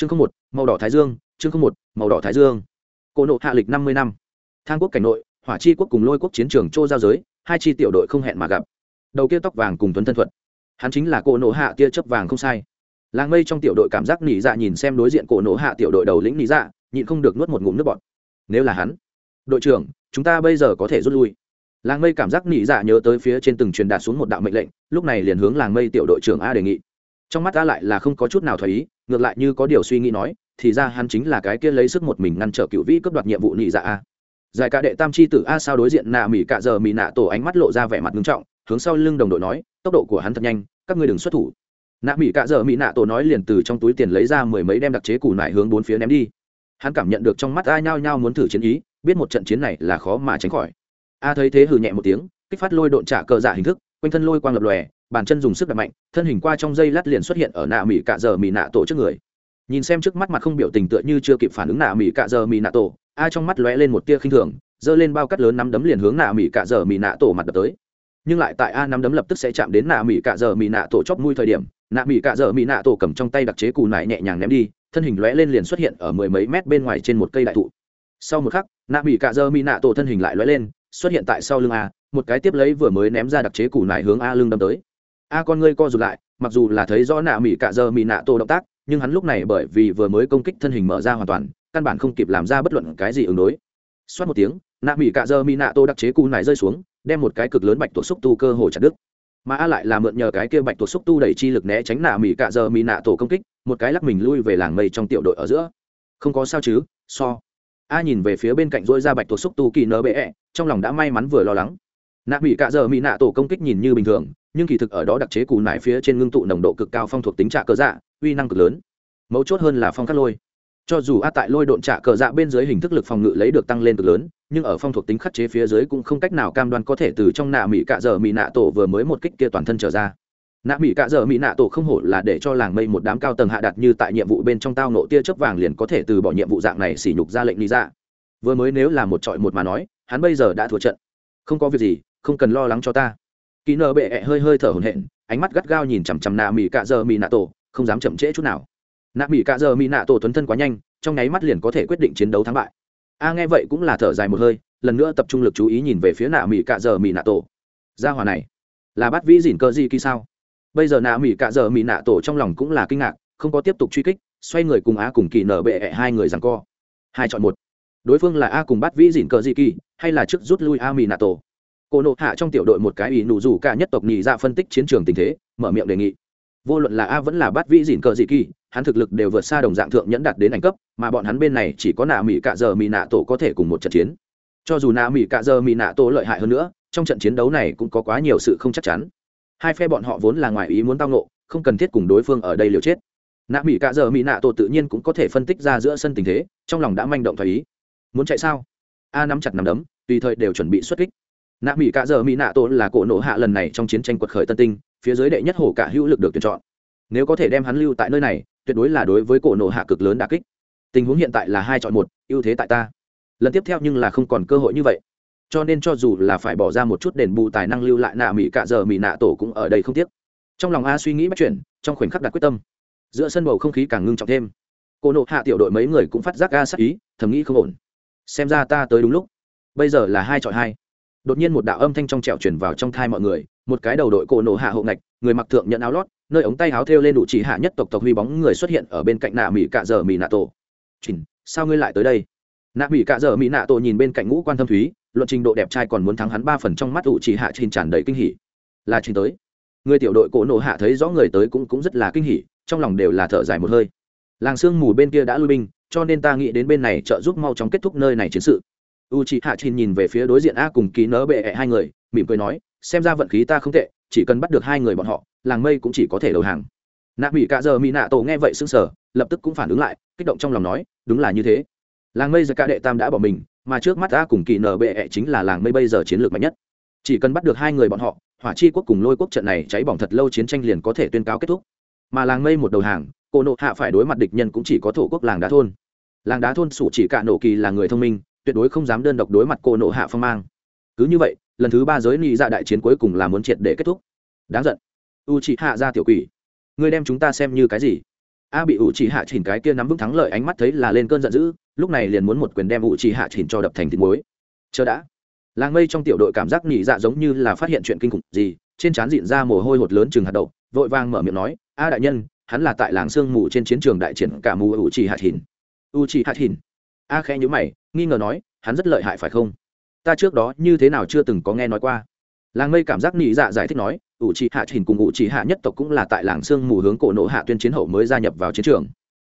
chương không một, màu đỏ thái dương, chương không một, màu đỏ thái dương. Cổ nộ hạ lịch năm mươi năm. Thang quốc cảnh nội, hỏa chi quốc cùng lôi quốc chiến trường chô giao giới, hai chi tiểu đội không hẹn mà gặp. Đầu kia tóc vàng cùng tuấn thân thuận hắn chính là cổ nộ hạ tia chấp vàng không sai. Làng mây trong tiểu đội cảm giác nỉ dạ nhìn xem đối diện cổ nộ hạ tiểu đội đầu lĩnh nỉ dạ nhịn không được nuốt một ngụm nước bọt. Nếu là hắn, đội trưởng, chúng ta bây giờ có thể rút lui. Làng mây cảm giác nỉ dạ nhớ tới phía trên từng truyền đạt xuống một đạo mệnh lệnh, lúc này liền hướng làng mây tiểu đội trưởng a đề nghị trong mắt ta lại là không có chút nào thoải ý, ngược lại như có điều suy nghĩ nói, thì ra hắn chính là cái kia lấy sức một mình ngăn trở cựu vĩ cấp đoạt nhiệm vụ nị dạ a. Giải cả đệ tam chi tử a sao đối diện nạ mỹ cạ giờ mỹ nạ tổ ánh mắt lộ ra vẻ mặt nghiêm trọng, hướng sau lưng đồng đội nói, tốc độ của hắn thật nhanh, các ngươi đừng xuất thủ. Nạ mỹ cạ giờ mỹ nạ tổ nói liền từ trong túi tiền lấy ra mười mấy đem đặc chế củ nải hướng bốn phía ném đi. Hắn cảm nhận được trong mắt a nhao nhao muốn thử chiến ý, biết một trận chiến này là khó mà tránh khỏi. A thấy thế hừ nhẹ một tiếng, kích phát lôi độn trả cờ giả hình thức, quanh thân lôi quang lập lòe bàn chân dùng sức đập mạnh, thân hình qua trong dây lát liền xuất hiện ở nạ mỹ cạ giờ mỹ nạ tổ trước người. Nhìn xem trước mắt mặt không biểu tình tựa như chưa kịp phản ứng nạ mỹ cạ giờ mỹ nạ tổ, a trong mắt lóe lên một tia khinh thường, giơ lên bao cắt lớn nắm đấm liền hướng nạ mỹ cạ giờ mỹ nạ tổ mặt đập tới. Nhưng lại tại a nắm đấm lập tức sẽ chạm đến nạ mỹ cạ giờ mỹ nạ tổ chóp mũi thời điểm, nạ mỹ cạ giờ mỹ nạ tổ cầm trong tay đặc chế cù nải nhẹ nhàng ném đi, thân hình lóe lên liền xuất hiện ở mười mấy mét bên ngoài trên một cây đại thụ. Sau một khắc, nạ mỹ cạ giờ mỹ nạ tổ thân hình lại lóe lên, xuất hiện tại sau lưng a, một cái tiếp lấy vừa mới ném ra đặc chế cù nải hướng a lưng đâm tới a con ngươi co rụt lại, mặc dù là thấy rõ nạ mỹ cạ dơ mỹ nạ tổ động tác, nhưng hắn lúc này bởi vì vừa mới công kích thân hình mở ra hoàn toàn, căn bản không kịp làm ra bất luận cái gì ứng đối. Xoát một tiếng, nạ mỹ cạ dơ mỹ nạ tô đặc chế cù này rơi xuống, đem một cái cực lớn bạch tuộc xúc tu cơ hồ chặt đứt. Mà a lại là mượn nhờ cái kia bạch tuộc xúc tu đẩy chi lực né tránh nạ mỹ cạ dơ mỹ nạ tổ công kích, một cái lắc mình lui về làng mây trong tiểu đội ở giữa. Không có sao chứ, so. A nhìn về phía bên cạnh dôi ra bạch tuộc xúc tu kỳ nơ bệ trong lòng đã may mắn vừa lo lắng. Nạ mỹ cạ dơ mỹ nạ tổ công kích nhìn như bình thường nhưng kỳ thực ở đó đặc chế cù nải phía trên ngưng tụ nồng độ cực cao phong thuộc tính trạ cơ dạ uy năng cực lớn. Mấu chốt hơn là phong cắt lôi. Cho dù a tại lôi độn trạ cờ dạ bên dưới hình thức lực phòng ngự lấy được tăng lên cực lớn, nhưng ở phong thuộc tính khắc chế phía dưới cũng không cách nào cam đoan có thể từ trong nạ mỹ cạ dở mỹ nạ tổ vừa mới một kích kia toàn thân trở ra. Nạ mỹ cạ dở mỹ nạ tổ không hổ là để cho làng mây một đám cao tầng hạ đặt như tại nhiệm vụ bên trong tao nộ tia chớp vàng liền có thể từ bỏ nhiệm vụ dạng này xỉ nhục ra lệnh lý ra. Vừa mới nếu là một trọi một mà nói, hắn bây giờ đã thua trận. Không có việc gì, không cần lo lắng cho ta kỳ nợ bệ -E hơi hơi thở hổn hển, ánh mắt gắt gao nhìn chằm chằm nạ mỹ cạ dơ mỹ nạ tổ, không dám chậm trễ chút nào. Nạ mỹ cạ dơ mỹ nạ tổ tuấn thân quá nhanh, trong nháy mắt liền có thể quyết định chiến đấu thắng bại. A, nghe vậy cũng là thở dài một hơi, lần nữa tập trung lực chú ý nhìn về phía nạ mỹ cạ giờ mỹ nạ tổ. Gia hòa này, là bắt vĩ dỉn cơ gì kỳ sao? Bây giờ nạ mỹ cạ giờ mỹ nạ tổ trong lòng cũng là kinh ngạc, không có tiếp tục truy kích, xoay người cùng a cùng kỳ nở bệ -E hai người rằng co. Hai chọn một. Đối phương là a cùng bắt vĩ dỉn cơ gì kỳ, hay là trước rút lui a mỹ nạ tổ? Cô nộ hạ trong tiểu đội một cái ý nụ rủ cả nhất tộc nhị ra phân tích chiến trường tình thế, mở miệng đề nghị. Vô luận là a vẫn là bát vĩ dỉn cờ dị kỳ, hắn thực lực đều vượt xa đồng dạng thượng nhẫn đạt đến ảnh cấp, mà bọn hắn bên này chỉ có nạ mỹ cạ giờ mỹ nạ tổ có thể cùng một trận chiến. Cho dù nạ mỹ cạ giờ mỹ nạ tổ lợi hại hơn nữa, trong trận chiến đấu này cũng có quá nhiều sự không chắc chắn. Hai phe bọn họ vốn là ngoài ý muốn tao nộ không cần thiết cùng đối phương ở đây liều chết. Nạ mỹ cạ giờ mỹ nạ tổ tự nhiên cũng có thể phân tích ra giữa sân tình thế, trong lòng đã manh động thoái ý. Muốn chạy sao? A nắm chặt nắm đấm, tùy thời đều chuẩn bị xuất kích nạ mỹ cạ dợ mỹ nạ tổ là cổ nổ hạ lần này trong chiến tranh quật khởi tân tinh, phía dưới đệ nhất hổ cả hữu lực được tuyển chọn. Nếu có thể đem hắn lưu tại nơi này, tuyệt đối là đối với cổ nổ hạ cực lớn đà kích. Tình huống hiện tại là hai chọn một, ưu thế tại ta. Lần tiếp theo nhưng là không còn cơ hội như vậy. Cho nên cho dù là phải bỏ ra một chút đền bù tài năng lưu lại, nạ mỹ cạ dợ mỹ nạ tổ cũng ở đây không tiếc. Trong lòng a suy nghĩ bắt chuyển, trong khoảnh khắc đặt quyết tâm. Giữa sân bầu không khí càng ngưng trọng thêm. Cô nộ hạ tiểu đội mấy người cũng phát giác a sắc ý, thầm nghĩ không ổn. Xem ra ta tới đúng lúc. Bây giờ là hai chọn hai đột nhiên một đạo âm thanh trong trẻo chuyển vào trong thai mọi người, một cái đầu đội cổ nổ hạ hộ ngạch, người mặc thượng nhận áo lót, nơi ống tay áo thêu lên đủ chỉ hạ nhất tộc tộc huy bóng người xuất hiện ở bên cạnh nạ mỹ cạ dở mỹ nạ tổ. Chỉnh, sao ngươi lại tới đây? Nạ mỹ cạ dở mỹ nạ tổ nhìn bên cạnh ngũ quan thâm thúy, luận trình độ đẹp trai còn muốn thắng hắn ba phần trong mắt đủ chỉ hạ trình tràn đầy kinh hỉ. Là trình tới. Người tiểu đội cổ nổ hạ thấy rõ người tới cũng cũng rất là kinh hỉ, trong lòng đều là thở dài một hơi. Làng sương mù bên kia đã lui binh, cho nên ta nghĩ đến bên này trợ giúp mau chóng kết thúc nơi này chiến sự u chị hạ trình nhìn về phía đối diện a cùng ký nớ bệ -E hai người, mỉm cười nói, xem ra vận khí ta không tệ, chỉ cần bắt được hai người bọn họ, làng mây cũng chỉ có thể đầu hàng. Nạ mỹ cạ giờ mỹ nạ tổ nghe vậy sững sở lập tức cũng phản ứng lại, kích động trong lòng nói, đúng là như thế. Làng mây giờ cả đệ tam đã bỏ mình, mà trước mắt ta cùng kỳ nở bệ -E chính là làng mây bây giờ chiến lược mạnh nhất. Chỉ cần bắt được hai người bọn họ, hỏa chi quốc cùng lôi quốc trận này cháy bỏng thật lâu chiến tranh liền có thể tuyên cáo kết thúc. Mà làng mây một đầu hàng cô nộ hạ phải đối mặt địch nhân cũng chỉ có thổ quốc làng đá thôn. Làng đá thôn sủ chỉ cả nổ kỳ là người thông minh tuyệt đối không dám đơn độc đối mặt cô nộ hạ phong mang. Cứ như vậy, lần thứ ba giới ni ra dạ đại chiến cuối cùng là muốn triệt để kết thúc. Đáng giận. U chị hạ ra tiểu quỷ. Ngươi đem chúng ta xem như cái gì? A bị u trì hạ chỉnh cái kia nắm vững thắng lợi ánh mắt thấy là lên cơn giận dữ, lúc này liền muốn một quyền đem u trì hạ chỉnh cho đập thành thịt muối. Chờ đã. Làng mây trong tiểu đội cảm giác nhị dạ giống như là phát hiện chuyện kinh khủng gì, trên trán dịn ra mồ hôi hột lớn chừng hạt đậu, vội vàng mở miệng nói, a đại nhân, hắn là tại làng sương mù trên chiến trường đại triển cả mù u trì hạ chỉnh. U trì hạ chỉnh a khẽ nhữ mày, nghi ngờ nói, hắn rất lợi hại phải không? Ta trước đó như thế nào chưa từng có nghe nói qua. Làng mây cảm giác nị dạ giải thích nói, ủ trì hạ trình cùng ủ trì hạ nhất tộc cũng là tại làng sương mù hướng cổ nộ hạ tuyên chiến hậu mới gia nhập vào chiến trường.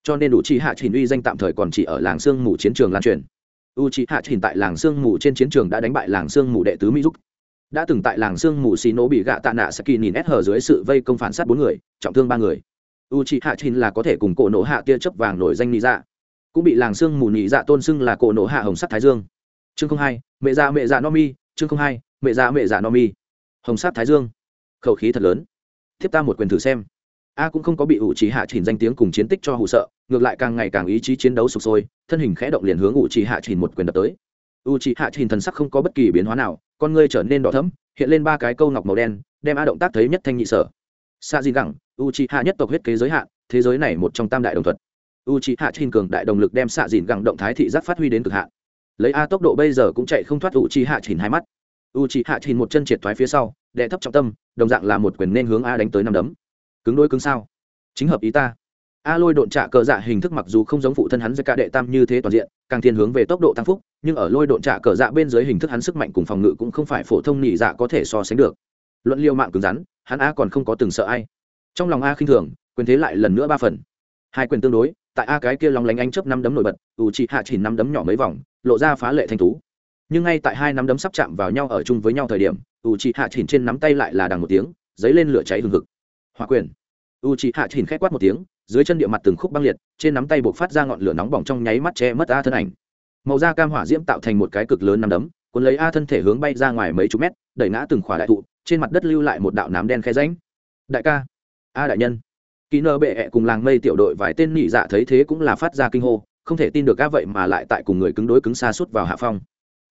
Cho nên ủ trì hạ trình uy danh tạm thời còn chỉ ở làng sương mù chiến trường lan truyền. U trì hạ trình tại làng sương mù trên chiến trường đã đánh bại làng sương mù đệ tứ mỹ giúp đã từng tại làng sương mù xì nổ bị gạ tạ nạ saki nhìn ép hở dưới sự vây công phản sát bốn người, trọng thương ba người. U trì hạ trình là có thể cùng cổ nộ hạ tia chấp vàng nổi danh nị dạ cũng bị làng xương mù nhị dạ tôn xưng là cổ nổ hạ hồng sắt thái dương. Chương không hai, mẹ già mẹ già no mi, chương không hai, mẹ già mẹ già no mi. Hồng sát thái dương. Khẩu khí thật lớn. Thiếp ta một quyền thử xem. A cũng không có bị ủ trí hạ trình danh tiếng cùng chiến tích cho hụ sợ, ngược lại càng ngày càng ý chí chiến đấu sụp sôi, thân hình khẽ động liền hướng ủ trí hạ trình một quyền đập tới. U trí hạ trình thần sắc không có bất kỳ biến hóa nào, con ngươi trở nên đỏ thẫm, hiện lên ba cái câu ngọc màu đen, đem a động tác thấy nhất thanh nhị sở. Sa di gẳng u trí hạ nhất tộc huyết kế giới hạn, thế giới này một trong tam đại đồng thuật u trí hạ chỉnh cường đại đồng lực đem xạ dìn gẳng động thái thị giác phát huy đến cực hạn. Lấy a tốc độ bây giờ cũng chạy không thoát u trí hạ chỉnh hai mắt. U trí hạ chỉnh một chân triệt thoái phía sau đệ thấp trọng tâm, đồng dạng là một quyền nên hướng a đánh tới năm đấm. Cứng đôi cứng sao? Chính hợp ý ta. A lôi độn trạ cờ dạ hình thức mặc dù không giống phụ thân hắn giữa cả đệ tam như thế toàn diện, càng thiên hướng về tốc độ tăng phúc, nhưng ở lôi độn trạ cờ dạ bên dưới hình thức hắn sức mạnh cùng phòng ngự cũng không phải phổ thông nhị dạ có thể so sánh được. Luận liêu mạng cứng rắn, hắn a còn không có từng sợ ai. Trong lòng a khinh thường, quyền thế lại lần nữa ba phần. Hai quyền tương đối tại a cái kia lóng lánh ánh chớp năm đấm nổi bật, u trị hạ chỉ năm đấm nhỏ mấy vòng, lộ ra phá lệ thanh tú nhưng ngay tại hai nắm đấm sắp chạm vào nhau ở chung với nhau thời điểm, u chị hạ chỉnh trên nắm tay lại là đằng một tiếng dấy lên lửa cháy hừng hực. Hòa quyền. U chị hạ chỉnh khét quát một tiếng, dưới chân địa mặt từng khúc băng liệt, trên nắm tay buộc phát ra ngọn lửa nóng bỏng trong nháy mắt che mất a thân ảnh. Màu da cam hỏa diễm tạo thành một cái cực lớn nắm đấm, cuốn lấy a thân thể hướng bay ra ngoài mấy chục mét, đẩy ngã từng khỏa đại thụ, trên mặt đất lưu lại một đạo nám đen khe ránh đại ca. A đại nhân kỹ nơ bệ -ẹ cùng làng mây tiểu đội vài tên nhị dạ thấy thế cũng là phát ra kinh hô, không thể tin được a vậy mà lại tại cùng người cứng đối cứng xa suốt vào hạ phong.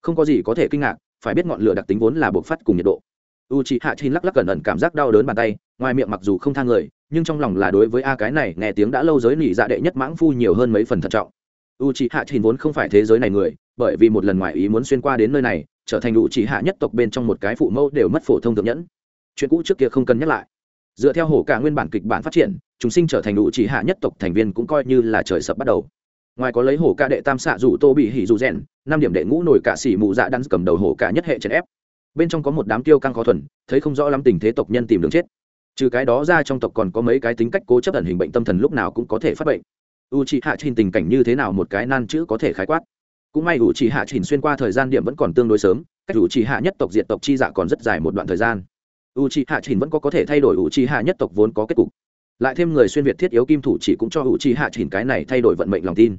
Không có gì có thể kinh ngạc, phải biết ngọn lửa đặc tính vốn là buộc phát cùng nhiệt độ. U c h ị hạ chín lắc lắc cẩn ẩn cảm giác đau đớn bàn tay, ngoài miệng mặc dù không thang người, nhưng trong lòng là đối với a cái này nghe tiếng đã lâu giới nỉ dạ đệ nhất mãng phu nhiều hơn mấy phần thận trọng. U c h ị hạ chín vốn không phải thế giới này người, bởi vì một lần ngoài ý muốn xuyên qua đến nơi này, trở thành u c h ị hạ nhất tộc bên trong một cái phụ mẫu đều mất phổ thông thượng nhẫn. Chuyện cũ trước kia không cần nhắc lại dựa theo hổ cả nguyên bản kịch bản phát triển, chúng sinh trở thành u chỉ hạ nhất tộc thành viên cũng coi như là trời sập bắt đầu. Ngoài có lấy hổ ca đệ tam xạ rủ tô bị hỉ dù rèn, năm điểm đệ ngũ nổi cả xỉ mù dạ đắn cầm đầu hổ cả nhất hệ chèn ép. Bên trong có một đám tiêu căng khó thuần, thấy không rõ lắm tình thế tộc nhân tìm đường chết. Trừ cái đó ra trong tộc còn có mấy cái tính cách cố chấp ẩn hình bệnh tâm thần lúc nào cũng có thể phát bệnh. U c hạ trình tình cảnh như thế nào một cái nan chữ có thể khái quát. Cũng may u c hạ trình xuyên qua thời gian điểm vẫn còn tương đối sớm, cách u c hạ nhất tộc diện tộc chi dạ còn rất dài một đoạn thời gian u c h ị hạ chỉnh vẫn có có thể thay đổi u c h ị hạ nhất tộc vốn có kết cục. Lại thêm người xuyên việt thiết yếu kim thủ chỉ cũng cho u c h ị hạ chỉnh cái này thay đổi vận mệnh lòng tin.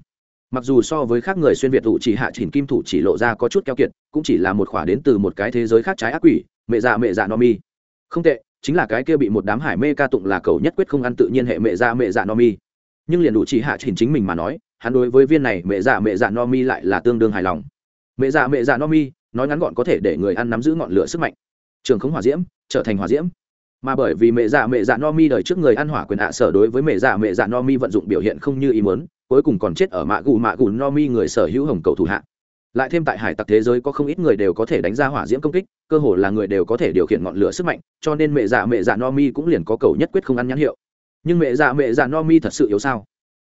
Mặc dù so với khác người xuyên việt ủ chỉ hạ chỉnh kim thủ chỉ lộ ra có chút keo kiệt, cũng chỉ là một khỏa đến từ một cái thế giới khác trái ác quỷ, mẹ già mẹ già no mi. Không tệ, chính là cái kia bị một đám hải mê ca tụng là cầu nhất quyết không ăn tự nhiên hệ mẹ già mẹ già no mi. Nhưng liền đủ chỉ hạ chỉnh chính mình mà nói, hắn đối với viên này mẹ già mẹ già no mi lại là tương đương hài lòng. Mẹ già mẹ già no mi, nói ngắn gọn có thể để người ăn nắm giữ ngọn lửa sức mạnh. Trường không hỏa diễm trở thành hỏa diễm mà bởi vì mẹ dạ mẹ dạ no mi đời trước người ăn hỏa quyền hạ sở đối với mẹ dạ mẹ dạ no mi vận dụng biểu hiện không như ý muốn cuối cùng còn chết ở mạ gù mạ gù no mi người sở hữu hồng cầu thủ hạ lại thêm tại hải tặc thế giới có không ít người đều có thể đánh ra hỏa diễm công kích cơ hồ là người đều có thể điều khiển ngọn lửa sức mạnh cho nên mẹ dạ mẹ dạ no mi cũng liền có cầu nhất quyết không ăn nhãn hiệu nhưng mẹ dạ mẹ dạ no mi thật sự yếu sao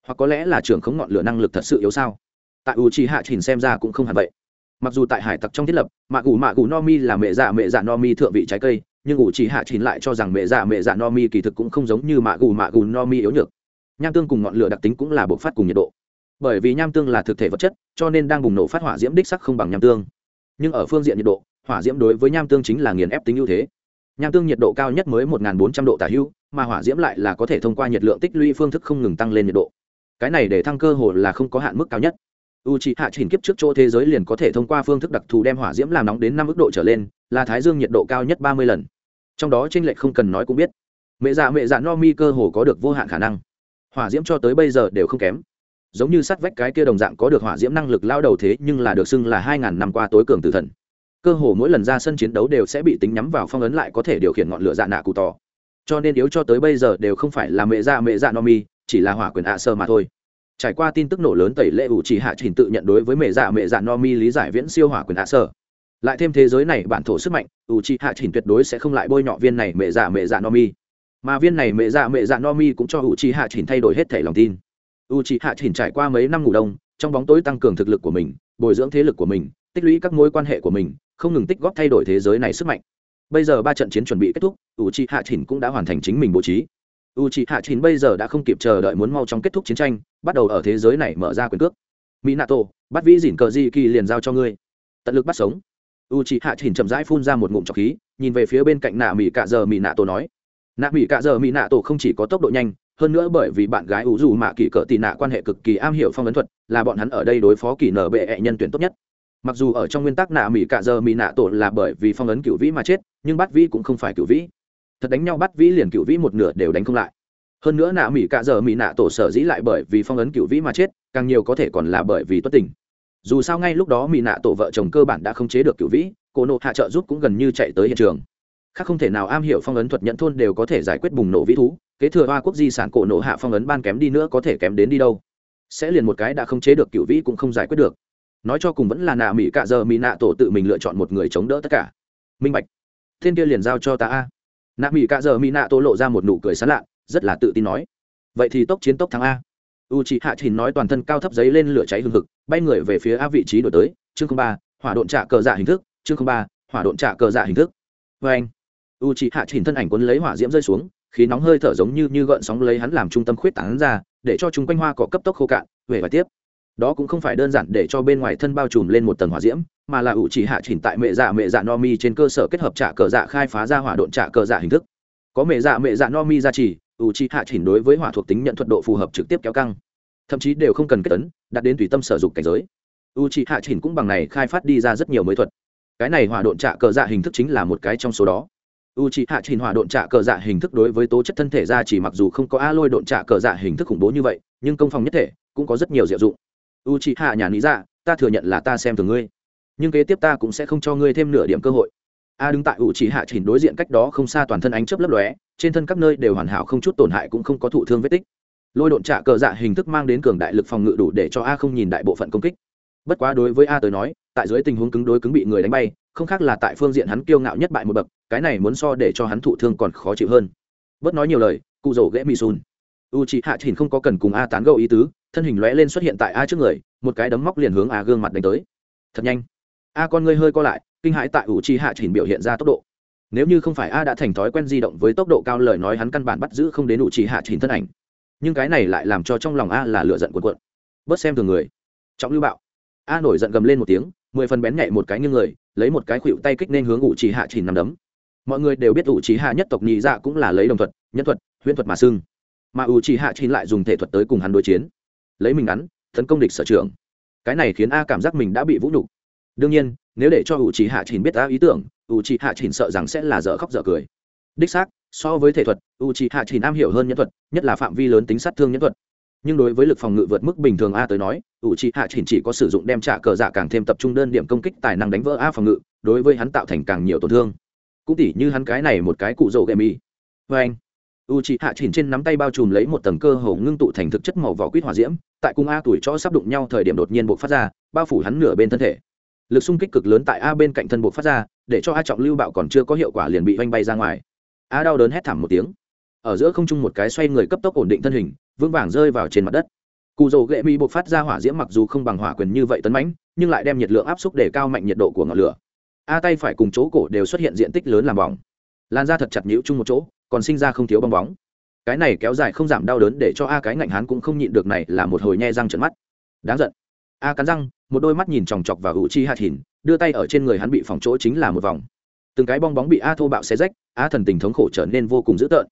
hoặc có lẽ là trưởng khống ngọn lửa năng lực thật sự yếu sao tại u chi hạ trình xem ra cũng không hẳn vậy mặc dù tại hải tặc trong thiết lập mạ gù mạ gù no mi là mẹ dạ mẹ dạ no mi thượng vị trái cây nhưng ủ chỉ hạ chín lại cho rằng mẹ dạ mẹ dạ no mi kỳ thực cũng không giống như mạ gù mạ gù no mi yếu nhược. Nham tương cùng ngọn lửa đặc tính cũng là bộc phát cùng nhiệt độ. Bởi vì nham tương là thực thể vật chất, cho nên đang bùng nổ phát hỏa diễm đích sắc không bằng nham tương. Nhưng ở phương diện nhiệt độ, hỏa diễm đối với nham tương chính là nghiền ép tính ưu thế. Nham tương nhiệt độ cao nhất mới một bốn trăm độ tả hữu mà hỏa diễm lại là có thể thông qua nhiệt lượng tích lũy phương thức không ngừng tăng lên nhiệt độ. Cái này để thăng cơ hồ là không có hạn mức cao nhất. U c hạ trình kiếp trước chỗ thế giới liền có thể thông qua phương thức đặc thù đem hỏa diễm làm nóng đến năm mức độ trở lên, là thái dương nhiệt độ cao nhất ba mươi lần trong đó tranh lệch không cần nói cũng biết. Mẹ dạ mẹ dạ no mi cơ hồ có được vô hạn khả năng. Hỏa diễm cho tới bây giờ đều không kém. Giống như sắt vách cái kia đồng dạng có được hỏa diễm năng lực lao đầu thế nhưng là được xưng là hai ngàn năm qua tối cường tử thần. Cơ hồ mỗi lần ra sân chiến đấu đều sẽ bị tính nhắm vào phong ấn lại có thể điều khiển ngọn lửa dạ nạ cụ tỏ. Cho nên yếu cho tới bây giờ đều không phải là mẹ dạ mẹ dạ no mi, chỉ là hỏa quyền ạ sơ mà thôi. Trải qua tin tức nổ lớn tẩy lệ ủ chỉ hạ chỉnh tự nhận đối với mẹ dạ mẹ dạ no mi lý giải viễn siêu hỏa quyền ạ sơ lại thêm thế giới này bản thổ sức mạnh, ủ chỉ hạ chỉnh tuyệt đối sẽ không lại bôi nhọ viên này mẹ dạ mẹ dạ no mi. Mà viên này mẹ dạ mẹ dạ no mi cũng cho ủ chỉ hạ chỉnh thay đổi hết thể lòng tin. U chỉ hạ chỉnh trải qua mấy năm ngủ đông, trong bóng tối tăng cường thực lực của mình, bồi dưỡng thế lực của mình, tích lũy các mối quan hệ của mình, không ngừng tích góp thay đổi thế giới này sức mạnh. Bây giờ ba trận chiến chuẩn bị kết thúc u chi hạ chỉnh cũng đã hoàn thành chính mình bố trí. U chi hạ chỉnh bây giờ đã không kịp chờ đợi muốn mau chóng kết thúc chiến tranh, bắt đầu ở thế giới này mở ra quyền cước. Mỹ nato bắt vĩ dỉn cờ di kỳ liền giao cho ngươi. Tận lực bắt sống u chi hạ chỉnh chậm rãi phun ra một ngụm trọc khí, nhìn về phía bên cạnh nạ mỹ cạ giờ mỹ tổ nói, nạ mỹ cạ giờ mỹ tổ không chỉ có tốc độ nhanh, hơn nữa bởi vì bạn gái ủ dù mạ kỳ cỡ tị nạ quan hệ cực kỳ am hiểu phong ấn thuật, là bọn hắn ở đây đối phó kỳ nở bệ hệ nhân tuyển tốt nhất. Mặc dù ở trong nguyên tắc nạ mỹ cạ giờ mỹ nạ tổ là bởi vì phong ấn cựu vĩ mà chết, nhưng bắt vĩ cũng không phải cựu vĩ. Thật đánh nhau bắt vĩ liền cựu vĩ một nửa đều đánh không lại. Hơn nữa nạ mỹ cạ giờ mỹ nạ tổ sở dĩ lại bởi vì phong ấn cựu vĩ mà chết, càng nhiều có thể còn là bởi vì tuất tình dù sao ngay lúc đó mỹ nạ tổ vợ chồng cơ bản đã không chế được cựu vĩ cổ nộ hạ trợ giúp cũng gần như chạy tới hiện trường. Khác không thể nào am hiểu phong ấn thuật nhận thôn đều có thể giải quyết bùng nổ vĩ thú, kế thừa hoa quốc di sản cổ nộ hạ phong ấn ban kém đi nữa có thể kém đến đi đâu. Sẽ liền một cái đã không chế được cựu vĩ cũng không giải quyết được. Nói cho cùng vẫn là nạ mỹ cạ giờ mỹ nạ tổ tự mình lựa chọn một người chống đỡ tất cả. Minh bạch, thiên kia liền giao cho ta a. Nạ mỹ cạ giờ mỹ nạ tổ lộ ra một nụ cười sán lạ, rất là tự tin nói. Vậy thì tốc chiến tốc thắng a u chị hạ thìn nói toàn thân cao thấp giấy lên lửa cháy hừng hực, bay người về phía a vị trí đổi tới, chương ba, hỏa độn trả cờ dạ hình thức, chương ba, hỏa độn trả cờ dạ hình thức. Vê anh u chị hạ thìn thân ảnh quấn lấy hỏa diễm rơi xuống, khí nóng hơi thở giống như như gợn sóng lấy hắn làm trung tâm khuyết tán ra, để cho chúng quanh hoa cỏ cấp tốc khô cạn, về và tiếp. Đó cũng không phải đơn giản để cho bên ngoài thân bao trùm lên một tầng hỏa diễm, mà là ủ chỉ hạ chỉnh tại mẹ dạ mẹ dạ no mi trên cơ sở kết hợp trả cờ dạ khai phá ra hỏa độn trả cờ dạ hình thức. Có mẹ dạ mẹ dạ no mi ra chỉ ủ chi hạ chỉnh đối với hỏa thuộc tính nhận thuật độ phù hợp trực tiếp kéo căng. Thậm chí đều không cần kết tấn đạt đến tùy tâm sở dục cảnh giới. U chi hạ chỉnh cũng bằng này khai phát đi ra rất nhiều mới thuật. Cái này hỏa độn trạ cờ dạ hình thức chính là một cái trong số đó. U chi hạ chỉnh hỏa độn trạ cờ dạ hình thức đối với tố chất thân thể ra chỉ mặc dù không có a lôi độn trạ cờ dạ hình thức khủng bố như vậy, nhưng công phòng nhất thể cũng có rất nhiều diệu dụng. U chi hạ nhà lý dạ ta thừa nhận là ta xem thường ngươi, nhưng kế tiếp ta cũng sẽ không cho ngươi thêm nửa điểm cơ hội a đứng tại ủ chỉ hạ chỉnh đối diện cách đó không xa toàn thân ánh chớp lấp lóe, trên thân các nơi đều hoàn hảo không chút tổn hại cũng không có thụ thương vết tích. Lôi độn trạ cờ dạ hình thức mang đến cường đại lực phòng ngự đủ để cho a không nhìn đại bộ phận công kích. Bất quá đối với a tới nói, tại dưới tình huống cứng đối cứng bị người đánh bay, không khác là tại phương diện hắn kiêu ngạo nhất bại một bậc, cái này muốn so để cho hắn thụ thương còn khó chịu hơn. Bớt nói nhiều lời, cụ rổ ghẽ mì xùn u chị hạ chỉnh không có cần cùng a tán gẫu ý tứ, thân hình lóe lên xuất hiện tại a trước người, một cái đấm móc liền hướng a gương mặt đánh tới. Thật nhanh. A con ngươi hơi co lại kinh hãi tại ủ chi hạ chỉnh biểu hiện ra tốc độ. Nếu như không phải a đã thành thói quen di động với tốc độ cao lời nói hắn căn bản bắt giữ không đến ủ chi hạ chỉnh thân ảnh. Nhưng cái này lại làm cho trong lòng a là lựa giận cuộn cuộn. Bớt xem thường người. Trọng lưu bạo. A nổi giận gầm lên một tiếng, mười phần bén nhạy một cái như người, lấy một cái khuỵu tay kích nên hướng ủ trì hạ chỉ nằm đấm. Mọi người đều biết ủ trì hạ nhất tộc nhị dạ cũng là lấy đồng thuật, nhân thuật, huyễn thuật mà xưng. Mà ủ trì hạ chỉ lại dùng thể thuật tới cùng hắn đối chiến. Lấy mình ngắn, tấn công địch sở trưởng. cái này khiến a cảm giác mình đã bị vũ nhục đương nhiên, nếu để cho ủ chỉ hạ chỉ biết ta ý tưởng ủ chỉ hạ chỉ sợ rằng sẽ là dở khóc dở cười. Đích xác, so với thể thuật ủ chỉ hạ chỉ am hiểu hơn nhân thuật, nhất là phạm vi lớn tính sát thương nhân thuật. Nhưng đối với lực phòng ngự vượt mức bình thường a tới nói ủ trị hạ chỉnh chỉ có sử dụng đem trả cờ dạ càng thêm tập trung đơn điểm công kích tài năng đánh vỡ a phòng ngự, đối với hắn tạo thành càng nhiều tổn thương. Cũng tỉ như hắn cái này một cái cụ rổ gậy mi vê anh u trị hạ chỉnh trên nắm tay bao trùm lấy một tầng cơ hồ ngưng tụ thành thực chất màu vỏ quýt hỏa diễm, tại cung a tuổi cho sắp đụng nhau thời điểm đột nhiên buộc phát ra, bao phủ hắn nửa bên thân thể lực xung kích cực lớn tại a bên cạnh thân buộc phát ra, để cho a trọng lưu bạo còn chưa có hiệu quả liền bị oanh bay ra ngoài. A đau đớn hét thảm một tiếng. Ở giữa không trung một cái xoay người cấp tốc ổn định thân hình, vững vàng rơi vào trên mặt đất. Cụ dầu ghệ mi buộc phát ra hỏa diễm mặc dù không bằng hỏa quyền như vậy tấn mãnh, nhưng lại đem nhiệt lượng áp suất để cao mạnh nhiệt độ của ngọn lửa. A tay phải cùng chỗ cổ đều xuất hiện diện tích lớn làm bỏng. Lan ra thật chặt nhũ chung một chỗ, còn sinh ra không thiếu bong bóng. Cái này kéo dài không giảm đau đớn để cho a cái ngạnh hắn cũng không nhịn được này là một hồi nhe răng trận mắt. Đáng giận a cắn răng, một đôi mắt nhìn chòng chọc vào hữu chi hạt hìn đưa tay ở trên người hắn bị phòng chỗ chính là một vòng. Từng cái bong bóng bị a thô bạo xé rách, a thần tình thống khổ trở nên vô cùng dữ tợn.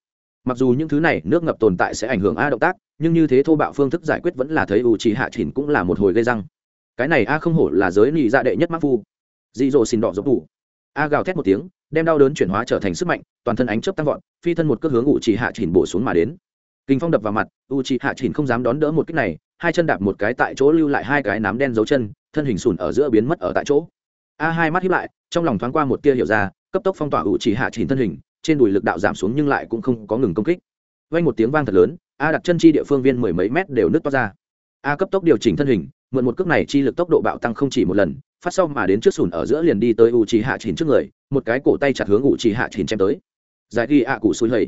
Mặc dù những thứ này nước ngập tồn tại sẽ ảnh hưởng a động tác, nhưng như thế thô bạo phương thức giải quyết vẫn là thấy u trí hạ chỉnh cũng là một hồi gây răng. Cái này a không hổ là giới nị dạ đệ nhất mắc phu. Dị dỗ xin đỏ dốc đủ a gào thét một tiếng, đem đau đớn chuyển hóa trở thành sức mạnh, toàn thân ánh chớp tăng vọt, phi thân một cước hướng u trí hạ chỉnh bổ xuống mà đến kinh phong đập vào mặt u trí hạ chỉnh không dám đón đỡ một kích này, hai chân đạp một cái tại chỗ lưu lại hai cái nám đen dấu chân, thân hình sùn ở giữa biến mất ở tại chỗ. A hai mắt hiếp lại, trong lòng thoáng qua một tia hiểu ra, cấp tốc phong tỏa u trí hạ chỉnh thân hình, trên đùi lực đạo giảm xuống nhưng lại cũng không có ngừng công kích. Vang một tiếng vang thật lớn, a đặt chân chi địa phương viên mười mấy mét đều nứt toát ra. A cấp tốc điều chỉnh thân hình, mượn một cước này chi lực tốc độ bạo tăng không chỉ một lần, phát sau mà đến trước sùn ở giữa liền đi tới u trí hạ chỉnh trước người, một cái cổ tay chặt hướng u trí hạ chỉnh chém tới. Giải ghi a cụ xui hầy.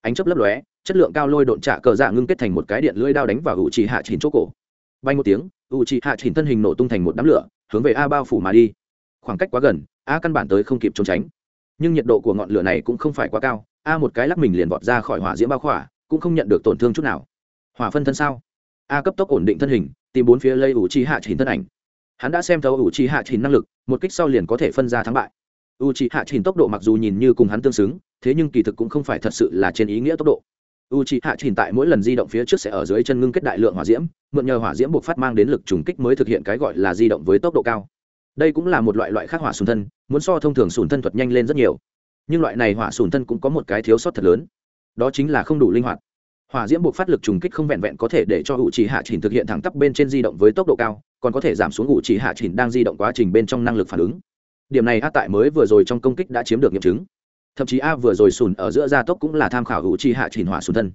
Ánh chớp lấp lóe chất lượng cao lôi độn trả cờ dạ ngưng kết thành một cái điện lưỡi đao đánh vào u trì hạ chỉnh chỗ cổ. Bay một tiếng u trì hạ chỉnh thân hình nổ tung thành một đám lửa, hướng về a bao phủ mà đi. Khoảng cách quá gần, a căn bản tới không kịp trốn tránh. Nhưng nhiệt độ của ngọn lửa này cũng không phải quá cao, a một cái lắc mình liền vọt ra khỏi hỏa diễm bao khỏa, cũng không nhận được tổn thương chút nào. Hỏa phân thân sao? A cấp tốc ổn định thân hình, tìm bốn phía lây u chi hạ chỉnh thân ảnh. Hắn đã xem thấu u chi hạ chỉnh năng lực, một kích sau liền có thể phân ra thắng bại. U chi hạ chỉnh tốc độ mặc dù nhìn như cùng hắn tương xứng, thế nhưng kỳ thực cũng không phải thật sự là trên ý nghĩa tốc độ u chi hạ chỉnh tại mỗi lần di động phía trước sẽ ở dưới chân ngưng kết đại lượng hỏa diễm, mượn nhờ hỏa diễm buộc phát mang đến lực trùng kích mới thực hiện cái gọi là di động với tốc độ cao. Đây cũng là một loại loại khác hỏa sùn thân, muốn so thông thường sùn thân thuật nhanh lên rất nhiều. Nhưng loại này hỏa sùn thân cũng có một cái thiếu sót thật lớn. Đó chính là không đủ linh hoạt. Hỏa diễm buộc phát lực trùng kích không vẹn vẹn có thể để cho ủ trì hạ chỉnh thực hiện thẳng tắp bên trên di động với tốc độ cao, còn có thể giảm xuống ủ trì hạ chỉnh đang di động quá trình bên trong năng lực phản ứng. Điểm này a tại mới vừa rồi trong công kích đã chiếm được nghiệm chứng thậm chí a vừa rồi sùn ở giữa gia tốc cũng là tham khảo hữu trì hạ chỉnh hỏa sùn thân.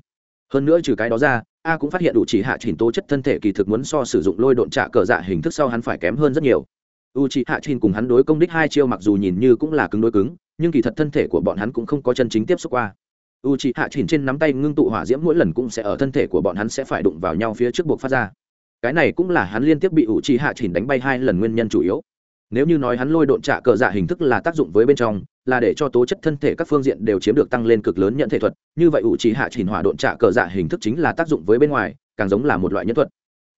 Hơn nữa trừ cái đó ra, a cũng phát hiện ủ trì hạ chỉnh tố chất thân thể kỳ thực muốn so sử dụng lôi độn trạ cờ dạ hình thức sau hắn phải kém hơn rất nhiều. U c hạ chỉnh cùng hắn đối công đích hai chiêu mặc dù nhìn như cũng là cứng đối cứng, nhưng kỳ thật thân thể của bọn hắn cũng không có chân chính tiếp xúc qua. U c hạ chỉnh trên nắm tay ngưng tụ hỏa diễm mỗi lần cũng sẽ ở thân thể của bọn hắn sẽ phải đụng vào nhau phía trước buộc phát ra. Cái này cũng là hắn liên tiếp bị u c hạ chỉnh đánh bay hai lần nguyên nhân chủ yếu. Nếu như nói hắn lôi độn trả cờ dạ hình thức là tác dụng với bên trong là để cho tố chất thân thể các phương diện đều chiếm được tăng lên cực lớn nhận thể thuật. Như vậy u trì hạ chỉnh hỏa độn trả cờ dạ hình thức chính là tác dụng với bên ngoài, càng giống là một loại nhân thuật.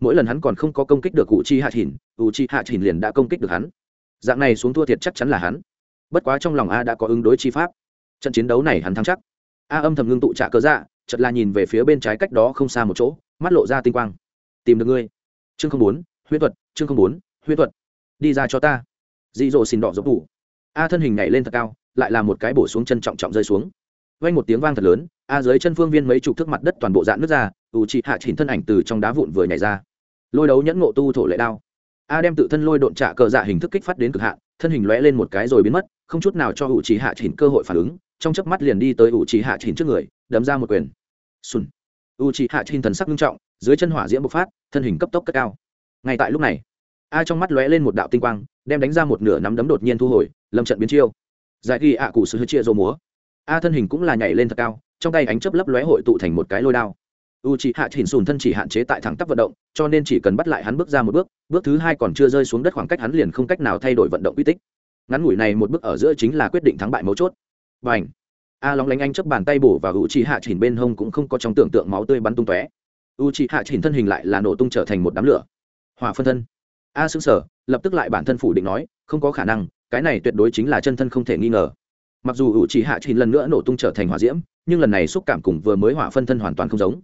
Mỗi lần hắn còn không có công kích được u trì hạ chỉnh u trì hạ chỉnh liền đã công kích được hắn. Dạng này xuống thua thiệt chắc chắn là hắn. Bất quá trong lòng a đã có ứng đối chi pháp. Trận chiến đấu này hắn thắng chắc. A âm thầm ngưng tụ trả cờ dạ chật là nhìn về phía bên trái cách đó không xa một chỗ, mắt lộ ra tinh quang. Tìm được ngươi. Chương không bốn, huyết thuật, chương không bốn, huyết thuật. Đi ra cho ta. Dị dỗ xin đỏ dốc thủ a thân hình nhảy lên thật cao, lại là một cái bổ xuống chân trọng trọng rơi xuống. Vang một tiếng vang thật lớn, a dưới chân phương viên mấy chục thước mặt đất toàn bộ dạn nước ra ủ trị hạ chỉnh thân ảnh từ trong đá vụn vừa nhảy ra. Lôi đấu nhẫn ngộ tu thổ lệ đao. A đem tự thân lôi độn trả cờ dạ hình thức kích phát đến cực hạn, thân hình lóe lên một cái rồi biến mất, không chút nào cho ủ trì hạ chỉnh cơ hội phản ứng, trong chớp mắt liền đi tới ủ trì hạ chỉnh trước người, đấm ra một quyền. Sùn. U trì hạ chỉnh thần sắc nghiêm trọng, dưới chân hỏa diễm bộc phát, thân hình cấp tốc cất cao. Ngay tại lúc này a trong mắt lóe lên một đạo tinh quang, đem đánh ra một nửa nắm đấm đột nhiên thu hồi, lâm trận biến chiêu. Giải ghi ạ cụ sự chia rô múa. A thân hình cũng là nhảy lên thật cao, trong tay ánh chớp lấp lóe hội tụ thành một cái lôi đao. U c hạ chỉnh sùn thân chỉ hạn chế tại thẳng tắp vận động, cho nên chỉ cần bắt lại hắn bước ra một bước bước thứ hai còn chưa rơi xuống đất khoảng cách hắn liền không cách nào thay đổi vận động uy tích. Ngắn ngủi này một bước ở giữa chính là quyết định thắng bại mấu chốt. Và ảnh a lóng lánh anh chấp bàn tay bổ và u c hạ chỉnh bên hông cũng không có trong tưởng tượng máu tươi bắn tung tóe. U c hạ chỉnh thân hình lại là nổ tung trở thành một đám lửa. Hòa phân thân a xứng sở, lập tức lại bản thân phủ định nói, không có khả năng, cái này tuyệt đối chính là chân thân không thể nghi ngờ. Mặc dù u Chỉ hạ chín lần nữa nổ tung trở thành hỏa diễm, nhưng lần này xúc cảm cùng vừa mới hỏa phân thân hoàn toàn không giống.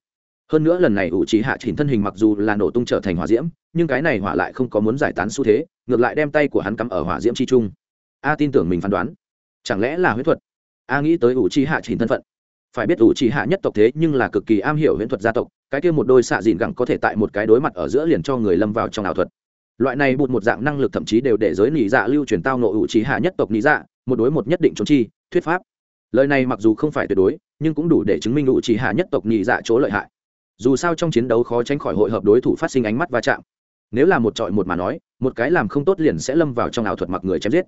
Hơn nữa lần này ủ Chỉ hạ chín thân hình mặc dù là nổ tung trở thành hỏa diễm, nhưng cái này hỏa lại không có muốn giải tán xu thế, ngược lại đem tay của hắn cắm ở hỏa diễm chi trung. A tin tưởng mình phán đoán. Chẳng lẽ là huyết thuật? A nghĩ tới ủ Chỉ hạ chín thân phận. Phải biết ủ Chỉ hạ nhất tộc thế nhưng là cực kỳ am hiểu huyễn thuật gia tộc, cái kia một đôi xạ dìn gẳng có thể tại một cái đối mặt ở giữa liền cho người lâm vào trong ảo thuật loại này bụt một dạng năng lực thậm chí đều để giới nỉ dạ lưu truyền tao nộ ủ trí hạ nhất tộc nỉ dạ một đối một nhất định trốn chi, thuyết pháp. Lời này mặc dù không phải tuyệt đối, nhưng cũng đủ để chứng minh ủ trí hạ nhất tộc nỉ dạ chỗ lợi hại. Dù sao trong chiến đấu khó tránh khỏi hội hợp đối thủ phát sinh ánh mắt va chạm. Nếu là một trọi một mà nói, một cái làm không tốt liền sẽ lâm vào trong ảo thuật mặc người chém giết.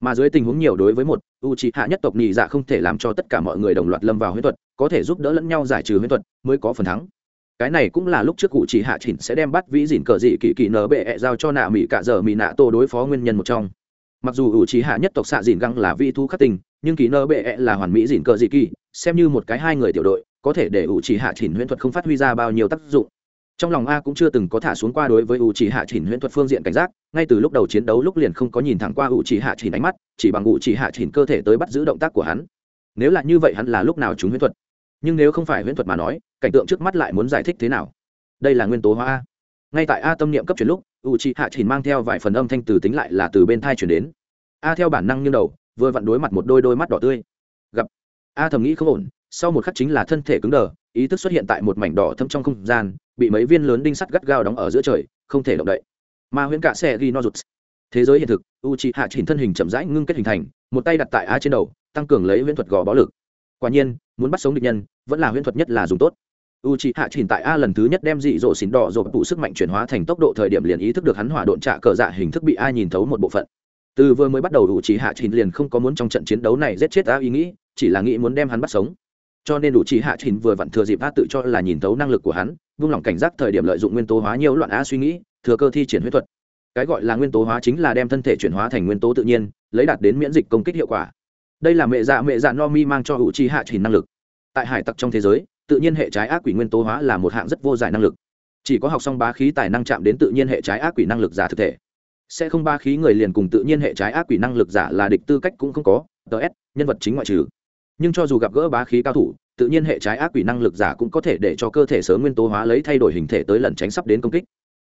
Mà dưới tình huống nhiều đối với một u trí hạ nhất tộc nhị dạ không thể làm cho tất cả mọi người đồng loạt lâm vào huyễn thuật, có thể giúp đỡ lẫn nhau giải trừ huyễn thuật mới có phần thắng cái này cũng là lúc trước cụ chỉ hạ chỉnh sẽ đem bắt vĩ dìn cờ dị kỳ kỳ nở bệ -E giao cho nạ mỹ cả giờ mỹ nạ tô đối phó nguyên nhân một trong. Mặc dù ủ trí hạ nhất tộc xạ dìn găng là vi thu khắc tình nhưng kỳ nơ bệ -E là hoàn mỹ dìn cờ dị kỳ, xem như một cái hai người tiểu đội, có thể để ủ chỉ hạ chỉnh huyễn thuật không phát huy ra bao nhiêu tác dụng. Trong lòng a cũng chưa từng có thả xuống qua đối với ủ chỉ hạ chỉnh huyễn thuật phương diện cảnh giác, ngay từ lúc đầu chiến đấu lúc liền không có nhìn thẳng qua ủ chỉ hạ chỉnh ánh mắt, chỉ bằng ủ chỉ hạ chỉnh cơ thể tới bắt giữ động tác của hắn. Nếu là như vậy hắn là lúc nào chúng huyễn thuật? Nhưng nếu không phải huyễn thuật mà nói cảnh tượng trước mắt lại muốn giải thích thế nào? Đây là nguyên tố hóa a. Ngay tại a tâm niệm cấp chuyển lúc u c hạ chỉ mang theo vài phần âm thanh từ tính lại là từ bên thai chuyển đến. A theo bản năng như đầu, vừa vặn đối mặt một đôi đôi mắt đỏ tươi. Gặp, a thầm nghĩ không ổn, sau một khắc chính là thân thể cứng đờ, ý thức xuất hiện tại một mảnh đỏ thâm trong không gian, bị mấy viên lớn đinh sắt gắt gao đóng ở giữa trời, không thể động đậy. Mà huyễn cạ xe ghi no rụt. Thế giới hiện thực u c hạ chỉ thân hình chậm rãi ngưng kết hình thành, một tay đặt tại a trên đầu, tăng cường lấy huyễn thuật gò bó lực. Quả nhiên, muốn bắt sống địch nhân, vẫn là huyễn thuật nhất là dùng tốt u c hạ trình tại a lần thứ nhất đem dị dỗ xín đỏ rồi tụ sức mạnh chuyển hóa thành tốc độ thời điểm liền ý thức được hắn hỏa độn trạ cờ dạ hình thức bị a nhìn thấu một bộ phận. Từ vừa mới bắt đầu u c hạ trình liền không có muốn trong trận chiến đấu này giết chết a ý nghĩ, chỉ là nghĩ muốn đem hắn bắt sống. Cho nên đủ chỉ hạ trình vừa vặn thừa dịp a tự cho là nhìn thấu năng lực của hắn, vung lòng cảnh giác thời điểm lợi dụng nguyên tố hóa nhiều loạn a suy nghĩ, thừa cơ thi triển huyết thuật. Cái gọi là nguyên tố hóa chính là đem thân thể chuyển hóa thành nguyên tố tự nhiên, lấy đạt đến miễn dịch công kích hiệu quả. Đây là mẹ dạ mẹ dạ no mi mang cho hữu chi hạ trình năng lực. Tại hải tặc trong thế giới tự nhiên hệ trái ác quỷ nguyên tố hóa là một hạng rất vô giải năng lực. Chỉ có học xong bá khí tài năng chạm đến tự nhiên hệ trái ác quỷ năng lực giả thực thể. Sẽ không ba khí người liền cùng tự nhiên hệ trái ác quỷ năng lực giả là địch tư cách cũng không có ts nhân vật chính ngoại trừ. Nhưng cho dù gặp gỡ bá khí cao thủ, tự nhiên hệ trái ác quỷ năng lực giả cũng có thể để cho cơ thể sớm nguyên tố hóa lấy thay đổi hình thể tới lần tránh sắp đến công kích.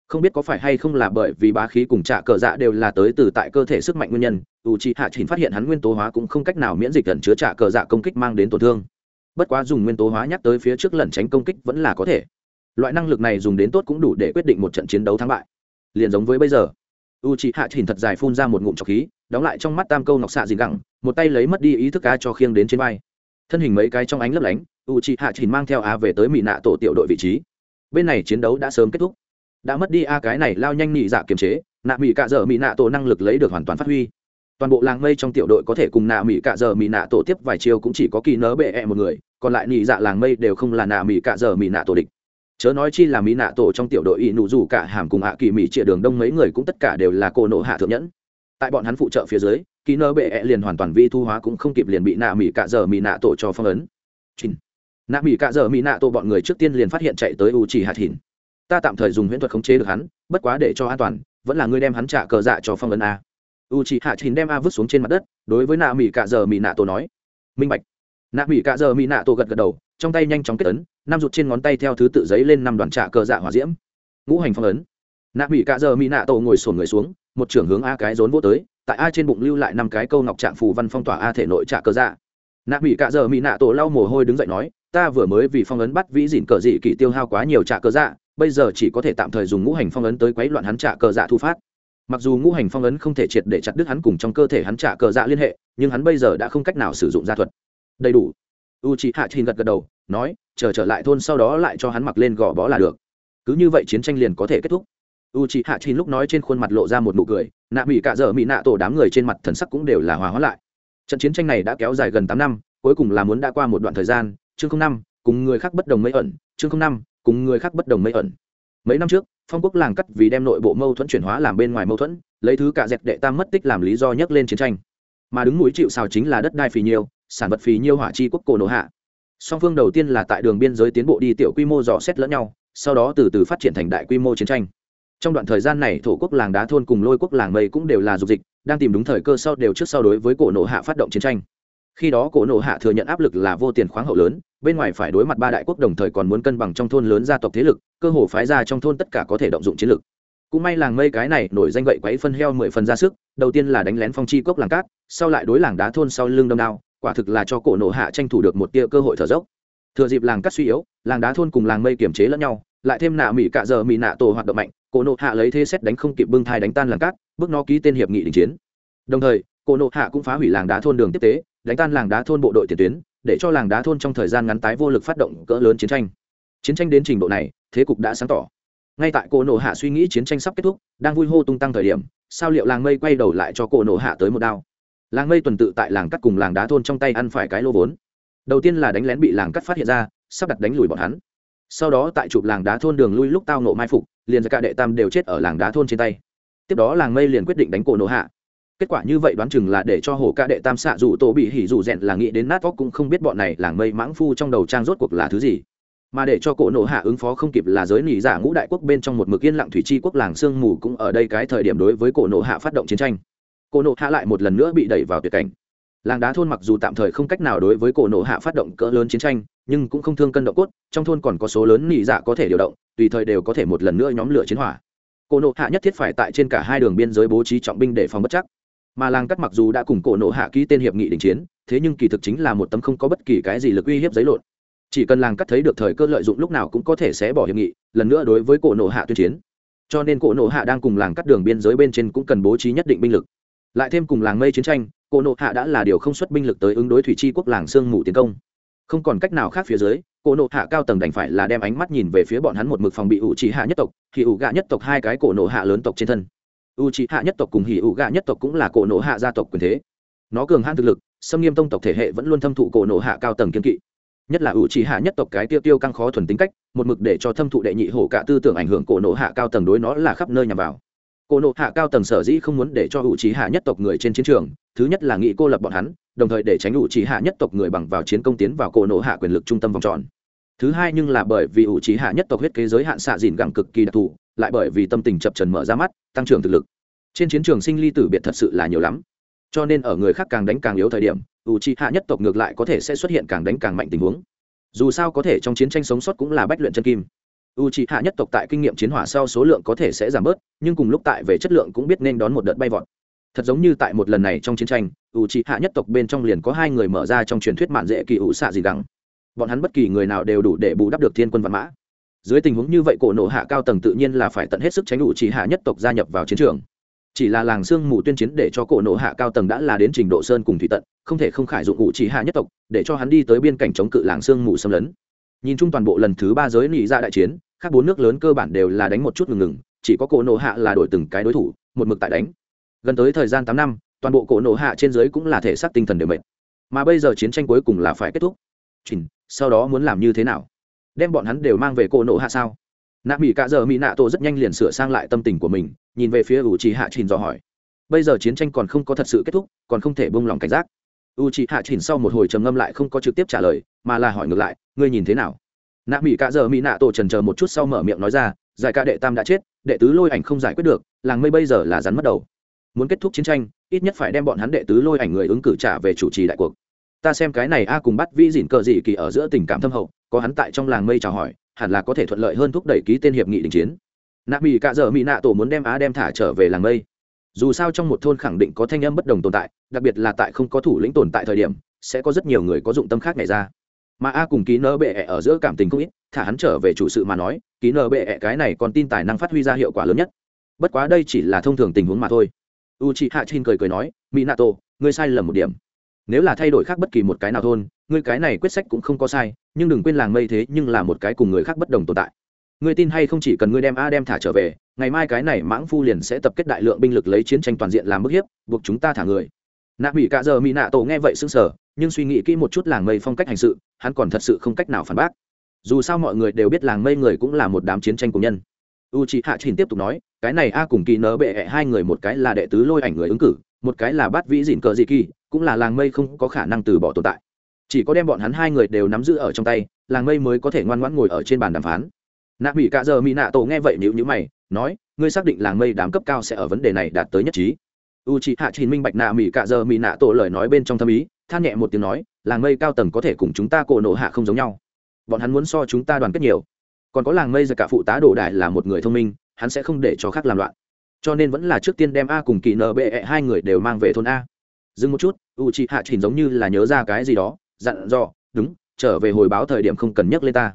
Không biết có phải hay không là bởi vì bá khí cùng trạ cờ dạ đều là tới từ tại cơ thể sức mạnh nguyên nhân u c hạ chỉnh phát hiện hắn nguyên tố hóa cũng không cách nào miễn dịch gần chứa trạ cờ dạ công kích mang đến tổn thương bất quá dùng nguyên tố hóa nhắc tới phía trước lần tránh công kích vẫn là có thể. Loại năng lực này dùng đến tốt cũng đủ để quyết định một trận chiến đấu thắng bại. Liền giống với bây giờ u c hạ thìn thật dài phun ra một ngụm trọc khí, đóng lại trong mắt tam câu ngọc xạ dìn gẳng, một tay lấy mất đi ý thức ca cho khiêng đến trên vai. Thân hình mấy cái trong ánh lấp lánh u c hạ thìn mang theo a về tới mỹ nạ tổ tiểu đội vị trí. Bên này chiến đấu đã sớm kết thúc. Đã mất đi a cái này lao nhanh nhị dạ kiềm chế, nạ mỹ cạ dở mỹ nạ tổ năng lực lấy được hoàn toàn phát huy toàn bộ làng mây trong tiểu đội có thể cùng nạ mỹ cạ giờ mỹ nạ tổ tiếp vài chiêu cũng chỉ có kỳ nớ bệ e một người, còn lại nhị dạ làng mây đều không là nạ mỹ cạ giờ mỹ nạ tổ địch. Chớ nói chi là mỹ nạ tổ trong tiểu đội ỵ nụ dù cả hàm cùng hạ kỳ mỹ trịa đường đông mấy người cũng tất cả đều là cô nộ hạ thượng nhẫn. Tại bọn hắn phụ trợ phía dưới, kỳ nơ bệ e liền hoàn toàn vi thu hóa cũng không kịp liền bị nạ mỹ cạ giờ mỹ nạ tổ cho phong ấn. Chìn. nạ mỹ cạ giờ mỹ nạ tổ bọn người trước tiên liền phát hiện chạy tới u chỉ hạt hìn ta tạm thời dùng huyễn thuật khống chế được hắn, bất quá để cho an toàn, vẫn là ngươi đem hắn trả cờ dạ cho phong ấn a u chị hạ chín đem a vứt xuống trên mặt đất, đối với nạ mỹ cạ giờ mỹ nạ tổ nói. Minh bạch. Nạ mỹ cạ giờ mỹ nạ tổ gật gật đầu, trong tay nhanh chóng kết ấn, năm rụt trên ngón tay theo thứ tự giấy lên năm đoàn trả cờ dạ hỏa diễm. Ngũ hành phong ấn. Nạ mỹ cạ giờ mỹ nạ tổ ngồi sổn người xuống, một trưởng hướng a cái rốn vô tới, tại a trên bụng lưu lại năm cái câu ngọc trạng phù văn phong tỏa a thể nội trả cờ dạ. Nạ mỹ cạ giờ mỹ nạ tổ lau mồ hôi đứng dậy nói, ta vừa mới vì phong ấn bắt vĩ dịn cờ dị kỷ tiêu hao quá nhiều trả cờ dạ bây giờ chỉ có thể tạm thời dùng ngũ hành phong ấn tới quấy loạn hắn trả cờ dạ thu phát mặc dù ngũ hành phong ấn không thể triệt để chặt đứt hắn cùng trong cơ thể hắn trả cờ dạ liên hệ, nhưng hắn bây giờ đã không cách nào sử dụng gia thuật. Đầy đủ. U chị hạ trình gật gật đầu, nói, chờ trở lại thôn sau đó lại cho hắn mặc lên gò bó là được. Cứ như vậy chiến tranh liền có thể kết thúc. U chị hạ trình lúc nói trên khuôn mặt lộ ra một nụ cười, nạ mỹ cạ dở mỹ nạ tổ đám người trên mặt thần sắc cũng đều là hòa hóa lại. Trận chiến tranh này đã kéo dài gần tám năm, cuối cùng là muốn đã qua một đoạn thời gian, chương năm, cùng người khác bất đồng mấy ẩn, chương năm, cùng người khác bất đồng mấy ẩn mấy năm trước, phong quốc làng cắt vì đem nội bộ mâu thuẫn chuyển hóa làm bên ngoài mâu thuẫn, lấy thứ cả dẹp đệ tam mất tích làm lý do nhắc lên chiến tranh. Mà đứng mũi chịu xào chính là đất đai phì nhiêu, sản vật phì nhiêu hỏa chi quốc cổ nổ hạ. Song phương đầu tiên là tại đường biên giới tiến bộ đi tiểu quy mô dò xét lẫn nhau, sau đó từ từ phát triển thành đại quy mô chiến tranh. Trong đoạn thời gian này, thổ quốc làng đá thôn cùng lôi quốc làng mây cũng đều là dục dịch, đang tìm đúng thời cơ sau đều trước sau đối với cổ nổ hạ phát động chiến tranh khi đó cổ nộ hạ thừa nhận áp lực là vô tiền khoáng hậu lớn, bên ngoài phải đối mặt ba đại quốc đồng thời còn muốn cân bằng trong thôn lớn gia tộc thế lực, cơ hồ phái ra trong thôn tất cả có thể động dụng chiến lực. Cũng may làng mây cái này nổi danh gậy quấy phân heo mười phần ra sức, đầu tiên là đánh lén phong chi cốc làng cát, sau lại đối làng đá thôn sau lưng đâm đao, quả thực là cho cổ nổ hạ tranh thủ được một tia cơ hội thở dốc. Thừa dịp làng cát suy yếu, làng đá thôn cùng làng mây kiềm chế lẫn nhau, lại thêm nạ mỹ cạ giờ mỹ nạ tổ hoạt động mạnh, cổ nổ hạ lấy thế xét đánh không kịp bưng thai đánh tan làng cát, bước nó ký tên hiệp nghị đình chiến. Đồng thời, cổ nổ hạ cũng phá hủy làng đá thôn đường tiếp tế đánh tan làng đá thôn bộ đội tiền tuyến, để cho làng đá thôn trong thời gian ngắn tái vô lực phát động cỡ lớn chiến tranh. Chiến tranh đến trình độ này, thế cục đã sáng tỏ. Ngay tại cổ nổ hạ suy nghĩ chiến tranh sắp kết thúc, đang vui hô tung tăng thời điểm, sao liệu làng mây quay đầu lại cho cổ nổ hạ tới một đao? Làng mây tuần tự tại làng cắt cùng làng đá thôn trong tay ăn phải cái lô vốn. Đầu tiên là đánh lén bị làng cắt phát hiện ra, sắp đặt đánh lùi bọn hắn. Sau đó tại chụp làng đá thôn đường lui lúc tao nộ mai phục, liền ra cả đệ tam đều chết ở làng đá thôn trên tay. Tiếp đó làng mây liền quyết định đánh cổ nổ hạ kết quả như vậy đoán chừng là để cho hồ ca đệ tam xạ dù tổ bị hỉ dù rèn là nghĩ đến nát vóc cũng không biết bọn này làng mây mãng phu trong đầu trang rốt cuộc là thứ gì. Mà để cho cổ nộ hạ ứng phó không kịp là giới nỉ giả ngũ đại quốc bên trong một mực yên lặng thủy chi quốc làng sương mù cũng ở đây cái thời điểm đối với cổ nộ hạ phát động chiến tranh. Cổ nộ hạ lại một lần nữa bị đẩy vào tuyệt cảnh. Làng đá thôn mặc dù tạm thời không cách nào đối với cổ nộ hạ phát động cỡ lớn chiến tranh, nhưng cũng không thương cân động cốt, trong thôn còn có số lớn nỉ dạ có thể điều động, tùy thời đều có thể một lần nữa nhóm lửa chiến hỏa. Cổ nộ hạ nhất thiết phải tại trên cả hai đường biên giới bố trí trọng binh để phòng bất chắc mà làng cắt mặc dù đã cùng cổ nộ hạ ký tên hiệp nghị đình chiến, thế nhưng kỳ thực chính là một tấm không có bất kỳ cái gì lực uy hiếp giấy lộn. Chỉ cần làng cắt thấy được thời cơ lợi dụng lúc nào cũng có thể sẽ bỏ hiệp nghị, lần nữa đối với cổ nộ hạ tuyên chiến. Cho nên cổ nộ hạ đang cùng làng cắt đường biên giới bên trên cũng cần bố trí nhất định binh lực. Lại thêm cùng làng mây chiến tranh, cổ nộ hạ đã là điều không xuất binh lực tới ứng đối thủy chi quốc làng sương mù tiến công. Không còn cách nào khác phía dưới, cổ nộ hạ cao tầng đành phải là đem ánh mắt nhìn về phía bọn hắn một mực phòng bị ủ trì hạ nhất tộc, thì ủ gạ nhất tộc hai cái cổ nộ hạ lớn tộc trên thân u trì hạ nhất tộc cùng hỉ ủ gạ nhất tộc cũng là cổ nộ hạ gia tộc quyền thế. Nó cường hãn thực lực, xâm nghiêm tông tộc thể hệ vẫn luôn thâm thụ cổ nộ hạ cao tầng kiên kỵ. Nhất là u trì hạ nhất tộc cái tiêu tiêu căng khó thuần tính cách, một mực để cho thâm thụ đệ nhị hổ cả tư tưởng ảnh hưởng cổ nộ hạ cao tầng đối nó là khắp nơi nhằm vào. Cổ nộ hạ cao tầng sở dĩ không muốn để cho u trì hạ nhất tộc người trên chiến trường, thứ nhất là nghị cô lập bọn hắn, đồng thời để tránh u trì hạ nhất tộc người bằng vào chiến công tiến vào cổ nộ hạ quyền lực trung tâm vòng tròn. Thứ hai nhưng là bởi vì u trì hạ nhất tộc huyết kế giới hạn xạ dìn gẳng cực kỳ đặc thù lại bởi vì tâm tình chập trần mở ra mắt, tăng trưởng thực lực. Trên chiến trường sinh ly tử biệt thật sự là nhiều lắm. Cho nên ở người khác càng đánh càng yếu thời điểm ủ trì hạ nhất tộc ngược lại có thể sẽ xuất hiện càng đánh càng mạnh tình huống. Dù sao có thể trong chiến tranh sống sót cũng là bách luyện chân kim. U c hạ nhất tộc tại kinh nghiệm chiến hỏa sau số lượng có thể sẽ giảm bớt, nhưng cùng lúc tại về chất lượng cũng biết nên đón một đợt bay vọt. Thật giống như tại một lần này trong chiến tranh u c hạ nhất tộc bên trong liền có hai người mở ra trong truyền thuyết mạn dễ kỳ ủ xạ gì đắng bọn hắn bất kỳ người nào đều đủ để bù đắp được thiên quân văn mã dưới tình huống như vậy, cổ nộ hạ cao tầng tự nhiên là phải tận hết sức tránh u Chỉ hạ nhất tộc gia nhập vào chiến trường. Chỉ là làng sương mù tuyên chiến để cho cổ nộ hạ cao tầng đã là đến trình độ sơn cùng thủy tận, không thể không khải dụng u Chỉ hạ nhất tộc, để cho hắn đi tới biên cảnh chống cự làng sương mù xâm lấn. Nhìn chung toàn bộ lần thứ ba giới nị ra đại chiến các bốn nước lớn cơ bản đều là đánh một chút ngừng ngừng, chỉ có cổ nộ hạ là đổi từng cái đối thủ, một mực tại đánh. Gần tới thời gian tám năm, toàn bộ cổ nộ hạ trên giới cũng là thể xác tinh thần đều mệt. Mà bây giờ chiến tranh cuối cùng là phải kết thúc. Chỉnh, sau đó muốn làm như thế nào? Đem bọn hắn đều mang về cô nộ hạ sao? Nạ mỹ cả giờ mỹ nạ tổ rất nhanh liền sửa sang lại tâm tình của mình, nhìn về phía U trì hạ trình dò hỏi. Bây giờ chiến tranh còn không có thật sự kết thúc, còn không thể bông lòng cảnh giác. U trì hạ trình sau một hồi trầm ngâm lại không có trực tiếp trả lời, mà là hỏi ngược lại, ngươi nhìn thế nào? Nạ mỹ cả giờ mỹ nạ tổ trần chờ một chút sau mở miệng nói ra, giải ca đệ tam đã chết, đệ tứ lôi ảnh không giải quyết được, làng mây bây giờ là rắn mất đầu. Muốn kết thúc chiến tranh, ít nhất phải đem bọn hắn đệ tứ lôi ảnh người ứng cử trả về chủ trì đại cuộc. Ta xem cái này a cùng bắt vĩ dỉn cờ dị kỳ ở giữa tình cảm thâm hậu có hắn tại trong làng mây chào hỏi, hẳn là có thể thuận lợi hơn thúc đẩy ký tên hiệp nghị đình chiến. Nạ mỹ cả dở mỹ nạ tổ muốn đem á đem thả trở về làng mây. Dù sao trong một thôn khẳng định có thanh âm bất đồng tồn tại, đặc biệt là tại không có thủ lĩnh tồn tại thời điểm, sẽ có rất nhiều người có dụng tâm khác nhảy ra. Mà a cùng ký nơ bệ ẹ ở giữa cảm tình không ít, thả hắn trở về chủ sự mà nói, ký nơ bệ ẹ cái này còn tin tài năng phát huy ra hiệu quả lớn nhất. Bất quá đây chỉ là thông thường tình huống mà thôi. U chị hạ chin cười cười nói mỹ nato ngươi sai lầm một điểm nếu là thay đổi khác bất kỳ một cái nào thôn, ngươi cái này quyết sách cũng không có sai, nhưng đừng quên làng mây thế nhưng là một cái cùng người khác bất đồng tồn tại. Ngươi tin hay không chỉ cần ngươi đem a đem thả trở về, ngày mai cái này mãng phu liền sẽ tập kết đại lượng binh lực lấy chiến tranh toàn diện làm bức hiếp, buộc chúng ta thả người. Nạ mỹ cả giờ mỹ nạ tổ nghe vậy sững sở nhưng suy nghĩ kỹ một chút làng mây phong cách hành sự, hắn còn thật sự không cách nào phản bác. Dù sao mọi người đều biết làng mây người cũng là một đám chiến tranh của nhân. U chị hạ trình tiếp tục nói, cái này a cùng kỳ nớ bệ hẹ hai người một cái là đệ tứ lôi ảnh người ứng cử, một cái là bắt vĩ dịn cờ dị kỳ cũng là làng mây không có khả năng từ bỏ tồn tại. Chỉ có đem bọn hắn hai người đều nắm giữ ở trong tay, làng mây mới có thể ngoan ngoãn ngồi ở trên bàn đàm phán. Nạ mỹ cạ giờ mỹ nạ tổ nghe vậy nếu như mày, nói, ngươi xác định làng mây đám cấp cao sẽ ở vấn đề này đạt tới nhất trí? U c h ị hạ trình minh bạch nạ mỹ cạ giờ mỹ nạ tổ lời nói bên trong thâm ý, than nhẹ một tiếng nói, làng mây cao tầng có thể cùng chúng ta cổ nộ hạ không giống nhau. Bọn hắn muốn so chúng ta đoàn kết nhiều. Còn có làng mây giờ cả phụ tá đồ đại là một người thông minh, hắn sẽ không để cho khác làm loạn. Cho nên vẫn là trước tiên đem a cùng kỳ nợ bệ -E hai người đều mang về thôn a dừng một chút u chị hạ chỉnh giống như là nhớ ra cái gì đó, dặn dò, đúng, trở về hồi báo thời điểm không cần nhắc lên ta.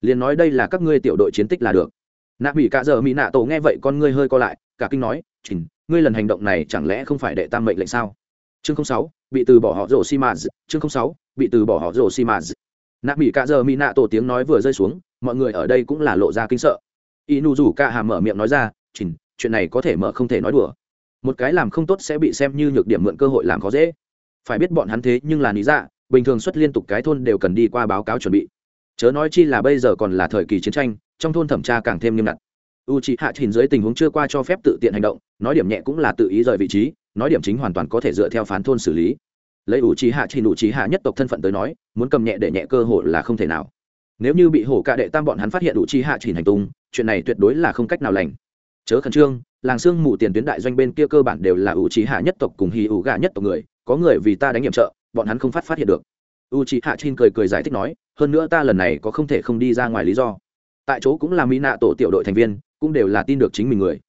Liền nói, đây là các ngươi tiểu đội chiến tích là được. Nạ mỹ cả giờ mỹ nạ tổ nghe vậy con ngươi hơi co lại, cả kinh nói, chỉnh, ngươi lần hành động này chẳng lẽ không phải đệ tam mệnh lệnh sao? Chương sáu, bị từ bỏ họ rổ xi mã chương sáu, bị từ bỏ họ rổ xi mã nạ mỹ cả giờ mỹ nạ tổ tiếng nói vừa rơi xuống, mọi người ở đây cũng là lộ ra kinh sợ. Y nụ rủ cả hà mở miệng nói ra, chỉnh, chuyện này có thể mở không thể nói đùa một cái làm không tốt sẽ bị xem như nhược điểm mượn cơ hội làm khó dễ. Phải biết bọn hắn thế nhưng là lý dạ bình thường xuất liên tục cái thôn đều cần đi qua báo cáo chuẩn bị. Chớ nói chi là bây giờ còn là thời kỳ chiến tranh, trong thôn thẩm tra càng thêm nghiêm ngặt. U c h ị hạ trình dưới tình huống chưa qua cho phép tự tiện hành động, nói điểm nhẹ cũng là tự ý rời vị trí, nói điểm chính hoàn toàn có thể dựa theo phán thôn xử lý. Lấy u c h ị hạ trình u c h ị hạ nhất tộc thân phận tới nói, muốn cầm nhẹ để nhẹ cơ hội là không thể nào. Nếu như bị hổ cạ đệ tam bọn hắn phát hiện u c h ị hạ trình hành tung, chuyện này tuyệt đối là không cách nào lành chớ khẩn trương, làng sương mù tiền tuyến đại doanh bên kia cơ bản đều là u trí hạ nhất tộc cùng hì ủ gà nhất tộc người, có người vì ta đánh nhiệm trợ, bọn hắn không phát phát hiện được. U trí hạ trên cười cười giải thích nói, hơn nữa ta lần này có không thể không đi ra ngoài lý do. Tại chỗ cũng là mỹ nạ tổ tiểu đội thành viên, cũng đều là tin được chính mình người.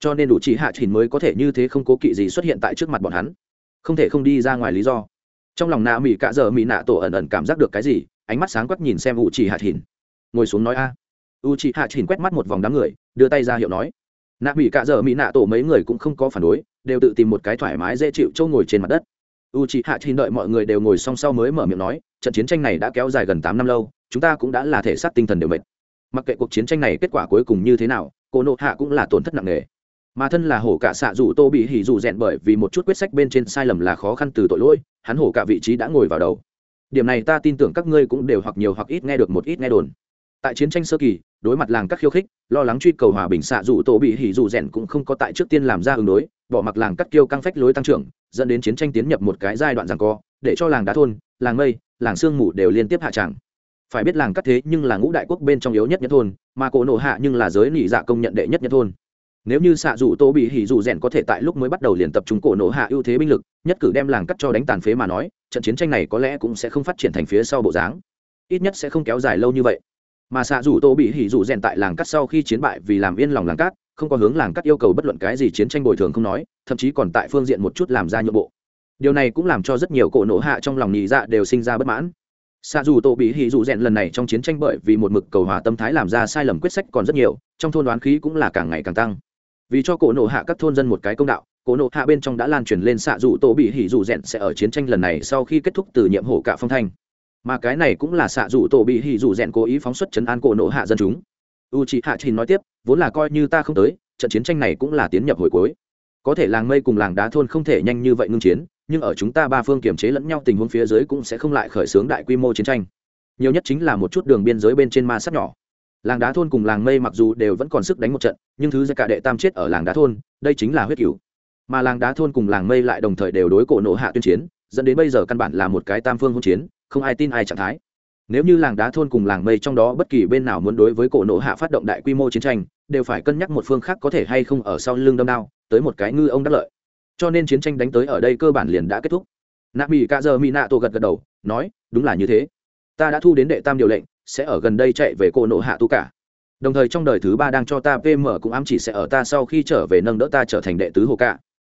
Cho nên đủ chỉ hạ chỉnh mới có thể như thế không cố kỵ gì xuất hiện tại trước mặt bọn hắn. Không thể không đi ra ngoài lý do. Trong lòng nạ mỹ cạ giờ mỹ nạ tổ ẩn ẩn cảm giác được cái gì, ánh mắt sáng quắc nhìn xem u chỉ hạ chỉnh ngồi xuống nói a. U chỉ hạ chỉnh quét mắt một vòng đám người, đưa tay ra hiệu nói nạ mỹ cạ dợ mỹ nạ tổ mấy người cũng không có phản đối, đều tự tìm một cái thoải mái dễ chịu châu ngồi trên mặt đất. U chỉ hạ chỉnh đợi mọi người đều ngồi song sau mới mở miệng nói, trận chiến tranh này đã kéo dài gần tám năm lâu, chúng ta cũng đã là thể xác tinh thần đều mệt. Mặc kệ cuộc chiến tranh này kết quả cuối cùng như thế nào, cô nộ hạ cũng là tổn thất nặng nề. Mà thân là hổ cả xạ dù tô bị hỉ dù rèn bởi vì một chút quyết sách bên trên sai lầm là khó khăn từ tội lỗi, hắn hổ cả vị trí đã ngồi vào đầu. Điểm này ta tin tưởng các ngươi cũng đều hoặc nhiều hoặc ít nghe được một ít nghe đồn tại chiến tranh sơ kỳ, đối mặt làng các khiêu khích, lo lắng truy cầu hòa bình xạ dù tổ bị hỉ dù rèn cũng không có tại trước tiên làm ra ứng đối, bỏ mặc làng cắt kiêu căng phách lối tăng trưởng, dẫn đến chiến tranh tiến nhập một cái giai đoạn rằng co, để cho làng đá thôn, làng mây, làng sương mù đều liên tiếp hạ tràng. Phải biết làng cắt thế nhưng là ngũ đại quốc bên trong yếu nhất nhất thôn, mà cổ nổ hạ nhưng là giới nỉ dạ công nhận đệ nhất nhất thôn. Nếu như xạ dù tô bị hỉ dù rèn có thể tại lúc mới bắt đầu liền tập trung cổ nổ hạ ưu thế binh lực, nhất cử đem làng cắt cho đánh tàn phế mà nói, trận chiến tranh này có lẽ cũng sẽ không phát triển thành phía sau bộ dáng. Ít nhất sẽ không kéo dài lâu như vậy mà xạ dù tô bị hỉ dù rèn tại làng cắt sau khi chiến bại vì làm yên lòng làng cát, không có hướng làng cắt yêu cầu bất luận cái gì chiến tranh bồi thường không nói thậm chí còn tại phương diện một chút làm ra nhượng bộ. Điều này cũng làm cho rất nhiều cổ nổ hạ trong lòng nhị dạ đều sinh ra bất mãn. Xạ dù tô bị hỉ dù rèn lần này trong chiến tranh bởi vì một mực cầu hòa tâm thái làm ra sai lầm quyết sách còn rất nhiều trong thôn đoán khí cũng là càng ngày càng tăng. Vì cho cổ nổ hạ các thôn dân một cái công đạo cổ nổ hạ bên trong đã lan truyền lên xạ dù tô bị hỉ dù rèn sẽ ở chiến tranh lần này sau khi kết thúc từ nhiệm hổ cả phong thanh mà cái này cũng là xạ dù tổ bị hỉ dù rèn cố ý phóng xuất chấn an cổ nổ hạ dân chúng. U chị hạ trình nói tiếp, vốn là coi như ta không tới, trận chiến tranh này cũng là tiến nhập hồi cuối. Có thể làng mây cùng làng đá thôn không thể nhanh như vậy ngưng chiến, nhưng ở chúng ta ba phương kiềm chế lẫn nhau tình huống phía dưới cũng sẽ không lại khởi xướng đại quy mô chiến tranh. Nhiều nhất chính là một chút đường biên giới bên trên ma sát nhỏ. Làng đá thôn cùng làng mây mặc dù đều vẫn còn sức đánh một trận, nhưng thứ ra cả đệ tam chết ở làng đá thôn, đây chính là huyết cửu. Mà làng đá thôn cùng làng mây lại đồng thời đều đối cổ nộ hạ tuyên chiến, dẫn đến bây giờ căn bản là một cái tam phương hỗn chiến không ai tin ai trạng thái. Nếu như làng đá thôn cùng làng mây trong đó bất kỳ bên nào muốn đối với cổ nộ hạ phát động đại quy mô chiến tranh, đều phải cân nhắc một phương khác có thể hay không ở sau lưng đâm đao, tới một cái ngư ông đắc lợi. Cho nên chiến tranh đánh tới ở đây cơ bản liền đã kết thúc. Nạ mỹ cạ giờ mỹ nạ tổ gật gật đầu, nói, đúng là như thế. Ta đã thu đến đệ tam điều lệnh, sẽ ở gần đây chạy về cổ nộ hạ tu cả. Đồng thời trong đời thứ ba đang cho ta pm cũng ám chỉ sẽ ở ta sau khi trở về nâng đỡ ta trở thành đệ tứ hồ cả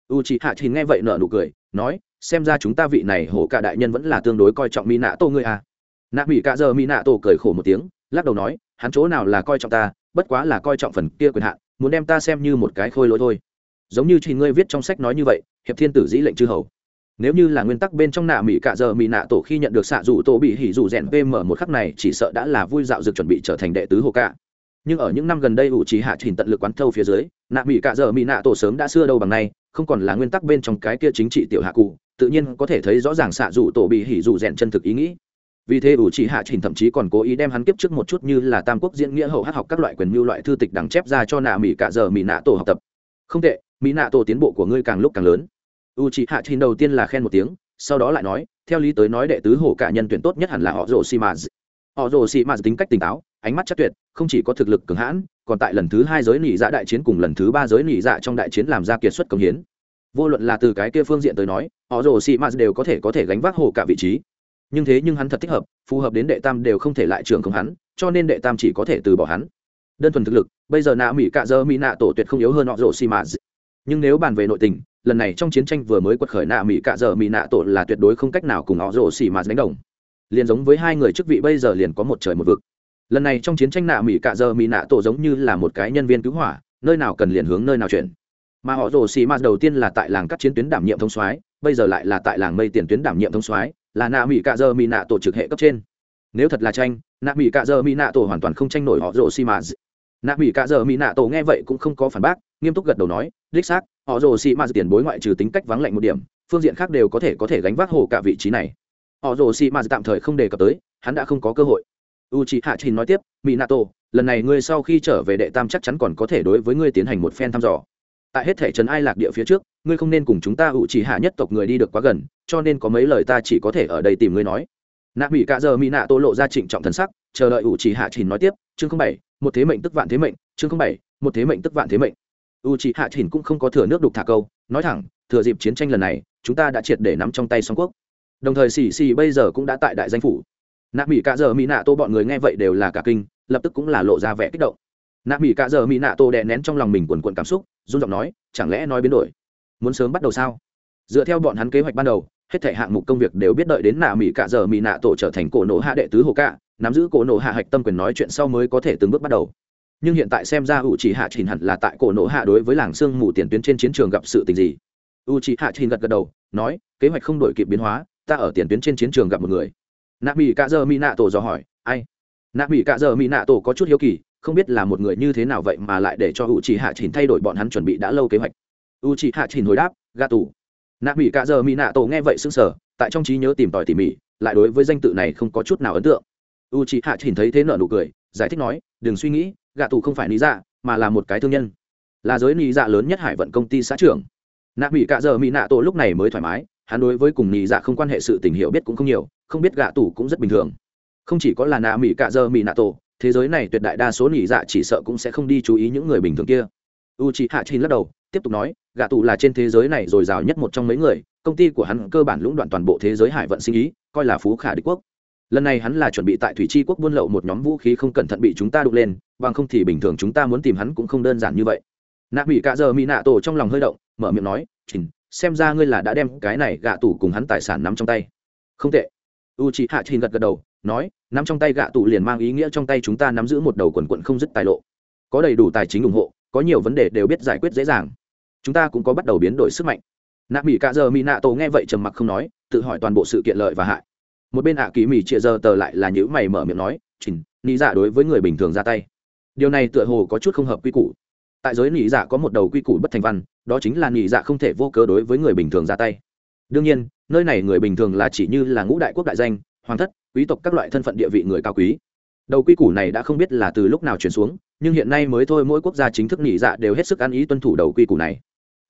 u chị hạ thì nghe vậy nở nụ cười nói, xem ra chúng ta vị này hổ cả đại nhân vẫn là tương đối coi trọng mỹ nạ tổ ngươi à. Nạ mỹ cả giờ mỹ nạ tổ cười khổ một tiếng, lắc đầu nói, hắn chỗ nào là coi trọng ta, bất quá là coi trọng phần kia quyền hạn, muốn đem ta xem như một cái khôi lỗi thôi. Giống như chị ngươi viết trong sách nói như vậy, hiệp thiên tử dĩ lệnh chư hầu. Nếu như là nguyên tắc bên trong nạ mỹ cả giờ mỹ nạ tổ khi nhận được xạ dù tổ bị hỉ dù rèn vm một khắc này, chỉ sợ đã là vui dạo dược chuẩn bị trở thành đệ tứ hồ cả nhưng ở những năm gần đây ủ trí hạ trình tận lực quán thâu phía dưới, nạ mỹ cả giờ mỹ nạ tổ sớm đã xưa đâu bằng nay, không còn là nguyên tắc bên trong cái kia chính trị tiểu hạ cụ, tự nhiên có thể thấy rõ ràng xạ dù tổ bị hỉ dù rèn chân thực ý nghĩ. Vì thế ủ trí hạ trình thậm chí còn cố ý đem hắn kiếp trước một chút như là tam quốc diễn nghĩa hậu hát học các loại quyền mưu loại thư tịch đằng chép ra cho nạ mỹ cả giờ mỹ nạ tổ học tập. Không tệ mỹ nạ tổ tiến bộ của ngươi càng lúc càng lớn. U trí hạ trình đầu tiên là khen một tiếng, sau đó lại nói, theo lý tới nói đệ tứ hổ cả nhân tuyển tốt nhất hẳn là họ rồ xì họ rồ xì tính cách tỉnh táo ánh mắt chắc tuyệt, không chỉ có thực lực cường hãn, còn tại lần thứ hai giới nỉ dạ đại chiến cùng lần thứ ba giới nỉ dạ trong đại chiến làm ra kiệt xuất công hiến. Vô luận là từ cái kia phương diện tới nói, họ rồ xì mạt đều có thể có thể gánh vác hồ cả vị trí. Nhưng thế nhưng hắn thật thích hợp, phù hợp đến đệ tam đều không thể lại trường không hắn, cho nên đệ tam chỉ có thể từ bỏ hắn. Đơn thuần thực lực, bây giờ nạ mỹ cạ dơ mỹ nạ tổ tuyệt không yếu hơn họ rồ xì mạt. Nhưng nếu bàn về nội tình, lần này trong chiến tranh vừa mới quật khởi nạ mỹ cạ dơ mỹ nạ tổ là tuyệt đối không cách nào cùng họ rồ xì mạt đánh đồng. Liền giống với hai người chức vị bây giờ liền có một trời một vực lần này trong chiến tranh nạ mỹ cạ giờ mỹ nạ tổ giống như là một cái nhân viên cứu hỏa, nơi nào cần liền hướng nơi nào chuyển. Mà họ rồ xì mạt đầu tiên là tại làng các chiến tuyến đảm nhiệm thông soái, bây giờ lại là tại làng mây tiền tuyến đảm nhiệm thông soái, là nạ mỹ cạ giờ mỹ nạ tổ trực hệ cấp trên. Nếu thật là tranh, nạ mỹ cạ giờ mỹ nạ tổ hoàn toàn không tranh nổi họ rồ xì mạt. Nạ mỹ cạ giờ mỹ nạ tổ nghe vậy cũng không có phản bác, nghiêm túc gật đầu nói, đích xác, họ rồ xì mạt tiền bối ngoại trừ tính cách vắng lạnh một điểm, phương diện khác đều có thể có thể gánh vác hồ cả vị trí này. Họ rồ xì mạt tạm thời không đề cập tới, hắn đã không có cơ hội u c h i hạ trình nói tiếp mỹ nato lần này ngươi sau khi trở về đệ tam chắc chắn còn có thể đối với ngươi tiến hành một phen thăm dò. Tại hết thể trấn ai lạc địa phía trước, ngươi không nên cùng chúng ta U chỉ hạ nhất tộc người đi được quá gần, cho nên có mấy lời ta chỉ có thể ở đây tìm ngươi nói. Nạ mỹ Cả giờ mỹ nạ tô lộ ra trịnh trọng thần sắc, chờ đợi U chỉ hạ trình nói tiếp, chương không bảy, một thế mệnh tức vạn thế mệnh, chương không bảy, một thế mệnh tức vạn thế mệnh. U chỉ hạ trình cũng không có thừa nước đục thả câu, nói thẳng, thừa dịp chiến tranh lần này, chúng ta đã triệt để nắm trong tay song quốc. Đồng thời xì xì bây giờ cũng đã tại đại danh phủ nạ mỹ cạ giờ mỹ nạ tô bọn người nghe vậy đều là cả kinh, lập tức cũng là lộ ra vẻ kích động. Nạ mỹ cạ giờ mỹ nạ tô đè nén trong lòng mình quần quần cảm xúc, run giọng nói, chẳng lẽ nói biến đổi? Muốn sớm bắt đầu sao? Dựa theo bọn hắn kế hoạch ban đầu, hết thể hạng mục công việc đều biết đợi đến nạ mỹ cạ giờ mỹ nạ tổ trở thành cổ nổ hạ đệ tứ hồ cạ, nắm giữ cổ nổ hạ hạch tâm quyền nói chuyện sau mới có thể từng bước bắt đầu. Nhưng hiện tại xem ra u chỉ hạ trình hẳn là tại cổ nổ hạ đối với làng sương mù tiền tuyến trên chiến trường gặp sự tình gì? U chỉ hạ trình gật gật đầu, nói, kế hoạch không đổi kịp biến hóa, ta ở tiền tuyến trên chiến trường gặp một người nạ mỹ cạ giờ mỹ nạ tổ dò hỏi, ai? Nạ mỹ cạ giờ mỹ nạ tổ có chút hiếu kỳ, không biết là một người như thế nào vậy mà lại để cho u chỉ hạ chỉnh thay đổi bọn hắn chuẩn bị đã lâu kế hoạch. U chỉ hạ chỉnh hồi đáp gạ tù. Nạ mỹ cạ giờ mỹ nạ tổ nghe vậy sững sờ, tại trong trí nhớ tìm tòi tỉ mỉ, lại đối với danh tự này không có chút nào ấn tượng. U chỉ hạ chỉnh thấy thế nợ nụ cười, giải thích nói, đừng suy nghĩ gạ tù không phải lý dạ mà là một cái thương nhân. Là giới lý dạ lớn nhất hải vận công ty xã trưởng. Nạ mỹ cạ giờ mỹ nạ tổ lúc này mới thoải mái hắn đối với cùng nhị dạ không quan hệ sự tình hiểu biết cũng không nhiều, không biết gạ tủ cũng rất bình thường. Không chỉ có là nạ mỹ cạ dơ mỹ nạ tổ, thế giới này tuyệt đại đa số nhị dạ chỉ sợ cũng sẽ không đi chú ý những người bình thường kia. U c h i hạ chin lắc đầu, tiếp tục nói, gạ tủ là trên thế giới này dồi dào nhất một trong mấy người, công ty của hắn cơ bản lũng đoạn toàn bộ thế giới hải vận sinh ý, coi là phú khả đế quốc. Lần này hắn là chuẩn bị tại thủy tri quốc buôn lậu một nhóm vũ khí không cẩn thận bị chúng ta đục lên, bằng không thì bình thường chúng ta muốn tìm hắn cũng không đơn giản như vậy. Nạ mỹ cạ giờ mỹ nạ tổ trong lòng hơi động, mở miệng nói chỉnh xem ra ngươi là đã đem cái này gạ tủ cùng hắn tài sản nắm trong tay. Không tệ. U c h hạ trình gật gật đầu, nói, nắm trong tay gạ tủ liền mang ý nghĩa trong tay chúng ta nắm giữ một đầu quần quận không dứt tài lộ. Có đầy đủ tài chính ủng hộ, có nhiều vấn đề đều biết giải quyết dễ dàng. Chúng ta cũng có bắt đầu biến đổi sức mạnh. Nạ mỹ cạ giờ mỹ nạ tổ nghe vậy trầm mặc không nói, tự hỏi toàn bộ sự kiện lợi và hại. Một bên ạ kỳ mỹ chịa giờ tờ lại là những mày mở miệng nói chỉnh nghĩ dạ đối với người bình thường ra tay. Điều này tựa hồ có chút không hợp quy củ. Tại giới nỉ dạ có một đầu quy củ bất thành văn đó chính là nhị dạ không thể vô cớ đối với người bình thường ra tay. Đương nhiên, nơi này người bình thường là chỉ như là ngũ đại quốc đại danh, hoàng thất, quý tộc các loại thân phận địa vị người cao quý. Đầu quy củ này đã không biết là từ lúc nào chuyển xuống, nhưng hiện nay mới thôi mỗi quốc gia chính thức nhị dạ đều hết sức ăn ý tuân thủ đầu quy củ này.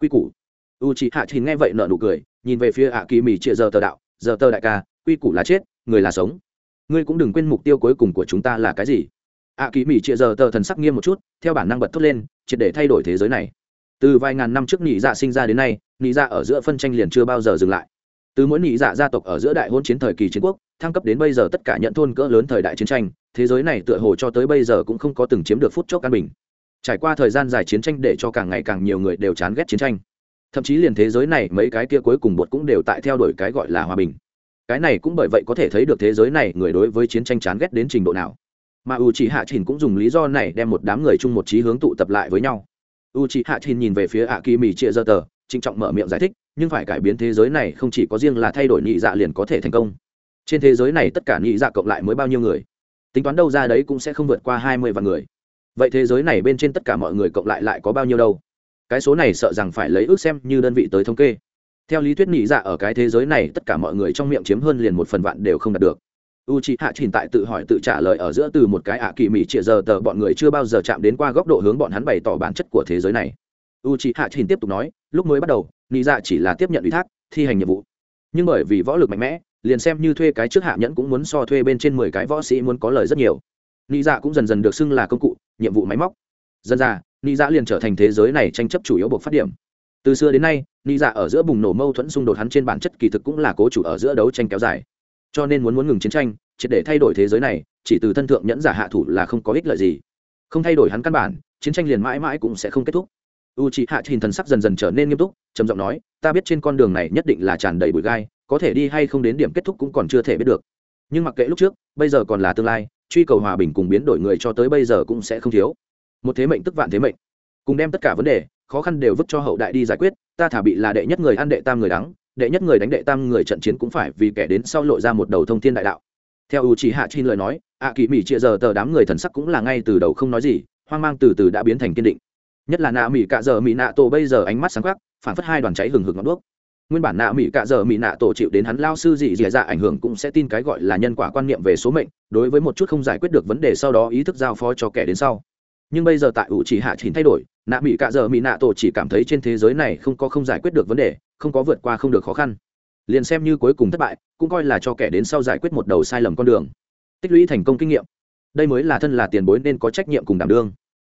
Quy củ. U chị hạ thì nghe vậy nợ nụ cười, nhìn về phía ạ kỳ mỹ chia giờ tờ đạo, giờ tờ đại ca, quy củ là chết, người là sống. Ngươi cũng đừng quên mục tiêu cuối cùng của chúng ta là cái gì. Ạ kỳ mỹ chia giờ tờ thần sắc nghiêm một chút, theo bản năng bật thốt lên, triệt để thay đổi thế giới này từ vài ngàn năm trước nhị dạ sinh ra đến nay nhị dạ ở giữa phân tranh liền chưa bao giờ dừng lại. Từ mỗi nhị dạ gia tộc ở giữa đại hôn chiến thời kỳ chiến quốc, thăng cấp đến bây giờ tất cả nhận thôn cỡ lớn thời đại chiến tranh, thế giới này tựa hồ cho tới bây giờ cũng không có từng chiếm được phút chốc căn bình. Trải qua thời gian dài chiến tranh để cho càng ngày càng nhiều người đều chán ghét chiến tranh. Thậm chí liền thế giới này mấy cái kia cuối cùng bột cũng đều tại theo đuổi cái gọi là hòa bình. Cái này cũng bởi vậy có thể thấy được thế giới này người đối với chiến tranh chán ghét đến trình độ nào. Mà u chỉ hạ trình cũng dùng lý do này đem một đám người chung một trí hướng tụ tập lại với nhau u c hạ chỉnh nhìn về phía ạ kỳ mì chia dơ tờ trịnh trọng mở miệng giải thích, nhưng phải cải biến thế giới này không chỉ có riêng là thay đổi nhị dạ liền có thể thành công. Trên thế giới này tất cả nhị dạ cộng lại mới bao nhiêu người? Tính toán đâu ra đấy cũng sẽ không vượt qua hai mươi vạn người. Vậy thế giới này bên trên tất cả mọi người cộng lại lại có bao nhiêu đâu? Cái số này sợ rằng phải lấy ước xem như đơn vị tới thống kê. Theo lý thuyết nhị dạ ở cái thế giới này tất cả mọi người trong miệng chiếm hơn liền một phần vạn đều không đạt được u c h ị hạ chỉnh tại tự hỏi tự trả lời ở giữa từ một cái ạ kỳ mỹ trịa giờ tờ bọn người chưa bao giờ chạm đến qua góc độ hướng bọn hắn bày tỏ bản chất của thế giới này. U c h ị hạ chỉnh tiếp tục nói, lúc mới bắt đầu nghĩ dạ chỉ là tiếp nhận ủy thác, thi hành nhiệm vụ. Nhưng bởi vì võ lực mạnh mẽ, liền xem như thuê cái trước hạ nhẫn cũng muốn so thuê bên trên mười cái võ sĩ muốn có lời rất nhiều. Nghĩ dạ cũng dần dần được xưng là công cụ, nhiệm vụ máy móc. Dân ra nghĩ dạ liền trở thành thế giới này tranh chấp chủ yếu buộc phát điểm. Từ xưa đến nay nghĩ dạ ở giữa bùng nổ mâu thuẫn xung đột hắn trên bản chất kỳ thực cũng là cố chủ ở giữa đấu tranh kéo dài cho nên muốn muốn ngừng chiến tranh, triệt để thay đổi thế giới này, chỉ từ thân thượng nhẫn giả hạ thủ là không có ích lợi gì. Không thay đổi hắn căn bản, chiến tranh liền mãi mãi cũng sẽ không kết thúc. U c h ị hạ trình thần sắc dần dần trở nên nghiêm túc, trầm giọng nói, ta biết trên con đường này nhất định là tràn đầy bụi gai, có thể đi hay không đến điểm kết thúc cũng còn chưa thể biết được. Nhưng mặc kệ lúc trước, bây giờ còn là tương lai, truy cầu hòa bình cùng biến đổi người cho tới bây giờ cũng sẽ không thiếu. Một thế mệnh tức vạn thế mệnh. Cùng đem tất cả vấn đề, khó khăn đều vứt cho hậu đại đi giải quyết, ta thả bị là đệ nhất người ăn đệ tam người đắng đệ nhất người đánh đệ tam người trận chiến cũng phải vì kẻ đến sau lộ ra một đầu thông thiên đại đạo. Theo u chỉ hạ chi lời nói ạ kỳ mỹ chia giờ tờ đám người thần sắc cũng là ngay từ đầu không nói gì, hoang mang từ từ đã biến thành kiên định. Nhất là nạ mỹ cạ giờ mỹ nạ tổ bây giờ ánh mắt sáng khắc phản phất hai đoàn cháy hừng hực ngọn đuốc. Nguyên bản nạ mỹ cạ giờ mỹ nạ tổ chịu đến hắn lao sư gì dìa dạ ảnh hưởng cũng sẽ tin cái gọi là nhân quả quan niệm về số mệnh, đối với một chút không giải quyết được vấn đề sau đó ý thức giao phó cho kẻ đến sau. Nhưng bây giờ tại ủ chỉ hạ chỉ thay đổi nạ mỹ cạ giờ mỹ nạ tổ chỉ cảm thấy trên thế giới này không có không giải quyết được vấn đề không có vượt qua không được khó khăn. Liền xem như cuối cùng thất bại cũng coi là cho kẻ đến sau giải quyết một đầu sai lầm con đường. Tích lũy thành công kinh nghiệm. Đây mới là thân là tiền bối nên có trách nhiệm cùng đảm đương.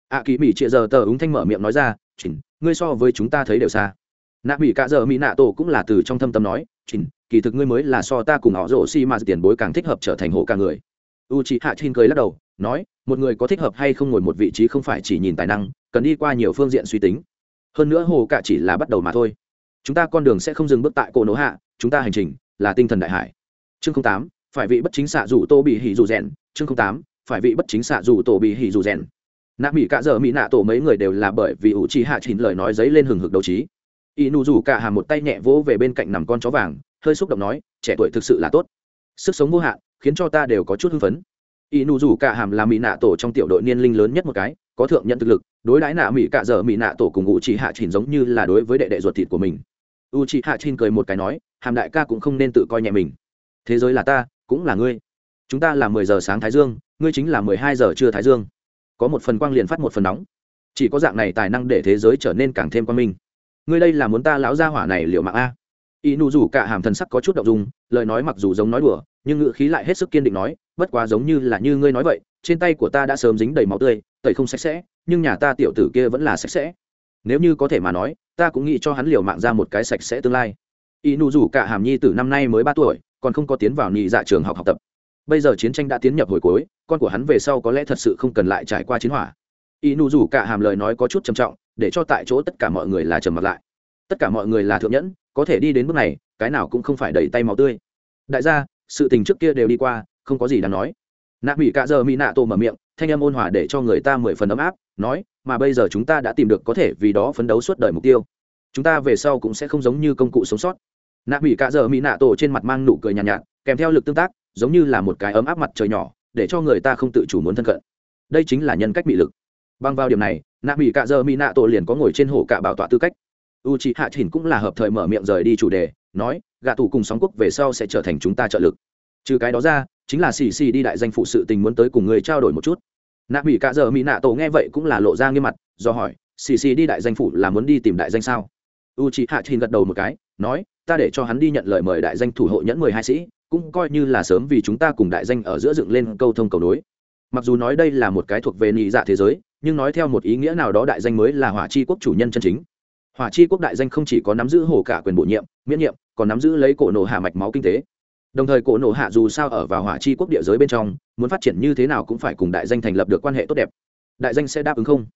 Ạ à, kỳ mỹ trịa giờ tờ ứng thanh mở miệng nói ra chỉnh ngươi so với chúng ta thấy đều xa. Nạ mỹ cạ giờ mỹ nạ tổ cũng là từ trong thâm tâm nói chỉnh kỳ thực ngươi mới là so ta cùng họ rổ xi mà tiền bối càng thích hợp trở thành hộ cả người. U chị hạ chin cười lắc đầu nói một người có thích hợp hay không ngồi một vị trí không phải chỉ nhìn tài năng cần đi qua nhiều phương diện suy tính. Hơn nữa hồ cả chỉ là bắt đầu mà thôi. Chúng ta con đường sẽ không dừng bước tại cổ nổ hạ, chúng ta hành trình là tinh thần đại hải. Chương tám, phải vị bất chính xạ dù tô bị hỉ dù rèn. Chương tám, phải vị bất chính xạ dù tổ bị hỉ dù rèn. Nạ mỹ cả giờ mỹ nạ tổ mấy người đều là bởi vì ủ trì hạ chỉnh lời nói giấy lên hừng hực đấu trí. Y nụ rủ cả hàm một tay nhẹ vỗ về bên cạnh nằm con chó vàng, hơi xúc động nói, trẻ tuổi thực sự là tốt. Sức sống vô hạn, khiến cho ta đều có chút hưng phấn. Y nụ rủ cả hàm là mỹ nạ tổ trong tiểu đội niên linh lớn nhất một cái có thượng nhận thực lực, đối đãi nạ mỹ cạ dở mỹ nạ tổ cùng u chị hạ trình giống như là đối với đệ đệ ruột thịt của mình. U chị hạ trình cười một cái nói, hàm đại ca cũng không nên tự coi nhẹ mình. Thế giới là ta, cũng là ngươi. Chúng ta là mười giờ sáng thái dương, ngươi chính là mười hai giờ trưa thái dương. Có một phần quang liền phát một phần nóng. Chỉ có dạng này tài năng để thế giới trở nên càng thêm quan minh. Ngươi đây là muốn ta lão gia hỏa này liệu mạng a? Y nụ rủ cả hàm thần sắc có chút động dung, lời nói mặc dù giống nói đùa nhưng ngữ khí lại hết sức kiên định nói, bất quá giống như là như ngươi nói vậy, trên tay của ta đã sớm dính đầy máu tươi, tẩy không sạch sẽ, nhưng nhà ta tiểu tử kia vẫn là sạch sẽ. Nếu như có thể mà nói, ta cũng nghĩ cho hắn liều mạng ra một cái sạch sẽ tương lai. Y nụ rủ cả hàm nhi từ năm nay mới ba tuổi, còn không có tiến vào nhị dạ trường học học tập. Bây giờ chiến tranh đã tiến nhập hồi cuối, con của hắn về sau có lẽ thật sự không cần lại trải qua chiến hỏa. Y nụ rủ cả hàm lời nói có chút trầm trọng, để cho tại chỗ tất cả mọi người là trầm mặt lại. Tất cả mọi người là thượng nhẫn, có thể đi đến bước này, cái nào cũng không phải đẩy tay máu tươi. Đại gia sự tình trước kia đều đi qua không có gì đáng nói. Nạ mỹ cạ giờ mỹ nạ tổ mở miệng thanh âm ôn hòa để cho người ta mười phần ấm áp nói mà bây giờ chúng ta đã tìm được có thể vì đó phấn đấu suốt đời mục tiêu. Chúng ta về sau cũng sẽ không giống như công cụ sống sót. Nạ mỹ cạ giờ mỹ nạ tổ trên mặt mang nụ cười nhàn nhạt, nhạt kèm theo lực tương tác giống như là một cái ấm áp mặt trời nhỏ để cho người ta không tự chủ muốn thân cận. Đây chính là nhân cách bị lực. Bằng vào điểm này nạ mỹ cạ giờ mỹ nạ tổ liền có ngồi trên hổ cạ bảo tọa tư cách. U chị hạ chỉnh cũng là hợp thời mở miệng rời đi chủ đề nói gạ tù cùng sóng quốc về sau sẽ trở thành chúng ta trợ lực. Trừ cái đó ra, chính là xì xì đi đại danh phụ sự tình muốn tới cùng người trao đổi một chút. Nạ bị cạ giờ mỹ nạ tổ nghe vậy cũng là lộ ra nghiêm mặt, do hỏi, xì xì đi đại danh phụ là muốn đi tìm đại danh sao? U chị hạ trình gật đầu một cái, nói, ta để cho hắn đi nhận lời mời đại danh thủ hộ nhẫn mười hai sĩ, cũng coi như là sớm vì chúng ta cùng đại danh ở giữa dựng lên câu thông cầu nối. Mặc dù nói đây là một cái thuộc về nhị dạ thế giới, nhưng nói theo một ý nghĩa nào đó đại danh mới là hỏa chi quốc chủ nhân chân chính hỏa chi quốc đại danh không chỉ có nắm giữ hồ cả quyền bổ nhiệm, miễn nhiệm, còn nắm giữ lấy cổ nổ hạ mạch máu kinh tế. Đồng thời cổ nổ hạ dù sao ở vào hỏa chi quốc địa giới bên trong, muốn phát triển như thế nào cũng phải cùng đại danh thành lập được quan hệ tốt đẹp. Đại danh sẽ đáp ứng không?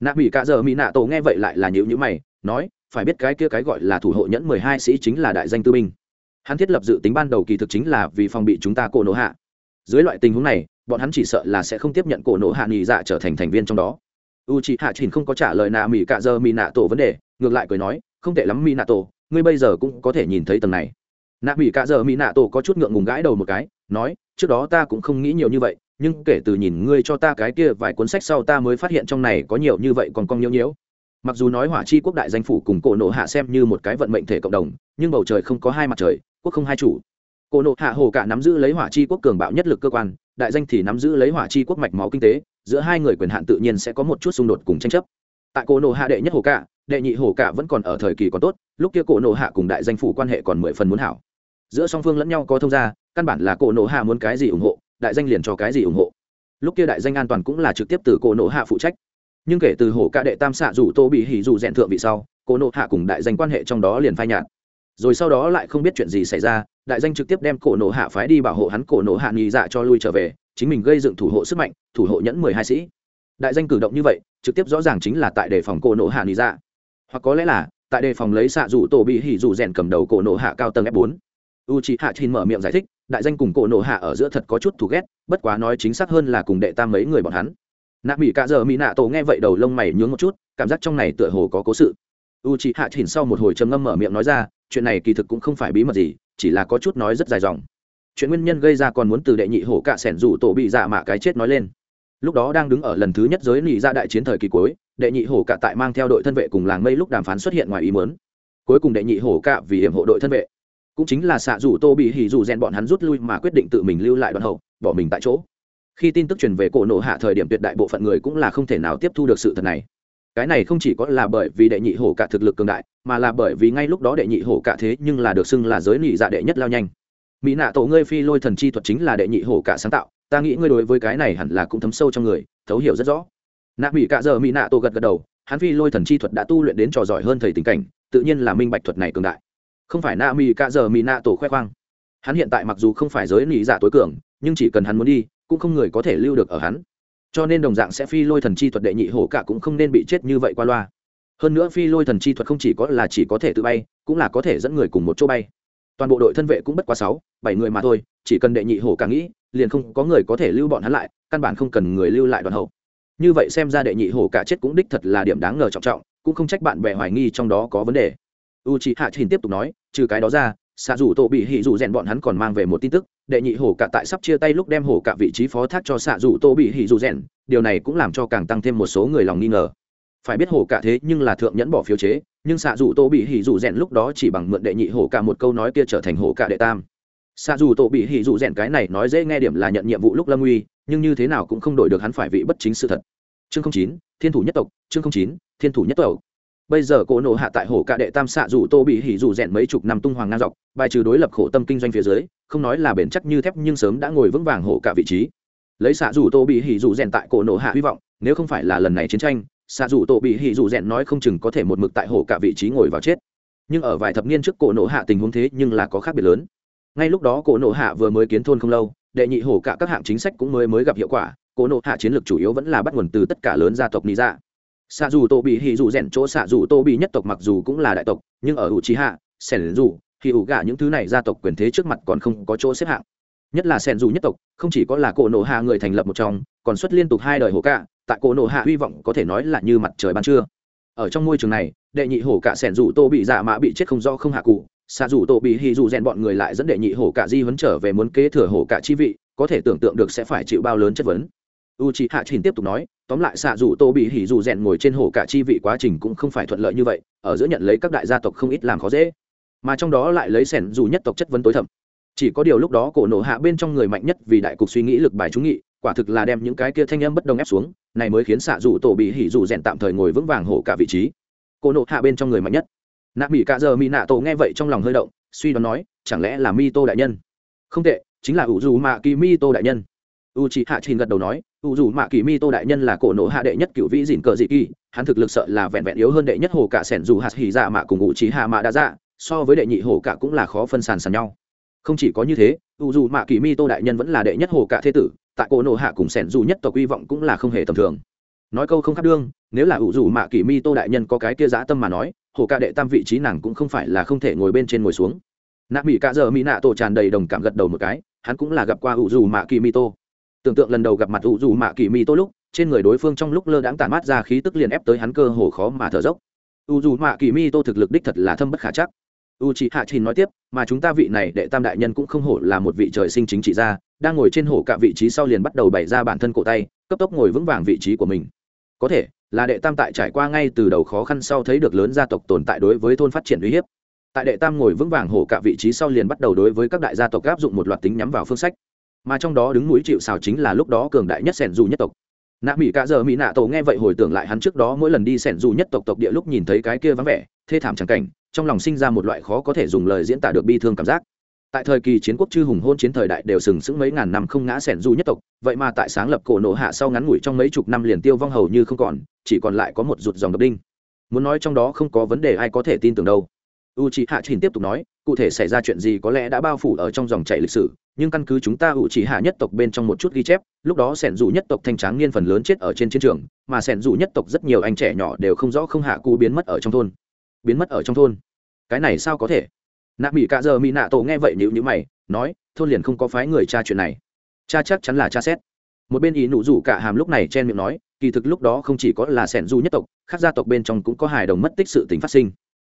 Nạ mỹ cả giờ mỹ nạ tổ nghe vậy lại là nhữ nhữ mày, nói, phải biết cái kia cái gọi là thủ hộ nhẫn mười hai sĩ chính là đại danh tư binh. Hắn thiết lập dự tính ban đầu kỳ thực chính là vì phòng bị chúng ta cổ nổ hạ. Dưới loại tình huống này, bọn hắn chỉ sợ là sẽ không tiếp nhận cổ nổ hạ nghỉ dạ trở thành thành viên trong đó. U chị hạ trình không có trả lời nạ mỹ cả giờ mỹ nạ tổ vấn đề ngược lại cười nói, không tệ lắm mỹ nạ tổ ngươi bây giờ cũng có thể nhìn thấy tầng này. Nạ mỹ cả giờ mỹ nạ tổ có chút ngượng ngùng gãi đầu một cái, nói, trước đó ta cũng không nghĩ nhiều như vậy, nhưng kể từ nhìn ngươi cho ta cái kia vài cuốn sách sau ta mới phát hiện trong này có nhiều như vậy còn cong nhiễu nhiễu. Mặc dù nói hỏa chi quốc đại danh phủ cùng cổ nộ hạ xem như một cái vận mệnh thể cộng đồng, nhưng bầu trời không có hai mặt trời, quốc không hai chủ. Cổ nộ hạ hồ cả nắm giữ lấy hỏa chi quốc cường bạo nhất lực cơ quan, đại danh thì nắm giữ lấy hỏa chi quốc mạch máu kinh tế, giữa hai người quyền hạn tự nhiên sẽ có một chút xung đột cùng tranh chấp. Tại cổ nộ hạ đệ nhất hồ cả đệ nhị hồ cả vẫn còn ở thời kỳ còn tốt, lúc kia cổ nộ hạ cùng đại danh phủ quan hệ còn mười phần muốn hảo. Giữa song phương lẫn nhau có thông gia, căn bản là cổ nộ hạ muốn cái gì ủng hộ, đại danh liền cho cái gì ủng hộ. Lúc kia đại danh an toàn cũng là trực tiếp từ cổ nộ hạ phụ trách. Nhưng kể từ hồ cả đệ tam xạ rủ tô bị hỉ dù rèn thượng vị sau, cổ nộ hạ cùng đại danh quan hệ trong đó liền phai nhạt. Rồi sau đó lại không biết chuyện gì xảy ra, đại danh trực tiếp đem cổ nộ hạ phái đi bảo hộ hắn, cổ nộ hạ nghi dạ cho lui trở về, chính mình gây dựng thủ hộ sức mạnh, thủ hộ nhẫn mười hai sĩ. Đại danh cử động như vậy, trực tiếp rõ ràng chính là tại đề phòng cổ nộ hạ nghi dạ hoặc có lẽ là, tại đề phòng lấy xạ rủ tổ bị hỉ rủ rèn cầm đầu cổ nổ hạ cao tầng f4 u c hạ chín mở miệng giải thích, đại danh cùng cổ nổ hạ ở giữa thật có chút thù ghét, bất quá nói chính xác hơn là cùng đệ tam mấy người bọn hắn. Nạ mỹ cạ giờ mỹ nạ tổ nghe vậy đầu lông mày nhướng một chút, cảm giác trong này tựa hồ có cố sự. U c hạ chín sau một hồi trầm ngâm mở miệng nói ra, chuyện này kỳ thực cũng không phải bí mật gì, chỉ là có chút nói rất dài dòng. Chuyện nguyên nhân gây ra còn muốn từ đệ nhị hổ cạ sẻn rủ tổ bị dạ mạ cái chết nói lên. Lúc đó đang đứng ở lần thứ nhất giới nhị ra dạ đại chiến thời kỳ cuối đệ nhị hổ cạ tại mang theo đội thân vệ cùng làng mây lúc đàm phán xuất hiện ngoài ý mớn cuối cùng đệ nhị hổ cạ vì hiểm hộ đội thân vệ. Cũng chính là xạ rủ tô bị hỉ rủ rèn bọn hắn rút lui mà quyết định tự mình lưu lại đoạn hậu, bỏ mình tại chỗ. Khi tin tức truyền về cổ nộ hạ thời điểm tuyệt đại bộ phận người cũng là không thể nào tiếp thu được sự thật này. Cái này không chỉ có là bởi vì đệ nhị hổ cả thực lực cường đại, mà là bởi vì ngay lúc đó đệ nhị hổ cả thế nhưng là được xưng là giới nị dạ đệ nhất lao nhanh. Mỹ nạ tổ ngươi phi lôi thần chi thuật chính là đệ nhị hổ cả sáng tạo, ta nghĩ ngươi đối với cái này hẳn là cũng thấm sâu trong người, thấu hiểu rất rõ nạ mỹ cả giờ mỹ nạ tổ gật gật đầu, hắn phi lôi thần chi thuật đã tu luyện đến trò giỏi hơn thầy tình cảnh, tự nhiên là minh bạch thuật này cường đại. Không phải nạ mỹ cả giờ mỹ nạ tổ khoe khoang. Hắn hiện tại mặc dù không phải giới nỉ giả tối cường, nhưng chỉ cần hắn muốn đi, cũng không người có thể lưu được ở hắn. Cho nên đồng dạng sẽ phi lôi thần chi thuật đệ nhị hổ cả cũng không nên bị chết như vậy qua loa. Hơn nữa phi lôi thần chi thuật không chỉ có là chỉ có thể tự bay, cũng là có thể dẫn người cùng một chỗ bay. Toàn bộ đội thân vệ cũng bất quá sáu, bảy người mà thôi, chỉ cần đệ nhị hổ cả nghĩ, liền không có người có thể lưu bọn hắn lại, căn bản không cần người lưu lại đoàn hậu như vậy xem ra đệ nhị hổ cả chết cũng đích thật là điểm đáng ngờ trọng trọng, cũng không trách bạn bè hoài nghi trong đó có vấn đề. U c h ị hạ trình tiếp tục nói, trừ cái đó ra xạ dù tổ bị hỉ dù rèn bọn hắn còn mang về một tin tức, đệ nhị hổ cả tại sắp chia tay lúc đem hổ cả vị trí phó thác cho xạ dù tổ bị hỉ dù rèn điều này cũng làm cho càng tăng thêm một số người lòng nghi ngờ. Phải biết hổ cả thế nhưng là thượng nhẫn bỏ phiếu chế, nhưng xạ dù tổ bị hỉ dù rèn lúc đó chỉ bằng mượn đệ nhị hổ cả một câu nói kia trở thành hổ cả đệ tam. Xạ dù tổ bị hỉ dù rèn cái này nói dễ nghe điểm là nhận nhiệm vụ lúc lâm uy nhưng như thế nào cũng không đổi được hắn phải vị bất chính sự thật. Chương chín, thiên thủ nhất tộc, chương chín, thiên thủ nhất tộc. Bây giờ cổ nổ hạ tại hổ cạ đệ tam xạ dù tô bị hỉ dù rèn mấy chục năm tung hoàng ngang dọc, bài trừ đối lập khổ tâm kinh doanh phía dưới, không nói là bền chắc như thép nhưng sớm đã ngồi vững vàng hổ cạ vị trí. Lấy xạ dù tô bị hỉ dù rèn tại cổ nổ hạ hy vọng, nếu không phải là lần này chiến tranh, xạ dù tô bị hỉ dù rèn nói không chừng có thể một mực tại hổ cạ vị trí ngồi vào chết. Nhưng ở vài thập niên trước cổ nổ hạ tình huống thế nhưng là có khác biệt lớn. Ngay lúc đó cổ nổ hạ vừa mới kiến thôn không lâu đệ nhị hổ cả các hạng chính sách cũng mới mới gặp hiệu quả cỗ nộ hạ chiến lược chủ yếu vẫn là bắt nguồn từ tất cả lớn gia tộc lý dạ. Xạ dù tô bị hì dù rèn chỗ xạ dù tô bị nhất tộc mặc dù cũng là đại tộc nhưng ở u trí hạ sẻn dù hì ủ gạ những thứ này gia tộc quyền thế trước mặt còn không có chỗ xếp hạng. Nhất là sẻn dù nhất tộc không chỉ có là cổ nộ hạ người thành lập một trong còn xuất liên tục hai đời hổ cả, tại cổ nộ hạ hy vọng có thể nói là như mặt trời ban trưa. Ở trong môi trường này đệ nhị hổ cả sẻn dù tô bị dạ mã bị chết không do không hạ cụ xạ dù tổ bị hì dù rèn bọn người lại dẫn đệ nhị hổ cạ di vấn trở về muốn kế thừa hổ cạ chi vị, có thể tưởng tượng được sẽ phải chịu bao lớn chất vấn. U c h i hạ trình tiếp tục nói, tóm lại xạ dù tô bị hỉ dù rèn ngồi trên hồ cả chi vị quá trình cũng không phải thuận lợi như vậy, ở giữa nhận lấy các đại gia tộc không ít làm khó dễ. Mà trong đó lại lấy sẻn dù nhất tộc chất vấn tối thẩm chỉ có điều lúc đó cổ nổ hạ bên trong người mạnh nhất vì đại cục suy nghĩ lực bài trúng nghị, quả thực là đem những cái kia thanh âm bất đồng ép xuống, này mới khiến xạ dù tổ bị hỉ dù rèn tạm thời ngồi vững vàng hổ cả vị trí. Cổ nổ hạ bên trong người mạnh nhất nạ mỹ cạ giờ mỹ nạ tổ nghe vậy trong lòng hơi động, suy đoán nói, chẳng lẽ là mi tô đại nhân? Không tệ, chính là ủ dù mạ kỳ mi tô đại nhân. U c h ị hạ trình gật đầu nói ủ dù mạ kỳ mi tô đại nhân là cổ nộ hạ đệ nhất cựu vĩ dìn cờ dị kỳ, hắn thực lực sợ là vẹn vẹn yếu hơn đệ nhất hồ cả sẻn dù hạt hỉ dạ mạ cùng u trí hạ mạ đã dạ so với đệ nhị hồ cả cũng là khó phân sàn sàn nhau. Không chỉ có như thế ủ dù mạ kỳ mi tô đại nhân vẫn là đệ nhất hồ cả thế tử, tại cổ nộ hạ cùng sẻn dù nhất tộc hy vọng cũng là không hề tầm thường. Nói câu không khác đương, nếu là ủ dù mạ kỳ mi tô đại nhân có cái kia dã tâm mà nói hồ cả đệ tam vị trí nàng cũng không phải là không thể ngồi bên trên ngồi xuống. Nạ mỹ cả giờ mỹ nạ tổ tràn đầy đồng cảm gật đầu một cái, hắn cũng là gặp qua u dù mạ kỳ mi tô. Tưởng tượng lần đầu gặp mặt u dù mạ kỳ mi tô lúc, trên người đối phương trong lúc lơ đãng tản mát ra khí tức liền ép tới hắn cơ hồ khó mà thở dốc. U dù mạ kỳ mi tô thực lực đích thật là thâm bất khả chắc. U chị hạ trình nói tiếp, mà chúng ta vị này đệ tam đại nhân cũng không hổ là một vị trời sinh chính trị gia, đang ngồi trên hổ cả vị trí sau liền bắt đầu bày ra bản thân cổ tay, cấp tốc ngồi vững vàng vị trí của mình. Có thể là đệ tam tại trải qua ngay từ đầu khó khăn sau thấy được lớn gia tộc tồn tại đối với thôn phát triển uy hiếp. Tại đệ tam ngồi vững vàng hổ cả vị trí sau liền bắt đầu đối với các đại gia tộc áp dụng một loạt tính nhắm vào phương sách. Mà trong đó đứng núi chịu xào chính là lúc đó cường đại nhất sẻn dù nhất tộc. Nạ mỹ cả giờ mỹ nạ tổ nghe vậy hồi tưởng lại hắn trước đó mỗi lần đi sẻn dù nhất tộc tộc địa lúc nhìn thấy cái kia vắng vẻ, thê thảm chẳng cảnh, trong lòng sinh ra một loại khó có thể dùng lời diễn tả được bi thương cảm giác tại thời kỳ chiến quốc chư hùng hôn chiến thời đại đều sừng sững mấy ngàn năm không ngã sẻn du nhất tộc, vậy mà tại sáng lập cổ nổ hạ sau ngắn ngủi trong mấy chục năm liền tiêu vong hầu như không còn, chỉ còn lại có một rụt dòng độc đinh. Muốn nói trong đó không có vấn đề ai có thể tin tưởng đâu. U c h ị hạ trình tiếp tục nói, cụ thể xảy ra chuyện gì có lẽ đã bao phủ ở trong dòng chảy lịch sử, nhưng căn cứ chúng ta u c h ị hạ nhất tộc bên trong một chút ghi chép, lúc đó sẻn dù nhất tộc thanh tráng niên phần lớn chết ở trên chiến trường, mà sẻn dù nhất tộc rất nhiều anh trẻ nhỏ đều không rõ không hạ cụ biến mất ở trong thôn. Biến mất ở trong thôn. Cái này sao có thể? Nạ mỹ cạ giờ mỹ nạ tổ nghe vậy nhữ nhữ mày, nói, thôn liền không có phái người cha chuyện này. Cha chắc chắn là cha xét. Một bên ý nụ rủ cả hàm lúc này chen miệng nói, kỳ thực lúc đó không chỉ có là sẻn du nhất tộc, khác gia tộc bên trong cũng có hài đồng mất tích sự tính phát sinh.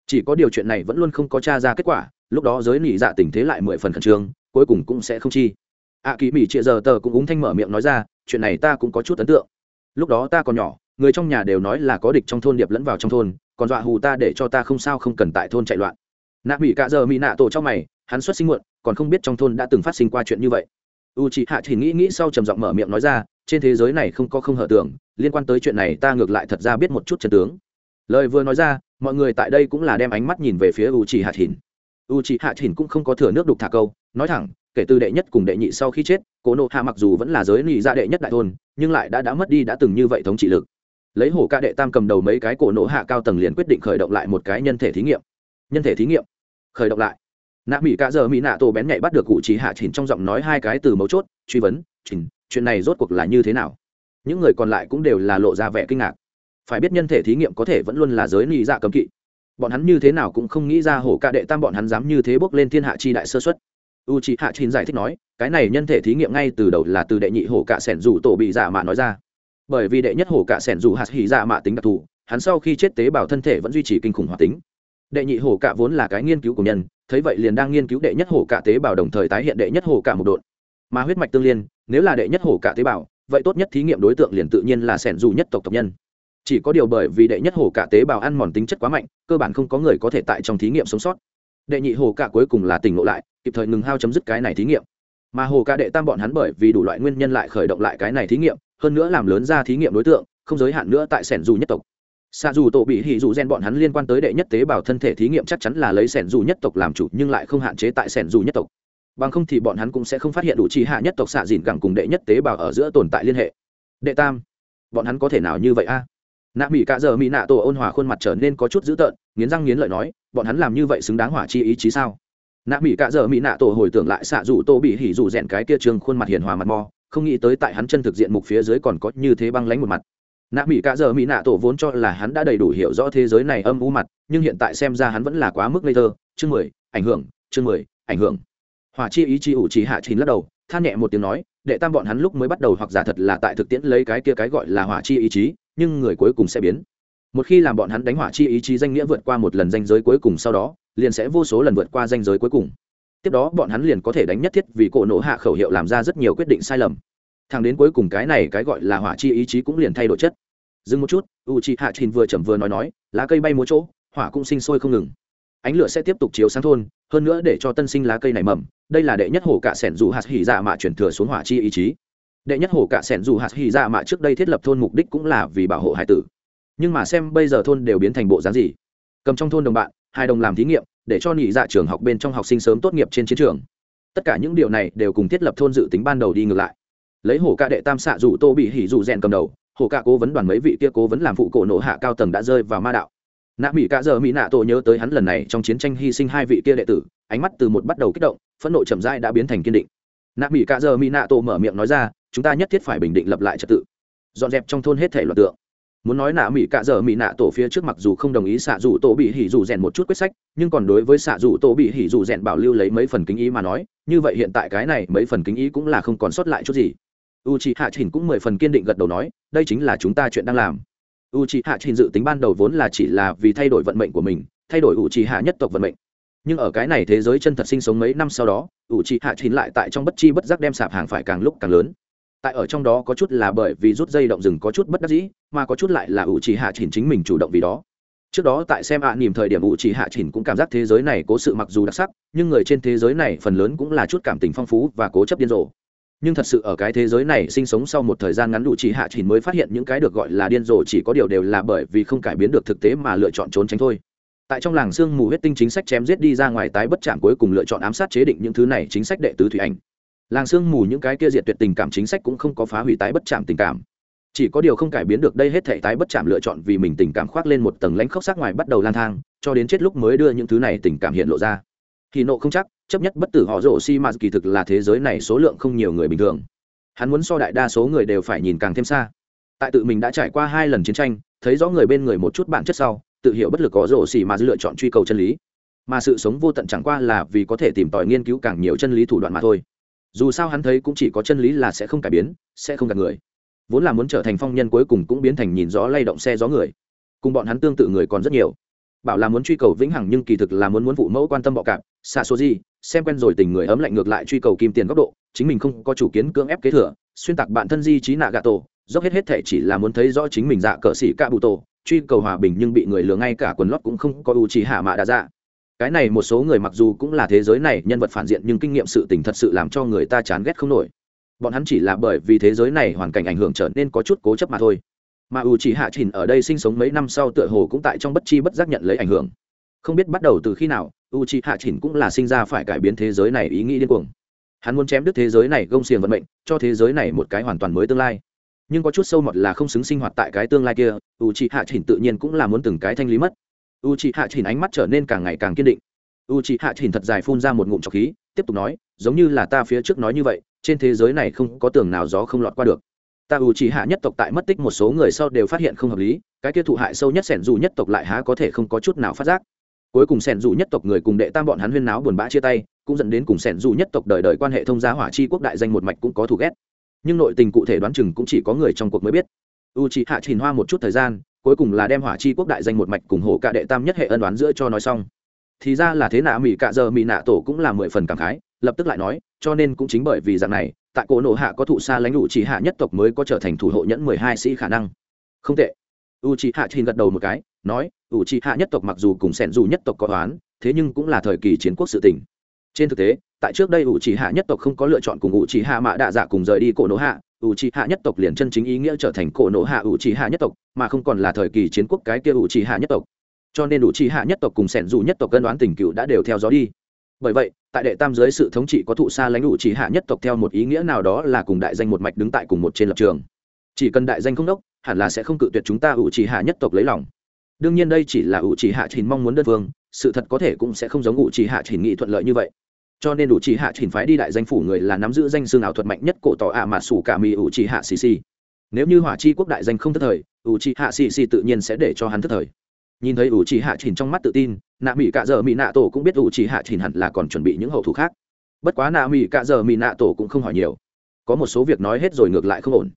Chỉ có điều chuyện này vẫn luôn không có t r a ra kết quả, lúc đó giới nỉ dạ tình thế lại mười phần khẩn trương, cuối cùng cũng sẽ không chi. Ạ kỳ mỹ trịa giờ tờ cũng úng thanh mở miệng nói ra, chuyện này ta cũng có chút ấn tượng. Lúc đó ta còn nhỏ, người trong nhà đều nói là có địch trong thôn điệp lẫn vào trong thôn, còn dọa hù ta để cho ta không sao không cần tại thôn chạy loạn nạ mỹ cạ giờ mỹ nạ tổ trong mày, hắn xuất sinh muộn, còn không biết trong thôn đã từng phát sinh qua chuyện như vậy. U chị hạ thì nghĩ nghĩ sau trầm giọng mở miệng nói ra, trên thế giới này không có không hở tưởng, liên quan tới chuyện này ta ngược lại thật ra biết một chút chân tướng. Lời vừa nói ra, mọi người tại đây cũng là đem ánh mắt nhìn về phía u chị hạ thìn. U chị hạ thìn cũng không có thừa nước đục thả câu, nói thẳng, kể từ đệ nhất cùng đệ nhị sau khi chết, cố nộ hạ mặc dù vẫn là giới nghị gia dạ đệ nhất đại thôn, nhưng lại đã đã mất đi đã từng như vậy thống trị lực. Lấy hổ ca đệ tam cầm đầu mấy cái cổ nộ hạ cao tầng liền quyết định khởi động lại một cái nhân thể thí nghiệm. Nhân thể thí nghiệm? Khởi động lại. Nạ mỹ cả giờ mỹ nạ tổ bén nhạy bắt được cụ chỉ hạ chỉnh trong giọng nói hai cái từ mấu chốt, truy vấn, chỉnh, chuyện này rốt cuộc là như thế nào? Những người còn lại cũng đều là lộ ra vẻ kinh ngạc. Phải biết nhân thể thí nghiệm có thể vẫn luôn là giới nị dạ cấm kỵ. Bọn hắn như thế nào cũng không nghĩ ra hổ ca đệ tam bọn hắn dám như thế bước lên thiên hạ chi đại sơ xuất u c hạ chín giải thích nói, cái này nhân thể thí nghiệm ngay từ đầu là từ đệ nhị hổ cạ sẻn dù tổ bị giả mạ nói ra. Bởi vì đệ nhất hổ cạ sẻn dù hạt hỉ giả mạ tính đặc thù, hắn sau khi chết tế bào thân thể vẫn duy trì kinh khủng hoạt tính đệ nhị hổ cạ vốn là cái nghiên cứu của nhân thấy vậy liền đang nghiên cứu đệ nhất hổ cạ tế bào đồng thời tái hiện đệ nhất hổ cạ một đột, mà huyết mạch tương liên nếu là đệ nhất hổ cạ tế bào vậy tốt nhất thí nghiệm đối tượng liền tự nhiên là sẻn dù nhất tộc tộc nhân. Chỉ có điều bởi vì đệ nhất hổ cạ tế bào ăn mòn tính chất quá mạnh cơ bản không có người có thể tại trong thí nghiệm sống sót. Đệ nhị hồ cạ cuối cùng là tỉnh ngộ lại kịp thời ngừng hao chấm dứt cái này thí nghiệm. Mà hồ cạ đệ tam bọn hắn bởi vì đủ loại nguyên nhân lại khởi động lại cái này thí nghiệm hơn nữa làm lớn ra thí nghiệm đối tượng không giới hạn nữa tại sẻn dù nhất tộc xa dù tổ bị hỉ dù gen bọn hắn liên quan tới đệ nhất tế bào thân thể thí nghiệm chắc chắn là lấy sẻn dù nhất tộc làm chủ, nhưng lại không hạn chế tại sẻn dù nhất tộc. Bằng không thì bọn hắn cũng sẽ không phát hiện đủ trì hạ nhất tộc xạ dìn gẳng cùng đệ nhất tế bào ở giữa tồn tại liên hệ. Đệ tam, bọn hắn có thể nào như vậy a? Nạ mỹ cạ giờ mỹ nạ tổ ôn hòa khuôn mặt trở nên có chút dữ tợn, nghiến răng nghiến lợi nói, bọn hắn làm như vậy xứng đáng hỏa chi ý chí sao? Nạ mỹ cạ giờ mỹ nạ tổ hồi tưởng lại xạ dù tô bị hỉ dù rèn cái kia trường khuôn mặt hiền hòa mặt mò, không nghĩ tới tại hắn chân thực diện mục phía dưới còn có như thế băng lánh một mặt nạ mỹ cả giờ mỹ nạ tổ vốn cho là hắn đã đầy đủ hiểu rõ thế giới này âm u mặt, nhưng hiện tại xem ra hắn vẫn là quá mức ngây thơ. Chương mười, ảnh hưởng, chương mười, ảnh hưởng. Hỏa chi ý chí ủ chỉ hạ chín lắc đầu, than nhẹ một tiếng nói, đệ tam bọn hắn lúc mới bắt đầu hoặc giả thật là tại thực tiễn lấy cái kia cái gọi là hỏa chi ý chí, nhưng người cuối cùng sẽ biến. Một khi làm bọn hắn đánh hỏa chi ý chí danh nghĩa vượt qua một lần danh giới cuối cùng sau đó, liền sẽ vô số lần vượt qua danh giới cuối cùng. Tiếp đó bọn hắn liền có thể đánh nhất thiết vì cổ nổ hạ khẩu hiệu làm ra rất nhiều quyết định sai lầm thằng đến cuối cùng cái này cái gọi là hỏa chi ý chí cũng liền thay đổi chất. Dừng một chút u chi hạ trình vừa chầm vừa nói nói, lá cây bay múa chỗ, hỏa cũng sinh sôi không ngừng. Ánh lửa sẽ tiếp tục chiếu sáng thôn, hơn nữa để cho tân sinh lá cây này mầm, đây là đệ nhất hổ cạ sẻn dù hạt hỉ dạ mạ chuyển thừa xuống hỏa chi ý chí. Đệ nhất hổ cạ sẻn dù hạt hỉ dạ mạ trước đây thiết lập thôn mục đích cũng là vì bảo hộ hải tử. Nhưng mà xem bây giờ thôn đều biến thành bộ dáng gì? Cầm trong thôn đồng bạn, hai đồng làm thí nghiệm, để cho nhị dạ trường học bên trong học sinh sớm tốt nghiệp trên chiến trường. Tất cả những điều này đều cùng thiết lập thôn dự tính ban đầu đi ngược lại lấy hổ ca đệ tam xạ dù tô bị hỉ dù rèn cầm đầu, hổ ca cố vấn đoàn mấy vị kia cố vấn làm phụ cổ nổ hạ cao tầng đã rơi vào ma đạo. Nạ mỹ cả giờ mỹ nạ tổ nhớ tới hắn lần này trong chiến tranh hy sinh hai vị kia đệ tử, ánh mắt từ một bắt đầu kích động, phẫn nộ chậm rãi đã biến thành kiên định. Nạ mỹ cả giờ mỹ nạ tổ mở miệng nói ra, chúng ta nhất thiết phải bình định lập lại trật tự. Dọn dẹp trong thôn hết thể loạt tượng. Muốn nói nạ mỹ cạ dở mỹ nạ tổ phía trước mặc dù không đồng ý xạ dù tổ bị hỉ dù rèn một chút quyết sách, nhưng còn đối với xạ dù tổ bị hỉ dù rèn bảo lưu lấy mấy phần kính ý mà nói, như vậy hiện tại cái này mấy phần kính ý cũng là không còn sót lại chút gì u c h ị hạ trình cũng mười phần kiên định gật đầu nói đây chính là chúng ta chuyện đang làm. U c h ị hạ trình dự tính ban đầu vốn là chỉ là vì thay đổi vận mệnh của mình thay đổi u c h ị hạ nhất tộc vận mệnh. Nhưng ở cái này thế giới chân thật sinh sống mấy năm sau đó u c h ị hạ trình lại tại trong bất chi bất giác đem sạp hàng phải càng lúc càng lớn. Tại ở trong đó có chút là bởi vì rút dây động rừng có chút bất đắc dĩ mà có chút lại là ủ trì hạ chỉnh chính mình chủ động vì đó. Trước đó tại xem ạ à, nỉm thời điểm ủ trì hạ chỉnh cũng cảm giác thế giới này có sự mặc dù đặc sắc nhưng người trên thế giới này phần lớn cũng là chút cảm tình phong phú và cố chấp điên rồ nhưng thật sự ở cái thế giới này sinh sống sau một thời gian ngắn đủ chỉ hạ chỉ mới phát hiện những cái được gọi là điên rồ chỉ có điều đều là bởi vì không cải biến được thực tế mà lựa chọn trốn tránh thôi. Tại trong làng sương mù huyết tinh chính sách chém giết đi ra ngoài tái bất chạm cuối cùng lựa chọn ám sát chế định những thứ này chính sách đệ tứ thủy ảnh. Làng sương mù những cái kia diệt tuyệt tình cảm chính sách cũng không có phá hủy tái bất chạm tình cảm. Chỉ có điều không cải biến được đây hết thể tái bất chạm lựa chọn vì mình tình cảm khoác lên một tầng lãnh khốc sắc ngoài bắt đầu lang thang, cho đến chết lúc mới đưa những thứ này tình cảm hiện lộ ra. Thì nộ không chắc chấp nhất bất tử họ rổ xi mà kỳ thực là thế giới này số lượng không nhiều người bình thường. Hắn muốn so đại đa số người đều phải nhìn càng thêm xa. Tại tự mình đã trải qua hai lần chiến tranh, thấy rõ người bên người một chút bản chất sau, tự hiểu bất lực có rổ xì mà lựa chọn truy cầu chân lý. Mà sự sống vô tận chẳng qua là vì có thể tìm tòi nghiên cứu càng nhiều chân lý thủ đoạn mà thôi. Dù sao hắn thấy cũng chỉ có chân lý là sẽ không cải biến, sẽ không gạt người. Vốn là muốn trở thành phong nhân cuối cùng cũng biến thành nhìn rõ lay động xe gió người. Cùng bọn hắn tương tự người còn rất nhiều. Bảo là muốn truy cầu vĩnh hằng nhưng kỳ thực là muốn muốn phụ mẫu quan tâm bọ cạp xa số gì xem quen rồi tình người ấm lạnh ngược lại truy cầu kim tiền góc độ, chính mình không có chủ kiến cưỡng ép kế thừa, xuyên tạc bản thân di trí nạ gà tổ, dốc hết hết thể chỉ là muốn thấy rõ chính mình dạ cờ xỉ ca bụ tổ, truy cầu hòa bình nhưng bị người lừa ngay cả quần lót cũng không có ưu trí hạ mạ đã dạ. Cái này một số người mặc dù cũng là thế giới này nhân vật phản diện nhưng kinh nghiệm sự tình thật sự làm cho người ta chán ghét không nổi. Bọn hắn chỉ là bởi vì thế giới này hoàn cảnh ảnh hưởng trở nên có chút cố chấp mà thôi. Mà ưu trí hạ trình ở đây sinh sống mấy năm sau tựa hồ cũng tại trong bất chi bất giác nhận lấy ảnh hưởng. Không biết bắt đầu từ khi nào u chỉ hạ chỉnh cũng là sinh ra phải cải biến thế giới này ý nghĩ điên cuồng. Hắn muốn chém đứt thế giới này gông xiềng vận mệnh, cho thế giới này một cái hoàn toàn mới tương lai. Nhưng có chút sâu mọt là không xứng sinh hoạt tại cái tương lai kia u chỉ hạ chỉnh tự nhiên cũng là muốn từng cái thanh lý mất. U c h i hạ chỉnh ánh mắt trở nên càng ngày càng kiên định. U c h i hạ chỉnh thật dài phun ra một ngụm trọc khí, tiếp tục nói, giống như là ta phía trước nói như vậy, trên thế giới này không có tường nào gió không lọt qua được. Ta u c h hạ nhất tộc tại mất tích một số người sau đều phát hiện không hợp lý, cái kia thụ hại sâu nhất sẻn dù nhất tộc lại há có thể không có chút nào phát giác cuối cùng sẻn dù nhất tộc người cùng đệ tam bọn hắn huyên náo buồn bã chia tay, cũng dẫn đến cùng sẻn dù nhất tộc đời đời quan hệ thông gia hỏa chi quốc đại danh một mạch cũng có thù ghét. Nhưng nội tình cụ thể đoán chừng cũng chỉ có người trong cuộc mới biết. U c hạ trình hoa một chút thời gian, cuối cùng là đem hỏa chi quốc đại danh một mạch cùng hổ cả đệ tam nhất hệ ân đoán giữa cho nói xong. Thì ra là thế nạ mỹ cạ giờ mỹ nạ tổ cũng là mười phần cảm khái, lập tức lại nói, cho nên cũng chính bởi vì dạng này, tại cổ nộ hạ có thụ xa lãnh đủ chỉ hạ nhất tộc mới có trở thành thủ hộ nhẫn mười hai sĩ khả năng. Không tệ. U chỉ hạ trình gật đầu một cái nói, ủ chỉ hạ nhất tộc mặc dù cùng sẻn dù nhất tộc có oán, thế nhưng cũng là thời kỳ chiến quốc sự tỉnh trên thực tế, tại trước đây ủ chỉ hạ nhất tộc không có lựa chọn cùng ủ chỉ hạ mạ đạ dạ cùng rời đi cổ nỗ hạ, ủ chỉ hạ nhất tộc liền chân chính ý nghĩa trở thành cổ nỗ hạ ủ chỉ hạ nhất tộc, mà không còn là thời kỳ chiến quốc cái kia ủ chỉ hạ nhất tộc. Cho nên ủ chỉ hạ nhất tộc cùng sẻn dù nhất tộc cân đoán tình cựu đã đều theo gió đi. Bởi vậy, tại đệ tam giới sự thống trị có thụ xa lãnh ủ chỉ hạ nhất tộc theo một ý nghĩa nào đó là cùng đại danh một mạch đứng tại cùng một trên lập trường. Chỉ cần đại danh không đốc, hẳn là sẽ không cự tuyệt chúng ta ủ chỉ hạ nhất tộc lấy lòng đương nhiên đây chỉ là ủ chỉ hạ trình mong muốn đơn phương, sự thật có thể cũng sẽ không giống ủ chỉ hạ trình nghị thuận lợi như vậy. Cho nên ủ chỉ hạ trình phái đi đại danh phủ người là nắm giữ danh xương ảo thuật mạnh nhất cổ tỏ ạ mà sủ cả mì ủ chỉ hạ xì xì nếu như hỏa chi quốc đại danh không thất thời ủ chỉ hạ xì xì tự nhiên sẽ để cho hắn thất thời. Nhìn thấy ủ chỉ hạ chỉnh trong mắt tự tin nạ mỹ cạ dợ mỹ nạ tổ cũng biết ủ chỉ hạ chỉnh hẳn là còn chuẩn bị những hậu thủ khác. Bất quá nạ mỹ cạ dợ mỹ nạ tổ cũng không hỏi nhiều. Có một số việc nói hết rồi ngược lại không ổn.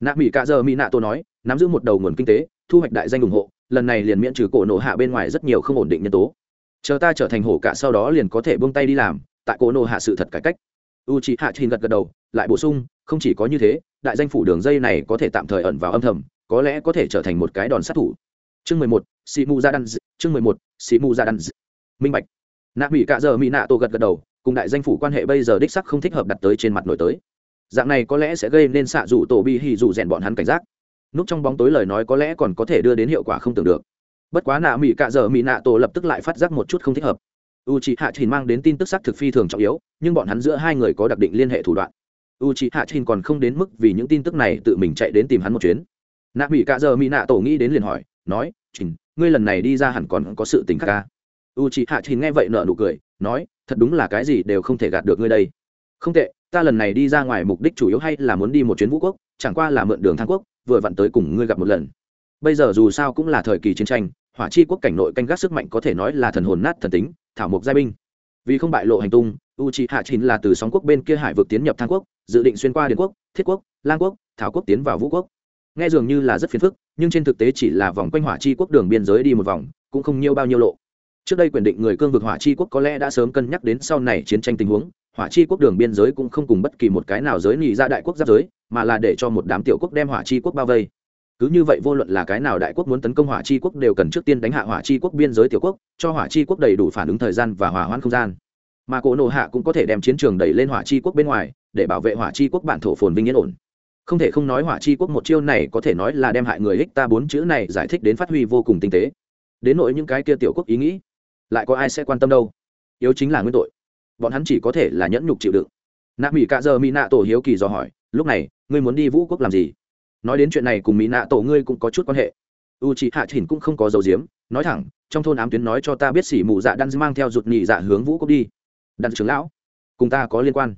Nạ mỹ cạ dợ mỹ nạ tổ nói, nắm giữ một đầu nguồn kinh tế, thu hoạch đại danh ủng hộ lần này liền miễn trừ cổ nổ hạ bên ngoài rất nhiều không ổn định nhân tố. Chờ ta trở thành hổ cả sau đó liền có thể buông tay đi làm, tại cổ nổ hạ sự thật cải cách. U chị hạ trình gật gật đầu, lại bổ sung, không chỉ có như thế, đại danh phủ đường dây này có thể tạm thời ẩn vào âm thầm, có lẽ có thể trở thành một cái đòn sát thủ. Chương mười một sĩ mù gia đan chương mười một sĩ mù gia đan minh bạch. Nạ mỹ cạ giờ mỹ nạ tổ gật gật đầu, cùng đại danh phủ quan hệ bây giờ đích sắc không thích hợp đặt tới trên mặt nổi tới. Dạng này có lẽ sẽ gây nên xạ rủ tổ bi hì rủ rèn bọn hắn cảnh giác núp trong bóng tối lời nói có lẽ còn có thể đưa đến hiệu quả không tưởng được. Bất quá nạ mỹ cạ giờ mỹ nạ tổ lập tức lại phát giác một chút không thích hợp. U c h i hạ trình mang đến tin tức xác thực phi thường trọng yếu, nhưng bọn hắn giữa hai người có đặc định liên hệ thủ đoạn. U c h i hạ trình còn không đến mức vì những tin tức này tự mình chạy đến tìm hắn một chuyến. Nạ mỹ cạ giờ mỹ nạ tổ nghĩ đến liền hỏi, nói trình ngươi lần này đi ra hẳn còn có sự tình khác ca u chị hạ trình nghe vậy nợ nụ cười, nói, thật đúng là cái gì đều không thể gạt được ngươi đây. Không tệ, ta lần này đi ra ngoài mục đích chủ yếu hay là muốn đi một chuyến vũ quốc, chẳng qua là mượn đường thang quốc vừa vặn tới cùng ngươi gặp một lần. Bây giờ dù sao cũng là thời kỳ chiến tranh, hỏa chi quốc cảnh nội canh gác sức mạnh có thể nói là thần hồn nát thần tính, thảo mộc giai binh. Vì không bại lộ hành tung u c hạ chín là từ sóng quốc bên kia hải vực tiến nhập thang quốc, dự định xuyên qua điện quốc, thiết quốc, lang quốc, thảo quốc tiến vào vũ quốc. Nghe dường như là rất phiền phức, nhưng trên thực tế chỉ là vòng quanh hỏa chi quốc đường biên giới đi một vòng, cũng không nhiều bao nhiêu lộ trước đây quyền định người cương vực hỏa chi quốc có lẽ đã sớm cân nhắc đến sau này chiến tranh tình huống, hỏa chi quốc đường biên giới cũng không cùng bất kỳ một cái nào giới nghị ra đại quốc giáp giới, mà là để cho một đám tiểu quốc đem hỏa chi quốc bao vây. Cứ như vậy vô luận là cái nào đại quốc muốn tấn công hỏa chi quốc đều cần trước tiên đánh hạ hỏa chi quốc biên giới tiểu quốc, cho hỏa chi quốc đầy đủ phản ứng thời gian và hỏa hoãn không gian. Mà cổ nộ hạ cũng có thể đem chiến trường đẩy lên hỏa chi quốc bên ngoài, để bảo vệ hỏa chi quốc bản thổ phồn vinh yên ổn. Không thể không nói hỏa chi quốc một chiêu này có thể nói là đem hại người hích ta bốn chữ này giải thích đến phát huy vô cùng tinh tế. Đến nỗi những cái kia tiểu quốc ý nghĩ lại có ai sẽ quan tâm đâu? Yếu chính là nguyên tội. Bọn hắn chỉ có thể là nhẫn nhục chịu đựng. Nạ mỹ cạ giờ mỹ nạ tổ hiếu kỳ dò hỏi, lúc này, ngươi muốn đi vũ quốc làm gì? Nói đến chuyện này cùng mỹ nạ tổ ngươi cũng có chút quan hệ. U chị hạ chỉnh cũng không có dấu diếm nói thẳng, trong thôn ám tuyến nói cho ta biết xỉ mù dạ đan mang theo rụt nhị dạ hướng vũ quốc đi. Đàn trưởng lão, cùng ta có liên quan.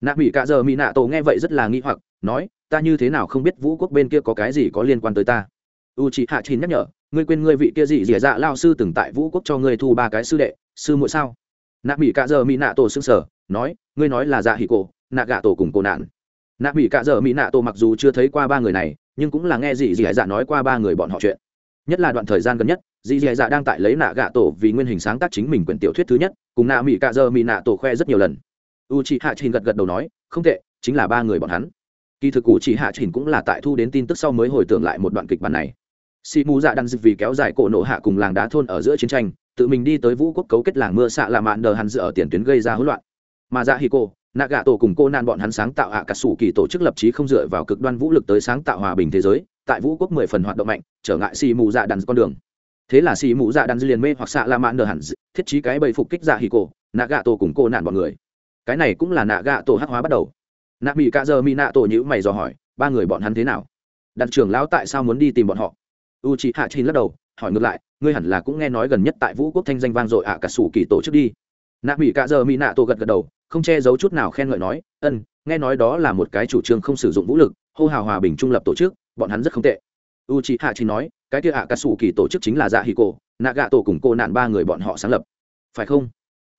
Nạ mỹ cạ giờ mỹ nạ tổ nghe vậy rất là nghi hoặc, nói, ta như thế nào không biết vũ quốc bên kia có cái gì có liên quan tới ta? U chị hạ chín nhắc nhở ngươi quên ngươi vị kia gì dỉa dạ lao sư từng tại vũ quốc cho ngươi thu ba cái sư đệ, sư muội sao? Nạ mỹ cạ giờ mỹ nạ tổ xương sở nói, ngươi nói là dạ hỉ cổ, nạ gạ tổ cùng cổ nạn. Nạ mỹ cạ giờ mỹ nạ tổ mặc dù chưa thấy qua ba người này, nhưng cũng là nghe gì dỉa dạ nói qua ba người bọn họ chuyện. Nhất là đoạn thời gian gần nhất dì dì dạ đang tại lấy nạ gạ tổ vì nguyên hình sáng tác chính mình quyển tiểu thuyết thứ nhất, cùng nạ mỹ cạ giờ mỹ nạ tổ khoe rất nhiều lần. U chị hạ trình gật gật đầu nói, không tệ, chính là ba người bọn hắn. Kỳ thực cụ chị hạ trình cũng là tại thu đến tin tức sau mới hồi tưởng lại một đoạn kịch bản này sĩ mù dạ đan dịp vì kéo dài cổ nổ hạ cùng làng đá thôn ở giữa chiến tranh, tự mình đi tới vũ quốc cấu kết làng mưa xạ là mạn đờ hắn dựa ở tiền tuyến gây ra hỗn loạn. Mà dạ hi cô nạ gạ tổ cùng cô nạn bọn hắn sáng tạo hạ cả sủ kỳ tổ chức lập trí không dựa vào cực đoan vũ lực tới sáng tạo hòa bình thế giới, tại vũ quốc mười phần hoạt động mạnh, trở ngại xì mù dạ đàn con đường. Thế là xì mù dạ đàn liền mê hoặc xạ la mạn đờ hẳn thiết trí cái bầy phục kích dạ hi cổ nạ gạ tổ cùng cô nạn bọn người. Cái này cũng là nạ gạ tổ hắc hóa bắt đầu. Nạ mỹ cạ giờ mỹ nạ tổ nhữ mày dò hỏi, ba người bọn hắn thế nào? Đặt trưởng lão tại sao muốn đi tìm bọn họ? U chị hạ chín lắc đầu, hỏi ngược lại, ngươi hẳn là cũng nghe nói gần nhất tại vũ quốc thanh danh vang dội ạ cả sủ kỳ tổ chức đi. Nạ mỹ cạ giờ mỹ nạ tổ gật gật đầu, không che giấu chút nào khen ngợi nói ân nghe nói đó là một cái chủ trương không sử dụng vũ lực, hô hào hòa bình trung lập tổ chức, bọn hắn rất không tệ. U chị hạ chín nói, cái kia ạ cả sủ kỳ tổ chức chính là dạ hì cổ, nạ gạ tổ cùng cô nạn ba người bọn họ sáng lập. Phải không?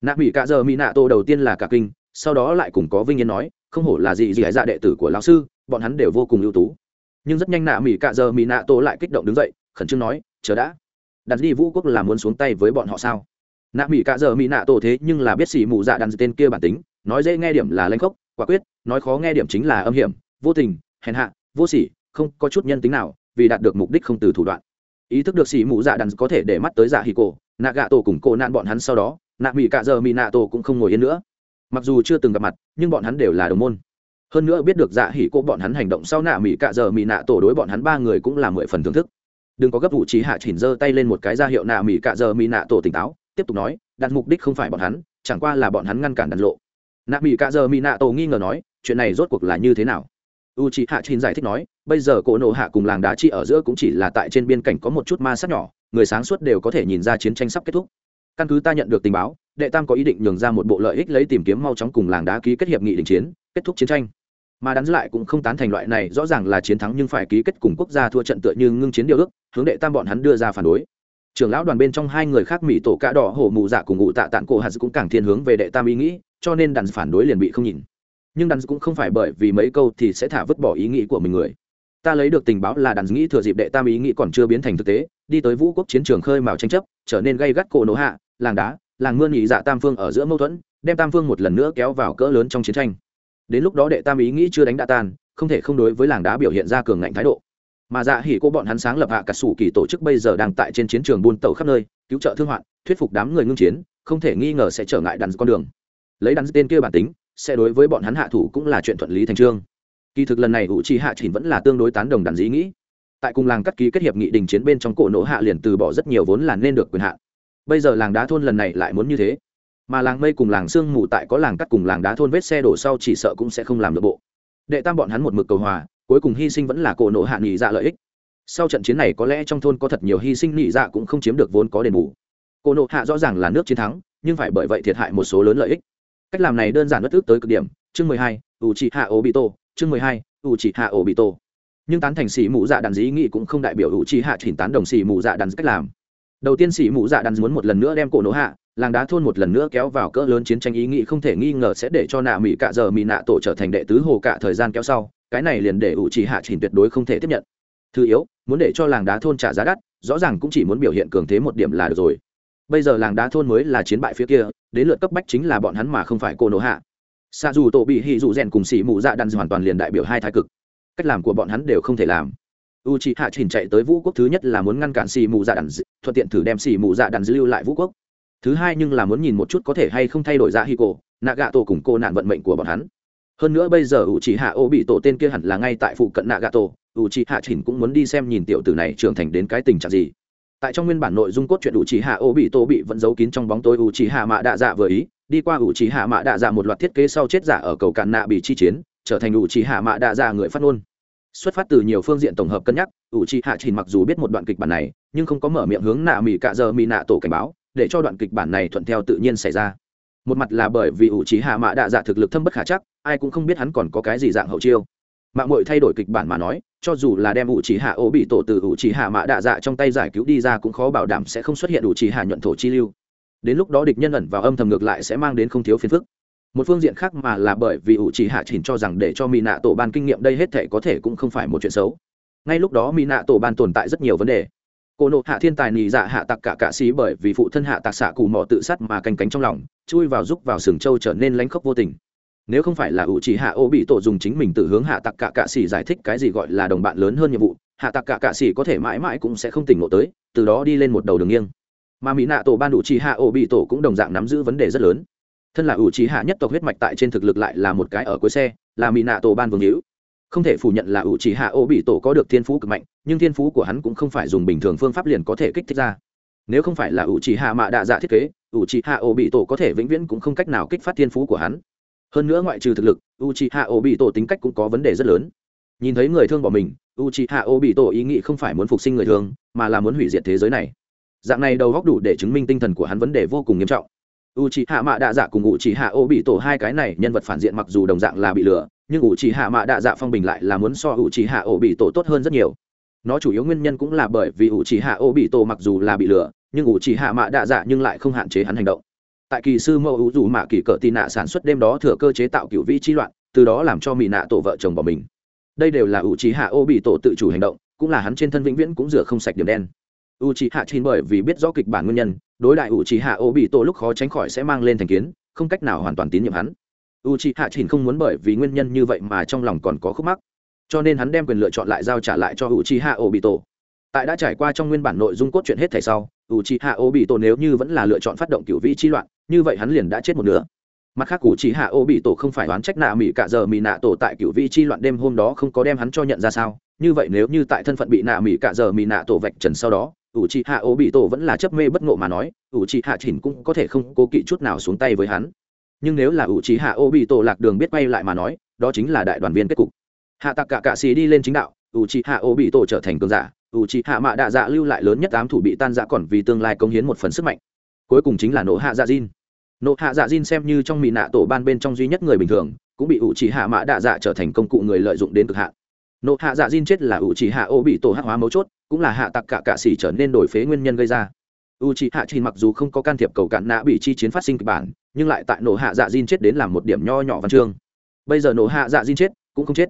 Nạ mỹ cạ giờ mỹ nạ tổ đầu tiên là cả kinh, sau đó lại cùng có vinh yên nói, không hổ là gì gì hải dạ đệ tử của lão sư, bọn hắn đều vô cùng ưu tú nhưng rất nhanh nạ mỹ cạ giờ mỹ nạ tổ lại kích động đứng dậy, khẩn trương nói, chờ đã. Đặt đi vũ quốc là muốn xuống tay với bọn họ sao? Nạ mỹ cạ giờ mỹ nạ tổ thế nhưng là biết xì mù dạ đàn tên kia bản tính, nói dễ nghe điểm là lanh khốc, quả quyết, nói khó nghe điểm chính là âm hiểm, vô tình, hèn hạ, vô sỉ, không có chút nhân tính nào, vì đạt được mục đích không từ thủ đoạn. Ý thức được xì mù dạ đàn có thể để mắt tới dạ hì cổ, nạ gạ tổ cùng cổ nạn bọn hắn sau đó, nạ mỹ cạ giờ mỹ nạ tổ cũng không ngồi yên nữa. Mặc dù chưa từng gặp mặt, nhưng bọn hắn đều là đồng môn hơn nữa biết được dạ hỉ cô bọn hắn hành động sau nạ mỹ cạ giờ mỹ nạ tổ đối bọn hắn ba người cũng là mười phần thưởng thức. Đừng có gấp vụ trí hạ chỉnh giơ tay lên một cái ra hiệu nạ mỹ cạ giờ mỹ nạ tổ tỉnh táo, tiếp tục nói, đặt mục đích không phải bọn hắn, chẳng qua là bọn hắn ngăn cản đặt lộ. Nạ mỹ cạ giờ mỹ nạ tổ nghi ngờ nói, chuyện này rốt cuộc là như thế nào? U trí hạ chỉnh giải thích nói, bây giờ cổ nổ hạ cùng làng đá chi ở giữa cũng chỉ là tại trên biên cảnh có một chút ma sát nhỏ, người sáng suốt đều có thể nhìn ra chiến tranh sắp kết thúc. Căn cứ ta nhận được tình báo, đệ tam có ý định nhường ra một bộ lợi ích lấy tìm kiếm mau chóng cùng làng đá ký kết hiệp nghị đình chiến, kết thúc chiến tranh mà đắn lại cũng không tán thành loại này, rõ ràng là chiến thắng nhưng phải ký kết cùng quốc gia thua trận tựa như ngưng chiến điều ước, hướng đệ tam bọn hắn đưa ra phản đối. Trưởng lão đoàn bên trong hai người khác mỹ tổ cạ đỏ, hổ mù dạ cùng ngụ tạ tạng cổ hạt cũng càng thiên hướng về đệ tam ý nghĩ, cho nên đàn phản đối liền bị không nhìn. Nhưng đàn cũng không phải bởi vì mấy câu thì sẽ thả vứt bỏ ý nghĩ của mình người. Ta lấy được tình báo là đàn nghĩ thừa dịp đệ tam ý nghĩ còn chưa biến thành thực tế, đi tới vũ quốc chiến trường khơi mào tranh chấp, trở nên gây gắt cổ nổ hạ, làng đá, làng mưa nhị dạ tam phương ở giữa mâu thuẫn, đem tam phương một lần nữa kéo vào cỡ lớn trong chiến tranh đến lúc đó đệ tam ý nghĩ chưa đánh đã tan, không thể không đối với làng đá biểu hiện ra cường ngạnh thái độ. Mà dạ hỉ cô bọn hắn sáng lập hạ cả sủ kỳ tổ chức bây giờ đang tại trên chiến trường buôn tàu khắp nơi, cứu trợ thương hoạn, thuyết phục đám người ngưng chiến, không thể nghi ngờ sẽ trở ngại đàn con đường. Lấy đàn tên kia bản tính, sẽ đối với bọn hắn hạ thủ cũng là chuyện thuận lý thành trương. Kỳ thực lần này ủ trí hạ chỉnh vẫn là tương đối tán đồng đàn dĩ nghĩ. Tại cùng làng cắt ký kết hiệp nghị đình chiến bên trong cổ nổ hạ liền từ bỏ rất nhiều vốn là nên được quyền hạn. Bây giờ làng đá thôn lần này lại muốn như thế mà làng mây cùng làng sương mù tại có làng cắt cùng làng đá thôn vết xe đổ sau chỉ sợ cũng sẽ không làm được bộ. Đệ tam bọn hắn một mực cầu hòa, cuối cùng hy sinh vẫn là cổ nộ hạ nghỉ dạ lợi ích. Sau trận chiến này có lẽ trong thôn có thật nhiều hy sinh nghỉ dạ cũng không chiếm được vốn có đền bù. Cổ nộ hạ rõ ràng là nước chiến thắng, nhưng phải bởi vậy thiệt hại một số lớn lợi ích. Cách làm này đơn giản bất ước tới cực điểm, chương mười hai ủ trị hạ ổ bị tổ chương mười hai ủ trị hạ ổ bị tổ nhưng tán thành xỉ mù dạ đàn dĩ nghị cũng không đại biểu ủ trị hạ chỉnh tán đồng xỉ mù dạ đàn cách làm. Đầu tiên xỉ mù dạ đàn muốn một lần nữa đem cổ nổ hạ làng đá thôn một lần nữa kéo vào cỡ lớn chiến tranh ý nghĩ không thể nghi ngờ sẽ để cho nạ mỹ cạ giờ mỹ nạ tổ trở thành đệ tứ hồ cả thời gian kéo sau, cái này liền để ủ trì hạ chỉnh tuyệt đối không thể tiếp nhận. Thứ yếu, muốn để cho làng đá thôn trả giá đắt, rõ ràng cũng chỉ muốn biểu hiện cường thế một điểm là được rồi. Bây giờ làng đá thôn mới là chiến bại phía kia, đến lượt cấp bách chính là bọn hắn mà không phải cô nổ hạ. Xa dù tổ bị hì dù rèn cùng xỉ mù dạ đan hoàn toàn liền đại biểu hai thái cực. Cách làm của bọn hắn đều không thể làm. U c h hạ chỉnh chạy tới vũ quốc thứ nhất là muốn ngăn cản xì mù dạ đàn thuận tiện thử đem xì mù dạ đàn lưu lại vũ quốc thứ hai nhưng là muốn nhìn một chút có thể hay không thay đổi ra hi cổ nạ gạ tổ cùng cô nạn vận mệnh của bọn hắn. Hơn nữa bây giờ u c hạ ô bị tổ tên kia hẳn là ngay tại phụ cận nạ gạ tổ u c hạ chỉnh cũng muốn đi xem nhìn tiểu tử này trưởng thành đến cái tình trạng gì. Tại trong nguyên bản nội dung cốt truyện u c hạ ô bị tổ bị vẫn giấu kín trong bóng tối u c hạ mạ đạ dạ vừa ý, đi qua u c hạ mạ đạ dạ một loạt thiết kế sau chết giả ở cầu cạn nạ bị chi chiến, trở thành u c hạ mạ đạ dạ người phát ngôn. Xuất phát từ nhiều phương diện tổng hợp cân nhắc ủ trì hạ chỉnh mặc dù biết một đoạn kịch bản này, nhưng không có mở miệng hướng nạ mỹ cạ giờ mỹ nạ tổ cảnh báo để cho đoạn kịch bản này thuận theo tự nhiên xảy ra. Một mặt là bởi vì ủ trí hạ mạ đạ dạ thực lực thâm bất khả chắc, ai cũng không biết hắn còn có cái gì dạng hậu chiêu. Mạng mội thay đổi kịch bản mà nói, cho dù là đem ủ trí hạ ô bị tổ từ ủ trí hạ mạ đạ dạ trong tay giải cứu đi ra cũng khó bảo đảm sẽ không xuất hiện ủ trí hạ nhuận thổ chi lưu. Đến lúc đó địch nhân ẩn vào âm thầm ngược lại sẽ mang đến không thiếu phiền phức. Một phương diện khác mà là bởi vì ủ trí hạ chỉnh cho rằng để cho mỹ nạ tổ ban kinh nghiệm đây hết thể có thể cũng không phải một chuyện xấu. Ngay lúc đó mỹ nạ tổ ban tồn tại rất nhiều vấn đề cô nộ hạ thiên tài nì dạ hạ tặc cả cạ xí bởi vì phụ thân hạ tặc xạ cù mò tự sát mà canh cánh trong lòng, chui vào giúp vào sừng châu trở nên lánh khóc vô tình. Nếu không phải là ủ chỉ hạ ô bị tổ dùng chính mình tự hướng hạ tặc cả cạ xỉ giải thích cái gì gọi là đồng bạn lớn hơn nhiệm vụ, hạ tặc cả cạ xỉ có thể mãi mãi cũng sẽ không tỉnh ngộ tới, từ đó đi lên một đầu đường nghiêng. Mà mỹ nạ tổ ban ủ chỉ hạ ô bị tổ cũng đồng dạng nắm giữ vấn đề rất lớn. Thân là ủ chỉ hạ nhất tộc huyết mạch tại trên thực lực lại là một cái ở cuối xe, là mỹ nạ tổ ban vương hữu. Không thể phủ nhận là ủ chỉ hạ ô bị tổ có được thiên phú cực mạnh nhưng thiên phú của hắn cũng không phải dùng bình thường phương pháp liền có thể kích thích ra. Nếu không phải là ủ trì hạ mạ đạ dạ thiết kế, ủ trì hạ ổ bị tổ có thể vĩnh viễn cũng không cách nào kích phát thiên phú của hắn. Hơn nữa ngoại trừ thực lực u chỉ hạ ô bị tổ tính cách cũng có vấn đề rất lớn. Nhìn thấy người thương bỏ mình u chỉ hạ ô bị tổ ý nghĩ không phải muốn phục sinh người thương mà là muốn hủy diệt thế giới này. Dạng này đầu góc đủ để chứng minh tinh thần của hắn vấn đề vô cùng nghiêm trọng. U chỉ hạ mạ đạ dạ cùng u chỉ hạ ô bị tổ hai cái này nhân vật phản diện mặc dù đồng dạng là bị lừa, nhưng ủ chỉ hạ mạ đạ dạ phong bình lại là muốn so ủ chỉ hạ ổ bị tổ tốt hơn rất nhiều nó chủ yếu nguyên nhân cũng là bởi vì ủ chỉ hạ ô bị tổ mặc dù là bị lừa, nhưng ủ chỉ hạ mạ đạ dạ nhưng lại không hạn chế hắn hành động. Tại kỳ sư mẫu ủ dù mạ kỳ cỡ tì nạ sản xuất đêm đó thừa cơ chế tạo cựu vĩ chi loạn, từ đó làm cho mỹ nạ tổ vợ chồng bỏ mình. Đây đều là ủ chỉ hạ ô bị tổ tự chủ hành động, cũng là hắn trên thân vĩnh viễn cũng rửa không sạch điểm đen. U Chỉ hạ chín bởi vì biết rõ kịch bản nguyên nhân, đối đại ủ Chỉ hạ ô bị tổ lúc khó tránh khỏi sẽ mang lên thành kiến, không cách nào hoàn toàn tín nhiệm hắn. U Chỉ hạ chín không muốn bởi vì nguyên nhân như vậy mà trong lòng còn có khúc mắc cho nên hắn đem quyền lựa chọn lại giao trả lại cho u chi hạ ô bị tổ tại đã trải qua trong nguyên bản nội dung cốt truyện hết thảy sau u chi hạ ô bị tổ nếu như vẫn là lựa chọn phát động cựu vĩ chi loạn, như vậy hắn liền đã chết một nửa. Mặt khác cụ chỉ hạ ô bị tổ không phải đoán trách nạ mỹ cả giờ mỹ nạ tổ tại cựu vĩ chi loạn đêm hôm đó không có đem hắn cho nhận ra sao? Như vậy nếu như tại thân phận bị nạ mỹ cả giờ mỹ nạ tổ vạch trần sau đó ủ trị hạ ô bị tổ vẫn là chấp mê bất ngộ mà nói ủ chỉ hạ chỉnh cũng có thể không cố kỵ chút nào xuống tay với hắn. Nhưng nếu là ủ trị hạ ô bị tổ lạc đường biết quay lại mà nói, đó chính là đại đoàn viên kết cục hạ tặc cả cạ xì đi lên chính đạo ủ trị hạ ô bị tổ trở thành cường giả ủ trị hạ mạ đạ dạ lưu lại lớn nhất tám thủ bị tan dạ còn vì tương lai công hiến một phần sức mạnh. Cuối cùng chính là nổ hạ dạ diên nổ hạ dạ diên xem như trong mỹ nạ tổ ban bên trong duy nhất người bình thường, cũng bị ủ trì hạ mạ đạ dạ trở thành công cụ người lợi dụng đến cực hạn. Nộ hạ dạ diên chết là u c hạ ô bị tổ hắc hóa mấu chốt, cũng là hạ tặc cả cạ xỉ trở nên đổi phế nguyên nhân gây ra. U c hạ chỉ mặc dù không có can thiệp cầu cạn nã bị chi chiến phát sinh kịch bản, nhưng lại tại nộ hạ dạ diên chết đến làm một điểm nho nhỏ văn chương. Bây giờ nộ hạ dạ diên chết, cũng không chết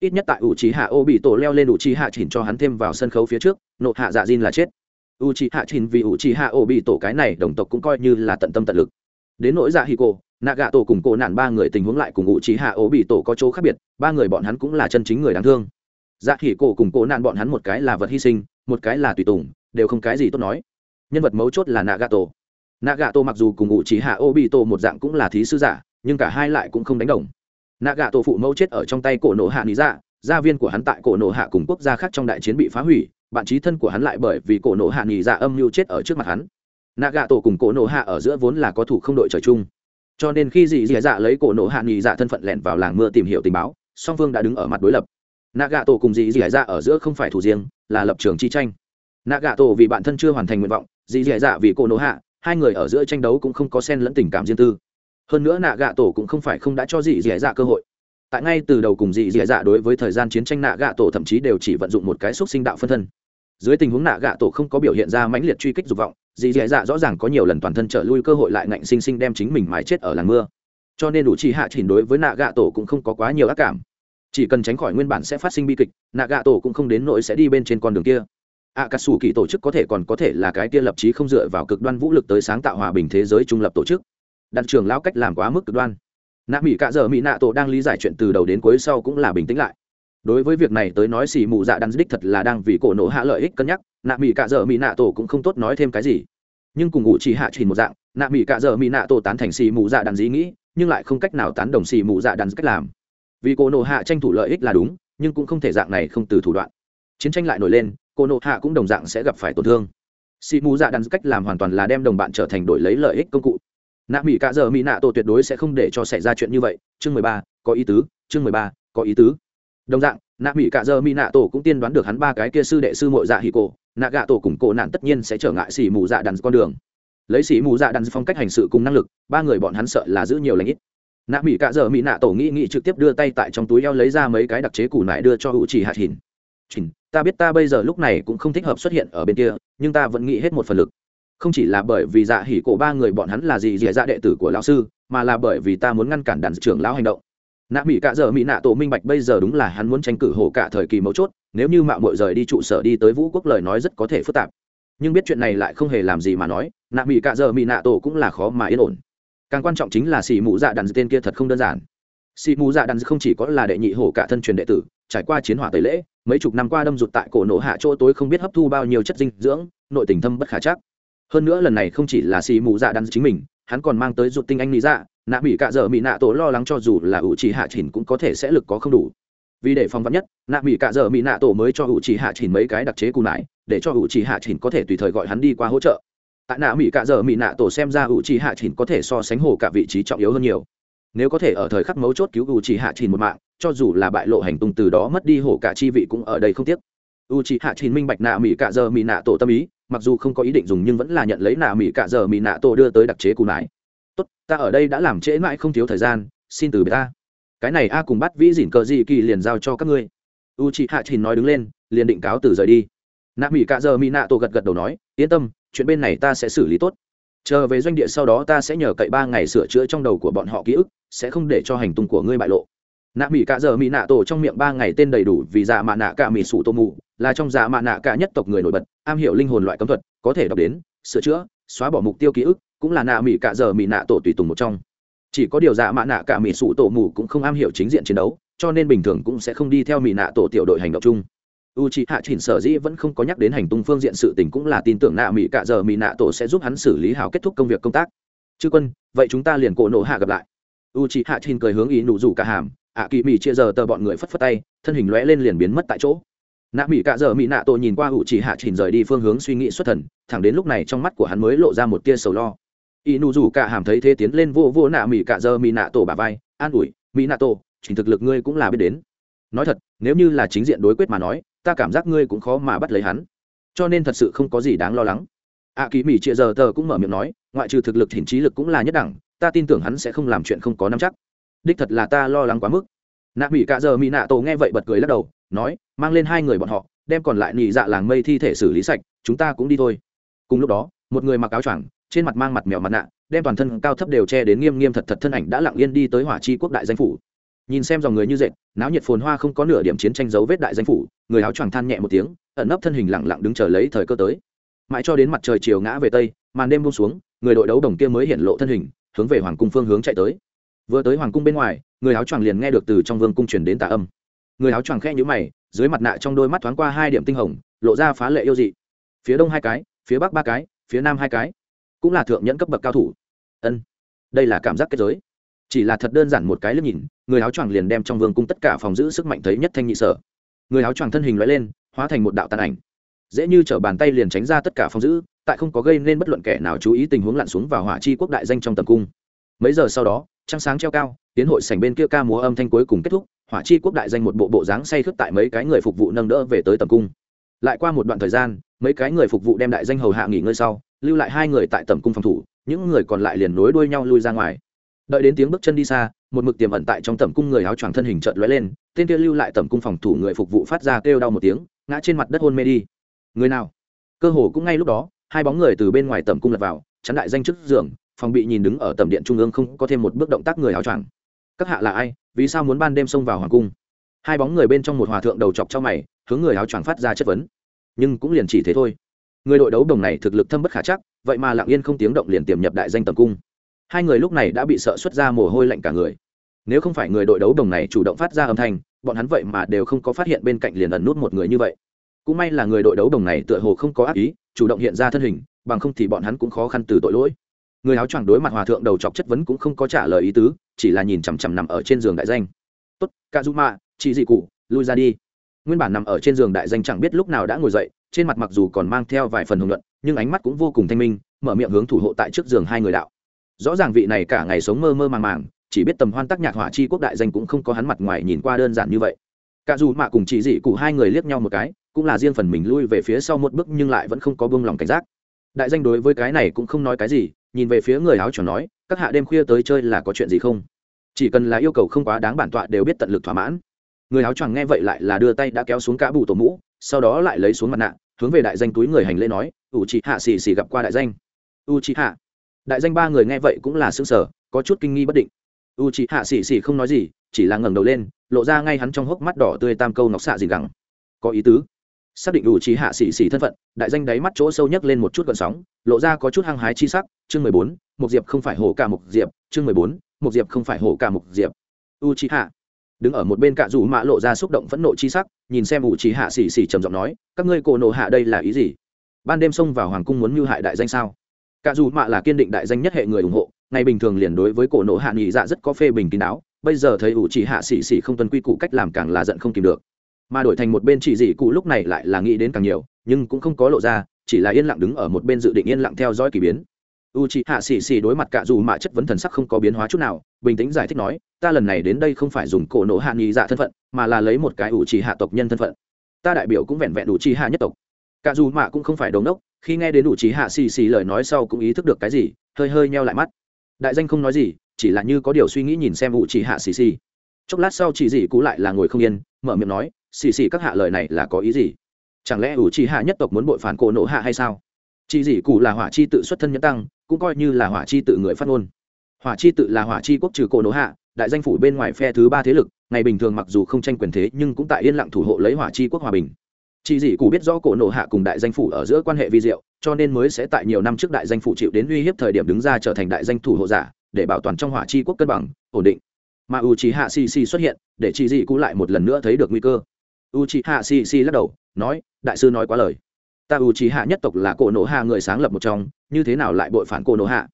ít nhất tại u c hạ ô bị tổ leo lên u c hạ chỉnh cho hắn thêm vào sân khấu phía trước, nộ hạ dạ diên là chết. U c hạ chỉnh vì u c hạ ô bị tổ cái này đồng tộc cũng coi như là tận tâm tận lực. Đến nỗi dạ hi cô nạ gạ tổ cùng cổ nạn ba người tình huống lại cùng ngụ trí hạ ố bị tổ có chỗ khác biệt, ba người bọn hắn cũng là chân chính người đáng thương. Dạ hi cổ cùng cổ nạn bọn hắn một cái là vật hy sinh, một cái là tùy tùng, đều không cái gì tốt nói. Nhân vật mấu chốt là nạ gạ tổ nạ gạ tổ mặc dù cùng ngụ trí hạ ố bị tổ một dạng cũng là thí sư giả, nhưng cả hai lại cũng không đánh đồng nạ gạ tổ phụ mẫu chết ở trong tay cổ nổ hạ lý dạ gia viên của hắn tại cổ nổ hạ cùng quốc gia khác trong đại chiến bị phá hủy, bạn trí thân của hắn lại bởi vì cổ nổ hạ nghỉ dạ âm mưu chết ở trước mặt hắn. Nạ gạ tổ cùng cổ nổ hạ ở giữa vốn là có thủ không đội trời chung. Cho nên khi dì dì dạ lấy cổ nổ hạ nghỉ dạ thân phận lẻn vào làng mưa tìm hiểu tình báo, song phương đã đứng ở mặt đối lập. Nạ gạ tổ cùng dì dì dạ ở giữa không phải thủ riêng, là lập trường chi tranh. Nạ gạ tổ vì bản thân chưa hoàn thành nguyện vọng, dì dì dạ vì cổ nổ hạ, hai người ở giữa tranh đấu cũng không có sen lẫn tình cảm riêng tư hơn nữa nạ gạ tổ cũng không phải không đã cho dì dì dạ cơ hội. Tại ngay từ đầu cùng dì dì dạ đối với thời gian chiến tranh, nạ gạ tổ thậm chí đều chỉ vận dụng một cái xúc sinh đạo phân thân. Dưới tình huống nạ gạ tổ không có biểu hiện ra mãnh liệt truy kích dục vọng dì dì dạ rõ ràng có nhiều lần toàn thân trở lui cơ hội lại ngạnh sinh sinh đem chính mình mái chết ở làng mưa. Cho nên đủ chi hạ chỉnh đối với nạ gạ tổ cũng không có quá nhiều ác cảm. Chỉ cần tránh khỏi nguyên bản sẽ phát sinh bi kịch, nạ gạ tổ cũng không đến nỗi sẽ đi bên trên con đường kia. Ạ cà sủ kỳ tổ chức có thể còn có thể là cái kia lập trí không dựa vào cực đoan vũ lực tới sáng tạo hòa bình thế giới trung lập tổ chức đặt trưởng lão cách làm quá mức cực đoan. Nạ mỹ cạ dở mỹ nạ tổ đang lý giải chuyện từ đầu đến cuối sau cũng là bình tĩnh lại. Đối với việc này tới nói xì mù dạ đắn đích thật là đang vì cổ nổ hạ lợi ích cân nhắc, nạ mỹ cạ dở mỹ nạ tổ cũng không tốt nói thêm cái gì. Nhưng cùng ngụ chỉ hạ chỉ một dạng, nạ mỹ cạ dở mỹ nạ tổ tán thành xì mù dạ đắn dí nghĩ, nhưng lại không cách nào tán đồng xì mù dạ đắn cách làm. Vì cổ nổ hạ tranh thủ lợi ích là đúng, nhưng cũng không thể dạng này không từ thủ đoạn. Chiến tranh lại nổi lên, cổ nổ hạ cũng đồng dạng sẽ gặp phải tổn thương. Xì mù dạ đắn cách làm hoàn toàn là đem đồng bạn trở thành đổi lấy lợi ích công cụ nạ mỹ cạ dợ mỹ nạ tổ tuyệt đối sẽ không để cho xảy ra chuyện như vậy. Chương mười ba, có ý tứ, chương mười ba, có ý tứ. Đồng dạng, nạ mỹ cạ giờ mỹ nạ tổ cũng tiên đoán được hắn ba cái kia sư đệ sư mội dạ hì cổ. Nạ gạ tổ cùng cổ nạn tất nhiên sẽ trở ngại xỉ mù dạ đàn con đường. Lấy xỉ mù dạ đàn phong cách hành sự cùng năng lực, ba người bọn hắn sợ là giữ nhiều lãnh ít. Nạ mỹ cạ giờ mỹ nạ tổ nghĩ nghĩ trực tiếp đưa tay tại trong túi eo lấy ra mấy cái đặc chế củ nại đưa cho hữu chỉ hạt hình chỉnh ta biết ta bây giờ lúc này cũng không thích hợp xuất hiện ở bên kia, nhưng ta vẫn nghĩ hết một phần lực không chỉ là bởi vì dạ hỉ cổ ba người bọn hắn là gì dì dạ đệ tử của lão sư, mà là bởi vì ta muốn ngăn cản đàn trưởng lão hành động. Nạ mỹ cạ dở mỹ nạ tổ minh bạch bây giờ đúng là hắn muốn tranh cử hồ cả thời kỳ mấu chốt, nếu như mạo mội rời đi trụ sở đi tới vũ quốc lời nói rất có thể phức tạp. Nhưng biết chuyện này lại không hề làm gì mà nói, nạ mỹ cạ dở mỹ nạ tổ cũng là khó mà yên ổn. Càng quan trọng chính là xì mù dạ đàn tên kia thật không đơn giản. Xì mù dạ đàn không chỉ có là đệ nhị hổ cả thân truyền đệ tử, trải qua chiến hỏa tẩy lễ, mấy chục năm qua đâm rụt tại cổ nổ hạ chỗ tối không biết hấp thu bao nhiêu chất dinh dưỡng, nội tình thâm bất khả chắc hơn nữa lần này không chỉ là xì mù dạ đắn chính mình, hắn còn mang tới rụt tinh anh lý dạ nạ mỹ cạ dở mỹ nạ tổ lo lắng cho dù là ủ trì hạ chỉnh cũng có thể sẽ lực có không đủ. Vì để phòng vắn nhất, nạ mỹ cạ dở mỹ nạ tổ mới cho ủ trì hạ chỉnh mấy cái đặc chế cù nải, để cho ủ trì hạ chỉnh có thể tùy thời gọi hắn đi qua hỗ trợ. Tại nạ mỹ cạ dở mỹ nạ tổ xem ra ủ trì hạ chỉnh có thể so sánh hồ cả vị trí trọng yếu hơn nhiều. Nếu có thể ở thời khắc mấu chốt cứu ủ trì hạ chỉnh một mạng, cho dù là bại lộ hành tung từ đó mất đi hồ cả chi vị cũng ở đây không tiếc. U c hạ chỉnh minh bạch nạ mỹ cạ dở mỹ nạ tổ tâm ý mặc dù không có ý định dùng nhưng vẫn là nhận lấy nạ mỹ cạ giờ mỹ nạ tổ đưa tới đặc chế cù nải. Tốt, ta ở đây đã làm trễ mãi không thiếu thời gian, xin từ biệt ta. Cái này a cùng bắt vĩ dỉn cờ gì kỳ liền giao cho các ngươi. U chị hạ trình nói đứng lên, liền định cáo từ rời đi. Nạ mỹ cạ giờ mỹ nạ tổ gật gật đầu nói, yên tâm, chuyện bên này ta sẽ xử lý tốt. Chờ về doanh địa sau đó ta sẽ nhờ cậy ba ngày sửa chữa trong đầu của bọn họ ký ức, sẽ không để cho hành tung của ngươi bại lộ nạ mỹ cạ dợ mỹ nạ tổ trong miệng ba ngày tên đầy đủ vì dạ mạ nạ cả mỹ sủ tô mù, là trong dạ mạ nạ cả nhất tộc người nổi bật, am hiểu linh hồn loại cấm thuật, có thể đọc đến, sửa chữa, xóa bỏ mục tiêu ký ức, cũng là nạ mỹ cạ dợ mỹ nạ tổ tùy tùng một trong. Chỉ có điều dạ mạ nạ cả mỹ sủ tổ mù cũng không am hiểu chính diện chiến đấu, cho nên bình thường cũng sẽ không đi theo mỹ nạ tổ tiểu đội hành động chung. U c h ị hạ chỉnh sở dĩ vẫn không có nhắc đến hành tung phương diện sự tình cũng là tin tưởng nạ mỹ cạ giờ mỹ nạ tổ sẽ giúp hắn xử lý hào kết thúc công việc công tác. Chư quân, vậy chúng ta liền cổ nổ hạ gặp lại. U c h hạ chỉnh cười hướng ý nụ rủ cả hàm ạ kỳ mỹ chia giờ tờ bọn người phất phất tay, thân hình lóe lên liền biến mất tại chỗ. Nạ mỹ cạ giờ mỹ nạ tổ nhìn qua ủ chỉ hạ chỉnh rời đi phương hướng suy nghĩ xuất thần, thẳng đến lúc này trong mắt của hắn mới lộ ra một tia sầu lo. Y nụ rủ cả hàm thấy thế tiến lên vô vô nạ mỹ cạ giờ mỹ nạ tổ bà vai, an ủi mỹ nạ tổ, chỉnh thực lực ngươi cũng là biết đến. Nói thật, nếu như là chính diện đối quyết mà nói, ta cảm giác ngươi cũng khó mà bắt lấy hắn. Cho nên thật sự không có gì đáng lo lắng. Ạ kỳ mỹ chia giờ tờ cũng mở miệng nói, ngoại trừ thực lực thỉnh trí lực cũng là nhất đẳng, ta tin tưởng hắn sẽ không làm chuyện không có nắm chắc đích thật là ta lo lắng quá mức. Nạ mỹ cả giờ mỹ nạ tổ nghe vậy bật cười lắc đầu, nói, mang lên hai người bọn họ, đem còn lại nhị dạ làng mây thi thể xử lý sạch, chúng ta cũng đi thôi. Cùng lúc đó, một người mặc áo choàng, trên mặt mang mặt mèo mặt nạ, đem toàn thân cao thấp đều che đến nghiêm nghiêm thật thật thân ảnh đã lặng yên đi tới hỏa chi quốc đại danh phủ. Nhìn xem dòng người như dệt, náo nhiệt phồn hoa không có nửa điểm chiến tranh dấu vết đại danh phủ, người áo choàng than nhẹ một tiếng, ẩn nấp thân hình lặng lặng đứng chờ lấy thời cơ tới. Mãi cho đến mặt trời chiều ngã về tây, màn đêm buông xuống, người đội đấu đồng kia mới hiện lộ thân hình, hướng về hoàng cung phương hướng chạy tới vừa tới hoàng cung bên ngoài, người áo choàng liền nghe được từ trong vương cung truyền đến tà âm. Người áo choàng khe nhữ mày, dưới mặt nạ trong đôi mắt thoáng qua hai điểm tinh hồng, lộ ra phá lệ yêu dị. Phía đông hai cái, phía bắc ba cái, phía nam hai cái, cũng là thượng nhẫn cấp bậc cao thủ. Ân, đây là cảm giác kết giới. Chỉ là thật đơn giản một cái liếc nhìn, người áo choàng liền đem trong vương cung tất cả phòng giữ sức mạnh thấy nhất thanh nhị sở. Người áo choàng thân hình loại lên, hóa thành một đạo tàn ảnh. Dễ như t bàn tay liền tránh ra tất cả phòng giữ, tại không có gây nên bất luận kẻ nào chú ý tình huống lặn xuống vào hỏa chi quốc đại danh trong tầm cung. Mấy giờ sau đó trăng sáng treo cao, tiến hội sảnh bên kia ca múa âm thanh cuối cùng kết thúc, hỏa chi quốc đại danh một bộ bộ dáng say khướt tại mấy cái người phục vụ nâng đỡ về tới tầm cung. Lại qua một đoạn thời gian, mấy cái người phục vụ đem đại danh hầu hạ nghỉ ngơi sau, lưu lại hai người tại tầm cung phòng thủ, những người còn lại liền nối đuôi nhau lui ra ngoài. Đợi đến tiếng bước chân đi xa, một mực tiềm ẩn tại trong tầm cung người áo choàng thân hình trợn lóe lên, tên kia lưu lại tầm cung phòng thủ người phục vụ phát ra kêu đau một tiếng, ngã trên mặt đất hôn mê đi. Người nào? Cơ hồ cũng ngay lúc đó, hai bóng người từ bên ngoài tầm cung lật vào, chắn đại danh trước giường phòng bị nhìn đứng ở tầm điện trung ương không có thêm một bước động tác người áo choàng. Các hạ là ai? Vì sao muốn ban đêm xông vào hoàng cung? Hai bóng người bên trong một hòa thượng đầu chọc cho mày, hướng người áo choàng phát ra chất vấn. Nhưng cũng liền chỉ thế thôi. Người đội đấu đồng này thực lực thâm bất khả chắc, vậy mà lặng yên không tiếng động liền tiềm nhập đại danh tầm cung. Hai người lúc này đã bị sợ xuất ra mồ hôi lạnh cả người. Nếu không phải người đội đấu đồng này chủ động phát ra âm thanh, bọn hắn vậy mà đều không có phát hiện bên cạnh liền ẩn nút một người như vậy. Cũng may là người đội đấu đồng này tựa hồ không có ác ý, chủ động hiện ra thân hình, bằng không thì bọn hắn cũng khó khăn từ tội lỗi người áo choàng đối mặt hòa thượng đầu chọc chất vấn cũng không có trả lời ý tứ, chỉ là nhìn chằm chằm nằm ở trên giường đại danh. Tốt ca du mạ chị dị cụ, lui ra đi. Nguyên bản nằm ở trên giường đại danh chẳng biết lúc nào đã ngồi dậy, trên mặt mặc dù còn mang theo vài phần hồng luận nhưng ánh mắt cũng vô cùng thanh minh, mở miệng hướng thủ hộ tại trước giường hai người đạo. Rõ ràng vị này cả ngày sống mơ mơ màng màng, chỉ biết tầm hoan tác nhạc hỏa chi quốc đại danh cũng không có hắn mặt ngoài nhìn qua đơn giản như vậy. Cả dù mạ cùng chị dị cụ hai người liếc nhau một cái, cũng là riêng phần mình lui về phía sau một bước nhưng lại vẫn không có buông lòng cảnh giác. Đại danh đối với cái này cũng không nói cái gì nhìn về phía người áo choàng nói, các hạ đêm khuya tới chơi là có chuyện gì không? Chỉ cần là yêu cầu không quá đáng bản tọa đều biết tận lực thỏa mãn. Người áo choàng nghe vậy lại là đưa tay đã kéo xuống cả bù tổ mũ, sau đó lại lấy xuống mặt nạ, hướng về đại danh túi người hành lễ nói u chị hạ xì xì gặp qua đại danh. U chị hạ? Đại danh ba người nghe vậy cũng là xương sở có chút kinh nghi bất định. U chị hạ xì xì không nói gì, chỉ là ngẩng đầu lên, lộ ra ngay hắn trong hốc mắt đỏ tươi tam câu nọc xạ gì gẳng. Có ý tứ xác định u trí hạ xì xì thân phận, đại danh đáy mắt chỗ sâu nhấc lên một chút gợn sóng, lộ ra có chút hăng hái chi sắc. Chương mười bốn một diệp không phải hổ cả mục diệp. Chương mười bốn một diệp không phải hổ cả mục diệp. U trí hạ. Đứng ở một bên cạ rủ mạ lộ ra xúc động phẫn nộ chi sắc, nhìn xem u trí hạ xì xì trầm giọng nói, các ngươi cổ nộ hạ đây là ý gì? Ban đêm xông vào hoàng cung muốn mưu hại đại danh sao? Cả dù mạ là kiên định đại danh nhất hệ người ủng hộ, ngày bình thường liền đối với cổ nộ hạ nghị dạ rất có phê bình kín đáo. Bây giờ thấy ủ trí hạ xỉ xỉ không tuân quy củ cách làm càng là giận không kìm được mà đổi thành một bên chỉ dị cụ lúc này lại là nghĩ đến càng nhiều, nhưng cũng không có lộ ra, chỉ là yên lặng đứng ở một bên dự định yên lặng theo dõi k ỳ biến. U c hạ xì xì đối mặt cả dù mạ chất vấn thần sắc không có biến hóa chút nào, bình tĩnh giải thích nói, ta lần này đến đây không phải dùng cổ nổ hạ nghi dạ thân phận, mà là lấy một cái ủ chỉ hạ tộc nhân thân phận. Ta đại biểu cũng vẹn vẹn đủ ị hạ nhất tộc. Cả dù mạ cũng không phải đống đốc, khi nghe đến đủ trí hạ xì xì lời nói sau cũng ý thức được cái gì, hơi hơi neo lại mắt. Đại danh không nói gì, chỉ là như có điều suy nghĩ nhìn xem ủ trí hạ xì xì. Chốc lát sau chỉ dị cũ lại là ngồi không yên, mở miệng nói xì xì các hạ lời này là có ý gì? Chẳng lẽ ủ trí hạ nhất tộc muốn bội phản cổ nộ hạ hay sao? Chi dị cũ là hỏa chi tự xuất thân nhẫn tăng, cũng coi như là hỏa chi tự người phát ngôn. Hỏa chi tự là hỏa chi quốc trừ cổ nộ hạ, đại danh phủ bên ngoài phe thứ ba thế lực, ngày bình thường mặc dù không tranh quyền thế, nhưng cũng tại yên lặng thủ hộ lấy hỏa chi quốc hòa bình. Chi dị cụ biết rõ cổ nộ hạ cùng đại danh phủ ở giữa quan hệ vi diệu, cho nên mới sẽ tại nhiều năm trước đại danh Phủ chịu đến uy hiếp thời điểm đứng ra trở thành đại danh thủ hộ giả, để bảo toàn trong hỏa chi quốc cân bằng, ổn định. Mà u trí hạ xì xì xuất hiện, để chị dị cũ lại một lần nữa thấy được nguy cơ u trí hạ xì xì lắc đầu, nói, đại sư nói quá lời. Ta u trí hạ nhất tộc là cổ nổ hạ người sáng lập một trong, như thế nào lại bội phản cổ nổ hạ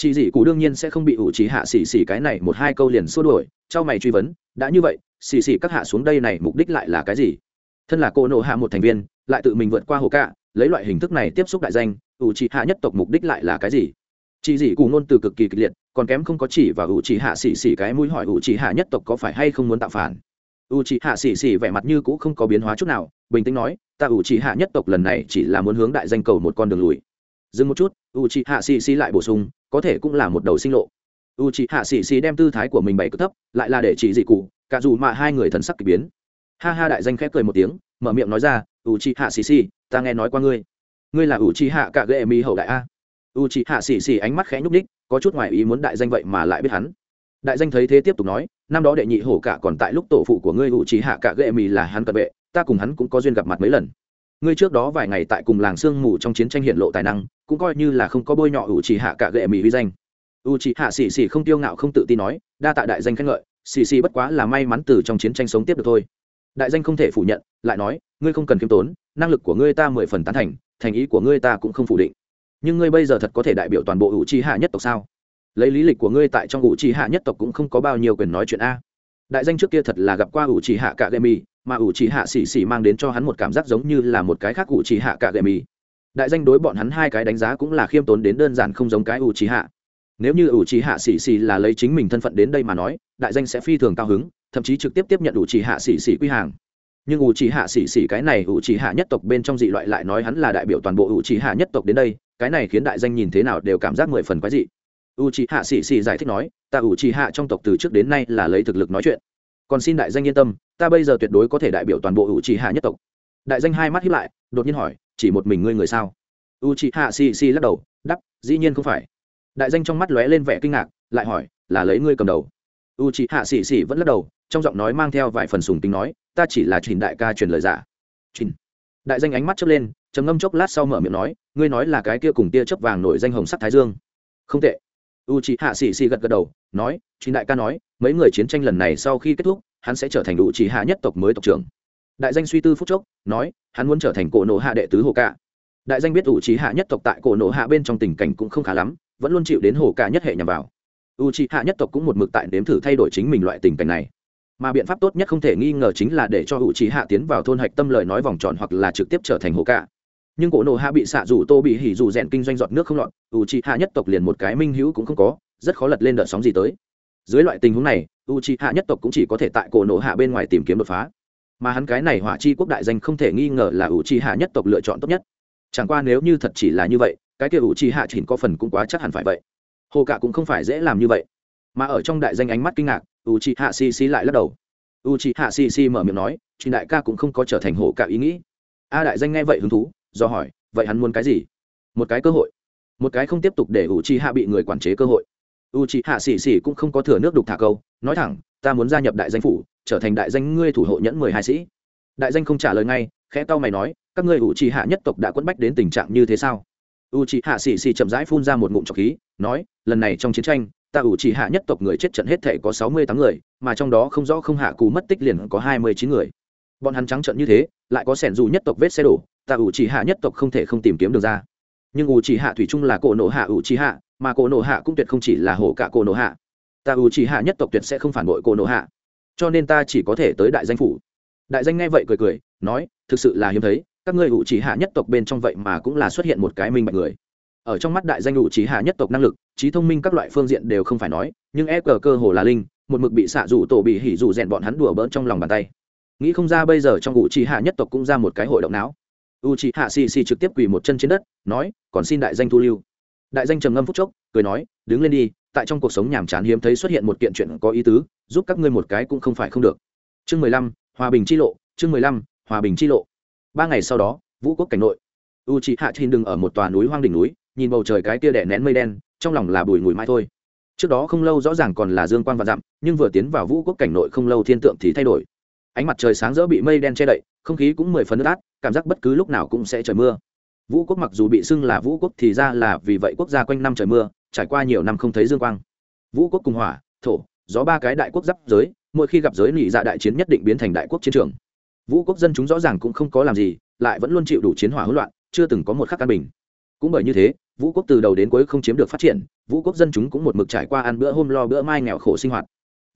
chị dị cụ đương nhiên sẽ không bị u trí hạ xì xì cái này một hai câu liền xua đuổi trao mày truy vấn, đã như vậy xì xì các hạ xuống đây này mục đích lại là cái gì? Thân là cổ nổ hạ một thành viên, lại tự mình vượt qua hồ cạ, lấy loại hình thức này tiếp xúc đại danh u trí hạ nhất tộc mục đích lại là cái gì? Chị dị cụ ngôn từ cực kỳ kịch liệt, còn kém không có chỉ và u trí hạ xì xì cái mũi hỏi u trí hạ nhất tộc có phải hay không muốn tạo phản u trí hạ xì xì vẻ mặt như cũ không có biến hóa chút nào, bình tĩnh nói, ta u trí hạ nhất tộc lần này chỉ là muốn hướng đại danh cầu một con đường lùi. Dừng một chút u trí hạ xì xì lại bổ sung, có thể cũng là một đầu sinh lộ. U trí hạ xì xì đem tư thái của mình bày cực thấp, lại là để chỉ dị cụ, cả dù mà hai người thần sắc k ỳ biến. Ha ha đại danh khép cười một tiếng, mở miệng nói ra u trí hạ xì xì, ta nghe nói qua ngươi. Ngươi là u trí hạ cả ghệ mi hậu đại a. U trí hạ xì xì ánh mắt khẽ nhúc ních có chút ngoài ý muốn đại danh vậy mà lại biết hắn. Đại danh thấy thế tiếp tục nói năm đó đệ nhị hổ cả còn tại lúc tổ phụ của ngươi u trí hạ cả ghệ mì là hắn cận vệ, ta cùng hắn cũng có duyên gặp mặt mấy lần. Ngươi trước đó vài ngày tại cùng làng sương mù trong chiến tranh hiện lộ tài năng, cũng coi như là không có bôi nhọ u trí hạ cả ghệ mì vi danh. U trí hạ xì xì không tiêu ngạo không tự tin nói, đa tạ đại danh khen ngợi, xì xì bất quá là may mắn từ trong chiến tranh sống tiếp được thôi. Đại danh không thể phủ nhận, lại nói, ngươi không cần khiêm tốn, năng lực của ngươi ta mười phần tán thành thành ý của ngươi ta cũng không phủ định. Nhưng ngươi bây giờ thật có thể đại biểu toàn bộ hữu trì hạ nhất tộc sao? Lấy lý lịch của ngươi tại trong ủ trì hạ nhất tộc cũng không có bao nhiêu quyền nói chuyện a. Đại danh trước kia thật là gặp qua ủ trì hạ cả gậy mì mà ủ trì hạ xì xì mang đến cho hắn một cảm giác giống như là một cái khác ủ trì hạ cả gậy mì đại danh đối bọn hắn hai cái đánh giá cũng là khiêm tốn đến đơn giản không giống cái ủ trì hạ nếu như ủ trì hạ xì xì là lấy chính mình thân phận đến đây mà nói, đại danh sẽ phi thường cao hứng, thậm chí trực tiếp tiếp nhận ủ trì hạ xì xì quy hàng. Nhưng ủ trì hạ xì xì cái này ủ trì hạ nhất tộc bên trong dị loại lại nói hắn là đại biểu toàn bộ ủ trì hạ nhất tộc đến đây, cái này khiến đại danh nhìn thế nào đều cảm giác mười phần quái dị u c hạ xì xì giải thích nói, ta u c hạ trong tộc từ trước đến nay là lấy thực lực nói chuyện. Còn xin đại danh yên tâm, ta bây giờ tuyệt đối có thể đại biểu toàn bộ u c hạ nhất tộc. Đại danh hai mắt hiếp lại, đột nhiên hỏi, chỉ một mình ngươi người sao? U c hạ xì xì lắc đầu đắp dĩ nhiên không phải. Đại danh trong mắt lóe lên vẻ kinh ngạc, lại hỏi, là lấy ngươi cầm đầu? U c hạ xì xì vẫn lắc đầu, trong giọng nói mang theo vài phần sùng tính nói, ta chỉ là trình đại ca truyền lời giả. Trình đại danh ánh mắt chớp lên, trầm ngâm chốc lát sau mở miệng nói, ngươi nói là cái kia cùng tia chớp vàng nổi danh hồng sắc thái dương. Không tệ u c hạ xì xì gật gật đầu, nói chính đại ca nói, mấy người chiến tranh lần này sau khi kết thúc, hắn sẽ trở thành đủ chỉ hạ nhất tộc mới tộc trưởng. Đại danh suy tư phúc chốc, nói, hắn muốn trở thành cổ nộ hạ đệ tứ hồ ca đại danh biết U trí hạ nhất tộc tại cổ nộ hạ bên trong tình cảnh cũng không khá lắm, vẫn luôn chịu đến hồ ca nhất hệ nhằm vào. U trí hạ nhất tộc cũng một mực tại nếm thử thay đổi chính mình loại tình cảnh này. Mà biện pháp tốt nhất không thể nghi ngờ chính là để cho u trí hạ tiến vào thôn hạch tâm lời nói vòng tròn hoặc là trực tiếp trở thành hồ ca nhưng cổ nộ hạ bị xạ rủ tô bị hỉ rủ rèn kinh doanh giọt nước không lọt u c hạ nhất tộc liền một cái minh hữu cũng không có, rất khó lật lên đợt sóng gì tới. Dưới loại tình huống này u c hạ nhất tộc cũng chỉ có thể tại cổ nộ hạ bên ngoài tìm kiếm đột phá. Mà hắn cái này hỏa chi quốc đại danh không thể nghi ngờ là u c hạ nhất tộc lựa chọn tốt nhất. Chẳng qua nếu như thật chỉ là như vậy, cái kia u c hạ chỉnh có phần cũng quá chắc hẳn phải vậy. Hồ cả cũng không phải dễ làm như vậy. Mà ở trong đại danh ánh mắt kinh ngạc u c hạ si si lại lắc đầu. U c hạ si si mở miệng nói truyền đại ca cũng không có trở thành hồ cả ý nghĩ. A đại danh nghe vậy hứng thú do hỏi, vậy hắn muốn cái gì? Một cái cơ hội. Một cái không tiếp tục để u chi hạ bị người quản chế cơ hội. U chi hạ xỉ xỉ cũng không có thừa nước đục thả câu, nói thẳng, ta muốn gia nhập đại danh phủ, trở thành đại danh ngươi thủ hộ nhẫn mười hai sĩ. Đại danh không trả lời ngay, khẽ tao mày nói, các ngươi u chi hạ nhất tộc đã quẫn bách đến tình trạng như thế sao? U chi hạ xỉ xỉ chậm rãi phun ra một ngụm trọc khí, nói, lần này trong chiến tranh, ta u chi hạ nhất tộc người chết trận hết thể có sáu mươi tám người, mà trong đó không rõ không hạ cú mất tích liền có hai mươi chín người bọn hắn trắng trợn như thế, lại có sẻn dù nhất tộc vết xe đổ, ta ủ chỉ hạ nhất tộc không thể không tìm kiếm được ra. Nhưng ủ chỉ hạ thủy chung là cổ nộ hạ ủ chỉ hạ, mà cổ nộ hạ cũng tuyệt không chỉ là hổ cả cổ nộ hạ. Ta ủ chỉ hạ nhất tộc tuyệt sẽ không phản bội cổ nộ hạ. Cho nên ta chỉ có thể tới đại danh phủ. Đại danh nghe vậy cười cười, nói, thực sự là hiếm thấy, các ngươi ủ chỉ hạ nhất tộc bên trong vậy mà cũng là xuất hiện một cái minh bạch người. Ở trong mắt đại danh ủ chỉ hạ nhất tộc năng lực, trí thông minh các loại phương diện đều không phải nói, nhưng e cờ cơ hồ là linh, một mực bị xạ rủ tổ bị hỉ rủ rèn bọn hắn đùa bỡn trong lòng bàn tay nghĩ không ra bây giờ trong u chỉ hạ nhất tộc cũng ra một cái hội động não. U c hạ xì xì trực tiếp quỳ một chân trên đất, nói, còn xin đại danh thu lưu. Đại danh trầm ngâm phúc chốc, cười nói, đứng lên đi, tại trong cuộc sống nhàm chán hiếm thấy xuất hiện một kiện chuyện có ý tứ, giúp các ngươi một cái cũng không phải không được. Chương mười lăm, hòa bình chi lộ, chương mười lăm, hòa bình chi lộ. Ba ngày sau đó, vũ quốc cảnh nội. U c hạ thiên đừng ở một tòa núi hoang đỉnh núi, nhìn bầu trời cái tia đẻ nén mây đen, trong lòng là bùi mùi mai thôi. Trước đó không lâu rõ ràng còn là dương quan và dặm, nhưng vừa tiến vào vũ quốc cảnh nội không lâu thiên tượng thì thay đổi ánh mặt trời sáng rỡ bị mây đen che đậy, không khí cũng mười phần nước át, cảm giác bất cứ lúc nào cũng sẽ trời mưa. Vũ quốc mặc dù bị xưng là vũ quốc thì ra là vì vậy quốc gia quanh năm trời mưa, trải qua nhiều năm không thấy dương quang. Vũ quốc cùng hỏa, thổ, gió ba cái đại quốc giáp giới, mỗi khi gặp giới nỉ dạ đại chiến nhất định biến thành đại quốc chiến trường. Vũ quốc dân chúng rõ ràng cũng không có làm gì, lại vẫn luôn chịu đủ chiến hỏa hỗn loạn, chưa từng có một khắc an bình. Cũng bởi như thế, vũ quốc từ đầu đến cuối không chiếm được phát triển, vũ quốc dân chúng cũng một mực trải qua ăn bữa hôm lo bữa mai nghèo khổ sinh hoạt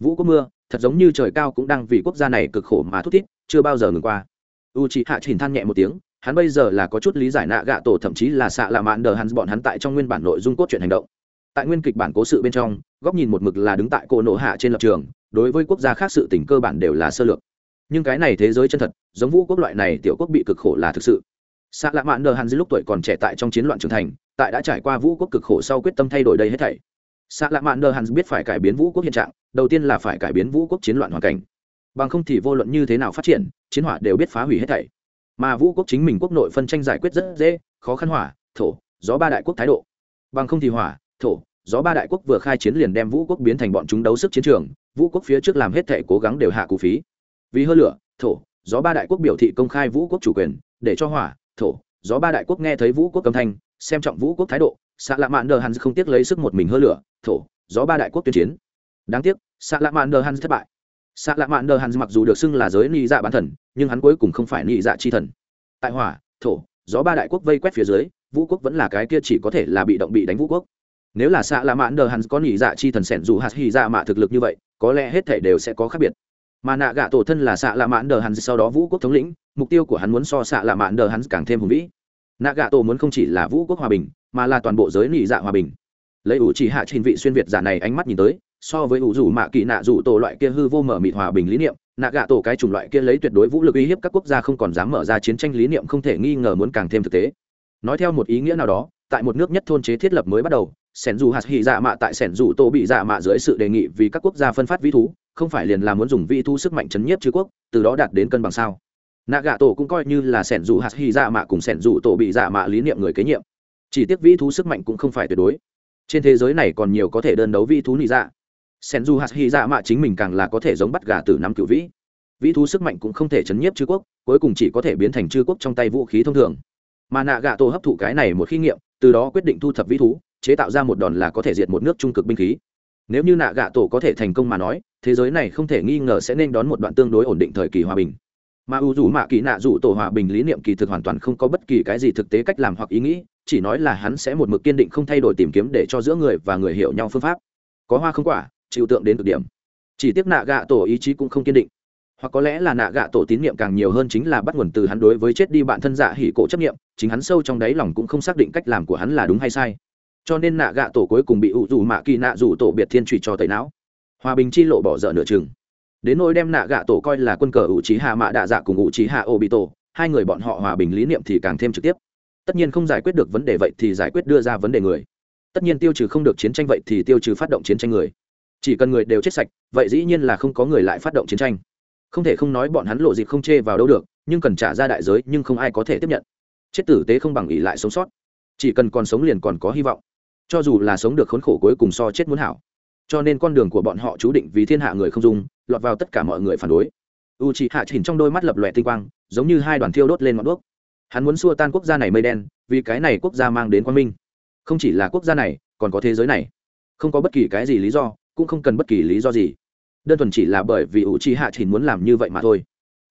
vũ quốc mưa, thật giống như trời cao cũng đang vì quốc gia này cực khổ mà thút thít, chưa bao giờ ngừng qua. U c h ị hạ chỉnh than nhẹ một tiếng, hắn bây giờ là có chút lý giải nạ gạ tổ, thậm chí là xạ lạ mạn đờ hắn, bọn hắn tại trong nguyên bản nội dung cốt truyện hành động. Tại nguyên kịch bản cố sự bên trong, góc nhìn một mực là đứng tại cổ nổ hạ trên lập trường, đối với quốc gia khác sự tỉnh cơ bản đều là sơ lược. Nhưng cái này thế giới chân thật, giống vũ quốc loại này tiểu quốc bị cực khổ là thực sự. Xạ lạ mạn đờ hắn dưới lúc tuổi còn trẻ tại trong chiến loạn trưởng thành, tại đã trải qua vũ quốc cực khổ sau quyết tâm thay đổi đây hết thảy xạ lạ mạn đờ hắn biết phải cải biến vũ quốc hiện trạng, đầu tiên là phải cải biến vũ quốc chiến loạn hoàn cảnh. Bằng không thì vô luận như thế nào phát triển, chiến hỏa đều biết phá hủy hết thảy. Mà vũ quốc chính mình quốc nội phân tranh giải quyết rất dễ, khó khăn hỏa, thổ, gió ba đại quốc thái độ. Bằng không thì hỏa, thổ, gió ba đại quốc vừa khai chiến liền đem vũ quốc biến thành bọn chúng đấu sức chiến trường, vũ quốc phía trước làm hết thảy cố gắng đều hạ cù phí. Vì hơn lửa, thổ, gió ba đại quốc biểu thị công khai vũ quốc chủ quyền, để cho hỏa, thổ, gió ba đại quốc nghe thấy vũ quốc âm thanh, xem trọng vũ quốc thái độ xạ lạ mạn đờ hắn không tiếc lấy sức một mình hơ lửa, thổ, gió ba đại quốc tuyên chiến. Đáng tiếc xạ lạ mạn đờ hắn thất bại. Xạ lạ mạn đờ hắn mặc dù được xưng là giới nị dạ bán thần, nhưng hắn cuối cùng không phải nị dạ chi thần. Tại hỏa, thổ, gió ba đại quốc vây quét phía dưới, vũ quốc vẫn là cái kia chỉ có thể là bị động bị đánh vũ quốc. Nếu là xạ lạ mạn đờ hắn có nhị dạ chi thần sẻn dù hạt hy dạ mạ thực lực như vậy, có lẽ hết thể đều sẽ có khác biệt. Mà nạ gạ tổ thân là xạ lạ mạn đờ hắn sau đó vũ quốc thống lĩnh, mục tiêu của hắn muốn so xạ lạ mạn đờ hắn càng thêm hùng vĩ. Nạ gạ tổ muốn không chỉ là vũ quốc hòa bình mà là toàn bộ giới nhị dạ hòa bình. Lấy ủ chỉ hạ trình vị xuyên việt giả này ánh mắt nhìn tới, so với ủ rủ mạ kỳ nạ rủ tổ loại kia hư vô mở mịt hòa bình lý niệm, nạ gạ tổ cái chủng loại kia lấy tuyệt đối vũ lực uy hiếp các quốc gia không còn dám mở ra chiến tranh lý niệm không thể nghi ngờ muốn càng thêm thực tế. Nói theo một ý nghĩa nào đó, tại một nước nhất thôn chế thiết lập mới bắt đầu, sẻn dù hạt hỉ dạ mạ tại sẻn dù tổ bị dạ mạ dưới sự đề nghị vì các quốc gia phân phát vĩ thú, không phải liền là muốn dùng vĩ thú sức mạnh chấn nhiếp chư quốc, từ đó đạt đến cân bằng sao? Nạ gạ tổ cũng coi như là sẻn dù hạt hỉ dạ mạ cùng sẻn dù tổ bị dạ mạ lý niệm người kế nhiệm chỉ tiếc vĩ thú sức mạnh cũng không phải tuyệt đối. Trên thế giới này còn nhiều có thể đơn đấu vĩ thú nị dạ. Sen du hạt hy dạ mạ chính mình càng là có thể giống bắt gà từ năm cựu vĩ. Vĩ thú sức mạnh cũng không thể chấn nhiếp chư quốc, cuối cùng chỉ có thể biến thành chư quốc trong tay vũ khí thông thường. Mà nạ gạ tổ hấp thụ cái này một khi nghiệm, từ đó quyết định thu thập vĩ thú, chế tạo ra một đòn là có thể diệt một nước trung cực binh khí. Nếu như nạ gạ tổ có thể thành công mà nói, thế giới này không thể nghi ngờ sẽ nên đón một đoạn tương đối ổn định thời kỳ hòa bình. Mà u dù mạ kỳ nạ dù tổ hòa bình lý niệm kỳ thực hoàn toàn không có bất kỳ cái gì thực tế cách làm hoặc ý nghĩ chỉ nói là hắn sẽ một mực kiên định không thay đổi tìm kiếm để cho giữa người và người hiểu nhau phương pháp. Có hoa không quả, chịu tượng đến cực điểm. Chỉ tiếc nạ gạ tổ ý chí cũng không kiên định. Hoặc có lẽ là nạ gạ tổ tín nhiệm càng nhiều hơn chính là bắt nguồn từ hắn đối với chết đi bạn thân dạ hỉ cổ chấp nghiệm chính hắn sâu trong đáy lòng cũng không xác định cách làm của hắn là đúng hay sai. Cho nên nạ gạ tổ cuối cùng bị ủ dù mạ kỳ nạ dù tổ biệt thiên trụy cho tẩy não. Hòa bình chi lộ bỏ dở nửa chừng. Đến nỗi đem nạ gạ tổ coi là quân cờ ủ trí hạ mạ đạ dạ cùng ủ trí hạ ô bị tổ, hai người bọn họ hòa bình lý niệm thì càng thêm trực tiếp tất nhiên không giải quyết được vấn đề vậy thì giải quyết đưa ra vấn đề người. Tất nhiên tiêu trừ không được chiến tranh vậy thì tiêu trừ phát động chiến tranh người. Chỉ cần người đều chết sạch, vậy dĩ nhiên là không có người lại phát động chiến tranh. Không thể không nói bọn hắn lộ dịp không chê vào đâu được, nhưng cần trả ra đại giới, nhưng không ai có thể tiếp nhận. Chết tử tế không bằng ỉ lại sống sót. Chỉ cần còn sống liền còn có hy vọng. Cho dù là sống được khốn khổ cuối cùng so chết muốn hảo. Cho nên con đường của bọn họ chú định vì thiên hạ người không dung, lọt vào tất cả mọi người phản đối. U chị hạ chỉnh trong đôi mắt lập lòe tinh quang, giống như hai đoàn thiêu đốt lên ngọn đuốc hắn muốn xua tan quốc gia này mây đen, vì cái này quốc gia mang đến quang minh. Không chỉ là quốc gia này, còn có thế giới này. Không có bất kỳ cái gì lý do, cũng không cần bất kỳ lý do gì. Đơn thuần chỉ là bởi vì ủ trì hạ chỉnh muốn làm như vậy mà thôi.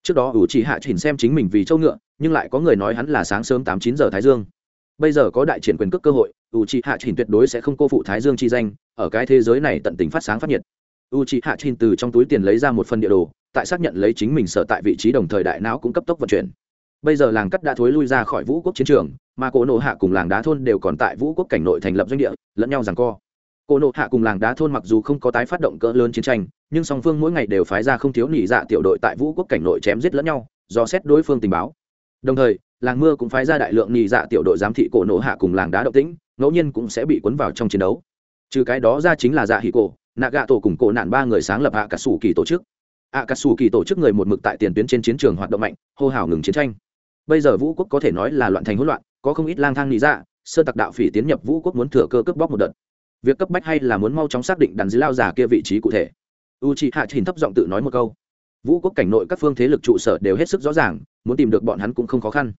Trước đó ủ trì hạ chỉnh xem chính mình vì châu ngựa, nhưng lại có người nói hắn là sáng sớm tám chín giờ thái dương. Bây giờ có đại triển quyền cước cơ hội u c hạ trình tuyệt đối sẽ không cô phụ thái dương chi danh, ở cái thế giới này tận tình phát sáng phát nhiệt. U c hạ trình từ trong túi tiền lấy ra một phần địa đồ, tại xác nhận lấy chính mình sở tại vị trí đồng thời đại não cũng cấp tốc vận chuyển bây giờ làng cắt đã thối lui ra khỏi vũ quốc chiến trường, mà cổ nộ hạ cùng làng đá thôn đều còn tại vũ quốc cảnh nội thành lập doanh địa, lẫn nhau rằng co. Cổ nộ hạ cùng làng đá thôn mặc dù không có tái phát động cỡ lớn chiến tranh, nhưng song phương mỗi ngày đều phái ra không thiếu nỉ dạ tiểu đội tại vũ quốc cảnh nội chém giết lẫn nhau, do xét đối phương tình báo. Đồng thời, làng mưa cũng phái ra đại lượng nỉ dạ tiểu đội giám thị cổ Nộ hạ cùng làng đá động tĩnh, ngẫu nhiên cũng sẽ bị cuốn vào trong chiến đấu. Trừ cái đó ra chính là dạ hỉ cổ nạ gạ tổ cùng cổ nạn ba người sáng lập hạ cả sủ kỳ tổ chức. Hạ cả sủ kỳ tổ chức người một mực tại tiền tuyến trên chiến trường hoạt động mạnh, hô hào ngừng chiến tranh bây giờ vũ quốc có thể nói là loạn thành hỗn loạn, có không ít lang thang nhị dạ sơ tặc đạo phỉ tiến nhập vũ quốc muốn thừa cơ cướp bóc một đợt. Việc cấp bách hay là muốn mau chóng xác định đàn dưới lao giả kia vị trí cụ thể. U chị hạ trình thấp giọng tự nói một câu. Vũ quốc cảnh nội các phương thế lực trụ sở đều hết sức rõ ràng, muốn tìm được bọn hắn cũng không khó khăn.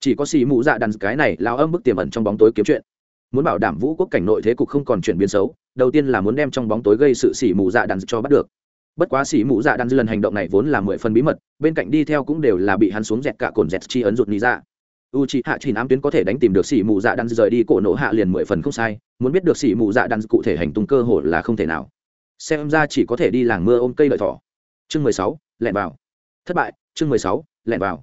Chỉ có xì mụ dạ đàn cái này lao âm bức tiềm ẩn trong bóng tối kiếm chuyện. Muốn bảo đảm vũ quốc cảnh nội thế cục không còn chuyển biến xấu, đầu tiên là muốn đem trong bóng tối gây sự xỉ mù dạ đàn cho bắt được bất quá xỉ mù dạ đan dư lần hành động này vốn là mười phần bí mật, bên cạnh đi theo cũng đều là bị hắn xuống dẹt cả cồn dẹt chi ấn rụt nghĩ ra dạ. u c hạ chỉ ám tuyến có thể đánh tìm được xỉ mù dạ đan rời đi cổ nổ hạ liền mười phần không sai, muốn biết được xỉ mù dạ đan cụ thể hành tung cơ hội là không thể nào. Xem ra chỉ có thể đi làng mưa ôm cây lợi thỏ chương mười sáu, lẹn vào. Thất bại, chương mười sáu, lẹn vào.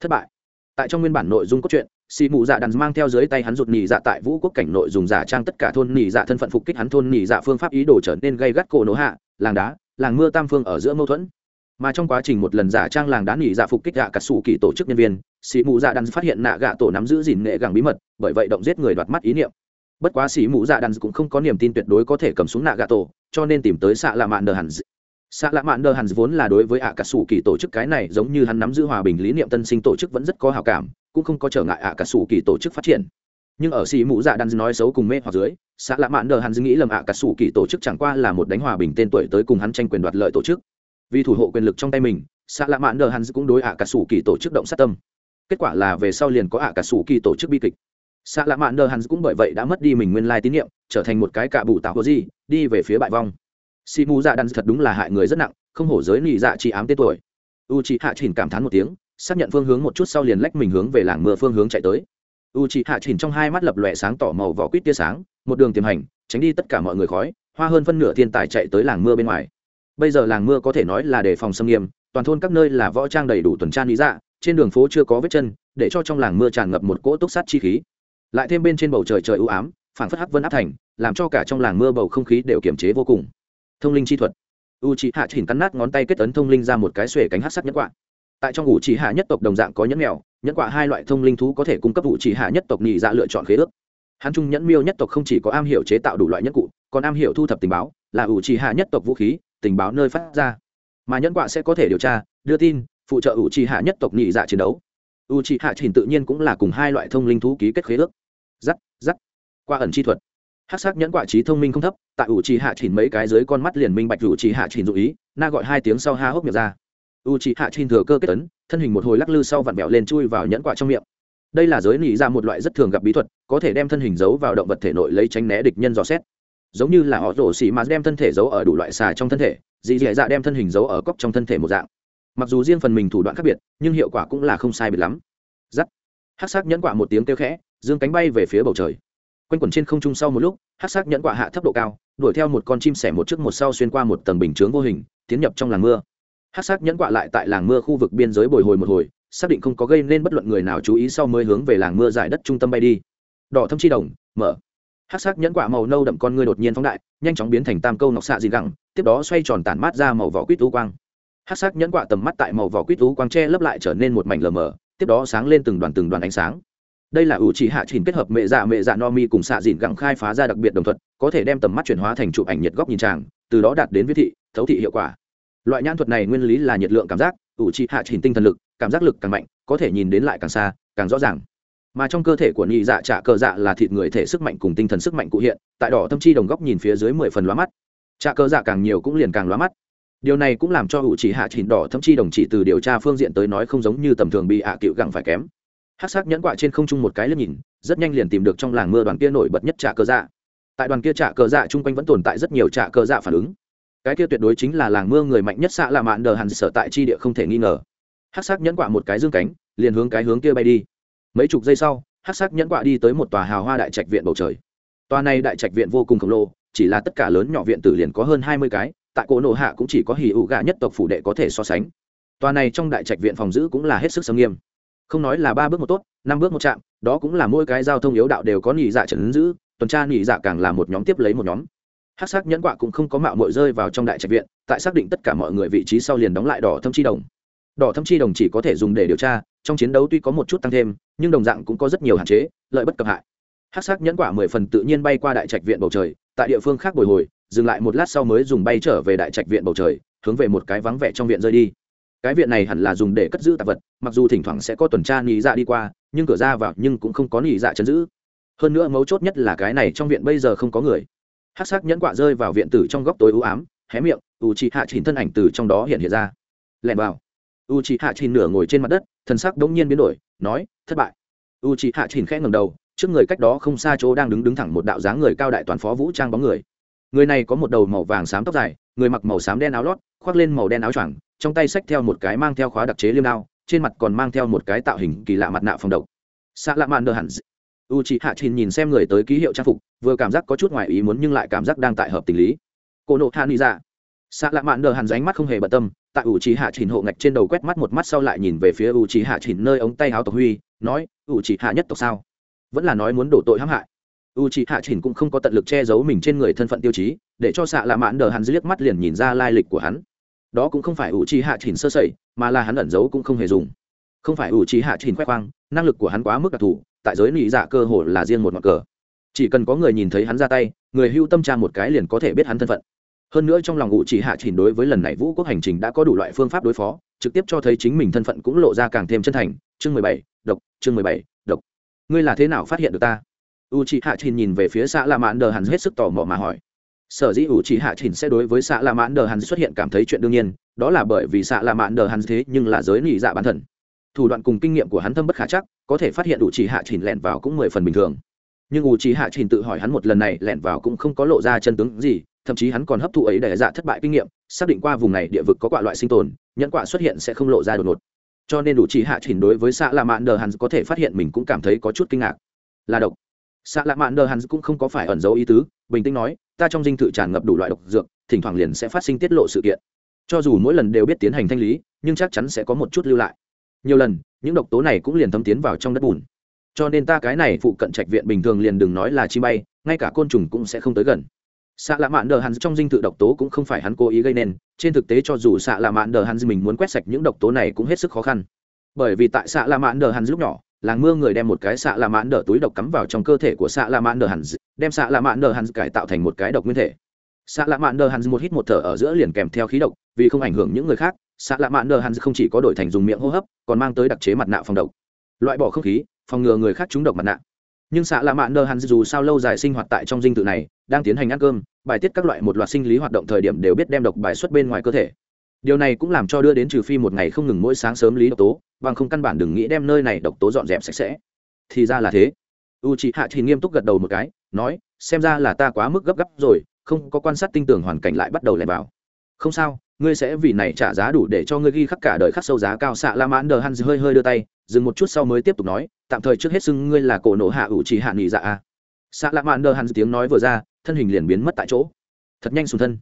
Thất bại. Tại trong nguyên bản nội dung cốt truyện, sĩ mù dạ đàn mang theo dưới tay hắn rụt nhì dạ tại vũ quốc cảnh nội dùng giả trang tất cả thôn nhì dạ thân phận phục kích hắn thôn nhì dạ phương pháp ý đồ trở nên gây gắt cổ nổ hạ, làng đá làng mưa tam phương ở giữa mâu thuẫn. Mà trong quá trình một lần giả trang làng đá nhì giả dạ phục kích gạ cả sủ kỳ tổ chức nhân viên sĩ mù dạ đàn phát hiện nạ gạ tổ nắm giữ gìn nghệ gàng bí mật, bởi vậy động giết người đoạt mắt ý niệm. Bất quá sĩ mù dạ đàn cũng không có niềm tin tuyệt đối có thể cầm xuống nạ gạ tổ, cho nên tìm tới xạ lạ mạn đờ hẳn xạ lạ mạn đờ hẳn vốn là đối với ạ cả sủ kỳ tổ chức cái này giống như hắn nắm giữ hòa bình lý niệm tân sinh tổ chức vẫn rất có hào cảm, cũng không có trở ngại ạ cả sủ kỳ tổ chức phát triển. Nhưng ở sĩ mũ dạ đan nói xấu cùng mê hoặc dưới xã lạ mạn đờ hắn nghĩ lầm ạ, cả sủ kỳ tổ chức chẳng qua là một đánh hòa bình tên tuổi tới cùng hắn tranh quyền đoạt lợi tổ chức. Vì thủ hộ quyền lực trong tay mình, xã lạ mạn đờ hắn cũng đối ạ, cả sủ kỳ tổ chức động sát tâm. Kết quả là về sau liền có ạ, cả sủ kỳ tổ chức bi kịch. Xã lạ mạn đờ hắn cũng bởi vậy đã mất đi mình nguyên lai tín nhiệm, trở thành một cái cạ bù tạo hồ gì, đi về phía bại vong. Si mu dạ đan thật đúng là hại người rất nặng, không hổ giới nị dạ chỉ ám tên tuổi. U chị hạ chỉnh cảm thán một tiếng, xác nhận phương hướng một chút sau liền lách mình hướng về làng mưa phương hướng chạy tới u chị hạ chỉnh trong hai mắt lập lòe sáng tỏ màu vỏ quýt tia sáng, một đường tiềm hành, tránh đi tất cả mọi người khói, hoa hơn phân nửa thiên tài chạy tới làng mưa bên ngoài. Bây giờ làng mưa có thể nói là đề phòng xâm nghiêm, toàn thôn các nơi là võ trang đầy đủ tuần tra lý dạ trên đường phố chưa có vết chân, để cho trong làng mưa tràn ngập một cỗ túc sát chi khí. Lại thêm bên trên bầu trời trời ưu ám, phảng phất hắc vân áp thành, làm cho cả trong làng mưa bầu không khí đều kiềm chế vô cùng. Thông linh chi thuật. U chị hạ chỉnh cắn nát ngón tay kết ấn thông linh ra một cái xuể cánh hát sắc nhất quạ. Tại trong ủ chỉ hạ nhất tộc đồng dạng có nhẫn mèo nhẫn quạ hai loại thông linh thú có thể cung cấp vụ chỉ hạ nhất tộc nhị dạ lựa chọn khế ước. Hắn trung nhẫn miêu nhất tộc không chỉ có am hiểu chế tạo đủ loại nhất cụ, còn am hiểu thu thập tình báo, là ủ chỉ hạ nhất tộc vũ khí, tình báo nơi phát ra. Mà nhẫn quạ sẽ có thể điều tra, đưa tin, phụ trợ ủ chỉ hạ nhất tộc nhị dạ chiến đấu. Ủ chỉ hạ chỉnh tự nhiên cũng là cùng hai loại thông linh thú ký kết khế ước. Giắt giắt qua ẩn chi thuật. Hát sắc nhẫn quả trí thông minh không thấp, tại ủ trì hạ chỉnh mấy cái dưới con mắt liền minh bạch ủ trì hạ chỉnh dụ ý, na gọi hai tiếng sau ha hốc miệng ra u chị hạ trên thừa cơ kết tấn thân hình một hồi lắc lư sau vặn vẹo lên chui vào nhẫn quả trong miệng. Đây là giới nỉ ra một loại rất thường gặp bí thuật, có thể đem thân hình giấu vào động vật thể nội lấy tránh né địch nhân dò xét. Giống như là họ rổ xỉ mà đem thân thể giấu ở đủ loại xà trong thân thể, dị dị dạ đem thân hình giấu ở cốc trong thân thể một dạng. Mặc dù riêng phần mình thủ đoạn khác biệt, nhưng hiệu quả cũng là không sai biệt lắm. Giắt hát sắc nhẫn quả một tiếng kêu khẽ, dương cánh bay về phía bầu trời. Quanh quẩn trên không trung sau một lúc hát sắc nhẫn quả hạ thấp độ cao, đuổi theo một con chim sẻ một trước một sau xuyên qua một tầng bình chướng vô hình, tiến nhập trong làng mưa hát sắc nhẫn quạ lại tại làng mưa khu vực biên giới bồi hồi một hồi, xác định không có gây nên bất luận người nào chú ý sau mới hướng về làng mưa giải đất trung tâm bay đi. Đỏ thâm chi đồng, mở. Hát sắc nhẫn quạ màu nâu đậm con ngươi đột nhiên phóng đại, nhanh chóng biến thành tam câu nọc xạ dị gẳng, tiếp đó xoay tròn tản mát ra màu vỏ quýt u quang. Hát sắc nhẫn quạ tầm mắt tại màu vỏ quýt u quang che lấp lại trở nên một mảnh lờ mờ, tiếp đó sáng lên từng đoàn từng đoàn ánh sáng. Đây là ủ chỉ hạ trình kết hợp mẹ dạ mẹ dạ no mi cùng xạ dịn gặng khai phá ra đặc biệt đồng thuận, có thể đem tầm mắt chuyển hóa thành chụp ảnh nhiệt góc nhìn tràng từ đó đạt đến viết thị, thấu thị hiệu quả loại nhãn thuật này nguyên lý là nhiệt lượng cảm giác, ủ trị hạ trình tinh thần lực, cảm giác lực càng mạnh, có thể nhìn đến lại càng xa, càng rõ ràng. Mà trong cơ thể của nhị dạ trả cờ dạ là thịt người thể sức mạnh cùng tinh thần sức mạnh cụ hiện, tại đỏ tâm chi đồng góc nhìn phía dưới mười phần lóa mắt. Trả cờ dạ càng nhiều cũng liền càng lóa mắt. Điều này cũng làm cho ủ chỉ hạ trình đỏ thậm chi đồng chỉ từ điều tra phương diện tới nói không giống như tầm thường bị hạ cựu gặng phải kém. Hát sắc nhẫn quạ trên không trung một cái lên nhìn, rất nhanh liền tìm được trong làng mưa đoàn kia nổi bật nhất trạ cờ dạ. Tại đoàn kia trạ cờ dạ chung quanh vẫn tồn tại rất nhiều trạ cờ dạ phản ứng cái kia tuyệt đối chính là làng mưa người mạnh nhất xạ là mạn đờ hẳn sở tại chi địa không thể nghi ngờ. Hát sắc nhẫn quạ một cái dương cánh, liền hướng cái hướng kia bay đi. Mấy chục giây sau hát sắc nhẫn quạ đi tới một tòa hào hoa đại trạch viện bầu trời. Tòa này đại trạch viện vô cùng khổng lồ, chỉ là tất cả lớn nhỏ viện tử liền có hơn hai mươi cái, tại cổ nộ hạ cũng chỉ có hì ụ gà nhất tộc phủ đệ có thể so sánh. Tòa này trong đại trạch viện phòng giữ cũng là hết sức sâm nghiêm. Không nói là ba bước một tốt, năm bước một chạm, đó cũng là mỗi cái giao thông yếu đạo đều có nhị dạ trần giữ, tuần tra nhị dạ càng là một nhóm tiếp lấy một nhóm hát sắc nhẫn quạ cũng không có mạo mội rơi vào trong đại trạch viện, tại xác định tất cả mọi người vị trí sau liền đóng lại đỏ thâm chi đồng. Đỏ thâm chi đồng chỉ có thể dùng để điều tra, trong chiến đấu tuy có một chút tăng thêm, nhưng đồng dạng cũng có rất nhiều hạn chế, lợi bất cập hại. Hát sắc nhẫn quả mười phần tự nhiên bay qua đại trạch viện bầu trời, tại địa phương khác bồi hồi, dừng lại một lát sau mới dùng bay trở về đại trạch viện bầu trời, hướng về một cái vắng vẻ trong viện rơi đi. Cái viện này hẳn là dùng để cất giữ tạp vật, mặc dù thỉnh thoảng sẽ có tuần tra nghỉ dạ đi qua, nhưng cửa ra vào nhưng cũng không có nghỉ dạ chấn giữ. Hơn nữa mấu chốt nhất là cái này trong viện bây giờ không có người hát sắc nhẫn quạ rơi vào viện tử trong góc tối ưu ám, hé miệng u chị hạ chỉnh thân ảnh từ trong đó hiện hiện ra. Lẻn vào. U chị hạ chỉnh nửa ngồi trên mặt đất thân sắc đ ỗ n g nhiên biến đổi, nói, thất bại. U chị hạ chỉnh khẽ ngầm đầu, trước người cách đó không xa chỗ đang đứng đứng thẳng một đạo dáng người cao đại toàn phó vũ trang bóng người. Người này có một đầu màu vàng xám tóc dài, người mặc màu xám đen áo lót, khoác lên màu đen áo choàng, trong tay xách theo một cái mang theo khóa đặc chế liêm đao, trên mặt còn mang theo một cái tạo hình kỳ lạ mặt nạ phòng độc. Xạ lạ mạn đờ hẳn u chị hạ chỉnh nhìn xem người tới ký hiệu trang phục, vừa cảm giác có chút ngoài ý muốn nhưng lại cảm giác đang tại hợp tình lý. Cô nộ hạ nghĩ ra xạ lạ mạn đờ hẳn ránh mắt không hề bận tâm, tại u chị hạ chỉnh hộ ngạch trên đầu quét mắt một mắt sau lại nhìn về phía u chị hạ chỉnh nơi ống tay áo tộc huy, nói u chị hạ nhất tộc sao? Vẫn là nói muốn đổ tội hãm hại. U chị hạ chỉnh cũng không có tận lực che giấu mình trên người thân phận tiêu chí, để cho xạ lạ mạn đờ hàn liếc mắt liền nhìn ra lai lịch của hắn. Đó cũng không phải u chị hạ chỉnh sơ sẩy, mà là hắn ẩn giấu cũng không hề dùng. Không phải u chị hạ chỉnh khoe khoang, năng lực của hắn quá mức đặc thù tại giới nị dạ cơ hội là riêng một ngọn cờ. Chỉ cần có người nhìn thấy hắn ra tay, người hưu tâm tra một cái liền có thể biết hắn thân phận. Hơn nữa trong lòng u chỉ hạ chỉnh đối với lần này vũ quốc hành trình đã có đủ loại phương pháp đối phó, trực tiếp cho thấy chính mình thân phận cũng lộ ra càng thêm chân thành. Chương mười bảy, độc, chương mười bảy, độc. Ngươi là thế nào phát hiện được ta? U Chỉ hạ Chỉnh nhìn về phía xã la mãn đờ hắn hết sức tò mò mà hỏi. Sở dĩ u Chỉ hạ Chỉnh sẽ đối với xã la mãn đờ hắn xuất hiện cảm thấy chuyện đương nhiên, đó là bởi vì xã la mãn đờ hắn thế nhưng là giới nị dạ bản thân thủ đoạn cùng kinh nghiệm của hắn thâm bất khả chắc, có thể phát hiện u chỉ hạ chìn lẻn vào cũng mười phần bình thường. Nhưng u chỉ hạ chìn tự hỏi hắn một lần này lẻn vào cũng không có lộ ra chân tướng gì, thậm chí hắn còn hấp thụ ấy để dạ thất bại kinh nghiệm, xác định qua vùng này địa vực có quả loại sinh tồn, nhẫn quả xuất hiện sẽ không lộ ra đột ngột. Cho nên đủ chỉ hạ chỉnh đối với xạ lạ mạn đờ hắn có thể phát hiện mình cũng cảm thấy có chút kinh ngạc. Là độc. Xạ lạ mạn đờ hắn cũng không có phải ẩn giấu ý tứ, bình tĩnh nói, ta trong dinh thự tràn ngập đủ loại độc dược, thỉnh thoảng liền sẽ phát sinh tiết lộ sự kiện. Cho dù mỗi lần đều biết tiến hành thanh lý, nhưng chắc chắn sẽ có một chút lưu lại nhiều lần, những độc tố này cũng liền thấm tiến vào trong đất bùn. Cho nên ta cái này phụ cận trạch viện bình thường liền đừng nói là chi bay, ngay cả côn trùng cũng sẽ không tới gần. Xạ lạ mạn đờ hắn trong dinh thự độc tố cũng không phải hắn cố ý gây nên, trên thực tế cho dù xạ lạ mạn đờ hắn mình muốn quét sạch những độc tố này cũng hết sức khó khăn. Bởi vì tại xạ lạ mạn đờ hắn lúc nhỏ, làng mưa người đem một cái xạ lạ mạn đờ túi độc cắm vào trong cơ thể của xạ lạ mạn đờ hắn đem xạ lạ mạn đờ hắn cải tạo thành một cái độc nguyên thể. Xạ lạ mạn đờ hắn một hít một thở ở giữa liền kèm theo khí độc, vì không ảnh hưởng những người khác xạ lạ mạn nờ hắn không chỉ có đổi thành dùng miệng hô hấp, còn mang tới đặc chế mặt nạ phòng độc. Loại bỏ không khí, phòng ngừa người khác trúng độc mặt nạ. Nhưng xạ lạ mạn nờ hắn dù sao lâu dài sinh hoạt tại trong dinh tự này, đang tiến hành ăn cơm, bài tiết các loại một loạt sinh lý hoạt động thời điểm đều biết đem độc bài xuất bên ngoài cơ thể. Điều này cũng làm cho đưa đến trừ phi một ngày không ngừng mỗi sáng sớm lý độc tố, bằng không căn bản đừng nghĩ đem nơi này độc tố dọn dẹp sạch sẽ. Thì ra là thế. U chị hạ thì nghiêm túc gật đầu một cái, nói, xem ra là ta quá mức gấp gáp rồi, không có quan sát tinh tường hoàn cảnh lại bắt đầu lẻn vào. Không sao ngươi sẽ vì này trả giá đủ để cho ngươi ghi khắc cả đời khắc sâu giá cao xạ la mãn đờ hắn hơi hơi đưa tay, dừng một chút sau mới tiếp tục nói, tạm thời trước hết xưng ngươi là cổ nổ hạ ủ chỉ hạ nghỉ dạ a. Xạ la mãn đờ hắn tiếng nói vừa ra, thân hình liền biến mất tại chỗ. Thật nhanh xuống thân.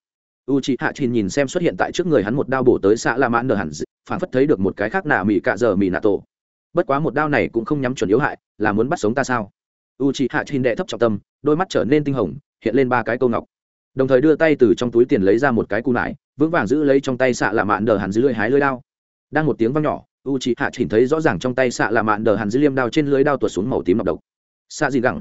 U c h hạ chìn nhìn xem xuất hiện tại trước người hắn một đao bổ tới xạ la mãn đờ hẳn phản phất thấy được một cái khác nạ mỹ cạ giờ mỹ nạ tổ. Bất quá một đao này cũng không nhắm chuẩn yếu hại, là muốn bắt sống ta sao? U c h hạ chìn đệ thấp trọng tâm, đôi mắt trở nên tinh hồng, hiện lên ba cái câu ngọc đồng thời đưa tay từ trong túi tiền lấy ra một cái cù nải, vững vàng giữ lấy trong tay xạ lạ mạn đờ hẳn dưới lưỡi hái lưỡi đao. Đang một tiếng văng nhỏ u c h ị hạ chỉnh thấy rõ ràng trong tay xạ lạ mạn đờ hẳn dưới liêm đao trên lưới đao tuột xuống màu tím ngọc độc. Xạ gì gẳng?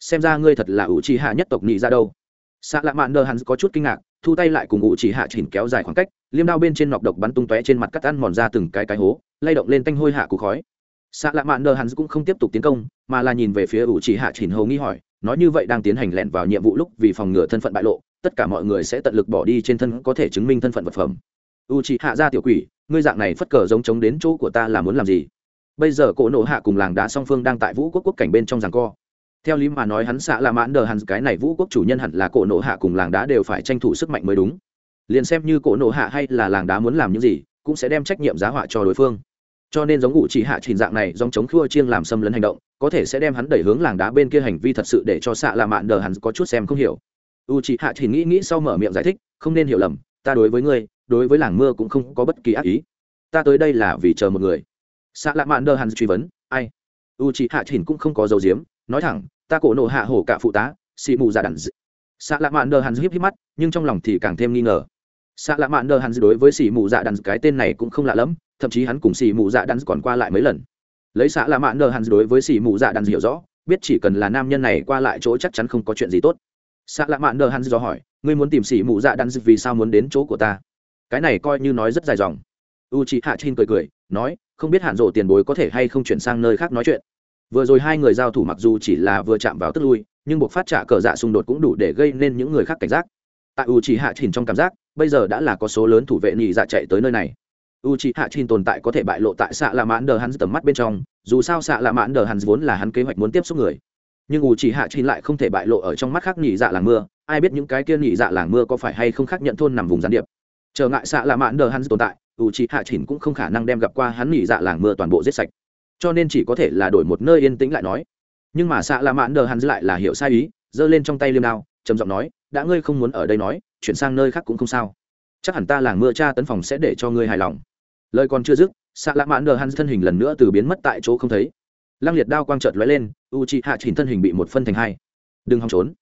Xem ra ngươi thật là u c h ị hạ nhất tộc nhị ra đâu. Xạ lạ mạn đờ hẳn có chút kinh ngạc, thu tay lại cùng U chỉ hạ chỉnh kéo dài khoảng cách, liêm đao bên trên nọc độc bắn tung tóe trên mặt cắt ăn mòn ra từng cái cái hố, lay động lên tanh hôi hạ cục khói. Xạ lạ mạn đờ hàn cũng không tiếp tục tiến công, mà là nhìn về phía U chỉ hạ chỉnh hầu nghi hỏi nói như vậy đang tiến hành lẻn vào nhiệm vụ lúc vì phòng ngừa thân phận bại lộ, tất cả mọi người sẽ tận lực bỏ đi trên thân có thể chứng minh thân phận vật phẩm. U chỉ hạ ra tiểu quỷ, ngươi dạng này phất cờ giống chống đến chỗ của ta là muốn làm gì? Bây giờ cỗ nổ hạ cùng làng đá song phương đang tại vũ quốc quốc cảnh bên trong giằng co. Theo lý mà nói hắn xạ là mãn đờ hắn cái này vũ quốc chủ nhân hẳn là cỗ nổ hạ cùng làng đá đều phải tranh thủ sức mạnh mới đúng. Liền xem như cỗ nổ hạ hay là làng đá muốn làm những gì, cũng sẽ đem trách nhiệm giá họa cho đối phương cho nên giống ngụ chỉ hạ trình dạng này dòng chống khua chiêng làm xâm lấn hành động, có thể sẽ đem hắn đẩy hướng làng đá bên kia hành vi thật sự để cho xạ Lạ mạn đờ hắn có chút xem không hiểu. U chỉ hạ trình nghĩ nghĩ sau mở miệng giải thích, không nên hiểu lầm, ta đối với ngươi, đối với làng mưa cũng không có bất kỳ ác ý. Ta tới đây là vì chờ một người. Xạ lạ mạn đờ hắn truy vấn, ai? U chỉ hạ trình cũng không có dấu diếm nói thẳng, ta cổ nộ hạ hổ cả phụ tá, xị mù già đàn xạ lạ mạn đờ hắn híp híp mắt, nhưng trong lòng thì càng thêm nghi ngờ xạ lạ mạn đờ hắn đối với xì mù dạ đắn cái tên này cũng không lạ lẫm thậm chí hắn cùng xì mù dạ đắn còn qua lại mấy lần. Lấy xạ lạ mạn đờ hắn đối với xì mù dạ đắn hiểu rõ, biết chỉ cần là nam nhân này qua lại chỗ chắc chắn không có chuyện gì tốt. Xạ lạ mạn đờ hắn do hỏi, ngươi muốn tìm xì mù dạ đắn vì sao muốn đến chỗ của ta? Cái này coi như nói rất dài dòng. U chị hạ trên cười cười, nói, không biết hạn rộ tiền bối có thể hay không chuyển sang nơi khác nói chuyện. Vừa rồi hai người giao thủ mặc dù chỉ là vừa chạm vào tức lui, nhưng buộc phát trả cờ dạ xung đột cũng đủ để gây nên những người khác cảnh giác tại u chỉ hạ Trình trong cảm giác, bây giờ đã là có số lớn thủ vệ nhị dạ chạy tới nơi này. U Chỉ hạ Trình tồn tại có thể bại lộ tại xạ lạ mãn đờ hắn tầm mắt bên trong, dù sao xạ lạ mãn đờ hắn vốn là hắn kế hoạch muốn tiếp xúc người. Nhưng u Chỉ hạ Trình lại không thể bại lộ ở trong mắt khác nhị dạ làng mưa, ai biết những cái kia nhị dạ làng mưa có phải hay không khác nhận thôn nằm vùng gián điệp. Trở ngại xạ lạ mãn đờ hắn tồn tại u Chỉ hạ Trình cũng không khả năng đem gặp qua hắn nhị dạ làng mưa toàn bộ giết sạch. Cho nên chỉ có thể là đổi một nơi yên tĩnh lại nói. Nhưng mà xạ lạ mãn đờ hắn lại là hiểu sai ý, giơ lên trong tay liêm đao, trầm giọng nói đã ngươi không muốn ở đây nói, chuyển sang nơi khác cũng không sao. Chắc hẳn ta làng mưa cha tấn phòng sẽ để cho ngươi hài lòng. Lời còn chưa dứt xạ lạ mãn đờ hắn thân hình lần nữa từ biến mất tại chỗ không thấy. Lăng liệt đao quang trợt lóe lên u c hạ chỉnh thân hình bị một phân thành hai. Đừng hòng trốn.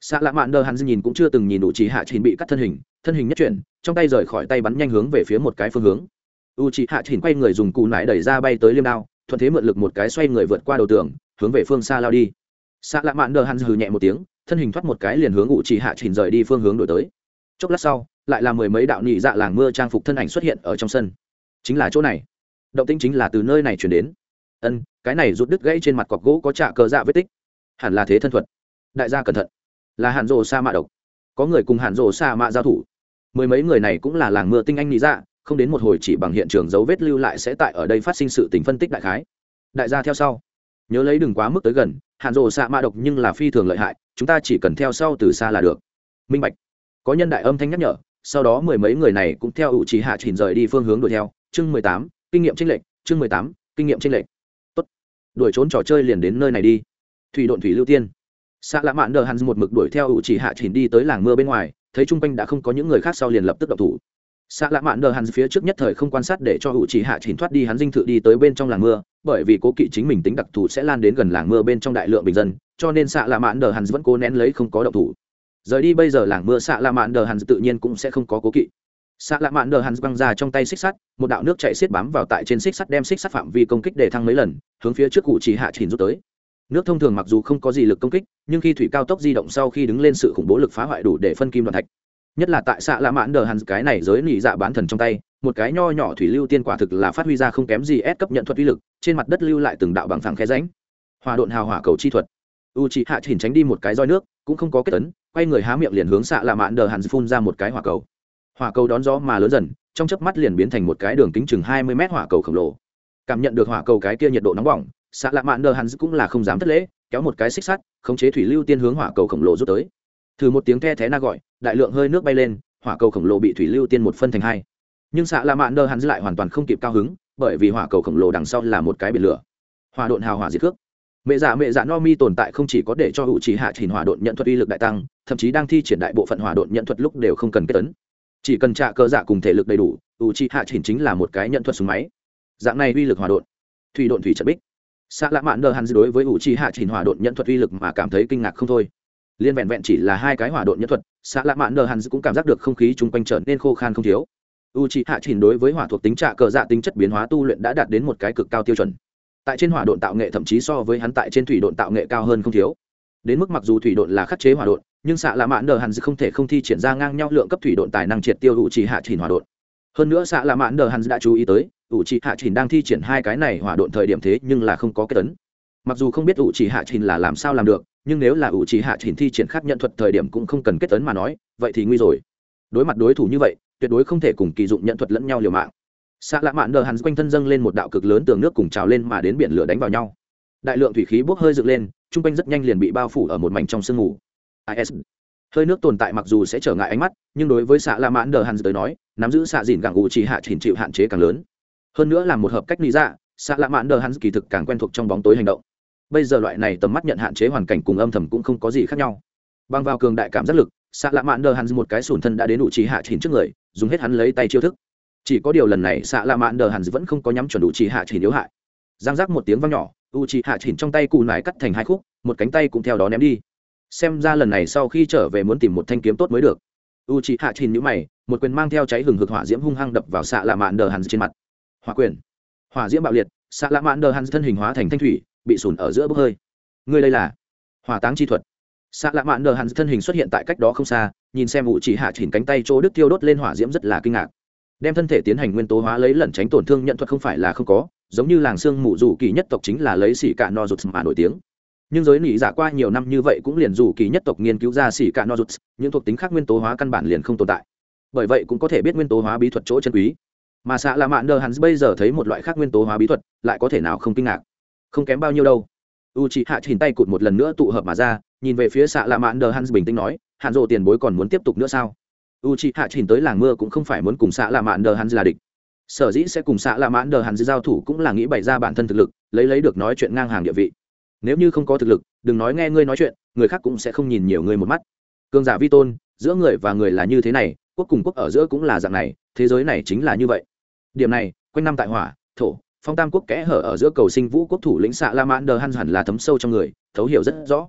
Xạ lạ mãn đờ hắn nhìn cũng chưa từng nhìn u c hạ chỉnh bị cắt thân hình thân hình nhất chuyển, trong tay rời khỏi tay bắn nhanh hướng về phía một cái phương hướng. U c hạ chỉnh quay người dùng cù nải đẩy ra bay tới liêm đao, thuận thế mượn lực một cái xoay người vượt qua đầu tường, hướng về phương xa lao đi. Xạ lạ mãn đờ hắn hừ nhẹ một tiếng thân hình thoát một cái liền hướng u chỉ hạ chỉnh rời đi phương hướng đổi tới. Chốc lát sau, lại là mười mấy đạo nhị dạ làng mưa trang phục thân ảnh xuất hiện ở trong sân. Chính là chỗ này. Động tĩnh chính là từ nơi này chuyển đến. Ân, cái này rút đứt gãy trên mặt cọc gỗ có trạ cờ dạ vết tích. Hẳn là thế thân thuật. Đại gia cẩn thận. Là hạn rồ sa mạ độc. Có người cùng hạn rồ sa mạ giao thủ. Mười mấy người này cũng là làng mưa tinh anh nhị dạ không đến một hồi chỉ bằng hiện trường dấu vết lưu lại sẽ tại ở đây phát sinh sự tình phân tích đại khái. Đại gia theo sau nhớ lấy đừng quá mức tới gần hạn rồ xạ mạ độc nhưng là phi thường lợi hại, chúng ta chỉ cần theo sau từ xa là được. Minh bạch. Có nhân đại âm thanh nhắc nhở, sau đó mười mấy người này cũng theo ủ trí hạ chỉnh rời đi phương hướng đuổi theo. Chương mười tám, kinh nghiệm tranh lệch, chương mười tám, kinh nghiệm tranh lệch. Tốt. Đuổi trốn trò chơi liền đến nơi này đi. Thủy độn thủy lưu tiên. Xạ lạ mạn đờ hắn một mực đuổi theo ủ trí hạ chỉnh đi tới làng mưa bên ngoài, thấy chung quanh đã không có những người khác sau liền lập tức đập thủ xạ lạ mạn đờ hắn phía trước nhất thời không quan sát để cho hữu trí hạ chỉnh thoát đi hắn dinh thự đi tới bên trong làng mưa, bởi vì cố kỵ chính mình tính đặc thù sẽ lan đến gần làng mưa bên trong đại lượng bình dân, cho nên xạ lạ mạn đờ hắn vẫn cố nén lấy không có động thủ. Rời đi bây giờ làng mưa, xạ lạ mạn đờ hắn tự nhiên cũng sẽ không có cố kỵ. Xạ lạ mạn đờ hắn băng ra trong tay xích sắt, một đạo nước chạy xiết bám vào tại trên xích sắt đem xích sắt phạm vi công kích để thăng mấy lần, hướng phía trước cụ chỉ hạ chỉnh rút tới. Nước thông thường mặc dù không có gì lực công kích, nhưng khi thủy cao tốc di động sau khi đứng lên sự khủng bố lực phá hoại đủ để phân kim đoạn thạch nhất là tại xạ lạ mạn đờ hắn cái này giới nỉ dạ bán thần trong tay, một cái nho nhỏ thủy lưu tiên quả thực là phát huy ra không kém gì ép cấp nhận thuật uy lực, trên mặt đất lưu lại từng đạo bằng phẳng khe ránh hòa độn hào hỏa cầu chi thuật. U chị hạ chỉnh tránh đi một cái roi nước, cũng không có kết tấn quay người há miệng liền hướng xạ lạ mạn đờ hắn phun ra một cái hỏa cầu. Hỏa cầu đón gió mà lớn dần, trong chớp mắt liền biến thành một cái đường kính chừng hai mươi mét hỏa cầu khổng lồ. Cảm nhận được hỏa cầu cái kia nhiệt độ nóng bỏng, xạ lạ mạn đờ hắn cũng là không dám thất lễ, kéo một cái xích sắt, khống chế thủy lưu tiên hướng hỏa cầu khổng lồ rút tới thử một tiếng the thé na gọi, đại lượng hơi nước bay lên, hỏa cầu khổng lồ bị thủy lưu tiên một phân thành hai. Nhưng xạ lạ mạn đờ hắn lại hoàn toàn không kịp cao hứng, bởi vì hỏa cầu khổng lồ đằng sau là một cái biển lửa. Hỏa độn hào hỏa diệt cước mẹ giả mẹ dạ, giả no mi tồn tại không chỉ có để cho hữu trí hạ chỉnh hỏa độn nhận thuật uy lực đại tăng, thậm chí đang thi triển đại bộ phận hỏa độn nhận thuật lúc đều không cần kết tấn. Chỉ cần trả cơ dạ cùng thể lực đầy đủ, hữu trí hạ chỉnh chính là một cái nhận thuật súng máy. Dạng này uy lực hỏa độn. Thủy độn thủy trận bích. Xạ lạ mạn đờ hắn đối với hữu trí hạ chỉnh hỏa độn nhận thuật uy lực mà cảm thấy kinh ngạc không thôi liên vẹn vẹn chỉ là hai cái hỏa độn nhân thuật xạ lạ mạn nờ hắn cũng cảm giác được không khí chung quanh trở nên khô khan không thiếu. U c hạ trình đối với hỏa thuộc tính trạ cờ dạ tính chất biến hóa tu luyện đã đạt đến một cái cực cao tiêu chuẩn. Tại trên hỏa độn tạo nghệ thậm chí so với hắn tại trên thủy độn tạo nghệ cao hơn không thiếu. Đến mức mặc dù thủy độn là khắc chế hỏa độn, nhưng xạ lạ mạn nờ hàn không thể không thi triển ra ngang nhau lượng cấp thủy độn tài năng triệt tiêu u trì hạ trình hỏa độn. Hơn nữa xạ lạ mạn nờ hàn đã chú ý tới u trì hạ trình đang thi triển hai cái này hỏa độn thời điểm thế nhưng là không có kết tấn mặc dù không biết u trì hạ trình là làm sao làm được nhưng nếu là ủ trì hạ chỉnh thi triển khác nhận thuật thời điểm cũng không cần kết tấn mà nói, vậy thì nguy rồi. Đối mặt đối thủ như vậy, tuyệt đối không thể cùng kỳ dụng nhận thuật lẫn nhau liều mạng. Xạ lạ mạn đờ hắn quanh thân dâng lên một đạo cực lớn tường nước cùng trào lên mà đến biển lửa đánh vào nhau. Đại lượng thủy khí bốc hơi dựng lên chung quanh rất nhanh liền bị bao phủ ở một mảnh trong sương mù. Is hơi nước tồn tại mặc dù sẽ trở ngại ánh mắt, nhưng đối với xạ lạ mạn đờ hắn tới nói, nắm giữ xạ dìn càng ủ chỉ hạ chỉnh chịu hạn chế càng lớn. Hơn nữa là một hợp cách lý dạ xạ lạ mạn đờ hắn kỳ thực càng quen thuộc trong bóng tối hành động bây giờ loại này tầm mắt nhận hạn chế hoàn cảnh cùng âm thầm cũng không có gì khác nhau. Băng vào cường đại cảm giác lực xạ lạ mạn đờ hắn một cái sùn thân đã đến ủ trí hạ chỉnh trước người, dùng hết hắn lấy tay chiêu thức. Chỉ có điều lần này xạ lạ mạn đờ hẳn vẫn không có nhắm chuẩn đủ trí hạ chỉnh yếu hại. Giang giác một tiếng vang nhỏ, u trí hạ chỉnh trong tay cù nải cắt thành hai khúc, một cánh tay cũng theo đó ném đi. Xem ra lần này sau khi trở về muốn tìm một thanh kiếm tốt mới được. U trí hạ chỉnh nhũ mày, một quyền mang theo cháy hừng hực hỏa diễm hung hăng đập vào xạ lạ mạn đờ hẳn trên mặt. Hỏa quyền. Hỏa diễm bạo liệt xạ lạ mạn đờ hẳn thân hình hóa thành thanh thủy bị sùn ở giữa bốc hơi. Ngươi đây là hỏa táng chi thuật. Xạ lạ mạn đờ hẳn thân hình xuất hiện tại cách đó không xa, nhìn xem vụ chỉ hạ chỉnh cánh tay chỗ đức tiêu đốt lên hỏa diễm rất là kinh ngạc. Đem thân thể tiến hành nguyên tố hóa lấy lẩn tránh tổn thương nhận thuật không phải là không có, giống như làng xương mù dù kỳ nhất tộc chính là lấy xỉ cả no rụt mà nổi tiếng. Nhưng giới nỉ giả qua nhiều năm như vậy cũng liền dù kỳ nhất tộc nghiên cứu ra xỉ cả no rụt, những thuộc tính khác nguyên tố hóa căn bản liền không tồn tại. Bởi vậy cũng có thể biết nguyên tố hóa bí thuật chỗ chân quý. Mà xạ là mạn đờ hắn bây giờ thấy một loại khác nguyên tố hóa bí thuật, lại có thể nào không kinh ngạc? Không kém bao nhiêu đâu. U chị hạ chỉnh tay cụt một lần nữa tụ hợp mà ra, nhìn về phía xạ lạ mạn đờ hắn bình tĩnh nói, hạn rộ tiền bối còn muốn tiếp tục nữa sao? U chị hạ chỉnh tới làng mưa cũng không phải muốn cùng xạ lạ mạn đờ hắn là địch. Sở dĩ sẽ cùng xạ lạ mạn đờ hắn giao thủ cũng là nghĩ bày ra bản thân thực lực, lấy lấy được nói chuyện ngang hàng địa vị. Nếu như không có thực lực, đừng nói nghe ngươi nói chuyện, người khác cũng sẽ không nhìn nhiều ngươi một mắt. Cường giả vi tôn, giữa người và người là như thế này, quốc cùng quốc ở giữa cũng là dạng này, thế giới này chính là như vậy. Điểm này, quanh năm tại hỏa, thổ phong tam quốc kẽ hở ở giữa cầu sinh vũ quốc thủ lĩnh xạ la mãn đờ hăn hẳn là thấm sâu trong người, thấu hiểu rất rõ.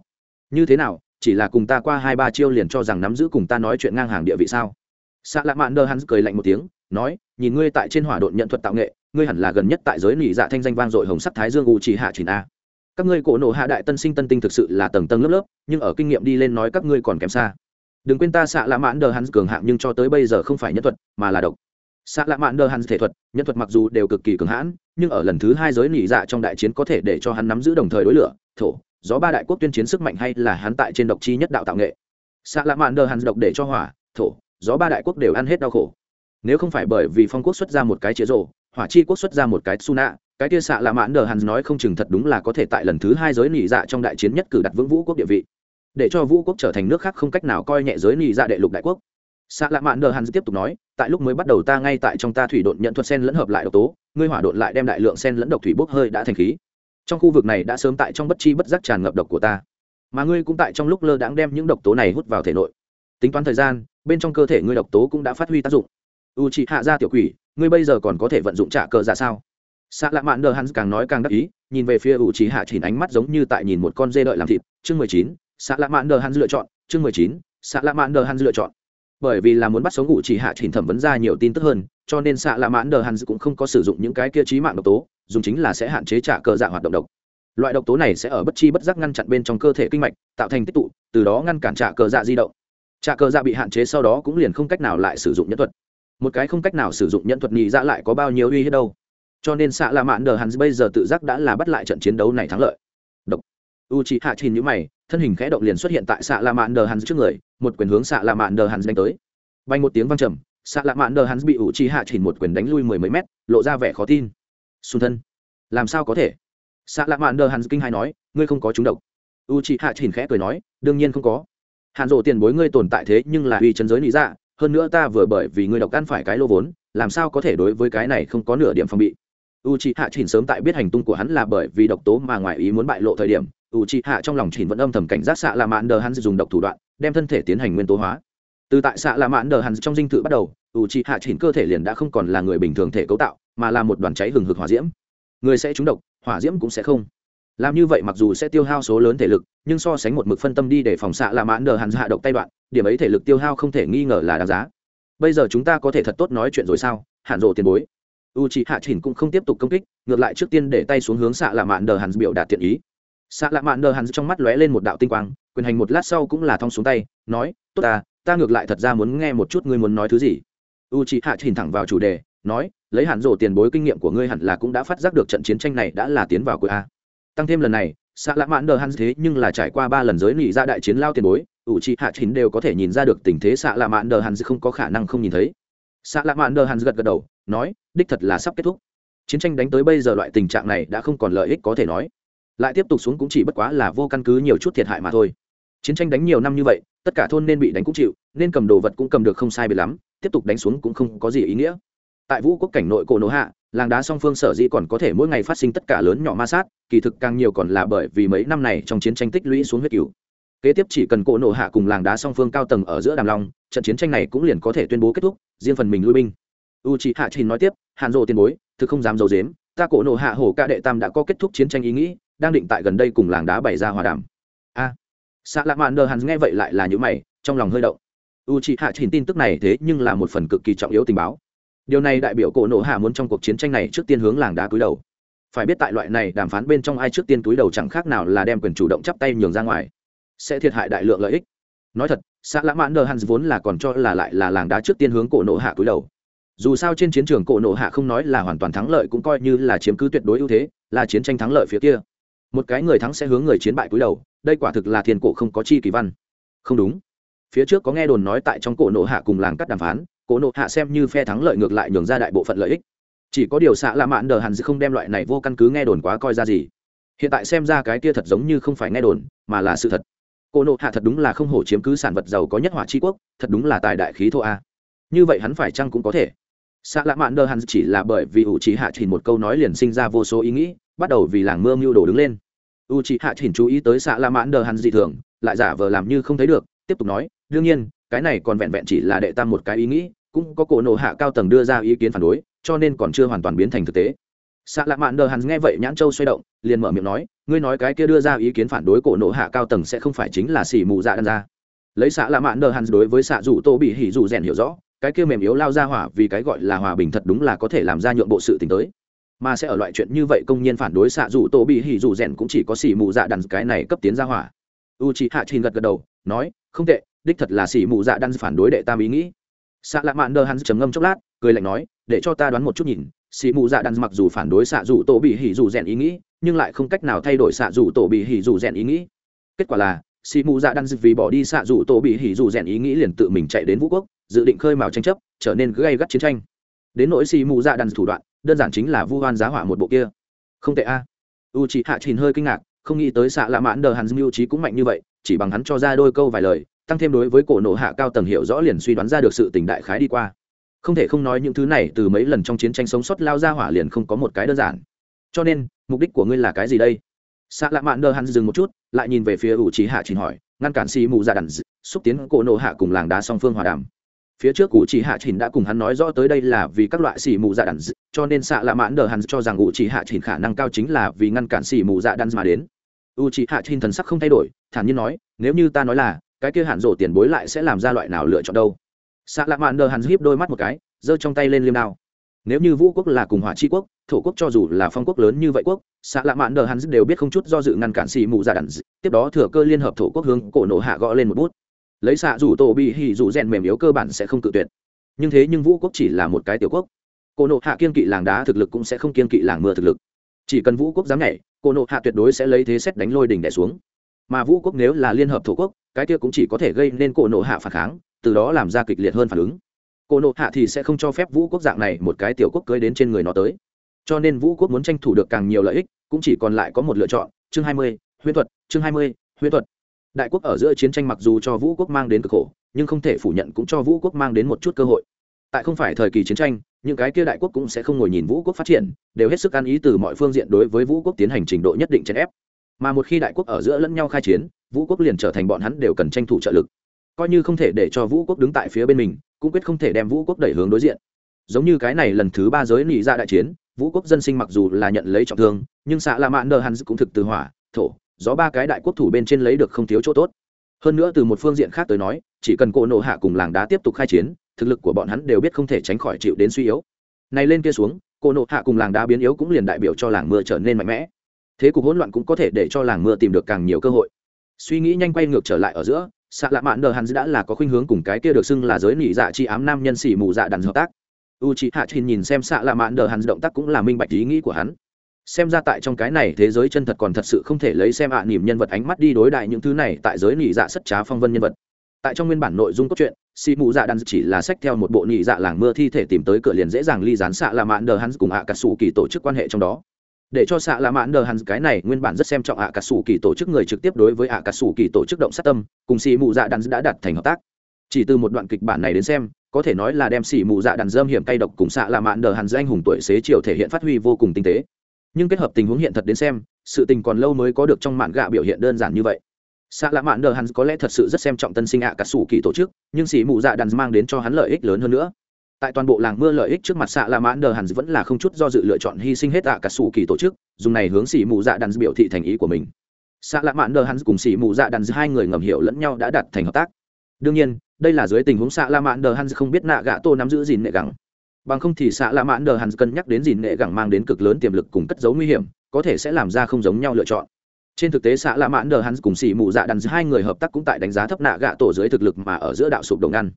Như thế nào, chỉ là cùng ta qua hai ba chiêu liền cho rằng nắm giữ cùng ta nói chuyện ngang hàng địa vị sao? Xạ la mãn đờ hăn cười lạnh một tiếng, nói, nhìn ngươi tại trên hỏa độn nhận thuật tạo nghệ, ngươi hẳn là gần nhất tại giới nỉ dạ thanh danh vang dội hồng sắc thái dương u chỉ hạ chỉ a. Các ngươi cổ nộ hạ đại tân sinh tân tinh thực sự là tầng tầng lớp lớp, nhưng ở kinh nghiệm đi lên nói các ngươi còn kém xa. Đừng quên ta xạ lạ mãn đờ hắn cường hạng nhưng cho tới bây giờ không phải nhân thuật, mà là độc. Xạ lạ mãn đờ hắn thể thuật, nhân thuật mặc dù đều cực kỳ cường hãn nhưng ở lần thứ hai giới nỉ dạ trong đại chiến có thể để cho hắn nắm giữ đồng thời đối lửa, thổ, gió ba đại quốc tuyên chiến sức mạnh hay là hắn tại trên độc chi nhất đạo tạo nghệ. Xạ lạ mạn đờ hắn độc để cho hỏa, thổ, gió ba đại quốc đều ăn hết đau khổ. Nếu không phải bởi vì phong quốc xuất ra một cái chế rộ hỏa chi quốc xuất ra một cái su nạ cái kia xạ lạ mãn đờ hắn nói không chừng thật đúng là có thể tại lần thứ hai giới nỉ dạ trong đại chiến nhất cử đặt vững vũ quốc địa vị. Để cho vũ quốc trở thành nước khác không cách nào coi nhẹ giới nỉ dạ đệ lục đại quốc. Xạ lạ mạn đờ hắn tiếp tục nói, tại lúc mới bắt đầu ta ngay tại trong ta thủy độn nhận thuật sen lẫn hợp lại độc tố ngươi hỏa độn lại đem đại lượng sen lẫn độc thủy bốc hơi đã thành khí. Trong khu vực này đã sớm tại trong bất chi bất giác tràn ngập độc của ta. Mà ngươi cũng tại trong lúc lơ đãng đem những độc tố này hút vào thể nội. Tính toán thời gian, bên trong cơ thể ngươi độc tố cũng đã phát huy tác dụng. U chị hạ ra tiểu quỷ, ngươi bây giờ còn có thể vận dụng trả cờ ra sao? Xạ lạ mạn đờ hắn càng nói càng đắc ý, nhìn về phía u chị hạ chỉnh ánh mắt giống như tại nhìn một con dê đợi làm thịt. Chương mười chín xạ lạ mạn đờ hắn lựa chọn. Chương mười chín xạ lạ mạn đờ hắn lựa chọn bởi vì là muốn bắt sống ngụ chỉ hạ chỉnh thẩm vấn ra nhiều tin tức hơn, cho nên xạ lạ mãn đờ hắn cũng không có sử dụng những cái kia trí mạng độc tố, dùng chính là sẽ hạn chế trả cơ dạ hoạt động độc. Loại độc tố này sẽ ở bất chi bất giác ngăn chặn bên trong cơ thể kinh mạch, tạo thành tích tụ, từ đó ngăn cản trả cơ dạ di động. Trả cơ dạ bị hạn chế sau đó cũng liền không cách nào lại sử dụng nhân thuật. Một cái không cách nào sử dụng nhân thuật nhị dạ lại có bao nhiêu uy hiếp đâu. Cho nên xạ lạ mãn đờ hắn bây giờ tự giác đã là bắt lại trận chiến đấu này thắng lợi. Độc. U chị hạ trình nhữ mày thân hình khẽ động liền xuất hiện tại xạ lạ mạn đờ hắn trước người, một quyền hướng xạ lạ mạn đờ hắn đánh tới. Bay một tiếng vang trầm xạ lạ mạn đờ hắn bị ủ chi hạ chỉ một quyền đánh lui mười mấy mét, lộ ra vẻ khó tin. Xung thân, làm sao có thể? Xạ lạ mạn đờ hắn kinh hai nói, ngươi không có trúng độc. U chi hạ chỉ khẽ cười nói, đương nhiên không có. Hạn rộ tiền bối ngươi tồn tại thế nhưng là uy chân giới lý dạ hơn nữa ta vừa bởi vì ngươi độc ăn phải cái lô vốn, làm sao có thể đối với cái này không có nửa điểm phòng bị. U c h hạ chỉnh sớm tại biết hành tung của hắn là bởi vì độc tố mà ngoài ý muốn bại lộ thời điểm ủ trị hạ trong lòng chỉnh vẫn âm thầm cảnh giác xạ là mạn đờ hắn dùng độc thủ đoạn, đem thân thể tiến hành nguyên tố hóa. Từ tại xạ là mạn đờ hắn trong dinh thự bắt đầu, ủ trị hạ chỉnh cơ thể liền đã không còn là người bình thường thể cấu tạo, mà là một đoàn cháy hừng hực hỏa diễm. Người sẽ trúng độc, hỏa diễm cũng sẽ không. Làm như vậy mặc dù sẽ tiêu hao số lớn thể lực, nhưng so sánh một mực phân tâm đi để phòng xạ là mãn đờ hắn hạ độc tay đoạn, điểm ấy thể lực tiêu hao không thể nghi ngờ là đáng giá. Bây giờ chúng ta có thể thật tốt nói chuyện rồi sao? Hạn rộ tiền bối. U c h ị hạ chỉnh cũng không tiếp tục công kích, ngược lại trước tiên để tay xuống hướng xạ là mạn đờ hắn biểu đạt thiện ý xạ lạ mạn đờ hắn trong mắt lóe lên một đạo tinh quang, quyền hành một lát sau cũng là thong xuống tay, nói, tốt ta ta ngược lại thật ra muốn nghe một chút ngươi muốn nói thứ gì. U c h ị hạ chỉnh thẳng vào chủ đề, nói, lấy hẳn rổ tiền bối kinh nghiệm của ngươi hẳn là cũng đã phát giác được trận chiến tranh này đã là tiến vào cuối a. Tăng thêm lần này, xạ lạ mạn đờ hắn thế nhưng là trải qua ba lần giới lụy ra đại chiến lao tiền bối u c h ị hạ chỉnh đều có thể nhìn ra được tình thế xạ lạ mạn đờ hắn không có khả năng không nhìn thấy. Xạ lạ mạn đờ hắn gật gật đầu, nói, đích thật là sắp kết thúc. Chiến tranh đánh tới bây giờ loại tình trạng này đã không còn lợi ích có thể nói lại tiếp tục xuống cũng chỉ bất quá là vô căn cứ nhiều chút thiệt hại mà thôi. Chiến tranh đánh nhiều năm như vậy, tất cả thôn nên bị đánh cũng chịu, nên cầm đồ vật cũng cầm được không sai bị lắm, tiếp tục đánh xuống cũng không có gì ý nghĩa. Tại vũ quốc cảnh nội cổ nổ hạ, làng đá song phương sở dĩ còn có thể mỗi ngày phát sinh tất cả lớn nhỏ ma sát, kỳ thực càng nhiều còn là bởi vì mấy năm này trong chiến tranh tích lũy xuống huyết cứu kế tiếp chỉ cần cổ nổ hạ cùng làng đá song phương cao tầng ở giữa đàm long, trận chiến tranh này cũng liền có thể tuyên bố kết thúc, riêng phần mình lui binh. U chị hạ trình nói tiếp, hàn rộ tiền bối, thực không dám d i ấ u dếm, ta cổ nổ hạ hổ ca đệ tam đã có kết thúc chiến tranh ý nghĩ đang định tại gần đây cùng làng đá bày ra hòa đàm. A. À, xạ lạ mạn đờ hàn nghe vậy lại là những mày trong lòng hơi động. U c h ị hạ trình tin tức này thế nhưng là một phần cực kỳ trọng yếu tình báo. Điều này đại biểu cổ nộ hạ muốn trong cuộc chiến tranh này trước tiên hướng làng đá cúi đầu. Phải biết tại loại này đàm phán bên trong ai trước tiên cúi đầu chẳng khác nào là đem quyền chủ động chắp tay nhường ra ngoài. Sẽ thiệt hại đại lượng lợi ích. Nói thật xã lã mãn đờ hắn vốn là còn cho là lại là làng đá trước tiên hướng cổ nộ hạ cúi đầu. Dù sao trên chiến trường cổ nộ hạ không nói là hoàn toàn thắng lợi cũng coi như là chiếm cứ tuyệt đối ưu thế là chiến tranh thắng lợi phía kia một cái người thắng sẽ hướng người chiến bại cúi đầu, đây quả thực là thiên cổ không có chi kỳ văn. Không đúng. Phía trước có nghe đồn nói tại trong cổ nộ hạ cùng làng cắt đàm phán, cổ nộ hạ xem như phe thắng lợi ngược lại nhường ra đại bộ phận lợi ích. Chỉ có điều xạ lạ mạn đờ hàn không đem loại này vô căn cứ nghe đồn quá coi ra gì. Hiện tại xem ra cái kia thật giống như không phải nghe đồn, mà là sự thật. Cổ nộ hạ thật đúng là không hổ chiếm cứ sản vật giàu có nhất hỏa tri quốc, thật đúng là tài đại khí thô a. Như vậy hắn phải chăng cũng có thể. Xạ lạ mạn đờ hẳn chỉ là bởi vì ủ trí hạ chỉ một câu nói liền sinh ra vô số ý nghĩ bắt đầu vì làng mưa mưu đồ đứng lên. U trí hạ chỉnh chú ý tới xạ la mãn đờ hắn dị thường, lại giả vờ làm như không thấy được, tiếp tục nói, đương nhiên, cái này còn vẹn vẹn chỉ là đệ tam một cái ý nghĩ, cũng có cổ nộ hạ cao tầng đưa ra ý kiến phản đối, cho nên còn chưa hoàn toàn biến thành thực tế. Xạ lạ mạn đờ hắn nghe vậy nhãn châu xoay động, liền mở miệng nói, ngươi nói cái kia đưa ra ý kiến phản đối cổ nộ hạ cao tầng sẽ không phải chính là xỉ mù dạ đan ra lấy xạ lạ mạn đờ hắn đối với xạ dù tô bị hỉ dù rèn hiểu rõ, cái kia mềm yếu lao ra hỏa vì cái gọi là hòa bình thật đúng là có thể làm ra nhượng bộ sự t tới mà sẽ ở loại chuyện như vậy công nhiên phản đối xạ dù tổ bị hỉ dù rèn cũng chỉ có xỉ mù dạ đan cái này cấp tiến ra hỏa. U chị hạ trình gật gật đầu, nói, không tệ, đích thật là xỉ mù dạ đan phản đối đệ tam ý nghĩ. Xạ lạ mạn đờ hắn trầm ngâm chốc lát, cười lạnh nói, để cho ta đoán một chút nhìn xì mù dạ đan mặc dù phản đối xạ dù tổ bị hỉ dù rèn ý nghĩ, nhưng lại không cách nào thay đổi xạ dù tổ bị hỉ dù rèn ý nghĩ. Kết quả là xì mù dạ đan vì bỏ đi xạ dù tổ bị hỉ dù rèn ý nghĩ liền tự mình chạy đến vũ quốc, dự định khơi mào tranh chấp, trở nên gây gắt chiến tranh. Đến nỗi xì mù dạ đan thủ đoạn đơn giản chính là vu hoan giá hỏa một bộ kia. Không tệ a. U chị hạ trình hơi kinh ngạc, không nghĩ tới xạ lạ mãn đờ hắn mưu trí cũng mạnh như vậy, chỉ bằng hắn cho ra đôi câu vài lời, tăng thêm đối với cổ nộ hạ cao tầng hiểu rõ liền suy đoán ra được sự tình đại khái đi qua. Không thể không nói những thứ này từ mấy lần trong chiến tranh sống sót lao ra hỏa liền không có một cái đơn giản. Cho nên, mục đích của ngươi là cái gì đây? Xạ lạ mạn đờ hắn dừng một chút, lại nhìn về phía ủ trí hạ trình hỏi, ngăn cản xì mù ra đàn xúc tiến cổ nộ hạ cùng làng đá song phương hòa đàm phía trước cụ chỉ hạ trình đã cùng hắn nói rõ tới đây là vì các loại xỉ mù dạ đàn cho nên xạ lạ mạn đờ hắn cho rằng cụ chỉ hạ trình khả năng cao chính là vì ngăn cản xỉ mù dạ đàn mà đến. U chỉ hạ trình thần sắc không thay đổi, thản nhiên nói, nếu như ta nói là, cái kia hạn rổ tiền bối lại sẽ làm ra loại nào lựa chọn đâu? Xạ lạ mạn đờ hắn híp đôi mắt một cái, giơ trong tay lên liêm đao. Nếu như vũ quốc là cùng hỏa c quốc, thổ quốc cho dù là phong quốc lớn như vậy quốc xạ lạ mạn đờ hắn đều biết không chút do dự ngăn cản xì mù dạ giả đàn tiếp đó thừa cơ liên hợp thổ quốc hướng cổ nổ hạ gõ lên một bút lấy xạ dù tổ bị hỉ dù rèn mềm yếu cơ bản sẽ không cự tuyệt. Nhưng thế nhưng vũ quốc chỉ là một cái tiểu quốc. Cô nộ hạ kiên kỵ làng đá thực lực cũng sẽ không kiên kỵ làng mưa thực lực. Chỉ cần vũ quốc dám nhảy, cô nộ hạ tuyệt đối sẽ lấy thế xét đánh lôi đỉnh đẻ xuống. Mà vũ quốc nếu là liên hợp thổ quốc, cái kia cũng chỉ có thể gây nên cô nộ hạ phản kháng, từ đó làm ra kịch liệt hơn phản ứng. Cô nộ hạ thì sẽ không cho phép vũ quốc dạng này một cái tiểu quốc cưới đến trên người nó tới. Cho nên vũ quốc muốn tranh thủ được càng nhiều lợi ích, cũng chỉ còn lại có một lựa chọn, chương hai mươi, huyễn thuật, chương hai mươi, huyễn thuật đại quốc ở giữa chiến tranh mặc dù cho vũ quốc mang đến cực khổ, nhưng không thể phủ nhận cũng cho vũ quốc mang đến một chút cơ hội. Tại không phải thời kỳ chiến tranh, những cái kia đại quốc cũng sẽ không ngồi nhìn vũ quốc phát triển, đều hết sức ăn ý từ mọi phương diện đối với vũ quốc tiến hành trình độ nhất định chèn ép. Mà một khi đại quốc ở giữa lẫn nhau khai chiến, vũ quốc liền trở thành bọn hắn đều cần tranh thủ trợ lực. Coi như không thể để cho vũ quốc đứng tại phía bên mình, cũng quyết không thể đem vũ quốc đẩy hướng đối diện. Giống như cái này lần thứ ba giới nị ra đại chiến, vũ quốc dân sinh mặc dù là nhận lấy trọng thương, nhưng xạ la mạn nơ hắn cũng thực từ hỏa, thổ gió ba cái đại quốc thủ bên trên lấy được không thiếu chỗ tốt. Hơn nữa từ một phương diện khác tới nói, chỉ cần cổ nộ hạ cùng làng đá tiếp tục khai chiến, thực lực của bọn hắn đều biết không thể tránh khỏi chịu đến suy yếu. Này lên kia xuống, cổ nộ hạ cùng làng đá biến yếu cũng liền đại biểu cho làng mưa trở nên mạnh mẽ. Thế cục hỗn loạn cũng có thể để cho làng mưa tìm được càng nhiều cơ hội. Suy nghĩ nhanh quay ngược trở lại ở giữa xạ lạ mạn đờ hắn đã là có khuynh hướng cùng cái kia được xưng là giới nỉ dạ chi ám nam nhân xỉ mù dạ đàn hợp tác. U c h hạ trình nhìn xem xạ lạ mạn đờ hắn động tác cũng là minh bạch ý nghĩ của hắn xem ra tại trong cái này thế giới chân thật còn thật sự không thể lấy xem ạ à nỉm nhân vật ánh mắt đi đối đại những thứ này tại giới nỉ dạ sất trá phong vân nhân vật. Tại trong nguyên bản nội dung cốt truyện xì mù dạ đan chỉ là sách theo một bộ nỉ dạ làng mưa thi thể tìm tới cửa liền dễ dàng ly dán xạ lạ mạn đờ hắn cùng ạ cà sủ kỳ tổ chức quan hệ trong đó. Để cho xạ lạ mãn đờ hắn cái này nguyên bản rất xem trọng ạ cà sủ kỳ tổ chức người trực tiếp đối với ạ cà sủ kỳ tổ chức động sát tâm, cùng xì mù dạ đàn đã đặt thành hợp tác. Chỉ từ một đoạn kịch bản này đến xem, có thể nói là đem xì mù dạ đàn dâm hiểm cay độc cùng xạ là mãn đờ hắn danh hùng tuổi xế chiều thể hiện phát huy vô cùng tinh tế nhưng kết hợp tình huống hiện thật đến xem, sự tình còn lâu mới có được trong mạn gạ biểu hiện đơn giản như vậy. Xạ lạ mạn đờ hắn có lẽ thật sự rất xem trọng tân sinh ạ Cả sủ kỳ tổ chức, nhưng xì mù dạ đàn mang đến cho hắn lợi ích lớn hơn nữa. Tại toàn bộ làng mưa lợi ích trước mặt xạ la Mạn đờ Hắn vẫn là không chút do dự lựa chọn hy sinh hết ạ cả sủ kỳ tổ chức, dùng này hướng xì mù dạ đàn biểu thị thành ý của mình. Xạ la Mạn đờ Hắn cùng xì mù dạ đàn hai người ngầm hiểu lẫn nhau đã đặt thành hợp tác. Đương nhiên, đây là dưới tình huống xạ la Mạn đờ Hắn không biết nạ gạ tô nắm giữ gìn nệ gẳng bằng không thì xạ lạ mãn đờ hắn cân nhắc đến gìn nghệ gẳng mang đến cực lớn tiềm lực cùng cất dấu nguy hiểm, có thể sẽ làm ra không giống nhau lựa chọn. Trên thực tế xạ lạ mãn đờ hắn cùng xỉ mù dạ đàn hai người hợp tác cũng tại đánh giá thấp nạ gạ tổ dưới thực lực mà ở giữa đạo sụp đồng ngăn.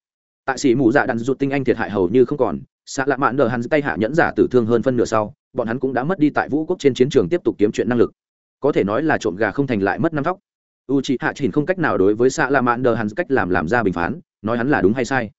Tại xỉ mù dạ đàn rụt tinh anh thiệt hại hầu như không còn, xạ lạ mãn đờ hắn tay hạ nhẫn giả tử thương hơn phân nửa sau, bọn hắn cũng đã mất đi tại vũ quốc trên chiến trường tiếp tục kiếm chuyện năng lực. Có thể nói là trộm gà không thành lại mất năm vóc u chị hạ chỉnh không cách nào đối với xạ lạ mãn đờ hắn cách làm làm ra bình phán, nói hắn là đúng hay sai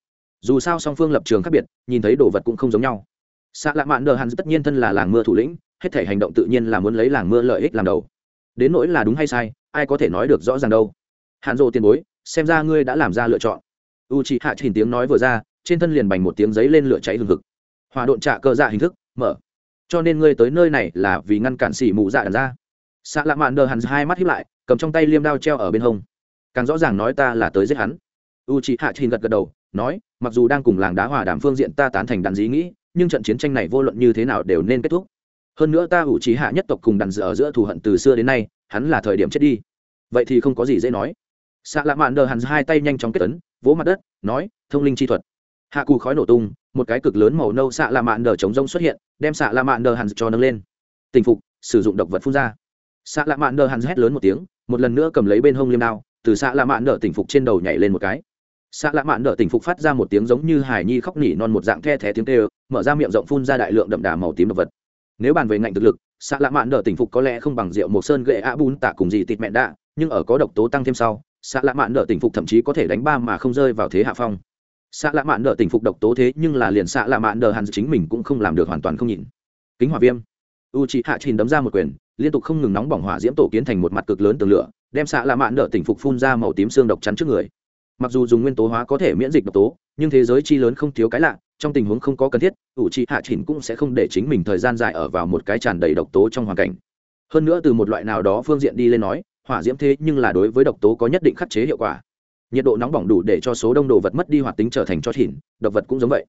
dù sao song phương lập trường khác biệt, nhìn thấy đồ vật cũng không giống nhau. Xạ lạ mạn đờ hắn tất nhiên thân là làng mưa thủ lĩnh, hết thể hành động tự nhiên là muốn lấy làng mưa lợi ích làm đầu. Đến nỗi là đúng hay sai, ai có thể nói được rõ ràng đâu. Hạn rộ tiền bối, xem ra ngươi đã làm ra lựa chọn. U chị hạ trình tiếng nói vừa ra, trên thân liền bành một tiếng giấy lên lửa cháy hừng hực. Hòa độn trạ cơ dạ hình thức, mở. Cho nên ngươi tới nơi này là vì ngăn cản xỉ mù dạ đàn ra. Xạ lạ mạn đờ hắn hai mắt hiếp lại, cầm trong tay liêm đao treo ở bên hông. Càng rõ ràng nói ta là tới giết hắn. U chị hạ trình gật gật đầu nói, mặc dù đang cùng làng đá hòa đàm phương diện ta tán thành đàn dí nghĩ, nhưng trận chiến tranh này vô luận như thế nào đều nên kết thúc. Hơn nữa ta ủ trí hạ nhất tộc cùng đàn dở ở giữa thù hận từ xưa đến nay, hắn là thời điểm chết đi. Vậy thì không có gì dễ nói. Xạ lạ mạn đờ hắn hai tay nhanh chóng kết tấn vỗ mặt đất, nói, thông linh chi thuật. Hạ cù khói nổ tung, một cái cực lớn màu nâu xạ lạ mạn đờ chống rông xuất hiện, đem xạ lạ mạn đờ hắn cho nâng lên. Tình phục, sử dụng độc vật phun ra. Xạ lạ mạn đờ hắn hét lớn một tiếng, một lần nữa cầm lấy bên hông liêm đao, từ xạ lạ mạn đờ tình phục trên đầu nhảy lên một cái xạ lạ mạn đỡ tỉnh phục phát ra một tiếng giống như hải nhi khóc nỉ non một dạng the thé tiếng tê mở ra miệng rộng phun ra đại lượng đậm đà màu tím động vật. Nếu bàn về ngạnh thực lực, xạ lạ mạn đỡ tỉnh phục có lẽ không bằng rượu một sơn gậy a bún tạ cùng gì tịt mẹ đạ, nhưng ở có độc tố tăng thêm sau, xạ lạ mạn đỡ tỉnh phục thậm chí có thể đánh ba mà không rơi vào thế hạ phong. Xạ lạ mạn đỡ tỉnh phục độc tố thế nhưng là liền xạ lạ mạn đỡ hàn chính mình cũng không làm được hoàn toàn không nhìn kính hỏa viêm. U chị hạ trình đấm ra một quyền, liên tục không ngừng nóng bỏng hỏa diễm tổ kiến thành một mặt cực lớn tường lửa, đem xạ lạ mạn đỡ tỉnh phục phun ra màu tím xương độc chắn trước người mặc dù dùng nguyên tố hóa có thể miễn dịch độc tố, nhưng thế giới chi lớn không thiếu cái lạ, trong tình huống không có cần thiết, ủ trị hạ chỉnh cũng sẽ không để chính mình thời gian dài ở vào một cái tràn đầy độc tố trong hoàn cảnh. Hơn nữa từ một loại nào đó phương diện đi lên nói, hỏa diễm thế nhưng là đối với độc tố có nhất định khắc chế hiệu quả. Nhiệt độ nóng bỏng đủ để cho số đông đồ vật mất đi hoạt tính trở thành cho thỉn độc vật cũng giống vậy.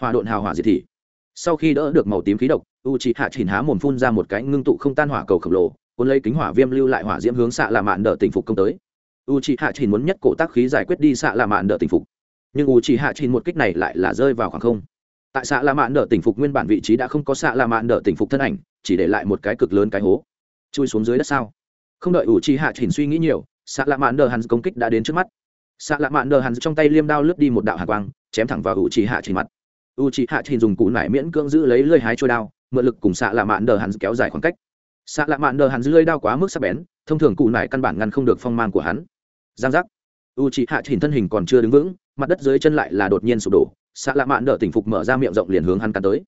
Hòa độn hào hỏa diệt thị. Sau khi đỡ được màu tím khí độc u c hạ chỉnh há mồm phun ra một cái ngưng tụ không tan hỏa cầu khổng lồ, cuốn lấy kính hỏa viêm lưu lại hỏa diễm hướng xạ là mạn đỡ tình phục công tới u c h i hạ chỉ muốn nhất cổ tác khí giải quyết đi xạ la mạn đỡ tình phục. Nhưng u c h i hạ chỉ một kích này lại là rơi vào khoảng không. Tại xạ la mạn đỡ tình phục nguyên bản vị trí đã không có xạ la mạn đỡ tình phục thân ảnh, chỉ để lại một cái cực lớn cái hố. Chui xuống dưới đất sao? Không đợi u c h i hạ chỉ suy nghĩ nhiều xạ la mạn đỡ hắn công kích đã đến trước mắt. Xạ la mạn đỡ hắn trong tay liêm đao lướt đi một đạo hạ quang, chém thẳng vào u c h hạ chỉ mặt. U c h hạ chỉ dùng cụ nải miễn cưỡng giữ lấy lơi hái trôi đao, mượn lực cùng xạ la mạn đỡ hắn kéo dài khoảng cách. Xạ la mạn đỡ hắn dưới đao quá mức sắc bén, thông thường cụ nải căn bản ngăn không được phong man của hắn giang giác. U c hạ chỉnh thân hình còn chưa đứng vững, mặt đất dưới chân lại là đột nhiên sụp đổ xạ lạ mạn đỡ tỉnh phục mở ra miệng rộng liền hướng hắn cắn tới.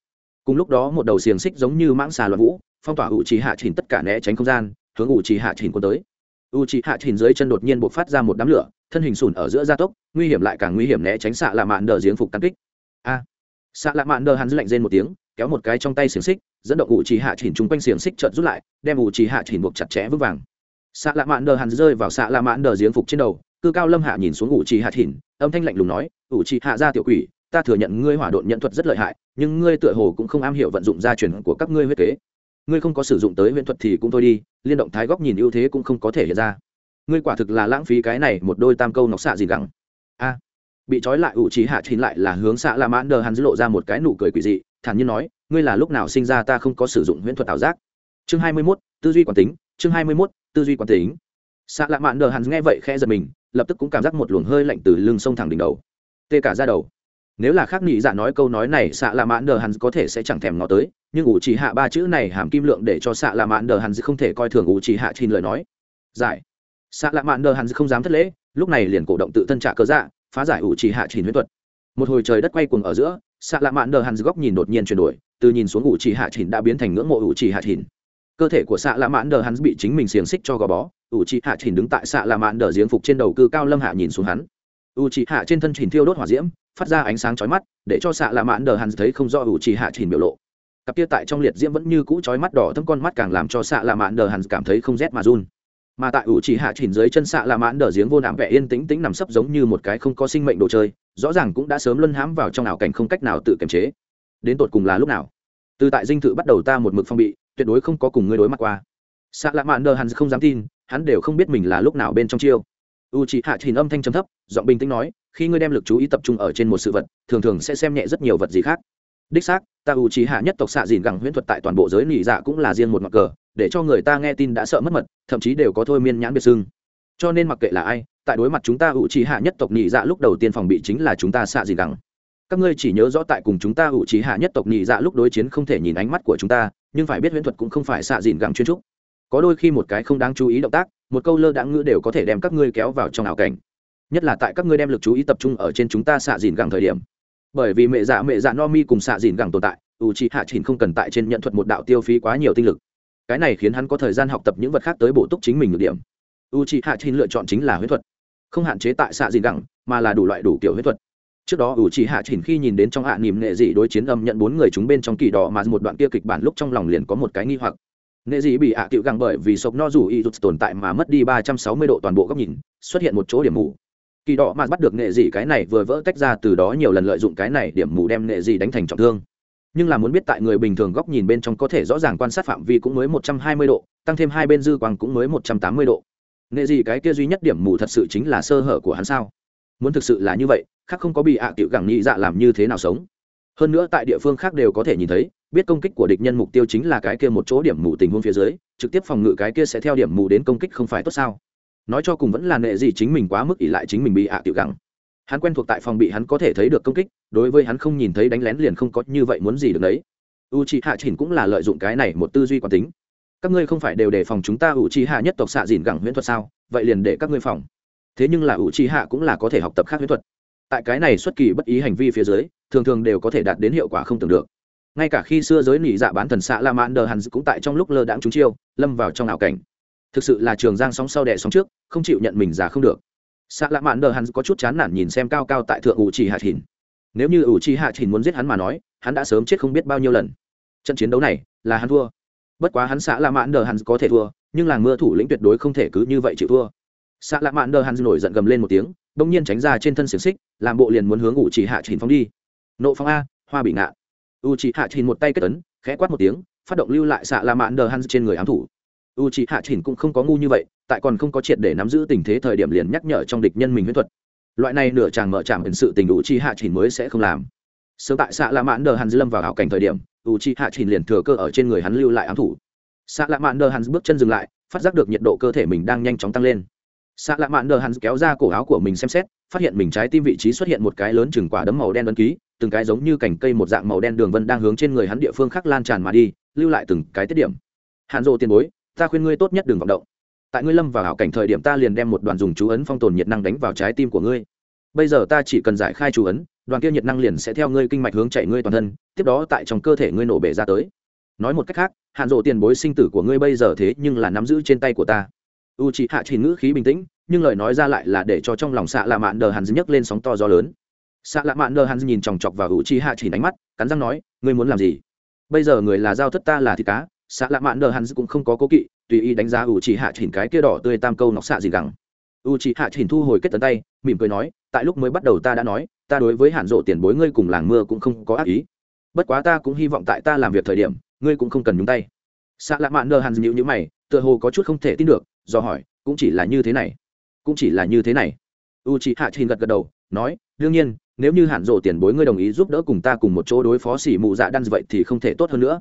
Cùng lúc đó một đầu xiềng xích giống như mãng xà loạn vũ, phong tỏa u c hạ chỉnh tất cả né tránh không gian, hướng u c hạ chỉnh quân tới. U c hạ chỉnh dưới chân đột nhiên buộc phát ra một đám lửa, thân hình sùn ở giữa gia tốc, nguy hiểm lại càng nguy hiểm né tránh xạ lạ mạn đỡ giếng phục cắn kích. A! Xạ lạ mạn đỡ hắn lạnh rên một tiếng, kéo một cái trong tay xiềng xích, dẫn động u c hạ chỉnh chung quanh xiềng xích trợn rút lại, đem u c hạ chỉnh buộc chặt chẽ vững vàng xạ lạ mạn đờ hắn rơi vào xạ lạ mạn đờ giếng phục trên đầu cư cao lâm hạ nhìn xuống ủ trì hạ thìn âm thanh lạnh lùng nói ủ trì hạ ra tiểu quỷ ta thừa nhận ngươi hỏa độn nhận thuật rất lợi hại nhưng ngươi tựa hồ cũng không am hiểu vận dụng gia truyền của các ngươi huyết kế. Ngươi không có sử dụng tới huyễn thuật thì cũng thôi đi liên động thái góc nhìn ưu thế cũng không có thể hiện ra. Ngươi quả thực là lãng phí cái này một đôi tam câu nọc xạ gì gắng a bị trói lại ủ trí hạ chín lại là hướng xạ la mãn đờ hắn lộ ra một cái nụ cười quỷ dị thản nhiên nói ngươi là lúc nào sinh ra ta không có sử dụng huyễn thuật ảo giác? Chương hai mươi 21, tư duy quản tính chương hai mươi 21, tư duy quán tính. Xạ lạ mạn đờ hắn nghe vậy khẽ giật mình, lập tức cũng cảm giác một luồng hơi lạnh từ lưng sông thẳng đỉnh đầu. Tê cả ra đầu. Nếu là khác nghĩ dạ nói câu nói này xạ lạ mạn đờ hắn có thể sẽ chẳng thèm ngó tới, nhưng ủ chỉ hạ ba chữ này hàm kim lượng để cho xạ lạ mạn đờ hắn không thể coi thường ủ chỉ hạ trên lời nói. Giải. Xạ lạ mạn đờ hắn không dám thất lễ, lúc này liền cổ động tự thân trả cơ dạ phá giải ủ chỉ hạ chín huyết thuật. Một hồi trời đất quay cuồng ở giữa xạ lạ mạn đờ hắn góc nhìn đột nhiên chuyển đổi, từ nhìn xuống ủ chỉ hạ chín đã biến thành ngưỡng mộ ủ chỉ hạ chín cơ thể của xạ lạ mãn đờ hắn bị chính mình xiềng xích cho gò bó. U c h i hạ chỉnh đứng tại xạ lạ mạn đờ giếng phục trên đầu cư cao lâm hạ nhìn xuống hắn. U c h i hạ trên thân chỉnh thiêu đốt hỏa diễm, phát ra ánh sáng chói mắt, để cho xạ lạ mạn đờ hắn thấy không do u c h i hạ chỉnh biểu lộ. Cặp kia tại trong liệt diễm vẫn như cũ chói mắt đỏ thâm con mắt càng làm cho xạ lạ mạn đờ hắn cảm thấy không rét mà run. Mà tại u c h hạ chỉnh dưới chân xạ lạ mạn đờ giếng vô nạm vẻ yên tĩnh tĩnh nằm sấp giống như một cái không có sinh mệnh đồ chơi, rõ ràng cũng đã sớm luân hãm vào trong ảo cảnh không cách nào tự kiềm chế. Đến tột cùng là lúc nào? Từ tại dinh thự bắt đầu ta một mực phong bị tuyệt đối không có cùng ngươi đối mặt qua. Xạ lạ mạn đờ hắn không dám tin, hắn đều không biết mình là lúc nào bên trong chiêu. U chị hạ chỉnh âm thanh trầm thấp, giọng bình tĩnh nói, khi ngươi đem lực chú ý tập trung ở trên một sự vật, thường thường sẽ xem nhẹ rất nhiều vật gì khác. Đích xác, ta u chị hạ nhất tộc xạ dìn gẳng huyễn thuật tại toàn bộ giới nỉ dạ cũng là riêng một mặt cờ, để cho người ta nghe tin đã sợ mất mật, thậm chí đều có thôi miên nhãn biệt xưng. Cho nên mặc kệ là ai, tại đối mặt chúng ta u chị hạ nhất tộc nỉ dạ lúc đầu tiên phòng bị chính là chúng ta xạ dìn gẳng các ngươi chỉ nhớ rõ tại cùng chúng ta u trí hạ nhất tộc nhị dạ lúc đối chiến không thể nhìn ánh mắt của chúng ta, nhưng phải biết huyễn thuật cũng không phải xạ dìn gẳng chuyên trúc. Có đôi khi một cái không đáng chú ý động tác, một câu lơ đãng ngữ đều có thể đem các ngươi kéo vào trong ảo cảnh. Nhất là tại các ngươi đem lực chú ý tập trung ở trên chúng ta xạ dìn gẳng thời điểm. Bởi vì mẹ dạ mẹ dạ no mi cùng xạ dìn gẳng tồn tại u c hạ chỉnh không cần tại trên nhận thuật một đạo tiêu phí quá nhiều tinh lực. Cái này khiến hắn có thời gian học tập những vật khác tới bổ túc chính mình được điểm. U c hạ chỉnh lựa chọn chính là huyết thuật, không hạn chế tại xạ dìn gẳng mà là đủ loại đủ kiểu huyết thuật trước đó, ủ chỉ hạ chỉnh khi nhìn đến trong hạ nỉm nghệ dị đối chiến âm nhận bốn người chúng bên trong kỳ đỏ mà một đoạn kia kịch bản lúc trong lòng liền có một cái nghi hoặc. Nghệ dị bị hạ à găng bởi vì sộc no dù y tồn tại mà mất đi ba trăm sáu mươi độ toàn bộ góc nhìn, xuất hiện một chỗ điểm mù. Kỳ đỏ mà bắt được nghệ dị cái này vừa vỡ tách ra từ đó nhiều lần lợi dụng cái này điểm mù đem nghệ dị đánh thành trọng thương. Nhưng là muốn biết tại người bình thường góc nhìn bên trong có thể rõ ràng quan sát phạm vi cũng mới một trăm hai mươi độ, tăng thêm hai bên dư quang cũng mới một trăm tám mươi độ. Nghệ dị cái kia duy nhất điểm mù thật sự chính là sơ hở của hắn sao? Muốn thực sự là như vậy? Khác không có bị ạ à tiểu gẳng nhị dạ làm như thế nào sống. Hơn nữa tại địa phương khác đều có thể nhìn thấy, biết công kích của địch nhân mục tiêu chính là cái kia một chỗ điểm mù tình huống phía dưới, trực tiếp phòng ngự cái kia sẽ theo điểm mù đến công kích không phải tốt sao? Nói cho cùng vẫn là nệ gì chính mình quá mức ỷ lại chính mình bị ạ tiểu gẳng. Hắn quen thuộc tại phòng bị hắn có thể thấy được công kích, đối với hắn không nhìn thấy đánh lén liền không có như vậy muốn gì được đấy. U c hạ chỉnh cũng là lợi dụng cái này một tư duy quán tính. Các ngươi không phải đều đề phòng chúng ta u c hạ nhất tộc xạ dìn gẳng huyễn thuật sao? Vậy liền để các ngươi phòng. Thế nhưng là u c hạ cũng là có thể học tập khác huyễn thuật tại cái này xuất kỳ bất ý hành vi phía dưới, thường thường đều có thể đạt đến hiệu quả không tưởng được. Ngay cả khi xưa giới nỉ dạ bán thần xạ la mãn đờ hàn cũng tại trong lúc lơ đãng trúng chiêu, lâm vào trong ảo cảnh. Thực sự là trường giang sóng sau đẻ sóng trước, không chịu nhận mình già không được. Xạ la mãn đờ hàn có chút chán nản nhìn xem cao cao tại thượng ủ trì hạ thìn nếu như ủ trì hạ thìn muốn giết hắn mà nói, hắn đã sớm chết không biết bao nhiêu lần. Trận chiến đấu này, là hắn thua. Bất quá hắn xạ la mãn đờ hàn có thể thua, nhưng làng mưa thủ lĩnh tuyệt đối không thể cứ như vậy chịu thua xạ lạ mạn đờ hắn nổi giận gầm lên một tiếng, bỗng nhiên tránh ra trên thân xiềng xích, làm bộ liền muốn hướng ủ trì hạ trình phóng đi. Nộ phong a, hoa bị ngạn. U trì hạ trình một tay kết tấn khẽ quát một tiếng, phát động lưu lại xạ lạ mạn đờ hắn trên người ám thủ. U c hạ trình cũng không có ngu như vậy, tại còn không có triệt để nắm giữ tình thế thời điểm liền nhắc nhở trong địch nhân mình huyễn thuật. Loại này nửa chàng mở tràng ẩn sự tình u c hạ trình mới sẽ không làm. Sớm tại xạ lạ mãn đờ hắn lâm vào hảo cảnh thời điểm u c hạ trình liền thừa cơ ở trên người hắn lưu lại ám thủ. Xạ lạ mãn đờ hắn bước chân dừng lại, phát giác được nhiệt độ cơ thể mình đang nhanh chóng tăng lên xạ lạ mạn đờ hắn kéo ra cổ áo của mình xem xét, phát hiện mình trái tim vị trí xuất hiện một cái lớn chừng quả đấm màu đen ấn ký, từng cái giống như cành cây một dạng màu đen đường vân đang hướng trên người hắn địa phương khác lan tràn mà đi, lưu lại từng cái tiết điểm. Hạn rộ tiền bối, ta khuyên ngươi tốt nhất đừng vọng động. Tại ngươi lâm vào hảo cảnh thời điểm ta liền đem một đoàn dùng chú ấn phong tồn nhiệt năng đánh vào trái tim của ngươi. Bây giờ ta chỉ cần giải khai chú ấn, đoàn kia nhiệt năng liền sẽ theo ngươi kinh mạch hướng chạy ngươi toàn thân, tiếp đó tại trong cơ thể ngươi nổ bể ra tới. Nói một cách khác hạn rộ tiền bối sinh tử của ngươi bây giờ thế nhưng là nắm giữ trên tay của ta u chị hạ chỉ ngữ khí bình tĩnh, nhưng lời nói ra lại là để cho trong lòng xạ lạ mạn đờ hắn nhấc lên sóng to gió lớn. Xạ lạ mạn đờ hắn nhìn chòng chọc vào u chị hạ chỉ ánh mắt, cắn răng nói, ngươi muốn làm gì? Bây giờ người là giao thất ta là thịt cá. Xạ lạ mạn đờ hắn cũng không có cố kỵ, tùy ý đánh giá u chỉ hạ chỉ cái kia đỏ tươi tam câu nọc xạ gì gắng u chỉ hạ chỉ thu hồi kết tấn tay, mỉm cười nói, tại lúc mới bắt đầu ta đã nói, ta đối với hạn rộ tiền bối ngươi cùng làng mưa cũng không có ác ý. Bất quá ta cũng hy vọng tại ta làm việc thời điểm, ngươi cũng không cần nhúng tay. Xạ lạ mạn đờ hắn nhịu nhữ mày tựa hồ có chút không thể tin được, do hỏi, cũng chỉ là như thế này. Cũng chỉ là như thế này. U chị hạ thì gật gật đầu, nói, đương nhiên, nếu như hạn rộ tiền bối ngươi đồng ý giúp đỡ cùng ta cùng một chỗ đối phó xỉ mụ dạ đan vậy thì không thể tốt hơn nữa.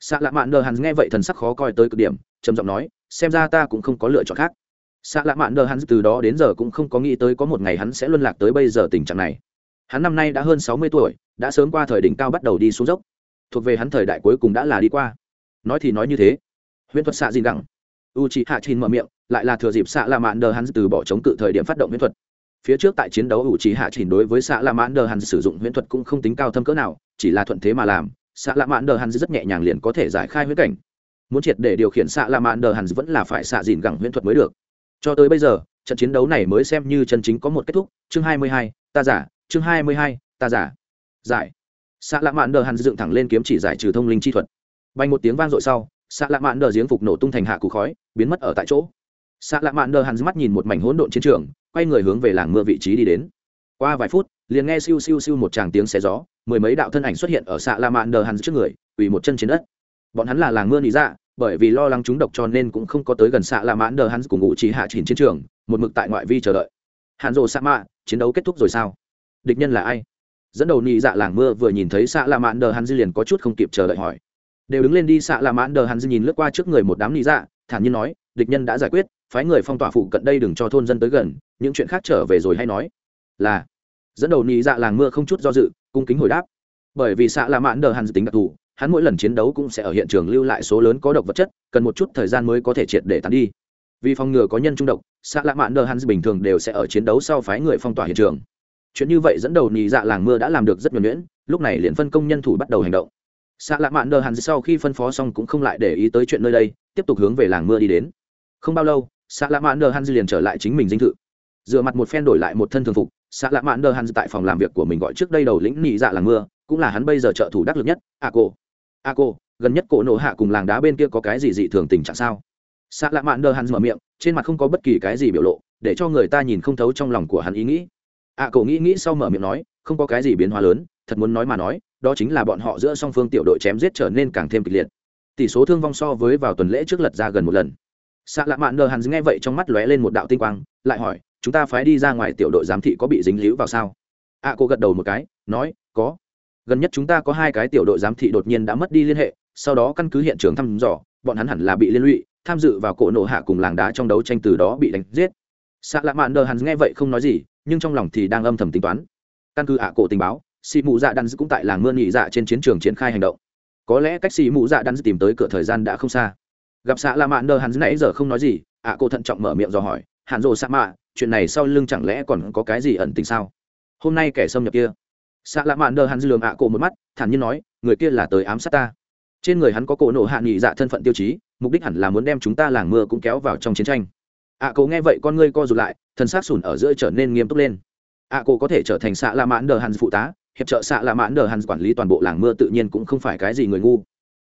Xạ lạ mạn đờ hắn nghe vậy thần sắc khó coi tới cực điểm, trầm giọng nói, xem ra ta cũng không có lựa chọn khác. Xạ lạ mạn đờ hắn từ đó đến giờ cũng không có nghĩ tới có một ngày hắn sẽ luân lạc tới bây giờ tình trạng này. Hắn năm nay đã hơn sáu mươi tuổi, đã sớm qua thời đỉnh cao bắt đầu đi xuống dốc. Thuộc về hắn thời đại cuối cùng đã là đi qua. Nói thì nói như thế huyễn thuật xạ dìn gẳng. U chị hạ chín mở miệng, lại là thừa dịp xạ la mạn đờ hắn từ bỏ chống cự thời điểm phát động huyễn thuật. Phía trước tại chiến đấu u chị hạ chín đối với xạ la mạn đờ hắn sử dụng huyễn thuật cũng không tính cao thâm cỡ nào, chỉ là thuận thế mà làm. Xạ la mạn đờ hắn rất nhẹ nhàng liền có thể giải khai huyễn cảnh. Muốn triệt để điều khiển xạ la mạn đờ hắn vẫn là phải xạ dìn gẳng huyễn thuật mới được. Cho tới bây giờ, trận chiến đấu này mới xem như chân chính có một kết thúc. Chương hai mươi hai, ta giả. Chương hai mươi hai, ta giả. Giải. Xạ lạ mạn đờ hắn dựng thẳng lên kiếm chỉ giải trừ thông linh chi thuật. Bay một tiếng vang dội sau xạ lạ mạn đờ giếng phục nổ tung thành hạ cụ khói, biến mất ở tại chỗ. Xạ lạ mạn đờ hắn mắt nhìn một mảnh hỗn độn chiến trường, quay người hướng về làng mưa vị trí đi đến. Qua vài phút, liền nghe siêu siêu siêu một tràng tiếng xé gió, mười mấy đạo thân ảnh xuất hiện ở xạ la mạn đờ hắn trước người, quỳ một chân trên đất. Bọn hắn là làng mưa nỉ dạ bởi vì lo lắng chúng độc cho nên cũng không có tới gần xạ la mạn đờ hắn cùng ngụ chỉ hạ chỉnh chiến trường, một mực tại ngoại vi chờ đợi. Hạn rồ xạ mạ, chiến đấu kết thúc rồi sao? Địch nhân là ai? Dẫn đầu nỉ dạ làng mưa vừa nhìn thấy xạ la mạn đờ hắn liền có chút không kịp chờ đợi hỏi đều đứng lên đi xạ la mạn đờ hắn nhìn lướt qua trước người một đám nị dạ thản nhiên nói, địch nhân đã giải quyết, phái người phong tỏa phụ cận đây đừng cho thôn dân tới gần, những chuyện khác trở về rồi hay nói. Là, dẫn đầu nị dạ làng mưa không chút do dự, cung kính hồi đáp. Bởi vì xạ là mãn đờ hắn tính đặc thù, hắn mỗi lần chiến đấu cũng sẽ ở hiện trường lưu lại số lớn có độc vật chất, cần một chút thời gian mới có thể triệt để tán đi. Vì phòng ngừa có nhân trung độc, xạ lạ mạn đờ hắn bình thường đều sẽ ở chiến đấu sau phái người phong tỏa hiện trường. Chuyện như vậy dẫn đầu nhị dạ làng mưa đã làm được rất nhuẩn nhuyễn, lúc này liền phân công nhân thủ bắt đầu hành động xạ lạ mạn đờ hàn sau khi phân phó xong cũng không lại để ý tới chuyện nơi đây, tiếp tục hướng về làng mưa đi đến. Không bao lâu xạ lạ mạn đờ hàn liền trở lại chính mình dinh thự. Dựa mặt một phen đổi lại một thân thường phục xạ lạ mạn đờ hàn tại phòng làm việc của mình gọi trước đây đầu lĩnh nhị dạ làng mưa, cũng là hắn bây giờ trợ thủ đắc lực nhất, a cô. A cô, gần nhất cổ nổ hạ cùng làng đá bên kia có cái gì dị thường tình trạng sao? Xạ lạ mạn đờ hàn mở miệng, trên mặt không có bất kỳ cái gì biểu lộ, để cho người ta nhìn không thấu trong lòng của hắn ý nghĩ. A cổ nghĩ nghĩ sau mở miệng nói, không có cái gì biến hóa lớn, thật muốn nói mà nói đó chính là bọn họ giữa song phương tiểu đội chém giết trở nên càng thêm kịch liệt. Tỷ số thương vong so với vào tuần lễ trước lật ra gần một lần. Xạ lạ mạn đờ hắn nghe vậy trong mắt lóe lên một đạo tinh quang lại hỏi chúng ta phái đi ra ngoài tiểu đội giám thị có bị dính líu vào sao? A à, cô gật đầu một cái nói có. Gần nhất chúng ta có hai cái tiểu đội giám thị đột nhiên đã mất đi liên hệ sau đó căn cứ hiện trường thăm dò bọn hắn hẳn là bị liên lụy tham dự vào cổ nổ hạ cùng làng đá trong đấu tranh từ đó bị đánh giết. Xạ lạ mạn đờ hắn nghe vậy không nói gì nhưng trong lòng thì đang âm thầm tính toán. Căn cứ ạ cổ tình báo xì mụ dạ đan cũng tại làng mưa nhị dạ trên chiến trường triển khai hành động. Có lẽ cách xì mụ dạ đan tìm tới cửa thời gian đã không xa. Gặp xạ La mạn đờ hắn nãy giờ không nói gì, ạ cô thận trọng mở miệng dò hỏi hạn rồ sa mạ, chuyện này sau lưng chẳng lẽ còn có cái gì ẩn tình sao? Hôm nay kẻ xâm nhập kia. Xạ lạ mạn đờ hắn lường ạ cổ một mắt, thản nhiên nói, người kia là tới ám sát ta. Trên người hắn có cổ nổ hạ nghị dạ thân phận tiêu chí, mục đích hẳn là muốn đem chúng ta làng mưa cũng kéo vào trong chiến tranh. ạ cổ nghe vậy con ngươi co rụt lại thân xác sùn ở giữa trở nên nghiêm túc lên. ạ cổ có thể trở thành xạ lạ mạn đờ hắn phụ tá hiệp trợ xạ lạ mãn đờ hắn quản lý toàn bộ làng mưa tự nhiên cũng không phải cái gì người ngu.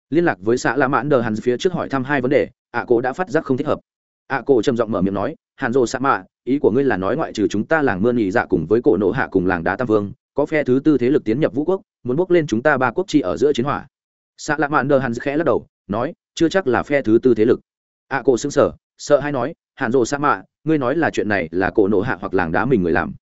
Liên lạc với xạ lạ mãn đờ hắn phía trước hỏi thăm hai vấn đề, ạ cổ đã phát giác không thích hợp. Ạ cổ trầm giọng mở miệng nói, hàn rồ xạ mạ, ý của ngươi là nói ngoại trừ chúng ta làng mưa nhị dạ cùng với cổ nổ hạ cùng làng đá tam vương, có phe thứ tư thế lực tiến nhập vũ quốc, muốn bước lên chúng ta ba quốc chi ở giữa chiến hỏa. Xạ lạ mạn đờ hàn khẽ lắc đầu, nói, chưa chắc là phe thứ tư thế lực. Ạ cổ xứng sở sợ hay nói, hàn rồ sa mạ, ngươi nói là chuyện này là cổ nộ hạ hoặc làng đá mình người làm.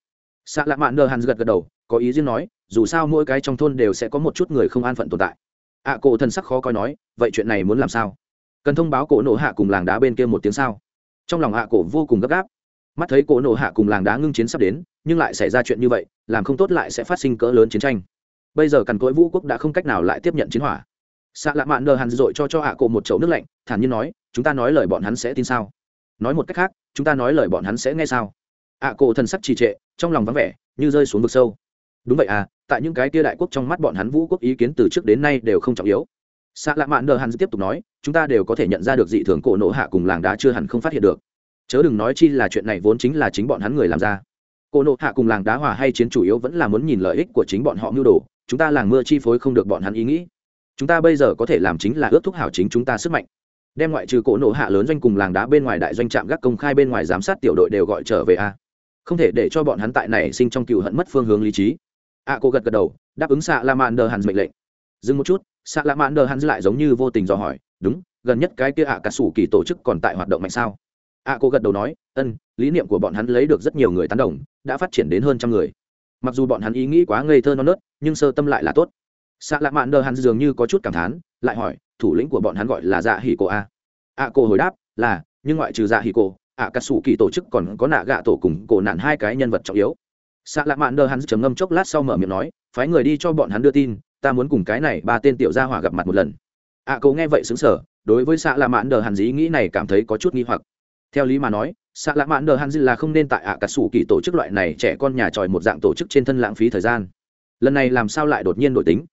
Xạ lạ mạn đờ hàn gật gật đầu, có ý riêng nói dù sao mỗi cái trong thôn đều sẽ có một chút người không an phận tồn tại. Ạ cổ thần sắc khó coi nói, vậy chuyện này muốn làm sao? Cần thông báo cổ nổ hạ cùng làng đá bên kia một tiếng sao? Trong lòng ạ, cổ vô cùng gấp gáp. Mắt thấy cổ nổ hạ cùng làng đá ngưng chiến sắp đến, nhưng lại xảy ra chuyện như vậy, làm không tốt lại sẽ phát sinh cỡ lớn chiến tranh. Bây giờ cằn cỗi vũ quốc đã không cách nào lại tiếp nhận chiến hỏa. Xạ lạ mạn nờ hàn dội cho cho ạ, cổ một chậu nước lạnh, thản nhiên nói, chúng ta nói lời bọn hắn sẽ tin sao? Nói một cách khác, chúng ta nói lời bọn hắn sẽ nghe sao? ạ, cổ thần sắc trì trệ, trong lòng vắng vẻ, như rơi xuống vực sâu. Đúng vậy à tại những cái kia đại quốc trong mắt bọn hắn vũ quốc ý kiến từ trước đến nay đều không trọng yếu. Xạ lạ mạn đờ hắn tiếp tục nói, chúng ta đều có thể nhận ra được dị thường cổ nộ hạ cùng làng đá chưa hẳn không phát hiện được. Chớ đừng nói chi là chuyện này vốn chính là chính bọn hắn người làm ra. Cổ nộ hạ cùng làng đá hòa hay chiến chủ yếu vẫn là muốn nhìn lợi ích của chính bọn họ mưu đồ, chúng ta làng mưa chi phối không được bọn hắn ý nghĩ. Chúng ta bây giờ có thể làm chính là ước thúc hảo chính chúng ta sức mạnh. Đem ngoại trừ cổ nộ hạ lớn doanh cùng làng đá bên ngoài đại doanh trạm gác công khai bên ngoài giám sát tiểu đội đều gọi trở về a. Không thể để cho bọn hắn tại này sinh trong cựu hận mất phương hướng lý trí à cô gật gật đầu, đáp ứng xạ la mạn đờ hàn mệnh lệnh. Dừng một chút xạ la mạn đờ hàn lại giống như vô tình dò hỏi, đúng, gần nhất cái kia ạ cả sủ kỳ tổ chức còn tại hoạt động mạnh sao? À cô gật đầu nói, ân, lý niệm của bọn hắn lấy được rất nhiều người tán đồng, đã phát triển đến hơn trăm người. Mặc dù bọn hắn ý nghĩ quá ngây thơ non nớt, nhưng sơ tâm lại là tốt. Xạ lạ mạn đờ hắn dường như có chút cảm thán, lại hỏi, thủ lĩnh của bọn hắn gọi là dạ hỉ cổ a ạ cô hồi đáp, là, nhưng ngoại trừ dạ hỉ cổ ạ cà sủ kỳ tổ chức còn có nạ gạ tổ cùng cổ nạn hai cái nhân vật trọng yếu xạ lạ mạn đờ hắn trầm ngâm chốc lát sau mở miệng nói phái người đi cho bọn hắn đưa tin ta muốn cùng cái này ba tên tiểu gia hỏa gặp mặt một lần. Ạ à, cậu nghe vậy xứng sở đối với xạ lạ mạn đờ hắn dĩ nghĩ này cảm thấy có chút nghi hoặc. Theo lý mà nói xạ lạ mạn đờ hắn là không nên tại ạ cà sủ kỳ tổ chức loại này trẻ con nhà tròi một dạng tổ chức trên thân lãng phí thời gian. Lần này làm sao lại đột nhiên đổi tính?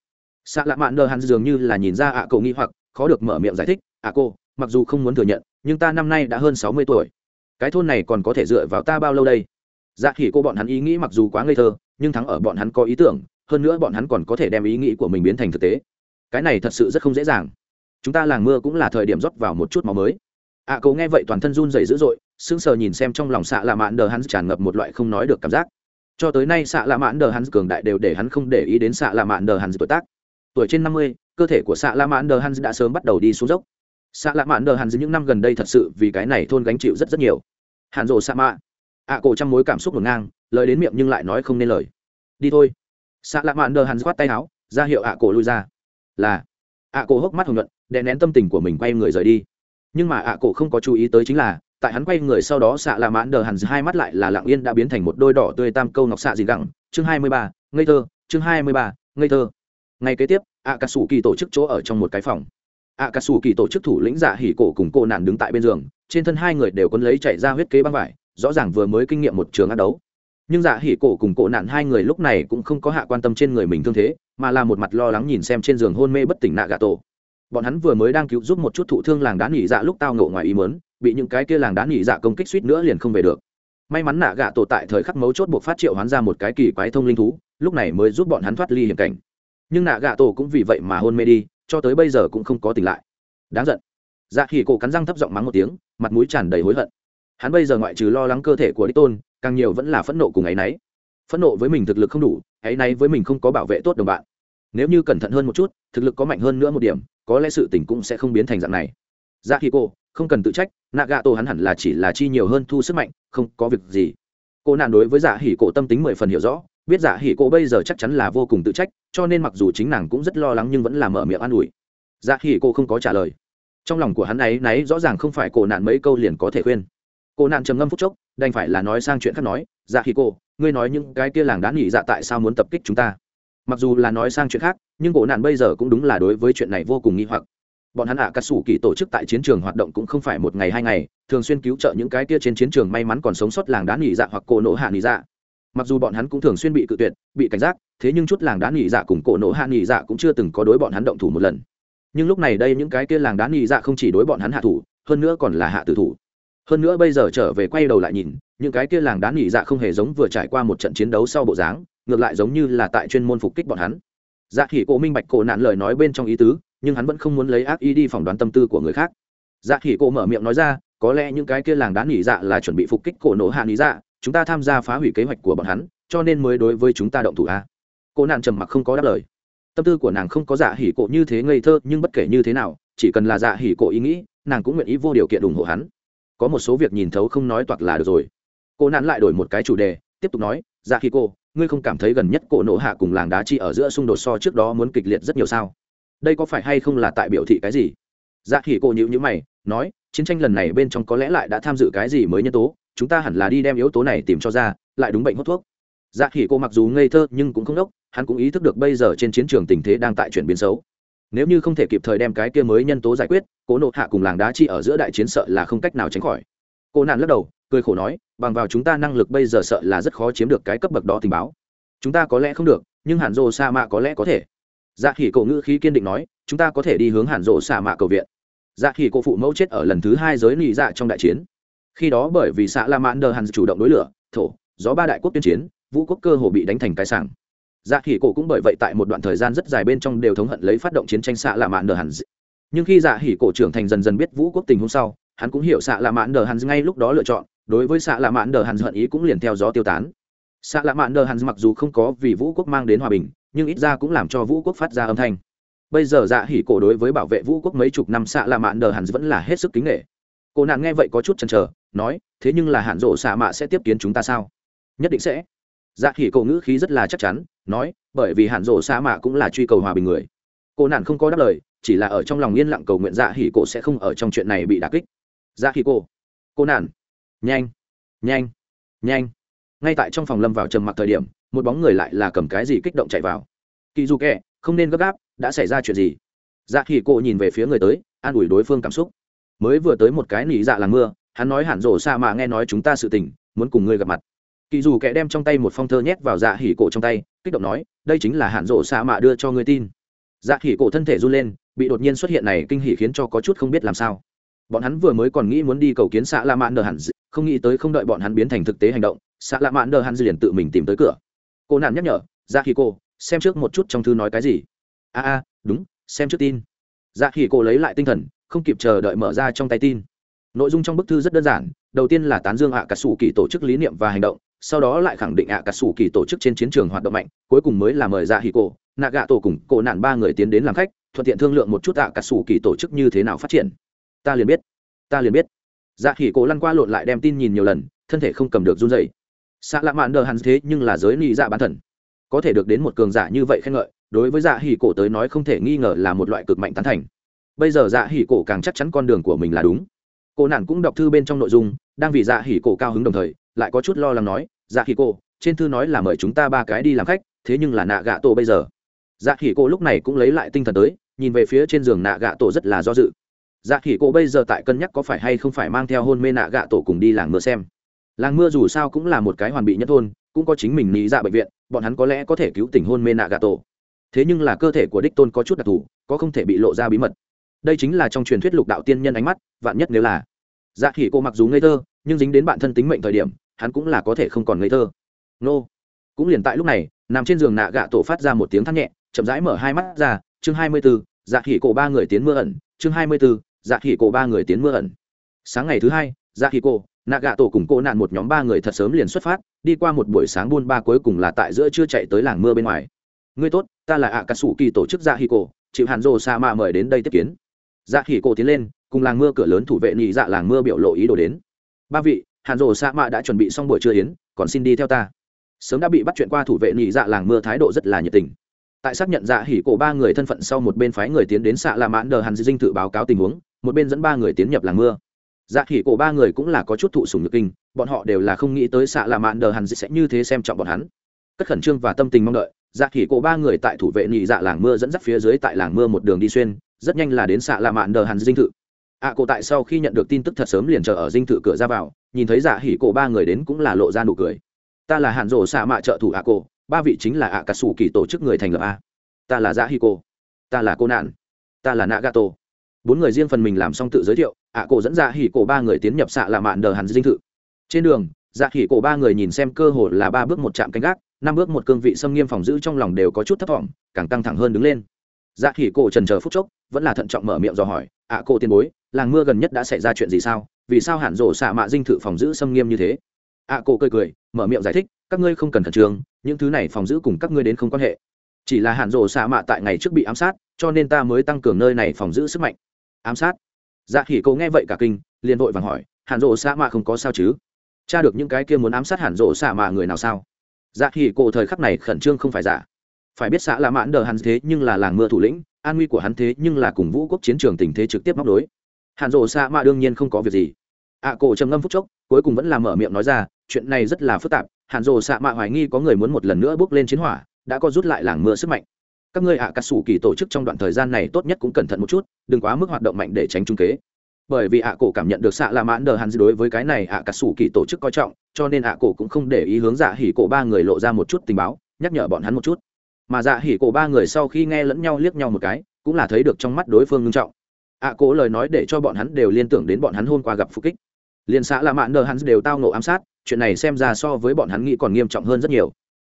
Xạ lạ mạn đờ hắn dường như là nhìn ra ạ cậu nghi hoặc khó được mở miệng giải thích ạ cô mặc dù không muốn thừa nhận nhưng ta năm nay đã hơn sáu mươi tuổi. Cái thôn này còn có thể dựa vào ta bao lâu đây? Dạ khỉ cô bọn hắn ý nghĩ mặc dù quá ngây thơ nhưng thắng ở bọn hắn có ý tưởng hơn nữa bọn hắn còn có thể đem ý nghĩ của mình biến thành thực tế. Cái này thật sự rất không dễ dàng. Chúng ta làng mưa cũng là thời điểm rót vào một chút máu mới. Ạ à, cậu nghe vậy toàn thân run dày dữ dội sững sờ nhìn xem trong lòng xạ lạ mãn đờ hắn tràn ngập một loại không nói được cảm giác. Cho tới nay xạ lạ mãn đờ hắn cường đại đều để hắn không để ý đến xạ lạ mãn đờ hắn tuổi tác. Tuổi trên năm mươi cơ thể của xạ lạ mãn đờ hắn đã sớm bắt đầu đi xuống dốc. Xạ lạ mạn đờ hắn những năm gần đây thật sự vì cái này thôn gánh chịu rất rất nhiều. Hàn rộ xạ mạ ạ cổ trăm mối cảm xúc ngổn ngang, lời đến miệng nhưng lại nói không nên lời. Đi thôi. Xạ lạ mạn đờ hắn khoát tay áo, ra hiệu ạ cổ lui ra. Là. ạ cổ hốc mắt hồng nhuận, đè nén tâm tình của mình quay người rời đi. Nhưng mà ạ cổ không có chú ý tới chính là, tại hắn quay người sau đó xạ lạ mạn đờ hắn hai mắt lại là lặng yên đã biến thành một đôi đỏ tươi tam câu ngọc xạ gì gẳng. Chương hai mươi ba, ngây thơ, chương hai mươi ba, ngây thơ. Ngày kế tiếp, ạ cà sủ kỳ tổ chức chỗ ở trong một cái phòng. Ạ cà sủ kỳ tổ chức thủ lĩnh giả hỉ cổ cùng cô nạn đứng tại bên giường, trên thân hai người đều quấn lấy chạy ra huyết kế băng vải rõ ràng vừa mới kinh nghiệm một trường ác đấu. Nhưng dạ hỉ cổ cùng cổ nạn hai người lúc này cũng không có hạ quan tâm trên người mình thương thế, mà là một mặt lo lắng nhìn xem trên giường hôn mê bất tỉnh nạ gà tổ. Bọn hắn vừa mới đang cứu giúp một chút thụ thương làng đá nghỉ dạ lúc tao ngộ ngoài ý mớn bị những cái kia làng đá nghỉ dạ công kích suýt nữa liền không về được. May mắn nạ gà tổ tại thời khắc mấu chốt buộc phát triệu hoán ra một cái kỳ quái thông linh thú, lúc này mới giúp bọn hắn thoát ly hiểm cảnh. Nhưng nạ gà tổ cũng vì vậy mà hôn mê đi, cho tới bây giờ cũng không có tỉnh lại. Đáng giận. Dạ hỉ cổ cắn răng thấp giọng mắng một tiếng, mặt mũi tràn đầy hối hận hắn bây giờ ngoại trừ lo lắng cơ thể của đích tôn, càng nhiều vẫn là phẫn nộ cùng ấ y n ấ y phẫn nộ với mình thực lực không đủ ấ y n ấ y với mình không có bảo vệ tốt đồng bạn. Nếu như cẩn thận hơn một chút, thực lực có mạnh hơn nữa một điểm, có lẽ sự tình cũng sẽ không biến thành dạng này. Dạ khi cô không cần tự trách nạ gạ tổ hắn hẳn là chỉ là chi nhiều hơn thu sức mạnh, không có việc gì. Cô nạn đối với dạ hỉ cổ tâm tính mười phần hiểu rõ, biết dạ hỉ cổ bây giờ chắc chắn là vô cùng tự trách, cho nên mặc dù chính nàng cũng rất lo lắng nhưng vẫn là mở miệng an ủi. Dạ hỉ cổ không có trả lời. Trong lòng của hắn ấy náy rõ ràng không phải cổ nạn mấy câu liền có thể khuyên cô nạn trầm ngâm phút chốc, đành phải là nói sang chuyện khác nói dạ khi cô, ngươi nói những cái kia làng đã nghỉ dạ tại sao muốn tập kích chúng ta? Mặc dù là nói sang chuyện khác, nhưng cổ nạn bây giờ cũng đúng là đối với chuyện này vô cùng nghi hoặc. Bọn hắn ạ à cắt xù kỳ tổ chức tại chiến trường hoạt động cũng không phải một ngày hai ngày, thường xuyên cứu trợ những cái kia trên chiến trường may mắn còn sống sót làng đá nghỉ dạ hoặc cổ nổ hạ nghỉ dạ. Mặc dù bọn hắn cũng thường xuyên bị cự tuyệt, bị cảnh giác, thế nhưng chút làng đá nghỉ dạ cùng cổ nổ hạ nghỉ dạ cũng chưa từng có đối bọn hắn động thủ một lần. Nhưng lúc này đây những cái kia làng đá nghỉ dạ không chỉ đối bọn hắn hạ thủ, hơn nữa còn là hạ tử thủ hơn nữa bây giờ trở về quay đầu lại nhìn, những cái kia làng đá nghỉ dạ không hề giống vừa trải qua một trận chiến đấu sau bộ dáng, ngược lại giống như là tại chuyên môn phục kích bọn hắn. Dạ khỉ cổ minh bạch cổ nạn lời nói bên trong ý tứ, nhưng hắn vẫn không muốn lấy ác ý đi phỏng đoán tâm tư của người khác. Dạ khỉ cổ mở miệng nói ra, có lẽ những cái kia làng đá nghỉ dạ là chuẩn bị phục kích cổ nổ hạ nghỉ dạ chúng ta tham gia phá hủy kế hoạch của bọn hắn, cho nên mới đối với chúng ta động thủ a. Cô nạn trầm mặc không có đáp lời. Tâm tư của nàng không có dạ hỉ cổ như thế ngây thơ, nhưng bất kể như thế nào, chỉ cần là dạ hỉ cổ ý nghĩ, nàng cũng nguyện ý vô điều kiện ủng hộ hắn có một số việc nhìn thấu không nói toạc là được rồi. Cô nạn lại đổi một cái chủ đề tiếp tục nói dạ khi cô, ngươi không cảm thấy gần nhất cổ nổ hạ cùng làng đá chi ở giữa xung đột so trước đó muốn kịch liệt rất nhiều sao? Đây có phải hay không là tại biểu thị cái gì? Dạ khỉ cổ nhịu nhữ mày nói chiến tranh lần này bên trong có lẽ lại đã tham dự cái gì mới nhân tố chúng ta hẳn là đi đem yếu tố này tìm cho ra lại đúng bệnh hút thuốc. Dạ khỉ cô mặc dù ngây thơ nhưng cũng không đốc hắn cũng ý thức được bây giờ trên chiến trường tình thế đang tại chuyển biến xấu nếu như không thể kịp thời đem cái kia mới nhân tố giải quyết, cố nộ hạ cùng làng đá chi ở giữa đại chiến sợ là không cách nào tránh khỏi. Cô nạn lắc đầu, cười khổ nói, bằng vào chúng ta năng lực bây giờ sợ là rất khó chiếm được cái cấp bậc đó tình báo. Chúng ta có lẽ không được, nhưng hàn rồ sa mạ có lẽ có thể. Dạ khỉ cổ ngữ khí kiên định nói, chúng ta có thể đi hướng hàn rồ sa mạ cầu viện. Dạ khỉ cổ phụ mẫu chết ở lần thứ hai giới lì dạ trong đại chiến. Khi đó bởi vì xã la mãn đờ hàn chủ động đối lửa, thổ, gió ba đại quốc tuyên chiến, vũ quốc cơ hồ bị đánh thành cái sảng dạ hỉ cổ cũng bởi vậy tại một đoạn thời gian rất dài bên trong đều thống hận lấy phát động chiến tranh xạ lạ mãn đờ hẳn nhưng khi dạ hỉ cổ trưởng thành dần dần biết vũ quốc tình hôm sau, hắn cũng hiểu xạ lạ mãn đờ hẳn ngay lúc đó lựa chọn, đối với xạ lạ mạn đờ hẳn hận ý cũng liền theo gió tiêu tán. Xạ lạ mạn đờ hẳn mặc dù không có vì vũ quốc mang đến hòa bình, nhưng ít ra cũng làm cho vũ quốc phát ra âm thanh. Bây giờ dạ hỉ cổ đối với bảo vệ vũ quốc mấy chục năm xạ lạ mạn đờ hẳn vẫn là hết sức kính nghệ cô nạn nghe vậy có chút chần chờ, nói, thế nhưng là hạn rộ xạ mạ sẽ tiếp kiến chúng ta sao? Nhất định sẽ. Dạ hỉ cổ ngữ khí rất là chắc chắn nói, bởi vì hạn rổ sa mạ cũng là truy cầu hòa bình người. Cô nạn không có đáp lời, chỉ là ở trong lòng yên lặng cầu nguyện dạ hỉ cổ sẽ không ở trong chuyện này bị đà kích. Dạ hỉ cổ. Cô nạn. Nhanh nhanh nhanh. Ngay tại trong phòng lâm vào trầm mặc thời điểm, một bóng người lại là cầm cái gì kích động chạy vào. Kỳ dù kẹ không nên gấp gáp, đã xảy ra chuyện gì? Dạ hỉ cổ nhìn về phía người tới, an ủi đối phương cảm xúc. Mới vừa tới một cái nỉ dạ làng mưa, hắn nói hẳn rổ sa mạ nghe nói chúng ta sự tình, muốn cùng ngươi gặp mặt kỳ dù kẻ đem trong tay một phong thơ nhét vào dạ hỉ cổ trong tay, kích động nói, đây chính là hạn rộ xạ mạ đưa cho người tin. Dạ hỉ cổ thân thể run lên, bị đột nhiên xuất hiện này kinh hỉ khiến cho có chút không biết làm sao. Bọn hắn vừa mới còn nghĩ muốn đi cầu kiến xạ la mạ nờ hẳn không nghĩ tới không đợi bọn hắn biến thành thực tế hành động, xạ la mạ nờ hẳn liền tự mình tìm tới cửa. Cô nạn nhắc nhở dạ hỉ cô xem trước một chút trong thư nói cái gì. A a, đúng, xem trước tin. Dạ hỉ cô lấy lại tinh thần, không kịp chờ đợi mở ra trong tay tin. Nội dung trong bức thư rất đơn giản đầu tiên là tán dương ạ cà sủ kỳ tổ chức lý niệm và hành động sau đó lại khẳng định ạ cà sủ kỳ tổ chức trên chiến trường hoạt động mạnh cuối cùng mới là mời dạ hì Cổ, nạ gạ tổ cùng cổ nạn ba người tiến đến làm khách thuận tiện thương lượng một chút ạ cà sủ kỳ tổ chức như thế nào phát triển. Ta liền biết ta liền biết. Dạ hì cổ lăn qua lộn lại đem tin nhìn nhiều lần thân thể không cầm được run dày xạ lạ mạn đờ hắn thế nhưng là giới nị dạ bán thần. Có thể được đến một cường giả như vậy khen ngợi đối với dạ hỉ cổ tới nói không thể nghi ngờ là một loại cực mạnh tán thành. Bây giờ dạ hỉ cổ càng chắc chắn con đường của mình là đúng cô nạn cũng đọc thư bên trong nội dung, đang vì dạ hỉ cổ cao hứng đồng thời, lại có chút lo lắng nói dạ hỉ cổ, trên thư nói là mời chúng ta ba cái đi làm khách, thế nhưng là nạ gạ tổ bây giờ. Dạ hỉ cổ lúc này cũng lấy lại tinh thần tới, nhìn về phía trên giường nạ gạ tổ rất là do dự. Dạ hỉ cổ bây giờ tại cân nhắc có phải hay không phải mang theo hôn mê nạ gạ tổ cùng đi làng mưa xem. Làng mưa dù sao cũng là một cái hoàn bị nhất thôn, cũng có chính mình nghĩ dạ bệnh viện, bọn hắn có lẽ có thể cứu tình hôn mê nạ gạ tổ. Thế nhưng là cơ thể của đích tôn có chút đặc thù, có không thể bị lộ ra bí mật đây chính là trong truyền thuyết lục đạo tiên nhân ánh mắt, vạn nhất nếu là. Dạ khỉ cô mặc dù ngây thơ, nhưng dính đến bản thân tính mệnh thời điểm, hắn cũng là có thể không còn ngây thơ. Nô. Cũng liền tại lúc này, nằm trên giường nạ gạ tổ phát ra một tiếng thắt nhẹ, chậm rãi mở hai mắt ra, chương hai mươi b ố dạ khỉ cổ ba người tiến mưa ẩn, chương hai mươi b ố dạ khỉ cổ ba người tiến mưa ẩn. Sáng ngày thứ hai dạ khỉ cổ nạ gạ tổ cùng cô nạn một nhóm ba người thật sớm liền xuất phát, đi qua một buổi sáng buôn ba cuối cùng là tại giữa chưa chạy tới làng mưa bên ngoài. Ngươi tốt, ta là ạ cà sủ kỳ tổ chức dạ khỉ cổ chịu hàn rồ sa mạ mời đến đây tiếp kiến dạ khỉ cổ tiến lên, cùng làng mưa cửa lớn thủ vệ nhị dạ làng mưa biểu lộ ý đồ đến. Ba vị, hàn rồ sa mạ đã chuẩn bị xong buổi trưa yến, còn xin đi theo ta. Sớm đã bị bắt chuyện qua thủ vệ nhị dạ làng mưa thái độ rất là nhiệt tình. Tại xác nhận dạ hỉ cổ ba người thân phận sau một bên phái người tiến đến xạ la mãn đờ hàn dinh tự báo cáo tình huống, một bên dẫn ba người tiến nhập làng mưa. Dạ hỉ cổ ba người cũng là có chút thụ sùng nhược kinh, bọn họ đều là không nghĩ tới xạ la mãn đờ hàn sẽ như thế xem trọng bọn hắn. Cất khẩn trương và tâm tình mong đợi dạ hỉ cổ ba người tại thủ vệ nhị dạ làng mưa dẫn dắt phía dưới tại làng mưa một đường đi xuyên rất nhanh là đến xạ la mạn đờ hàn dinh thự. Ạ cổ tại sau khi nhận được tin tức thật sớm liền chờ ở dinh thự cửa ra vào, nhìn thấy dạ hỉ cổ ba người đến cũng là lộ ra nụ cười. Ta là hạn rổ xạ mạ trợ thủ ạ cổ, ba vị chính là ạ cà sủ kỳ tổ chức người thành lập a. Ta là dạ hỉ cổ. Ta là cô nạn. Ta là nagato. Bốn người riêng phần mình làm xong tự giới thiệu, ạ cổ dẫn dạ hỉ cổ ba người tiến nhập xạ lạ mạn đờ hàn dinh thự. Trên đường dạ hỉ cổ ba người nhìn xem cơ hồ là ba bước một chạm canh gác, năm bước một cương vị xâm nghiêm phòng giữ trong lòng đều có chút thất vọng càng căng thẳng hơn đứng lên dạ hỉ cổ trần chờ phút chốc, vẫn là thận trọng mở miệng dò hỏi à ạ cổ tiền bối, làng mưa gần nhất đã xảy ra chuyện gì sao? Vì sao hạn rổ xạ mạ dinh thự phòng giữ xâm nghiêm như thế? À ạ cổ cười cười, mở miệng giải thích, các ngươi không cần khẩn trương, những thứ này phòng giữ cùng các ngươi đến không quan hệ. Chỉ là hạn rổ xạ mạ tại ngày trước bị ám sát, cho nên ta mới tăng cường nơi này phòng giữ sức mạnh. Ám sát? Dạ hỉ cổ nghe vậy cả kinh, liền vội vàng hỏi hạn rổ xạ mạ không có sao chứ? Cha được những cái kia muốn ám sát hạn rổ xạ mạ người nào sao? Dạ hỉ cổ thời khắc này khẩn trương không phải giả phải biết xã là mãn đờ hắn thế nhưng là làng mưa thủ lĩnh, an nguy của hắn thế nhưng là cùng vũ quốc chiến trường tình thế trực tiếp móc đối Hàn rộ xạ mạ đương nhiên không có việc gì. Ạ cổ trầm ngâm phút chốc, cuối cùng vẫn là mở miệng nói ra, chuyện này rất là phức tạp, Hàn rộ xạ mạ hoài nghi có người muốn một lần nữa bước lên chiến hỏa, đã có rút lại làng mưa sức mạnh. Các ngươi ạ, cà sủ kỳ tổ chức trong đoạn thời gian này tốt nhất cũng cẩn thận một chút, đừng quá mức hoạt động mạnh để tránh trung kế. Bởi vì ạ, cổ cảm nhận được xạ là mãn đờ hắn đối với cái này ạ, cà sủ kỳ tổ chức coi trọng, cho nên ạ, cổ cũng không để ý hướng dạ hỉ cổ ba người lộ ra một chút tình báo, nhắc nhở bọn hắn một chút mà dạ hỉ cổ ba người sau khi nghe lẫn nhau liếc nhau một cái, cũng là thấy được trong mắt đối phương ngưng trọng. Ạ cổ lời nói để cho bọn hắn đều liên tưởng đến bọn hắn hôm qua gặp phục kích. Liền xã là mạn nờ hắn đều tao nộ ám sát, chuyện này xem ra so với bọn hắn nghĩ còn nghiêm trọng hơn rất nhiều.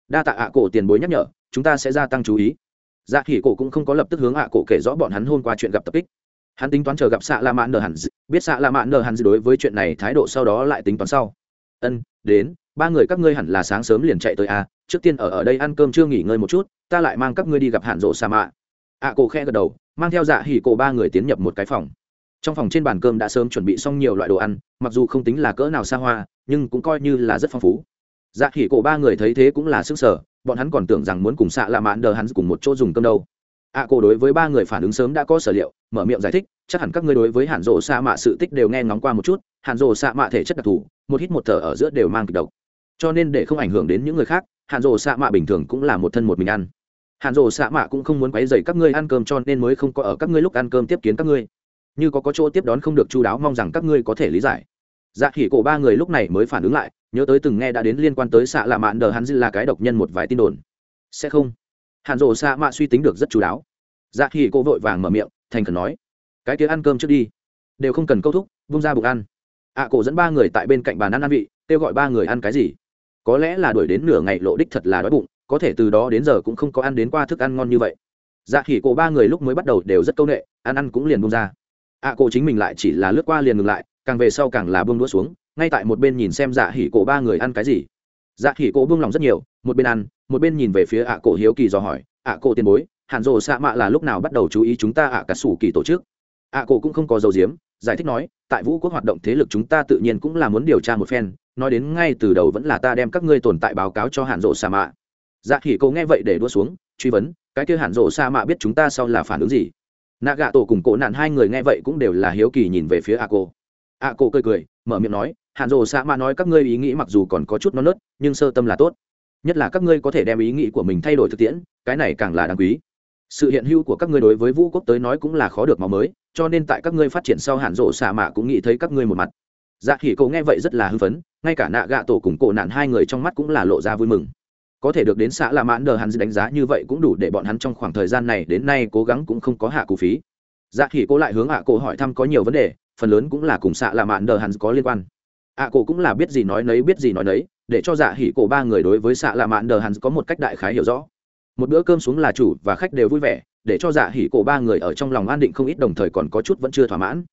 Đa tạ ạ cổ tiền bối nhắc nhở, chúng ta sẽ gia tăng chú ý. Dạ hỉ cổ cũng không có lập tức hướng ạ cổ kể rõ bọn hắn hôm qua chuyện gặp tập kích. Hắn tính toán chờ gặp xạ la mạn nờ hắn, biết xạ la mạn nờ hắn đối với chuyện này thái độ sau đó lại tính toán sau. Ân, đến, ba người các ngươi hẳn là sáng sớm liền chạy tới a trước tiên ở ở đây ăn cơm chưa nghỉ ngơi một chút, ta lại mang các ngươi đi gặp hạn rộ sa mạ. Ạ cổ khe gật đầu, mang theo dạ hỉ cổ ba người tiến nhập một cái phòng. Trong phòng trên bàn cơm đã sớm chuẩn bị xong nhiều loại đồ ăn, mặc dù không tính là cỡ nào xa hoa, nhưng cũng coi như là rất phong phú. Dạ hỉ cổ ba người thấy thế cũng là sức sở, bọn hắn còn tưởng rằng muốn cùng xạ lạ mãn đờ hắn cùng một chỗ dùng cơm đâu. Ạ cổ đối với ba người phản ứng sớm đã có sở liệu, mở miệng giải thích, chắc hẳn các ngươi đối với hạn rộ sa mạ sự tích đều nghe ngóng qua một chút, hạn rộ sa mạ thể chất đặc thù, một hít một thở ở giữa đều mang kịch độc. Cho nên để không ảnh hưởng đến những người khác hạn rồ sa mạ bình thường cũng là một thân một mình ăn. Hạn rồ sa mạ cũng không muốn quấy dày các ngươi ăn cơm cho nên mới không có ở các ngươi lúc ăn cơm tiếp kiến các ngươi. Như có có chỗ tiếp đón không được chú đáo, mong rằng các ngươi có thể lý giải. Dạ khỉ cổ ba người lúc này mới phản ứng lại, nhớ tới từng nghe đã đến liên quan tới xạ lạ mạn đờ hắn là cái độc nhân một vài tin đồn. Sẽ không. Hạn rồ xạ mạ suy tính được rất chú đáo. Dạ khỉ cổ vội vàng mở miệng, thành khẩn nói, cái kia ăn cơm trước đi. Đều không cần câu thúc, vung ra bụng ăn. Ạ cổ dẫn ba người tại bên cạnh bàn ăn ăn vị, kêu gọi ba người ăn cái gì? Có lẽ là đuổi đến nửa ngày lộ đích thật là đói bụng, có thể từ đó đến giờ cũng không có ăn đến qua thức ăn ngon như vậy. Dạ khỉ cổ ba người lúc mới bắt đầu đều rất c â u n ệ ăn ăn cũng liền bung ra. À, ạ cổ chính mình lại chỉ là lướt qua liền ngừng lại, càng về sau càng là bông đũa xuống, ngay tại một bên nhìn xem dạ hỉ cổ ba người ăn cái gì. Dạ hỉ cổ buông lòng rất nhiều, một bên ăn, một bên nhìn về phía ạ cổ hiếu kỳ dò hỏi, ạ cổ tiền bối hạn rộ xạ mạ là lúc nào bắt đầu chú ý chúng ta ạ cả sủ kỳ tổ chức? Ạ cổ cũng không có dầu diếm, giải thích nói, tại vũ quốc hoạt động thế lực chúng ta tự nhiên cũng là muốn điều tra một phen nói đến ngay từ đầu vẫn là ta đem các ngươi tồn tại báo cáo cho hạn rộ Sa mạ. Dạ khỉ cô nghe vậy để đua xuống, truy vấn, cái kia hạn rộ sa mạ biết chúng ta sau là phản ứng gì? Nạ gạ tổ cùng cổ nạn hai người nghe vậy cũng đều là hiếu kỳ nhìn về phía a cô a cô cười cười, mở miệng nói hạn rộ sa mạ nói các ngươi ý nghĩ mặc dù còn có chút non nớt, nhưng sơ tâm là tốt. Nhất là các ngươi có thể đem ý nghĩ của mình thay đổi thực tiễn, cái này càng là đáng quý. Sự hiện hữu của các ngươi đối với vũ quốc tới nói cũng là khó được máu mới, cho nên tại các ngươi phát triển sau hạn rộ xạ mạ cũng nghĩ thấy các ngươi một mặt. Dạ khỉ cậu nghe vậy rất là hưng phấn ngay cả nạ gạ tổ cùng cổ nạn hai người trong mắt cũng là lộ ra vui mừng. Có thể được đến xã là mãn đờ hắn đánh giá như vậy cũng đủ để bọn hắn trong khoảng thời gian này đến nay cố gắng cũng không có hạ cụ phí. Dạ thì cô lại hướng ạ cổ hỏi thăm có nhiều vấn đề, phần lớn cũng là cùng xã là mạn đờ hắn có liên quan. Ạ cổ cũng là biết gì nói nấy, biết gì nói nấy, để cho dạ hỉ cổ ba người đối với xã la mạn đờ hắn có một cách đại khái hiểu rõ. Một bữa cơm xuống là chủ và khách đều vui vẻ, để cho dạ hỉ cổ ba người ở trong lòng an định không ít, đồng thời còn có chút vẫn chưa thỏa mãn.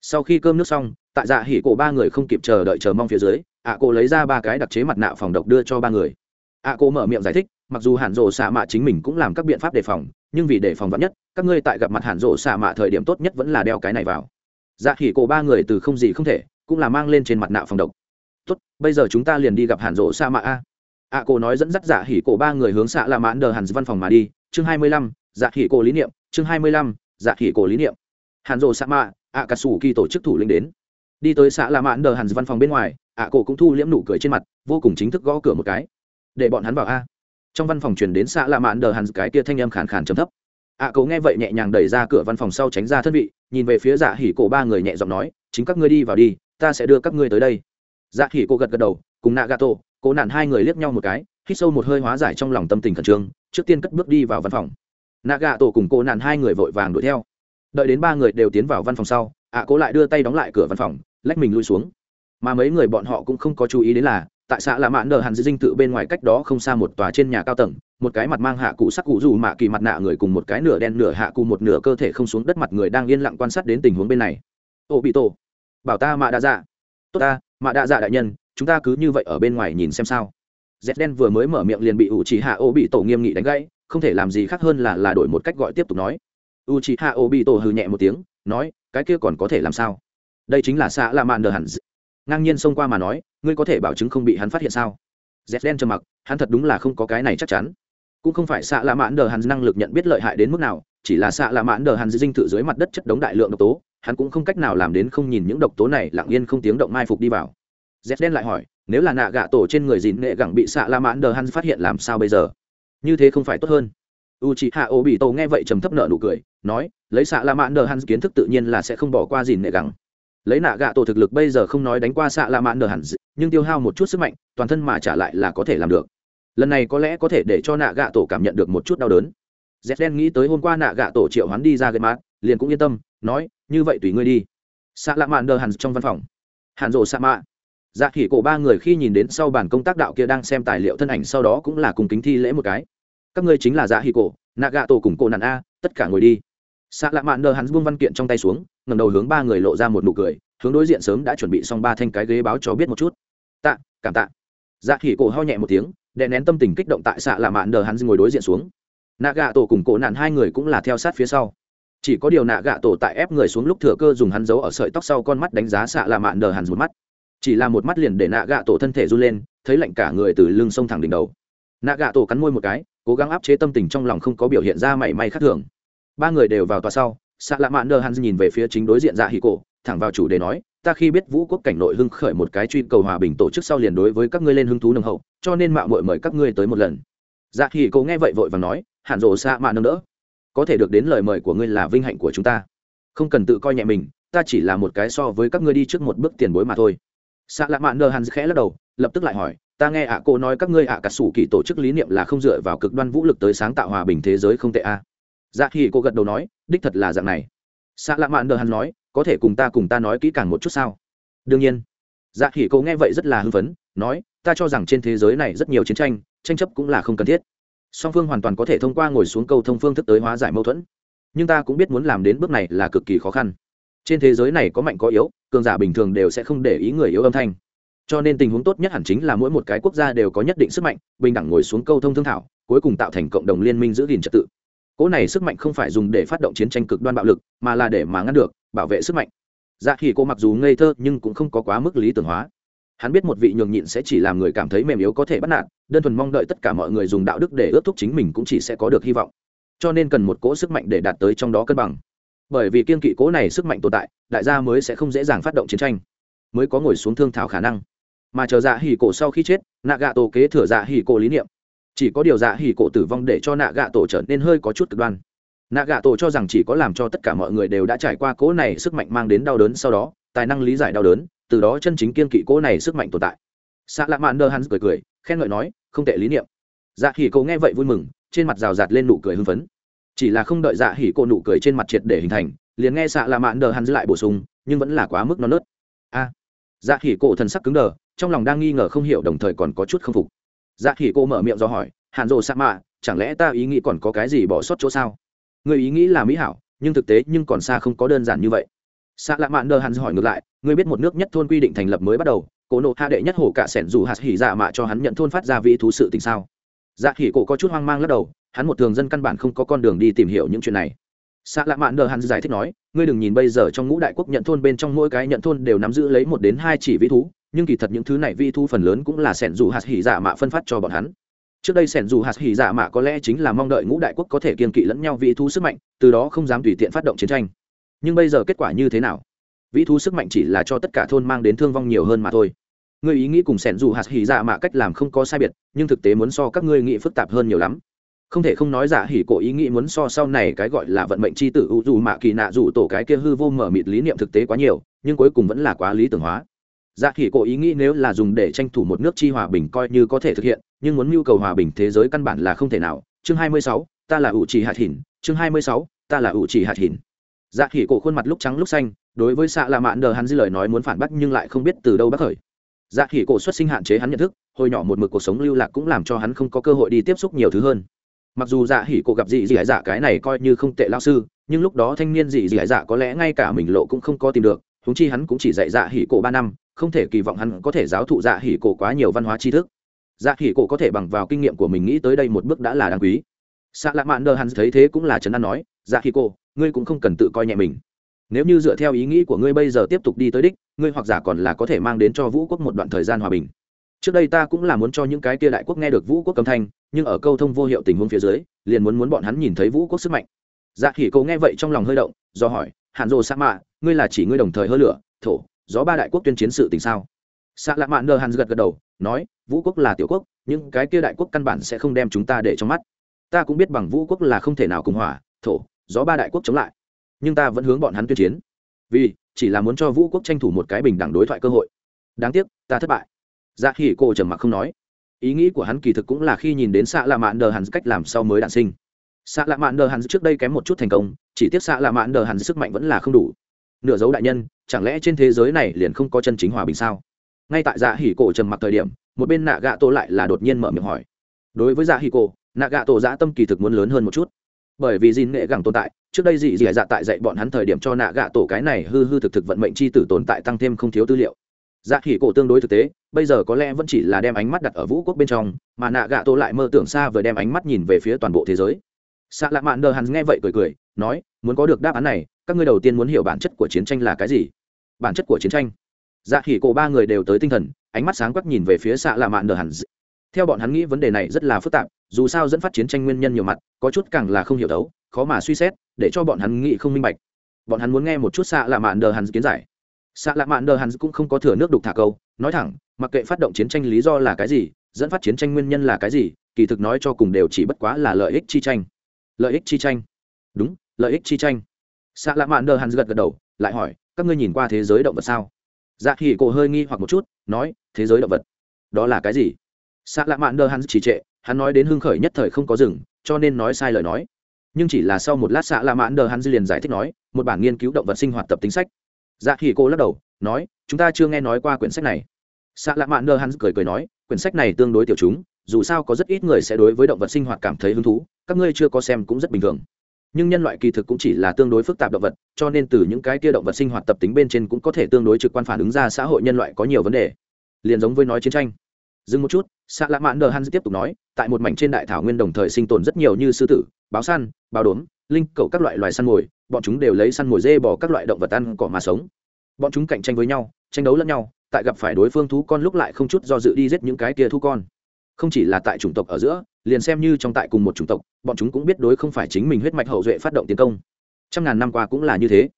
Sau khi cơm nước xong, tại dạ hỉ cổ ba người không kịp chờ đợi chờ mong phía dưới ạ cô lấy ra ba cái đặc chế mặt nạ phòng độc đưa cho ba người. ạ cô mở miệng giải thích, mặc dù hàn rộ xạ mạ chính mình cũng làm các biện pháp đề phòng, nhưng vì đề phòng vắn nhất, các ngươi tại gặp mặt hàn rộ xạ mạ thời điểm tốt nhất vẫn là đeo cái này vào. Dạ hỉ cổ ba người từ không gì không thể, cũng là mang lên trên mặt nạ phòng độc. Tốt, bây giờ chúng ta liền đi gặp hàn rộ xạ mạ a. ạ cô nói dẫn dắt dạ hỉ cổ ba người hướng xạ là mãn đờ hàn văn phòng mà đi. Chương hai mươi lăm dạ hỉ cổ lý niệm, chương hai mươi lăm dạ hỉ cổ lý niệm. Hàn rộ xạ mạ, ạ cà sủ kỳ tổ chức thủ lĩnh đến đi tới xã la mãn đờ hàn văn phòng bên ngoài, ạ cổ cũng thu liễm nụ cười trên mặt, vô cùng chính thức gõ cửa một cái. Để bọn hắn vào a. Trong văn phòng truyền đến xã la mãn đờ hàn cái kia thanh âm khàn khàn trầm thấp. Ạ cổ nghe vậy nhẹ nhàng đẩy ra cửa văn phòng sau tránh ra thân vị, nhìn về phía dạ hỉ cổ ba người nhẹ giọng nói, chính các ngươi đi vào đi, ta sẽ đưa các ngươi tới đây. Dạ hỉ cổ gật gật đầu, cùng nạ gà tổ cố nạn hai người liếc nhau một cái, hít sâu một hơi hóa giải trong lòng tâm tình khẩn trương, trước tiên cất bước đi vào văn phòng. Nạ gà tổ cùng cô nạn hai người vội vàng đuổi theo. Đợi đến ba người đều tiến vào văn phòng sau, ạ cố lại đưa tay đóng lại cửa văn phòng lách mình lui xuống. Mà mấy người bọn họ cũng không có chú ý đến là, tại xã lạ mãn nờ hàn dinh tự bên ngoài cách đó không xa một tòa trên nhà cao tầng, một cái mặt mang hạ cụ sắc cụ dù mạ kỳ mặt nạ người cùng một cái nửa đen nửa hạ cụ một nửa cơ thể không xuống đất mặt người đang yên lặng quan sát đến tình huống bên này. Ô bị tổ, bảo ta mạ đa dạ. Tốt ta, mạ đa dạ đại nhân, chúng ta cứ như vậy ở bên ngoài nhìn xem sao. Z đen vừa mới mở miệng liền bị ủ chỉ hạ ô bị tổ nghiêm nghị đánh gãy, không thể làm gì khác hơn là là đổi một cách gọi tiếp tục nói. U chỉ hạ ô bị tổ hừ nhẹ một tiếng, nói, cái kia còn có thể làm sao? Đây chính là xạ la mạn đờ hẳn ngang nhiên xông qua mà nói, ngươi có thể bảo chứng không bị hắn phát hiện sao? Z đen trầm mặc, hắn thật đúng là không có cái này chắc chắn. Cũng không phải xạ lạ mãn đờ hắn năng lực nhận biết lợi hại đến mức nào, chỉ là xạ lạ mãn đờ hắn dinh thự dưới mặt đất chất đống đại lượng độc tố, hắn cũng không cách nào làm đến không nhìn những độc tố này lặng yên không tiếng động mai phục đi vào. Z đen lại hỏi, nếu là nạ gạ tổ trên người dìn nệ gẳng bị xạ lạ mãn đờ hắn phát hiện làm sao bây giờ? Như thế không phải tốt hơn. U chị hạ ô bị tổ nghe vậy trầm thấp nợ nụ cười, nói, lấy xạ lạ mãn đờ hắn kiến thức tự nhiên là sẽ không bỏ qua dìn nệ gẳng lấy nạ gạ tổ thực lực bây giờ không nói đánh qua xạ lạ mạn nở hẳn nhưng tiêu hao một chút sức mạnh, toàn thân mà trả lại là có thể làm được. Lần này có lẽ có thể để cho nạ gạ tổ cảm nhận được một chút đau đớn. Z đen nghĩ tới hôm qua nạ gạ tổ triệu hắn đi ra gây mát liền cũng yên tâm, nói, như vậy tùy ngươi đi. Xạ lạ mạn nở hẳn trong văn phòng. Hàn rộ xạ mạ dạ khỉ cổ ba người khi nhìn đến sau bản công tác đạo kia đang xem tài liệu thân ảnh sau đó cũng là cùng kính thi lễ một cái. Các ngươi chính là dạ hỉ cổ, nạ gạ tổ cùng cổ nạn a, tất cả ngồi đi. Xạ lạ mạn nở hắn buông văn kiện trong tay xuống ngầm đầu hướng ba người lộ ra một nụ cười, hướng đối diện sớm đã chuẩn bị xong ba thanh cái ghế báo cho biết một chút. Tạ, cảm tạ. Dạ khỉ cổ ho nhẹ một tiếng, đè nén tâm tình kích động tại xạ lạ mạn đờ hắn ngồi đối diện xuống. Nạ gạ tổ cùng cổ nạn hai người cũng là theo sát phía sau. Chỉ có điều nạ gạ tổ tại ép người xuống lúc thừa cơ dùng hắn giấu ở sợi tóc sau con mắt đánh giá xạ là mạn đờ hắn một mắt. Chỉ là một mắt liền để nạ gạ tổ thân thể run lên, thấy lạnh cả người từ lưng sông thẳng đỉnh đầu. Nạ gạ tổ cắn môi một cái, cố gắng áp chế tâm tình trong lòng không có biểu hiện ra mảy may khác thường. Ba người đều vào tòa sau xạ lạ mạn đờ hắn nhìn về phía chính đối diện dạ hì cổ, thẳng vào chủ đề nói, ta khi biết vũ quốc cảnh nội hưng khởi một cái truy cầu hòa bình tổ chức sau liền đối với các ngươi lên hứng thú nồng hậu, cho nên mạo muội mời các ngươi tới một lần. Dạ hì cổ nghe vậy vội và nói hạn rộ xạ mạn nâng đỡ có thể được đến lời mời của ngươi là vinh hạnh của chúng ta. Không cần tự coi nhẹ mình, ta chỉ là một cái so với các ngươi đi trước một bước tiền bối mà thôi. Xạ lạ mạn đờ hắn khẽ lắc đầu, lập tức lại hỏi, ta nghe ạ cô nói các ngươi ạ à cà sủ kỳ tổ chức lý niệm là không dựa vào cực đoan vũ lực tới sáng tạo hòa bình thế giới không tệ a dạ khi cô gật đầu nói đích thật là dạng này. Xạ lạ mạn đờ hắn nói, có thể cùng ta cùng ta nói kỹ càng một chút sao? Đương nhiên. Dạ khỉ cô nghe vậy rất là hưng phấn, nói, ta cho rằng trên thế giới này rất nhiều chiến tranh tranh chấp cũng là không cần thiết. Song phương hoàn toàn có thể thông qua ngồi xuống câu thông phương thức tới hóa giải mâu thuẫn. Nhưng ta cũng biết muốn làm đến bước này là cực kỳ khó khăn. Trên thế giới này có mạnh có yếu, cường giả bình thường đều sẽ không để ý người yếu âm thanh. Cho nên tình huống tốt nhất hẳn chính là mỗi một cái quốc gia đều có nhất định sức mạnh, bình đẳng ngồi xuống câu thông thương thảo, cuối cùng tạo thành cộng đồng liên minh giữ gìn trật tự cỗ này sức mạnh không phải dùng để phát động chiến tranh cực đoan bạo lực, mà là để mà ngăn được, bảo vệ sức mạnh. Dạ khi cô mặc dù ngây thơ nhưng cũng không có quá mức lý tưởng hóa. Hắn biết một vị nhường nhịn sẽ chỉ làm người cảm thấy mềm yếu có thể bắt nạt, đơn thuần mong đợi tất cả mọi người dùng đạo đức để ước thúc chính mình cũng chỉ sẽ có được hy vọng. Cho nên cần một cỗ sức mạnh để đạt tới trong đó cân bằng. Bởi vì kiên kỵ cỗ này sức mạnh tồn tại, đại gia mới sẽ không dễ dàng phát động chiến tranh, mới có ngồi xuống thương thảo khả năng. Mà chờ dạ hỉ cổ sau khi chết nạ gạ tổ kế thừa dạ hỉ cổ lý niệm chỉ có điều dạ hỉ cổ tử vong để cho nạ gạ tổ trở nên hơi có chút cực đoan. Nạ gạ tổ cho rằng chỉ có làm cho tất cả mọi người đều đã trải qua cỗ này sức mạnh mang đến đau đớn sau đó, tài năng lý giải đau đớn, từ đó chân chính kiên kỵ cỗ này sức mạnh tồn tại. Xạ lạ mạn đờ hắn cười cười, khen ngợi nói, không tệ lý niệm. Dạ hỉ cô nghe vậy vui mừng, trên mặt rào rạt lên nụ cười hưng phấn. Chỉ là không đợi dạ hỉ cô nụ cười trên mặt triệt để hình thành, liền nghe xạ lạ mạn đờ hắn lại bổ sung, nhưng vẫn là quá mức non nớt. A. Dạ hỉ cô thần sắc cứng đờ, trong lòng đang nghi ngờ không hiểu, đồng thời còn có chút không phục dạ khỉ cô mở miệng do hỏi, hàn rồ sa mạ chẳng lẽ ta ý nghĩ còn có cái gì bỏ sót chỗ sao? Người ý nghĩ là mỹ hảo, nhưng thực tế nhưng còn xa không có đơn giản như vậy. Xạ lạ mạn đờ hắn hỏi ngược lại người biết một nước nhất thôn quy định thành lập mới bắt đầu cổ nộ hạ đệ nhất hổ cả sẻn dù hạt hỉ dạ mạ cho hắn nhận thôn phát ra vị thú sự tình sao? Dạ hỉ cổ có chút hoang mang lắc đầu, hắn một thường dân căn bản không có con đường đi tìm hiểu những chuyện này xạ lạ mạn đờ hắn giải thích nói, ngươi đừng nhìn bây giờ trong ngũ đại quốc nhận thôn bên trong mỗi cái nhận thôn đều nắm giữ lấy một đến hai chỉ vĩ thú, nhưng kỳ thật những thứ này vi thu phần lớn cũng là sẻn dù hạt hỉ dạ mạ phân phát cho bọn hắn. Trước đây sẻn dù hạt hỉ dạ mạ có lẽ chính là mong đợi ngũ đại quốc có thể kiên kỵ lẫn nhau vĩ thu sức mạnh, từ đó không dám tùy tiện phát động chiến tranh. Nhưng bây giờ kết quả như thế nào? Vĩ thú sức mạnh chỉ là cho tất cả thôn mang đến thương vong nhiều hơn mà thôi. Ngươi ý nghĩ cùng sẻn dù hạt hỉ dạ mạ cách làm không có sai biệt, nhưng thực tế muốn so các ngươi nghĩ phức tạp hơn nhiều lắm không thể không nói giả hỉ cổ ý nghĩ muốn so sau này cái gọi là vận mệnh c h i tử u dù mạ kỳ nạ dù tổ cái kia hư vô mở mịt lý niệm thực tế quá nhiều nhưng cuối cùng vẫn là quá lý tưởng hóa. Dạ hỉ cổ ý nghĩ nếu là dùng để tranh thủ một nước chi hòa bình coi như có thể thực hiện nhưng muốn mưu cầu hòa bình thế giới căn bản là không thể nào. Chương 26, ta là ủ trì hạt hỉn. Chương 26, ta là ủ trì hạt hỉn. Dạ hỉ cổ khuôn mặt lúc trắng lúc xanh đối với xạ lạ mạn đờ hắn dư lời nói muốn phản bác nhưng lại không biết từ đâu bác khởi. Dạ hỉ cổ xuất sinh hạn chế hắn nhận thức hồi nhỏ một mực cuộc sống lưu lạc cũng làm cho hắn không có cơ hội đi tiếp xúc nhiều thứ hơn mặc dù dạ hỉ cổ gặp dị dị dạ cái này coi như không tệ lao sư, nhưng lúc đó thanh niên dị dị dạ có lẽ ngay cả mình lộ cũng không có tìm được húng chi hắn cũng chỉ dạy dạ hỉ cổ ba năm, không thể kỳ vọng hắn có thể giáo thụ dạ hỉ cổ quá nhiều văn hóa tri thức. Dạ hỉ cổ có thể bằng vào kinh nghiệm của mình nghĩ tới đây một bước đã là đáng quý. Xạ lạ mạn đờ hắn thấy thế cũng là trấn an nói dạ hỉ cổ, ngươi cũng không cần tự coi nhẹ mình. Nếu như dựa theo ý nghĩ của ngươi bây giờ tiếp tục đi tới đích, ngươi hoặc giả còn là có thể mang đến cho vũ quốc một đoạn thời gian hòa bình trước đây ta cũng là muốn cho những cái kia đại quốc nghe được vũ quốc cầm thanh, nhưng ở câu thông vô hiệu tình huống phía dưới, liền muốn muốn bọn hắn nhìn thấy vũ quốc sức mạnh. Dạ khỉ cầu nghe vậy trong lòng hơi động, do hỏi hạn rồ sa mạ, ngươi là chỉ ngươi đồng thời hơi lửa, thổ, gió ba đại quốc tuyên chiến sự tình sao? Xạ lạ mạn nơ hàn gật gật đầu, nói, vũ quốc là tiểu quốc, những cái kia đại quốc căn bản sẽ không đem chúng ta để trong mắt. Ta cũng biết bằng vũ quốc là không thể nào cùng hỏa thổ, gió ba đại quốc chống lại. Nhưng ta vẫn hướng bọn hắn tuyên chiến. Vì, chỉ là muốn cho vũ quốc tranh thủ một cái bình đẳng đối thoại cơ hội. Đáng tiếc, ta thất bại dạ hỉ cô trầm mặc không nói. Ý nghĩ của hắn kỳ thực cũng là khi nhìn đến xạ lạ mạn đờ hắn cách làm sau mới đạn sinh. Xạ lạ mạn đờ hắn trước đây kém một chút thành công, chỉ tiếc xạ lạ mạn đờ hắn sức mạnh vẫn là không đủ. Nửa dấu đại nhân, chẳng lẽ trên thế giới này liền không có chân chính hòa bình sao? Ngay tại dạ hỉ cổ trầm mặc thời điểm, một bên nạ gạ tổ lại là đột nhiên mở miệng hỏi. Đối với dạ hỉ cổ nạ gạ tổ dã tâm kỳ thực muốn lớn hơn một chút. Bởi vì dìn nghệ gẳng tồn tại, trước đây dị dị dạ tại dạy bọn hắn thời điểm cho nạ gạ tổ cái này hư hư thực thực vận mệnh c h i tử tồn tại tăng thêm không thiếu tư liệu. Dạ hỉ cổ tương đối thực tế bây giờ có lẽ vẫn chỉ là đem ánh mắt đặt ở vũ quốc bên trong, mà nạ gạ tổ lại mơ tưởng xa vừa đem ánh mắt nhìn về phía toàn bộ thế giới. Xạ lạ mạn đờ hắn nghe vậy cười cười, nói, muốn có được đáp án này, các ngươi đầu tiên muốn hiểu bản chất của chiến tranh là cái gì? Bản chất của chiến tranh? Dạ khỉ cổ ba người đều tới tinh thần, ánh mắt sáng quắc nhìn về phía xạ lạ mạn đờ hẳn. Theo bọn hắn nghĩ vấn đề này rất là phức tạp, dù sao dẫn phát chiến tranh nguyên nhân nhiều mặt, có chút càng là không hiểu đấu, khó mà suy xét, để cho bọn hắn nghĩ không minh bạch. Bọn hắn muốn nghe một chút xạ lạ mạn đờ hắn kiến giải. Xạ lạ mạn đờ hắn cũng không có thừa nước đục thả câu nói thẳng, mặc kệ phát động chiến tranh lý do là cái gì, dẫn phát chiến tranh nguyên nhân là cái gì, kỳ thực nói cho cùng đều chỉ bất quá là lợi ích chi tranh. Lợi ích chi tranh? Đúng, lợi ích chi tranh. Xạ lạ mạn đờ hắn gật gật đầu, lại hỏi, các ngươi nhìn qua thế giới động vật sao? Dạ thì cổ hơi nghi hoặc một chút, nói, thế giới động vật. Đó là cái gì? Xạ lạ mạn đờ hắn chỉ trệ, hắn nói đến hưng khởi nhất thời không có rừng cho nên nói sai lời nói. Nhưng chỉ là sau một lát xạ lạ mạn đờ hắn liền giải thích nói, một bản nghiên cứu động vật sinh hoạt tập tính sách. Dạ thì cô lắc đầu nói, chúng ta chưa nghe nói qua quyển sách này. Xạ lạ mạn Nơ hắn cười cười nói, quyển sách này tương đối tiểu chúng, dù sao có rất ít người sẽ đối với động vật sinh hoạt cảm thấy hứng thú, các ngươi chưa có xem cũng rất bình thường. Nhưng nhân loại kỳ thực cũng chỉ là tương đối phức tạp động vật, cho nên từ những cái kia động vật sinh hoạt tập tính bên trên cũng có thể tương đối trực quan phản ứng ra xã hội nhân loại có nhiều vấn đề. Liền giống với nói chiến tranh. Dừng một chút xạ lạ mạn Nơ hắn tiếp tục nói, tại một mảnh trên đại thảo nguyên đồng thời sinh tồn rất nhiều như sư tử, báo săn, báo đốm, linh cầu các loại loài săn mồi, bọn chúng đều lấy săn mồi dê bò các loại động vật ăn cỏ mà sống bọn chúng cạnh tranh với nhau, tranh đấu lẫn nhau, tại gặp phải đối phương thú con lúc lại không chút do dự đi giết những cái kia thú con. Không chỉ là tại chủng tộc ở giữa, liền xem như trong tại cùng một chủng tộc, bọn chúng cũng biết đối không phải chính mình huyết mạch hậu duệ phát động tiến công. Trăm ngàn năm qua cũng là như thế.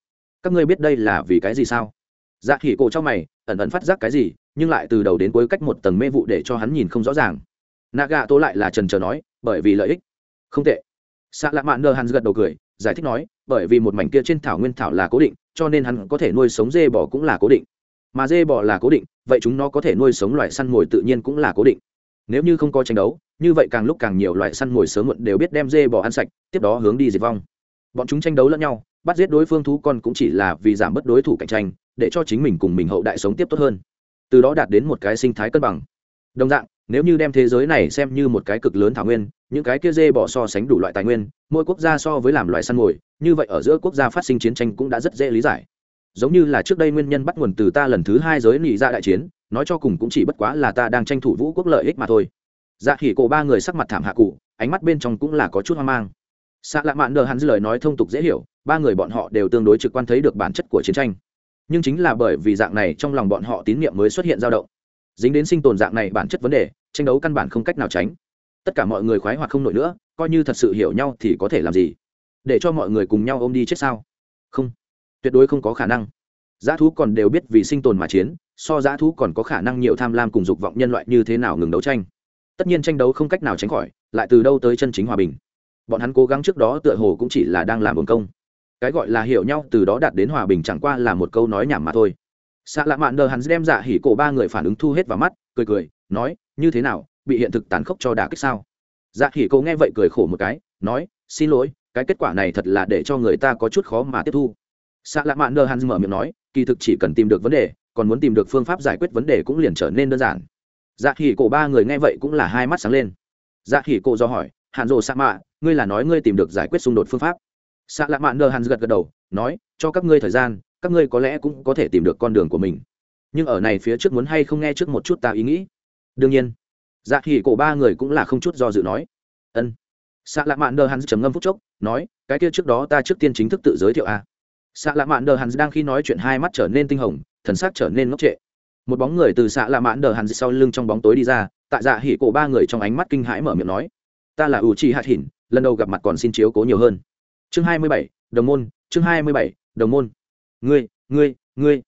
Các ngươi biết đây là vì cái gì sao? Dạ khỉ cổ trong mày, ẩn ẩn phát giác cái gì, nhưng lại từ đầu đến cuối cách một tầng mê vụ để cho hắn nhìn không rõ ràng. Nạ gà tố lại là trần trờ nói, bởi vì lợi ích. Không tệ. Xạ lạ mạn nơ hắn gật đầu cười, giải thích nói, bởi vì một mảnh kia trên thảo nguyên thảo là cố định cho nên hắn có thể nuôi sống dê bò cũng là cố định. Mà dê bò là cố định, vậy chúng nó có thể nuôi sống loài săn mồi tự nhiên cũng là cố định. Nếu như không có tranh đấu, như vậy càng lúc càng nhiều loài săn mồi sớm muộn đều biết đem dê bò ăn sạch, tiếp đó hướng đi diệt vong. Bọn chúng tranh đấu lẫn nhau, bắt giết đối phương thú con cũng chỉ là vì giảm bớt đối thủ cạnh tranh, để cho chính mình cùng mình hậu đại sống tiếp tốt hơn. Từ đó đạt đến một cái sinh thái cân bằng. Đồng dạng, nếu như đem thế giới này xem như một cái cực lớn thảo nguyên, những cái kia dê bỏ so sánh đủ loại tài nguyên, mỗi quốc gia so với làm loại săn mồi như vậy ở giữa quốc gia phát sinh chiến tranh cũng đã rất dễ lý giải. Giống như là trước đây nguyên nhân bắt nguồn từ ta lần thứ hai giới nghị ra dạ đại chiến, nói cho cùng cũng chỉ bất quá là ta đang tranh thủ vũ quốc lợi ích mà thôi. Dạ khỉ cổ ba người sắc mặt thảm hạ cụ, ánh mắt bên trong cũng là có chút hoang mang. Xạ lạ mạn đờ hắn lời nói thông tục dễ hiểu, ba người bọn họ đều tương đối trực quan thấy được bản chất của chiến tranh. Nhưng chính là bởi vì dạng này trong lòng bọn họ tín nhiệm mới xuất hiện dao động. Dính đến sinh tồn dạng này bản chất vấn đề, tranh đấu căn bản không cách nào tránh. Tất cả mọi người khoái hoặc không nổi nữa, coi như thật sự hiểu nhau thì có thể làm gì? Để cho mọi người cùng nhau ôm đi chết sao? Không. Tuyệt đối không có khả năng. Giá thú còn đều biết vì sinh tồn mà chiến, so giá thú còn có khả năng nhiều tham lam cùng dục vọng nhân loại như thế nào ngừng đấu tranh. Tất nhiên tranh đấu không cách nào tránh khỏi, lại từ đâu tới chân chính hòa bình. Bọn hắn cố gắng trước đó tựa hồ cũng chỉ là đang làm bồn công. Cái gọi là hiểu nhau từ đó đạt đến hòa bình chẳng qua là một câu nói nhảm mà thôi. Xạ lạ mạn đờ hắn đem dạ hỉ cổ ba người phản ứng thu hết vào mắt, cười cười, nói, như thế nào, bị hiện thực tàn khốc cho đả kích sao? Dạ hỉ cổ nghe vậy cười khổ một cái, nói, xin lỗi cái kết quả này thật là để cho người ta có chút khó mà tiếp thu. Xạ lạ mạn nơ hắn mở miệng nói, kỳ thực chỉ cần tìm được vấn đề, còn muốn tìm được phương pháp giải quyết vấn đề cũng liền trở nên đơn giản. Dạ hỉ cổ ba người nghe vậy cũng là hai mắt sáng lên. Dạ hỉ cổ do hỏi hạn rồ sa mạ, ngươi là nói ngươi tìm được giải quyết xung đột phương pháp? Xạ lạ mạn nơ hắn gật gật đầu, nói, cho các ngươi thời gian, các ngươi có lẽ cũng có thể tìm được con đường của mình. Nhưng ở này phía trước muốn hay không nghe trước một chút ta ý nghĩ? Đương nhiên. Dạ hỉ cổ ba người cũng là không chút do dự nói. Ân. Xạ lạ mạn nơ hắn trầm ngâm phút chốc nói, cái kia trước đó ta trước tiên chính thức tự giới thiệu a. À. xạ lạ mạn đờ hắn đang khi nói chuyện hai mắt trở nên tinh hồng, thần sắc trở nên ngốc trệ. Một bóng người từ xạ lạ mạn đờ hắn sau lưng trong bóng tối đi ra, tại dạ hỉ cổ ba người trong ánh mắt kinh hãi mở miệng nói, ta là u chi hạt hỉn lần đầu gặp mặt còn xin chiếu cố nhiều hơn. Chương hai mươi bảy, đồng môn, chương hai mươi bảy, đồng môn. Ngươi ngươi ngươi.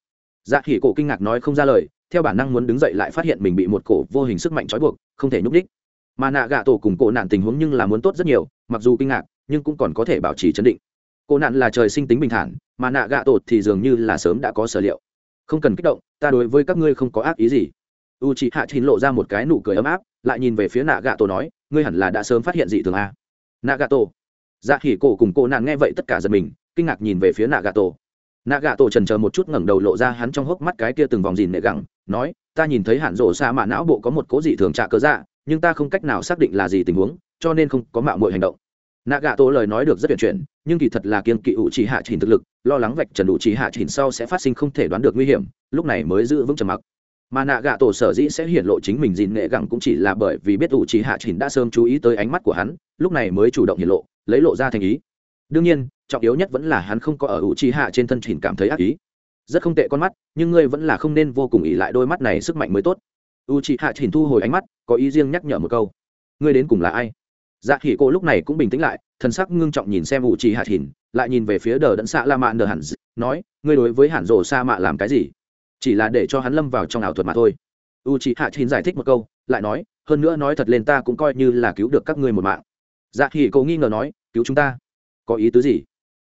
Dạ hỉ cổ kinh ngạc nói không ra lời, theo bản năng muốn đứng dậy lại phát hiện mình bị một cổ vô hình sức mạnh trói buộc, không thể nhúc đích mà nạ gạ tổ cùng cổ nạn tình huống nhưng là muốn tốt rất nhiều, mặc dù kinh ngạc nhưng cũng còn có thể bảo trì chấn định. Cô nạn là trời sinh tính bình thản, mà nạ gạ tổ thì dường như là sớm đã có sở liệu. Không cần kích động, ta đối với các ngươi không có ác ý gì. U chị hạ chín lộ ra một cái nụ cười ấm áp, lại nhìn về phía nạ gạ tổ nói, ngươi hẳn là đã sớm phát hiện dị thường a nạ gạ tổ. Dạ khỉ cổ cùng cô nạn nghe vậy tất cả giật mình, kinh ngạc nhìn về phía nạ gạ tổ. Nạ gạ tổ trần chờ một chút ngẩng đầu lộ ra hắn trong hốc mắt cái kia từng vòng dìn nệ gẳng, nói, ta nhìn thấy hạn rộ xa mạ não bộ có một cố dị thường trạ cớ dạ nhưng ta không cách nào xác định là gì tình huống, cho nên không có mạo mọi hành động nạ gạ tổ lời nói được rất tuyển chuyển, nhưng kỳ thật là kiên kỵ ủ chỉ hạ trình thực lực, lo lắng vạch trần ủ chỉ hạ trình sau sẽ phát sinh không thể đoán được nguy hiểm, lúc này mới giữ vững trầm mặc. Mà nạ gạ tổ sở dĩ sẽ hiển lộ chính mình dìn nghệ gẳng cũng chỉ là bởi vì biết ủ chỉ hạ trình đã sớm chú ý tới ánh mắt của hắn, lúc này mới chủ động hiển lộ, lấy lộ ra thành ý. Đương nhiên, trọng yếu nhất vẫn là hắn không có ở ủ chỉ hạ trên thân trình cảm thấy ác ý. Rất không tệ con mắt, nhưng ngươi vẫn là không nên vô cùng ỉ lại đôi mắt này sức mạnh mới tốt. U trì hạ trình thu hồi ánh mắt, có ý riêng nhắc nhở một câu. Ngươi đến cùng là ai? Dạ khỉ cô lúc này cũng bình tĩnh lại, thần sắc ngưng trọng nhìn xem u trì hạt hìn lại nhìn về phía đờ đẫn xạ la mạn đờ hẳn nói, ngươi đối với hẳn rồ sa mạ làm cái gì? Chỉ là để cho hắn lâm vào trong ảo thuật mà thôi. U chị hạ Hìn giải thích một câu, lại nói, hơn nữa nói thật lên ta cũng coi như là cứu được các ngươi một mạng. Dạ khỉ cô nghi ngờ nói, cứu chúng ta? Có ý tứ gì?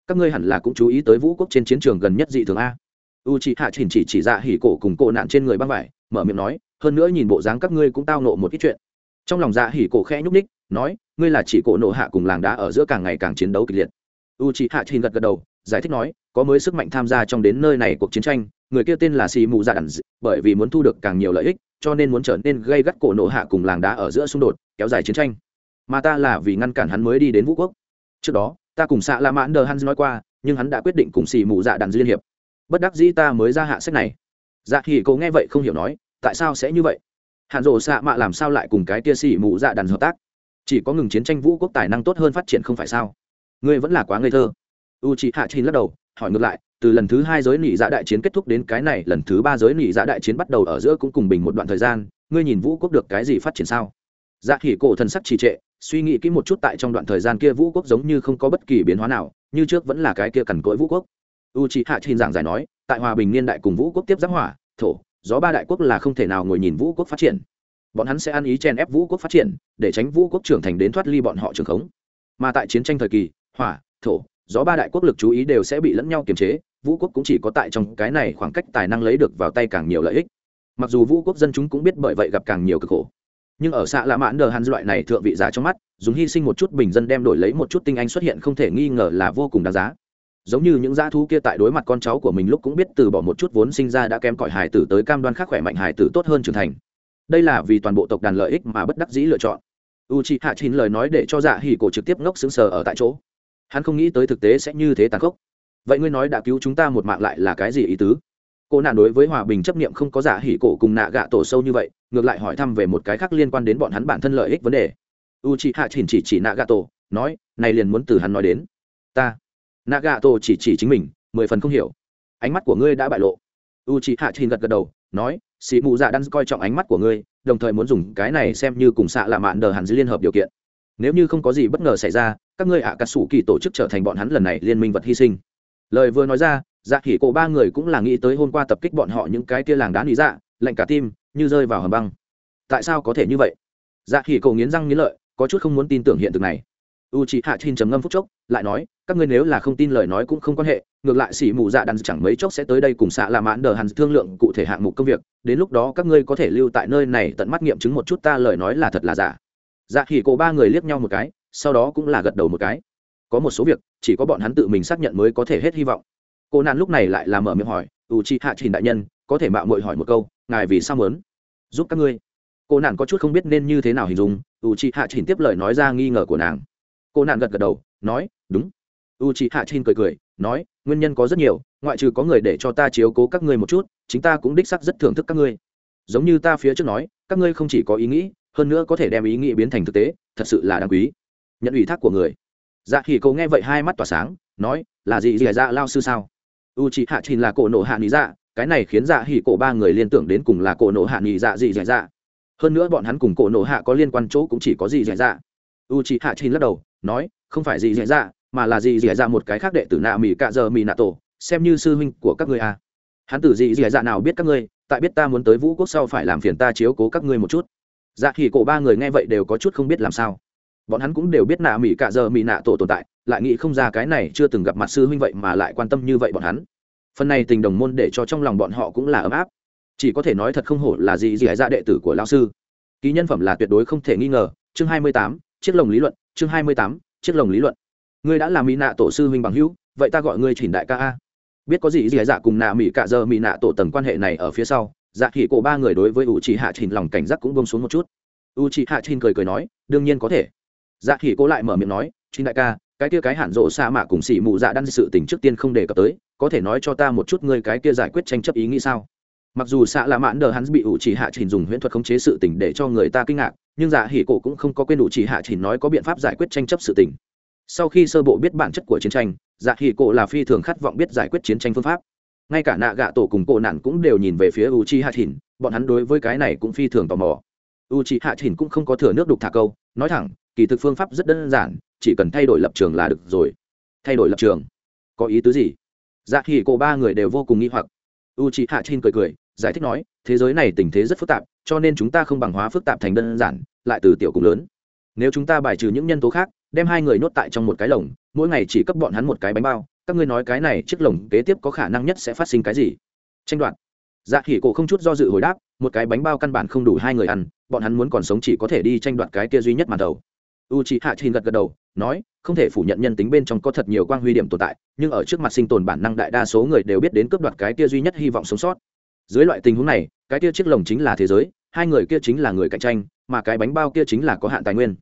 Các ngươi hẳn là cũng chú ý tới vũ quốc trên chiến trường gần nhất dị thường a. U chị hạ chỉnh chỉ chỉ dạ hỉ cổ cùng cổ nạn trên người băng vải, mở miệng nói, hơn nữa nhìn bộ dáng các ngươi cũng tao nộ một ít chuyện. Trong lòng dạ hỉ cổ khẽ nhúc ních nói, ngươi là chỉ cổ nộ hạ cùng làng đá ở giữa càng ngày càng chiến đấu kịch liệt. U chị hạ chỉnh gật gật đầu, giải thích nói, có mới sức mạnh tham gia trong đến nơi này cuộc chiến tranh, người kia tên là xì mù dạ đàn bởi vì muốn thu được càng nhiều lợi ích, cho nên muốn trở nên gây gắt cổ nộ hạ cùng làng đá ở giữa xung đột, kéo dài chiến tranh. Mà ta là vì ngăn cản hắn mới đi đến vũ quốc. Trước đó, ta cùng xạ la mãn đờ hắn nói qua, nhưng hắn đã quyết định cùng xì mù dạ đàn liên hiệp. Bất đắc dĩ ta mới ra hạ sách này. Dạ thì cậu nghe vậy không hiểu nói, tại sao sẽ như vậy? Hạn rộ xạ mạ làm sao lại cùng cái tia xì mù dạ đàn hợp tác? Chỉ có ngừng chiến tranh vũ quốc tài năng tốt hơn phát triển không phải sao? Ngươi vẫn là quá ngây thơ. U chị hạ chín lắc đầu, hỏi ngược lại, từ lần thứ hai giới nỉ dạ đại chiến kết thúc đến cái này, lần thứ ba giới nỉ dạ đại chiến bắt đầu ở giữa cũng cùng bình một đoạn thời gian, ngươi nhìn vũ quốc được cái gì phát triển sao? Dạ khỉ cổ thần sắc trì trệ, suy nghĩ kỹ một chút tại trong đoạn thời gian kia vũ quốc giống như không có bất kỳ biến hóa nào, như trước vẫn là cái kia cằn cỗi vũ quốc. U chị hạ chín giảng giải nói, tại hòa bình niên đại cùng vũ quốc tiếp giáp hỏa, thổ, gió ba đại quốc là không thể nào ngồi nhìn vũ quốc phát triển bọn hắn sẽ ăn ý chen ép vũ quốc phát triển, để tránh vũ quốc trưởng thành đến thoát ly bọn họ trường khống. Mà tại chiến tranh thời kỳ, hỏa, thổ, gió ba đại quốc lực chú ý đều sẽ bị lẫn nhau kiềm chế, vũ quốc cũng chỉ có tại trong cái này khoảng cách tài năng lấy được vào tay càng nhiều lợi ích. Mặc dù vũ quốc dân chúng cũng biết bởi vậy gặp càng nhiều cực khổ. Nhưng ở xã lạ mãn đờ hàn loại này thượng vị giá trong mắt, dùng hy sinh một chút bình dân đem đổi lấy một chút tinh anh xuất hiện không thể nghi ngờ là vô cùng đáng giá. Giống như những dã thú kia tại đối mặt con cháu của mình lúc cũng biết từ bỏ một chút vốn sinh ra đã kém cỏi hải tử tới cam đoan khắc khỏe mạnh hải tử tốt hơn trưởng thành đây là vì toàn bộ tộc đàn lợi ích mà bất đắc dĩ lựa chọn. U c h i hạ chín lời nói để cho dạ hỉ cổ trực tiếp ngốc xứng sờ ở tại chỗ. Hắn không nghĩ tới thực tế sẽ như thế tàn khốc. Vậy ngươi nói đã cứu chúng ta một mạng lại là cái gì ý tứ? Cô nạn đối với hòa bình chấp nghiệm không có giả hỉ cổ cùng nạ gạ tổ sâu như vậy, ngược lại hỏi thăm về một cái khác liên quan đến bọn hắn bản thân lợi ích vấn đề. U c h i hạ chỉnh chỉ chỉ nạ gạ tổ, nói, này liền muốn từ hắn nói đến. Ta. Nạ gạ tổ chỉ chỉ chính mình, mười phần không hiểu. Ánh mắt của ngươi đã bại lộ. U c h i hạ chỉnh gật gật đầu nói, sĩ mụ dạ đang coi trọng ánh mắt của ngươi, đồng thời muốn dùng cái này xem như cùng xạ lạ mạn đờ hẳn dưới liên hợp điều kiện. Nếu như không có gì bất ngờ xảy ra, các ngươi ạ à cà sủ kỳ tổ chức trở thành bọn hắn lần này liên minh vật hy sinh. Lời vừa nói ra dạ khỉ cổ ba người cũng là nghĩ tới hôm qua tập kích bọn họ những cái tia làng đá lý dạ lạnh cả tim, như rơi vào hầm băng. Tại sao có thể như vậy? Dạ khỉ cổ nghiến răng nghiến lợi, có chút không muốn tin tưởng hiện thực này. U chị hạ chin trầm ngâm phúc chốc, lại nói các ngươi nếu là không tin lời nói cũng không quan hệ, ngược lại xỉ mù dạ đàn chẳng mấy chốc sẽ tới đây cùng xạ làm án đờ hàn thương lượng cụ thể hạng mục công việc, đến lúc đó các ngươi có thể lưu tại nơi này tận mắt nghiệm chứng một chút ta lời nói là thật là giả. Dạ khỉ cổ ba người liếc nhau một cái, sau đó cũng là gật đầu một cái. Có một số việc, chỉ có bọn hắn tự mình xác nhận mới có thể hết hy vọng. Cô nạn lúc này lại là mở miệng hỏi u chi hạ trình đại nhân, có thể mạo muội hỏi một câu, ngài vì sao muốn giúp các ngươi? Cô nạn có chút không biết nên như thế nào hình dung u chi hạ trình tiếp lời nói ra nghi ngờ của nàng. Cô nạn gật gật đầu, nói, đúng u chi hạ trinh cười cười, nói, nguyên nhân có rất nhiều, ngoại trừ có người để cho ta chiếu cố các ngươi một chút, chính ta cũng đích sắc rất thưởng thức các ngươi. Giống như ta phía trước nói, các ngươi không chỉ có ý nghĩ, hơn nữa có thể đem ý nghĩ biến thành thực tế, thật sự là đáng quý. Nhận ủy thác của người. Dạ hỉ cô nghe vậy hai mắt tỏa sáng, nói, là gì dì dạ lao sư sao? U c hạ trinh là cổ nộ hạ nị dạ cái này khiến dạ hỉ cổ ba người liên tưởng đến cùng là cổ nộ hạ nị dạ gì dạ dạ. Hơn nữa bọn hắn cùng cổ nộ hạ có liên quan chỗ cũng chỉ có gì dạ dạ. U c hạ trinh lắc đầu, nói, không phải gì dạ dạ mà là gì dạ dạ một cái khác đệ tử nạ mỹ cạ giờ mỹ nạ tổ, xem như sư huynh của các ngươi à. hắn tử gì dạ dạ nào biết các ngươi, tại biết ta muốn tới vũ quốc sau phải làm phiền ta chiếu cố các ngươi một chút. Dạ thì cổ ba người nghe vậy đều có chút không biết làm sao. Bọn hắn cũng đều biết nạ mỹ cạ giờ mỹ nạ tổ tồn tại, lại nghĩ không ra cái này chưa từng gặp mặt sư huynh vậy mà lại quan tâm như vậy bọn hắn. Phần này tình đồng môn để cho trong lòng bọn họ cũng là ấm áp. Chỉ có thể nói thật không hổ là gì gì ra đệ tử của lao sư. Ký nhân phẩm là tuyệt đối không thể nghi ngờ. Chương hai mươi tám, chiếc lồng lý luận, chương hai mươi tám, chiếc lồng lý luận ngươi đã làm mỹ nạ tổ sư huynh bằng hữu, vậy ta gọi ngươi chỉnh đại ca a. Biết có gì dì dạ cùng nạ mỹ cạ giờ mỹ nạ tổ tầng quan hệ này ở phía sau dạ khỉ cổ ba người đối với u chị hạ trình lòng cảnh giác cũng bông xuống một chút. U chị hạ trình cười cười nói, đương nhiên có thể. Dạ khỉ cổ lại mở miệng nói chính đại ca, cái kia cái hạn rộ sa mạ cùng xỉ mụ dạ đan sự tình trước tiên không đề cập tới, có thể nói cho ta một chút ngươi cái kia giải quyết tranh chấp ý nghĩ sao? Mặc dù xạ là mãn đờ hắn bị ủ chỉ hạ trình dùng huyễn thuật khống chế sự tình để cho người ta kinh ngạc, nhưng dạ hỉ cổ cũng không có quên ủ chỉ hạ trình nói có biện pháp giải quyết tranh chấp sự tình sau khi sơ bộ biết bản chất của chiến tranh dạ hỉ cổ là phi thường khát vọng biết giải quyết chiến tranh phương pháp. Ngay cả nạ gạ tổ cùng cổ nạn cũng đều nhìn về phía u chi hạ thìn bọn hắn đối với cái này cũng phi thường tò mò. U chi hạ thìn cũng không có thừa nước đục thả câu, nói thẳng, kỳ thực phương pháp rất đơn giản, chỉ cần thay đổi lập trường là được rồi. Thay đổi lập trường? Có ý tứ gì? Dạ hỉ cổ ba người đều vô cùng nghi hoặc. U chi hạ thìn cười cười, giải thích nói, thế giới này tình thế rất phức tạp, cho nên chúng ta không bằng hóa phức tạp thành đơn giản, lại từ tiểu cùng lớn. Nếu chúng ta bài trừ những nhân tố khác đem hai người nhốt tại trong một cái lồng, mỗi ngày chỉ cấp bọn hắn một cái bánh bao, các ngươi nói cái này chiếc lồng kế tiếp có khả năng nhất sẽ phát sinh cái gì? Tranh đoạt. Dạ khỉ cổ không chút do dự hồi đáp, một cái bánh bao căn bản không đủ hai người ăn, bọn hắn muốn còn sống chỉ có thể đi tranh đoạt cái kia duy nhất mà đầu. U c h hạ trình gật gật đầu, nói, không thể phủ nhận nhân tính bên trong có thật nhiều quang huy điểm tồn tại, nhưng ở trước mặt sinh tồn bản năng đại đa số người đều biết đến cướp đoạt cái kia duy nhất hy vọng sống sót. Dưới loại tình huống này, cái kia chiếc lồng chính là thế giới, hai người kia chính là người cạnh tranh, mà cái bánh bao kia chính là có hạn tài nguyên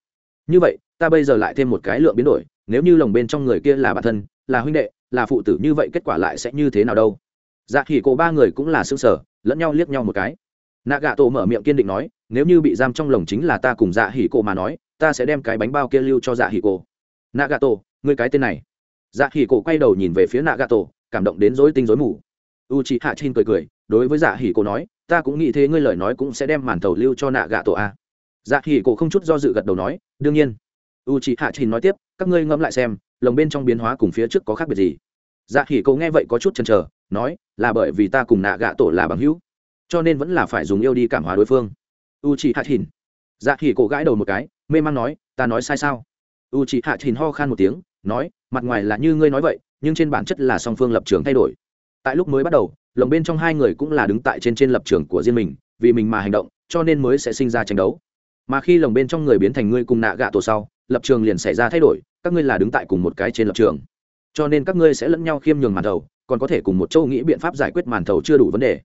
như vậy, ta bây giờ lại thêm một cái lượng biến đổi, nếu như lồng bên trong người kia là bản thân, là huynh đệ, là phụ tử như vậy kết quả lại sẽ như thế nào đâu? Dạ khỉ cổ ba người cũng là xương sở lẫn nhau liếc nhau một cái. Nạ gạ tổ mở miệng kiên định nói, nếu như bị giam trong lồng chính là ta cùng dạ hỉ cổ mà nói, ta sẽ đem cái bánh bao kia lưu cho dạ hỉ cổ. Nạ gạ tổ ngươi cái tên này. Dạ hỉ cổ quay đầu nhìn về phía nạ gạ tổ cảm động đến rối tinh rối mù. U chị hạ chin cười cười, đối với dạ hỉ cổ nói, ta cũng nghĩ thế, ngươi lời nói cũng sẽ đem màn thầu lưu cho nạ gạ tổ a dạ hỉ cổ không chút do dự gật đầu nói, đương nhiên. U chị hạ trình nói tiếp, các ngươi ngẫm lại xem, lồng bên trong biến hóa cùng phía trước có khác biệt gì? Dạ hỉ cổ nghe vậy có chút chần chờ, nói, là bởi vì ta cùng nạ gạ tổ là bằng hữu, cho nên vẫn là phải dùng yêu đi cảm hóa đối phương. U chị hạ thìn dạ thì cổ gãi đầu một cái, mê man nói, ta nói sai sao? U chị hạ thìn ho khan một tiếng, nói, mặt ngoài là như ngươi nói vậy, nhưng trên bản chất là song phương lập trường thay đổi. Tại lúc mới bắt đầu, lồng bên trong hai người cũng là đứng tại trên trên lập trường của riêng mình, vì mình mà hành động, cho nên mới sẽ sinh ra tranh đấu mà khi lồng bên trong người biến thành ngươi cùng nạ gạ tổ sau, lập trường liền xảy ra thay đổi, các ngươi là đứng tại cùng một cái trên lập trường. Cho nên các ngươi sẽ lẫn nhau khiêm nhường màn thầu, còn có thể cùng một châu nghĩ biện pháp giải quyết màn thầu chưa đủ vấn đề.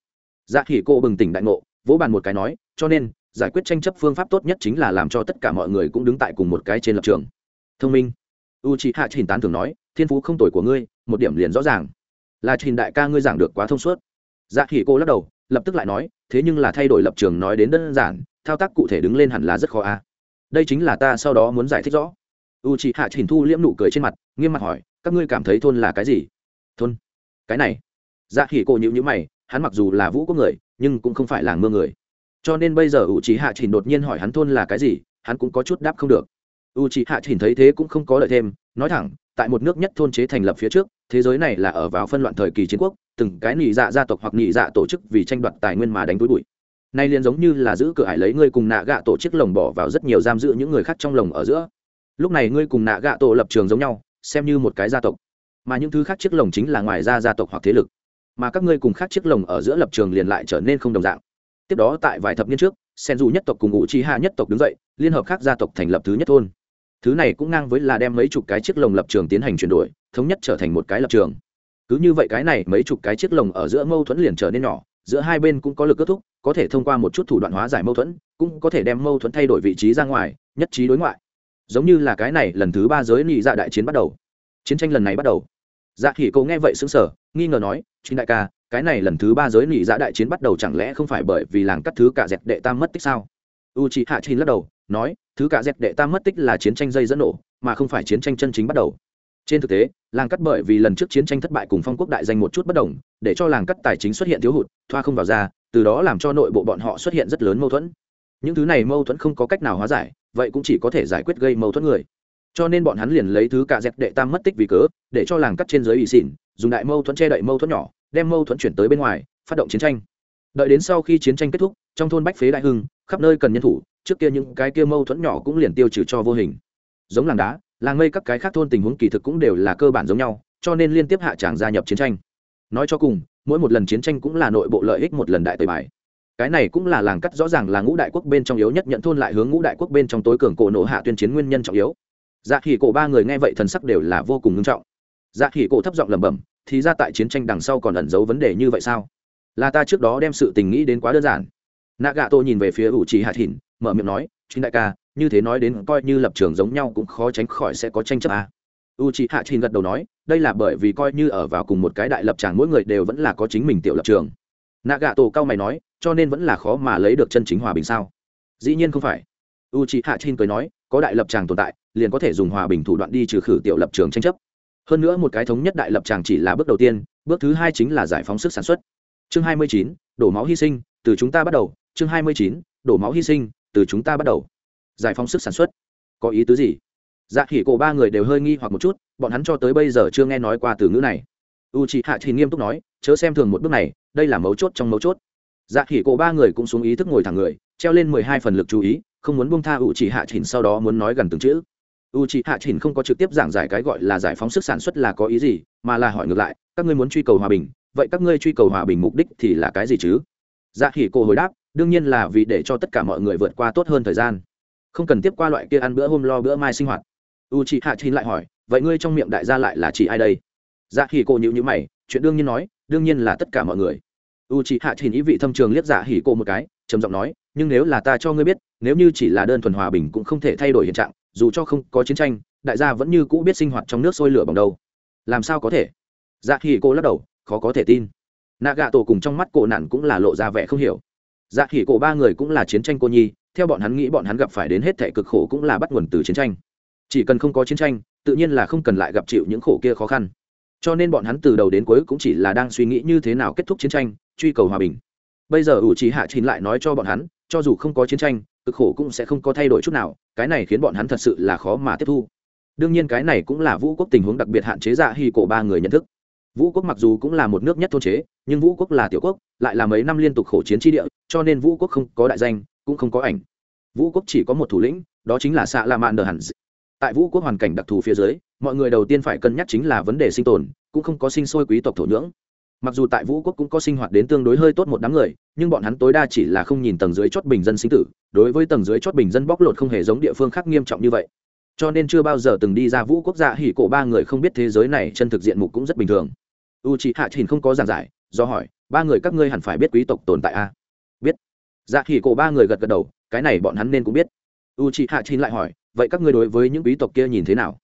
Dạ khỉ cô bừng tỉnh đại ngộ, vỗ bàn một cái nói, cho nên, giải quyết tranh chấp phương pháp tốt nhất chính là làm cho tất cả mọi người cũng đứng tại cùng một cái trên lập trường. Thông minh. U chị hạ trình tán thường nói, thiên phú không tuổi của ngươi, một điểm liền rõ ràng. Là trình đại ca ngươi giảng được quá thông suốt. Dạ khỉ cô lắc đầu, lập tức lại nói, thế nhưng là thay đổi lập trường nói đến đơn giản thao tác cụ thể đứng lên hẳn là rất khó a. Đây chính là ta sau đó muốn giải thích rõ. U c hạ chỉnh thu liễm nụ cười trên mặt, nghiêm mặt hỏi, các ngươi cảm thấy thôn là cái gì? Thôn? Cái này? Dạ khỉ cổ nhữ nhữ mày, hắn mặc dù là vũ quốc người, nhưng cũng không phải là mưa người. Cho nên bây giờ u c hạ chỉnh đột nhiên hỏi hắn thôn là cái gì, hắn cũng có chút đáp không được. U c hạ chỉnh thấy thế cũng không có lợi thêm, nói thẳng, tại một nước nhất thôn chế thành lập phía trước, thế giới này là ở vào phân loạn thời kỳ chiến quốc, từng cái nị dạ gia tộc hoặc nị dạ tổ chức vì tranh đoạt tài nguyên mà đánh túi bụi nay liền giống như là giữ cửa ải lấy ngươi cùng nạ gạ tổ chiếc lồng bỏ vào rất nhiều giam giữ những người khác trong lồng ở giữa. Lúc này ngươi cùng nạ gạ tổ lập trường giống nhau, xem như một cái gia tộc. Mà những thứ khác chiếc lồng chính là ngoài ra gia tộc hoặc thế lực. Mà các ngươi cùng khác chiếc lồng ở giữa lập trường liền lại trở nên không đồng dạng. Tiếp đó tại vài thập niên trước sen dù nhất tộc cùng ngụ chi hạ nhất tộc đứng dậy, liên hợp khác gia tộc thành lập thứ nhất thôn. Thứ này cũng ngang với là đem mấy chục cái chiếc lồng lập trường tiến hành chuyển đổi, thống nhất trở thành một cái lập trường. Cứ như vậy cái này mấy chục cái chiếc lồng ở giữa mâu thuẫn liền trở nên nhỏ giữa hai bên cũng có lực kết thúc, có thể thông qua một chút thủ đoạn hóa giải mâu thuẫn, cũng có thể đem mâu thuẫn thay đổi vị trí ra ngoài, nhất trí đối ngoại. Giống như là cái này lần thứ ba giới nhị dạ đại chiến bắt đầu. Chiến tranh lần này bắt đầu. Dạ khỉ cô nghe vậy xứng sở nghi ngờ nói chính đại ca, cái này lần thứ ba giới nhị dạ đại chiến bắt đầu chẳng lẽ không phải bởi vì làng cắt thứ cả dẹp đệ tam mất tích sao? U chị hạ chín lắc đầu, nói, thứ cả dẹp đệ tam mất tích là chiến tranh dây dẫn nổ, mà không phải chiến tranh chân chính bắt đầu trên thực tế, làng cắt bởi vì lần trước chiến tranh thất bại cùng phong quốc đại danh một chút bất đồng, để cho làng cắt tài chính xuất hiện thiếu hụt, thoa không vào ra, từ đó làm cho nội bộ bọn họ xuất hiện rất lớn mâu thuẫn. Những thứ này mâu thuẫn không có cách nào hóa giải, vậy cũng chỉ có thể giải quyết gây mâu thuẫn người. Cho nên bọn hắn liền lấy thứ cả dẹp đệ tam mất tích vì cớ, để cho làng cắt trên giới ủy xỉn, dùng đại mâu thuẫn che đậy mâu thuẫn nhỏ, đem mâu thuẫn chuyển tới bên ngoài, phát động chiến tranh. Đợi đến sau khi chiến tranh kết thúc, trong thôn bách phế đại hưng, khắp nơi cần nhân thủ, trước kia những cái kia mâu thuẫn nhỏ cũng liền tiêu trừ cho vô hình. Giống làng đá làng mây các cái khác thôn tình huống kỳ thực cũng đều là cơ bản giống nhau, cho nên liên tiếp hạ tràng gia nhập chiến tranh. Nói cho cùng, mỗi một lần chiến tranh cũng là nội bộ lợi ích một lần đại tời bài. Cái này cũng là làng cắt rõ ràng là ngũ đại quốc bên trong yếu nhất nhận thôn lại hướng ngũ đại quốc bên trong tối cường cổ nổ hạ tuyên chiến nguyên nhân trọng yếu. Dạ khỉ cổ ba người nghe vậy thần sắc đều là vô cùng nghiêm trọng. Dạ khỉ cổ thấp giọng lẩm bẩm, thì ra tại chiến tranh đằng sau còn ẩn giấu vấn đề như vậy sao? Là ta trước đó đem sự tình nghĩ đến quá đơn giản. Nạ gà tô nhìn về phía ủ trì hạ hỉn, mở miệng nói, chính đại ca như thế nói đến coi như lập trường giống nhau cũng khó tránh khỏi sẽ có tranh chấp à. u chị hạ trình gật đầu nói, đây là bởi vì coi như ở vào cùng một cái đại lập tràng mỗi người đều vẫn là có chính mình tiểu lập trường. Nạ gạ tổ cao mày nói, cho nên vẫn là khó mà lấy được chân chính hòa bình sao? Dĩ nhiên không phải. U chị hạ trình cười nói, có đại lập tràng tồn tại, liền có thể dùng hòa bình thủ đoạn đi trừ khử tiểu lập trường tranh chấp. Hơn nữa một cái thống nhất đại lập tràng chỉ là bước đầu tiên, bước thứ hai chính là giải phóng sức sản xuất. Chương hai mươi chín, đổ máu hy sinh, từ chúng ta bắt đầu. Chương hai mươi chín, đổ máu hy sinh, từ chúng ta bắt đầu giải phóng sức sản xuất. Có ý tứ gì? Dạ khỉ cổ ba người đều hơi nghi hoặc một chút, bọn hắn cho tới bây giờ chưa nghe nói qua từ ngữ này. U c h ị hạ thì nghiêm túc nói, chớ xem thường một bước này, đây là mấu chốt trong mấu chốt. Dạ khỉ cổ ba người cũng xuống ý thức ngồi thẳng người, treo lên mười hai phần lực chú ý, không muốn bông tha u c h ị hạ chỉnh sau đó muốn nói gần từng chữ. U c h ị hạ chỉnh không có trực tiếp giảng giải cái gọi là giải phóng sức sản xuất là có ý gì, mà là hỏi ngược lại, các ngươi muốn truy cầu hòa bình, vậy các ngươi truy cầu hòa bình mục đích thì là cái gì chứ? Dạ khỉ cổ hồi đáp, đương nhiên là vì để cho tất cả mọi người vượt qua tốt hơn thời gian không cần tiếp qua loại kia ăn bữa hôm lo bữa mai sinh hoạt. U chị hạ chín lại hỏi, vậy ngươi trong miệng đại gia lại là chỉ ai đây? Dạ hỉ cô nhịu nhữ mày, chuyện đương nhiên nói, đương nhiên là tất cả mọi người. U chị hạ chín ý vị thâm trường liếc dạ hỉ cô một cái, trầm giọng nói, nhưng nếu là ta cho ngươi biết, nếu như chỉ là đơn thuần hòa bình cũng không thể thay đổi hiện trạng, dù cho không có chiến tranh, đại gia vẫn như cũ biết sinh hoạt trong nước sôi lửa bằng đâu. Làm sao có thể? Dạ hỉ cô lắc đầu, khó có thể tin. Nạ gạ tổ cùng trong mắt cổ nạn cũng là lộ ra vẻ không hiểu. Dạ hỉ cổ ba người cũng là chiến tranh cô nhi theo bọn hắn nghĩ bọn hắn gặp phải đến hết thể cực khổ cũng là bắt nguồn từ chiến tranh. Chỉ cần không có chiến tranh, tự nhiên là không cần lại gặp chịu những khổ kia khó khăn. Cho nên bọn hắn từ đầu đến cuối cũng chỉ là đang suy nghĩ như thế nào kết thúc chiến tranh, truy cầu hòa bình. Bây giờ ủ trí hạ chín lại nói cho bọn hắn, cho dù không có chiến tranh, cực khổ cũng sẽ không có thay đổi chút nào, cái này khiến bọn hắn thật sự là khó mà tiếp thu. Đương nhiên cái này cũng là vũ quốc tình huống đặc biệt hạn chế dạ hy cổ ba người nhận thức. Vũ quốc mặc dù cũng là một nước nhất thôn chế, nhưng vũ quốc là tiểu quốc, lại là mấy năm liên tục khổ chiến tri địa, cho nên vũ quốc không có đại danh cũng không có ảnh. Vũ quốc chỉ có một thủ lĩnh, đó chính là xạ la mạn đờ hẳn tại vũ quốc hoàn cảnh đặc thù phía dưới, mọi người đầu tiên phải cân nhắc chính là vấn đề sinh tồn, cũng không có sinh sôi quý tộc thổ nhưỡng. Mặc dù tại vũ quốc cũng có sinh hoạt đến tương đối hơi tốt một đám người, nhưng bọn hắn tối đa chỉ là không nhìn tầng dưới chót bình dân sinh tử, đối với tầng dưới chót bình dân bóc lột không hề giống địa phương khác nghiêm trọng như vậy. Cho nên chưa bao giờ từng đi ra vũ quốc gia hỉ cổ ba người không biết thế giới này chân thực diện mục cũng rất bình thường. U c h ị hạ trình không có giảng giải, do hỏi, ba người các ngươi hẳn phải biết quý tộc tồn tại a? à? Dạ khỉ cổ ba người gật gật đầu, cái này bọn hắn nên cũng biết. U c h ị hạ chín lại hỏi, vậy các ngươi đối với những quý tộc kia nhìn thế nào?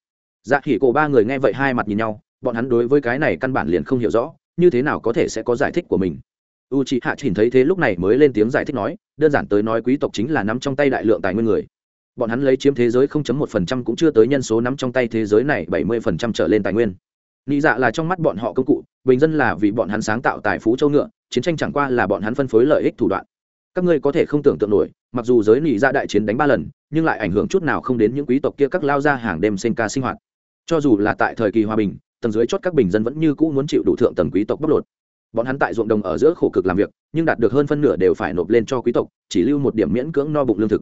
Dạ khỉ cổ ba người nghe vậy hai mặt nhìn nhau, bọn hắn đối với cái này căn bản liền không hiểu rõ, như thế nào có thể sẽ có giải thích của mình? U c h ị hạ chín thấy thế lúc này mới lên tiếng giải thích nói, đơn giản tới nói quý tộc chính là nắm trong tay đại lượng tài nguyên người. Bọn hắn lấy chiếm thế giới 0.1% cũng chưa tới nhân số nắm trong tay thế giới này 70% trở lên tài nguyên. Nghĩ dạ là trong mắt bọn họ công cụ, bình dân là vì bọn hắn sáng tạo tài phú châu ngựa, chiến tranh chẳng qua là bọn hắn phân phối lợi ích thủ đoạn các ngươi có thể không tưởng tượng nổi, mặc dù giới nỉ ra đại chiến đánh ba lần, nhưng lại ảnh hưởng chút nào không đến những quý tộc kia các lao ra hàng đêm sinh ca sinh hoạt. Cho dù là tại thời kỳ hòa bình, tầng dưới chót các bình dân vẫn như cũ muốn chịu đủ thượng tầng quý tộc bóc lột. Bọn hắn tại ruộng đồng ở giữa khổ cực làm việc, nhưng đạt được hơn phân nửa đều phải nộp lên cho quý tộc, chỉ lưu một điểm miễn cưỡng no bụng lương thực.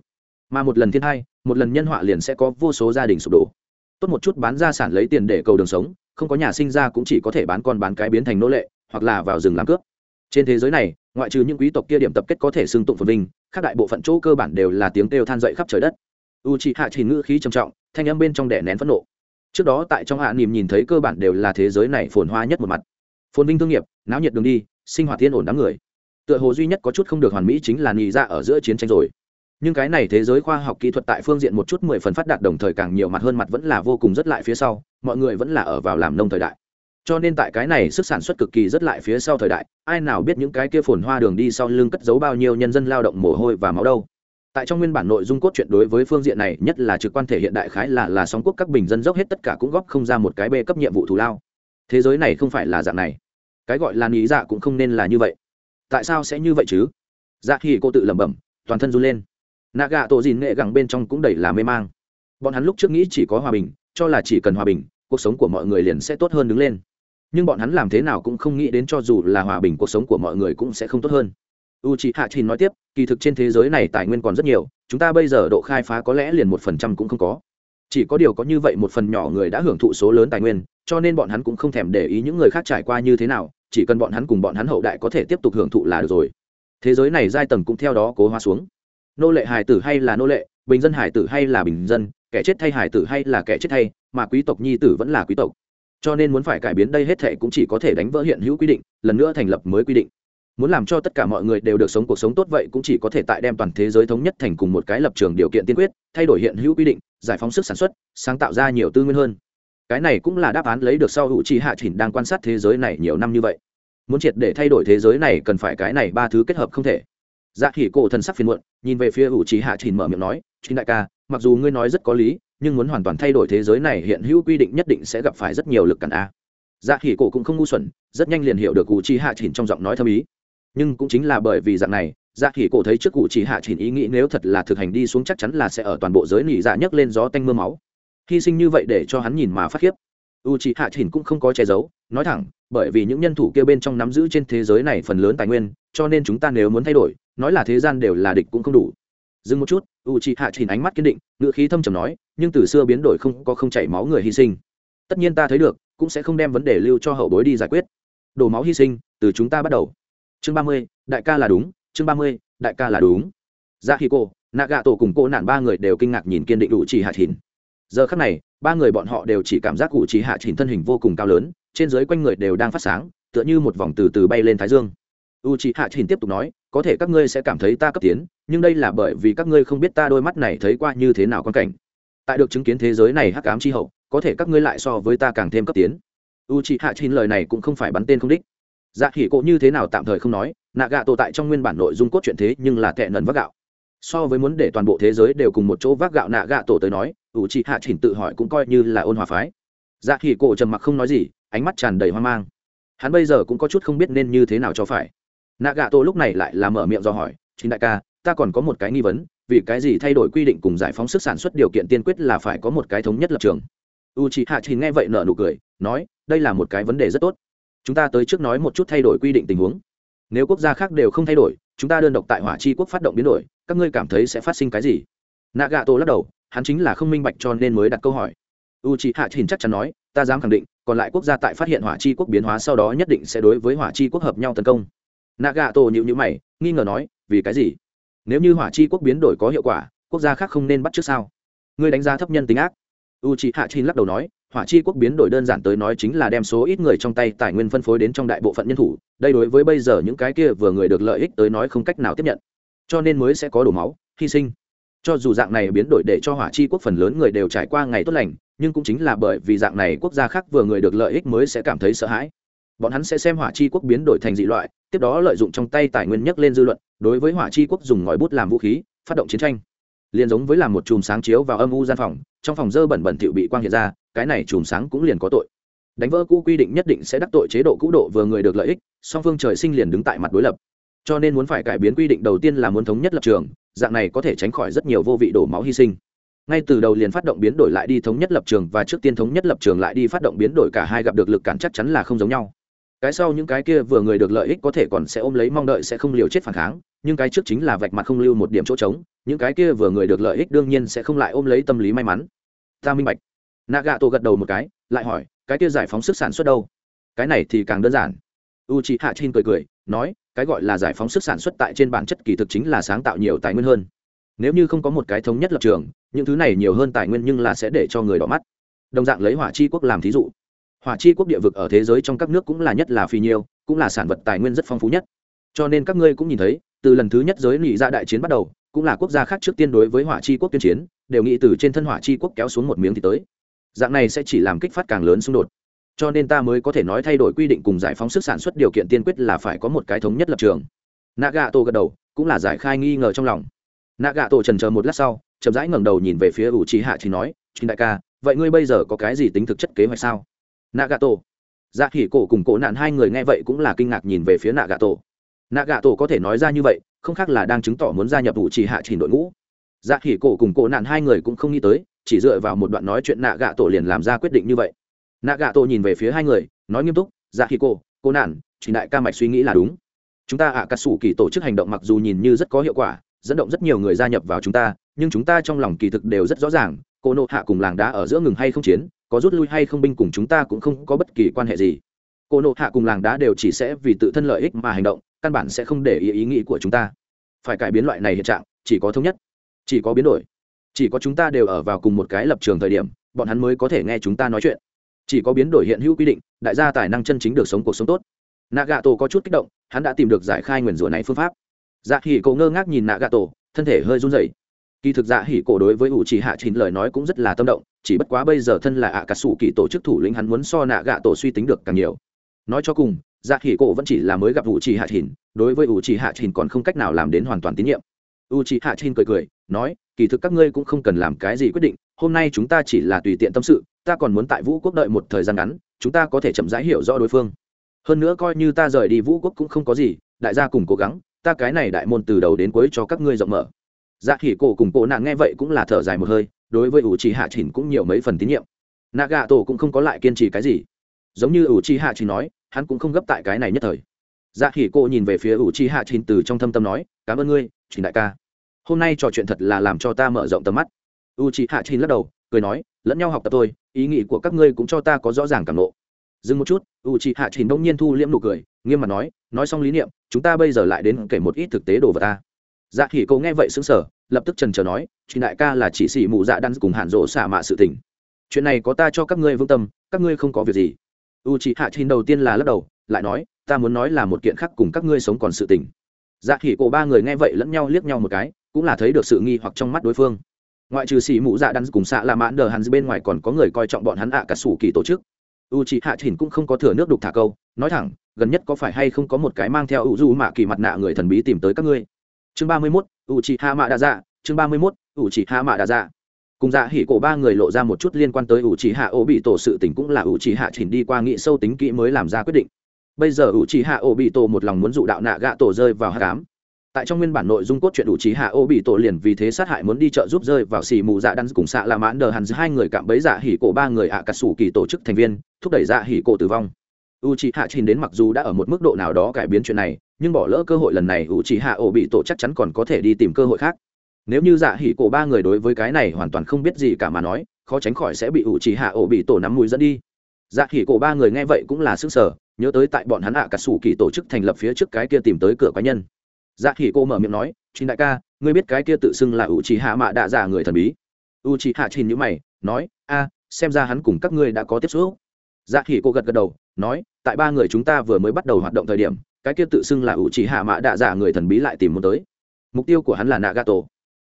Mà một lần thiên hai một lần nhân họa liền sẽ có vô số gia đình sụp đổ. Tốt một chút bán gia sản lấy tiền để cầu đường sống, không có nhà sinh ra cũng chỉ có thể bán con bán cái biến thành nô lệ, hoặc là vào rừng làm cướp trên thế giới này, ngoại trừ những quý tộc kia điểm tập kết có thể xưng tụng phồn vinh, khác đại bộ phận chỗ cơ bản đều là tiếng kêu than dậy khắp trời đất. U c hạ chỉ ngữ khí trầm trọng, thanh âm bên trong đẻ nén phẫn nộ. Trước đó tại trong hạ niềm nhìn thấy cơ bản đều là thế giới này phồn hoa nhất một mặt. Phồn vinh thương nghiệp, náo nhiệt đường đi, sinh hoạt thiên ổn đám người. Tựa hồ duy nhất có chút không được hoàn mỹ chính là nhì ra dạ ở giữa chiến tranh rồi. Nhưng cái này thế giới khoa học kỹ thuật tại phương diện một chút mười phần phát đạt đồng thời càng nhiều mặt hơn mặt vẫn là vô cùng rất lại phía sau, mọi người vẫn là ở vào làm nông thời đại cho nên tại cái này sức sản xuất cực kỳ rất lại phía sau thời đại, ai nào biết những cái kia phồn hoa đường đi sau lưng cất giấu bao nhiêu nhân dân lao động mồ hôi và máu đâu. Tại trong nguyên bản nội dung cốt truyện đối với phương diện này, nhất là trực quan thể hiện đại khái là là sóng quốc các bình dân dốc hết tất cả cũng góp không ra một cái bê cấp nhiệm vụ thù lao. Thế giới này không phải là dạng này. Cái gọi là nghĩ dạ cũng không nên là như vậy. Tại sao sẽ như vậy chứ? Dạ khi cô tự lẩm bẩm, toàn thân run lên. Nạ gạ tổ dìn nghệ gẳng bên trong cũng đầy là mê mang. Bọn hắn lúc trước nghĩ chỉ có hòa bình, cho là chỉ cần hòa bình, cuộc sống của mọi người liền sẽ tốt hơn đứng lên nhưng bọn hắn làm thế nào cũng không nghĩ đến cho dù là hòa bình cuộc sống của mọi người cũng sẽ không tốt hơn. U c hạ trình nói tiếp, kỳ thực trên thế giới này tài nguyên còn rất nhiều, chúng ta bây giờ độ khai phá có lẽ liền một phần trăm cũng không có. Chỉ có điều có như vậy một phần nhỏ người đã hưởng thụ số lớn tài nguyên, cho nên bọn hắn cũng không thèm để ý những người khác trải qua như thế nào, chỉ cần bọn hắn cùng bọn hắn hậu đại có thể tiếp tục hưởng thụ là được rồi. Thế giới này giai tầng cũng theo đó cố hóa xuống. Nô lệ hải tử hay là nô lệ, bình dân hải tử hay là bình dân, kẻ chết thay hải tử hay là kẻ chết thay, mà quý tộc nhi tử vẫn là quý tộc cho nên muốn phải cải biến đây hết thệ cũng chỉ có thể đánh vỡ hiện hữu quy định, lần nữa thành lập mới quy định. Muốn làm cho tất cả mọi người đều được sống cuộc sống tốt vậy cũng chỉ có thể tại đem toàn thế giới thống nhất thành cùng một cái lập trường điều kiện tiên quyết, thay đổi hiện hữu quy định, giải phóng sức sản xuất, sáng tạo ra nhiều tư nguyên hơn. Cái này cũng là đáp án lấy được sau hữu trí hạ chỉnh đang quan sát thế giới này nhiều năm như vậy. Muốn triệt để thay đổi thế giới này cần phải cái này ba thứ kết hợp không thể. Dạ khỉ cổ thần sắc phiền muộn, nhìn về phía hữu trí hạ chỉnh mở miệng nói chính đại ca, mặc dù ngươi nói rất có lý, nhưng muốn hoàn toàn thay đổi thế giới này hiện hữu quy định nhất định sẽ gặp phải rất nhiều lực cản a. Dạ Hỉ cổ cũng không ngu xuẩn, rất nhanh liền hiểu được cụ chi hạ chỉnh trong giọng nói thâm ý. Nhưng cũng chính là bởi vì dạng này dạ Hỉ cổ thấy trước cụ chỉ hạ chỉnh ý nghĩ nếu thật là thực hành đi xuống chắc chắn là sẽ ở toàn bộ giới nỉ dạ nhấc lên gió tanh mưa máu. Hy sinh như vậy để cho hắn nhìn mà phát khiếp. U trí hạ chỉnh cũng không có che giấu, nói thẳng, bởi vì những nhân thủ kia bên trong nắm giữ trên thế giới này phần lớn tài nguyên, cho nên chúng ta nếu muốn thay đổi, nói là thế gian đều là địch cũng không đủ dừng một chút u c h i hạ chỉnh ánh mắt kiên định ngựa khí thâm trầm nói, nhưng từ xưa biến đổi không có không chảy máu người hy sinh. Tất nhiên ta thấy được, cũng sẽ không đem vấn đề lưu cho hậu bối đi giải quyết. Đổ máu hy sinh, từ chúng ta bắt đầu. Chương ba mươi, đại ca là đúng, chương ba mươi, đại ca là đúng. Ra khi cô nạ gạ tổ cùng cô nạn ba người đều kinh ngạc nhìn kiên định u c hạ chỉnh giờ khắc này, ba người bọn họ đều chỉ cảm giác u c hạ chỉnh thân hình vô cùng cao lớn, trên dưới quanh người đều đang phát sáng, tựa như một vòng từ từ bay lên thái dương. U c hạ chỉnh tiếp tục nói có thể các ngươi sẽ cảm thấy ta cấp tiến, nhưng đây là bởi vì các ngươi không biết ta đôi mắt này thấy qua như thế nào quan cảnh. Tại được chứng kiến thế giới này hắc ám chi hậu, có thể các ngươi lại so với ta càng thêm cấp tiến. U c hạ chín lời này cũng không phải bắn tên không đích. Dạ khỉ cộ như thế nào tạm thời không nói nạ gạ tồn tại trong nguyên bản nội dung cốt truyện thế nhưng là tệ nần vác gạo. So với muốn để toàn bộ thế giới đều cùng một chỗ vác gạo nạ gạ tổ tới nói u c hạ chỉnh tự hỏi cũng coi như là ôn hòa phái. Dạ khỉ cộ trầm mặc không nói gì, ánh mắt tràn đầy hoang mang. Hắn bây giờ cũng có chút không biết nên như thế nào cho phải nạ gạ tổ lúc này lại là mở miệng do hỏi, chính đại ca, ta còn có một cái nghi vấn, vì cái gì thay đổi quy định cùng giải phóng sức sản xuất điều kiện tiên quyết là phải có một cái thống nhất lập trường? U c h ị hạ trình nghe vậy nở nụ cười, nói, đây là một cái vấn đề rất tốt. Chúng ta tới trước nói một chút thay đổi quy định tình huống. Nếu quốc gia khác đều không thay đổi, chúng ta đơn độc tại hỏa chi quốc phát động biến đổi, các ngươi cảm thấy sẽ phát sinh cái gì? Nạ gạ tổ lắc đầu, hắn chính là không minh bạch cho nên mới đặt câu hỏi. U c h ị hạ trình chắc chắn nói, ta dám khẳng định, còn lại quốc gia tại phát hiện hỏa chi quốc biến hóa sau đó nhất định sẽ đối với hỏa chi quốc hợp nhau tấn công nạ gà tổ nhịu nhữ mày, nghi ngờ nói, vì cái gì? Nếu như hỏa chi quốc biến đổi có hiệu quả, quốc gia khác không nên bắt trước sao? Ngươi đánh giá thấp nhân tính ác. U c hạ chin lắc đầu nói, hỏa chi quốc biến đổi đơn giản tới nói chính là đem số ít người trong tay tài nguyên phân phối đến trong đại bộ phận nhân thủ, đây đối với bây giờ những cái kia vừa người được lợi ích tới nói không cách nào tiếp nhận. Cho nên mới sẽ có đổ máu, hy sinh. Cho dù dạng này biến đổi để cho hỏa chi quốc phần lớn người đều trải qua ngày tốt lành, nhưng cũng chính là bởi vì dạng này quốc gia khác vừa người được lợi ích mới sẽ cảm thấy sợ hãi. Bọn hắn sẽ xem hỏa chi quốc biến đổi thành dị loại tiếp đó lợi dụng trong tay tài nguyên nhất lên dư luận, đối với hỏa chi quốc dùng ngòi bút làm vũ khí, phát động chiến tranh. Liền giống với làm một chùm sáng chiếu vào âm u gian phòng, trong phòng dơ bẩn bẩn thiệu bị quang hiện ra, cái này chùm sáng cũng liền có tội. Đánh vỡ cũ quy định nhất định sẽ đắc tội chế độ cũ độ vừa người được lợi ích, song phương trời sinh liền đứng tại mặt đối lập. Cho nên muốn phải cải biến quy định đầu tiên là muốn thống nhất lập trường, dạng này có thể tránh khỏi rất nhiều vô vị đổ máu hy sinh. Ngay từ đầu liền phát động biến đổi lại đi thống nhất lập trường và trước tiên thống nhất lập trường lại đi phát động biến đổi cả hai gặp được lực cản chắc chắn là không giống nhau cái sau những cái kia vừa người được lợi ích có thể còn sẽ ôm lấy mong đợi sẽ không liều chết phản kháng, nhưng cái trước chính là vạch mặt không lưu một điểm chỗ trống, những cái kia vừa người được lợi ích đương nhiên sẽ không lại ôm lấy tâm lý may mắn. Ta minh bạch. Nạ gạ tổ gật đầu một cái, lại hỏi, cái kia giải phóng sức sản xuất đâu? Cái này thì càng đơn giản. U chị hạ chin cười cười, nói, cái gọi là giải phóng sức sản xuất tại trên bản chất kỳ thực chính là sáng tạo nhiều tài nguyên hơn. Nếu như không có một cái thống nhất lập trường, những thứ này nhiều hơn tài nguyên nhưng là sẽ để cho người đỏ mắt. Đồng dạng lấy hỏa chi quốc làm thí dụ hỏa chi quốc địa vực ở thế giới trong các nước cũng là nhất là phi nhiêu, cũng là sản vật tài nguyên rất phong phú nhất. Cho nên các ngươi cũng nhìn thấy, từ lần thứ nhất giới nghị ra dạ đại chiến bắt đầu, cũng là quốc gia khác trước tiên đối với hỏa chi quốc tuyên chiến, đều nghĩ từ trên thân hỏa chi quốc kéo xuống một miếng thì tới. Dạng này sẽ chỉ làm kích phát càng lớn xung đột. Cho nên ta mới có thể nói thay đổi quy định cùng giải phóng sức sản xuất điều kiện tiên quyết là phải có một cái thống nhất lập trường. Nạ gà Tô gật đầu, cũng là giải khai nghi ngờ trong lòng. Nạ gà Tô trần chờ một lát sau, chậm rãi ngẩng đầu nhìn về phía ủ trí hạ chỉ nói chính đại ca vậy ngươi bây giờ có cái gì tính thực chất kế hoạch sao? Nạ gà tổ dạ khỉ cổ cùng cổ nạn hai người nghe vậy cũng là kinh ngạc nhìn về phía nạ gà tổ nạ gà tổ có thể nói ra như vậy, không khác là đang chứng tỏ muốn gia nhập ủ trì hạ chỉ đội ngũ. Dạ khỉ cổ cùng cổ nạn hai người cũng không nghĩ tới, chỉ dựa vào một đoạn nói chuyện nạ gà tổ liền làm ra quyết định như vậy. Nạ gà tổ nhìn về phía hai người, nói nghiêm túc dạ khỉ cổ cổ nạn chỉ đại ca mạch suy nghĩ là đúng. Chúng ta ạ à cà sủ kỳ tổ chức hành động mặc dù nhìn như rất có hiệu quả, dẫn động rất nhiều người gia nhập vào chúng ta, nhưng chúng ta trong lòng kỳ thực đều rất rõ ràng cô nộ hạ cùng làng đá ở giữa ngừng hay không chiến có rút lui hay không binh cùng chúng ta cũng không có bất kỳ quan hệ gì. Cô nộ hạ cùng làng đá đều chỉ sẽ vì tự thân lợi ích mà hành động, căn bản sẽ không để ý ý nghĩ của chúng ta. Phải cải biến loại này hiện trạng, chỉ có thống nhất, chỉ có biến đổi, chỉ có chúng ta đều ở vào cùng một cái lập trường thời điểm, bọn hắn mới có thể nghe chúng ta nói chuyện. Chỉ có biến đổi hiện hữu quy định, đại gia tài năng chân chính được sống cuộc sống tốt. Nạ gà tổ có chút kích động, hắn đã tìm được giải khai nguyền rủa này phương pháp. Dạ thì cậu ngơ ngác nhìn nạ gà tổ thân thể hơi run rẩy kỳ thực dạ hỉ cổ đối với ủ chỉ hạ chín lời nói cũng rất là tâm động, chỉ bất quá bây giờ thân là ạ à cà sủ kỳ tổ chức thủ lĩnh hắn muốn so nạ gạ tổ suy tính được càng nhiều. Nói cho cùng dạ hỉ cổ vẫn chỉ là mới gặp ủ chỉ hạ chín đối với ủ chỉ hạ chín còn không cách nào làm đến hoàn toàn tín nhiệm. U chỉ hạ chín cười cười, nói, kỳ thực các ngươi cũng không cần làm cái gì quyết định, hôm nay chúng ta chỉ là tùy tiện tâm sự, ta còn muốn tại vũ quốc đợi một thời gian ngắn, chúng ta có thể chậm rãi hiểu rõ đối phương. Hơn nữa coi như ta rời đi vũ quốc cũng không có gì, đại gia cùng cố gắng, ta cái này đại môn từ đầu đến cuối cho các ngươi rộng mở dạ khỉ cổ cùng cổ nạn nghe vậy cũng là thở dài một hơi, đối với ủ trì hạ chỉnh cũng nhiều mấy phần tín nhiệm. Nạ gà tổ cũng không có lại kiên trì cái gì. Giống như ủ trì hạ Trình nói, hắn cũng không gấp tại cái này nhất thời. Dạ khỉ cổ nhìn về phía ủ trì hạ chỉnh từ trong thâm tâm nói, cảm ơn ngươi Trình đại ca. Hôm nay trò chuyện thật là làm cho ta mở rộng tầm mắt. U trì hạ chỉnh lắc đầu, cười nói, lẫn nhau học tập tôi ý nghĩ của các ngươi cũng cho ta có rõ ràng cảm lộ dừng một chút u trì hạ trình đông nhiên thu liễm nụ cười, nghiêm mặt nói nói xong lý niệm, chúng ta bây giờ lại đến kể một ít thực tế đồ vật ta dạ khỉ cậu nghe vậy xứng sở lập tức trần trờ nói, chuyện đại ca là chỉ xỉ mụ dạ đan cùng hạn rỗ xả mạ sự tình. Chuyện này có ta cho các ngươi vương tâm, các ngươi không có việc gì. U chị hạ trình đầu tiên là lắc đầu, lại nói, ta muốn nói là một kiện khác cùng các ngươi sống còn sự tình. Dạ khỉ cổ ba người nghe vậy lẫn nhau liếc nhau một cái, cũng là thấy được sự nghi hoặc trong mắt đối phương. Ngoại trừ xỉ mụ dạ đan cùng xạ là mãn đờ hắn bên ngoài còn có người coi trọng bọn hắn ạ cả sủ kỳ tổ chức. U chị hạ thìn cũng không có thừa nước đục thả câu, nói thẳng, gần nhất có phải hay không có một cái mang theo u du mạ kỳ mặt nạ người thần bí tìm tới các ngươi? Chương ba mươi mốt ủ c hạ mạ đa dạ chương ba mươi mốt ủ c hạ mạ đa dạ cùng dạ hỉ cổ ba người lộ ra một chút liên quan tới ủ c hạ ô bị tổ sự tỉnh cũng là ủ c hạ chỉnh đi qua nghị sâu tính kỹ mới làm ra quyết định. Bây giờ ủ c hạ ô bị tổ một lòng muốn dụ đạo nạ gạ tổ rơi vào hát cám tại trong nguyên bản nội dung cốt truyện ủ trí hạ ô bị tổ liền vì thế sát hại muốn đi chợ giúp rơi vào xì mù dạ đan cùng xạ là mãn đờ hẳn hai người cạm bấy dạ hỉ cổ ba người ạ à cà sủ kỳ tổ chức thành viên, thúc đẩy dạ hỉ cổ tử vong. U trí hạ chín đến mặc dù đã ở một mức độ nào đó cải biến chuyện này nhưng bỏ lỡ cơ hội lần này u Chỉ hạ Ổ bị tổ chắc chắn còn có thể đi tìm cơ hội khác. Nếu như dạ hỉ cổ ba người đối với cái này hoàn toàn không biết gì cả mà nói, khó tránh khỏi sẽ bị u Chỉ hạ Ổ bị tổ nắm mũi dẫn đi. Dạ hỉ cổ ba người nghe vậy cũng là sức sở, nhớ tới tại bọn hắn ạ cả sủ kỳ tổ chức thành lập phía trước cái kia tìm tới cửa quái nhân. Dạ hỉ cô mở miệng nói chính đại ca, ngươi biết cái kia tự xưng là u Chỉ hạ mạ đạ giả người thần bí? U Chỉ hạ chín nhữ mày, nói, a, xem ra hắn cùng các ngươi đã có tiếp xúc. Dạ hỉ cô gật gật đầu, nói, tại ba người chúng ta vừa mới bắt đầu hoạt động thời điểm cái kia tự xưng là ủ trì hạ mã đạ giả người thần bí lại tìm muốn tới. Mục tiêu của hắn là nagato.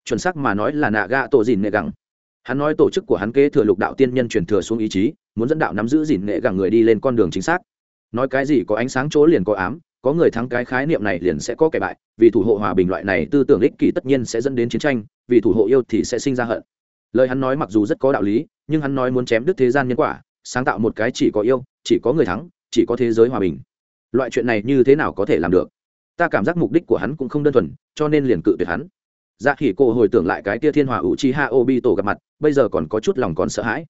Chuẩn xác mà nói là nagato dìn nệ gẳng. Hắn nói tổ chức của hắn kế thừa lục đạo tiên nhân truyền thừa xuống ý chí, muốn dẫn đạo nắm giữ dìn nệ gẳng người đi lên con đường chính xác. Nói cái gì có ánh sáng chỗ liền có ám, có người thắng cái khái niệm này liền sẽ có kẻ bại, vì thủ hộ hòa bình loại này tư tưởng ích kỷ tất nhiên sẽ dẫn đến chiến tranh, vì thủ hộ yêu thì sẽ sinh ra hận. Lời hắn nói mặc dù rất có đạo lý, nhưng hắn nói muốn chém đứt thế gian nhân quả, sáng tạo một cái chỉ có yêu, chỉ có người thắng, chỉ có thế giới hòa bình loại chuyện này như thế nào có thể làm được? Ta cảm giác mục đích của hắn cũng không đơn thuần, cho nên liền cự tuyệt hắn. Dạ khỉ cô hồi tưởng lại cái tia thiên hòa ủ chi ha obi tổ gặp mặt, bây giờ còn có chút lòng còn sợ hãi.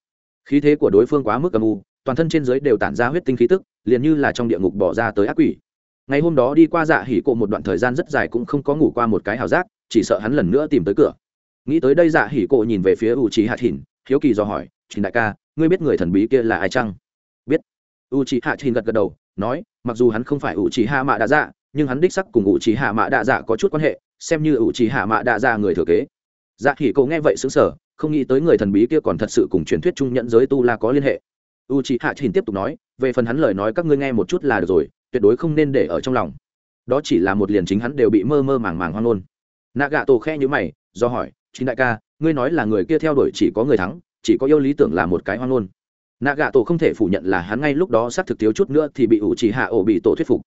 Khí thế của đối phương quá mức âm u, toàn thân trên giới đều tản ra huyết tinh khí tức, liền như là trong địa ngục bỏ ra tới ác quỷ. Ngày hôm đó đi qua dạ hỉ cộ một đoạn thời gian rất dài cũng không có ngủ qua một cái hào giác, chỉ sợ hắn lần nữa tìm tới cửa. Nghĩ tới đây dạ hỉ cộ nhìn về phía u trí hạ thìn hiếu kỳ do hỏi trình đại ca, ngươi biết người thần bí kia là ai chăng? Biết. U trí hạ thìn gật gật đầu, nói mặc dù hắn không phải u trí hạ mạ Đạ dạ nhưng hắn đích sắc cùng u trí hạ mạ Đạ dạ có chút quan hệ, xem như u trí hạ mạ Đạ dạ người thừa kế. Dạ hỉ cậu nghe vậy xứng sở không nghĩ tới người thần bí kia còn thật sự cùng truyền thuyết trung nhận giới tu la có liên hệ. U trí hạ trình tiếp tục nói, về phần hắn lời nói các ngươi nghe một chút là được rồi, tuyệt đối không nên để ở trong lòng. Đó chỉ là một liền chính hắn đều bị mơ mơ màng màng hoang ngôn. Nạ gạ tổ khe như mày, do hỏi chính đại ca, ngươi nói là người kia theo đuổi chỉ có người thắng, chỉ có yêu lý tưởng là một cái hoang ngôn nạ gạ tổ không thể phủ nhận là hắn ngay lúc đó xác thực thiếu chút nữa thì bị ủ trì hạ ổ bị tổ thuyết phục.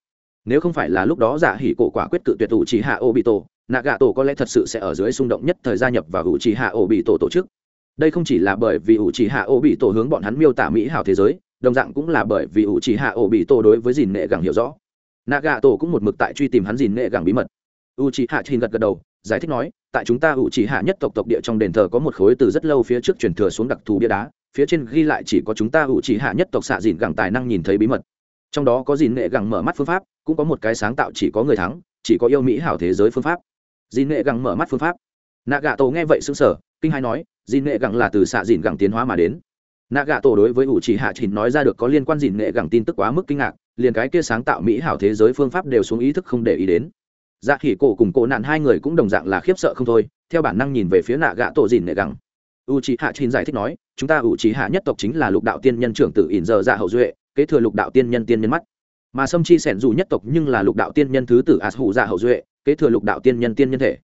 Nếu không phải là lúc đó giả hỉ cổ quả quyết cự tuyệt ủ trì hạ ổ bị tổ nạ gạ tổ có lẽ thật sự sẽ ở dưới xung động nhất thời gia nhập vào ủ trì hạ ổ bị tổ tổ chức. Đây không chỉ là bởi vì ủ trì hạ ổ bị tổ hướng bọn hắn miêu tả mỹ hảo thế giới, đồng dạng cũng là bởi vì ủ trì hạ ổ bị tổ đối với dìn nệ gẳng hiểu rõ. Nạ gạ tổ cũng một mực tại truy tìm hắn dìn nệ gẳng bí mật. U trì hạ trình gật gật đầu, giải thích nói, tại chúng ta ủ trì hạ nhất tộc tộc địa trong đền thờ có một khối từ rất lâu phía trước truyền thừa xuống đặc thù bia đá phía trên ghi lại chỉ có chúng ta ủ chỉ hạ nhất tộc xạ dìn gẳng tài năng nhìn thấy bí mật. Trong đó có dìn nghệ gẳng mở mắt phương pháp, cũng có một cái sáng tạo chỉ có người thắng, chỉ có yêu mỹ hảo thế giới phương pháp. Dìn nghệ gẳng mở mắt phương pháp. Nạ gà tổ nghe vậy xứng sở kinh hai nói, dìn nghệ gẳng là từ xạ dìn gẳng tiến hóa mà đến. Nạ gạ tổ đối với ủ chỉ hạ chỉnh nói ra được có liên quan dìn nghệ gẳng tin tức quá mức kinh ngạc, liền cái kia sáng tạo mỹ hảo thế giới phương pháp đều xuống ý thức không để ý đến. Dạ khỉ cổ cùng cổ nạn hai người cũng đồng dạng là khiếp sợ không thôi, theo bản năng nhìn về phía nạ gạ tổ dìn nghệ gẳng u chỉ hạ chỉnh giải thích nói, chúng ta ủ chỉ hạ nhất tộc chính là lục đạo tiên nhân trưởng tử ỉn giờ dạ hậu duệ, kế thừa lục đạo tiên nhân tiên nhân mắt. Mà sâm chi sẻn dù nhất tộc nhưng là lục đạo tiên nhân thứ tử as hủ dạ hậu duệ, kế thừa lục đạo tiên nhân tiên nhân thể.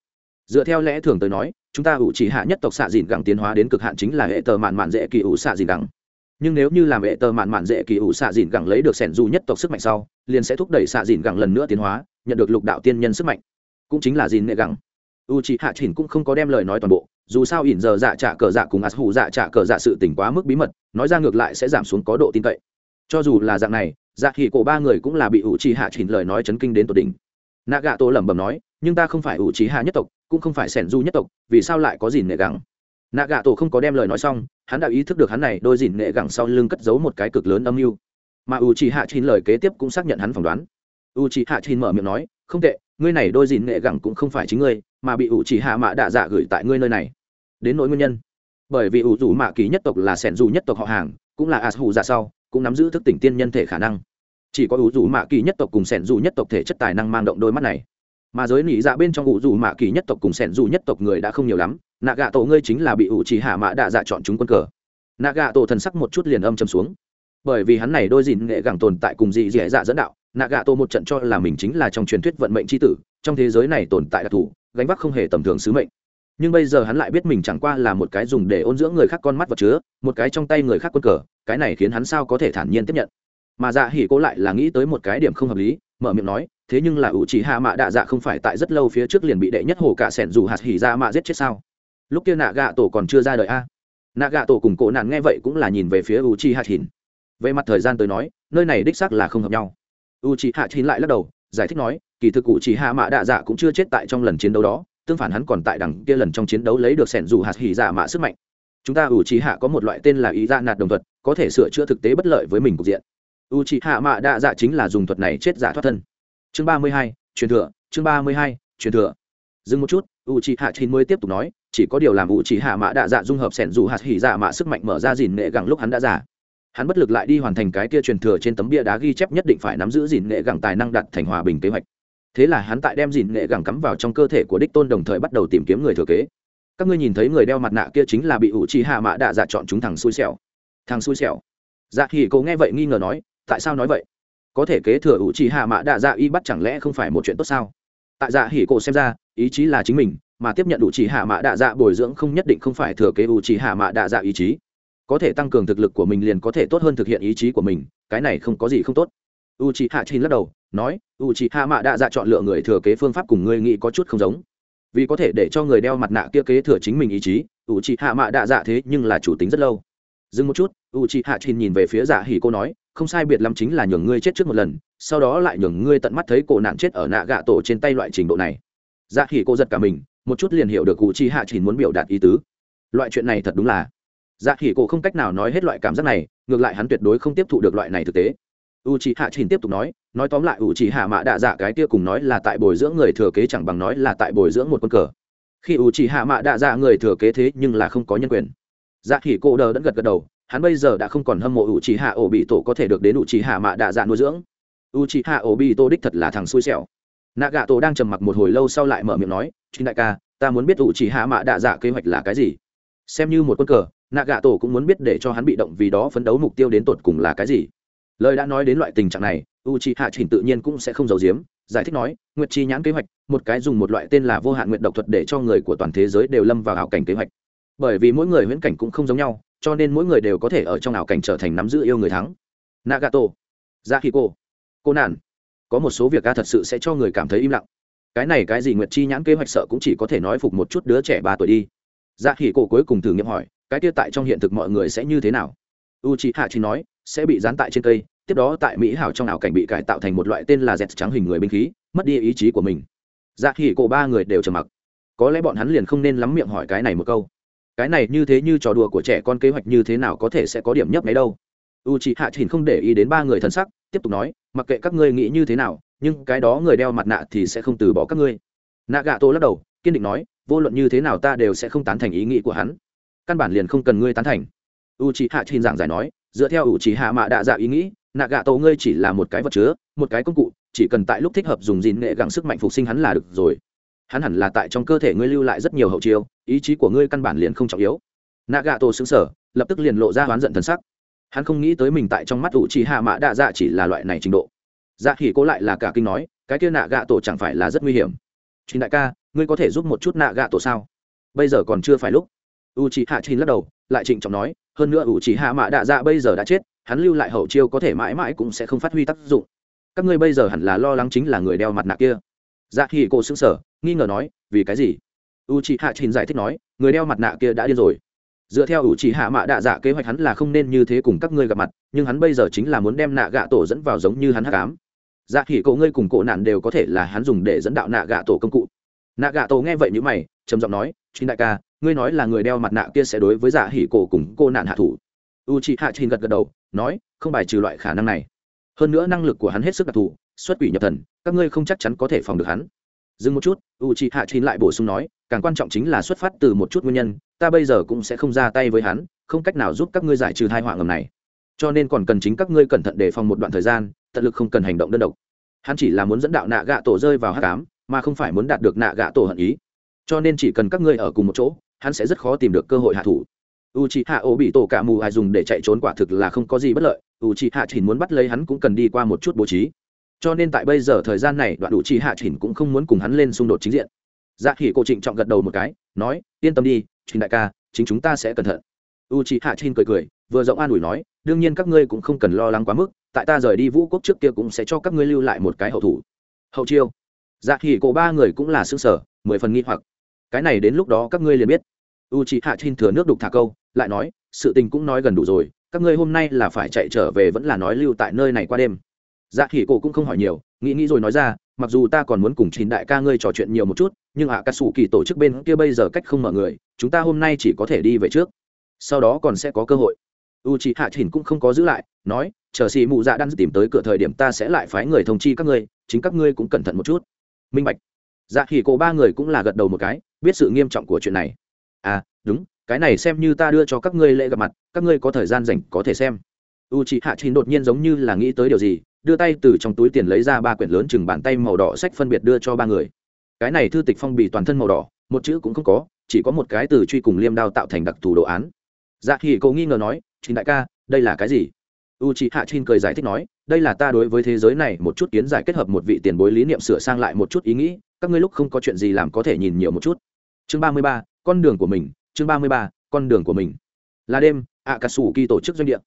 Dựa theo lẽ thường tới nói, chúng ta ủ chỉ hạ nhất tộc xạ dìn gẳng tiến hóa đến cực hạn chính là hệ tờ mạn mạn dễ kỳ ủ xạ dìn gẳng. Nhưng nếu như làm hệ tờ mạn mạn dễ kỳ ủ xạ dìn gẳng lấy được sẻn dù nhất tộc sức mạnh sau, liền sẽ thúc đẩy xạ dìn gẳng lần nữa tiến hóa, nhận được lục đạo tiên nhân sức mạnh. Cũng chính là dìn nghệ gẳng. U chỉ hạ chỉnh cũng không có đem lời nói toàn bộ dù sao ỉn giờ dạ trả cờ dạ cùng ạt hủ dạ trả cờ dạ sự tỉnh quá mức bí mật, nói ra ngược lại sẽ giảm xuống có độ tin cậy. Cho dù là dạng này dạ thì cổ ba người cũng là bị ủ trì hạ chỉnh lời nói chấn kinh đến tột đỉnh. Nạ gạ tổ lẩm bẩm nói, nhưng ta không phải ủ trì hạ nhất tộc, cũng không phải sẻn du nhất tộc, vì sao lại có dìn nệ gẳng? Nạ gạ tổ không có đem lời nói xong, hắn đã ý thức được hắn này đôi dìn nệ gẳng sau lưng cất giấu một cái cực lớn âm mưu. Mà ủ trì hạ chỉnh lời kế tiếp cũng xác nhận hắn phỏng đoán. Ủ trì hạ chỉnh mở miệng nói, không tệ, ngươi này đôi dìn nệ gẳng cũng không phải chính ngươi mà bị ủ chỉ hạ mạ đạ dạ gửi tại ngươi nơi này. Đến nỗi nguyên nhân. Bởi vì ủ rủ mạ ký nhất tộc là sẻn dù nhất tộc họ hàng, cũng là as hù dạ sau, cũng nắm giữ thức tỉnh tiên nhân thể khả năng. Chỉ có ủ rủ mạ kỳ nhất tộc cùng sẻn dù nhất tộc thể chất tài năng mang động đôi mắt này. Mà giới nỉ dạ bên trong ủ rủ mạ kỳ nhất tộc cùng sẻn dù nhất tộc người đã không nhiều lắm nạ gạ tổ ngươi chính là bị ủ chỉ hạ mã đạ dạ chọn chúng quân cờ. Nạ gạ tổ thần sắc một chút liền âm chầm xuống. Bởi vì hắn này đôi dìn nghệ gẳng tồn tại cùng dị dị dạ dẫn đạo nạ gạ tổ một trận cho là mình chính là trong truyền thuyết vận mệnh tri tử, trong thế giới này tồn tại đặc thù gánh vác không hề tầm thường sứ mệnh. Nhưng bây giờ hắn lại biết mình chẳng qua là một cái dùng để ôn dưỡng người khác con mắt vật chứa, một cái trong tay người khác quân cờ, cái này khiến hắn sao có thể thản nhiên tiếp nhận. Mà dạ hỉ cố lại là nghĩ tới một cái điểm không hợp lý, mở miệng nói, thế nhưng là ủ chỉ hạ mạ đạ dạ không phải tại rất lâu phía trước liền bị đệ nhất hồ cả sẻn dù hạt hỉ ra mạ giết chết sao? Lúc kia nạ gạ tổ còn chưa ra đời a. Nạ gạ tổ cùng cổ nạn nghe vậy cũng là nhìn về phía u chi hạt hìn về mặt thời gian tới nói, nơi này đích xác là không hợp nhau. U chi hạt hìn lại lắc đầu giải thích nói, kỳ thực cụ chỉ hạ mạ đạ dạ cũng chưa chết tại trong lần chiến đấu đó, tương phản hắn còn tại đằng kia lần trong chiến đấu lấy được sẻn dù hạt hỉ dạ mạ sức mạnh. Chúng ta ủ chỉ hạ có một loại tên là ý dạ nạt đồng thuật, có thể sửa chữa thực tế bất lợi với mình cục diện. U chỉ hạ mạ đạ dạ chính là dùng thuật này chết giả thoát thân. Chương ba mươi hai, truyền thừa, chương ba mươi hai, truyền thừa. Dừng một chút u c hạ chín mới tiếp tục nói, chỉ có điều làm u c hạ mã đạ dạ dung hợp sẻn dù hạt hỉ dạ mạ sức mạnh mở ra dìn nệ gẳng lúc hắn đã giả hắn bất lực lại đi hoàn thành cái kia truyền thừa trên tấm bia đá ghi chép nhất định phải nắm giữ dìn nghệ gẳng tài năng đặt thành hòa bình kế hoạch. Thế là hắn tại đem dìn nghệ gẳng cắm vào trong cơ thể của đích tôn đồng thời bắt đầu tìm kiếm người thừa kế. Các ngươi nhìn thấy người đeo mặt nạ kia chính là bị ủ trì hạ mã đạ dạ chọn chúng thằng xui xẻo. Thằng xui xẻo. Dạ thì cậu nghe vậy nghi ngờ nói, tại sao nói vậy? Có thể kế thừa ủ trì hạ mã đạ dạ y bắt chẳng lẽ không phải một chuyện tốt sao? Tại dạ hỉ cổ xem ra, ý chí là chính mình, mà tiếp nhận ủ trì hạ mã đạ dạ bồi dưỡng không nhất định không phải thừa kế ủ trì hạ mã đạ dạ ý chí có thể tăng cường thực lực của mình liền có thể tốt hơn thực hiện ý chí của mình, cái này không có gì không tốt. U c h i hạ chín lắc đầu, nói u c h i hạ mạ đã dạ chọn lựa người thừa kế phương pháp cùng ngươi nghĩ có chút không giống. Vì có thể để cho người đeo mặt nạ kia kế thừa chính mình ý chí u c h i hạ mạ đã dạ thế nhưng là chủ tính rất lâu. Dừng một chút u c h i hạ chín nhìn về phía dạ hỉ cô nói, không sai biệt lắm chính là nhường ngươi chết trước một lần, sau đó lại nhường ngươi tận mắt thấy cổ nạn chết ở nạ gạ tổ trên tay loại trình độ này. Dạ hỉ cô giật cả mình, một chút liền hiểu được u c h i hạ chín muốn biểu đạt ý tứ. Loại chuyện này thật đúng là dạ khỉ cổ không cách nào nói hết loại cảm giác này, ngược lại hắn tuyệt đối không tiếp thụ được loại này thực tế. U c h i hạ trình tiếp tục nói nói tóm lại u c h i hạ mạ đạ dạ cái kia cùng nói là tại bồi dưỡng người thừa kế chẳng bằng nói là tại bồi dưỡng một quân cờ. Khi u c h i hạ mạ đạ dạ người thừa kế thế nhưng là không có nhân quyền. Dạ khỉ cổ đờ đẫn gật gật đầu, hắn bây giờ đã không còn hâm mộ u c h i hạ ổ bị tổ có thể được đến u c h i hạ mạ đạ dạ nuôi dưỡng. U c h i hạ ổ bị tổ đích thật là thằng xui xẻo. Nạ gạ tổ đang trầm mặc một hồi lâu sau lại mở miệng nói chính đại ca ta muốn biết u c h i hạ mạ đạ dạ kế hoạch là cái gì? Xem như một quân cờ nạ gạ tổ cũng muốn biết để cho hắn bị động vì đó phấn đấu mục tiêu đến tột cùng là cái gì. Lời đã nói đến loại tình trạng này u c h i hạ chỉnh tự nhiên cũng sẽ không giấu giếm, giải thích nói, nguyệt chi nhãn kế hoạch, một cái dùng một loại tên là vô hạn nguyện độc thuật để cho người của toàn thế giới đều lâm vào ảo cảnh kế hoạch. Bởi vì mỗi người huyễn cảnh cũng không giống nhau, cho nên mỗi người đều có thể ở trong ảo cảnh trở thành nắm giữ yêu người thắng. Nagato ra khi cô cô nản có một số việc ca thật sự sẽ cho người cảm thấy im lặng. Cái này cái gì nguyệt chi nhãn kế hoạch sợ cũng chỉ có thể nói phục một chút đứa trẻ ba tuổi đi. Dạ khỉ cổ cuối cùng thử nghiệm hỏi cái kia tại trong hiện thực mọi người sẽ như thế nào? U c h i hạ chỉ nói, sẽ bị dán tại trên cây, tiếp đó tại mỹ hảo trong ảo cảnh bị cải tạo thành một loại tên là dẹt trắng hình người binh khí, mất đi ý chí của mình. Dạ khỉ cổ ba người đều trầm mặc. Có lẽ bọn hắn liền không nên lắm miệng hỏi cái này một câu. Cái này như thế như trò đùa của trẻ con kế hoạch như thế nào có thể sẽ có điểm nhấp mấy đâu? U c h ị hạ chỉ không để ý đến ba người thân sắc, tiếp tục nói, mặc kệ các ngươi nghĩ như thế nào, nhưng cái đó người đeo mặt nạ thì sẽ không từ bỏ các ngươi. Nạ gạ tô lắc đầu, kiên định nói, vô luận như thế nào ta đều sẽ không tán thành ý nghĩ của hắn căn bản liền không cần ngươi tán thành. U c h i hạ trên giảng giải nói, dựa theo u c h i hạ mạ đạ dạ ý nghĩ nạ gạ tổ ngươi chỉ là một cái vật chứa, một cái công cụ, chỉ cần tại lúc thích hợp dùng dìn nghệ gắng sức mạnh phục sinh hắn là được rồi. Hắn hẳn là tại trong cơ thể ngươi lưu lại rất nhiều hậu chiêu, ý chí của ngươi căn bản liền không trọng yếu. Nạ gạ tổ xứng sở lập tức liền lộ ra oán giận thân sắc. Hắn không nghĩ tới mình tại trong mắt u c h i hạ mạ đạ dạ chỉ là loại này trình độ. Dạ khỉ cố lại là cả kinh nói, cái kia nạ gạ tổ chẳng phải là rất nguy hiểm. Chính đại ca, ngươi có thể giúp một chút nạ gạ tổ sao? Bây giờ còn chưa phải lúc u c h ị hạ chín lắc đầu, lại trịnh trọng nói, hơn nữa u c h ị hạ mạ đạ dạ bây giờ đã chết, hắn lưu lại hậu chiêu có thể mãi mãi cũng sẽ không phát huy tác dụng. Các ngươi bây giờ hẳn là lo lắng chính là người đeo mặt nạ kia. Dạ khi cô xứng sở nghi ngờ nói, vì cái gì? U c h ị hạ chín giải thích nói, người đeo mặt nạ kia đã điên rồi. Dựa theo u c h ị hạ mạ đạ dạ kế hoạch hắn là không nên như thế cùng các ngươi gặp mặt, nhưng hắn bây giờ chính là muốn đem nạ gạ tổ dẫn vào giống như hắn hát cám dạ khi cậu ngươi cùng cổ nạn đều có thể là hắn dùng để dẫn đạo nạ gạ tổ công cụ. Nạ gạ tổ nghe vậy như mày, trầm giọng nói chính đại ca ngươi nói là người đeo mặt nạ kia sẽ đối với giả hỉ cổ cùng cô nạn hạ thủ. U c h hạ trình gật gật đầu, nói, không bài trừ loại khả năng này. Hơn nữa năng lực của hắn hết sức đặc thù, xuất quỷ nhập thần, các ngươi không chắc chắn có thể phòng được hắn. Dừng một chút u c h hạ trình lại bổ sung nói, càng quan trọng chính là xuất phát từ một chút nguyên nhân, ta bây giờ cũng sẽ không ra tay với hắn, không cách nào giúp các ngươi giải trừ hai họa ngầm này. Cho nên còn cần chính các ngươi cẩn thận đề phòng một đoạn thời gian, tận lực không cần hành động đơn độc. Hắn chỉ là muốn dẫn đạo nạ gạ tổ rơi vào hát cám mà không phải muốn đạt được nạ gạ tổ hận ý. Cho nên chỉ cần các ngươi ở cùng một chỗ hắn sẽ rất khó tìm được cơ hội hạ thủ. U c h hạ ổ bị tổ cả mù ai dùng để chạy trốn quả thực là không có gì bất lợi. U c h hạ chỉ muốn bắt lấy hắn cũng cần đi qua một chút bố trí. Cho nên tại bây giờ thời gian này, đoạn u c h hạ chỉ cũng không muốn cùng hắn lên xung đột chính diện. Dạ khỉ cô trịnh trọng gật đầu một cái, nói, yên tâm đi chính đại ca, chính chúng ta sẽ cẩn thận. U c h hạ chỉ cười cười, vừa rộng an ủi nói, đương nhiên các ngươi cũng không cần lo lắng quá mức, tại ta rời đi vũ quốc trước kia cũng sẽ cho các ngươi lưu lại một cái hậu thủ. Hậu chiêu. Dạ khỉ cô ba người cũng là xương sở mười phần nghi hoặc. Cái này đến lúc đó các ngươi liền biết u c hạ chin thừa nước đục thả câu lại nói sự tình cũng nói gần đủ rồi các ngươi hôm nay là phải chạy trở về vẫn là nói lưu tại nơi này qua đêm. Dạ khỉ cổ cũng không hỏi nhiều nghĩ nghĩ rồi nói ra mặc dù ta còn muốn cùng chín đại ca ngươi trò chuyện nhiều một chút nhưng ạ à, cà kỳ tổ chức bên kia bây giờ cách không mở người chúng ta hôm nay chỉ có thể đi về trước. Sau đó còn sẽ có cơ hội. U c hạ chỉnh cũng không có giữ lại nói chờ xì mụ dạ đang tìm tới cửa thời điểm ta sẽ lại phái người thông chi các ngươi chính các ngươi cũng cẩn thận một chút. Minh bạch. Dạ khỉ cổ ba người cũng là gật đầu một cái biết sự nghiêm trọng của chuyện này à đúng, cái này xem như ta đưa cho các ngươi lễ gặp mặt, các ngươi có thời gian dành có thể xem. U chị hạ chín đột nhiên giống như là nghĩ tới điều gì, đưa tay từ trong túi tiền lấy ra ba quyển lớn chừng bàn tay màu đỏ sách phân biệt đưa cho ba người. Cái này thư tịch phong bì toàn thân màu đỏ, một chữ cũng không có, chỉ có một cái từ truy cùng liêm đao tạo thành đặc thù đồ án. Dạ thì cậu nghi ngờ nói chính đại ca, đây là cái gì? U chị hạ chín cười giải thích nói, đây là ta đối với thế giới này một chút kiến giải kết hợp một vị tiền bối lý niệm sửa sang lại một chút ý nghĩ, các ngươi lúc không có chuyện gì làm có thể nhìn nhiều một chút. Chương ba mươi ba con đường của mình, chương ba mươi ba, con đường của mình. Là đêm ạ cà sủ kỳ tổ chức doanh địa.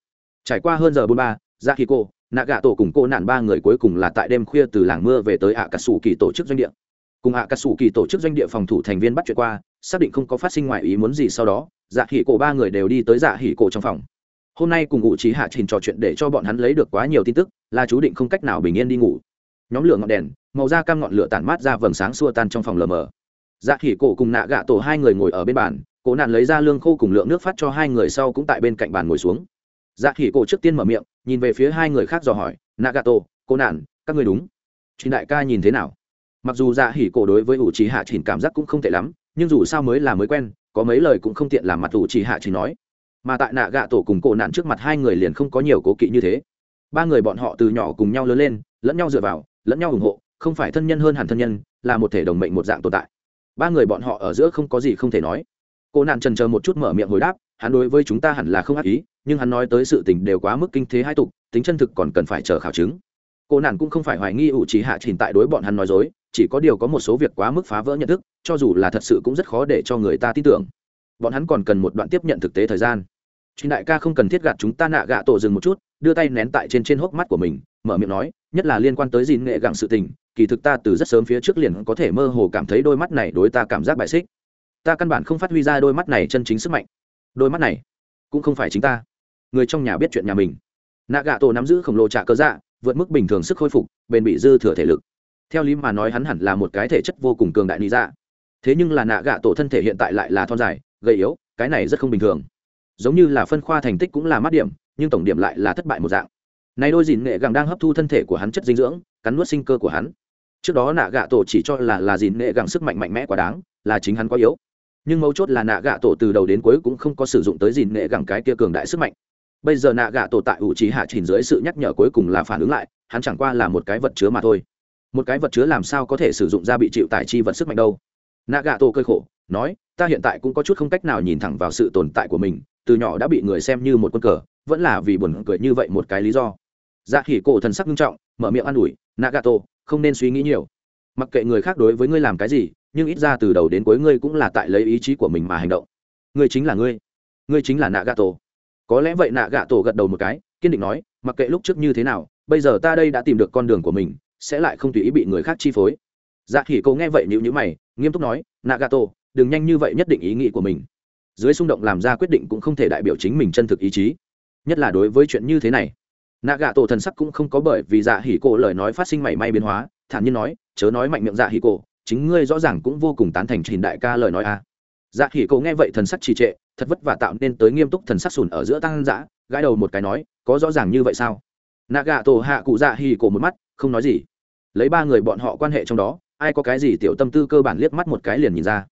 Trải qua hơn giờ bốn ba ra khi cô nạ gạ tổ cùng cô nạn ba người cuối cùng là tại đêm khuya từ làng mưa về tới ạ cà sủ kỳ tổ chức doanh địa. Cùng ạ cà sủ kỳ tổ chức doanh địa phòng thủ thành viên bắt chuyện qua, xác định không có phát sinh ngoại ý muốn gì sau đó dạ hỉ cổ ba người đều đi tới dạ hỉ cổ trong phòng. Hôm nay cùng ngụ trí hạ trình trò chuyện để cho bọn hắn lấy được quá nhiều tin tức, là chú định không cách nào bình yên đi ngủ. Nhóm lửa ngọn đèn, màu da cam ngọn lửa tản mát ra vầng sáng xua tan trong phòng lờ mờ dạ hỉ cổ cùng nạ gạ tổ hai người ngồi ở bên bàn, cổ nạn lấy ra lương khô cùng lượng nước phát cho hai người sau cũng tại bên cạnh bàn ngồi xuống. Dạ hỉ cổ trước tiên mở miệng, nhìn về phía hai người khác dò hỏi, nạ gạ tổ, cổ nạn, các người đúng? Chuyện đại ca nhìn thế nào? Mặc dù dạ hỉ cổ đối với ủ trì hạ chỉnh cảm giác cũng không tệ lắm, nhưng dù sao mới là mới quen, có mấy lời cũng không tiện làm mặt ủ trì hạ chỉ nói. Mà tại nạ gạ tổ cùng cổ nạn trước mặt hai người liền không có nhiều cố kỵ như thế. Ba người bọn họ từ nhỏ cùng nhau lớn lên, lẫn nhau dựa vào, lẫn nhau ủng hộ, không phải thân nhân hơn hẳn thân nhân, là một thể đồng mệnh một dạng tồn tại ba người bọn họ ở giữa không có gì không thể nói. Cô nạn trần chờ một chút mở miệng hồi đáp hắn đối với chúng ta hẳn là không ác ý nhưng hắn nói tới sự tình đều quá mức kinh thế hai tục tính chân thực còn cần phải chờ khảo chứng. Cô nạn cũng không phải hoài nghi ủ trí hạ trình tại đối bọn hắn nói dối chỉ có điều có một số việc quá mức phá vỡ nhận thức cho dù là thật sự cũng rất khó để cho người ta tin tưởng. Bọn hắn còn cần một đoạn tiếp nhận thực tế thời gian. Trình đại ca không cần thiết gạt chúng ta nạ gạ tổ dừng một chút, đưa tay nén tại trên trên hốc mắt của mình, mở miệng nói, nhất là liên quan tới dìn nghệ gặng sự tình, kỳ thực ta từ rất sớm phía trước liền có thể mơ hồ cảm thấy đôi mắt này đối ta cảm giác bại xích. Ta căn bản không phát huy ra đôi mắt này chân chính sức mạnh. Đôi mắt này cũng không phải chính ta. Người trong nhà biết chuyện nhà mình. Nạ gạ tổ nắm giữ khổng lồ trạ cơ dạ, vượt mức bình thường sức khôi phục, bền bị dư thừa thể lực. Theo lý mà nói hắn hẳn là một cái thể chất vô cùng cường đại lý dạ. Thế nhưng là nạ gạ tổ thân thể hiện tại lại là thon dài, gầy yếu, cái này rất không bình thường giống như là phân khoa thành tích cũng là mát điểm nhưng tổng điểm lại là thất bại một dạng này đôi dìn nghệ gàng đang hấp thu thân thể của hắn chất dinh dưỡng cắn nuốt sinh cơ của hắn trước đó nạ gạ tổ chỉ cho là là dìn nệ gẳng sức mạnh mạnh mẽ quá đáng, là chính hắn quá yếu. Nhưng mấu chốt là nạ gạ tổ từ đầu đến cuối cũng không có sử dụng tới dìn nệ gẳng cái kia cường đại sức mạnh. Bây giờ nạ gạ tổ tại ủ trí hạ trình dưới sự nhắc nhở cuối cùng là phản ứng lại, hắn chẳng qua là một cái vật chứa mà thôi. Một cái vật chứa làm sao có thể sử dụng ra bị chịu tải chi vật sức mạnh đâu. Nạ gạ tổ cơi khổ, nói, ta hiện tại cũng có chút không cách nào nhìn thẳng vào sự tồn tại của mình, từ nhỏ đã bị người xem như một quân cờ, vẫn là vì buồn cười như vậy một cái lý do. Dạ khỉ cổ thần sắc nghiêm trọng, mở miệng an ủi nagato không nên suy nghĩ nhiều. Mặc kệ người khác đối với ngươi làm cái gì, nhưng ít ra từ đầu đến cuối ngươi cũng là tại lấy ý chí của mình mà hành động. Ngươi chính là ngươi. Ngươi chính là nagato. Có lẽ vậy nagato gật đầu một cái, kiên định nói, mặc kệ lúc trước như thế nào, bây giờ ta đây đã tìm được con đường của mình, sẽ lại không tùy ý bị người khác chi phối. Dạ khỉ cậu nghe vậy nhữ nhữ mày, nghiêm túc nói, nagato, đừng nhanh như vậy nhất định ý nghĩ của mình. Dưới xung động làm ra quyết định cũng không thể đại biểu chính mình chân thực ý chí, nhất là đối với chuyện như thế này nạ gạ tổ thần sắc cũng không có bởi vì dạ hỉ cổ lời nói phát sinh mảy may biến hóa, thản nhiên nói, chớ nói mạnh miệng dạ hỉ cổ, chính ngươi rõ ràng cũng vô cùng tán thành trình đại ca lời nói a. À. dạ hỉ cổ nghe vậy thần sắc trì trệ, thật vất vả tạo nên tới nghiêm túc thần sắc sùn ở giữa tăng dã, gãi đầu một cái nói, có rõ ràng như vậy sao? Nạ gạ tổ hạ cụ dạ hỉ cổ một mắt, không nói gì. Lấy ba người bọn họ quan hệ trong đó, ai có cái gì tiểu tâm tư cơ bản liếc mắt một cái liền nhìn ra.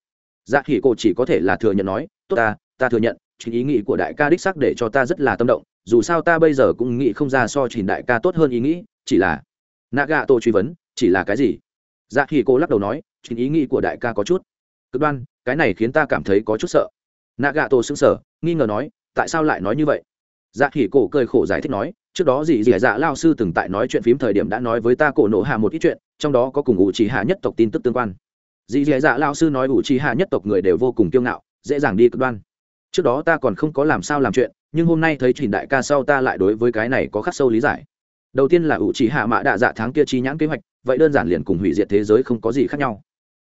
Dạ hỉ cổ chỉ có thể là thừa nhận nói, tốt ta ta thừa nhận, chính ý nghĩ của đại ca đích sắc để cho ta rất là tâm động dù sao ta bây giờ cũng nghĩ không ra so trình đại ca tốt hơn ý nghĩ, chỉ là nạ gà tổ truy vấn, chỉ là cái gì? Dạ khi cô lắc đầu nói chính ý nghĩ của đại ca có chút. Cực đoan, cái này khiến ta cảm thấy có chút sợ. Nạ gà tổ xứng sở nghi ngờ nói, tại sao lại nói như vậy? Dạ hỉ cổ cười khổ giải thích nói, trước đó dì dì dạ lao sư từng tại nói chuyện phím thời điểm đã nói với ta cổ nổ hạ một ít chuyện, trong đó có cùng ủ chỉ hạ nhất tộc tin tức tương quan. Dì dì dạ lao sư nói ủ chỉ hạ nhất tộc người đều vô cùng kiêu ngạo, dễ dàng đi cực đoan trước đó ta còn không có làm sao làm chuyện, nhưng hôm nay thấy trình đại ca sau ta lại đối với cái này có khắc sâu lý giải. Đầu tiên là ủ chỉ hạ mã đạ dạ tháng kia chi nhãn kế hoạch, vậy đơn giản liền cùng hủy diệt thế giới không có gì khác nhau.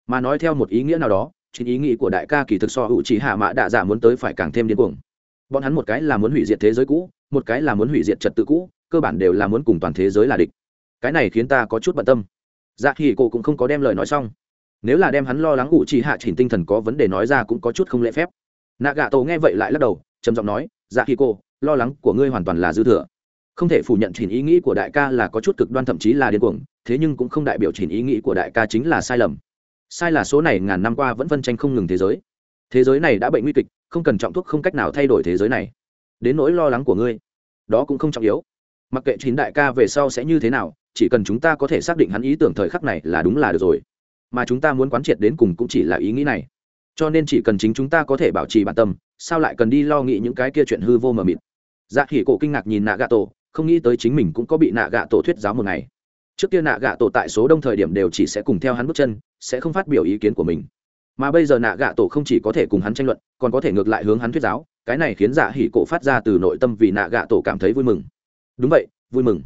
Mà nói theo một ý nghĩa nào đó, chính ý nghĩ của đại ca kỳ thực so ủ chỉ hạ mã đạ dạ muốn tới phải càng thêm điên cuồng. Bọn hắn một cái là muốn hủy diệt thế giới cũ, một cái là muốn hủy diệt trật tự cũ, cơ bản đều là muốn cùng toàn thế giới là địch. Cái này khiến ta có chút bận tâm. Dạ thì cô cũng không có đem lời nói xong. Nếu là đem hắn lo lắng ủ chỉ hạ chỉnh tinh thần có vấn đề nói ra cũng có chút không lễ phép nạ gà tổ nghe vậy lại lắc đầu, trầm giọng nói dạ khi cô, lo lắng của ngươi hoàn toàn là dư thừa. Không thể phủ nhận chỉnh ý nghĩ của đại ca là có chút cực đoan thậm chí là điên cuồng, thế nhưng cũng không đại biểu chỉnh ý nghĩ của đại ca chính là sai lầm. Sai là số này ngàn năm qua vẫn phân tranh không ngừng thế giới. Thế giới này đã bệnh nguy kịch, không cần trọng thuốc không cách nào thay đổi thế giới này. Đến nỗi lo lắng của ngươi, đó cũng không trọng yếu. Mặc kệ chín đại ca về sau sẽ như thế nào, chỉ cần chúng ta có thể xác định hắn ý tưởng thời khắc này là đúng là được rồi. Mà chúng ta muốn quán triệt đến cùng cũng chỉ là ý nghĩ này cho nên chỉ cần chính chúng ta có thể bảo trì bản tâm, sao lại cần đi lo nghĩ những cái kia chuyện hư vô mờ mịt? Dạ khỉ cổ kinh ngạc nhìn nạ gạ tổ không nghĩ tới chính mình cũng có bị nạ gạ tổ thuyết giáo một ngày. Trước kia nạ gạ tổ tại số đông thời điểm đều chỉ sẽ cùng theo hắn bước chân, sẽ không phát biểu ý kiến của mình. Mà bây giờ nạ gạ tổ không chỉ có thể cùng hắn tranh luận, còn có thể ngược lại hướng hắn thuyết giáo, cái này khiến dạ hỉ cổ phát ra từ nội tâm vì nạ gạ tổ cảm thấy vui mừng. Đúng vậy, vui mừng.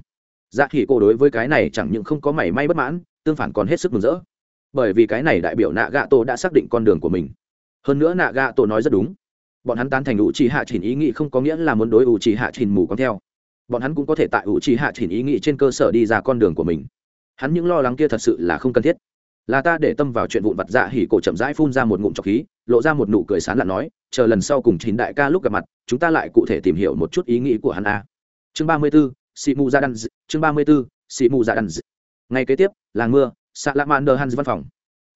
Dạ hỉ cổ đối với cái này chẳng những không có mảy may bất mãn, tương phản còn hết sức mừng rỡ bởi vì cái này đại biểu nạ gạ tổ đã xác định con đường của mình. Hơn nữa nạ gạ tổ nói rất đúng. Bọn hắn tán thành ủ trì hạ trình ý nghĩ không có nghĩa là muốn đối ủ trì hạ trình mù con theo. Bọn hắn cũng có thể tại ủ trì hạ trình ý nghĩ trên cơ sở đi ra con đường của mình. Hắn những lo lắng kia thật sự là không cần thiết. Là ta để tâm vào chuyện vụn vặt dạ hỉ cổ chậm rãi phun ra một ngụm trọc khí, lộ ra một nụ cười sán lặn nói, chờ lần sau cùng chín đại ca lúc gặp mặt, chúng ta lại cụ thể tìm hiểu một chút ý nghĩ của hắn a. Chương ba mươi b ố sĩ mù gia đan chương ba mươi b ố sĩ mù gia đan ngày kế tiếp là mưa Sạ lạ mạn đờ hắn văn phòng.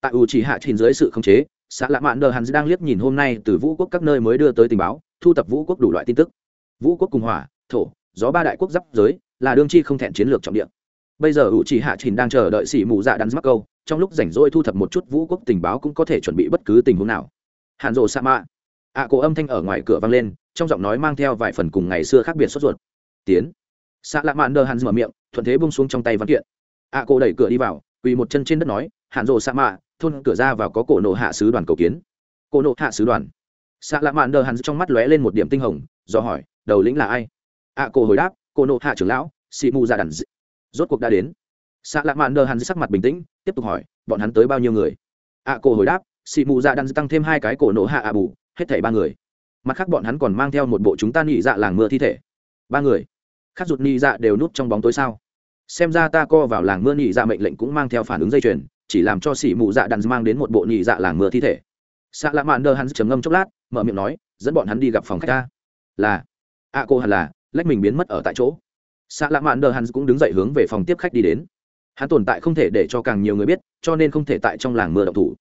Tại ủ chỉ hạ trình dưới sự khống chế, sạ lạ mạn đờ hắn đang liếc nhìn hôm nay từ vũ quốc các nơi mới đưa tới tình báo, thu tập vũ quốc đủ loại tin tức. Vũ quốc cùng hỏa, thổ, gió ba đại quốc giáp giới, là đương chi không thẹn chiến lược trọng địa. Bây giờ ủ chỉ hạ trình đang chờ đợi sĩ mù dạ đắn mắc câu, trong lúc rảnh rỗi thu thập một chút vũ quốc tình báo cũng có thể chuẩn bị bất cứ tình huống nào. Hàn rộ sa mạ. Ạ cổ âm thanh ở ngoài cửa vang lên, trong giọng nói mang theo vài phần cùng ngày xưa khác biệt sốt ruột. Tiến. Xạ lạ mạn đờ hàn mở miệng, thuận thế buông xuống trong tay văn kiện. Ạ cổ đẩy cửa đi vào quỳ một chân trên đất nói hạn rộ sa mạ thôn cửa ra vào có cổ nộ hạ sứ đoàn cầu kiến. Cổ nộ hạ sứ đoàn. Xạ lạ mạn đờ hắn trong mắt lóe lên một điểm tinh hồng, do hỏi, đầu lĩnh là ai? Ạ cổ hồi đáp, cổ nộ hạ trưởng lão, sĩ mù ra đàn rốt cuộc đã đến. Xạ lạ mạn đờ hắn sắc mặt bình tĩnh, tiếp tục hỏi, bọn hắn tới bao nhiêu người? Ạ cổ hồi đáp xị mù dạ đan tăng thêm hai cái cổ nổ hạ ạ bù, hết thảy ba người. Mặt khác bọn hắn còn mang theo một bộ chúng ta nhị dạ làng mưa thi thể. Ba người? Khác rụt nhị dạ đều núp trong bóng tối sao? Xem ra ta co vào làng mưa nhị dạ mệnh lệnh cũng mang theo phản ứng dây chuyền, chỉ làm cho xỉ mụ dạ đàn mang đến một bộ nhị dạ làng mưa thi thể. Xạ lạ mạn đờ hắn chấm ngâm chốc lát, mở miệng nói, dẫn bọn hắn đi gặp phòng khách ta. Là. A cô hẳn là, lách mình biến mất ở tại chỗ. Xạ lạ mạn đờ hắn cũng đứng dậy hướng về phòng tiếp khách đi đến. Hắn tồn tại không thể để cho càng nhiều người biết, cho nên không thể tại trong làng mưa động thủ.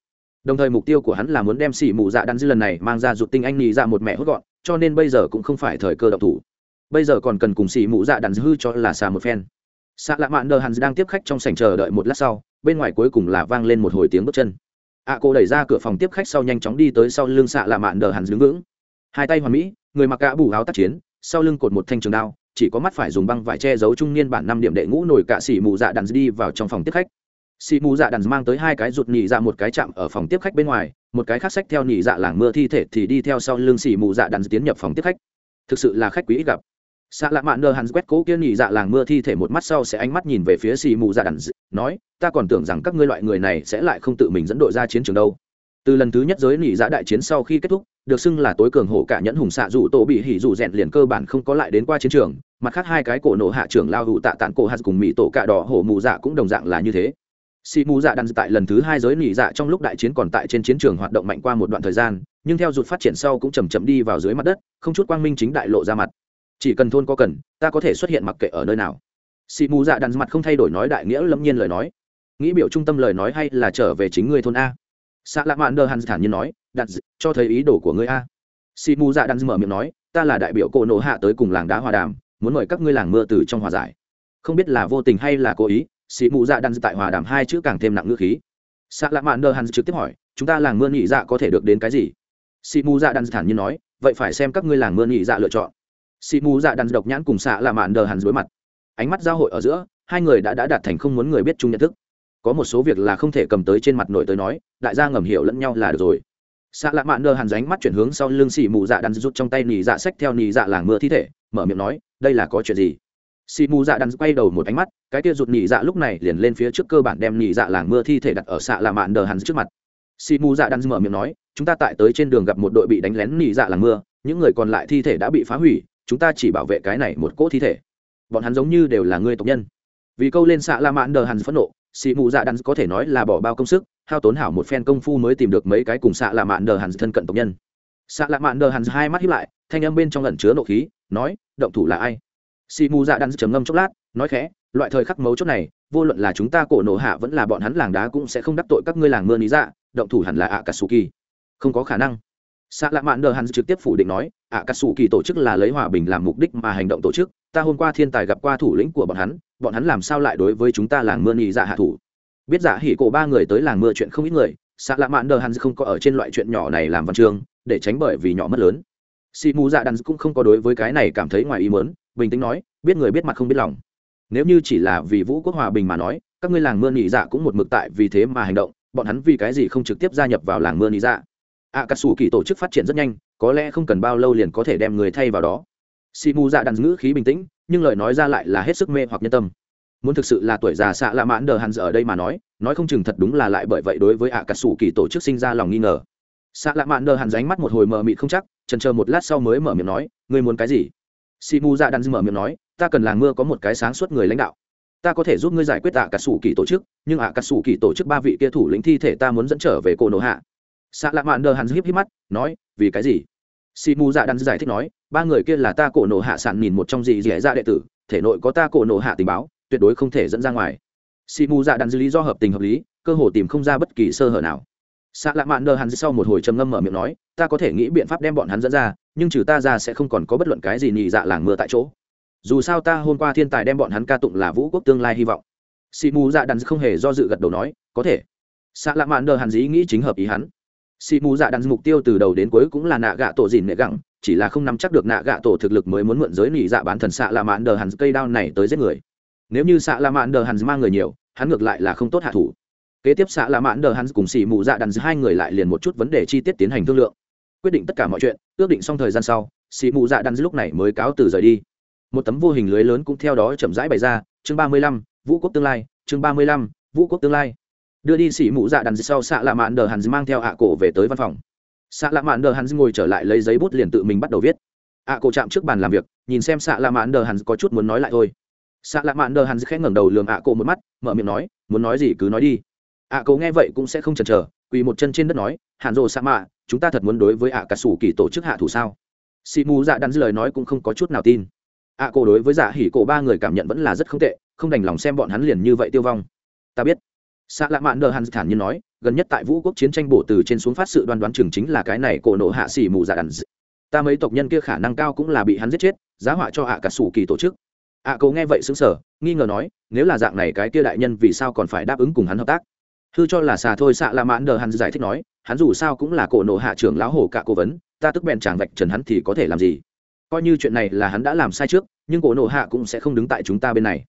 Đồng thời mục tiêu của hắn là muốn đem xỉ mù dạ đan dư lần này mang ra rụt tinh anh nhị ra một mẹ hốt gọn, cho nên bây giờ cũng không phải thời cơ động thủ. Bây giờ còn cần cùng xỉ mù dạ đan hư cho là xà một phen xạ lạ mạn đờ hắn đang tiếp khách trong sảnh chờ đợi một lát sau, bên ngoài cuối cùng là vang lên một hồi tiếng bước chân. Ạ cô đẩy ra cửa phòng tiếp khách sau nhanh chóng đi tới sau lưng xạ lạ mạn đờ hắn đứng vững. Hai tay hoàn mỹ, người mặc cả bù áo tác chiến, sau lưng cột một thanh trường đao, chỉ có mắt phải dùng băng vải che giấu trung niên bản năm điểm đệ ngũ nổi cả xỉ mù dạ đàn đi vào trong phòng tiếp khách. Xỉ mù dạ đàn mang tới hai cái rụt nhị dạ một cái chạm ở phòng tiếp khách bên ngoài, một cái khác sách theo nhị dạ làng mưa thi thể thì đi theo sau lưng xỉ mù dạ đàn tiến nhập phòng tiếp khách. Thực sự là khách quý ít gặp xạ lạ mạn nơ hắn quét cố kia nhị dạ làng mưa thi thể một mắt sau sẽ ánh mắt nhìn về phía xì mù dạ đàn nói, ta còn tưởng rằng các ngươi loại người này sẽ lại không tự mình dẫn đội ra chiến trường đâu. Từ lần thứ nhất giới nhị dạ đại chiến sau khi kết thúc, được xưng là tối cường hổ cả nhẫn hùng xạ dù tổ bị hỉ dù rèn liền cơ bản không có lại đến qua chiến trường, mặt khác hai cái cổ nổ hạ trưởng lao hụ tạ tạng cổ hạt cùng mỹ tổ cạ đỏ hổ mù dạ cũng đồng dạng là như thế. Xì mù dạ đàn tại lần thứ hai giới nhị dạ trong lúc đại chiến còn tại trên chiến trường hoạt động mạnh qua một đoạn thời gian, nhưng theo rụt phát triển sau cũng chầm chậm đi vào dưới mặt đất, không chút quang minh chính đại lộ ra mặt chỉ cần thôn có cần, ta có thể xuất hiện mặc kệ ở nơi nào. Xị mù dạ đàn mặt không thay đổi nói đại nghĩa lâm nhiên lời nói. Nghĩ biểu trung tâm lời nói hay là trở về chính người thôn a? Xạ lạ mạn đờ hắn thản nhiên nói đặt cho thấy ý đồ của ngươi a. Xị mù dạ đàn mở miệng nói, ta là đại biểu cổ nổ hạ tới cùng làng đá hòa đàm, muốn mời các ngươi làng mưa từ trong hòa giải. Không biết là vô tình hay là cố ý xị mù dạ đàn tại hòa đàm hai chữ càng thêm nặng ngữ khí. Xạ lạ mạn đờ hắn trực tiếp hỏi, chúng ta làng mưa nhị dạ có thể được đến cái gì? Xị mù dạ đàn thản nhiên nói, vậy phải xem các ngươi làng mưa nhị dạ lựa chọn xị mù dạ đàn độc nhãn cùng xạ là mạn đờ hẳn đối mặt. Ánh mắt giao hội ở giữa, hai người đã đã đạt thành không muốn người biết chung nhận thức. Có một số việc là không thể cầm tới trên mặt nội tới nói, đại gia ngầm hiểu lẫn nhau là được rồi. Xạ lạ mạn đờ hàn ránh mắt chuyển hướng sau lưng xì mù dạ đàn rút trong tay nì dạ sách theo nì dạ làng mưa thi thể, mở miệng nói, đây là có chuyện gì? Xì mù dạ đàn quay đầu một ánh mắt, cái kia rụt nì dạ lúc này liền lên phía trước cơ bản đem nì dạ làng mưa thi thể đặt ở xạ lạ mạn đờ hàn trước mặt. Xì mù dạ đàn mở miệng nói, chúng ta tại tới trên đường gặp một đội bị đánh lén nì dạ làng mưa, những người còn lại thi thể đã bị phá hủy chúng ta chỉ bảo vệ cái này một cỗ thi thể. Bọn hắn giống như đều là người tộc nhân. Vì câu lên xạ la mạn đờ hắn phẫn nộ, xì mù dạ đắn có thể nói là bỏ bao công sức, hao tốn hảo một phen công phu mới tìm được mấy cái cùng xạ la mạn đờ hắn thân cận tộc nhân. Xạ la mạn đờ hắn hai mắt hiếp lại, thanh âm bên trong lẩn chứa nộ khí, nói, động thủ là ai? Xì mù dạ đắn trầm ngâm chốc lát, nói khẽ, loại thời khắc mấu chốt này, vô luận là chúng ta cổ nổ hạ vẫn là bọn hắn làng đá cũng sẽ không đắc tội các ngươi làng mưa lý dạ động thủ hẳn là ạ cả su kỳ không có khả năng xạ lạ mạn đờ hắn trực tiếp phủ định nói ạ cà sủ kỳ tổ chức là lấy hòa bình làm mục đích mà hành động tổ chức. Ta hôm qua thiên tài gặp qua thủ lĩnh của bọn hắn bọn hắn làm sao lại đối với chúng ta làng mưa nhị dạ hạ thủ? Biết giả hỉ cổ ba người tới làng mưa chuyện không ít người xạ lạ mạn đờ hắn không có ở trên loại chuyện nhỏ này làm văn chương, để tránh bởi vì nhỏ mất lớn. Xì mù dạ đàn cũng không có đối với cái này cảm thấy ngoài ý mớn bình tĩnh nói, biết người biết mặt không biết lòng. Nếu như chỉ là vì vũ quốc hòa bình mà nói, các ngươi làng mưa nhị dạ cũng một mực tại vì thế mà hành động, bọn hắn vì cái gì không trực tiếp gia nhập vào làng mưa nhị dạ? Ạ cà sủ kỳ tổ chức phát triển rất nhanh, có lẽ không cần bao lâu liền có thể đem người thay vào đó. Xì mù dạ đàn ngữ khí bình tĩnh, nhưng lời nói ra lại là hết sức mê hoặc nhân tâm. Muốn thực sự là tuổi già xạ lạ mãn đờ hàn ở đây mà nói nói không chừng thật đúng là lại bởi vậy đối với ạ cà sủ kỳ tổ chức sinh ra lòng nghi ngờ. Xạ lạ mãn đờ hàn ránh mắt một hồi mờ mịt không chắc trần chờ một lát sau mới mở miệng nói, ngươi muốn cái gì? Xì mù dạ đàn mở miệng nói, ta cần làng mưa có một cái sáng suốt người lãnh đạo. Ta có thể giúp ngươi giải quyết ạ cà sủ kỳ tổ chức, nhưng ạ cà sủ kỳ tổ chức ba vị kia thủ lĩnh thi thể ta muốn dẫn trở về cổ nổ hạ xạ lạ mạn đờ hắn híp híp mắt, nói, vì cái gì? Xì mù dạ đắn giải thích nói, ba người kia là ta cổ nổ hạ sản nhìn một trong gì dẻ ra đệ tử, thể nội có ta cổ nổ hạ tình báo, tuyệt đối không thể dẫn ra ngoài. Xì mù dạ đắn lý do hợp tình hợp lý, cơ hồ tìm không ra bất kỳ sơ hở nào. Xạ lạ mạn đờ hắn sau một hồi trầm ngâm mở miệng nói, ta có thể nghĩ biện pháp đem bọn hắn dẫn ra, nhưng trừ ta ra sẽ không còn có bất luận cái gì nhị dạ làng mưa tại chỗ. Dù sao ta hôm qua thiên tài đem bọn hắn ca tụng là vũ quốc tương lai hy vọng. Xì mù dạ đắn không hề do dự gật đầu nói, có thể. Xạ lạ mạn đờ hắn dĩ nghĩ chính hợp ý hắn xì mù dạ đặt mục tiêu từ đầu đến cuối cũng là nạ gạ tổ dìn nệ gẳng chỉ là không nắm chắc được nạ gạ tổ thực lực mới muốn mượn giới nỉ dạ bán thần xạ là mạn đờ hắn cây đao này tới giết người. Nếu như xạ là mạn đờ hắn mang người nhiều, hắn ngược lại là không tốt hạ thủ. Kế tiếp xạ là mạn đờ hắn cùng xì mù dạ đắn hai người lại liền một chút vấn đề chi tiết tiến hành thương lượng. Quyết định tất cả mọi chuyện, ước định xong thời gian sau, xì mù dạ đắn lúc này mới cáo từ rời đi. Một tấm vô hình lưới lớn cũng theo đó chậm rãi bày ra, chương ba mươi lăm, vũ quốc tương lai, chương ba mươi lăm, vũ quốc tương lai đưa đi xỉ mụ dạ đàn sau xạ lạ mạn đờ hắn mang theo ạ cổ về tới văn phòng. Xạ lạ mạn đờ hắn ngồi trở lại lấy giấy bút liền tự mình bắt đầu viết. Ạ cổ chạm trước bàn làm việc, nhìn xem xạ lạ mạn đờ hắn có chút muốn nói lại thôi. Xạ lạ mạn đờ hắn khẽ ngẩng đầu lường ạ cổ một mắt, mở miệng nói, muốn nói gì cứ nói đi. Ạ cổ nghe vậy cũng sẽ không chần chờ, quỳ một chân trên đất nói, hàn rồ sa mạ, chúng ta thật muốn đối với ạ cả sủ kỳ tổ chức hạ thủ sao? Xì mù dạ đắn lời nói cũng không có chút nào tin. Ạ cổ đối với dạ hỉ cổ ba người cảm nhận vẫn là rất không tệ, không đành lòng xem bọn hắn liền như vậy tiêu vong. Ta biết xạ lạ mạn đờ hàn thản nhiên nói gần nhất tại vũ quốc chiến tranh bổ từ trên xuống phát sự đoan đoán chừng chính là cái này cổ nộ hạ xỉ mù dạ đàn ta mấy tộc nhân kia khả năng cao cũng là bị hắn giết chết giá họa cho hạ cả sủ kỳ tổ chức. Ạ à, nghe vậy xứng sở nghi ngờ nói nếu là dạng này cái kia đại nhân vì sao còn phải đáp ứng cùng hắn hợp tác? Hư cho là xà thôi xạ lạ mạn đờ hàn giải thích nói hắn dù sao cũng là cổ nộ hạ trưởng lão hổ cả cố vấn ta tức bèn chàng vạch trần hắn thì có thể làm gì? Coi như chuyện này là hắn đã làm sai trước nhưng cổ nộ hạ cũng sẽ không đứng tại chúng ta bên này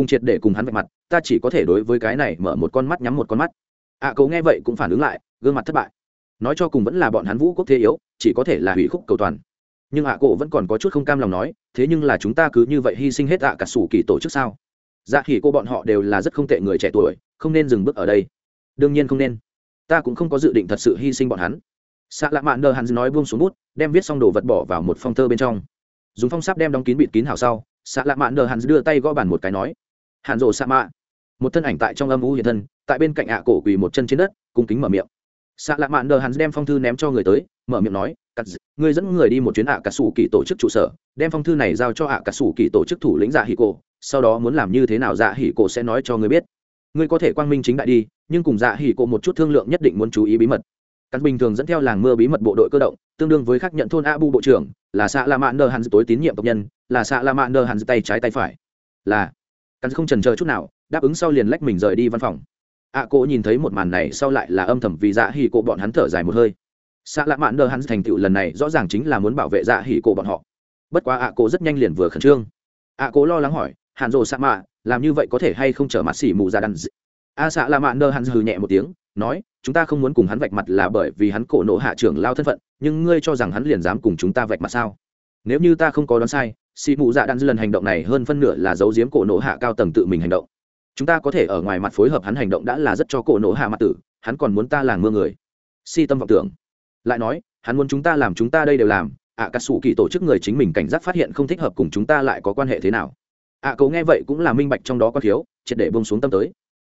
cùng triệt để cùng hắn vạch mặt ta chỉ có thể đối với cái này mở một con mắt nhắm một con mắt. Ạ à, cậu nghe vậy cũng phản ứng lại gương mặt thất bại. Nói cho cùng vẫn là bọn hắn vũ quốc thế yếu chỉ có thể là hủy khúc cầu toàn. Nhưng ạ à, cổ vẫn còn có chút không cam lòng nói thế nhưng là chúng ta cứ như vậy hy sinh hết ạ cả sủ kỳ tổ chức sao? Dạ thì cô bọn họ đều là rất không tệ người trẻ tuổi không nên dừng bước ở đây. Đương nhiên không nên. Ta cũng không có dự định thật sự hy sinh bọn hắn. Xạ lạ mạn đờ hắn nói buông xuống bút đem viết xong đồ vật bỏ vào một phong thơ bên trong. Dùng phong sáp đem đóng kín bịt kín hào sau xạ lạ mạn đờ hắn đưa tay gõ bàn một cái nói hàn rồ sa mạ một thân ảnh tại trong âm u hiện thân, tại bên cạnh ạ cổ quỳ một chân trên đất, cung kính mở miệng. Xạ lạ mạn đờ hắn đem phong thư ném cho người tới, mở miệng nói, cắt ngươi dẫn người đi một chuyến ạ cả sủ kỳ tổ chức trụ sở, đem phong thư này giao cho ạ cả sủ kỳ tổ chức thủ lĩnh dạ hỉ cổ, sau đó muốn làm như thế nào dạ hỉ cổ sẽ nói cho ngươi biết. Ngươi có thể quang minh chính đại đi, nhưng cùng dạ hỉ cổ một chút thương lượng nhất định muốn chú ý bí mật. Cắt bình thường dẫn theo làng mưa bí mật bộ đội cơ động, tương đương với khắc nhận thôn a bu bộ trưởng, là xạ la mạn đờ hắn tối tín nhiệm tộc nhân, là xạ la mạn đờ hắn tay trái tay phải. Là cắn không trần chờ chút nào đáp ứng sau liền lách mình rời đi văn phòng. Ạ à, cô nhìn thấy một màn này sau lại là âm thầm vì dạ hỉ cổ bọn hắn thở dài một hơi. Xạ lạ mạn đờ hắn thành tựu lần này rõ ràng chính là muốn bảo vệ dạ hỉ cổ bọn họ. Bất quá ạ à, cô rất nhanh liền vừa khẩn trương. Ạ à, cô lo lắng hỏi hàn rồ xạ mạ làm như vậy có thể hay không trở mặt xỉ mù ra đàn a xạ lạ mạn đờ hắn hừ nhẹ một tiếng nói chúng ta không muốn cùng hắn vạch mặt là bởi vì hắn cổ nộ hạ trưởng lao thân phận nhưng ngươi cho rằng hắn liền dám cùng chúng ta vạch mặt sao? Nếu như ta không có đoán sai xì mù dạ đan dư lần hành động này hơn phân nửa là giấu giếm cổ nổ hạ cao tầng tự mình hành động. Chúng ta có thể ở ngoài mặt phối hợp hắn hành động đã là rất cho cổ nổ hạ mặt tử hắn còn muốn ta làng mưa người. Si tâm vọng tưởng. Lại nói hắn muốn chúng ta làm chúng ta đây đều làm ạ à, cà sủ kỳ tổ chức người chính mình cảnh giác phát hiện không thích hợp cùng chúng ta lại có quan hệ thế nào. Ạ à, cậu nghe vậy cũng là minh bạch trong đó có thiếu triệt để bông xuống tâm tới.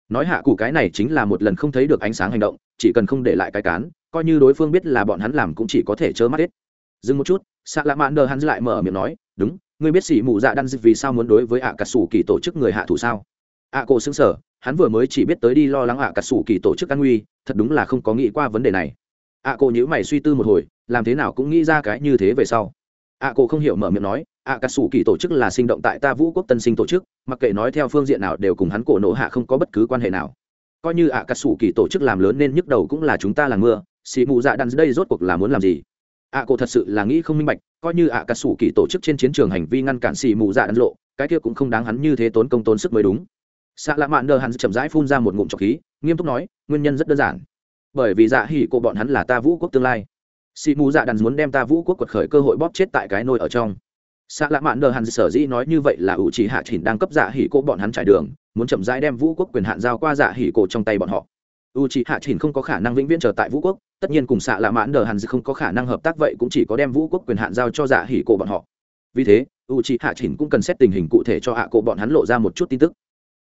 Nói hạ cụ cái này chính là một lần không thấy được ánh sáng hành động chỉ cần không để lại cái cán coi như đối phương biết là bọn hắn làm cũng chỉ có thể trơ mắt hết. Dừng một chút xạ lạ mạn đờ hắn lại mở miệng nói đúng ngươi biết xỉ mụ dạ đan vì sao muốn đối với ạ cà sủ kỳ tổ chức người hạ thủ sao? ạ cổ xứng sở hắn vừa mới chỉ biết tới đi lo lắng ạ cà sủ kỳ tổ chức an nguy, thật đúng là không có nghĩ qua vấn đề này. ạ cổ nhữ mày suy tư một hồi, làm thế nào cũng nghĩ ra cái như thế về sau. ạ cổ không hiểu mở miệng nói, ạ cà sủ kỳ tổ chức là sinh động tại ta vũ quốc tân sinh tổ chức, mặc kệ nói theo phương diện nào đều cùng hắn cổ nộ hạ không có bất cứ quan hệ nào. Coi như ạ cà sủ kỳ tổ chức làm lớn nên nhức đầu cũng là chúng ta là mưa xì mù dạ đan đây rốt cuộc là muốn làm gì? Ạ cổ thật sự là nghĩ không minh bạch, coi như ạ cà sủ kỳ tổ chức trên chiến trường hành vi ngăn cản xì mù dạ ấn lộ, cái kia cũng không đáng hắn như thế tốn công tốn sức mới đúng. Xạ lạ mạn đờ hắn chậm rãi phun ra một ngụm trọc khí, nghiêm túc nói, nguyên nhân rất đơn giản. Bởi vì dạ hỉ cổ bọn hắn là ta vũ quốc tương lai. Xì mù dạ đàn muốn đem ta vũ quốc quật khởi cơ hội bóp chết tại cái nôi ở trong. Xạ lạ mạn đờ hắn sở dĩ nói như vậy là ủ chỉ hạ chỉnh đang cấp dạ hỉ cổ bọn hắn trải đường, muốn chậm rãi đem vũ quốc quyền hạn giao qua dạ hỉ cổ trong tay bọn họ u chỉ hạ chỉnh không có khả năng vĩnh viễn trở tại vũ quốc, tất nhiên cùng xạ lạ mãn đờ hàn dư không có khả năng hợp tác vậy cũng chỉ có đem vũ quốc quyền hạn giao cho dạ hỉ cổ bọn họ. Vì thế u c hạ chỉnh cũng cần xét tình hình cụ thể cho hạ cổ bọn hắn lộ ra một chút tin tức.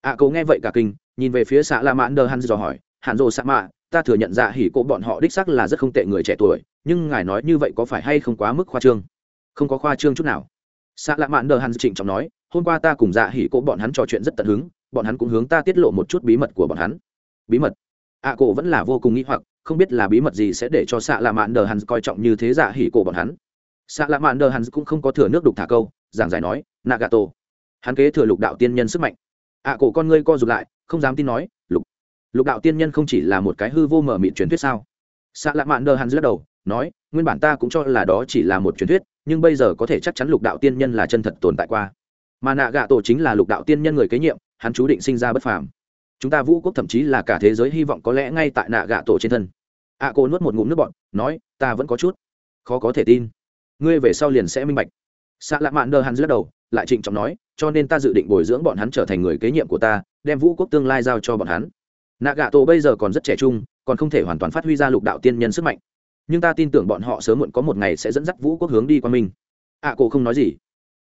Hạ cổ nghe vậy cả kinh, nhìn về phía xạ lạ mãn đờ hàn dư dò hỏi hạn rồ xạ mạ ta thừa nhận dạ hỉ cổ bọn họ đích sắc là rất không tệ người trẻ tuổi, nhưng ngài nói như vậy có phải hay không quá mức khoa trương? Không có khoa trương chút nào. Xạ lạ mạn đờ hắn trịnh trọng nói, hôm qua ta cùng dạ hỉ cổ bọn hắn trò chuyện rất tận hứng, bọn hắn cũng hướng ta tiết lộ một chút bí mật của bọn hắn. Bí mật? Ạ cổ vẫn là vô cùng nghĩ hoặc, không biết là bí mật gì sẽ để cho xạ lạ mạn đờ hắn coi trọng như thế dạ hỉ cổ bọn hắn. Xạ lạ mạn đờ hắn cũng không có thừa nước đục thả câu, giảng giải nói, nagato, hắn kế thừa lục đạo tiên nhân sức mạnh. ạ cổ con ngươi co rụt lại, không dám tin nói, lục lục đạo tiên nhân không chỉ là một cái hư vô mở mịn truyền thuyết sao? Xạ lạ mạn đờ hắn lắc đầu, nói, nguyên bản ta cũng cho là đó chỉ là một truyền thuyết, nhưng bây giờ có thể chắc chắn lục đạo tiên nhân là chân thật tồn tại qua. Mà nạ gạ tổ chính là lục đạo tiên nhân người kế nhiệm, hắn chú định sinh ra bất phàm chúng ta vũ quốc thậm chí là cả thế giới hy vọng có lẽ ngay tại nạ gạ tổ trên thân. Ạ cô nuốt một ngụm nước bọn nói, ta vẫn có chút khó có thể tin. Ngươi về sau liền sẽ minh bạch. Xạ lạ mạn đờ hắn lắc đầu, lại trịnh trọng nói, cho nên ta dự định bồi dưỡng bọn hắn trở thành người kế nhiệm của ta, đem vũ quốc tương lai giao cho bọn hắn. Nạ gạ tổ bây giờ còn rất trẻ trung, còn không thể hoàn toàn phát huy ra lục đạo tiên nhân sức mạnh. Nhưng ta tin tưởng bọn họ sớm muộn có một ngày sẽ dẫn dắt vũ quốc hướng đi qua mình. Ạ cô không nói gì.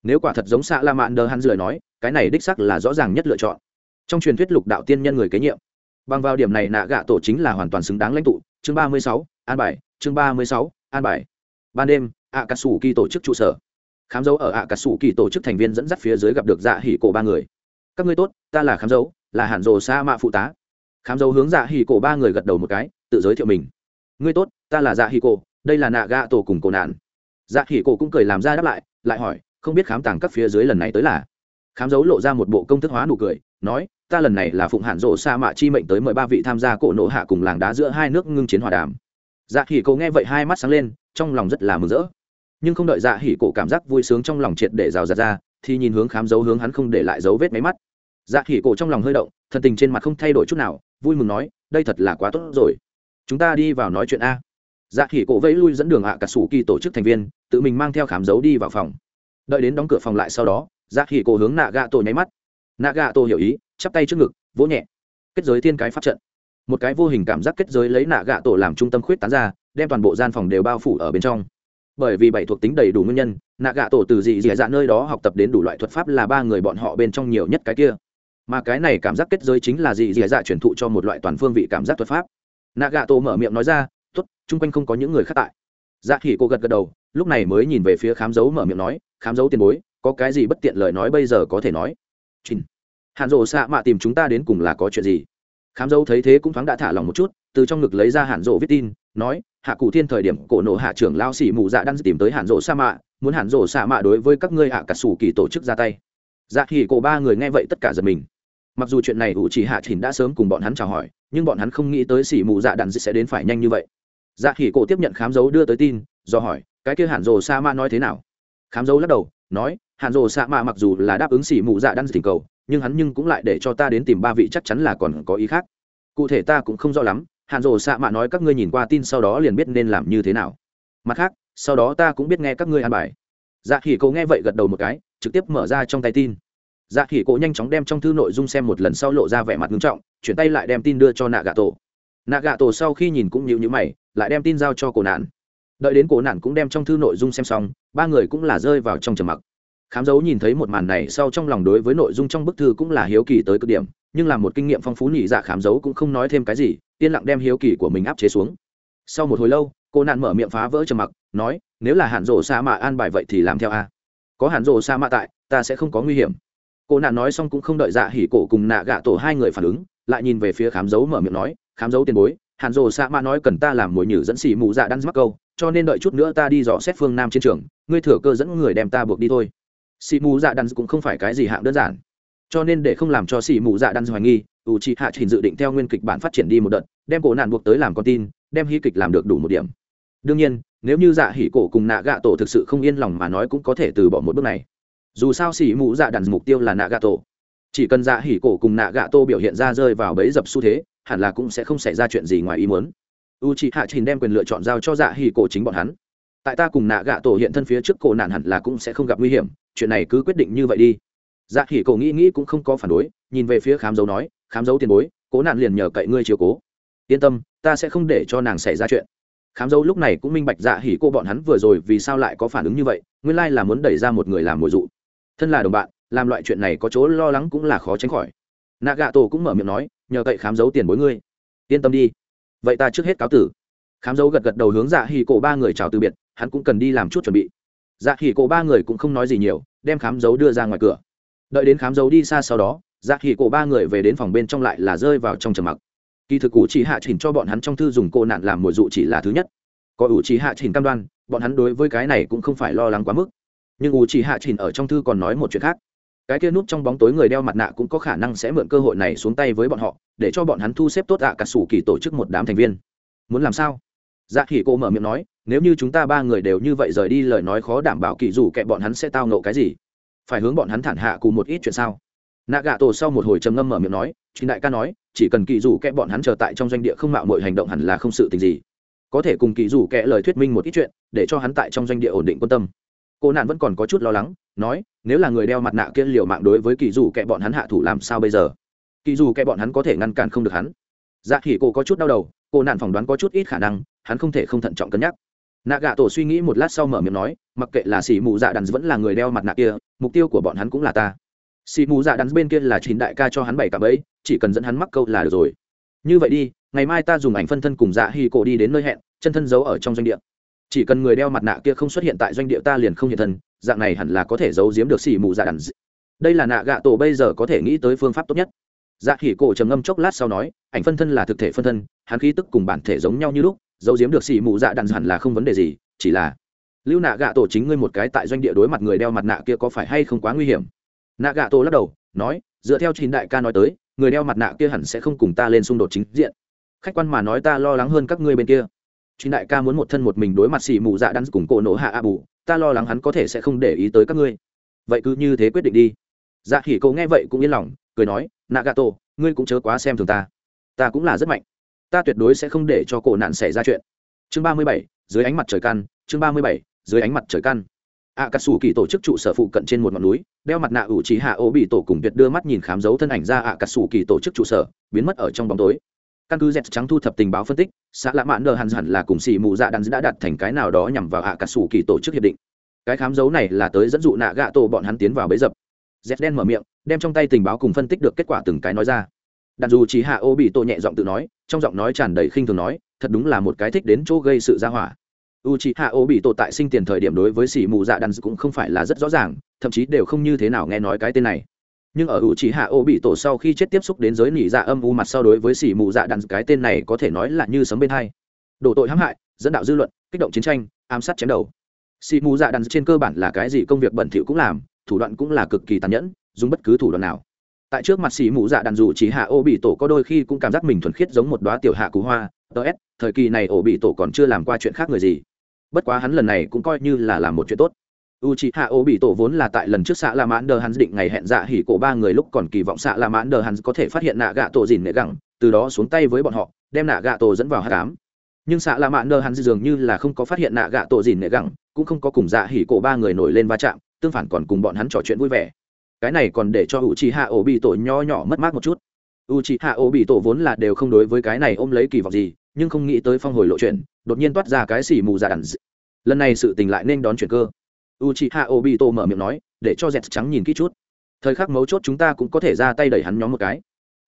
Nếu quả thật giống xạ la mạn đờ hắn lời nói, cái này đích sắc là rõ ràng nhất lựa chọn trong truyền thuyết lục đạo tiên nhân người kế nhiệm. Bằng vào điểm này, nạ gạ tổ chính là hoàn toàn xứng đáng lãnh tụ. Chương ba mươi sáu, an bài. Chương ba mươi sáu, an bài. Ban đêm ạ cà sủ kỳ tổ chức trụ sở. Khám dấu ở ạ cà sủ kỳ tổ chức thành viên dẫn dắt phía dưới gặp được dạ hỉ cổ ba người. Các ngươi tốt, ta là khám dấu, là hàn rồ sa mạ phụ tá. Khám dấu hướng dạ hỉ cổ ba người gật đầu một cái, tự giới thiệu mình. Ngươi tốt, ta là dạ hỉ cổ, đây là nạ gạ tổ cùng cổ nạn. Dạ hỉ cổ cũng cười làm ra đáp lại lại hỏi, không biết khám tàng các phía dưới lần này tới là? Khám dấu lộ ra một bộ công thức hóa nụ cười, nói, ta lần này là phụng hạn rộ sa mạ chi mệnh tới mời ba vị tham gia cổ nộ hạ cùng làng đá giữa hai nước ngưng chiến hòa đàm. Dạ hỉ cổ nghe vậy hai mắt sáng lên, trong lòng rất là mừng rỡ. Nhưng không đợi dạ hỉ cổ cảm giác vui sướng trong lòng triệt để rào rạt ra, thì nhìn hướng khám dấu hướng hắn không để lại dấu vết máy mắt. Dạ hỉ cổ trong lòng hơi động, thần tình trên mặt không thay đổi chút nào, vui mừng nói, đây thật là quá tốt rồi. Chúng ta đi vào nói chuyện a. Dạ hỉ cổ vẫy lui dẫn đường hạ cả sủ kỳ tổ chức thành viên, tự mình mang theo khám dấu đi vào phòng. Đợi đến đóng cửa phòng lại sau đó dạ hỉ cổ hướng nạ gạ tổ nháy mắt. Nạ gạ tổ hiểu ý, chắp tay trước ngực, vỗ nhẹ. Kết giới thiên cái pháp trận. Một cái vô hình cảm giác kết giới lấy nạ gạ tổ làm trung tâm khuyết tán ra, đem toàn bộ gian phòng đều bao phủ ở bên trong. Bởi vì bảy thuộc tính đầy đủ nguyên nhân nạ gạ tổ từ dị dị dạ nơi đó học tập đến đủ loại thuật pháp là ba người bọn họ bên trong nhiều nhất cái kia. Mà cái này cảm giác kết giới chính là dị dị dạ truyền thụ cho một loại toàn phương vị cảm giác thuật pháp. Nạ gạ tổ mở miệng nói ra t ố t chung quanh không có những người khác tại. Dạ thì cô gật gật đầu, lúc này mới nhìn về phía khám dấu mở miệng nói, khám dấu tiền bối có cái gì bất tiện lời nói bây giờ có thể nói? Trình hạn rộ xạ mạ tìm chúng ta đến cùng là có chuyện gì? Khám dấu thấy thế cũng thoáng đã thả lòng một chút, từ trong ngực lấy ra hạn rộ viết tin, nói, hạ cụ thiên thời điểm, cổ nộ hạ trưởng lao xỉ mù dạ đang tìm tới hạn rộ sa mạ, muốn hạn rộ sa mạ đối với các ngươi hạ cả sủ kỳ tổ chức ra tay. Dạ thì cổ ba người nghe vậy tất cả giật mình. Mặc dù chuyện này ủ chỉ hạ chỉnh đã sớm cùng bọn hắn chào hỏi, nhưng bọn hắn không nghĩ tới xỉ mù dạ đạn sẽ đến phải nhanh như vậy. Dạ thì cổ tiếp nhận khám dấu đưa tới tin, do hỏi, cái kia hạn rộ sa mạ nói thế nào? Khám dấu lắc đầu, nói hạn Rồ sa mạ mặc dù là đáp ứng xỉ mụ dạ đan thỉnh cầu, nhưng hắn nhưng cũng lại để cho ta đến tìm ba vị chắc chắn là còn có ý khác. Cụ thể ta cũng không rõ lắm hạn rồ xạ mạ nói các ngươi nhìn qua tin sau đó liền biết nên làm như thế nào. Mặt khác, sau đó ta cũng biết nghe các ngươi an bài. Dạ khỉ cậu nghe vậy gật đầu một cái, trực tiếp mở ra trong tay tin. Dạ khỉ cậu nhanh chóng đem trong thư nội dung xem một lần sau lộ ra vẻ mặt nghiêm trọng, chuyển tay lại đem tin đưa cho nạ gà tổ nạ gà tổ sau khi nhìn cũng nhịu nhữ mày, lại đem tin giao cho cổ nạn. Đợi đến cổ nạn cũng đem trong thư nội dung xem xong, ba người cũng là rơi vào trong trầm mặc khám dấu nhìn thấy một màn này sau trong lòng đối với nội dung trong bức thư cũng là hiếu kỳ tới cực điểm, nhưng là một kinh nghiệm phong phú nhị dạ khám dấu cũng không nói thêm cái gì, yên lặng đem hiếu kỳ của mình áp chế xuống. Sau một hồi lâu, cô nạn mở miệng phá vỡ trầm mặc, nói, nếu là hạn rộ sa mạ an bài vậy thì làm theo a. Có hạn rộ sa mạ tại, ta sẽ không có nguy hiểm. Cô nạn nói xong cũng không đợi dạ hỉ cổ cùng nạ gạ tổ hai người phản ứng, lại nhìn về phía khám dấu mở miệng nói, khám dấu tiền bối hạn rộ sa mạ nói cần ta làm mồi nhử dẫn xỉ mù dạ đan mắc câu, cho nên đợi chút nữa ta đi dò xét phương nam chiến trường, ngươi thừa cơ dẫn người đem ta buộc đi thôi xì mù dạ đan cũng không phải cái gì hạng đơn giản. Cho nên để không làm cho xì mù dạ đan hoài nghi u chi hạ trình dự định theo nguyên kịch bản phát triển đi một đợt, đem cổ nạn buộc tới làm con tin, đem hy kịch làm được đủ một điểm. Đương nhiên, nếu như dạ hỉ cổ cùng nạ gạ tổ thực sự không yên lòng mà nói cũng có thể từ bỏ một bước này. Dù sao xì mù dạ đan mục tiêu là nạ gạ tổ. Chỉ cần dạ hỉ cổ cùng nạ gạ tổ biểu hiện ra rơi vào bẫy dập xu thế, hẳn là cũng sẽ không xảy ra chuyện gì ngoài ý muốn. U chị hạ trình đem quyền lựa chọn giao cho dạ hỉ cổ chính bọn hắn. Tại ta cùng nạ gạ tổ hiện thân phía trước, cổ nạn hẳn là cũng sẽ không gặp nguy hiểm chuyện này cứ quyết định như vậy đi. Dạ khỉ cổ nghĩ nghĩ cũng không có phản đối, nhìn về phía khám dấu nói, khám dấu tiền bối, cố nạn liền nhờ cậy ngươi chiều cố. Yên tâm, ta sẽ không để cho nàng xảy ra chuyện. Khám dấu lúc này cũng minh bạch dạ hỉ cô bọn hắn vừa rồi vì sao lại có phản ứng như vậy, nguyên lai là muốn đẩy ra một người làm mồi dụ. Thân là đồng bạn, làm loại chuyện này có chỗ lo lắng cũng là khó tránh khỏi. Nạ gạ tổ cũng mở miệng nói, nhờ cậy khám dấu tiền bối ngươi. Yên tâm đi. Vậy ta trước hết cáo tử. Khám dấu gật gật đầu hướng dạ hỉ cổ ba người chào từ biệt, hắn cũng cần đi làm chút chuẩn bị dạ hỉ cổ ba người cũng không nói gì nhiều, đem khám dấu đưa ra ngoài cửa. Đợi đến khám dấu đi xa sau đó dạ hỉ cổ ba người về đến phòng bên trong lại là rơi vào trong trầm mặc. Kỳ thực ủ chỉ hạ chỉnh cho bọn hắn trong thư dùng cô nạn làm mồi dụ chỉ là thứ nhất. Có ủ chỉ hạ chỉnh cam đoan, bọn hắn đối với cái này cũng không phải lo lắng quá mức. Nhưng ủ chỉ hạ chỉnh ở trong thư còn nói một chuyện khác. Cái kia núp trong bóng tối người đeo mặt nạ cũng có khả năng sẽ mượn cơ hội này xuống tay với bọn họ, để cho bọn hắn thu xếp tốt ạ cả sủ kỳ tổ chức một đám thành viên. Muốn làm sao? Dạ khỉ cô mở miệng nói, nếu như chúng ta ba người đều như vậy rời đi, lời nói khó đảm bảo kỳ dù kệ bọn hắn sẽ tao nộ cái gì? Phải hướng bọn hắn thản hạ cùng một ít chuyện sao? Nạ gạ tổ sau một hồi trầm ngâm mở miệng nói, chính đại ca nói, chỉ cần kỳ dù kệ bọn hắn chờ tại trong doanh địa không mạo mọi hành động hẳn là không sự tình gì. Có thể cùng kỳ dù kệ lời thuyết minh một ít chuyện, để cho hắn tại trong doanh địa ổn định quan tâm. Cô nạn vẫn còn có chút lo lắng, nói, nếu là người đeo mặt nạ kia liều mạng đối với kỳ dù kệ bọn hắn hạ thủ làm sao bây giờ? Kỳ dù kệ bọn hắn có thể ngăn cản không được hắn. Dạ khỉ cô có chút đau đầu, cô nạn phỏng đoán có chút ít khả năng hắn không thể không thận trọng cân nhắc. Nạ gạ tổ suy nghĩ một lát sau mở miệng nói, mặc kệ là xỉ mù dạ đắn vẫn là người đeo mặt nạ kia, mục tiêu của bọn hắn cũng là ta. Xì mù dạ đắn bên kia là chín đại ca cho hắn bảy cả bẫy, chỉ cần dẫn hắn mắc câu là được rồi. Như vậy đi, ngày mai ta dùng ảnh phân thân cùng dạ hi cổ đi đến nơi hẹn, chân thân giấu ở trong doanh địa. Chỉ cần người đeo mặt nạ kia không xuất hiện tại doanh địa ta liền không hiện thân, dạng này hẳn là có thể giấu giếm được xì mù dạ đắn đây là nạ gạ tổ bây giờ có thể nghĩ tới phương pháp tốt nhất. Dạ hỉ cổ trầm ngâm chốc lát sau nói, ảnh phân thân là thực thể phân thân, hắn khí tức cùng bản thể giống nhau như lúc dấu giếm được xì mù dạ đàn hẳn là không vấn đề gì, chỉ là lưu nạ gạ tổ chính ngươi một cái tại doanh địa đối mặt người đeo mặt nạ kia có phải hay không quá nguy hiểm? Nạ gạ tổ lắc đầu, nói, dựa theo chín đại ca nói tới, người đeo mặt nạ kia hẳn sẽ không cùng ta lên xung đột chính diện. Khách quan mà nói ta lo lắng hơn các ngươi bên kia. Chín đại ca muốn một thân một mình đối mặt xì mù dạ đắn cùng cổ nổ hạ a bù, ta lo lắng hắn có thể sẽ không để ý tới các ngươi. Vậy cứ như thế quyết định đi. Dạ khỉ cậu nghe vậy cũng yên lòng, cười nói, nạ gà tổ, ngươi cũng chớ quá xem thường ta. Ta cũng là rất mạnh ta tuyệt đối sẽ không để cho cổ nạn xảy ra chuyện. Chương ba mươi bảy, dưới ánh mặt trời căn, chương ba mươi bảy, dưới ánh mặt trời căn. Ạ cà sủ kỳ tổ chức trụ sở phụ cận trên một ngọn núi, đeo mặt nạ ủ trí hạ ô bị tổ cùng tuyệt đưa mắt nhìn khám dấu thân ảnh ra ạ cà sủ kỳ tổ chức trụ sở, biến mất ở trong bóng tối. Căn cứ dẹt trắng thu thập tình báo phân tích, xã lạ mãn nờ hẳn hẳn là cùng xì mù dạ đắn đã đặt thành cái nào đó nhằm vào ạ cà sủ kỳ tổ chức hiệp định. Cái khám dấu này là tới dẫn dụ nạ gạ tổ bọn hắn tiến vào bấy dập. Dẹt đen mở miệng, đem trong tay tình báo cùng phân tích được kết quả từng cái nói ra đàn dù chỉ hạ ô bị tổ nhẹ giọng tự nói, trong giọng nói tràn đầy khinh thường nói, thật đúng là một cái thích đến chỗ gây sự ra hỏa. U c h i hạ ô bị tổ tại sinh tiền thời điểm đối với xỉ mù dạ đàn cũng không phải là rất rõ ràng, thậm chí đều không như thế nào nghe nói cái tên này. Nhưng ở u c h i hạ ô bị tổ sau khi chết tiếp xúc đến giới nỉ dạ âm u mặt sau đối với xỉ mù dạ đàn cái tên này có thể nói là như sấm bên hai. Đổ tội hãm hại, dẫn đạo dư luận, kích động chiến tranh, ám sát chém đầu. Xỉ mù dạ đàn trên cơ bản là cái gì công việc bẩn thỉu cũng làm, thủ đoạn cũng là cực kỳ tàn nhẫn, dùng bất cứ thủ đoạn nào tại trước mặt xì mù dạ đàn dù chỉ hạ ô bị tổ có đôi khi cũng cảm giác mình thuần khiết giống một đoá tiểu hạ cú hoa. Ts thời kỳ này ô bị tổ còn chưa làm qua chuyện khác người gì. Bất quá hắn lần này cũng coi như là làm một chuyện tốt. U c h i hạ ô bị tổ vốn là tại lần trước xạ la mãn đờ hắn định ngày hẹn dạ hỉ cổ ba người lúc còn kỳ vọng xạ la mãn đờ hắn có thể phát hiện nạ gạ tổ dìn nệ gẳng, từ đó xuống tay với bọn họ, đem nạ gạ tổ dẫn vào hát cám nhưng xạ la mãn đờ hắn dường như là không có phát hiện nạ gạ tổ dìn nệ gẳng, cũng không có cùng dạ hỉ cổ ba người nổi lên va chạm, tương phản còn cùng bọn hắn trò chuyện vui vẻ cái này còn để cho u c h i hạ ổ bị tổ nho nhỏ mất mát một chút. U c h i hạ ổ bị tổ vốn là đều không đối với cái này ôm lấy kỳ vọng gì, nhưng không nghĩ tới phong hồi lộ chuyện, đột nhiên toát ra cái xỉ mù giả đàn lần này sự tình lại nên đón chuyện cơ. U c h i h a obito mở miệng nói, để cho dẹt trắng nhìn kỹ chút. Thời khắc mấu chốt chúng ta cũng có thể ra tay đẩy hắn nhóm một cái.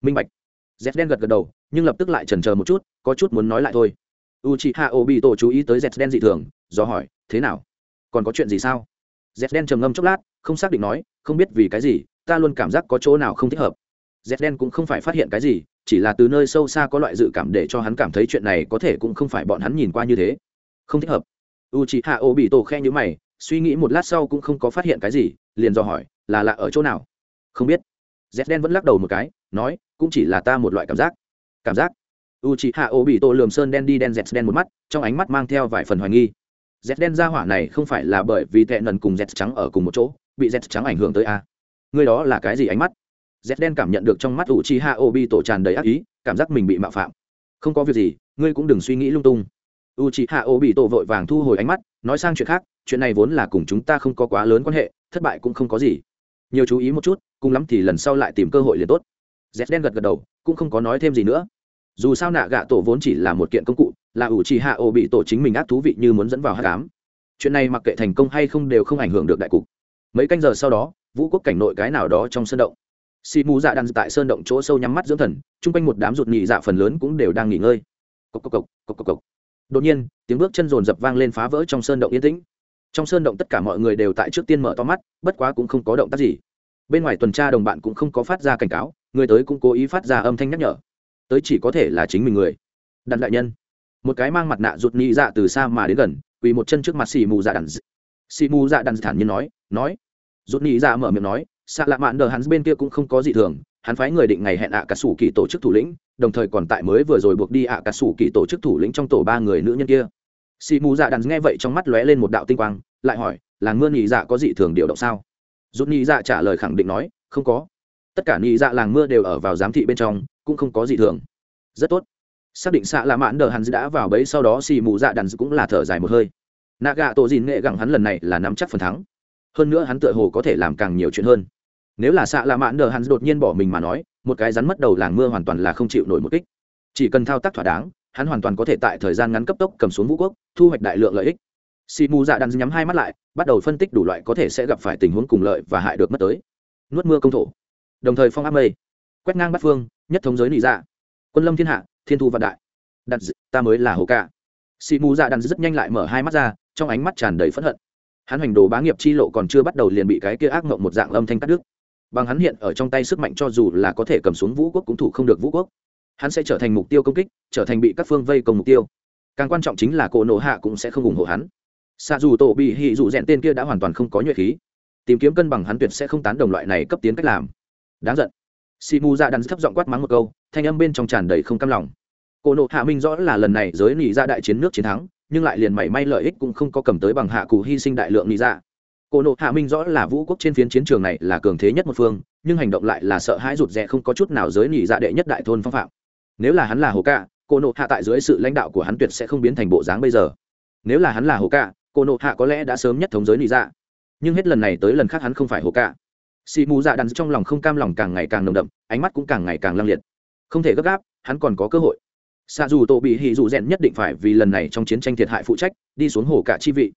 Minh bạch. Dẹt đen gật gật đầu, nhưng lập tức lại chần chờ một chút, có chút muốn nói lại thôi. U c h i h a obito chú ý tới z đen dị thường, do hỏi, thế nào? Còn có chuyện gì sao? Z đen trầm ngâm chốc lát không xác định nói, không biết vì cái gì, ta luôn cảm giác có chỗ nào không thích hợp. Dép đen cũng không phải phát hiện cái gì, chỉ là từ nơi sâu xa có loại dự cảm để cho hắn cảm thấy chuyện này có thể cũng không phải bọn hắn nhìn qua như thế. Không thích hợp. U chị hạ ô bị tổ khe nhữ mày, suy nghĩ một lát sau cũng không có phát hiện cái gì, liền dò hỏi, là lạ ở chỗ nào? Không biết. Dép đen vẫn lắc đầu một cái, nói, cũng chỉ là ta một loại cảm giác. Cảm giác. U chị hạ ô bị tổ lườm sơn đen đi đen dép đen một mắt, trong ánh mắt mang theo vài phần hoài nghi. Dép đen ra hỏa này không phải là bởi vì tệ nần cùng dép trắng ở cùng một chỗ bị z trắng ảnh hưởng tới a. Người đó là cái gì ánh mắt? Z đen cảm nhận được trong mắt u chi hạ ô tổ tràn đầy ác ý, cảm giác mình bị mạo phạm. Không có việc gì, ngươi cũng đừng suy nghĩ lung tung. U chị hạ ô bị tổ vội vàng thu hồi ánh mắt, nói sang chuyện khác, chuyện này vốn là cùng chúng ta không có quá lớn quan hệ, thất bại cũng không có gì. Nhiều chú ý một chút, cùng lắm thì lần sau lại tìm cơ hội liền tốt. Z đen gật gật đầu, cũng không có nói thêm gì nữa. Dù sao nạ gạ tổ vốn chỉ là một kiện công cụ, là u trì hạ ổ bị tổ chính mình ác thú vị như muốn dẫn vào hát cám chuyện này mặc kệ thành công hay không đều không ảnh hưởng được đại cục mấy canh giờ sau đó, vũ quốc cảnh nội cái nào đó trong sơn động. Xì mù dạ đang tại sơn động chỗ sâu nhắm mắt dưỡng thần, chung quanh một đám ruột nhị dạ phần lớn cũng đều đang nghỉ ngơi. Cộc cộc cộc cộc cộc cộc. Đột nhiên, tiếng bước chân rồn rập vang lên phá vỡ trong sơn động yên tĩnh. Trong sơn động tất cả mọi người đều tại trước tiên mở to mắt, bất quá cũng không có động tác gì. Bên ngoài tuần tra đồng bạn cũng không có phát ra cảnh cáo, người tới cũng cố ý phát ra âm thanh nhắc nhở. Tới chỉ có thể là chính mình người. Đặng đại nhân. Một cái mang mặt nạ rụt nhị dạ từ xa mà đến gần, quỳ một chân trước mặt xì mù dạ đàn xì mù dạ đàn thản nhiên nói nói rút nhị dạ mở miệng nói xạ lạ mạn đờ hắn bên kia cũng không có gì thường, hắn phái người định ngày hẹn ạ cả sủ kỳ tổ chức thủ lĩnh, đồng thời còn tại mới vừa rồi buộc đi ạ cả sủ kỳ tổ chức thủ lĩnh trong tổ ba người nữ nhân kia. Xì mù dạ đàn nghe vậy trong mắt lóe lên một đạo tinh quang, lại hỏi làng mưa nhị dạ có dị thường điều động sao? Rút nhị dạ trả lời khẳng định nói, không có. Tất cả nhị dạ làng mưa đều ở vào giám thị bên trong, cũng không có gì thường. Rất tốt. Xác định xạ lạ mãn đờ hắn đã vào bấy sau đó xì mù dạ đàn cũng là thở dài một hơi. Nạ gạ tổ dìn nghệ gẳng hắn lần này là nắm chắc phần thắng hơn nữa hắn tựa hồ có thể làm càng nhiều chuyện hơn. Nếu là xạ là mãn đờ hắn đột nhiên bỏ mình mà nói, một cái rắn mất đầu làng mưa hoàn toàn là không chịu nổi một kích. Chỉ cần thao tác thỏa đáng, hắn hoàn toàn có thể tại thời gian ngắn cấp tốc cầm xuống vũ quốc, thu hoạch đại lượng lợi ích. Xì mù dạ đắn nhắm hai mắt lại, bắt đầu phân tích đủ loại có thể sẽ gặp phải tình huống cùng lợi và hại được mất tới. Nuốt mưa công thổ. Đồng thời phong áp mây. Quét ngang bắt phương, nhất thống giới nị dạ. Quân lâm thiên hạ, thiên thu vạn đại. Đặt ta mới là hồ ca. Xì mù dạ đắn rất nhanh lại mở hai mắt ra, trong ánh mắt tràn đầy phẫn hận hắn hành đồ bá nghiệp chi lộ còn chưa bắt đầu liền bị cái kia ác mộng một dạng âm thanh cắt đứt. Bằng hắn hiện ở trong tay sức mạnh cho dù là có thể cầm xuống vũ quốc cũng thủ không được vũ quốc. Hắn sẽ trở thành mục tiêu công kích, trở thành bị các phương vây công mục tiêu. Càng quan trọng chính là cổ nổ hạ cũng sẽ không ủng hộ hắn. Xa dù tổ bị hị dụ rẽn tên kia đã hoàn toàn không có nhuệ khí. Tìm kiếm cân bằng hắn tuyệt sẽ không tán đồng loại này cấp tiến cách làm. Đáng giận. Si mu ra dạ đắn thấp giọng quát mắng một câu, thanh âm bên trong tràn đầy không cam lòng. Cổ nộ hạ minh rõ là lần này giới nị ra đại chiến nước chiến thắng nhưng lại liền mảy may lợi ích cũng không có cầm tới bằng hạ cụ hy sinh đại lượng nị ra cổ nộ hạ minh rõ là vũ quốc trên phiến chiến trường này là cường thế nhất một phương, nhưng hành động lại là sợ hãi rụt rè không có chút nào giới nị dạ đệ nhất đại thôn phong phạm. Nếu là hắn là hồ ca, cổ nộ hạ tại dưới sự lãnh đạo của hắn tuyệt sẽ không biến thành bộ dáng bây giờ. Nếu là hắn là hồ ca, cổ nộ hạ có lẽ đã sớm nhất thống giới nị dạ. Nhưng hết lần này tới lần khác hắn không phải hồ ca. Xì mù dạ đắn trong lòng không cam lòng càng ngày càng nồng đậm, ánh mắt cũng càng ngày càng lăng liệt. Không thể gấp gáp, hắn còn có cơ hội xa dù tổ bị hì dù rèn nhất định phải vì lần này trong chiến tranh thiệt hại phụ trách, đi xuống hồ cả chi vị.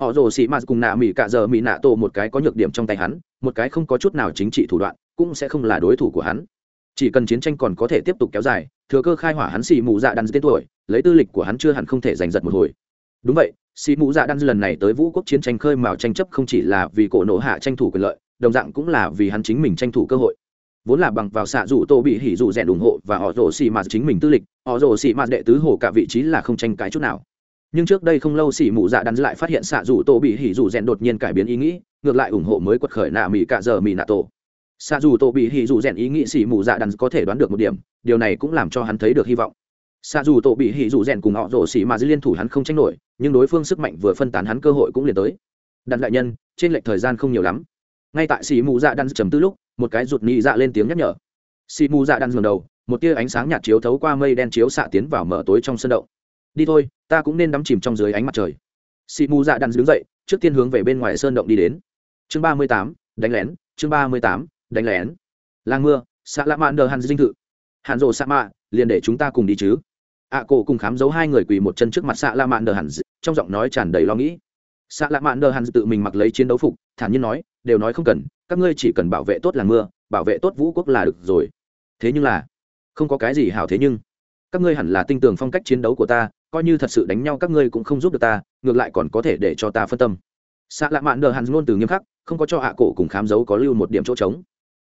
Họ rồ xì mạt cùng nạ mỹ cả giờ mỹ nạ tổ một cái có nhược điểm trong tay hắn, một cái không có chút nào chính trị thủ đoạn, cũng sẽ không là đối thủ của hắn. Chỉ cần chiến tranh còn có thể tiếp tục kéo dài, thừa cơ khai hỏa hắn xì mù dạ đắn tên tuổi, lấy tư lịch của hắn chưa hẳn không thể giành giật một hồi. Đúng vậy, xì mù dạ đắn lần này tới vũ quốc chiến tranh khơi mào tranh chấp không chỉ là vì cổ nổ hạ tranh thủ quyền lợi, đồng dạng cũng là vì hắn chính mình tranh thủ cơ hội vốn là bằng vào xạ rủ tô bị hỉ rủ rèn ủng hộ và họ rồ xì mạt chính mình tư lịch, họ rồ xì mạt đệ tứ hồ cả vị trí là không tranh cãi chút nào. Nhưng trước đây không lâu xì mụ dạ đắn lại phát hiện xạ rủ tô bị hỉ rủ rèn đột nhiên cải biến ý nghĩ, ngược lại ủng hộ mới quật khởi nạ mỹ cả giờ mỹ nạ tổ. Xạ dù tô bị hỉ rủ rèn ý nghĩ xì mụ dạ đắn có thể đoán được một điểm, điều này cũng làm cho hắn thấy được hy vọng. Xạ dù tô bị hỉ rủ rèn cùng họ rồ xì mạt liên thủ hắn không tranh nổi, nhưng đối phương sức mạnh vừa phân tán hắn cơ hội cũng liền tới. Đặt đại nhân, trên lệch thời gian không nhiều lắm. Ngay tại xì mù dạ đan trầm tư lúc một cái rụt nhị dạ lên tiếng nhắc nhở. Xì mù dạ đan dường đầu một tia ánh sáng nhạt chiếu thấu qua mây đen chiếu xạ tiến vào mở tối trong sân động. Đi thôi ta cũng nên đắm chìm trong dưới ánh mặt trời. Xì mù dạ đan đứng dậy trước tiên hướng về bên ngoài sơn động đi đến. Chương ba mươi tám đánh lén chương ba mươi tám đánh lén. Làng mưa xạ lạ mạn đờ hàn dinh thự. Hàn rộ xạ mạ liền để chúng ta cùng đi chứ. Ạ à, cổ cùng khám giấu hai người quỳ một chân trước mặt xạ lạ mạn đờ hàn trong giọng nói tràn đầy lo nghĩ xạ lạ mạn đờ hàn tự mình mặc lấy chiến đấu phục, thản nhiên nói, đều nói không cần, các ngươi chỉ cần bảo vệ tốt làng mưa, bảo vệ tốt vũ quốc là được rồi. Thế nhưng là, không có cái gì hảo thế nhưng. Các ngươi hẳn là tin tưởng phong cách chiến đấu của ta, coi như thật sự đánh nhau các ngươi cũng không giúp được ta, ngược lại còn có thể để cho ta phân tâm. Xạ lạ mạn đờ hàn ngôn từ nghiêm khắc, không có cho hạ cổ cùng khám dấu có lưu một điểm chỗ trống.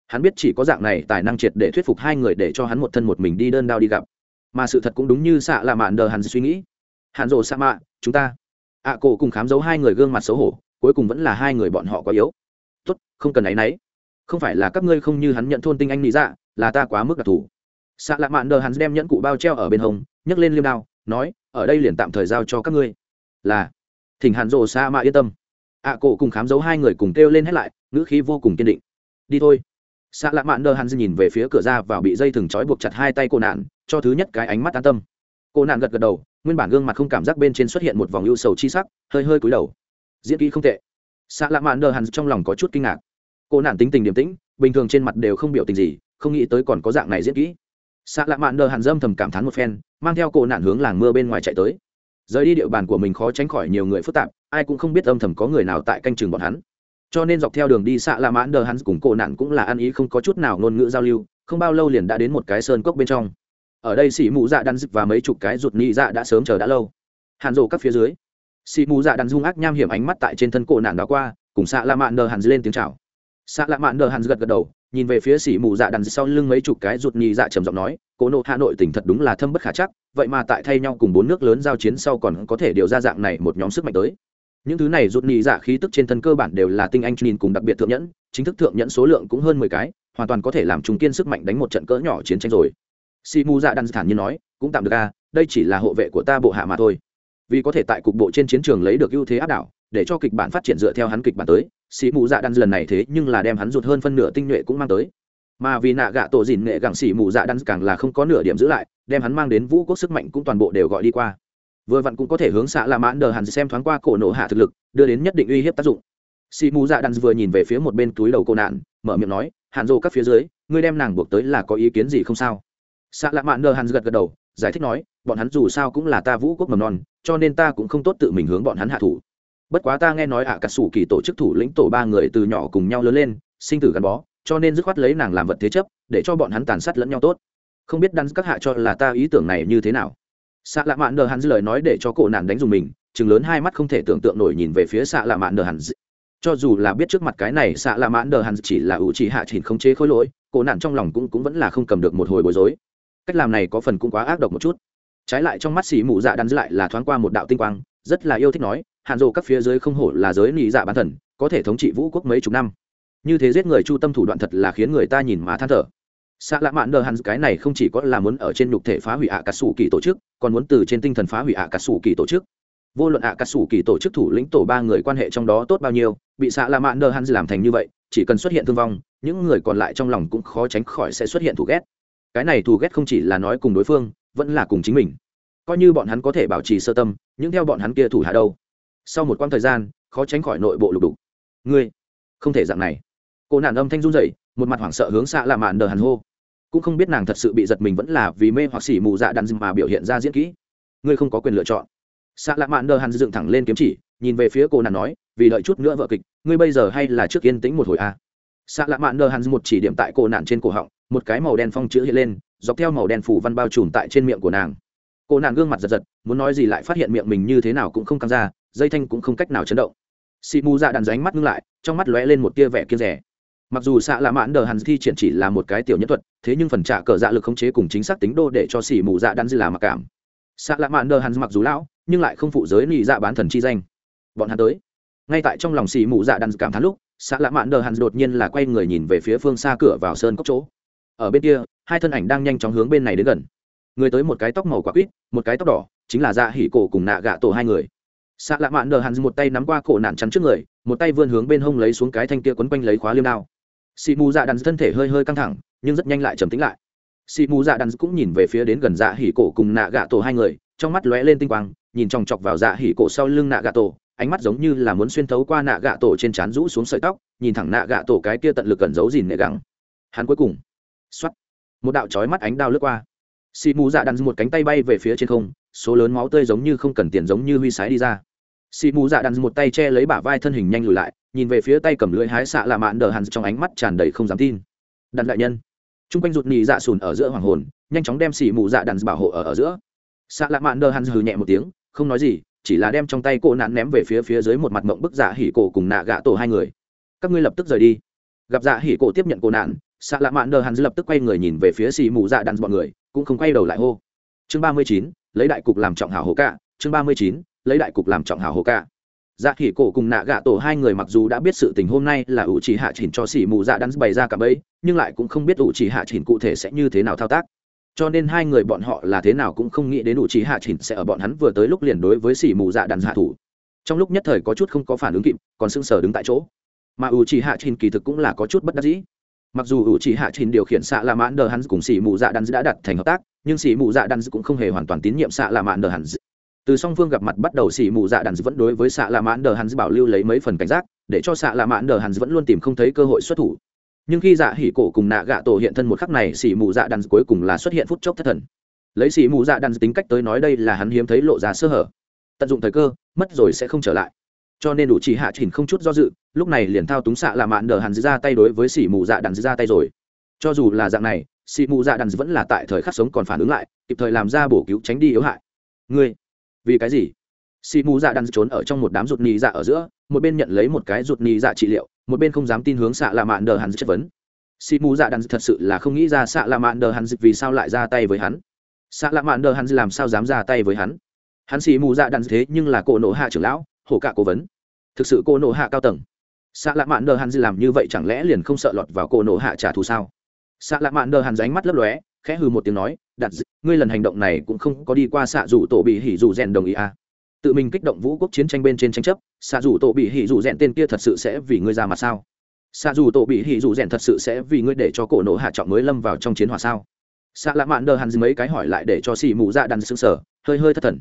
Hắn biết chỉ có dạng này tài năng triệt để thuyết phục hai người để cho hắn một thân một mình đi đơn đao đi gặp. Mà sự thật cũng đúng như xạ lạ mạn đờ hàn suy nghĩ. Hàn rồ sa mạ, chúng ta ạ cổ cùng khám dấu hai người gương mặt xấu hổ, cuối cùng vẫn là hai người bọn họ quá yếu. Tốt, không cần áy náy không phải là các ngươi không như hắn nhận thôn tinh anh nghĩ dạ là ta quá mức đặc thù. Xạ lạ mạn đờ hắn đem nhẫn cụ bao treo ở bên hông, nhấc lên liêm đao, nói, ở đây liền tạm thời giao cho các ngươi. Là, thỉnh hàn rồ xa mạ yên tâm. Ạ cổ cùng khám dấu hai người cùng kêu lên hết lại, ngữ khí vô cùng kiên định. Đi thôi. Xạ lạ mạn đờ hắn nhìn về phía cửa ra vào bị dây thừng trói buộc chặt hai tay cô nạn, cho thứ nhất cái ánh mắt an tâm. Cô nạn gật gật đầu nguyên bản gương mặt không cảm giác bên trên xuất hiện một vòng ưu sầu chi sắc, hơi hơi cúi đầu. Diễn kỹ không tệ. Xạ lạ mạn đờ hẳn trong lòng có chút kinh ngạc. Cô nạn tính tình điềm tĩnh, bình thường trên mặt đều không biểu tình gì, không nghĩ tới còn có dạng này diễn kỹ. Xạ lạ mạn đờ hẳn dâm thầm cảm thán một phen, mang theo cô nạn hướng làng mưa bên ngoài chạy tới. Rời đi địa bàn của mình khó tránh khỏi nhiều người phức tạp, ai cũng không biết âm thầm có người nào tại canh chừng bọn hắn. Cho nên dọc theo đường đi xạ lạ mãn đờ hắn cùng cổ nạn cũng là ăn ý không có chút nào ngôn ngữ giao lưu, không bao lâu liền đã đến một cái sơn cốc bên trong ở đây xỉ mù dạ đan dịp và mấy chục cái rụt nhị dạ đã sớm chờ đã lâu. Hàn rộ các phía dưới, xỉ mù dạ đan dung ác nham hiểm ánh mắt tại trên thân cổ nạn đó qua, cùng xạ lạ mạn nờ hàn lên tiếng chào. Xạ lạ mạn nờ hàn gật gật đầu, nhìn về phía xỉ mù dạ đan sau lưng mấy chục cái rụt nhị dạ trầm giọng nói, cố nộ hà nội tỉnh thật đúng là thâm bất khả chắc, vậy mà tại thay nhau cùng bốn nước lớn giao chiến sau còn có thể điều ra dạng này một nhóm sức mạnh tới. Những thứ này rụt nhị dạ khí tức trên thân cơ bản đều là tinh anh nhìn cùng đặc biệt thượng nhẫn, chính thức thượng nhẫn số lượng cũng hơn mười cái, hoàn toàn có thể làm trung kiên sức mạnh đánh một trận cỡ nhỏ chiến tranh rồi si mu dạ đan thản nhiên nói, cũng tạm được a đây chỉ là hộ vệ của ta bộ hạ mà thôi. Vì có thể tại cục bộ trên chiến trường lấy được ưu thế áp đảo, để cho kịch bản phát triển dựa theo hắn kịch bản tới sĩ mù dạ đan lần này thế nhưng là đem hắn rụt hơn phân nửa tinh nhuệ cũng mang tới. Mà vì nạ gạ tổ dìn nghệ gặng sĩ mù dạ đan càng là không có nửa điểm giữ lại, đem hắn mang đến vũ quốc sức mạnh cũng toàn bộ đều gọi đi qua. Vừa vặn cũng có thể hướng xạ la mãn đờ hẳn xem thoáng qua cổ nổ hạ thực lực, đưa đến nhất định uy hiếp tác dụng. Sĩ mù dạ đan vừa nhìn về phía một bên túi đầu cô nạn, mở miệng nói hạn rộ các phía dưới, ngươi đem nàng buộc tới là có ý kiến gì không sao? Xạ lạ mạn nờ hàn gật gật đầu giải thích nói bọn hắn dù sao cũng là ta vũ quốc mầm non cho nên ta cũng không tốt tự mình hướng bọn hắn hạ thủ. Bất quá ta nghe nói ạ à, cả sủ kỳ tổ chức thủ lĩnh tổ ba người từ nhỏ cùng nhau lớn lên sinh tử gắn bó cho nên dứt khoát lấy nàng làm vật thế chấp để cho bọn hắn tàn sát lẫn nhau tốt. Không biết đắn các hạ cho là ta ý tưởng này như thế nào? Xạ lạ mạn nờ hắn lời nói để cho cổ nạn đánh dùng mình chừng lớn hai mắt không thể tưởng tượng nổi nhìn về phía xạ lạ mạn nờ hắn cho dù là biết trước mặt cái này xạ lạ mạn nờ hắn chỉ là ủ chỉ hạ chỉnh không chế khối lỗi cổ nạn trong lòng cũng cũng vẫn là không cầm được một hồi bối rối cách làm này có phần cũng quá ác độc một chút. Trái lại trong mắt xỉ mụ dạ đắn lại là thoáng qua một đạo tinh quang, rất là yêu thích nói hạn rộ các phía dưới không hổ là giới nị dạ bán thần, có thể thống trị vũ quốc mấy chục năm. Như thế giết người chu tâm thủ đoạn thật là khiến người ta nhìn má than thở. Xạ lạ mạn đờ hắn cái này không chỉ có là muốn ở trên nhục thể phá hủy ạ cà sủ kỳ tổ chức, còn muốn từ trên tinh thần phá hủy ạ cà sủ kỳ tổ chức. Vô luận ạ cà sủ kỳ tổ chức thủ lĩnh tổ ba người quan hệ trong đó tốt bao nhiêu, bị xạ lạ mạn đờ hắn làm thành như vậy, chỉ cần xuất hiện thương vong, những người còn lại trong lòng cũng khó tránh khỏi sẽ xuất hiện thù ghét cái này thù ghét không chỉ là nói cùng đối phương, vẫn là cùng chính mình. Coi như bọn hắn có thể bảo trì sơ tâm, nhưng theo bọn hắn kia thủ hạ đâu? Sau một quãng thời gian, khó tránh khỏi nội bộ lục đục. Ngươi, không thể dạng này. Cô nạn âm thanh run rẩy, một mặt hoảng sợ hướng xạ lạ mạn đờ hàn hô. Cũng không biết nàng thật sự bị giật mình vẫn là vì mê hoặc xỉ mù dạ đàn dừng mà biểu hiện ra diễn kỹ. Ngươi không có quyền lựa chọn. Xạ lạ mạn đờ hàn dựng thẳng lên kiếm chỉ, nhìn về phía cô nàng nói, vì đợi chút nữa vợ kịch, ngươi bây giờ hay là trước yên tĩnh một hồi a à. xạ lạ mạn đờ hàn một chỉ điểm tại cô nạn trên cổ họng một cái màu đen phong chữ hiện lên, dọc theo màu đen phủ văn bao trùm tại trên miệng của nàng. Cô nàng gương mặt giật giật, muốn nói gì lại phát hiện miệng mình như thế nào cũng không căng ra, dây thanh cũng không cách nào chấn động. Xị mù dạ đàn ránh mắt ngưng lại, trong mắt lóe lên một tia vẻ kiên rẻ. Mặc dù xạ lạ mãn đờ hàn thi triển chỉ là một cái tiểu nhân thuật, thế nhưng phần trả cờ dạ lực khống chế cùng chính xác tính đô để cho xỉ mù dạ đan dư là mặc cảm. Xạ lạ mãn đờ hàn mặc dù lão, nhưng lại không phụ giới nị dạ bán thần chi danh. Bọn hắn tới. Ngay tại trong lòng xỉ mù dạ đan cảm thán lúc, xạ lạ mãn đờ hàn đột nhiên là quay người nhìn về phía phương xa cửa vào sơn cốc chỗ ở bên kia, hai thân ảnh đang nhanh chóng hướng bên này đến gần. Người tới một cái tóc màu quả quýt, một cái tóc đỏ, chính là dạ hỉ cổ cùng nạ gạ tổ hai người. Xạ lạ mạn đờ hắn một tay nắm qua cổ nạn chắn trước người, một tay vươn hướng bên hông lấy xuống cái thanh kia quấn quanh lấy khóa liêm đao. Xị mù dạ đàn thân thể hơi hơi căng thẳng, nhưng rất nhanh lại trầm tính lại. Xị mù dạ đàn cũng nhìn về phía đến gần dạ hỉ cổ cùng nạ gạ tổ hai người, trong mắt lóe lên tinh quang, nhìn chòng chọc vào dạ hỉ cổ sau lưng nạ gạ tổ, ánh mắt giống như là muốn xuyên thấu qua nạ gạ tổ trên trán rũ xuống sợi tóc, nhìn thẳng nạ gạ tổ cái kia tận lực cẩn giấu gìn nệ gắng hắn cuối cùng Soát. một đạo chói mắt ánh đao lướt qua. Xì mù dạ đan một cánh tay bay về phía trên không, số lớn máu tươi giống như không cần tiền giống như huy sái đi ra. Xì mù dạ đan một tay che lấy bả vai thân hình nhanh lùi lại, nhìn về phía tay cầm lưỡi hái xạ lạ mạn đờ hàn trong ánh mắt tràn đầy không dám tin. Đàn đại nhân. Trung quanh rụt nhì dạ sùn ở giữa hoàng hồn, nhanh chóng đem xì mù dạ đan bảo hộ ở ở giữa. Xạ lạ mạn đờ hàn hừ nhẹ một tiếng, không nói gì, chỉ là đem trong tay cổ nạn ném về phía phía dưới một mặt mộng bức dạ hỉ cổ cùng nạ gạ tổ hai người. Các ngươi lập tức rời đi. Gặp dạ hỉ cổ tiếp nhận cổ nạn xạ lạ mạn đờ hắn lập tức quay người nhìn về phía xì mù dạ đàn bọn người, cũng không quay đầu lại hô. Chương ba mươi chín, lấy đại cục làm trọng hảo hổ cả. Chương ba mươi chín, lấy đại cục làm trọng hào hồ cả. dạ khỉ cổ cùng nạ gạ tổ hai người mặc dù đã biết sự tình hôm nay là ủ chỉ hạ chỉnh cho xỉ mù dạ đắn bày ra cả bấy nhưng lại cũng không biết ủ chỉ hạ chỉnh cụ thể sẽ như thế nào thao tác. Cho nên hai người bọn họ là thế nào cũng không nghĩ đến ủ chỉ hạ chỉnh sẽ ở bọn hắn vừa tới lúc liền đối với xỉ mù dạ đắn hạ thủ. Trong lúc nhất thời có chút không có phản ứng kịp, còn sưng sờ đứng tại chỗ. Mà ủ chỉ hạ chỉnh kỳ thực cũng là có chút bất đắc dĩ mặc dù ủ chỉ hạ Trình điều khiển xạ là mãn đờ hắn cùng xỉ mụ dạ đắn đã đặt thành hợp tác, nhưng xỉ mụ dạ đắn cũng không hề hoàn toàn tín nhiệm xạ là mãn đờ hắn. Từ song phương gặp mặt bắt đầu xỉ mụ dạ đàn vẫn đối với xạ là mãn đờ hắn bảo lưu lấy mấy phần cảnh giác, để cho xạ là mãn đờ hắn vẫn luôn tìm không thấy cơ hội xuất thủ. Nhưng khi dạ hỉ cổ cùng nạ gạ tổ hiện thân một khắc này xỉ mụ dạ đàn cuối cùng là xuất hiện phút chốc thất thần. Lấy xỉ mụ dạ đàn tính cách tới nói đây là hắn hiếm thấy lộ ra sơ hở. Tận dụng thời cơ, mất rồi sẽ không trở lại cho nên đủ chỉ hạ chỉnh không chút do dự, lúc này liền thao túng xạ là mạn đờ hắn ra tay đối với xỉ mù dạ đàn ra tay rồi. Cho dù là dạng này, xỉ mù dạ đàn vẫn là tại thời khắc sống còn phản ứng lại, kịp thời làm ra bổ cứu tránh đi yếu hại. Ngươi, vì cái gì? Xì mù dạ đan trốn ở trong một đám rụt nhì dạ ở giữa, một bên nhận lấy một cái rụt nhì dạ trị liệu, một bên không dám tin hướng xạ là mạn đờ hắn chất vấn. Xì mù dạ đan thật sự là không nghĩ ra xạ là mạn đờ hắn vì sao lại ra tay với hắn. Xạ là mạn đờ hắn làm sao dám ra tay với hắn? Hắn xì mù dạ đan thế nhưng là cô nộ hạ trưởng lão hổ cả cố vấn. Thực sự cô nộ hạ cao tầng. Xạ lạ mạn đờ dư làm như vậy chẳng lẽ liền không sợ lọt vào cô nộ hạ trả thù sao? Xạ lạ mạn đờ hàn ránh mắt lấp lóe, khẽ hư một tiếng nói đặt ngươi lần hành động này cũng không có đi qua xạ rủ tổ bị hỉ rủ rèn đồng ý à. tự mình kích động vũ quốc chiến tranh bên trên tranh chấp xạ rủ tổ bị hỉ rủ rèn tên kia thật sự sẽ vì ngươi ra mà sao? Xạ rủ tổ bị hỉ rủ rèn thật sự sẽ vì ngươi để cho cổ nổ hạ trọng mới lâm vào trong chiến hỏa sao? Xạ lạ mạn đờ hắn mấy cái hỏi lại để cho xì mù dạ đàn xương sở hơi hơi thất thần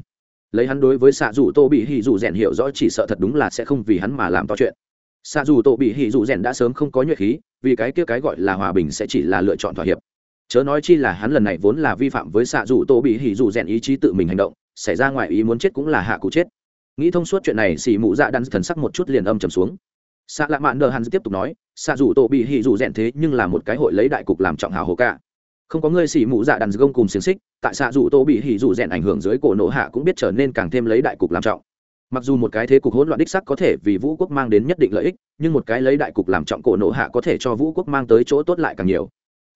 lấy hắn đối với xạ rủ tô bị hỉ rủ rèn hiểu rõ chỉ sợ thật đúng là sẽ không vì hắn mà làm to chuyện. Xạ rủ tô bị hỉ rủ rèn đã sớm không có nhuệ khí, vì cái kia cái gọi là hòa bình sẽ chỉ là lựa chọn thỏa hiệp. Chớ nói chi là hắn lần này vốn là vi phạm với xạ dù tô bị hỉ dù rèn ý chí tự mình hành động, xảy ra ngoài ý muốn chết cũng là hạ cụ chết. Nghĩ thông suốt chuyện này xì mụ dạ đan thần sắc một chút liền âm trầm xuống. Xạ lạ mạn đờ hắn tiếp tục nói xạ dù tô bị hỉ dù rèn thế nhưng là một cái hội lấy đại cục làm trọng hào hồ cả không có người xỉ mụ dạ đàn gông cùng xiềng xích, tại xạ dù tô bị hỉ dù rèn ảnh hưởng dưới cổ nổ hạ cũng biết trở nên càng thêm lấy đại cục làm trọng. Mặc dù một cái thế cục hỗn loạn đích sắc có thể vì vũ quốc mang đến nhất định lợi ích, nhưng một cái lấy đại cục làm trọng cổ nổ hạ có thể cho vũ quốc mang tới chỗ tốt lại càng nhiều.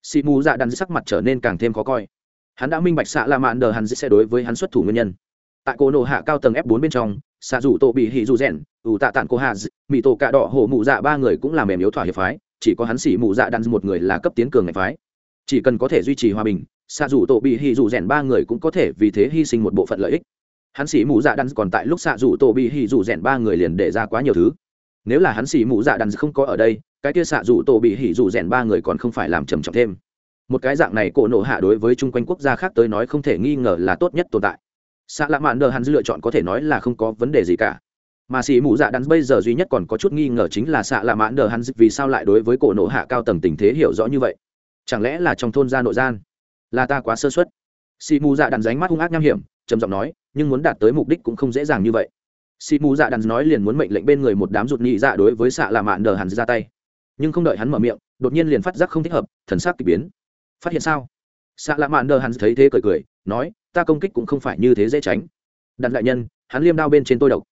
Xỉ mù dạ đàn sắc mặt trở nên càng thêm khó coi. Hắn đã minh bạch xạ la mạn đờ hắn sẽ đối với hắn xuất thủ nguyên nhân. Tại cổ nổ hạ cao tầng f 4 bên trong, xạ dụ tô bị hỉ dù rèn, ủ tạ tản cô hạ mỹ tổ cạ đỏ hổ mụ dạ ba người cũng là mềm yếu thỏa hiệp phái, chỉ có hắn xỉ mụ dạ đàn một người là cấp tiến cường ngạch phái chỉ cần có thể duy trì hòa bình xạ rủ tổ bị hỉ dù rèn ba người cũng có thể vì thế hy sinh một bộ phận lợi ích. Hắn sĩ mù dạ đan còn tại lúc xạ rủ tổ bị hỉ dù rèn ba người liền để ra quá nhiều thứ. Nếu là hắn sĩ mù dạ đan không có ở đây, cái kia xạ dù tổ bị hỉ dù rèn ba người còn không phải làm trầm trọng thêm. Một cái dạng này cổ nộ hạ đối với chung quanh quốc gia khác tới nói không thể nghi ngờ là tốt nhất tồn tại. Xạ lạ mạn đờ hắn lựa chọn có thể nói là không có vấn đề gì cả. Mà sĩ mù dạ đắn bây giờ duy nhất còn có chút nghi ngờ chính là xạ lạ mạn đờ hắn vì sao lại đối với cổ nộ hạ cao tầng tình thế hiểu rõ như vậy chẳng lẽ là trong thôn gia nội gian? Là ta quá sơ xuất xì mù dạ đàn ránh mắt hung ác nham hiểm, trầm giọng nói, nhưng muốn đạt tới mục đích cũng không dễ dàng như vậy. Xì mù dạ đàn nói liền muốn mệnh lệnh bên người một đám rụt nhị dạ đối với xạ là mạn đờ hàn ra tay. Nhưng không đợi hắn mở miệng, đột nhiên liền phát giác không thích hợp, thần sắc kỳ biến. Phát hiện sao? Xạ lạ mạn đờ hắn thấy thế cười cười, nói, ta công kích cũng không phải như thế dễ tránh. Đàn đại nhân, hắn liêm đao bên trên tôi độc.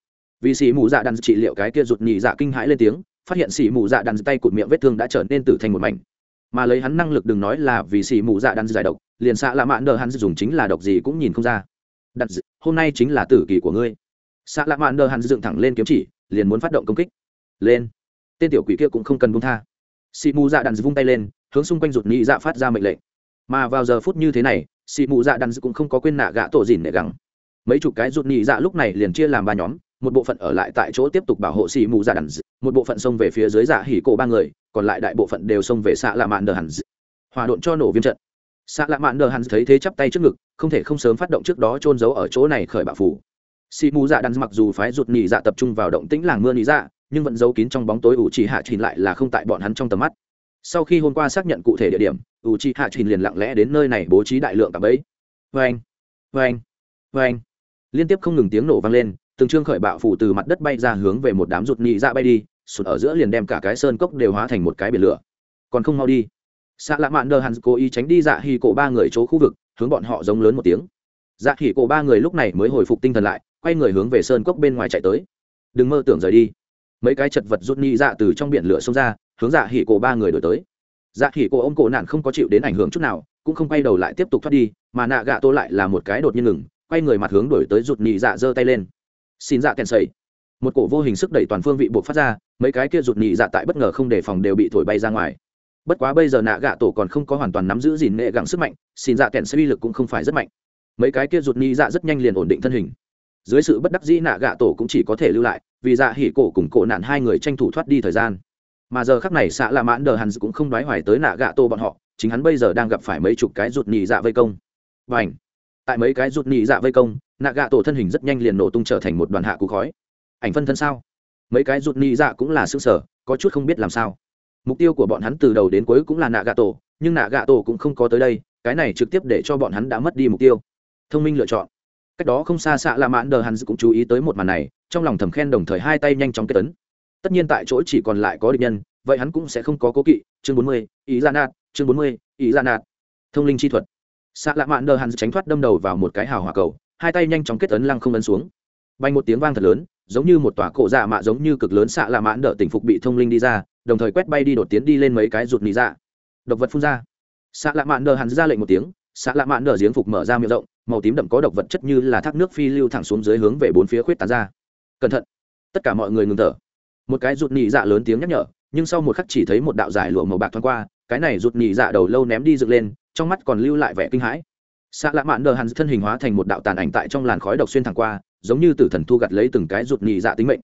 Vì xì mù dạ đàn trị liệu cái kia rụt nhị dạ kinh hãi lên tiếng, phát hiện xì mù dạ đàn tay cụt miệng vết thương đã trở nên tử thành một mảnh mà lấy hắn năng lực đừng nói là vì xì mù dạ đan giải độc, liền xạ lạ mạn đờ hắn dùng chính là độc gì cũng nhìn không ra. Đặt hôm nay chính là tử kỳ của ngươi. Xạ lạ mạn đờ hắn dựng thẳng lên kiếm chỉ, liền muốn phát động công kích. Lên. Tên tiểu quỷ kia cũng không cần buông tha. Xì mù dạ đan vung tay lên, hướng xung quanh rụt nhị dạ phát ra mệnh lệnh. Mà vào giờ phút như thế này, xì mù dạ đan cũng không có quên nạ gã tổ dìn để gắng mấy chục cái rụt nhị dạ lúc này liền chia làm ba nhóm một bộ phận ở lại tại chỗ tiếp tục bảo hộ xì mù dạ đàn một bộ phận xông về phía dưới dạ hỉ cổ ba người, còn lại đại bộ phận đều xông về xạ lạ mạn đờ hẳn hòa độn cho nổ viêm trận. Xạ lạ mạn đờ hẳn thấy thế chắp tay trước ngực, không thể không sớm phát động trước đó trôn giấu ở chỗ này khởi bạo phủ. Xì mù dạ đàn mặc dù phái rụt nhị dạ tập trung vào động tĩnh làng mưa nhị dạ nhưng vẫn giấu kín trong bóng tối ủ trì hạ trình lại là không tại bọn hắn trong tầm mắt. Sau khi hôm qua xác nhận cụ thể địa điểm, ủ trì hạ trình liền lặng lẽ đến nơi này bố trí đại lượng cả bẫy. Vê anh vê anh vê anh liên tiếp không ngừng tiếng nổ vang lên từng trương khởi bạo phủ từ mặt đất bay ra hướng về một đám rụt nhị dạ bay đi, sụt ở giữa liền đem cả cái sơn cốc đều hóa thành một cái biển lửa. Còn không mau đi. Xạ lạ mạn đờ hắn cố ý tránh đi dạ hì cổ ba người chỗ khu vực, hướng bọn họ giống lớn một tiếng. Dạ hì cổ ba người lúc này mới hồi phục tinh thần lại, quay người hướng về sơn cốc bên ngoài chạy tới. Đừng mơ tưởng rời đi. Mấy cái chật vật rút nhị dạ từ trong biển lửa xông ra, hướng dạ hỉ cổ ba người đổi tới. Dạ hỉ cổ ông cổ nạn không có chịu đến ảnh hưởng chút nào, cũng không quay đầu lại tiếp tục thoát đi, mà nạ gạ tô lại là một cái đột nhiên ngừng, quay người mặt hướng đổi tới rụt nhị dạ giơ tay lên xin dạ kèn sầy. Một cổ vô hình sức đẩy toàn phương vị buộc phát ra, mấy cái kia rụt nhị dạ tại bất ngờ không đề phòng đều bị thổi bay ra ngoài. Bất quá bây giờ nạ gạ tổ còn không có hoàn toàn nắm giữ gìn nghệ gặng sức mạnh, xin dạ kèn sầy uy lực cũng không phải rất mạnh. Mấy cái kia rụt nhị dạ rất nhanh liền ổn định thân hình. Dưới sự bất đắc dĩ nạ gạ tổ cũng chỉ có thể lưu lại, vì dạ hỉ cổ cùng cổ nạn hai người tranh thủ thoát đi thời gian. Mà giờ khắc này xạ là mãn đờ hắn cũng không đoái hoài tới nạ gạ tổ bọn họ, chính hắn bây giờ đang gặp phải mấy chục cái rụt nhị dạ vây công. Và ảnh tại mấy cái rụt nhị dạ vây công nạ gạ tổ thân hình rất nhanh liền nổ tung trở thành một đoàn hạ cú khói. Ảnh phân thân sao? Mấy cái rụt ni dạ cũng là xương sở có chút không biết làm sao. Mục tiêu của bọn hắn từ đầu đến cuối cũng là nạ gạ tổ, nhưng nạ gạ tổ cũng không có tới đây, cái này trực tiếp để cho bọn hắn đã mất đi mục tiêu. Thông minh lựa chọn. Cách đó không xa xạ là mãn đờ hắn cũng chú ý tới một màn này, trong lòng thầm khen đồng thời hai tay nhanh chóng kết tấn tất nhiên tại chỗ chỉ còn lại có địch nhân, vậy hắn cũng sẽ không có cố kỵ. Chương bốn mươi, ý gian nạt, chương bốn mươi, ý gian nạt. Thông linh chi thuật. Xạ lạ mạn đờ hắn tránh thoát đâm đầu vào một cái hào hỏa cầu hai tay nhanh chóng kết ấn lăng không ấn xuống. Bay một tiếng vang thật lớn giống như một tòa cổ dạ mạ giống như cực lớn xạ lạ mạn đỡ tỉnh phục bị thông linh đi ra đồng thời quét bay đi đột tiến đi lên mấy cái rụt nỉ dạ, độc vật phun ra. Xạ lạ mạn đỡ hắn ra lệnh một tiếng xạ lạ mạn đỡ giếng phục mở ra miệng rộng màu tím đậm có độc vật chất như là thác nước phi lưu thẳng xuống dưới hướng về bốn phía khuyết tán ra. Cẩn thận. Tất cả mọi người ngừng thở. Một cái rụt nỉ dạ lớn tiếng nhắc nhở nhưng sau một khắc chỉ thấy một đạo dài lụa màu bạc thoáng qua cái này rụt nỉ dạ đầu lâu ném đi dựng lên trong mắt còn lưu lại vẻ kinh hãi xạ lạ mạn đờ hàn thân hình hóa thành một đạo tàn ảnh tại trong làn khói độc xuyên thẳng qua, giống như tử thần thu gặt lấy từng cái rụt nhị dạ tính mệnh.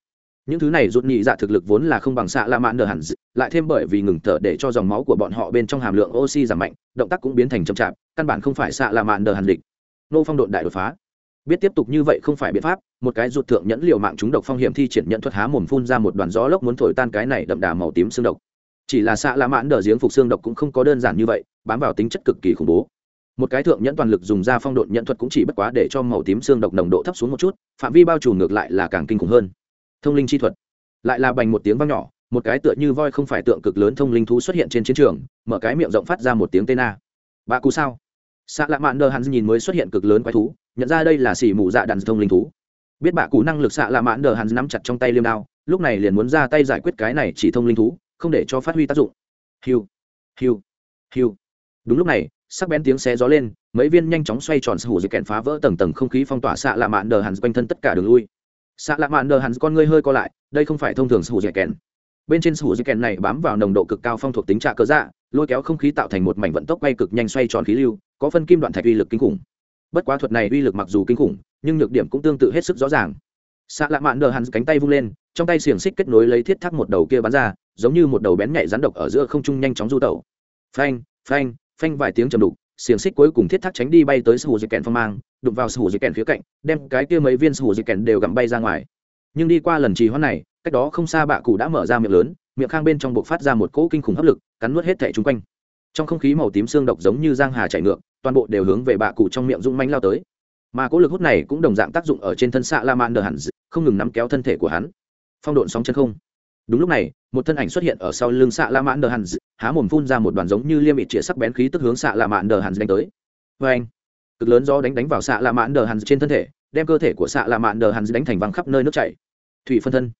Những thứ này rụt nhị dạ thực lực vốn là không bằng xạ lạ mạn đờ hàn, lại thêm bởi vì ngừng thở để cho dòng máu của bọn họ bên trong hàm lượng oxy giảm mạnh, động tác cũng biến thành chậm chạp, căn bản không phải xạ lạ mạn đờ hàn địch. Nô phong độn đại đột phá. Biết tiếp tục như vậy không phải biện pháp, một cái rụt thượng nhẫn liều mạng chúng độc phong hiểm thi triển nhận thuật há mồm phun ra một đoàn gió lốc muốn thổi tan cái này đậm đà màu tím xương độc. Chỉ là xạ lạ mãn đờ giếng phục xương độc cũng không có đơn giản như vậy, bám vào tính chất cực kỳ khủng bố một cái thượng nhẫn toàn lực dùng ra phong độn nhận thuật cũng chỉ bất quá để cho màu tím xương độc nồng độ thấp xuống một chút, phạm vi bao trùm ngược lại là càng kinh khủng hơn. Thông linh chi thuật. Lại là bành một tiếng vang nhỏ, một cái tựa như voi không phải tượng cực lớn thông linh thú xuất hiện trên chiến trường, mở cái miệng rộng phát ra một tiếng tên a. Bà cú sao? Xạ lạ mạn đờ hắn nhìn mới xuất hiện cực lớn quái thú, nhận ra đây là xỉ mù dạ đàn thông linh thú. Biết bà cú năng lực xạ lạ mạn đờ hắn nắm chặt trong tay liêm đao, lúc này liền muốn ra tay giải quyết cái này chỉ thông linh thú, không để cho phát huy tác dụng. Hiu hiu hiu. Đúng lúc này sắc bén tiếng xé gió lên, mấy viên nhanh chóng xoay tròn hủ dị kẹn phá vỡ tầng tầng không khí phong tỏa xạ lạ mạn đờ hắn quanh thân tất cả đường lui. Xạ lạ mạn đờ hắn con ngươi hơi co lại, đây không phải thông thường hủ dị kẹn. Bên trên hủ dị kẹn này bám vào nồng độ cực cao phong thuộc tính trạ cơ dạ lôi kéo không khí tạo thành một mảnh vận tốc quay cực nhanh xoay tròn khí lưu, có phân kim đoạn thạch uy lực kinh khủng. Bất quá thuật này uy lực mặc dù kinh khủng, nhưng nhược điểm cũng tương tự hết sức rõ ràng. Xạ lạ mạn đờ hắn cánh tay vung lên, trong tay xiềng xích kết nối lấy thiết thác một đầu kia bắn ra, giống như một đầu bén nhạy rắn độc ở giữa không trung nhanh chóng du tẩu. Phanh phanh phanh vài tiếng trầm đục, xiềng xích cuối cùng thiết thác tránh đi bay tới sư hù dây kèn phong mang, đụng vào sư hù dây kèn phía cạnh, đem cái kia mấy viên sư hù dây kèn đều gặm bay ra ngoài. Nhưng đi qua lần trì hoãn này, cách đó không xa bạ cụ đã mở ra miệng lớn, miệng khang bên trong buộc phát ra một cỗ kinh khủng hấp lực, cắn nuốt hết thẻ chung quanh. Trong không khí màu tím xương độc giống như giang hà chảy ngược, toàn bộ đều hướng về bạ cụ trong miệng rung manh lao tới. Mà cỗ lực hút này cũng đồng dạng tác dụng ở trên thân xạ la man đờ hẳn không ngừng nắm kéo thân thể của hắn. Phong độn sóng chân không đúng lúc này, một thân ảnh xuất hiện ở sau lưng xạ la mãn đờ hàn há mồm phun ra một đoàn giống như liêm bị chĩa sắc bén khí tức hướng xạ la mãn đờ hàn đánh tới. Vê anh cực lớn do đánh đánh vào xạ la mãn đờ hàn trên thân thể, đem cơ thể của xạ la mãn đờ hàn đánh thành văng khắp nơi nước chảy. Thủy phân thân.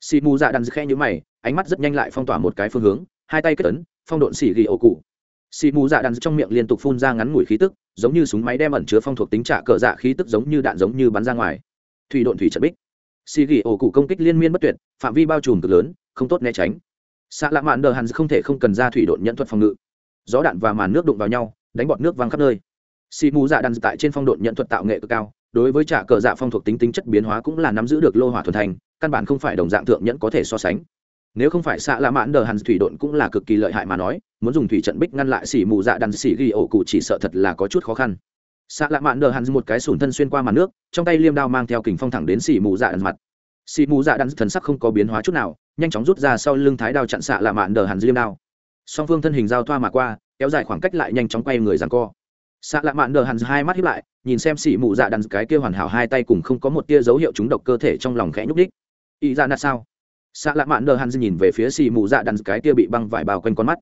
Xì mù dạ đàn khe nhữ mày, ánh mắt rất nhanh lại phong tỏa một cái phương hướng, hai tay kết ấn, phong độn xỉ ghi ổ cụ. Xì mù dạ đàn trong miệng liên tục phun ra ngắn ngủi khí tức, giống như súng máy đem ẩn chứa phong thuộc tính trả cờ dạ khí tức giống như đạn giống như bắn ra ngoài. Thủy độn thủy trận bích xì gỉ ổ cụ công kích liên miên bất tuyệt, phạm vi bao trùm cực lớn, không tốt né tránh. Xạ lạ mạn đờ hàn không thể không cần ra thủy độn nhận thuật phòng ngự. Gió đạn và màn nước đụng vào nhau, đánh bọt nước văng khắp nơi. Xì mù dạ đàn tại trên phong độn nhận thuật tạo nghệ cực cao, đối với trả cờ dạ phong thuộc tính tính chất biến hóa cũng là nắm giữ được lô hỏa thuần thành, căn bản không phải đồng dạng thượng nhẫn có thể so sánh. Nếu không phải xạ lạ mãn đờ hàn thủy độn cũng là cực kỳ lợi hại mà nói, muốn dùng thủy trận bích ngăn lại xỉ mù dạ đàn xỉ ghi ổ cụ chỉ sợ thật là có chút khó khăn xạ lạ mạn đờ hàn một cái sùn thân xuyên qua màn nước, trong tay liêm đao mang theo kình phong thẳng đến xì mù dạ đàn mặt. Xì mù dạ đàn thần sắc không có biến hóa chút nào, nhanh chóng rút ra sau lưng thái đao chặn xạ lạ mạn đờ hàn liêm đao. Song phương thân hình giao thoa mà qua, kéo dài khoảng cách lại nhanh chóng quay người giằng co. Xạ lạ mạn đờ hàn hai mắt hiếp lại, nhìn xem xì mù dạ đàn cái kia hoàn hảo hai tay cùng không có một tia dấu hiệu trúng độc cơ thể trong lòng khẽ nhúc đích ý ra nạt sao? Xạ lạ mạn đờ hàn nhìn về phía xì mù dạ đàn cái kia bị băng vải bao quanh con mắt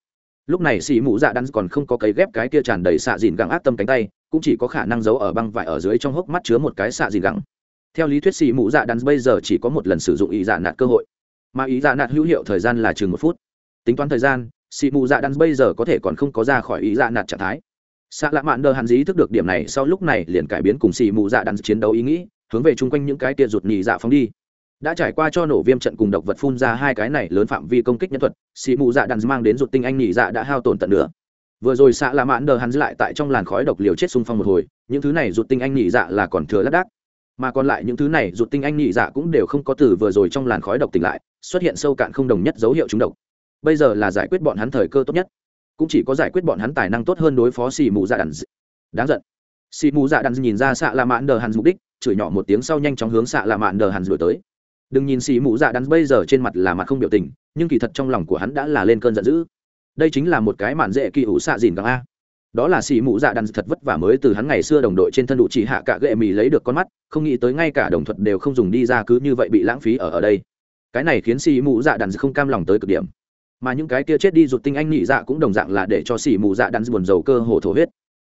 lúc này xì mũ dạ đắn còn không có cấy ghép cái kia tràn đầy xạ dìn gẳng ác tâm cánh tay, cũng chỉ có khả năng giấu ở băng vải ở dưới trong hốc mắt chứa một cái xạ dìn gẳng. Theo lý thuyết xì mũ dạ đắn bây giờ chỉ có một lần sử dụng ý dạ nạt cơ hội. Mà ý dạ nạt hữu hiệu thời gian là chừng một phút. Tính toán thời gian, xì mũ dạ đắn bây giờ có thể còn không có ra khỏi ý dạ nạt trạng thái. Xạ lạ mạn đờ hàn dí thức được điểm này sau lúc này liền cải biến cùng xì mù dạ đàn chiến đấu ý nghĩ, hướng về chung quanh những cái kia rụt nhị dạ phóng đi đã trải qua cho nổ viêm trận cùng độc vật phun ra hai cái này lớn phạm vi công kích nhân thuật xì mù dạ đàn mang đến ruột tinh anh nhị dạ đã hao tổn tận nữa vừa rồi xạ lạ mãn đờ hắn lại tại trong làn khói độc liều chết xung phong một hồi, những thứ này ruột tinh anh nhị dạ là còn thừa lác đác. Mà còn lại những thứ này ruột tinh anh nhị dạ cũng đều không có từ vừa rồi trong làn khói độc tỉnh lại, xuất hiện sâu cạn không đồng nhất dấu hiệu trúng độc. Bây giờ là giải quyết bọn hắn thời cơ tốt nhất. Cũng chỉ có giải quyết bọn hắn tài năng tốt hơn đối phó xì mù dạ đàn đáng giận. Xì mù dạ đàn nhìn ra xạ lạ mãn đờ hắn mục đích, chửi nhỏ một tiếng sau nhanh chóng hướng xạ lạ mãn đờ hắn đuổi tới đừng nhìn xì mũ dạ đắn, bây giờ trên mặt là mặt không biểu tình, nhưng kỳ thật trong lòng của hắn đã là lên cơn giận dữ. Đây chính là một cái mạn dễ kỳ ủ xạ dìn càng a. Đó là xì mũ dạ đắn thật vất vả mới từ hắn ngày xưa đồng đội trên thân đủ chỉ hạ cả gệ mì lấy được con mắt, không nghĩ tới ngay cả đồng thuật đều không dùng đi ra cứ như vậy bị lãng phí ở ở đây. Cái này khiến xì mũ dạ đắn không cam lòng tới cực điểm. Mà những cái kia chết đi rụt tinh anh nhị dạ cũng đồng dạng là để cho xì mù dạ đắn buồn dầu cơ hồ thổ huyết.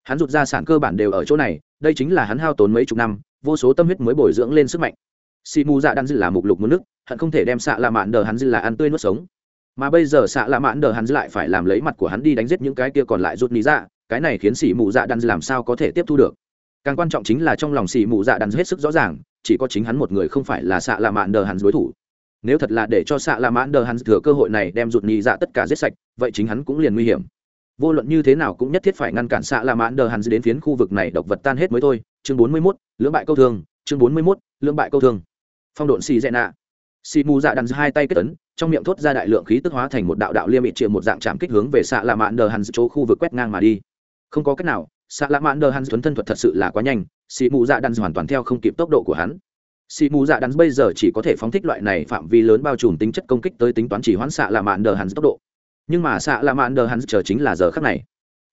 Hắn rụt ra sản cơ bản đều ở chỗ này, đây chính là hắn hao tốn mấy chục năm, vô số tâm huyết mới bồi dưỡng lên sức mạnh xì mù dạ đàn là mục lục muốn nước hận không thể đem xạ lạ mạn đờ hắn là ăn tươi nuốt sống. Mà bây giờ xạ lạ mạn đờ hắn lại phải làm lấy mặt của hắn đi đánh giết những cái kia còn lại rút lý dạ cái này khiến xỉ mù dạ đan làm sao có thể tiếp thu được? Càng quan trọng chính là trong lòng xỉ mù dạ đan hết sức rõ ràng chỉ có chính hắn một người không phải là xạ lạ mạn đờ hắn đối thủ. Nếu thật là để cho xạ lạ mạn đờ hắn thừa cơ hội này đem rụt nhị dạ tất cả giết sạch vậy chính hắn cũng liền nguy hiểm. Vô luận như thế nào cũng nhất thiết phải ngăn cản xạ lạ mạn đờ hắn đến phiến khu vực này độc vật tan hết mới thôi. Chương bốn mươi 41, lưỡng bại câu thương chương bốn mươi 41, lưỡng bại câu thương phong độn xì dẹ nạ. Xì mù dạ đan hai tay kết tấn trong miệng thốt ra đại lượng khí tức hóa thành một đạo đạo liêm bị triệu một dạng chạm kích hướng về xạ lạ mạn đờ hắn chỗ khu vực quét ngang mà đi. Không có cách nào xạ lạ mạn đờ hắn tuấn thân thuật thật sự là quá nhanh, xì mù dạ đan hoàn toàn theo không kịp tốc độ của hắn. Xì mù dạ đan bây giờ chỉ có thể phóng thích loại này phạm vi lớn bao trùm tính chất công kích tới tính toán chỉ hoãn xạ lạ mạn đờ hắn tốc độ. Nhưng mà xạ lạ mạn đờ hắn chờ chính là giờ khắc này.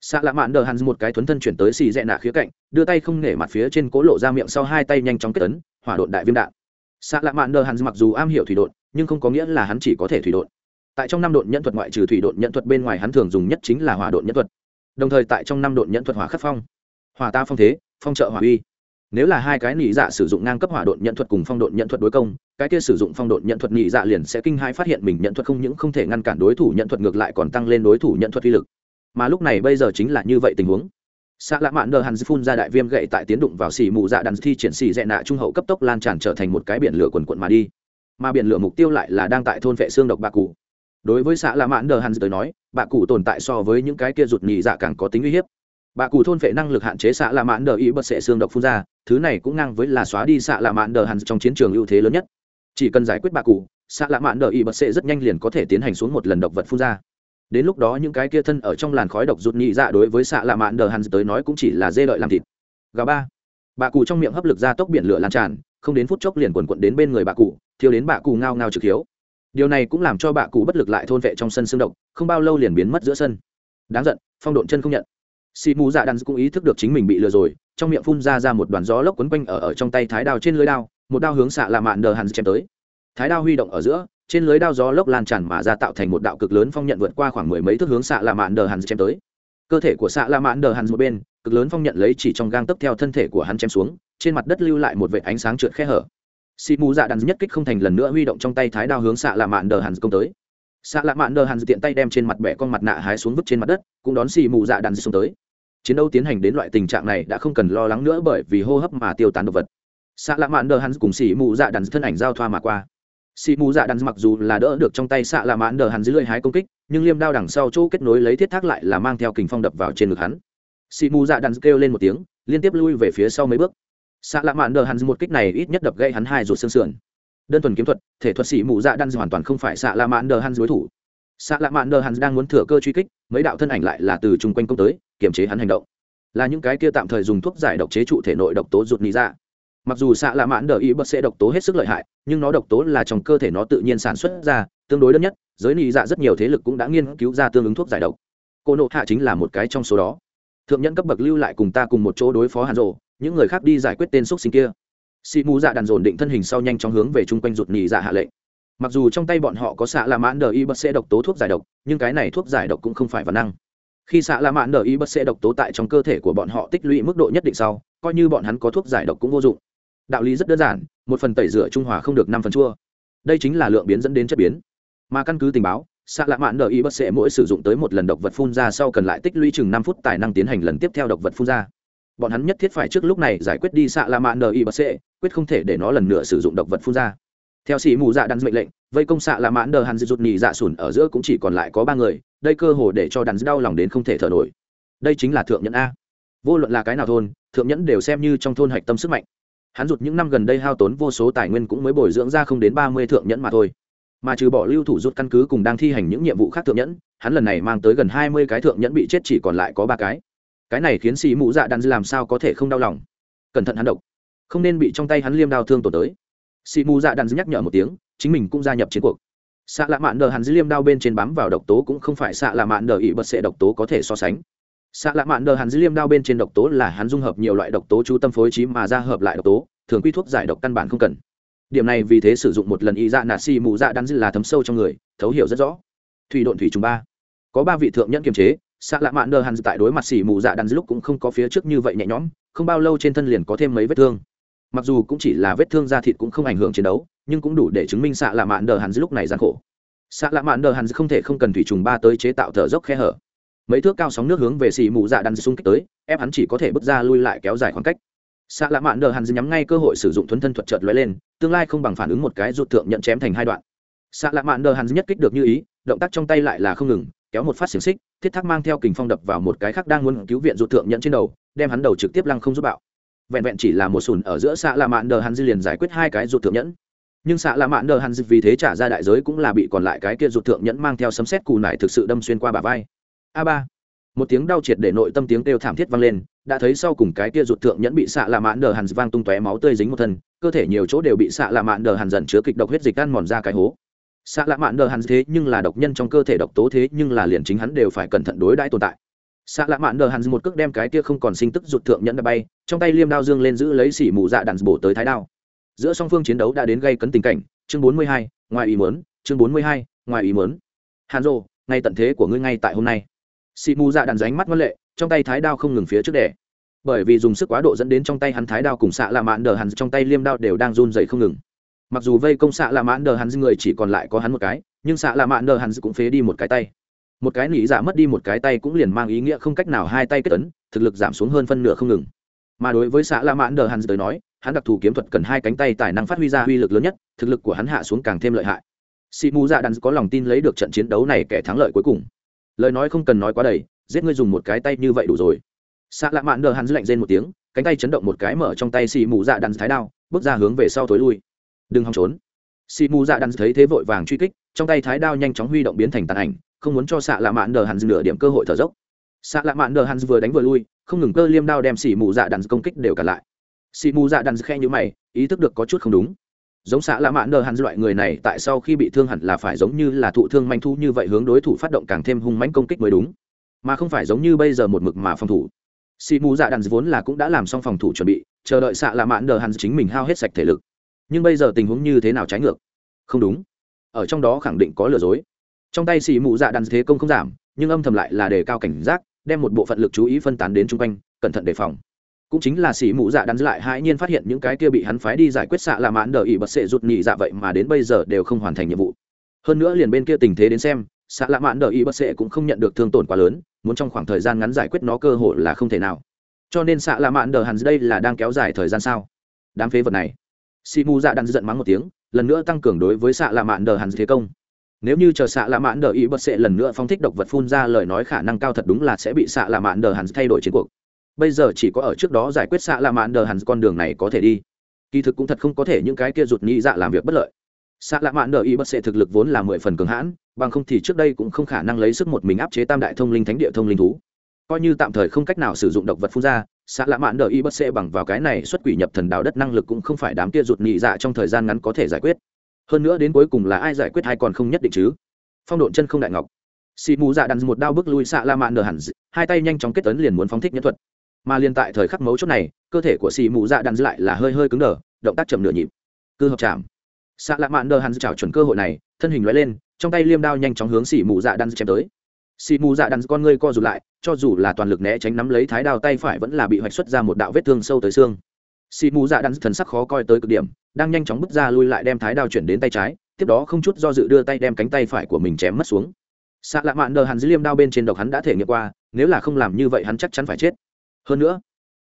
Xạ lạ mạn đờ hắn một cái thuấn thân chuyển tới xì dẹ nạ khía cạnh, đưa tay không nể mặt phía trên cố lộ ra miệng sau hai tay nhanh chóng kết tấn hỏa độn đại viêm đạn xạ lạ mạn đờ hắn mặc dù am hiểu thủy độn, nhưng không có nghĩa là hắn chỉ có thể thủy độn. Tại trong năm độn nhận thuật ngoại trừ thủy độn nhận thuật bên ngoài, hắn thường dùng nhất chính là hỏa độn nhận thuật. Đồng thời tại trong năm độn nhận thuật hỏa khắc phong. Hỏa ta phong thế, phong trợ hỏa uy. Nếu là hai cái nỉ dạ sử dụng ngang cấp hỏa độn nhận thuật cùng phong độn nhận thuật đối công, cái kia sử dụng phong độn nhận thuật nỉ dạ liền sẽ kinh hai phát hiện mình nhận thuật không những không thể ngăn cản đối thủ nhận thuật ngược lại còn tăng lên đối thủ nhận thuật uy lực. Mà lúc này bây giờ chính là như vậy tình huống xạ lạ mạn đờ hàn phun ra đại viêm gậy tại tiến đụng vào xì mù dạ đàn thi triển xì dẹ nạ trung hậu cấp tốc lan tràn trở thành một cái biển lửa quần quận mà đi. Mà biển lửa mục tiêu lại là đang tại thôn vệ xương độc bạc cụ. Đối với xạ lạ mạn đờ hàn tới nói bạc cụ tồn tại so với những cái kia rụt nhì dạ càng có tính uy hiếp. Bạc cụ thôn vệ năng lực hạn chế xạ lạ mạn đờ ý bật sệ xương độc phun ra, thứ này cũng ngang với là xóa đi xạ lạ mạn đờ hàn trong chiến trường ưu thế lớn nhất. Chỉ cần giải quyết bạc cụ xạ lạ mạn đờ ý bật sệ rất nhanh liền có thể tiến hành xuống một lần độc vật phun ra đến lúc đó những cái kia thân ở trong làn khói độc rụt nhị dạ đối với xạ lạ mạn đờ hắn tới nói cũng chỉ là dê đợi làm thịt. Gà ba. Bà cụ trong miệng hấp lực ra tốc biển lửa lan tràn không đến phút chốc liền quần quận đến bên người bà cụ thiếu đến bà cụ ngao ngao trực hiếu. Điều này cũng làm cho bà cụ bất lực lại thôn vệ trong sân xương độc không bao lâu liền biến mất giữa sân. Đáng giận phong độn chân không nhận. Xì mù dạ đan cũng ý thức được chính mình bị lừa rồi trong miệng phun ra ra một đoàn gió lốc quấn quanh ở, ở trong tay thái đao trên lưới đao một đao hướng xạ lạ mạn đờ hắn chém tới. Thái đao huy động ở giữa trên lưới đao gió lốc lan tràn mà ra tạo thành một đạo cực lớn phong nhận vượt qua khoảng mười mấy thước hướng xạ lạ mạn đờ hắn chém tới. Cơ thể của xạ lạ mạn đờ hắn một bên, cực lớn phong nhận lấy chỉ trong gang tấp theo thân thể của hắn chém xuống, trên mặt đất lưu lại một vệ ánh sáng trượt khe hở. Xị mù dạ đàn nhất kích không thành lần nữa huy động trong tay thái đao hướng xạ lạ mạn đờ hắn công tới. Xạ lạ mạn đờ hắn tiện tay đem trên mặt bẻ con mặt nạ hái xuống vứt trên mặt đất, cũng đón xị mù dạ đàn xuống tới. Chiến đấu tiến hành đến loại tình trạng này đã không cần lo lắng nữa bởi vì hô hấp mà tiêu tán độc vật. Xạ lạ mạn đờ hắn cùng xị mù dạ đàn thân ảnh giao thoa mà qua xị mù dạ đan mặc dù là đỡ được trong tay xạ là mãn đờ hắn dưới lưỡi hái công kích, nhưng liêm đao đằng sau chỗ kết nối lấy thiết thác lại là mang theo kình phong đập vào trên ngực hắn. Xị mù dạ đan kêu lên một tiếng, liên tiếp lui về phía sau mấy bước. Xạ lạ mạn đờ hắn một kích này ít nhất đập gây hắn hai ruột xương sườn. Đơn thuần kiếm thuật, thể thuật sĩ mù dạ đan hoàn toàn không phải xạ lạ mạn đờ hắn đối thủ. Xạ lạ mạn đờ hắn đang muốn thừa cơ truy kích, mấy đạo thân ảnh lại là từ chung quanh công tới, kiềm chế hắn hành động. Là những cái kia tạm thời dùng thuốc giải độc chế trụ thể nội độc tố rụt ní ra dạ mặc dù xạ lạ mãn đờ ý bật sẽ độc tố hết sức lợi hại, nhưng nó độc tố là trong cơ thể nó tự nhiên sản xuất ra, tương đối đơn nhất, giới nị dạ rất nhiều thế lực cũng đã nghiên cứu ra tương ứng thuốc giải độc. Cô nộ hạ chính là một cái trong số đó. Thượng nhân cấp bậc lưu lại cùng ta cùng một chỗ đối phó hàn rộ những người khác đi giải quyết tên xúc sinh kia. Sĩ mù dạ đàn dồn định thân hình sau nhanh chóng hướng về chung quanh rụt nị dạ hạ lệnh. Mặc dù trong tay bọn họ có xạ là mãn đờ y bất sẽ độc tố thuốc giải độc, nhưng cái này thuốc giải độc cũng không phải văn năng. Khi xạ là mãn đờ y bất sẽ độc tố tại trong cơ thể của bọn họ tích lũy mức độ nhất định sau, coi như bọn hắn có thuốc giải độc cũng vô dụng đạo lý rất đơn giản, một phần tẩy rửa trung hòa không được năm phần chua. Đây chính là lượng biến dẫn đến chất biến. Mà căn cứ tình báo xạ lạ mạn đờ ý bất sẽ mỗi sử dụng tới một lần độc vật phun ra sau cần lại tích lũy chừng năm phút tài năng tiến hành lần tiếp theo độc vật phun ra. Bọn hắn nhất thiết phải trước lúc này giải quyết đi xạ lạ mạn đờ ý bất sẽ quyết không thể để nó lần nữa sử dụng độc vật phun ra. Theo sĩ mù dạ đắn mệnh lệnh, vây công xạ lạ mạn đờ hắn rụt nhì dạ sùn ở giữa cũng chỉ còn lại có ba người, đây cơ hồ để cho đắn đau lòng đến không thể thở nổi. Đây chính là thượng nhẫn a. Vô luận là cái nào thôn, thượng nhẫn đều xem như trong thôn hạch tâm sức mạnh hắn rụt những năm gần đây hao tốn vô số tài nguyên cũng mới bồi dưỡng ra không đến ba mươi thượng nhẫn mà thôi. Mà trừ bỏ lưu thủ rút căn cứ cùng đang thi hành những nhiệm vụ khác thượng nhẫn, hắn lần này mang tới gần hai mươi cái thượng nhẫn bị chết chỉ còn lại có ba cái. Cái này khiến xì mũ dạ đan làm sao có thể không đau lòng? Cẩn thận hắn độc. Không nên bị trong tay hắn liêm đao thương tổn tới. Xì mù dạ đan nhắc nhở một tiếng, chính mình cũng gia nhập chiến cuộc. Xạ lạ mạn đờ hắn liêm đao bên trên bám vào độc tố cũng không phải xạ lạ mạn đờ ỉ bật sệ độc tố có thể so sánh xạ lạ mạn đờ hắn liêm đao bên trên độc tố là hắn dung hợp nhiều loại độc tố chú tâm phối trí mà ra hợp lại độc tố, thường quy thuốc giải độc căn bản không cần. Điểm này vì thế sử dụng một lần y dạ nạ xì mù dạ đan là thấm sâu trong người, thấu hiểu rất rõ. Thủy độn thủy trùng ba. Có ba vị thượng nhẫn kiềm chế, xạ lạ mạn đờ hắn tại đối mặt xì mù dạ đan lúc cũng không có phía trước như vậy nhẹ nhõm, không bao lâu trên thân liền có thêm mấy vết thương. Mặc dù cũng chỉ là vết thương da thịt cũng không ảnh hưởng chiến đấu, nhưng cũng đủ để chứng minh xạ lạ mạn đờ hắn lúc này gian khổ. Xạ lạ mạn đờ hắn không thể không cần thủy trùng ba tới chế tạo thở dốc khe hở mấy thước cao sóng nước hướng về xì mù dạ đan xung kích tới, ép hắn chỉ có thể bước ra lui lại kéo dài khoảng cách. Xạ lạ mạn đờ hắn nhắm ngay cơ hội sử dụng thuấn thân thuật trợt lóe lên, tương lai không bằng phản ứng một cái rụt thượng nhận chém thành hai đoạn. Xạ lạ mạn đờ hắn nhất kích được như ý, động tác trong tay lại là không ngừng, kéo một phát xiềng xích, thiết thác mang theo kình phong đập vào một cái khác đang muốn cứu viện rụt thượng nhận trên đầu, đem hắn đầu trực tiếp lăng không giúp bạo. Vẹn vẹn chỉ là một sùn ở giữa xạ lạ mạn đờ hắn liền giải quyết hai cái rụt thượng nhẫn. Nhưng xạ lạ mạn đờ hắn vì thế trả ra đại giới cũng là bị còn lại cái kia rụt thượng nhẫn mang theo sấm xét cù nải thực sự đâm xuyên qua bả vai a ba. Một tiếng đau triệt để nội tâm tiếng kêu thảm thiết vang lên, đã thấy sau cùng cái kia rụt thượng nhẫn bị xạ lạ mãn đờ hàn vang tung tóe máu tươi dính một thân, cơ thể nhiều chỗ đều bị xạ lạ mãn đờ hàn dần chứa kịch độc huyết dịch ăn mòn ra cái hố. Xạ lạ mạn đờ hàn thế nhưng là độc nhân trong cơ thể độc tố thế nhưng là liền chính hắn đều phải cẩn thận đối đãi tồn tại. Xạ lạ mạn đờ hàn một cước đem cái kia không còn sinh tức rụt thượng nhẫn đã bay, trong tay liêm đao dương lên giữ lấy xỉ mù dạ đạn bổ tới thái đao. Giữa song phương chiến đấu đã đến gây cấn tình cảnh, chương bốn mươi hai, ngoài ý mớn chương bốn mươi hai, ngoài ý mớn hàn rô ngay tận thế của ngươi ngay tại hôm nay xỉ mù dạ đàn ránh mắt ngân lệ, trong tay thái đao không ngừng phía trước đẻ bởi vì dùng sức quá độ dẫn đến trong tay hắn thái đao cùng xạ lạ mạn đờ hắn trong tay liêm đao đều đang run dày không ngừng. Mặc dù vây công xạ lạ mạn đờ hắn người chỉ còn lại có hắn một cái, nhưng xạ lạ mạn đờ hắn cũng phế đi một cái tay. Một cái nỉ dạ mất đi một cái tay cũng liền mang ý nghĩa không cách nào hai tay kết tấn thực lực giảm xuống hơn phân nửa không ngừng. Mà đối với xạ lạ mạn đờ hắn tới nói, hắn đặc thù kiếm thuật cần hai cánh tay tài năng phát huy ra uy lực lớn nhất, thực lực của hắn hạ xuống càng thêm lợi hại. Sĩ mù dạ đắn có lòng tin lấy được trận chiến đấu này kẻ thắng lợi cuối cùng lời nói không cần nói quá đầy, giết ngươi dùng một cái tay như vậy đủ rồi. Xạ lạ mạn nờ hắn lạnh rên một tiếng, cánh tay chấn động một cái mở trong tay xì mù dạ đắn thái đao, bước ra hướng về sau tối lui. Đừng hòng trốn. Xì mù dạ đắn thấy thế vội vàng truy kích, trong tay thái đao nhanh chóng huy động biến thành tàn ảnh, không muốn cho xạ lạ mạn nờ hắn nửa điểm cơ hội thở dốc. Xạ lạ mạn nờ hắn vừa đánh vừa lui, không ngừng cơ liêm đao đem xì mù dạ đắn công kích đều cả lại. Xì mù dạ đắn khe như mày, ý thức được có chút không đúng giống xã lạ mạn đờ hắn loại người này, tại sau khi bị thương hẳn là phải giống như là thụ thương manh thu như vậy hướng đối thủ phát động càng thêm hung mãnh công kích mới đúng. Mà không phải giống như bây giờ một mực mà phòng thủ. Xì mù dạ đàn vốn là cũng đã làm xong phòng thủ chuẩn bị, chờ đợi xạ lạ mạn đờ hắn chính mình hao hết sạch thể lực. Nhưng bây giờ tình huống như thế nào trái ngược? Không đúng. Ở trong đó khẳng định có lừa dối. Trong tay xì mù dạ đàn thế công không giảm, nhưng âm thầm lại là đề cao cảnh giác, đem một bộ phận lực chú ý phân tán đến chung quanh, cẩn thận đề phòng cũng chính là sĩ mụ dạ đắn lại hãi nhiên phát hiện những cái kia bị hắn phái đi giải quyết xạ lạ mạn đờ ỉ bật sệ rụt nhị dạ vậy mà đến bây giờ đều không hoàn thành nhiệm vụ. Hơn nữa liền bên kia tình thế đến xem, xạ lạ mạn đờ ỉ bật sệ cũng không nhận được thương tổn quá lớn, muốn trong khoảng thời gian ngắn giải quyết nó cơ hội là không thể nào. Cho nên xạ lạ mạn đờ hàn đây là đang kéo dài thời gian sao? Đám phế vật này. Sĩ mụ dạ đắn giận mắng một tiếng, lần nữa tăng cường đối với xạ lạ mạn đờ hàn thế công. Nếu như chờ xạ lạ mãn đờ ý bật sệ lần nữa phong thích độc vật phun ra lời nói khả năng cao thật đúng là sẽ bị xạ lạ mãn đờ hắn thay đổi chiến cuộc bây giờ chỉ có ở trước đó giải quyết xạ lạ mạn đờ hẳn con đường này có thể đi. Kỳ thực cũng thật không có thể những cái kia rụt nhị dạ làm việc bất lợi. Xạ lạ mạn đờ ý bất sệ thực lực vốn là mười phần cường hãn, bằng không thì trước đây cũng không khả năng lấy sức một mình áp chế tam đại thông linh thánh địa thông linh thú. Coi như tạm thời không cách nào sử dụng độc vật phun ra, xạ lạ mạn đờ y bất sệ bằng vào cái này xuất quỷ nhập thần đào đất năng lực cũng không phải đám kia rụt nhị dạ trong thời gian ngắn có thể giải quyết. Hơn nữa đến cuối cùng là ai giải quyết hay còn không nhất định chứ. Phong độn chân không đại ngọc. Xì mù dạ đắn một đao bước lui xạ la mạn đờ hẳn hai tay nhanh chóng kết tấn liền muốn phóng thích nhân thuật mà liên tại thời khắc mấu chốt này, cơ thể của xì mù dạ đàn lại là hơi hơi cứng đờ, động tác chậm nửa nhịp. Cơ hợp chạm. Xạ lạ mạn đờ hẳn chảo chuẩn cơ hội này, thân hình loại lên, trong tay liêm đao nhanh chóng hướng xì mù dạ đàn chém tới. Xì mù dạ đàn con ngươi co rụt lại, cho dù là toàn lực né tránh nắm lấy thái đao tay phải vẫn là bị hoạch xuất ra một đạo vết thương sâu tới xương. Xì mù dạ đàn thần sắc khó coi tới cực điểm, đang nhanh chóng bước ra lui lại đem thái đao chuyển đến tay trái, tiếp đó không chút do dự đưa tay đem cánh tay phải của mình chém mất xuống. Xạ lạ mạn đờ hắn dưới liêm đao bên trên độc hắn đã thể nghiệm qua, nếu là không làm như vậy hắn chắc chắn phải chết hơn nữa,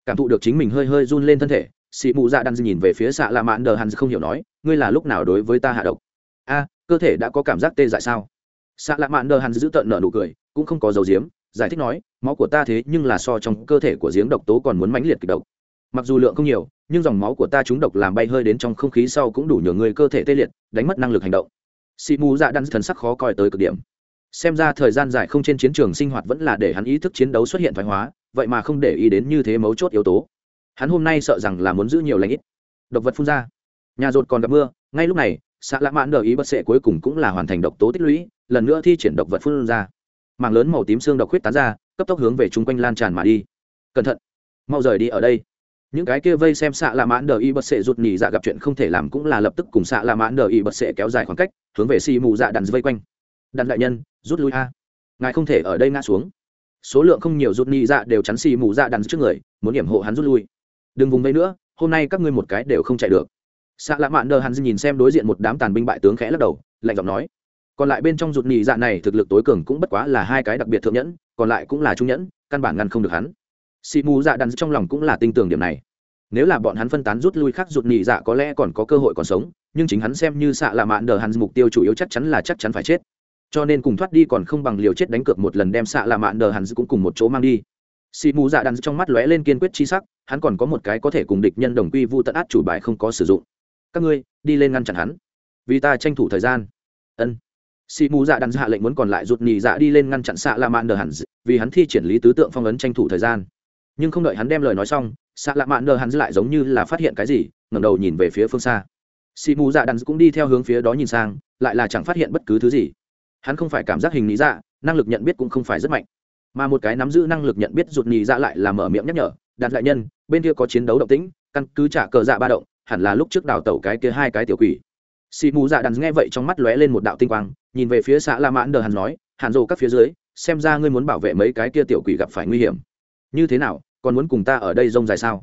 cảm thụ được chính mình hơi hơi run lên thân thể, sĩ mù dạ đan nhìn về phía xạ lạ mạn đờ hắn không hiểu nói, ngươi là lúc nào đối với ta hạ độc? A, cơ thể đã có cảm giác tê dại sao? Xạ lạ mạn đờ hắn giữ tợn nở nụ cười, cũng không có dấu diếm, giải thích nói, máu của ta thế nhưng là so trong cơ thể của giếng độc tố còn muốn mãnh liệt kịch độc. Mặc dù lượng không nhiều, nhưng dòng máu của ta trúng độc làm bay hơi đến trong không khí sau cũng đủ nhường người cơ thể tê liệt, đánh mất năng lực hành động. Sĩ mù dạ đan thần sắc khó coi tới cực điểm. Xem ra thời gian dài không trên chiến trường sinh hoạt vẫn là để hắn ý thức chiến đấu xuất hiện thoái hóa vậy mà không để ý đến như thế mấu chốt yếu tố. Hắn hôm nay sợ rằng là muốn giữ nhiều lãnh ít. Độc vật phun ra. Nhà rột còn gặp mưa, ngay lúc này xạ lạ mãn đờ ý bất sệ cuối cùng cũng là hoàn thành độc tố tích lũy, lần nữa thi triển độc vật phun ra. Mảng lớn màu tím xương độc huyết tán ra, cấp tốc hướng về chung quanh lan tràn mà đi. Cẩn thận, mau rời đi ở đây. Những cái kia vây xem xạ lạ mãn đờ y bật sệ rụt nhì dạ gặp chuyện không thể làm cũng là lập tức cùng xạ lạ mãn đờ y bật sệ kéo dài khoảng cách, hướng về xì mù dạ đàn vây quanh. Đàn đại nhân, rút lui a. Ngài không thể ở đây ngã xuống số lượng không nhiều rút ni dạ đều chắn xì mù dạ đằng trước người, muốn điểm hộ hắn rút lui. Đừng vùng vây nữa, hôm nay các ngươi một cái đều không chạy được. Xạ lạ mạn đờ hắn nhìn xem đối diện một đám tàn binh bại tướng khẽ lắc đầu, lạnh giọng nói. Còn lại bên trong rụt nhì dạ này thực lực tối cường cũng bất quá là hai cái đặc biệt thượng nhẫn, còn lại cũng là trung nhẫn, căn bản ngăn không được hắn. Xì mù dạ đàn trong lòng cũng là tin tưởng điểm này. Nếu là bọn hắn phân tán rút lui khác rụt nhì dạ có lẽ còn có cơ hội còn sống, nhưng chính hắn xem như xạ lạ mạn đờ hắn mục tiêu chủ yếu chắc chắn là chắc chắn phải chết cho nên cùng thoát đi còn không bằng liều chết đánh cược một lần đem xạ là mạn đờ hắn cũng cùng một chỗ mang đi. Xì mù dạ đàn trong mắt lóe lên kiên quyết chi sắc, hắn còn có một cái có thể cùng địch nhân đồng quy vu tận át chủ bài không có sử dụng. Các ngươi, đi lên ngăn chặn hắn. Vì ta tranh thủ thời gian. Ân. Xì mù dạ đàn hạ lệnh muốn còn lại rụt nhì dạ đi lên ngăn chặn xạ la mạn đờ hẳn, vì hắn thi triển lý tứ tượng phong ấn tranh thủ thời gian. Nhưng không đợi hắn đem lời nói xong, xạ la mạn đờ hẳn lại giống như là phát hiện cái gì, ngẩng đầu nhìn về phía phương xa. Xì mù dạ đàn cũng đi theo hướng phía đó nhìn sang, lại là chẳng phát hiện bất cứ thứ gì hắn không phải cảm giác hình lý dạ năng lực nhận biết cũng không phải rất mạnh. Mà một cái nắm giữ năng lực nhận biết rụt nhì dạ lại là mở miệng nhắc nhở, đạt lại nhân, bên kia có chiến đấu động tĩnh, căn cứ trả cờ dạ ba động, hẳn là lúc trước đào tẩu cái kia hai cái tiểu quỷ. Xì mù dạ đàn nghe vậy trong mắt lóe lên một đạo tinh quang, nhìn về phía xã la mãn đờ hàn nói, hàn rồ các phía dưới, xem ra ngươi muốn bảo vệ mấy cái kia tiểu quỷ gặp phải nguy hiểm. Như thế nào, còn muốn cùng ta ở đây rông dài sao?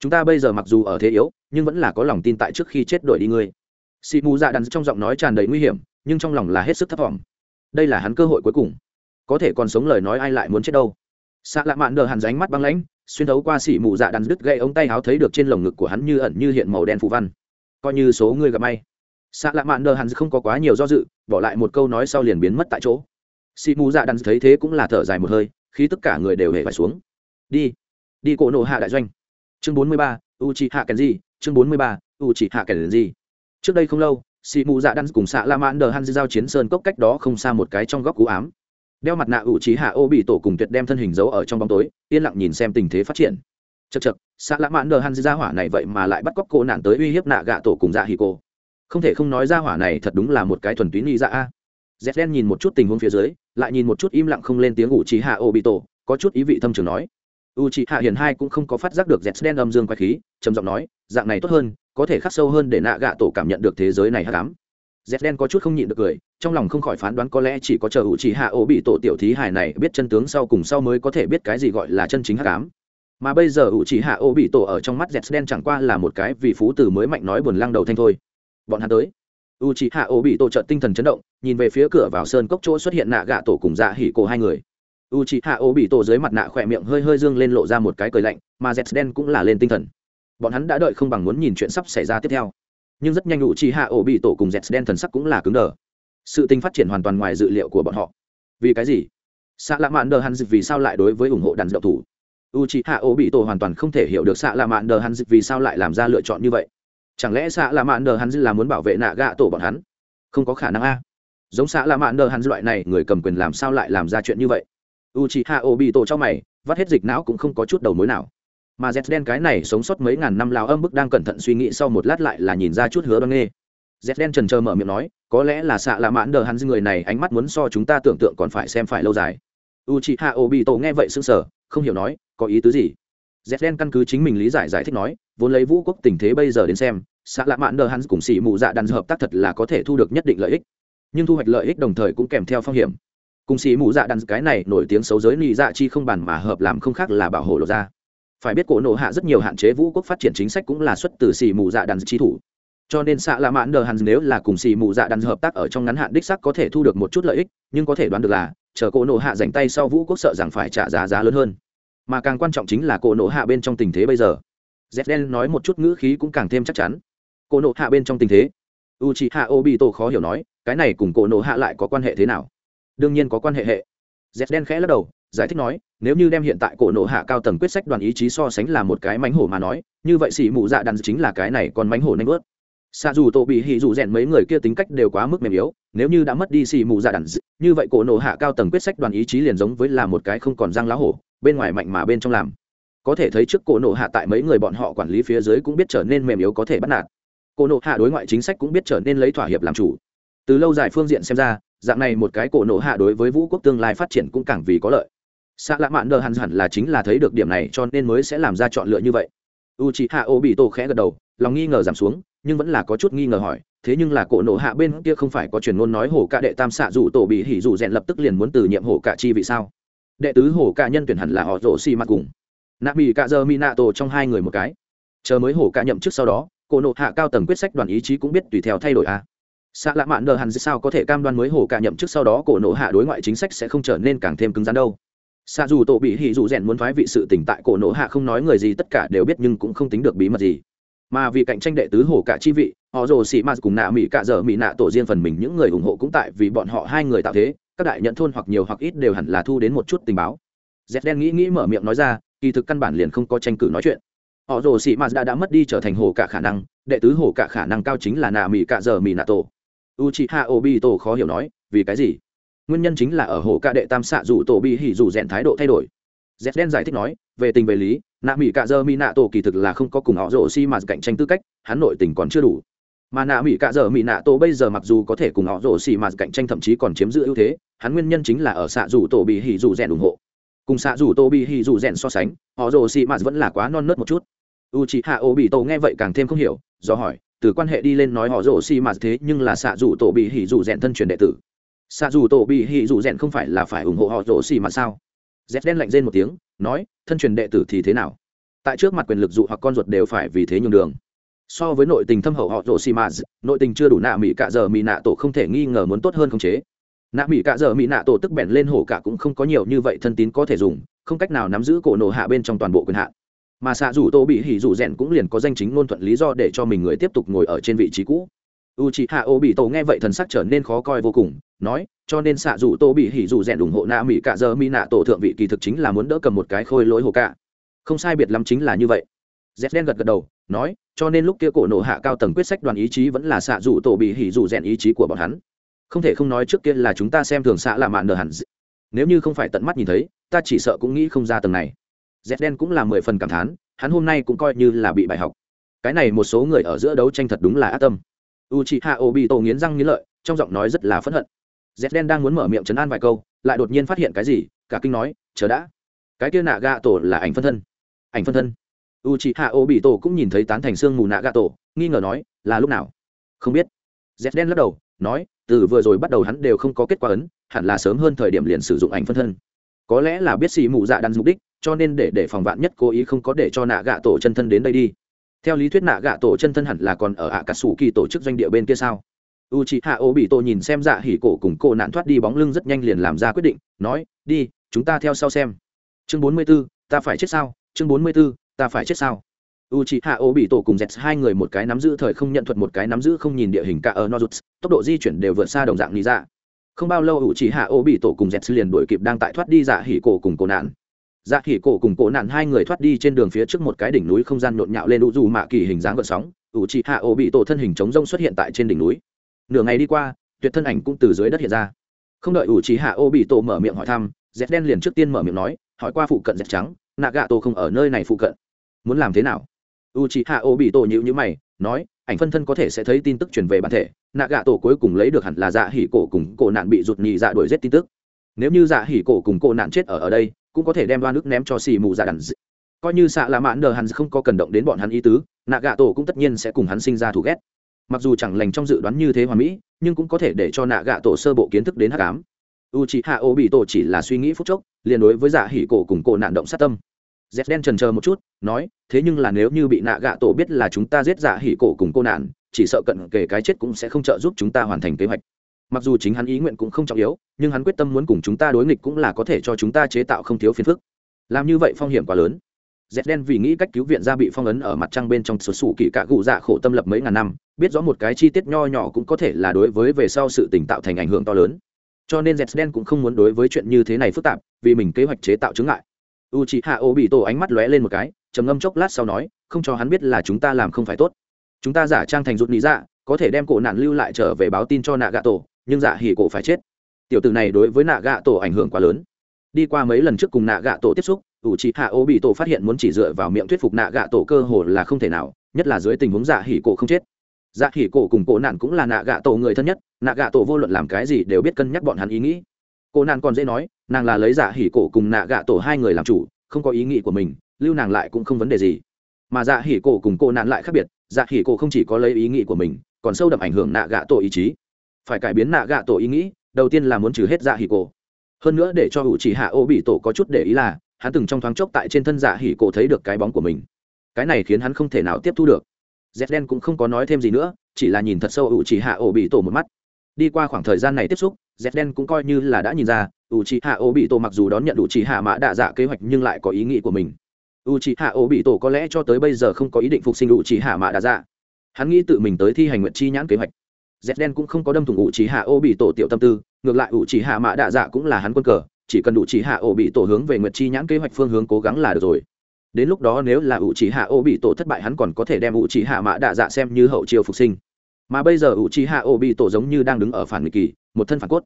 Chúng ta bây giờ mặc dù ở thế yếu, nhưng vẫn là có lòng tin tại trước khi chết đổi đi ngươi. Xì mù dạ đàn trong giọng nói tràn đầy nguy hiểm, nhưng trong lòng là hết sức thất vọng đây là hắn cơ hội cuối cùng. Có thể còn sống lời nói ai lại muốn chết đâu. Xạ lạ mạn đờ hàn ránh mắt băng lãnh, xuyên thấu qua xỉ mù dạ đàn đứt gây ống tay áo thấy được trên lồng ngực của hắn như ẩn như hiện màu đen phù văn. Coi như số người gặp may. Xạ lạ mạn đờ hàn không có quá nhiều do dự, bỏ lại một câu nói sau liền biến mất tại chỗ. Xỉ mù dạ đàn thấy thế cũng là thở dài một hơi, khi tất cả người đều hề phải xuống. Đi. Đi cổ nộ hạ đại doanh. Chương bốn mươi ba u chị hạ kèn gì chương bốn mươi ba u chị hạ kèn gì trước đây không lâu xì mù dạ đan cùng xạ la mãn đờ han giao chiến sơn cốc cách đó không xa một cái trong góc cú ám. Đeo mặt nạ ủ trí hạ ô bị tổ cùng tuyệt đem thân hình giấu ở trong bóng tối, yên lặng nhìn xem tình thế phát triển. Chật chật xạ lã mãn đờ hắn ra hỏa này vậy mà lại bắt cóc cô nạn tới uy hiếp nạ gạ tổ cùng dạ hì cô. Không thể không nói ra hỏa này thật đúng là một cái thuần túy ni dạ a. Z đen nhìn một chút tình huống phía dưới, lại nhìn một chút im lặng không lên tiếng ủ trí hạ ô bị tổ, có chút ý vị thâm trường nói. U trí hạ hiền hai cũng không có phát giác được z đen âm dương quay khí, trầm giọng nói, dạng này tốt hơn có thể khắc sâu hơn để nạ gạ tổ cảm nhận được thế giới này hát ám. Dép đen có chút không nhịn được cười, trong lòng không khỏi phán đoán có lẽ chỉ có chờ ủ chỉ hạ ổ bị tổ tiểu thí hài này biết chân tướng sau cùng sau mới có thể biết cái gì gọi là chân chính hắc ám. Mà bây giờ ủ chỉ hạ ổ bị tổ ở trong mắt dép đen chẳng qua là một cái vì phú từ mới mạnh nói buồn lăng đầu thanh thôi. Bọn hắn tới. U trì hạ ổ bị tổ trợ tinh thần chấn động, nhìn về phía cửa vào sơn cốc chỗ xuất hiện nạ gạ tổ cùng dạ hỉ cổ hai người. U trì hạ ổ bị tổ dưới mặt nạ khỏe miệng hơi hơi dương lên lộ ra một cái cười lạnh, mà z đen cũng là lên tinh thần bọn hắn đã đợi không bằng muốn nhìn chuyện sắp xảy ra tiếp theo. Nhưng rất nhanh ủ chi hạ ổ bị tổ cùng dẹt đen thần sắc cũng là cứng đờ. Sự tình phát triển hoàn toàn ngoài dự liệu của bọn họ. Vì cái gì? Xạ lạ mạn đờ hắn dịch vì sao lại đối với ủng hộ đàn dậu thủ? U chi hạ ổ bị tổ hoàn toàn không thể hiểu được xạ lạ mạn đờ hắn dịch vì sao lại làm ra lựa chọn như vậy. Chẳng lẽ xạ lạ mạn đờ hắn dịch là muốn bảo vệ nạ gạ tổ bọn hắn? Không có khả năng a. Giống xạ lạ mạn đờ hắn loại này, người cầm quyền làm sao lại làm ra chuyện như vậy? U chi hạ ổ bị tổ trong mày, vắt hết dịch não cũng không có chút đầu mối nào mà z đen cái này sống sót mấy ngàn năm lao âm bức đang cẩn thận suy nghĩ sau một lát lại là nhìn ra chút hứa đoan nghê. Z đen trần trờ mở miệng nói, có lẽ là xạ lạ mãn đờ hắn người này ánh mắt muốn so chúng ta tưởng tượng còn phải xem phải lâu dài. U chị hạ ô bị tổ nghe vậy sững sờ, không hiểu nói, có ý tứ gì? Z đen căn cứ chính mình lý giải giải thích nói, vốn lấy vũ quốc tình thế bây giờ đến xem, xạ lạ mãn đờ hắn cùng xỉ mụ dạ đàn hợp tác thật là có thể thu được nhất định lợi ích. Nhưng thu hoạch lợi ích đồng thời cũng kèm theo phong hiểm. Cùng xỉ mụ dạ đàn cái này nổi tiếng xấu giới nị dạ chi không bàn mà hợp làm không khác là bảo hộ lột ra phải biết cổ nộ hạ rất nhiều hạn chế vũ quốc phát triển chính sách cũng là xuất từ xì mù dạ đàn chi thủ. Cho nên xạ lạ mãn đờ hàn nếu là cùng xì mù dạ đàn hợp tác ở trong ngắn hạn đích sắc có thể thu được một chút lợi ích, nhưng có thể đoán được là, chờ cổ nộ hạ dành tay sau vũ quốc sợ rằng phải trả giá giá lớn hơn. Mà càng quan trọng chính là cổ nộ hạ bên trong tình thế bây giờ. Z đen nói một chút ngữ khí cũng càng thêm chắc chắn. Cổ nộ hạ bên trong tình thế. U c h i hạ ô bị tổ khó hiểu nói, cái này cùng cổ nộ hạ lại có quan hệ thế nào? Đương nhiên có quan hệ hệ. Z đen khẽ lắc đầu, giải thích nói nếu như đem hiện tại cổ nộ hạ cao tầng quyết sách đoàn ý chí so sánh là một cái mánh hổ mà nói, như vậy xỉ mụ dạ đàn chính là cái này còn mánh hổ nanh bớt xa dù tổ bị hỉ dù rèn mấy người kia tính cách đều quá mức mềm yếu, nếu như đã mất đi xì mù dạ đàn, như vậy cổ nộ hạ cao tầng quyết sách đoàn ý chí liền giống với là một cái không còn răng lá hổ, bên ngoài mạnh mà bên trong làm. Có thể thấy trước cổ nộ hạ tại mấy người bọn họ quản lý phía dưới cũng biết trở nên mềm yếu có thể bắt nạt. Cổ nộ hạ đối ngoại chính sách cũng biết trở nên lấy thỏa hiệp làm chủ. Từ lâu dài phương diện xem ra, dạng này một cái cổ nộ hạ đối với vũ quốc tương lai phát triển cũng càng vì có lợi xạ lạ mạn đờ hẳn hẳn là chính là thấy được điểm này cho nên mới sẽ làm ra chọn lựa như vậy. U c h ị hạ ô bị tổ khẽ gật đầu, lòng nghi ngờ giảm xuống, nhưng vẫn là có chút nghi ngờ hỏi, thế nhưng là cổ nộ hạ bên kia không phải có truyền ngôn nói hổ cạ đệ tam xạ dù tổ bị hỉ dù rèn lập tức liền muốn từ nhiệm hổ cạ chi vì sao? Đệ tứ hổ cạ nhân tuyển hẳn là họ rổ xi mặt cùng. Nạ mỹ cạ giờ mi nạ tổ trong hai người một cái. Chờ mới hổ cạ nhậm chức sau đó, cổ nộ hạ cao tầng quyết sách đoàn ý chí cũng biết tùy theo thay đổi a à. xạ lạ mạn đờ hẳn sao có thể cam đoan mới hổ cạ nhậm chức sau đó cổ nộ hạ đối ngoại chính sách sẽ không trở nên càng thêm cứng rắn đâu? Xa dù tổ bị hỉ dù rèn muốn thoái vị sự tỉnh tại cổ nổ hạ không nói người gì, tất cả đều biết nhưng cũng không tính được bí mật gì. Mà vì cạnh tranh đệ tứ hổ cả chi vị, họ rồ xị m cùng nạ mỹ cạ dở mỹ nạ tổ riêng phần mình những người ủng hộ cũng tại vì bọn họ hai người tạo thế, các đại nhận thôn hoặc nhiều hoặc ít đều hẳn là thu đến một chút tình báo. Z đen nghĩ nghĩ mở miệng nói ra, kỳ thực căn bản liền không có tranh cử nói chuyện. Họ rồ xị m đã đã mất đi trở thành hổ cả khả năng, đệ tứ hổ cả khả năng cao chính là nạ mỹ cạ dở mỹ nạ tổ. U chị hạ ô bi tổ khó hiểu nói, vì cái gì? Nguyên nhân chính là ở hồ cạ đệ tam xạ dù tổ bị hỉ dù rèn thái độ thay đổi. Z đen giải thích nói, về tình về lý, nạ mỹ cạ dơ mỹ nạ tổ kỳ thực là không có cùng họ rổ xi mà cạnh tranh tư cách, hắn nội tình còn chưa đủ. Mà nạ mỹ cạ dơ mỹ nạ tổ bây giờ mặc dù có thể cùng họ rổ xi mà cạnh tranh thậm chí còn chiếm giữ ưu thế, hắn nguyên nhân chính là ở xạ dù tổ bị hỉ dù rèn ủng hộ. Cùng xạ dù tổ bị hỉ dù rèn so sánh, họ rổ xi mà vẫn là quá non nớt một chút. U chị hạ ô bị tổ nghe vậy càng thêm không hiểu, do hỏi, từ quan hệ đi lên nói họ rổ xi mà thế nhưng là xạ dù tổ bị hỉ dù rèn thân truyền đệ tử xạ dù tổ bị hỉ dù rèn không phải là phải ủng hộ họ rổ xì mà sao? Dép đen lạnh rên một tiếng, nói, thân truyền đệ tử thì thế nào? Tại trước mặt quyền lực dụ hoặc con ruột đều phải vì thế nhường đường. So với nội tình thâm hậu họ rổ xì mà, nội tình chưa đủ nạ mỹ cạ giờ mỹ nạ tổ không thể nghi ngờ muốn tốt hơn không chế. Nạ mỹ cạ giờ mỹ nạ tổ tức bèn lên hổ cả cũng không có nhiều như vậy thân tín có thể dùng, không cách nào nắm giữ cổ nổ hạ bên trong toàn bộ quyền hạn. Mà xạ Dù tô bị hỉ dù rèn cũng liền có danh chính ngôn thuận lý do để cho mình người tiếp tục ngồi ở trên vị trí cũ. U c h i hạ ô bị tổ nghe vậy thần sắc trở nên khó coi vô cùng nói, cho nên xạ dù tô bị hỉ dù rèn ủng hộ nạ mỹ cả giờ mỹ nạ tổ thượng vị kỳ thực chính là muốn đỡ cầm một cái khôi lỗi hồ cả. Không sai biệt lắm chính là như vậy. Z đen gật gật đầu, nói, cho nên lúc kia cổ nổ hạ cao tầng quyết sách đoàn ý chí vẫn là xạ dù tổ bị hỉ dù rèn ý chí của bọn hắn. Không thể không nói trước kia là chúng ta xem thường xạ là mạn nở hẳn nếu như không phải tận mắt nhìn thấy, ta chỉ sợ cũng nghĩ không ra tầng này. Z đen cũng là mười phần cảm thán, hắn hôm nay cũng coi như là bị bài học. Cái này một số người ở giữa đấu tranh thật đúng là ác tâm. U chị hạ ô bị tổ nghiến răng nghiến lợi, trong giọng nói rất là phẫn hận z đen đang muốn mở miệng chấn an vài câu, lại đột nhiên phát hiện cái gì, cả kinh nói, chờ đã. Cái kia nạ gạ tổ là ảnh phân thân. Ảnh phân thân? U chị hạ ô bị tổ cũng nhìn thấy tán thành xương mù nạ gạ tổ nghi ngờ nói, là lúc nào? Không biết. Z đen lắc đầu, nói, từ vừa rồi bắt đầu hắn đều không có kết quả ấn, hẳn là sớm hơn thời điểm liền sử dụng ảnh phân thân. Có lẽ là biết xì mù dạ đắn mục đích, cho nên để để phòng vạn nhất cố ý không có để cho nạ gạ tổ chân thân đến đây đi. Theo lý thuyết nạ gạ tổ chân thân hẳn là còn ở ạ cà sủ kỳ tổ chức doanh địa bên kia sao? U chị hạ ô bị tổ nhìn xem dạ hỉ cổ cùng cô nạn thoát đi bóng lưng rất nhanh liền làm ra quyết định, nói, đi, chúng ta theo sau xem. Chương bốn mươi b ố ta phải chết sao? Chương bốn mươi b ố ta phải chết sao? U chị hạ ô bị tổ cùng dẹt hai người một cái nắm giữ thời không nhận thuật, một cái nắm giữ không nhìn địa hình cả ở nozuts tốc độ di chuyển đều vượt xa đồng dạng lý dạ. Không bao lâu u chị hạ ô bị tổ cùng dẹt liền đuổi kịp đang tại thoát đi dạ hỉ cổ cùng cô nạn. Dạ hỉ cổ cùng cổ nạn hai người thoát đi trên đường phía trước một cái đỉnh núi không gian nhộn nhạo lên u dù mạ kỳ hình dáng gợn sóng. U chị hạ ô bị tổ thân hình chống rông xuất hiện tại trên đỉnh núi nửa ngày đi qua, tuyệt thân ảnh cũng từ dưới đất hiện ra. Không đợi ủ trí hạ ô bị tổ mở miệng hỏi thăm dép đen liền trước tiên mở miệng nói, hỏi qua phụ cận dép trắng nạ gạ tổ không ở nơi này phụ cận. Muốn làm thế nào? U trí hạ ô bị tổ nhữ nhữ mày, nói, ảnh phân thân có thể sẽ thấy tin tức truyền về bản thể nạ gạ tổ cuối cùng lấy được hẳn là dạ hỉ cổ cùng cổ nạn bị rụt nhị dạ đuổi giết tin tức. Nếu như dạ hỉ cổ cùng cổ nạn chết ở ở đây, cũng có thể đem đoan nước ném cho xì mù dạ đàn d... coi như xạ là mãn đờ hắn không có cần động đến bọn hắn ý tứ nạ gạ tổ cũng tất nhiên sẽ cùng hắn sinh ra thù ghét mặc dù chẳng lành trong dự đoán như thế hoàn mỹ, nhưng cũng có thể để cho nạ gạ tổ sơ bộ kiến thức đến hắc ám. U c h ị hạ ô bị tổ chỉ là suy nghĩ phút chốc, liền đối với giả hỉ cổ cùng cổ nạn động sát tâm. Z đen trần chờ một chút, nói, thế nhưng là nếu như bị nạ gạ tổ biết là chúng ta giết giả hỉ cổ cùng cô nạn, chỉ sợ cận kể cái chết cũng sẽ không trợ giúp chúng ta hoàn thành kế hoạch. Mặc dù chính hắn ý nguyện cũng không trọng yếu, nhưng hắn quyết tâm muốn cùng chúng ta đối nghịch cũng là có thể cho chúng ta chế tạo không thiếu phiền phức. Làm như vậy phong hiểm quá lớn dẹt đen vì nghĩ cách cứu viện ra bị phong ấn ở mặt trăng bên trong sổ sủ kỳ cả gù dạ khổ tâm lập mấy ngàn năm, biết rõ một cái chi tiết nho nhỏ cũng có thể là đối với về sau sự tỉnh tạo thành ảnh hưởng to lớn. Cho nên dẹt đen cũng không muốn đối với chuyện như thế này phức tạp, vì mình kế hoạch chế tạo chứng ngại. U chị hạ ô bị tổ ánh mắt lóe lên một cái, trầm ngâm chốc lát sau nói, không cho hắn biết là chúng ta làm không phải tốt. Chúng ta giả trang thành rụt lý dạ có thể đem cổ nạn lưu lại trở về báo tin cho nạ gạ tổ nhưng dạ hỉ cổ phải chết. Tiểu tử này đối với nạ gạ tổ ảnh hưởng quá lớn. Đi qua mấy lần trước cùng nạ gạ tổ tiếp xúc ủ trị hạ ô bị tổ phát hiện muốn chỉ dựa vào miệng thuyết phục nạ gạ tổ cơ hồ là không thể nào, nhất là dưới tình huống dạ hỉ cổ không chết. Dạ hỉ cổ cùng cổ nạn cũng là nạ gạ tổ người thân nhất, nạ gạ tổ vô luận làm cái gì đều biết cân nhắc bọn hắn ý nghĩ. Cô nạn còn dễ nói, nàng là lấy dạ hỉ cổ cùng nạ gạ tổ hai người làm chủ, không có ý nghĩ của mình, lưu nàng lại cũng không vấn đề gì. Mà dạ hỉ cổ cùng cô nạn lại khác biệt dạ hỉ cổ không chỉ có lấy ý nghĩ của mình, còn sâu đậm ảnh hưởng nạ gạ tổ ý chí. Phải cải biến nạ gạ tổ ý nghĩ, đầu tiên là muốn trừ hết dạ hỉ cổ. Hơn nữa để cho hữu chỉ hạ ô bị tổ có chút để ý là hắn từng trong thoáng chốc tại trên thân dạ hỉ cổ thấy được cái bóng của mình. Cái này khiến hắn không thể nào tiếp thu được. Z đen cũng không có nói thêm gì nữa, chỉ là nhìn thật sâu hữu chỉ hạ ổ bị tổ một mắt. Đi qua khoảng thời gian này tiếp xúc z đen cũng coi như là đã nhìn ra u c hạ ổ bị tổ mặc dù đón nhận u chỉ hạ mã đạ dạ kế hoạch nhưng lại có ý nghĩ của mình. U c hạ ổ bị tổ có lẽ cho tới bây giờ không có ý định phục sinh u c hạ mã đạ dạ. Hắn nghĩ tự mình tới thi hành nguyện chi nhãn kế hoạch. Z đen cũng không có đâm thủng u c hạ ổ bị tổ tiểu tâm tư, ngược lại u c hạ mã đạ dạ cũng là hắn quân cờ chỉ cần u chỉ hạ ổ bị tổ hướng về nguyệt chi nhãn kế hoạch phương hướng cố gắng là được rồi. Đến lúc đó nếu là u chỉ hạ ổ bị tổ thất bại hắn còn có thể đem u chỉ hạ mã đạ dạ xem như hậu chiều phục sinh. Mà bây giờ u chỉ hạ ổ bị tổ giống như đang đứng ở phản nghịch kỳ, một thân phản cốt.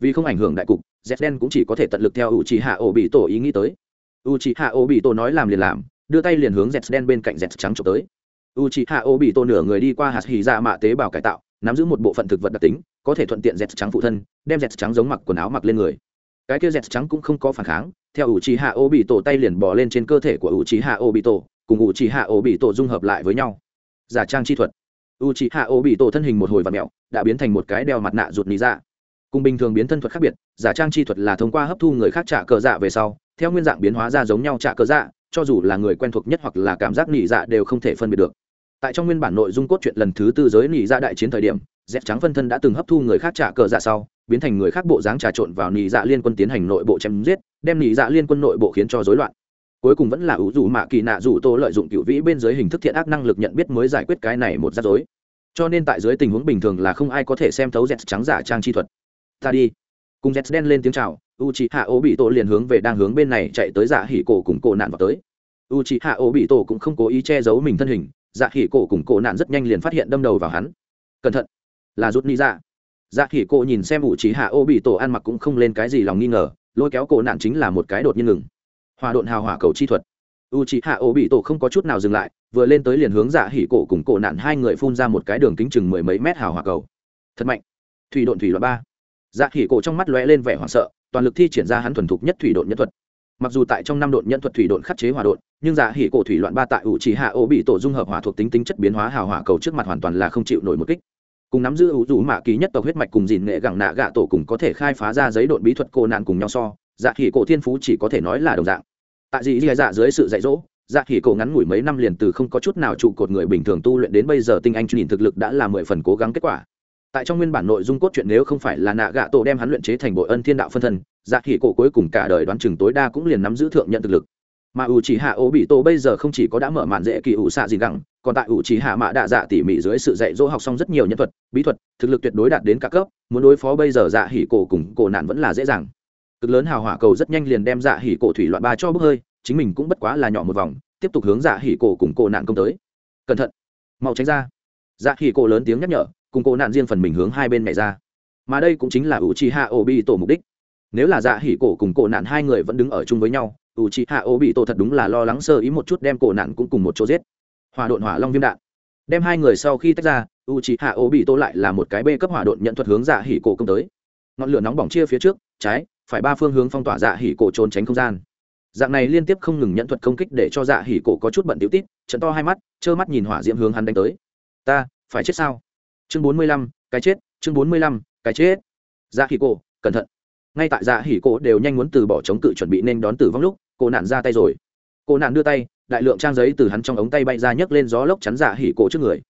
Vì không ảnh hưởng đại cục z đen cũng chỉ có thể tận lực theo u chỉ hạ ổ bị tổ ý nghĩ tới. U chỉ hạ ổ bị tổ nói làm liền làm, đưa tay liền hướng z đen bên cạnh z trắng trộm tới. U c hạ ô bị tổ nửa người đi qua hạt hì ra dạ mạ tế bào cải tạo, nắm giữ một bộ phận thực vật đặc tính, có thể thuận tiện z trắng phụ thân, đem z trắng giống mặc quần áo mặc lên người cái kia dẹt trắng cũng không có phản kháng, theo ủ trì hạ ô bị tổ tay liền bỏ lên trên cơ thể của ủ trì hạ ô bị tổ cùng ủ trì hạ ô bị tổ dung hợp lại với nhau. Giả trang chi thuật. Ủ trì hạ ô bị tổ thân hình một hồi và mẹo, đã biến thành một cái đeo mặt nạ ruột lý ra. Cùng bình thường biến thân thuật khác biệt, giả trang chi thuật là thông qua hấp thu người khác trả cờ dạ về sau, theo nguyên dạng biến hóa ra giống nhau trả cờ dạ cho dù là người quen thuộc nhất hoặc là cảm giác nỉ dạ đều không thể phân biệt được. Tại trong nguyên bản nội dung cốt truyện lần thứ tư giới nỉ dạ đại chiến thời điểm dép trắng phân thân đã từng hấp thu người khác trả cờ dạ sau biến thành người khác bộ dáng trà trộn vào nỉ dạ liên quân tiến hành nội bộ chém giết, đem nỉ dạ liên quân nội bộ khiến cho rối loạn. Cuối cùng vẫn là ủ dù mạ kỳ nạ dù tô lợi dụng cựu vĩ bên dưới hình thức thiện ác năng lực nhận biết mới giải quyết cái này một rắc rối. Cho nên tại dưới tình huống bình thường là không ai có thể xem thấu dẹt trắng giả trang chi thuật. Ta đi. Cùng z đen lên tiếng chào u c h ị hạ ố bị tổ liền hướng về đang hướng bên này chạy tới dạ hỉ cổ cùng cổ nạn vào tới. U c h ị hạ ố bị tổ cũng không cố ý che giấu mình thân hình dạ hỉ cổ cùng cổ nạn rất nhanh liền phát hiện đâm đầu vào hắn. Cẩn thận. Là rút ni dạ dạ hỉ cổ nhìn xem u trí hạ ô bị tổ ăn mặc cũng không lên cái gì lòng nghi ngờ, lôi kéo cổ nạn chính là một cái đột nhiên ngừng. Hòa độn hào hỏa cầu chi thuật. U trí hạ ô bị tổ không có chút nào dừng lại, vừa lên tới liền hướng dạ hỉ cổ cùng cổ nạn hai người phun ra một cái đường kính chừng mười mấy mét hào hỏa cầu. Thật mạnh. Thủy độn thủy loại ba. Dạ hỉ cổ trong mắt lóe lên vẻ hoảng sợ, toàn lực thi triển ra hắn thuần thục nhất thủy độn nhân thuật. Mặc dù tại trong năm độn nhân thuật thủy độn khắc chế hỏa độn, nhưng dạ hỉ cổ thủy loạn ba tại ủ trí hạ ô bị tổ dung hợp hỏa thuộc tính tính chất biến hóa hào hỏa cầu trước mặt hoàn toàn là không chịu nổi một kích cùng nắm giữ ủ rủ mạ ký nhất tộc huyết mạch cùng dìn nghệ gẳng nạ gạ tổ cùng có thể khai phá ra giấy độn bí thuật cô nạn cùng nhau so dạ khỉ cổ thiên phú chỉ có thể nói là đồng dạng. Tại dị dạ dạ dưới sự dạy dỗ dạ khỉ cổ ngắn ngủi mấy năm liền từ không có chút nào trụ cột người bình thường tu luyện đến bây giờ tinh anh nhìn thực lực đã là mười phần cố gắng kết quả. Tại trong nguyên bản nội dung cốt truyện nếu không phải là nạ gạ tổ đem hắn luyện chế thành bội ân thiên đạo phân thân dạ khỉ cổ cuối cùng cả đời đoán chừng tối đa cũng liền nắm giữ thượng nhận thực lực mà ủ chỉ hạ ố bị tổ bây giờ không chỉ có đã mở màn dễ kỳ ủ xạ gì gẳng, còn tại ủ chỉ hạ mạ đạ dạ tỉ mỉ dưới sự dạy dỗ học xong rất nhiều nhân thuật, bí thuật, thực lực tuyệt đối đạt đến cả cấp, muốn đối phó bây giờ dạ hỉ cổ cùng cổ nạn vẫn là dễ dàng. Cực lớn hào hỏa cầu rất nhanh liền đem dạ hỉ cổ thủy loại ba cho bốc hơi, chính mình cũng bất quá là nhỏ một vòng, tiếp tục hướng dạ hỉ cổ cùng cổ nạn công tới. Cẩn thận, mau tránh ra. Dạ hỉ cổ lớn tiếng nhắc nhở, cùng cổ nạn riêng phần mình hướng hai bên mẹ ra. Mà đây cũng chính là u chỉ hạ ô bị tổ mục đích nếu là dạ hỉ cổ cùng cổ nạn hai người vẫn đứng ở chung với nhau u chi hạ ô bị tổ thật đúng là lo lắng sơ ý một chút đem cổ nạn cũng cùng một chỗ giết. Hỏa đột hỏa long viêm đạn. Đem hai người sau khi tách ra u chi hạ ô bị tổ lại là một cái bê cấp hỏa đột nhận thuật hướng dạ hỉ cổ công tới. Ngọn lửa nóng bỏng chia phía trước, trái, phải ba phương hướng phong tỏa dạ hỉ cổ trốn tránh không gian. Dạng này liên tiếp không ngừng nhận thuật công kích để cho dạ hỉ cổ có chút bận tiểu tít, trận to hai mắt, trơ mắt nhìn hỏa diễm hướng hắn đánh tới. Ta, phải chết sao? Chương bốn mươi lăm, cái chết, chương bốn mươi lăm, cái chết. Dạ hỉ cổ, cẩn thận ngay tại dạ hỉ cổ đều nhanh muốn từ bỏ chống cự chuẩn bị nên đón tử vong lúc, cô nạn ra tay rồi. Cô nạn đưa tay, đại lượng trang giấy từ hắn trong ống tay bay ra nhấc lên gió lốc chắn dạ hỉ cổ trước người.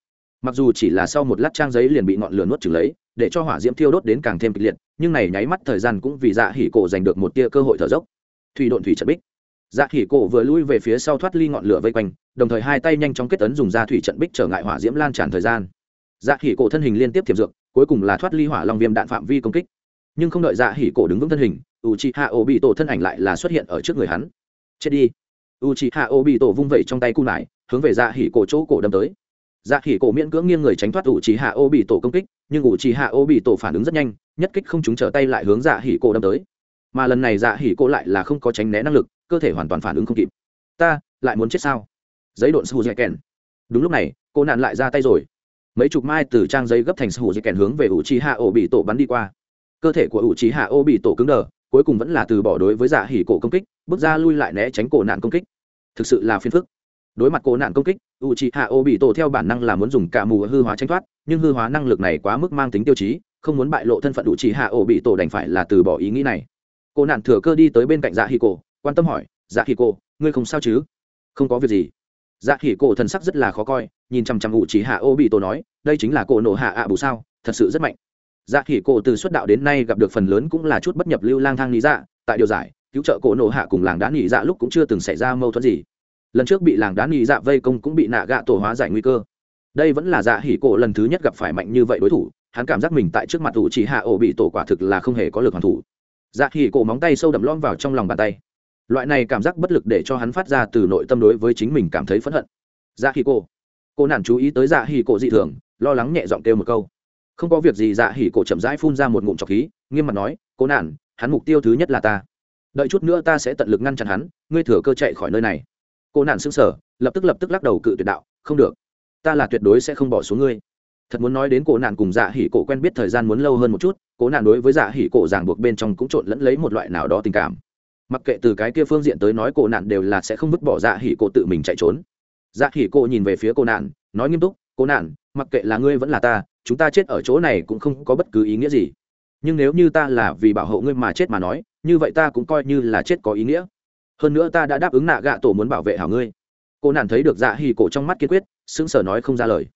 Mặc dù chỉ là sau một lát trang giấy liền bị ngọn lửa nuốt trừng lấy, để cho hỏa diễm thiêu đốt đến càng thêm kịch liệt, nhưng này nháy mắt thời gian cũng vì dạ hỉ cổ giành được một tia cơ hội thở dốc. Thủy độn thủy trận bích. Dạ hỉ cổ vừa lui về phía sau thoát ly ngọn lửa vây quanh, đồng thời hai tay nhanh chóng kết tấn dùng ra thủy trận bích trở ngại hỏa diễm lan tràn thời gian. Dạ hỉ cổ thân hình liên tiếp thiệp dược, cuối cùng là thoát ly hỏa long viêm đạn phạm vi công kích nhưng không đợi dạ hỉ cổ đứng vững thân hình u c hạ ô bị tổ thân ảnh lại là xuất hiện ở trước người hắn. Chết đi. U c hạ ô bị tổ vung vẩy trong tay cung lại, hướng về dạ hỉ cổ chỗ cổ đâm tới. Dạ hỉ cổ miễn cưỡng nghiêng người tránh thoát u c hạ ô bị tổ công kích, nhưng u c hạ ô bị tổ phản ứng rất nhanh, nhất kích không chúng trở tay lại hướng dạ hỉ cổ đâm tới. Mà lần này dạ hỉ cổ lại là không có tránh né năng lực, cơ thể hoàn toàn phản ứng không kịp. Ta, lại muốn chết sao? Giấy độn sư dạy kèn đúng lúc này, cô nạn lại ra tay rồi. Mấy chục mai từ trang giấy gấp thành sư dạy kèn hướng về u chi hạ ô bị tổ bắn đi qua cơ thể của u trí hạ ô bị tổ cứng đờ, cuối cùng vẫn là từ bỏ đối với dạ hỉ cổ công kích, bước ra lui lại né tránh cổ nạn công kích. Thực sự là phiền phức. Đối mặt cổ nạn công kích u c h i hạ ô bị tổ theo bản năng là muốn dùng cả mù hư hóa tranh thoát, nhưng hư hóa năng lực này quá mức mang tính tiêu chí, không muốn bại lộ thân phận u c h i hạ ô bị tổ đành phải là từ bỏ ý nghĩ này. Cổ nạn thừa cơ đi tới bên cạnh dạ hỉ cổ, quan tâm hỏi dạ hỉ cổ, ngươi không sao chứ? Không có việc gì. Dạ hỉ cổ thần sắc rất là khó coi, nhìn chằm chằm u c h i hạ ô bị tổ nói, đây chính là cổ nổ hạ ạ bù sao, thật sự rất mạnh dạ khỉ cổ từ xuất đạo đến nay gặp được phần lớn cũng là chút bất nhập lưu lang thang lý dạ tại điều giải, cứu trợ cổ nổ hạ cùng làng đá nghỉ dạ lúc cũng chưa từng xảy ra mâu thuẫn gì. Lần trước bị làng đá nghỉ dạ vây công cũng bị nạ gạ tổ hóa giải nguy cơ. Đây vẫn là dạ hỉ cổ lần thứ nhất gặp phải mạnh như vậy đối thủ, hắn cảm giác mình tại trước mặt ủ chỉ hạ ổ bị tổ quả thực là không hề có lực hoàn thủ. Dạ hỉ cổ móng tay sâu đậm lom vào trong lòng bàn tay. Loại này cảm giác bất lực để cho hắn phát ra từ nội tâm đối với chính mình cảm thấy phẫn hận. Dạ hỉ cổ. Cô nản chú ý tới dạ hỉ cổ dị thường, lo lắng nhẹ giọng kêu một câu không có việc gì dạ hỉ cổ chậm rãi phun ra một ngụm trọc khí, nghiêm mặt nói, cố nản, hắn mục tiêu thứ nhất là ta. Đợi chút nữa ta sẽ tận lực ngăn chặn hắn, ngươi thừa cơ chạy khỏi nơi này. Cô nản xứng sở lập tức lập tức lắc đầu cự tuyệt đạo, không được. Ta là tuyệt đối sẽ không bỏ xuống ngươi. Thật muốn nói đến cổ nạn cùng dạ hỉ cổ quen biết thời gian muốn lâu hơn một chút, cố nạn đối với dạ hỉ cổ ràng buộc bên trong cũng trộn lẫn lấy một loại nào đó tình cảm. Mặc kệ từ cái kia phương diện tới nói cổ nạn đều là sẽ không vứt bỏ dạ hỉ cổ tự mình chạy trốn. Dạ hỉ cổ nhìn về phía cô nạn nói nghiêm túc cô nạn mặc kệ là ngươi vẫn là ta, chúng ta chết ở chỗ này cũng không có bất cứ ý nghĩa gì. Nhưng nếu như ta là vì bảo hộ ngươi mà chết mà nói, như vậy ta cũng coi như là chết có ý nghĩa. Hơn nữa ta đã đáp ứng nạ gạ tổ muốn bảo vệ hảo ngươi. Cô nản thấy được dạ hì cổ trong mắt kiên quyết, sững sờ nói không ra lời.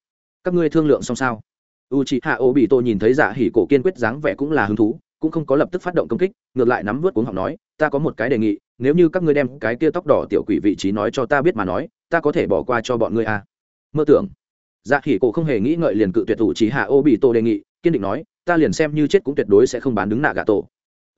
Các ngươi thương lượng xong sao? U chị hạ ô bị tô nhìn thấy dạ hỉ cổ kiên quyết dáng vẻ cũng là hứng thú, cũng không có lập tức phát động công kích, ngược lại nắm vớt cuống học nói, ta có một cái đề nghị, nếu như các ngươi đem cái kia tóc đỏ tiểu quỷ vị trí nói cho ta biết mà nói, ta có thể bỏ qua cho bọn ngươi à. mơ tưởng dạ khỉ cổ không hề nghĩ ngợi liền cự tuyệt ủ trí hạ ô bị tổ đề nghị, kiên định nói, ta liền xem như chết cũng tuyệt đối sẽ không bán đứng nạ gà tổ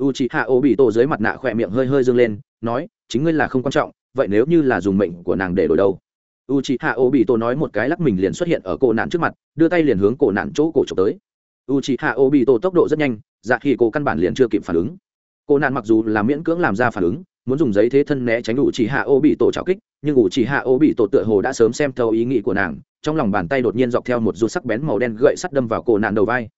u trí hạ ô bị tổ dưới mặt nạ khỏe miệng hơi hơi dâng lên, nói, chính ngươi là không quan trọng, vậy nếu như là dùng mệnh của nàng để đổi đâu? U trí hạ ô bị tổ nói một cái lắc mình liền xuất hiện ở cổ nạn trước mặt, đưa tay liền hướng cổ nạn chỗ cổ trộm tới. U trí hạ ô bị tổ tốc độ rất nhanh dạ khỉ cổ căn bản liền chưa kịp phản ứng. Cổ nạn mặc dù là miễn cưỡng làm ra phản ứng, muốn dùng giấy thế thân né tránh u chỉ hạ ô bị tổ trào kích, nhưng u chỉ hạ ô bị tổ tựa hồ đã sớm xem thấu ý nghĩ của nàng trong lòng bàn tay đột nhiên dọc theo một rút sắc bén màu đen gậy sắt đâm vào cổ nạn đầu vai.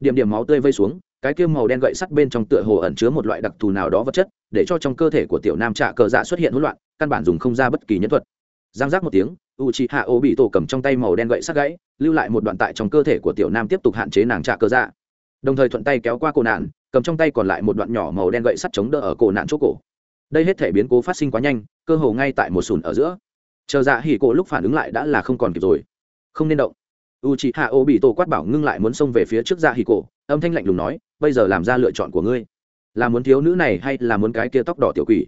Điểm điểm máu tươi vây xuống, cái kia màu đen gậy sắt bên trong tựa hồ ẩn chứa một loại đặc thù nào đó vật chất, để cho trong cơ thể của tiểu nam trạ cờ dạ xuất hiện hỗn loạn, căn bản dùng không ra bất kỳ nhân thuật. Giang giác một tiếng u chị hạ ô bị tổ cầm trong tay màu đen gậy sắt gãy, lưu lại một đoạn tại trong cơ thể của tiểu nam tiếp tục hạn chế nàng trạ cờ dạ. Đồng thời thuận tay kéo qua cổ nạn, cầm trong tay còn lại một đoạn nhỏ màu đen gậy sắt chống đỡ ở cổ nạn chỗ cổ. Đây hết thể biến cố phát sinh quá nhanh, cơ hồ ngay tại một sùn ở giữa. Chờ dạ hỉ cổ lúc phản ứng lại đã là không còn kịp rồi không nên động. U c h ị hạ ô bị tổ quát bảo ngưng lại muốn xông về phía trước dạ hì cổ âm thanh lạnh lùng nói, bây giờ làm ra lựa chọn của ngươi. Là muốn thiếu nữ này hay là muốn cái kia tóc đỏ tiểu quỷ?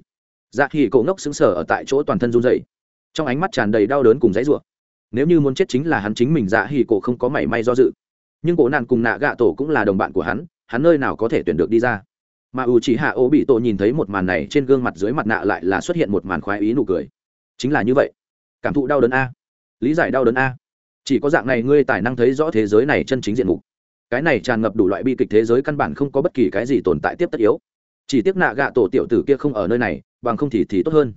Dạ hì cổ ngốc xứng sở ở tại chỗ toàn thân run dày trong ánh mắt tràn đầy đau đớn cùng dãy ruộng nếu như muốn chết chính là hắn, chính mình dạ hì cổ không có mảy may do dự. Nhưng cổ nạn cùng nạ gạ tổ cũng là đồng bạn của hắn hắn nơi nào có thể tuyển được đi ra. Mà u chỉ hạ ô bị tổ nhìn thấy một màn này, trên gương mặt dưới mặt nạ lại là xuất hiện một màn khoái ý nụ cười. Chính là như vậy. Cảm thụ đau đớn a. Lý giải đau đớn a chỉ có dạng này ngươi tài năng thấy rõ thế giới này chân chính diện mục. Cái này tràn ngập đủ loại bi kịch thế giới căn bản không có bất kỳ cái gì tồn tại tiếp tất yếu. Chỉ tiếc nạ gạ tổ tiểu tử kia không ở nơi này, bằng không thì thì tốt hơn.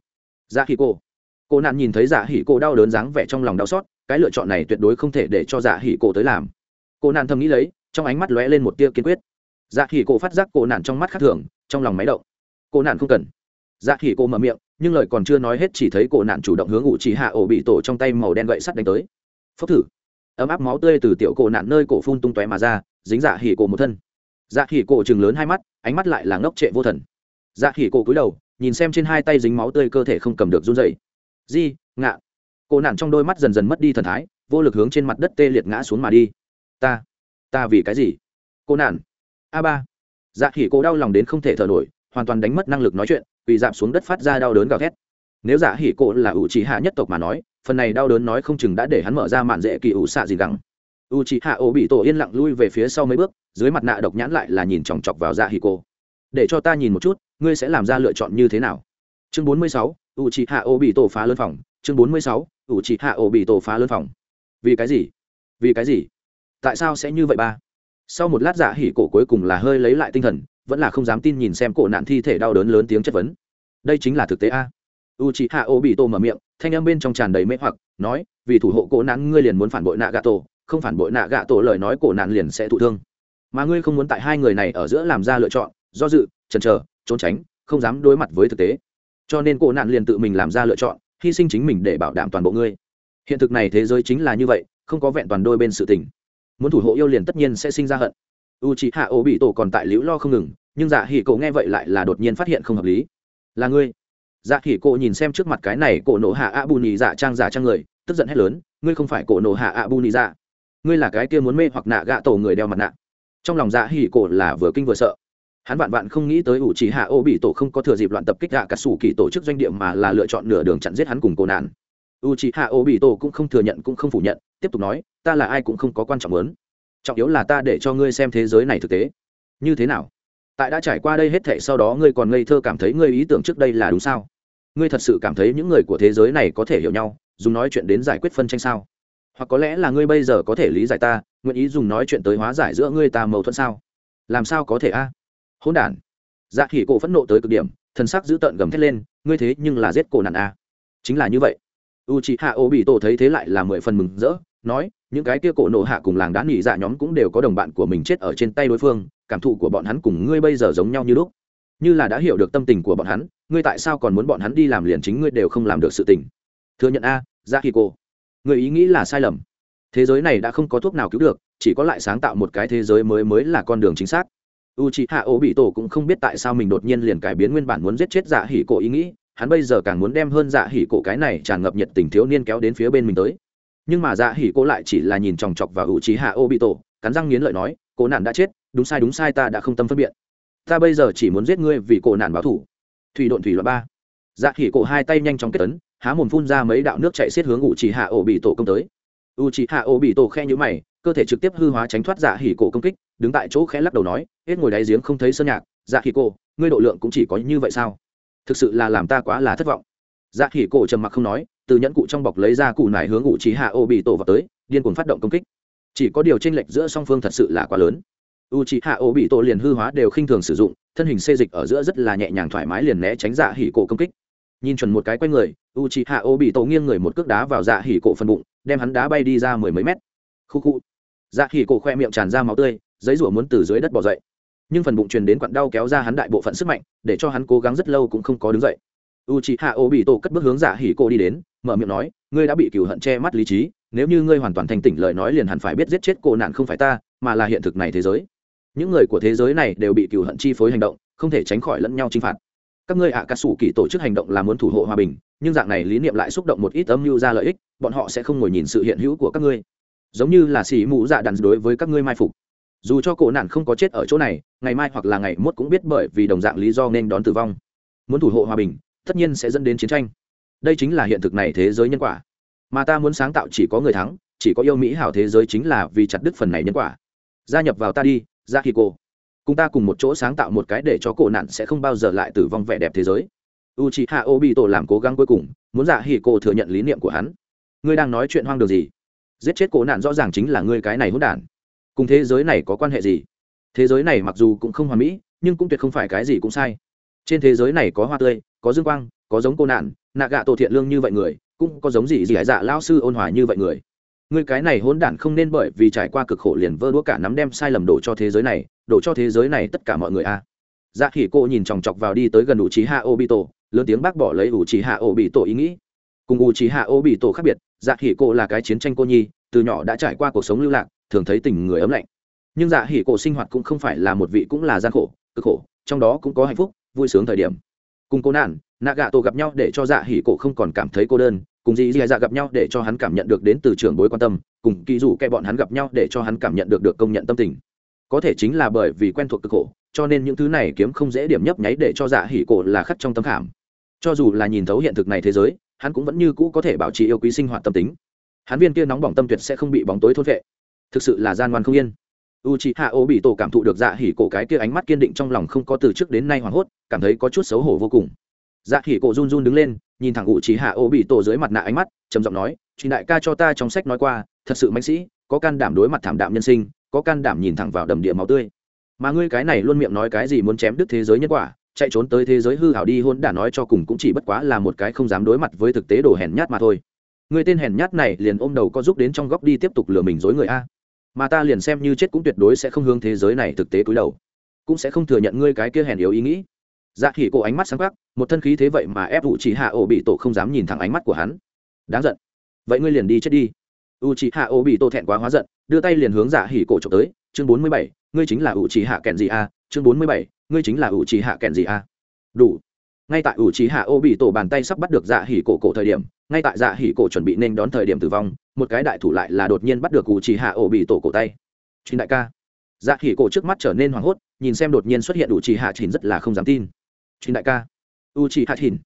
Dạ hỉ cô. Cô nạn nhìn thấy dạ hỉ cô đau đớn dáng vẻ trong lòng đau xót, cái lựa chọn này tuyệt đối không thể để cho dạ hỉ cô tới làm. Cô nạn thầm nghĩ lấy, trong ánh mắt lóe lên một tia kiên quyết. Dạ hỉ cô phát giác cô nạn trong mắt khác thường, trong lòng máy động. Cô nạn không cần. Dạ hỉ cô mở miệng, nhưng lời còn chưa nói hết chỉ thấy cô nạn chủ động hướng ủ chỉ hạ ổ bị tổ trong tay màu đen gậy sắt đánh tới phốc thử. Ấm áp máu tươi từ tiểu cổ nạn nơi cổ phun tung tóe mà ra, dính dạ hỉ cổ một thân. Dạ hỉ cổ chừng lớn hai mắt, ánh mắt lại là ngốc trệ vô thần. Dạ hỉ cổ cúi đầu, nhìn xem trên hai tay dính máu tươi cơ thể không cầm được run dậy di, ngạ. Cổ nạn trong đôi mắt dần dần mất đi thần thái, vô lực hướng trên mặt đất tê liệt ngã xuống mà đi. Ta ta vì cái gì? Cô nạn. A ba. Dạ hỉ cổ đau lòng đến không thể thở nổi, hoàn toàn đánh mất năng lực nói chuyện vì giảm xuống đất phát ra đau đớn gào thét nếu giả hỉ cổ là ủ trì hạ nhất tộc mà nói, phần này đau đớn nói không chừng đã để hắn mở ra mạn dễ kỳ ủ xạ gì gắng u trì hạ ô bị tổ yên lặng lui về phía sau mấy bước, dưới mặt nạ độc nhãn lại là nhìn chòng chọc vào dạ hì cô để cho ta nhìn một chút, ngươi sẽ làm ra lựa chọn như thế nào? Chương 46 mươi sáu u hạ ô bị tổ phá lớn phòng. Chương 46 mươi sáu u hạ ô bị tổ phá lớn phòng. Vì cái gì? Vì cái gì? Tại sao sẽ như vậy ba? Sau một lát dạ hỉ cổ cuối cùng là hơi lấy lại tinh thần, vẫn là không dám tin nhìn xem cổ nạn thi thể đau đớn lớn tiếng chất vấn. Đây chính là thực tế a u c h i hạ ô bị tô mở miệng, thanh âm bên trong tràn đầy mê hoặc, nói, vì thủ hộ cổ nạn, ngươi liền muốn phản bội nạ gạ tổ không phản bội nạ gạ tổ lời nói cổ nạn liền sẽ thụ thương. Mà ngươi không muốn tại hai người này ở giữa làm ra lựa chọn, do dự, chần chờ, trốn tránh, không dám đối mặt với thực tế. Cho nên cổ nạn liền tự mình làm ra lựa chọn, hy sinh chính mình để bảo đảm toàn bộ ngươi. Hiện thực này thế giới chính là như vậy, không có vẹn toàn đôi bên sự tình. Muốn thủ hộ yêu liền tất nhiên sẽ sinh ra hận. U c h ị hạ O bị tổ còn tại liễu lo không ngừng, nhưng dạ hỉ cậu nghe vậy lại là đột nhiên phát hiện không hợp lý. Là ngươi dạ hỉ cổ nhìn xem trước mặt cái này, cổ nổ hạ a bù nhì dạ trang giả trang người, tức giận hét lớn, ngươi không phải cổ nổ hạ a bù nhì dạ. Ngươi là cái kia muốn mê hoặc nạ gạ tổ người đeo mặt nạ. Trong lòng dạ hỉ cổ là vừa kinh vừa sợ. Hắn vạn vạn không nghĩ tới ủ trí hạ ô bị tổ không có thừa dịp loạn tập kích gạ cả sủ kỳ tổ chức doanh địa mà là lựa chọn nửa đường chặn giết hắn cùng cổ nạn. U trí hạ ô bị tổ cũng không thừa nhận, cũng không phủ nhận, tiếp tục nói, ta là ai cũng không có quan trọng lớn. Trọng yếu là ta để cho ngươi xem thế giới này thực tế. Như thế nào? Tại đã trải qua đây hết thệ sau đó ngươi còn ngây thơ cảm thấy ngươi ý tưởng trước đây là đúng sao? Ngươi thật sự cảm thấy những người của thế giới này có thể hiểu nhau, dùng nói chuyện đến giải quyết phân tranh sao? Hoặc có lẽ là ngươi bây giờ có thể lý giải ta, nguyện ý dùng nói chuyện tới hóa giải giữa ngươi ta mâu thuẫn sao? Làm sao có thể a? À? hỗn đản. Dạ khỉ cổ phẫn nộ tới cực điểm, thần sắc dữ tợn gầm thét lên, ngươi thế nhưng là giết cổ nạn a. Chính là như vậy. U c h hạ ô bị tổ thấy thế lại là mười phần mừng rỡ, nói những cái kia cổ nộ hạ cùng làng đá nghỉ dạ nhóm cũng đều có đồng bạn của mình chết ở trên tay đối phương, cảm thụ của bọn hắn cùng ngươi bây giờ giống nhau như lúc. Như là đã hiểu được tâm tình của bọn hắn, ngươi tại sao còn muốn bọn hắn đi làm liền chính ngươi đều không làm được sự tình. Thừa nhận a dạ ra khi cô người ý nghĩ là sai lầm. Thế giới này đã không có thuốc nào cứu được, chỉ có lại sáng tạo một cái thế giới mới mới là con đường chính xác. U c h ị hạ ô bị tổ cũng không biết tại sao mình đột nhiên liền cải biến nguyên bản muốn giết chết dạ hỉ cổ ý nghĩ, hắn bây giờ càng muốn đem hơn dạ hỉ cổ cái này tràn ngập nhiệt tình thiếu niên kéo đến phía bên mình tới nhưng mà dạ hỉ cô lại chỉ là nhìn chòng chọc vào hữu trí hạ ô bị tổ cắn răng nghiến lợi nói, cô nạn đã chết, đúng sai đúng sai, ta đã không tâm phân biện ta bây giờ chỉ muốn giết ngươi vì cô nạn báo thủ. Thủy độn thủy loại ba. Dạ hỉ cổ hai tay nhanh chóng kết tấn há mồm phun ra mấy đạo nước chạy xiết hướng u trí hạ ô bị tổ công tới. U trí hạ ô bị tổ khe nhữ mày, cơ thể trực tiếp hư hóa tránh thoát dạ hỉ cổ công kích, đứng tại chỗ khẽ lắc đầu nói, hết ngồi đáy giếng không thấy sơn nhạc. Dạ hỉ cổ ngươi độ lượng cũng chỉ có như vậy sao? Thực sự là làm ta quá là thất vọng dạ hỉ cổ trầm mặc không nói, từ nhẫn cụ trong bọc lấy ra cụ nải hướng ngụ trí hạ ô bị tổ vào tới, điên cuồng phát động công kích. Chỉ có điều tranh lệch giữa song phương thật sự là quá lớn. U trí hạ ô bị tổ liền hư hóa đều khinh thường sử dụng, thân hình xê dịch ở giữa rất là nhẹ nhàng thoải mái liền né tránh dạ hỉ cổ công kích. Nhìn chuẩn một cái quay người, u trí hạ ô bị tổ nghiêng người một cước đá vào dạ hỉ cổ phần bụng, đem hắn đá bay đi ra mười mấy mét. Khu khu. Dạ hỉ cổ khoe miệng tràn ra máu tươi, giấy rủa muốn từ dưới đất bỏ dậy. Nhưng phần bụng truyền đến quặn đau kéo ra hắn đại bộ phận sức mạnh, để cho hắn cố gắng rất lâu cũng không có đứng dậy u c h ị hạ ô bị tổ cất bước hướng giả hỉ cô đi đến, mở miệng nói, ngươi đã bị cựu hận che mắt lý trí, nếu như ngươi hoàn toàn thành tỉnh lời nói liền hẳn phải biết giết chết cô nạn không phải ta, mà là hiện thực này thế giới. Những người của thế giới này đều bị cựu hận chi phối hành động, không thể tránh khỏi lẫn nhau chinh phạt. Các ngươi ạ à cà sủ kỳ tổ chức hành động là muốn thủ hộ hòa bình, nhưng dạng này lý niệm lại xúc động một ít âm mưu ra lợi ích, bọn họ sẽ không ngồi nhìn sự hiện hữu của các ngươi. Giống như là xì mũ dạ đàn đối với các ngươi mai phục. Dù cho cổ nạn không có chết ở chỗ này, ngày mai hoặc là ngày mốt cũng biết bởi vì đồng dạng lý do nên đón tử vong. Muốn thủ hộ hòa bình tất nhiên sẽ dẫn đến chiến tranh. Đây chính là hiện thực này thế giới nhân quả. Mà ta muốn sáng tạo chỉ có người thắng, chỉ có yêu mỹ hảo thế giới chính là vì chặt đứt phần này nhân quả. Gia nhập vào ta đi ra khi cô cùng ta cùng một chỗ sáng tạo một cái để cho cổ nạn sẽ không bao giờ lại tử vong vẻ đẹp thế giới. U c h i hạ ô bị tổ làm cố gắng cuối cùng, muốn dạ hỉ cô thừa nhận lý niệm của hắn. Ngươi đang nói chuyện hoang đường gì? Giết chết cổ nạn rõ ràng chính là ngươi cái này hỗn đản. Cùng thế giới này có quan hệ gì? Thế giới này mặc dù cũng không hoàn mỹ, nhưng cũng tuyệt không phải cái gì cũng sai. Trên thế giới này có hoa tươi có dương quang, có giống cô nạn, nạ gạ tổ thiện lương như vậy người, cũng có giống gì gì hải dạ lao sư ôn hòa như vậy người. Người cái này hỗn đản không nên bởi vì trải qua cực khổ liền vơ đũa cả nắm đem sai lầm đổ cho thế giới này, đổ cho thế giới này tất cả mọi người a. À. dạ khỉ cô nhìn chòng chọc vào đi tới gần ủ trí hạ ô bị tổ lớn tiếng bác bỏ lấy ủ trí hạ ô bị tổ ý nghĩ. Cùng ủ trí hạ ô bị tổ khác biệt dạ khỉ cô là cái chiến tranh cô nhi, từ nhỏ đã trải qua cuộc sống lưu lạc, thường thấy tình người ấm lạnh. Nhưng dạ hỉ cổ sinh hoạt cũng không phải là một vị cũng là gian khổ, cực khổ, trong đó cũng có hạnh phúc, vui sướng thời điểm cùng cô nạn nạ gạ tổ gặp nhau để cho dạ hỉ cổ không còn cảm thấy cô đơn, cùng dì dì dạ gặp nhau để cho hắn cảm nhận được đến từ trường bối quan tâm, cùng kỳ dù kẻ bọn hắn gặp nhau để cho hắn cảm nhận được được công nhận tâm tình. Có thể chính là bởi vì quen thuộc cực khổ, cho nên những thứ này kiếm không dễ điểm nhấp nháy để cho dạ hỉ cổ là khắc trong tâm khảm. Cho dù là nhìn thấu hiện thực này thế giới, hắn cũng vẫn như cũ có thể bảo trì yêu quý sinh hoạt tâm tính. Hắn viên kia nóng bỏng tâm tuyệt sẽ không bị bóng tối thôn vệ. Thực sự là gian ngoan không yên u c h i hạ ô bị tổ cảm thụ được dạ hỉ cổ cái kia ánh mắt kiên định trong lòng không có từ trước đến nay hoảng hốt, cảm thấy có chút xấu hổ vô cùng. Dạ hỉ cổ run run đứng lên, nhìn thẳng u c h i hạ ô bị tổ dưới mặt nạ ánh mắt, trầm giọng nói truyền đại ca cho ta trong sách nói qua, thật sự mạnh sĩ, có can đảm đối mặt thảm đạm nhân sinh, có can đảm nhìn thẳng vào đầm địa máu tươi. Mà ngươi cái này luôn miệng nói cái gì muốn chém đứt thế giới nhân quả, chạy trốn tới thế giới hư hảo đi hôn đã nói cho cùng cũng chỉ bất quá là một cái không dám đối mặt với thực tế đồ hèn nhát mà thôi. Người tên hèn nhát này liền ôm đầu có giúp đến trong góc đi tiếp tục lừa mình dối người a mà ta liền xem như chết cũng tuyệt đối sẽ không hướng thế giới này thực tế cúi đầu. Cũng sẽ không thừa nhận ngươi cái kia hèn yếu ý nghĩ. Dạ khỉ cổ ánh mắt sáng khắc một thân khí thế vậy mà ép u chỉ hạ ổ bị tổ không dám nhìn thẳng ánh mắt của hắn. Đáng giận. Vậy ngươi liền đi chết đi. U chỉ hạ ổ bị tổ thẹn quá hóa giận, đưa tay liền hướng dạ hỉ cổ trộm tới. Chương bốn mươi bảy, ngươi chính là u chỉ hạ kẹn gì a. Chương bốn mươi bảy, ngươi chính là u chỉ hạ kẹn gì a. Đủ ngay tại u chỉ hạ Ô bị tổ bàn tay sắp bắt được dạ hỉ cổ cổ thời điểm, ngay tại dạ hỉ cổ chuẩn bị nên đón thời điểm tử vong, một cái đại thủ lại là đột nhiên bắt được u chỉ hạ Ô bị tổ cổ tay. Chuyên đại ca. Dạ hỉ cổ trước mắt trở nên hoảng hốt, nhìn xem đột nhiên xuất hiện u chỉ hạ chỉnh rất là không dám tin. Chuyên đại ca. U chỉ hạ chỉnh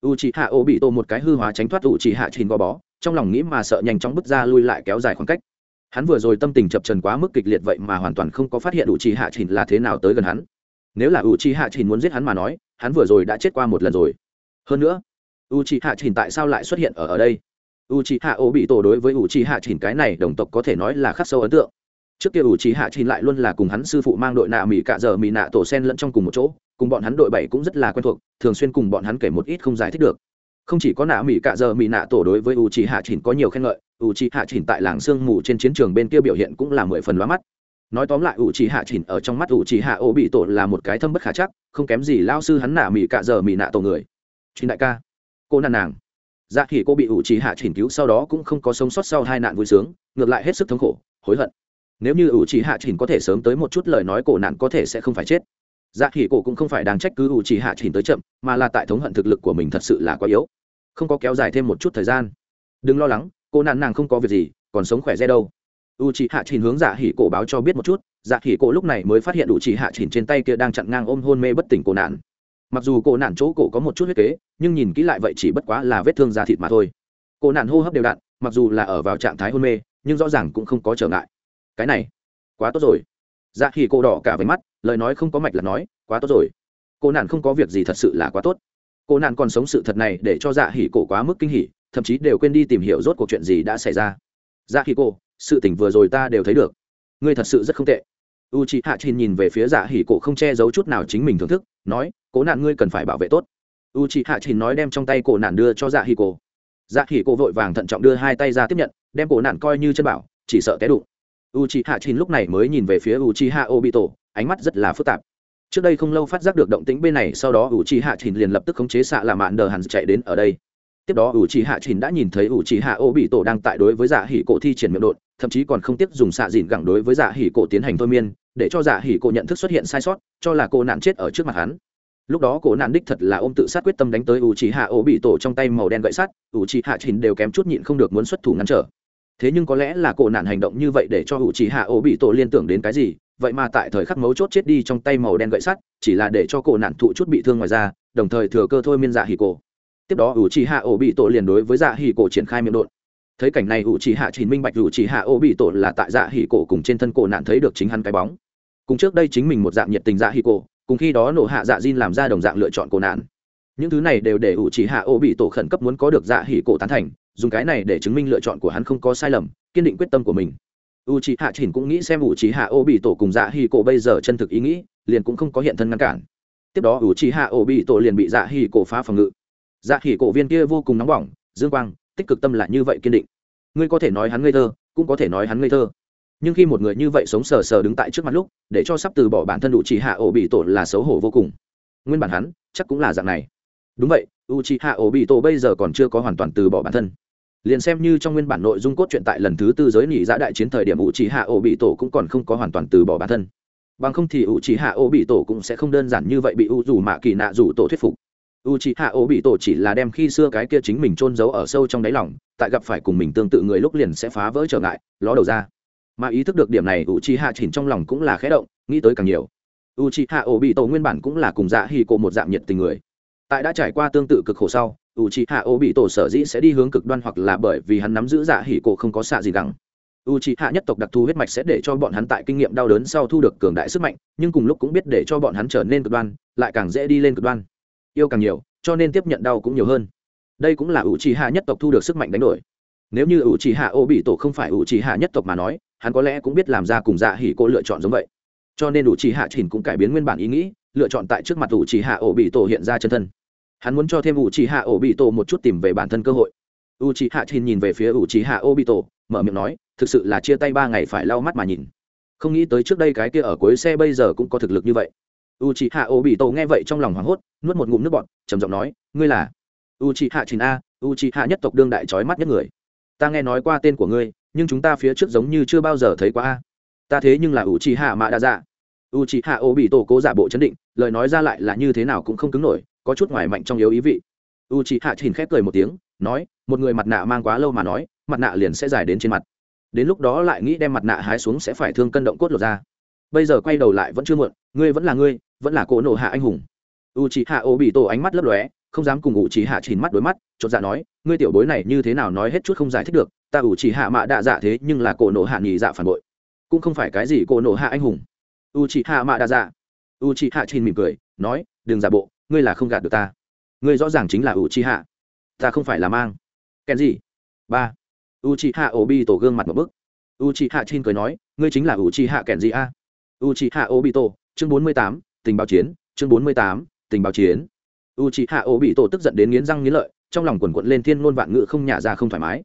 u chỉ hạ Ô bị tổ một cái hư hóa tránh thoát u chỉ hạ chỉnh gò bó, trong lòng nghĩ mà sợ nhanh chóng bước ra lui lại kéo dài khoảng cách. Hắn vừa rồi tâm tình chập trần quá mức kịch liệt vậy mà hoàn toàn không có phát hiện u chỉ hạ chỉnh là thế nào tới gần hắn. Nếu là u chỉ hạ chỉnh muốn giết hắn mà nói hắn vừa rồi đã chết qua một lần rồi. Hơn nữa u c h i hạ chỉnh tại sao lại xuất hiện ở ở đây? U c h i hạ ô bị tổ đối với u c h i hạ chỉnh cái này đồng tộc có thể nói là khắc sâu ấn tượng. Trước kia u c h i hạ chỉnh lại luôn là cùng hắn sư phụ mang đội nạ mỹ cạ giờ mỹ nạ tổ sen lẫn trong cùng một chỗ, cùng bọn hắn đội bảy cũng rất là quen thuộc, thường xuyên cùng bọn hắn kể một ít không giải thích được. Không chỉ có nạ mỹ cạ giờ mỹ nạ tổ đối với u c h i hạ chỉnh có nhiều khen ngợi u c h i hạ chỉnh tại làng sương mù trên chiến trường bên kia biểu hiện cũng là mười phần lóa mắt nói tóm lại ủ trì hạ chỉnh ở trong mắt ủ trì hạ ô bị tổ là một cái thâm bất khả chắc, không kém gì lao sư hắn nạ mỹ cạ giờ mỹ nạ tổ người. Chính đại ca. Cô nạn nàng. Dạ khỉ cô bị ủ trì hạ chỉnh cứu sau đó cũng không có sống sót sau hai nạn vui sướng, ngược lại hết sức thống khổ, hối hận. Nếu như ủ trì hạ chỉnh có thể sớm tới một chút lời nói cổ nạn có thể sẽ không phải chết. Dạ khỉ cổ cũng không phải đang trách cứ ủ trì hạ chỉnh tới chậm, mà là tại thống hận thực lực của mình thật sự là quá yếu. Không có kéo dài thêm một chút thời gian. Đừng lo lắng, cô nạn nàng không có việc gì, còn sống khỏe re đâu u c hạ chỉnh hướng dạ hỉ cổ báo cho biết một chút dạ hỉ cổ lúc này mới phát hiện u c hạ chỉnh trên tay kia đang chặn ngang ôm hôn mê bất tỉnh cổ nạn. Mặc dù cổ nạn chỗ cổ có một chút huyết kế, nhưng nhìn kỹ lại vậy chỉ bất quá là vết thương da thịt mà thôi. Cổ nạn hô hấp đều đặn, mặc dù là ở vào trạng thái hôn mê, nhưng rõ ràng cũng không có trở ngại. Cái này, quá tốt rồi. Dạ Hỉ cổ đỏ cả với mắt, lời nói không có mạch là nói, quá tốt rồi. Cổ nạn không có việc gì thật sự là quá tốt. Cổ nạn còn sống sự thật này để cho dạ hỉ cổ quá mức kinh hỉ, thậm chí đều quên đi tìm hiểu rốt cuộc chuyện gì đã xảy ra. Dạ hỉ cổ sự tình vừa rồi ta đều thấy được. Ngươi thật sự rất không tệ. U c h hạ chin nhìn về phía giả hỉ cổ không che giấu chút nào chính mình thưởng thức, nói, cố nạn ngươi cần phải bảo vệ tốt. U c h hạ chin nói đem trong tay cổ nạn đưa cho giả hỉ cổ. Dạ hỉ cổ vội vàng thận trọng đưa hai tay ra tiếp nhận, đem cổ nạn coi như chân bảo, chỉ sợ té đụng. U c h hạ chin lúc này mới nhìn về phía u c h hạ ô bị tổ ánh mắt rất là phức tạp. Trước đây không lâu phát giác được động tĩnh bên này, sau đó u c h hạ chin liền lập tức khống chế xạ là mạn đờ hẳn chạy đến ở đây. Tiếp đó ủ trì hạ chỉnh đã nhìn thấy ủ trì hạ ô bị tổ đang tại đối với dạ hỉ cổ thi triển miệng đột thậm chí còn không tiếp dùng xạ dìn gẳng đối với dạ hỉ cổ tiến hành thôi miên, để cho dạ hỉ cổ nhận thức xuất hiện sai sót, cho là cô nạn chết ở trước mặt hắn. Lúc đó cổ nạn đích thật là ôm tự sát quyết tâm đánh tới ủ trì hạ ô bị tổ trong tay màu đen gậy sắt ủ trì hạ chỉnh đều kém chút nhịn không được muốn xuất thủ ngăn trở. Thế nhưng có lẽ là cổ nạn hành động như vậy để cho ủ trì hạ ô bị tổ liên tưởng đến cái gì, vậy mà tại thời khắc mấu chốt chết đi trong tay màu đen gậy sắt, chỉ là để cho cổ nạn thụ chút bị thương ngoài ra đồng thời thừa cơ thôi miên dạ hỉ cổ. Tiếp đó ủ trì hạ ổ bị tổ liền đối với dạ hỉ cổ triển khai miệng đột thấy cảnh này ủ trì hạ chỉ minh bạch ủ trì hạ Ô bị tổ là tại dạ hỉ cổ cùng trên thân cổ nạn thấy được chính hắn cái bóng. Cùng trước đây chính mình một dạng nhiệt tình dạ hỉ cổ, cùng khi đó nổ hạ dạ diên làm ra đồng dạng lựa chọn cổ nạn. Những thứ này đều để ủ trì hạ Ô bị tổ khẩn cấp muốn có được dạ hỉ cổ tán thành, dùng cái này để chứng minh lựa chọn của hắn không có sai lầm, kiên định quyết tâm của mình. U c hạ chỉnh cũng nghĩ xem u c hạ ô bị tổ cùng dạ hỉ cổ bây giờ chân thực ý nghĩ, liền cũng không có hiện thân ngăn cản. Tiếp đó u c hạ ô bị tổ liền bị dạ hỉ cổ phá phòng ngự. Dạ hỉ cổ viên kia vô cùng nóng bỏng, dương quang tích cực tâm là như vậy kiên định. Ngươi có thể nói hắn ngây thơ, cũng có thể nói hắn ngây thơ. Nhưng khi một người như vậy sống sờ sờ đứng tại trước mặt lúc, để cho sắp từ bỏ bản thân đủ chỉ hạ ổ bị tổ là xấu hổ vô cùng. Nguyên bản hắn, chắc cũng là dạng này. Đúng vậy u c hạ ổ bị tổ bây giờ còn chưa có hoàn toàn từ bỏ bản thân. Liền xem như trong nguyên bản nội dung cốt truyện tại lần thứ tư giới nghỉ giã đại chiến thời điểm u c hạ ổ bị tổ cũng còn không có hoàn toàn từ bỏ bản thân. Bằng không thì u c hạ ổ bị tổ cũng sẽ không đơn giản như vậy bị u dù mạ kỳ nạ Dù tổ thuyết phục u c h hạ ổ bị tổ chỉ là đem khi xưa cái kia chính mình trôn giấu ở sâu trong đáy lòng, tại gặp phải cùng mình tương tự người lúc liền sẽ phá vỡ trở ngại, ló đầu ra. Mà ý thức được điểm này u c h hạ chỉnh trong lòng cũng là khé động, nghĩ tới càng nhiều. U c h hạ ổ bị tổ nguyên bản cũng là cùng dạ hi cổ một dạng nhiệt tình người. Tại đã trải qua tương tự cực khổ sau u c hạ ô bị tổ sở dĩ sẽ đi hướng cực đoan hoặc là bởi vì hắn nắm giữ dạ hỉ cổ không có xạ gì gắng. U c hạ nhất tộc đặc thù huyết mạch sẽ để cho bọn hắn tại kinh nghiệm đau đớn sau thu được cường đại sức mạnh, nhưng cùng lúc cũng biết để cho bọn hắn trở nên cực đoan, lại càng dễ đi lên cực đoan yêu càng nhiều, cho nên tiếp nhận đau cũng nhiều hơn. Đây cũng là ủ trì hạ nhất tộc thu được sức mạnh đánh đổi. Nếu như ủ trì hạ ô bị tổ không phải ủ trì hạ nhất tộc mà nói, hắn có lẽ cũng biết làm ra cùng dạ hỉ cô lựa chọn giống vậy. Cho nên ủ trì hạ chỉnh cũng cải biến nguyên bản ý nghĩ, lựa chọn tại trước mặt ủ trì hạ ô bị tổ hiện ra chân thân. Hắn muốn cho thêm ủ trì hạ ô bị tổ một chút tìm về bản thân cơ hội. U c hạ chỉnh nhìn về phía u c hạ ô bị tổ mở miệng nói, thực sự là chia tay ba ngày phải lau mắt mà nhìn. Không nghĩ tới trước đây cái kia ở cuối xe bây giờ cũng có thực lực như vậy u c h ị hạ ô bị tổ nghe vậy trong lòng hoảng hốt, nuốt một ngụm nước bọt, trầm giọng nói, ngươi là u c h ị hạ chín a u c h ị hạ nhất tộc đương đại trói mắt nhất người. Ta nghe nói qua tên của ngươi, nhưng chúng ta phía trước giống như chưa bao giờ thấy qua a. Ta thế nhưng là u c h ị hạ mạ đa dạ u c h ị hạ ô bị tổ cố giả bộ chấn định, lời nói ra lại là như thế nào cũng không cứng nổi, có chút ngoài mạnh trong yếu ý vị. U c h ị hạ chín khép cười một tiếng, nói, một người mặt nạ mang quá lâu mà nói, mặt nạ liền sẽ dài đến trên mặt. Đến lúc đó lại nghĩ đem mặt nạ hái xuống sẽ phải thương cân động cốt lột ra. Bây giờ quay đầu lại vẫn chưa muộn, ngươi vẫn là ngươi vẫn là cỗ nổ hạ anh hùng. U chị hạ ô bị tổ ánh mắt lấp lóe, không dám cùng u chị hạ chìn mắt đối mắt, chột dạ nói, ngươi tiểu bối này như thế nào nói hết chút không giải thích được, ta u chị hạ mạ đạ dạ thế nhưng là cỗ nổ hạ nghỉ dạ phản bội, cũng không phải cái gì cỗ nổ hạ anh hùng. U chị hạ mạ đạ dạ. U chị hạ chìn mỉm cười, nói, đừng giả bộ, ngươi là không gạt được ta. Ngươi rõ ràng chính là u chị hạ ta không phải là mang. Kèn gì? Ba. U chị hạ ô bị tổ gương mặt một bức. U chị hạ chin cười nói, ngươi chính là u chị hạ kèn gì a? U chị hạ ô bị tổ chương bốn mươi tám tình báo chiến, chương bốn mươi tám, tình báo chiến. U c h i hạ ô bị tổ tức giận đến nghiến răng nghiến lợi, trong lòng quần quận lên thiên ngôn vạn ngữ không nhả ra không thoải mái.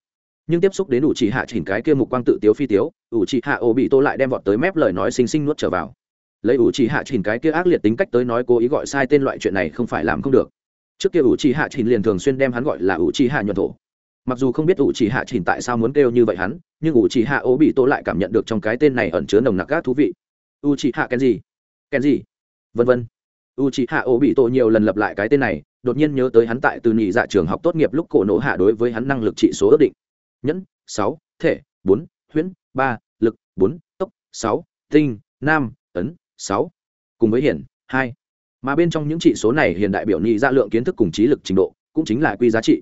Nhưng tiếp xúc đến u c hạ chỉnh cái kia mục quang tự tiếu phi tiếu u c hạ ô bị tổ lại đem vọt tới mép lời nói xinh xinh nuốt trở vào. Lấy u c hạ chỉnh cái kia ác liệt tính cách tới nói cố ý gọi sai tên loại chuyện này không phải làm không được. Trước kia u c hạ chỉnh liền thường xuyên đem hắn gọi là u c hạ nhuận thổ. Mặc dù không biết u chỉ hạ chỉnh tại sao muốn kêu như vậy hắn, nhưng u chỉ hạ ô bị tổ lại cảm nhận được trong cái tên này ẩn chứa nồng nặc gác thú vị. U chỉ hạ cái gì cái gì vân vân. U chị hạ ố bị tô nhiều lần lặp lại cái tên này, đột nhiên nhớ tới hắn tại từ nhị dạ trường học tốt nghiệp lúc cổ nổ hạ đối với hắn năng lực trị số ước định. Nhẫn, sáu, thể, bốn, huyễn, ba, lực, bốn, tốc, sáu, tinh, nam, ấn, sáu. Cùng với hiển, hai. Mà bên trong những trị số này hiện đại biểu nhị dạ lượng kiến thức cùng trí lực trình độ, cũng chính là quy giá trị.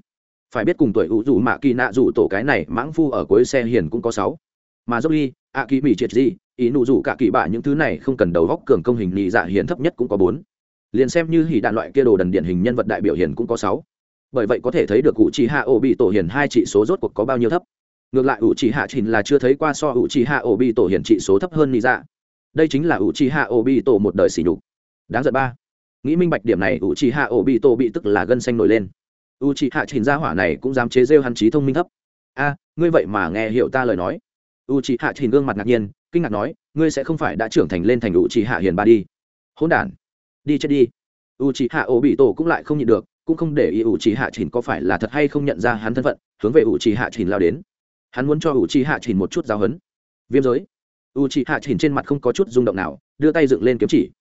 Phải biết cùng tuổi ủ dù mạ kỳ nạ dù tổ cái này mãng phu ở cuối xe hiền cũng có sáu. Mà dốc ly a kỳ mỹ triệt gì ý nụ rủ cả kỳ bạ những thứ này không cần đầu góc cường công hình nhị dạ hiền thấp nhất cũng có bốn. Liền xem như hỉ đạn loại kia đồ đần điển hình nhân vật đại biểu hiền cũng có sáu. Bởi vậy có thể thấy được ủ trì hạ ổ bị tổ hiền hai trị số rốt cuộc có bao nhiêu thấp. Ngược lại ủ trì hạ trình là chưa thấy qua so ủ trì hạ ổ bị tổ hiền trị số thấp hơn nhị dạ. Đây chính là ủ trì hạ ổ bị tổ một đời xỉ nhục. Đáng giận ba. Nghĩ minh bạch điểm này ủ trì hạ ổ bị tổ bị tức là gân xanh nổi lên. Ủ trì hạ trình gia hỏa này cũng dám chế rêu hắn trí thông minh thấp. A, ngươi vậy mà nghe hiểu ta lời nói u c h hạ trình gương mặt ngạc nhiên, kinh ngạc nói, ngươi sẽ không phải đã trưởng thành lên thành u c h hạ hiền ba đi. Hỗn đản, đi chết đi. U c h hạ ổ bị tổ cũng lại không nhịn được, cũng không để ý u c h hạ trình có phải là thật hay không nhận ra hắn thân phận, hướng về u c h hạ trình lao đến. Hắn muốn cho u c h hạ trình một chút giáo hấn viêm giới. U c h hạ trình trên mặt không có chút rung động nào, đưa tay dựng lên kiếm chỉ.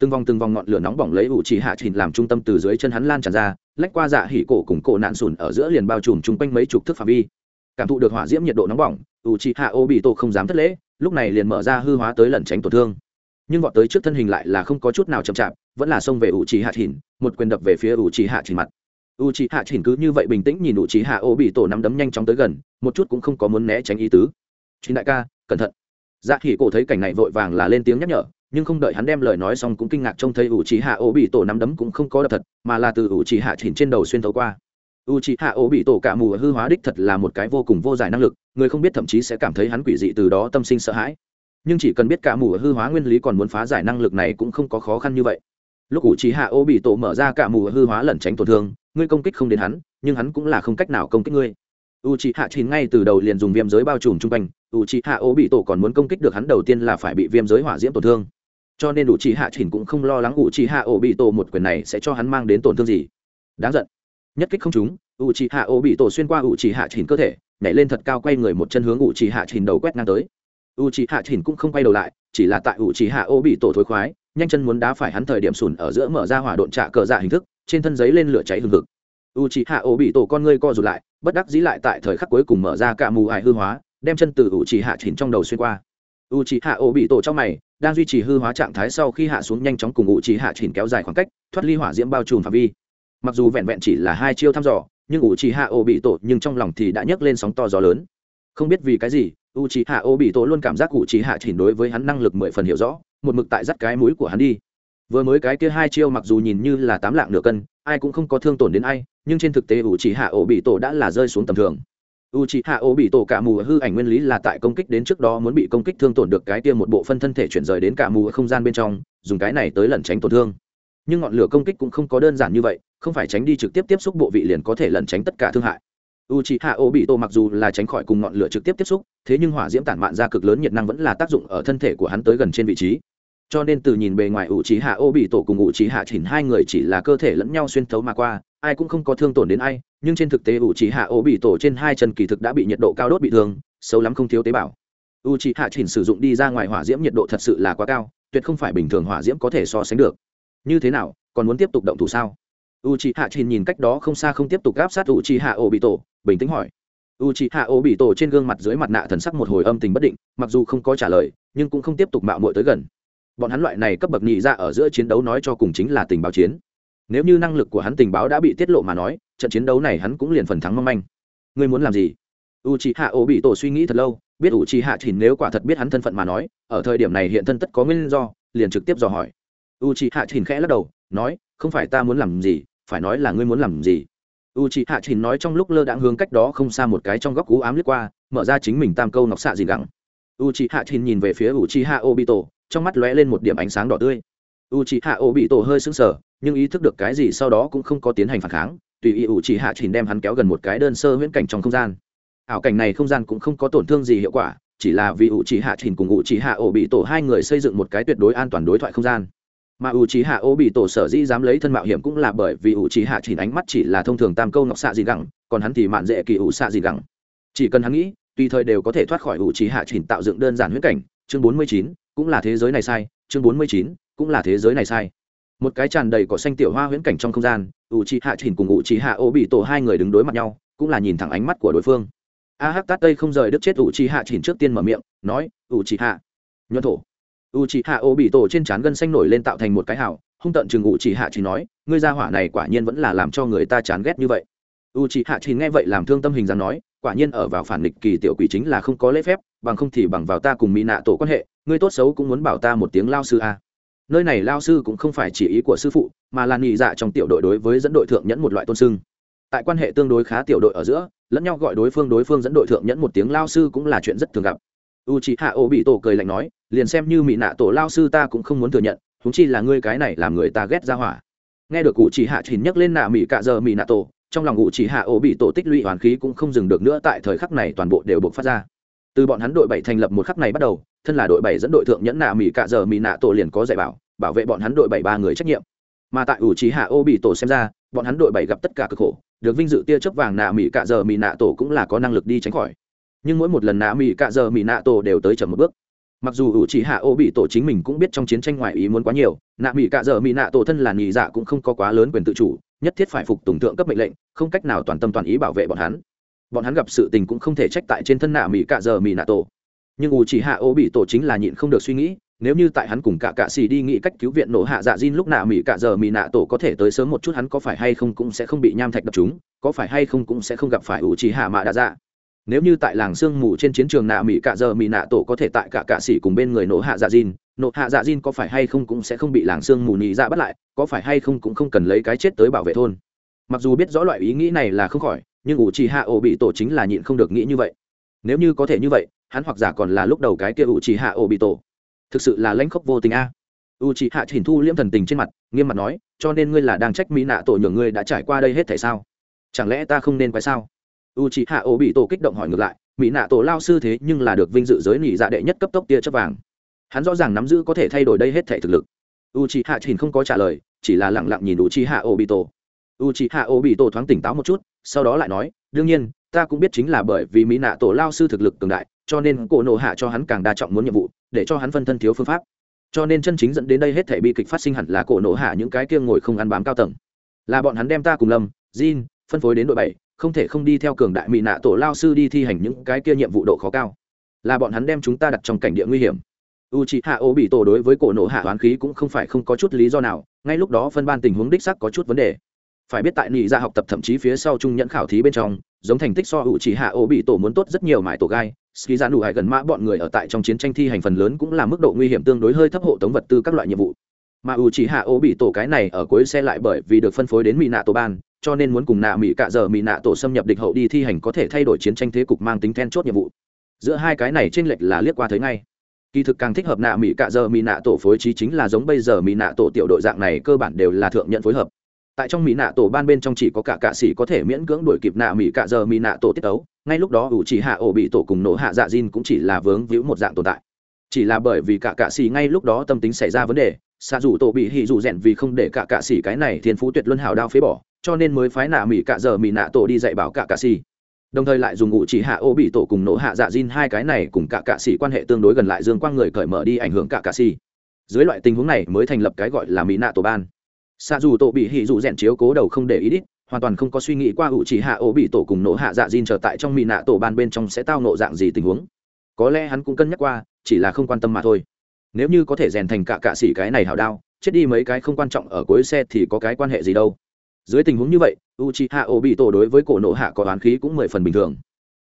Từng vòng từng vòng ngọn lửa nóng bỏng lấy ủ chỉ hạ chỉnh làm trung tâm từ dưới chân hắn lan tràn ra, lách qua dạ hỉ cổ cùng cổ nạn sùn ở giữa liền bao trùm chung quanh mấy chục thước phạm vi cảm thụ được hỏa diễm nhiệt độ nóng bỏng U chỉ hạ ô bị tổ không dám thất lễ, lúc này liền mở ra hư hóa tới lẩn tránh tổn thương. Nhưng vọt tới trước thân hình lại là không có chút nào chậm chạp, vẫn là xông về U chỉ hạ chỉnh một quyền đập về phía U chỉ hạ chỉnh mặt. U chỉ hạ chỉnh cứ như vậy bình tĩnh nhìn U chỉ hạ ô bị tổ nắm đấm nhanh chóng tới gần, một chút cũng không có muốn né tránh ý tứ. Chính đại ca, cẩn thận. Dạ khỉ cổ thấy cảnh này vội vàng là lên tiếng nhắc nhở, nhưng không đợi hắn đem lời nói xong cũng kinh ngạc trông thấy ủ trì hạ ô bị tổ nắm đấm cũng không có đập thật, mà là từ ủ trì hạ chỉnh trên đầu xuyên thấu qua u trì hạ ổ bị tổ cả mù hư hóa đích thật là một cái vô cùng vô giải năng lực, người không biết thậm chí sẽ cảm thấy hắn quỷ dị từ đó tâm sinh sợ hãi. Nhưng chỉ cần biết cả mù hư hóa nguyên lý còn muốn phá giải năng lực này cũng không có khó khăn như vậy. Lúc ủ trì hạ ổ bị tổ mở ra cả mù hư hóa lẩn tránh tổn thương, ngươi công kích không đến hắn, nhưng hắn cũng là không cách nào công kích ngươi. U c h ị hạ chín ngay từ đầu liền dùng viêm giới bao trùm chung quanh u c h ị hạ ô bị tổ còn muốn công kích được hắn đầu tiên là phải bị viêm giới hỏa diễm tổn thương. Cho nên đủ chỉ hạ chín cũng không lo lắng ủ chỉ hạ ổ bị tổ một quyền này sẽ cho hắn mang đến tổn thương gì. Đáng giận nhất kích không chúng ủ chỉ hạ ô bị tổ xuyên qua ủ chỉ hạ chỉnh cơ thể, nhảy lên thật cao quay người một chân hướng ủ chỉ hạ chỉnh đầu quét ngang tới. Ủ chỉ hạ chỉnh cũng không quay đầu lại, chỉ là tại ủ chỉ hạ ô bị tổ thối khoái, nhanh chân muốn đá phải hắn thời điểm sùn ở giữa mở ra hỏa độn trạ cờ dạ hình thức, trên thân giấy lên lửa cháy hừng hực. U chỉ hạ ô bị tổ con ngươi co rụt lại, bất đắc dĩ lại tại thời khắc cuối cùng mở ra cả mù ải hư hóa, đem chân từ ủ chỉ hạ chỉnh trong đầu xuyên qua. U chỉ hạ ô bị tổ trong mày, đang duy trì hư hóa trạng thái sau khi hạ xuống nhanh chóng cùng u trí hạ chỉnh kéo dài khoảng cách, thoát ly hỏa diễm bao trùm phạm vi mặc dù vẹn vẹn chỉ là hai chiêu thăm dò, nhưng u chi hạ ô bị tổ nhưng trong lòng thì đã nhấc lên sóng to gió lớn. Không biết vì cái gì u chi hạ ô bị tổ luôn cảm giác u chi hạ chỉ đối với hắn năng lực mười phần hiểu rõ, một mực tại dắt cái mũi của hắn đi. Vừa mới cái kia hai chiêu mặc dù nhìn như là tám lạng nửa cân, ai cũng không có thương tổn đến ai, nhưng trên thực tế u chi hạ ô bị tổ đã là rơi xuống tầm thường. U c h i hạ ô bị tổ cả mù hư ảnh nguyên lý là tại công kích đến trước đó muốn bị công kích thương tổn được cái kia một bộ phân thân thể chuyển rời đến cả mù không gian bên trong, dùng cái này tới lẩn tránh tổn thương nhưng ngọn lửa công kích cũng không có đơn giản như vậy, không phải tránh đi trực tiếp tiếp xúc bộ vị liền có thể lẩn tránh tất cả thương hại. U c h i h a o bị tổ mặc dù là tránh khỏi cùng ngọn lửa trực tiếp tiếp xúc, thế nhưng hỏa diễm tản mạn ra cực lớn nhiệt năng vẫn là tác dụng ở thân thể của hắn tới gần trên vị trí. Cho nên từ nhìn bề ngoài u trí hạ ô bị tổ cùng u trí hạ chỉnh hai người chỉ là cơ thể lẫn nhau xuyên thấu mà qua, ai cũng không có thương tổn đến ai, nhưng trên thực tế u trí hạ ô bị tổ trên hai chân kỳ thực đã bị nhiệt độ cao đốt bị thương, xấu lắm không thiếu tế bào. U trí hạ chỉnh sử dụng đi ra ngoài hỏa diễm nhiệt độ thật sự là quá cao, tuyệt không phải bình thường hỏa diễm có thể so sánh được như thế nào, còn muốn tiếp tục động thủ sao? U trí hạ trình nhìn cách đó không xa không tiếp tục gáp sát u trí hạ ô bị tổ bình tĩnh hỏi. U trí hạ ô bị tổ trên gương mặt dưới mặt nạ thần sắc một hồi âm tình bất định, mặc dù không có trả lời, nhưng cũng không tiếp tục mạo muội tới gần. Bọn hắn loại này cấp bậc nhị ra ở giữa chiến đấu nói cho cùng chính là tình báo chiến. Nếu như năng lực của hắn tình báo đã bị tiết lộ mà nói, trận chiến đấu này hắn cũng liền phần thắng mong manh. Ngươi muốn làm gì? U c h i hạ ổ bị tổ suy nghĩ thật lâu, biết u c h i hạ trình nếu quả thật biết hắn thân phận mà nói, ở thời điểm này hiện thân tất có nguyên do, liền trực tiếp dò hỏi u c h ị hạ chỉ khẽ lắc đầu, nói, không phải ta muốn làm gì, phải nói là ngươi muốn làm gì. U c h ị hạ chỉ nói trong lúc lơ đãng hướng cách đó không xa một cái trong góc cú ám lướt qua, mở ra chính mình tam câu nọc xạ gì gắng u c h ị hạ chỉ nhìn về phía u c h i hạ ô trong mắt lóe lên một điểm ánh sáng đỏ tươi. U c h i hạ ô hơi sững sờ, nhưng ý thức được cái gì sau đó cũng không có tiến hành phản kháng, tùy ý ủ chỉ hạ chỉnh đem hắn kéo gần một cái đơn sơ huyễn cảnh trong không gian. Ảo cảnh này không gian cũng không có tổn thương gì hiệu quả, chỉ là vì ủ chỉ hạ chỉnh cùng ủ chỉ hạ ổ bị obito hai người xây dựng một cái tuyệt đối an toàn đối thoại không gian mà U chỉ hạ Ô bị tổ sở dĩ dám lấy thân mạo hiểm cũng là bởi vì U chỉ hạ chỉnh ánh mắt chỉ là thông thường tam câu ngọc xạ gì gẳng, còn hắn thì mạn dễ kỳ ủ xạ gì gẳng. Chỉ cần hắn nghĩ, tùy thời đều có thể thoát khỏi U chỉ hạ chỉnh tạo dựng đơn giản huyễn cảnh. Chương bốn mươi chín, cũng là thế giới này sai. Chương bốn mươi chín, cũng là thế giới này sai. Một cái tràn đầy cỏ xanh tiểu hoa huyễn cảnh trong không gian u c hạ chỉnh cùng u c hạ ô bị tổ hai người đứng đối mặt nhau, cũng là nhìn thẳng ánh mắt của đối phương. A hắc tát tây không rời đức chết u c hạ chỉnh trước tiên mở miệng, nói u c hạ nhuận thổ u chị hạ ô bị tổ trên trán gân xanh nổi lên tạo thành một cái hảo hung tận chừng u chị hạ chỉ nói ngươi ra hỏa này quả nhiên vẫn là làm cho người ta chán ghét như vậy u chị hạ chỉ nghe vậy làm thương tâm hình dáng nói quả nhiên ở vào phản nghịch kỳ tiểu quỷ chính là không có lễ phép bằng không thì bằng vào ta cùng mỹ nạ tổ quan hệ ngươi tốt xấu cũng muốn bảo ta một tiếng lao sư a nơi này lao sư cũng không phải chỉ ý của sư phụ mà là nhị dạ trong tiểu đội đối với dẫn đội thượng nhẫn một loại tôn sưng tại quan hệ tương đối khá tiểu đội ở giữa lẫn nhau gọi đối phương đối phương dẫn đội thượng nhẫn một tiếng lao sư cũng là chuyện rất thường gặp u chị hạ ô bị tổ cười lạnh nói liền xem như mỹ nạ tổ lao sư ta cũng không muốn thừa nhận húng chi là ngươi cái này làm người ta ghét ra hỏa. Nghe được cụ chỉ hạ chỉnh nhắc lên nạ mỹ cạ giờ mỹ nạ tổ, trong lòng cụ chỉ hạ ổ bị tổ tích lũy hoàn khí cũng không dừng được nữa tại thời khắc này toàn bộ đều buộc phát ra. Từ bọn hắn đội bảy thành lập một khắc này bắt đầu, thân là đội bảy dẫn đội thượng nhẫn nạ mỹ cạ giờ mỹ nạ tổ liền có dạy bảo bảo vệ bọn hắn đội bảy ba người trách nhiệm. Mà tại ủ trí hạ ô bị tổ xem ra, bọn hắn đội bảy gặp tất cả cực khổ, được vinh dự tia chớp vàng nạ mỹ cạ giờ mỹ nạ tổ cũng là có năng lực đi tránh khỏi. Nhưng mỗi một lần nạ mỹ cạ giờ mỹ nạ tổ đều tới chậm một bước mặc dù ủ chỉ hạ ô bị tổ chính mình cũng biết trong chiến tranh ngoại ý muốn quá nhiều, nạ mỹ cạ dở mỹ nạ tổ thân là nhị dạ cũng không có quá lớn quyền tự chủ, nhất thiết phải phục tùng tượng cấp mệnh lệnh, không cách nào toàn tâm toàn ý bảo vệ bọn hắn. Bọn hắn gặp sự tình cũng không thể trách tại trên thân nạ mỹ cạ dở mỹ nạ tổ. Nhưng ủ chỉ hạ ô bị tổ chính là nhịn không được suy nghĩ, nếu như tại hắn cùng cả cạ xì đi nghĩ cách cứu viện nổ hạ dạ diên lúc nạ mỹ cạ dở mỹ nạ tổ có thể tới sớm một chút hắn có phải hay không cũng sẽ không bị nham thạch đập chúng, có phải hay không cũng sẽ không gặp phải ủ chỉ hạ mạ đạ dạ nếu như tại làng sương mù trên chiến trường nạ mỹ cạ giờ mỹ nạ tổ có thể tại cả cạ xì cùng bên người nổ hạ dạ diên nổ hạ dạ diên có phải hay không cũng sẽ không bị làng sương mù nhị dạ bắt lại, có phải hay không cũng không cần lấy cái chết tới bảo vệ thôn. Mặc dù biết rõ loại ý nghĩ này là không khỏi, nhưng ủ trì hạ ổ bị tổ chính là nhịn không được nghĩ như vậy. Nếu như có thể như vậy, hắn hoặc giả còn là lúc đầu cái kia ủ trì hạ ổ bị tổ. Thực sự là lãnh khốc vô tình a. U trì hạ chỉnh thu liễm thần tình trên mặt, nghiêm mặt nói, cho nên ngươi là đang trách mỹ nạ tổ nhường ngươi đã trải qua đây hết thể sao? Chẳng lẽ ta không nên quay sao? U chỉ hạ ổ bị tổ kích động hỏi ngược lại mỹ nạ tổ lao sư thế nhưng là được vinh dự giới nỉ dạ đệ nhất cấp tốc tia chấp vàng. Hắn rõ ràng nắm giữ có thể thay đổi đây hết thể thực lực. U chỉ hạ chỉnh không có trả lời, chỉ là lẳng lặng nhìn u chỉ hạ ổ bị tổ. U chỉ hạ ổ bị tổ thoáng tỉnh táo một chút, sau đó lại nói, đương nhiên, ta cũng biết chính là bởi vì mỹ nạ tổ lao sư thực lực cường đại, cho nên cổ nộ hạ cho hắn càng đa trọng muốn nhiệm vụ, để cho hắn phân thân thiếu phương pháp. Cho nên chân chính dẫn đến đây hết thể bi kịch phát sinh hẳn là cổ nộ hạ những cái kia ngồi không ăn bám cao tầng. Là bọn hắn đem ta cùng lâm, jin, phân phối đến đội bảy không thể không đi theo cường đại mỹ nạ tổ lao sư đi thi hành những cái kia nhiệm vụ độ khó cao. Là bọn hắn đem chúng ta đặt trong cảnh địa nguy hiểm. U c h ị hạ ô bị tổ đối với cổ nộ hạ oán khí cũng không phải không có chút lý do nào, ngay lúc đó phân ban tình huống đích sắc có chút vấn đề. Phải biết tại nị ra học tập thậm chí phía sau trung nhẫn khảo thí bên trong, giống thành tích so hữu chỉ hạ ô bị tổ muốn tốt rất nhiều mãi tổ gai ski ra nụ hải gần mã bọn người ở tại trong chiến tranh thi hành phần lớn cũng là mức độ nguy hiểm tương đối hơi thấp hộ tống vật tư các loại nhiệm vụ. Mà ủ chỉ hạ ô bị tổ cái này ở cuối xe lại bởi vì được phân phối đến mỹ nạ tổ ban cho nên muốn cùng nạ mỹ cạ giờ mỹ nạ tổ xâm nhập địch hậu đi thi hành có thể thay đổi chiến tranh thế cục mang tính then chốt nhiệm vụ. Giữa hai cái này trên lệch là liếc qua thấy ngay. Kỳ thực càng thích hợp nạ mỹ cạ giờ mỹ nạ tổ phối trí chính là giống bây giờ mỹ nạ tổ tiểu đội dạng này, cơ bản đều là thượng nhận phối hợp. Tại trong mỹ nạ tổ ban bên trong chỉ có cả cạ sĩ có thể miễn cưỡng đuổi kịp nạ mỹ cạ giờ mỹ nạ tổ tiết ấu ngay lúc đó ủ chỉ hạ ổ bị tổ cùng nổ hạ dạ diên cũng chỉ là vướng víu một dạng tồn tại. Chỉ là bởi vì cả cạ sĩ ngay lúc đó tâm tính xảy ra vấn đề xa dù tổ bị hỉ dù rèn vì không để cả cạ sĩ cái này thiên phú tuyệt luân hào đao phế bỏ cho nên mới phái nạ mỹ cạ giờ mỹ nạ tổ đi dạy bảo cả cạ xì. Đồng thời lại dùng ngụ chỉ hạ ô bị tổ cùng nổ hạ dạ diên hai cái này cùng cả cạ xì quan hệ tương đối gần lại dương quang người cởi mở đi ảnh hưởng cả cạ xì. Dưới loại tình huống này mới thành lập cái gọi là mỹ nạ tổ ban. Xa dù tổ bị hỉ dù rèn chiếu cố đầu không để ý đít, hoàn toàn không có suy nghĩ qua ủ chỉ hạ ô bị tổ cùng nổ hạ dạ diên trở tại trong mỹ nạ tổ ban bên trong sẽ tao nộ dạng gì tình huống. Có lẽ hắn cũng cân nhắc qua, chỉ là không quan tâm mà thôi. Nếu như có thể rèn thành cả cạ xỉ cái này hào đao, chết đi mấy cái không quan trọng ở cuối xe thì có cái quan hệ gì đâu dưới tình huống như vậy u c h i h a o bị tổ đối với cổ nộ hạ có oán khí cũng mười phần bình thường.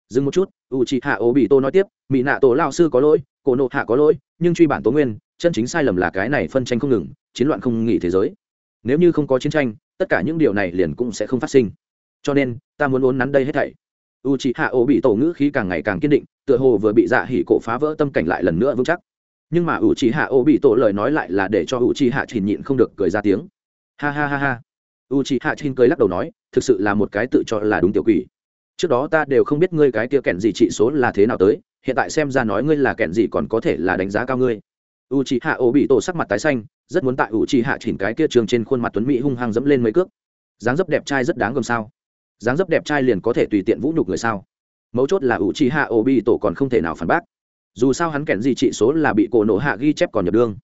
Dừng một chút u c h i h a o bị tổ nói tiếp mỹ nạ tổ lao sư có lỗi, cổ nộ hạ có lỗi, nhưng truy bản tố nguyên, chân chính sai lầm là cái này phân tranh không ngừng, chiến loạn không nghỉ thế giới. Nếu như không có chiến tranh, tất cả những điều này liền cũng sẽ không phát sinh. Cho nên, ta muốn ốn nắn đây hết thảy. U c h i hạ ô bị tổ ngữ khí càng ngày càng kiên định, tựa hồ vừa bị dạ hỉ cổ phá vỡ tâm cảnh lại lần nữa vững chắc. Nhưng mà u c h i hạ ô bị tổ lời nói lại là để cho u c h i h a chỉ nhịn không được cười ra tiếng. Ha ha ha ha u c h i hạ chìn cười lắc đầu nói, thực sự là một cái tự cho là đúng tiểu quỷ. Trước đó ta đều không biết ngươi cái kia kẹn gì trị số là thế nào tới, hiện tại xem ra nói ngươi là kẹn gì còn có thể là đánh giá cao ngươi. U c h i hạ ô bị tổ sắc mặt tái xanh, rất muốn tại u c h i hạ chỉnh cái kia trường trên khuôn mặt tuấn mỹ hung hăng dẫm lên mấy cước. Dáng dấp đẹp trai rất đáng gồm sao? Dáng dấp đẹp trai liền có thể tùy tiện vũ nhục người sao? Mấu chốt là u chi hạ ô tổ còn không thể nào phản bác. Dù sao hắn kẹn gì trị số là bị cổ nổ hạ ghi chép còn nhập đương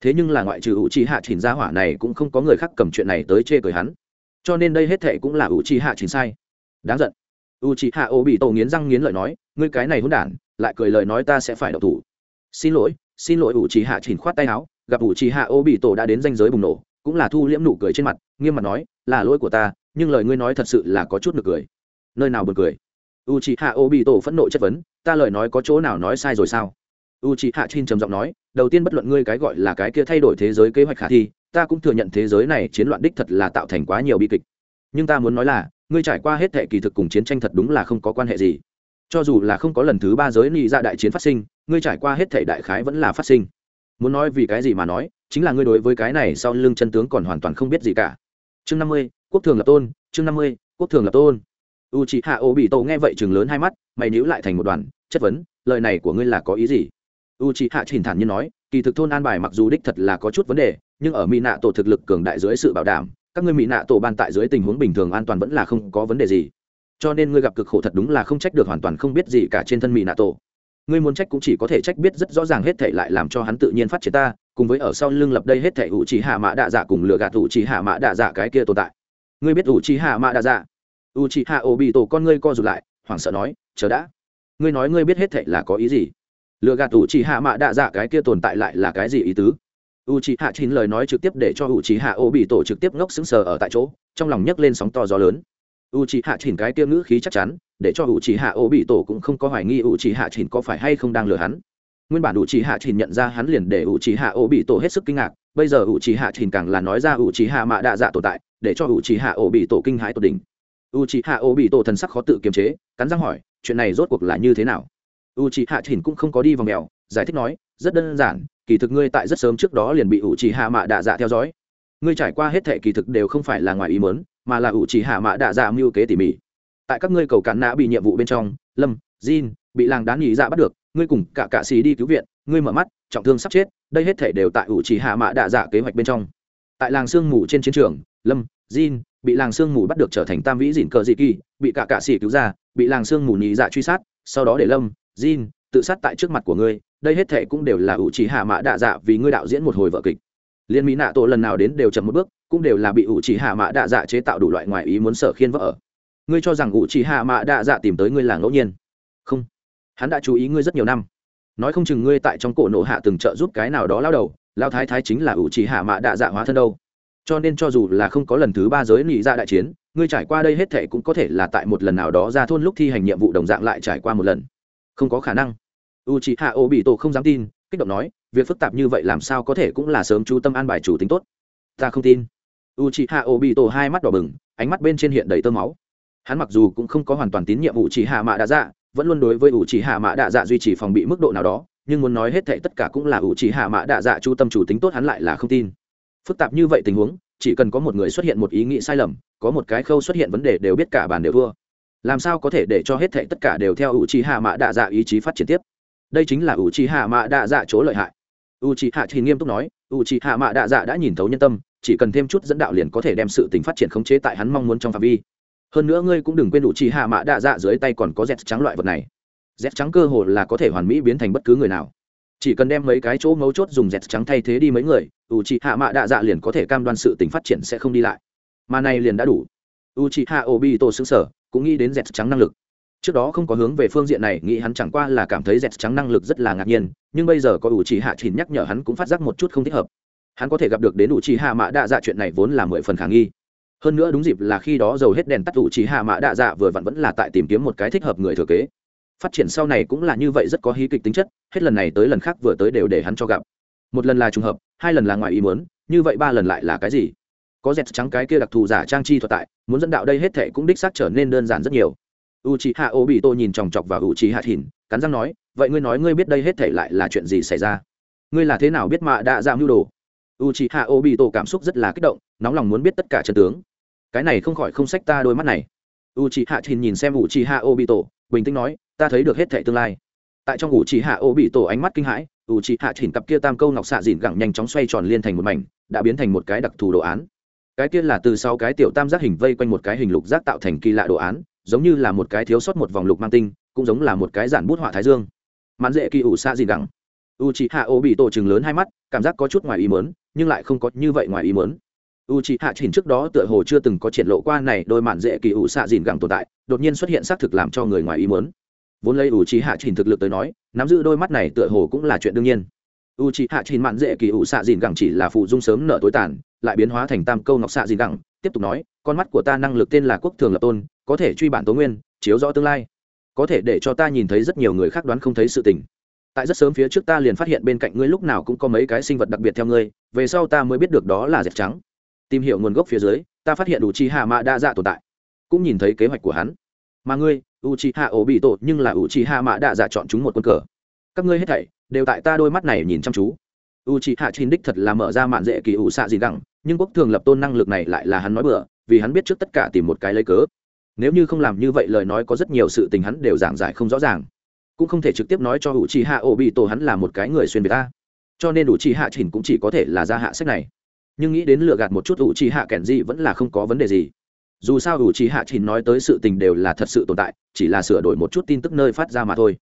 thế nhưng là ngoại trừ u chi hạ chỉnh ra hỏa này cũng không có người khác cầm chuyện này tới chê cười hắn. Cho nên đây hết thệ cũng là u chi hạ chỉnh sai. Đáng giận. U chi hạ ô bị tổ nghiến răng nghiến lợi nói, ngươi cái này hôn đản, lại cười lời nói ta sẽ phải độc thủ. Xin lỗi xin lỗi u chi hạ chỉnh khoát tay áo, gặp u chi hạ ô bị tổ đã đến danh giới bùng nổ, cũng là thu liễm nụ cười trên mặt, nghiêm mặt nói, là lỗi của ta, nhưng lời ngươi nói thật sự là có chút nực cười. Nơi nào buồn cười. U Chi hạ ô bị tổ phẫn nộ chất vấn, ta lời nói có chỗ nào nói sai rồi sao? U chị hạ chin trầm giọng nói, đầu tiên bất luận ngươi cái gọi là cái kia thay đổi thế giới kế hoạch khả thi, ta cũng thừa nhận thế giới này chiến loạn đích thật là tạo thành quá nhiều bi kịch. Nhưng ta muốn nói là, ngươi trải qua hết thệ kỳ thực cùng chiến tranh thật đúng là không có quan hệ gì. Cho dù là không có lần thứ ba giới nị ra đại chiến phát sinh, ngươi trải qua hết thệ đại khái vẫn là phát sinh. Muốn nói vì cái gì mà nói, chính là ngươi đối với cái này sau lưng chân tướng còn hoàn toàn không biết gì cả. Chương năm mươi, quốc thường lập tôn, chương năm mươi, quốc thường lập tôn. U c h ị hạ ô bị tổ nghe vậy chừng lớn hai mắt, mày níu lại thành một đoàn, chất vấn, lời này của ngươi là có ý gì? U c h ị hạ chỉnh thản như nói, kỳ thực thôn an bài mặc dù đích thật là có chút vấn đề, nhưng ở mỹ nạ tổ thực lực cường đại dưới sự bảo đảm, các ngươi mỹ nạ tổ ban tại dưới tình huống bình thường an toàn vẫn là không có vấn đề gì. Cho nên ngươi gặp cực khổ thật đúng là không trách được hoàn toàn không biết gì cả trên thân mỹ nạ tổ ngươi muốn trách cũng chỉ có thể trách biết rất rõ ràng hết thể lại làm cho hắn tự nhiên phát triển ta, cùng với ở sau lưng lập đây hết thể ủ chỉ hạ mã đạ dạ cùng lừa gạt ủ chỉ hạ mã đạ dạ cái kia tồn tại. Ngươi biết ủ chỉ hạ mã đạ dạ ủ chỉ hạ ổ bị tổ con ngươi co rụt lại, hoảng sợ nói, chờ đã. Ngươi nói ngươi biết hết thể là có ý gì? Lừa gạt ủ chỉ hạ mã đạ dạ cái kia tồn tại lại là cái gì ý tứ? U chỉ hạ chín lời nói trực tiếp để cho u chỉ hạ ô bị tổ trực tiếp ngốc xứng sờ ở tại chỗ, trong lòng nhấc lên sóng to gió lớn. U chỉ hạ chỉnh cái kia ngữ khí chắc chắn, để cho u chỉ hạ ô bị tổ cũng không có hoài nghi u chỉ hạ chỉnh có phải hay không đang lừa hắn. Nguyên bản u chỉ hạ chỉnh nhận ra hắn liền để u chỉ hạ ô bị tổ hết sức kinh ngạc, bây giờ u chỉ hạ chỉnh càng là nói ra u chỉ hạ mạ đạ dạ tồn tại, để cho u chỉ hạ ô bị tổ kinh hãi tột đỉnh. U chỉ hạ ô bị tổ thần sắc khó tự kiềm chế, cắn răng hỏi, chuyện này rốt cuộc là như thế nào? U chỉ hạ thìn cũng không có đi vào mèo, giải thích nói, rất đơn giản, kỳ thực ngươi tại rất sớm trước đó liền bị u chỉ hạ mạ đạ dạ theo dõi. Ngươi trải qua hết thệ kỳ thực đều không phải là ngoài ý mớn mà là u chỉ hạ mã đạ dạ mưu kế tỉ mỉ. Tại các ngươi cầu cản nã bị nhiệm vụ bên trong, lâm, jin, bị làng đán nhị dạ bắt được, ngươi cùng cả cạ xì đi cứu viện, ngươi mở mắt, trọng thương sắp chết, đây hết thể đều tại ủ chỉ hạ mã đạ dạ kế hoạch bên trong. Tại làng sương mù trên chiến trường, lâm, jin, bị làng sương mù bắt được trở thành tam vĩ dịn cờ dị kỳ, bị cả cạ xì cứu ra, bị làng sương mù nhị dạ truy sát, sau đó để lâm jin, tự sát tại trước mặt của ngươi, đây hết thảy cũng đều là ủ trì hạ mã đa dạ vì ngươi đạo diễn một hồi vợ kịch. Liên mỹ nạ tổ lần nào đến đều chậm một bước, cũng đều là bị ủ trì hạ mã đa dạ chế tạo đủ loại ngoại ý muốn sở khiên vỡ ở. Ngươi cho rằng ủ trì hạ mã đa dạ tìm tới ngươi là ngẫu nhiên? Không. Hắn đã chú ý ngươi rất nhiều năm. Nói không chừng ngươi tại trong cổ nổ hạ từng trợ giúp cái nào đó lao đầu, lao thái thái chính là ủ trì hạ mã đa dạ hóa thân đâu. Cho nên cho dù là không có lần thứ ba giới nị ra đại chiến, ngươi trải qua đây hết thệ cũng có thể là tại một lần nào đó ra thôn lúc thi hành nhiệm vụ đồng dạng lại trải qua một lần không có khả năng. U chị hạ ô bị tổ không dám tin, kích động nói, việc phức tạp như vậy làm sao có thể cũng là sớm chú tâm an bài chủ tính tốt. Ta không tin. U chị hạ ô bị tổ hai mắt đỏ bừng, ánh mắt bên trên hiện đầy tơ máu. Hắn mặc dù cũng không có hoàn toàn tín nhiệm u chị hạ mạ Đạ dạ vẫn luôn đối với u chị hạ mạ đạ dạ duy trì phòng bị mức độ nào đó, nhưng muốn nói hết thệ tất cả cũng là u chị hạ mạ đạ dạ chú tâm chủ tính tốt hắn lại là không tin. Phức tạp như vậy tình huống, chỉ cần có một người xuất hiện một ý nghĩ sai lầm, có một cái khâu xuất hiện vấn đề đều biết cả bàn đều thua làm sao có thể để cho hết thệ tất cả đều theo u chị hạ mạ đạ dạ ý chí phát triển tiếp? Đây chính là u chị hạ mạ đạ dạ chỗ lợi hại. U chị hạ thì nghiêm túc nói u chị hạ mạ đạ dạ đã nhìn thấu nhân tâm, chỉ cần thêm chút dẫn đạo liền có thể đem sự tình phát triển khống chế tại hắn mong muốn trong phạm vi. Hơn nữa ngươi cũng đừng quên u chị hạ mạ đạ dạ dưới tay còn có dẹt trắng loại vật này. Dẹt trắng cơ hồ là có thể hoàn mỹ biến thành bất cứ người nào. Chỉ cần đem mấy cái chỗ mấu chốt dùng dẹt trắng thay thế đi mấy người u chị hạ mạ đạ dạ liền có thể cam đoan sự tình phát triển sẽ không đi lại. Mà này liền đã đủ u chị hạ obi tổ xứng sở, cũng nghĩ đến dẹt trắng năng lực. Trước đó không có hướng về phương diện này, nghĩ hắn chẳng qua là cảm thấy dẹt trắng năng lực rất là ngạc nhiên, nhưng bây giờ có u chị hạ chỉnh nhắc nhở hắn cũng phát giác một chút không thích hợp. Hắn có thể gặp được đến u chị hạ mạ đạ dạ chuyện này vốn là mười phần khả nghi. Hơn nữa đúng dịp là khi đó dầu hết đèn tắt u chị hạ mạ đạ dạ vừa vặn vẫn là tại tìm kiếm một cái thích hợp người thừa kế. Phát triển sau này cũng là như vậy rất có hí kịch tính chất, hết lần này tới lần khác vừa tới đều để hắn cho gặp. Một lần là trùng hợp, hai lần là ngoài ý muốn, như vậy ba lần lại là cái gì? Có dẹt trắng cái kia đặc thù giả trang chi thuật tại, muốn dẫn đạo đây hết thệ cũng đích xác trở nên đơn giản rất nhiều. U c h i hạ ô bị tô nhìn chòng chọc vào u c h i hạ thìn cắn răng nói, vậy ngươi nói ngươi biết đây hết thệ lại là chuyện gì xảy ra? Ngươi là thế nào biết mạ đã ra mưu đồ? U c h i hạ ô bị tô cảm xúc rất là kích động, nóng lòng muốn biết tất cả chân tướng. Cái này không khỏi không sách ta đôi mắt này. U c h i hạ thìn nhìn xem u c h i hạ ô bị tổ bình tĩnh nói, ta thấy được hết thệ tương lai. Tại trong u c h i hạ ô bị tổ ánh mắt kinh hãi u c h i hạ thìn cặp kia tam câu ngọc xạ dìn gẳng nhanh chóng xoay tròn liên thành một mảnh, đã biến thành một cái đặc thù đồ án cái kia là từ sau cái tiểu tam giác hình vây quanh một cái hình lục giác tạo thành kỳ lạ đồ án, giống như là một cái thiếu sót một vòng lục mang tinh, cũng giống là một cái giản bút họa thái dương. Mãn dễ kỳ ủ xa gì đẳng. U chị hạ ô bị tổ chừng lớn hai mắt, cảm giác có chút ngoài ý mớn nhưng lại không có như vậy ngoài ý mớn u chị hạ chỉnh trước đó tựa hồ chưa từng có triển lộ qua này đôi mạn dễ kỳ ủ xạ dìn gẳng tồn tại, đột nhiên xuất hiện xác thực làm cho người ngoài ý mớn vốn lấy u chị hạ chỉnh thực lực tới nói, nắm giữ đôi mắt này tựa hồ cũng là chuyện đương nhiên. U chị hạ chỉnh mạn dễ kỳ ủ xạ dìn gẳng chỉ là phụ dung sớm nợ tối tàn lại biến hóa thành tam câu ngọc xạ dị đẳng tiếp tục nói, con mắt của ta năng lực tên là quốc thường lập tôn, có thể truy bản tố nguyên, chiếu rõ tương lai. Có thể để cho ta nhìn thấy rất nhiều người khác đoán không thấy sự tình. Tại rất sớm phía trước ta liền phát hiện bên cạnh ngươi lúc nào cũng có mấy cái sinh vật đặc biệt theo ngươi, về sau ta mới biết được đó là dẹp trắng. Tìm hiểu nguồn gốc phía dưới, ta phát hiện đủ chi hạ mạ đa dạ tồn tại, cũng nhìn thấy kế hoạch của hắn. Mà ngươi u chi hạ ổ bị tội nhưng là u chi hạ mạ đa dạ chọn chúng một quân cờ. Các ngươi hết thảy đều tại ta đôi mắt này nhìn chăm chú. U chi hạ chín đích thật là mở ra mạn dễ kỳ ủ xạ gì đẳng nhưng quốc thường lập tôn năng lực này lại là hắn nói bừa, vì hắn biết trước tất cả tìm một cái lấy cớ. Nếu như không làm như vậy lời nói có rất nhiều sự tình hắn đều giảng giải không rõ ràng. Cũng không thể trực tiếp nói cho u chi hạ ổ bị tổ hắn là một cái người xuyên việt ta. Cho nên u chi hạ chỉnh cũng chỉ có thể là ra hạ sách này. Nhưng nghĩ đến lựa gạt một chút u chi hạ kèn gì vẫn là không có vấn đề gì. Dù sao u chi hạ chỉnh nói tới sự tình đều là thật sự tồn tại, chỉ là sửa đổi một chút tin tức nơi phát ra mà thôi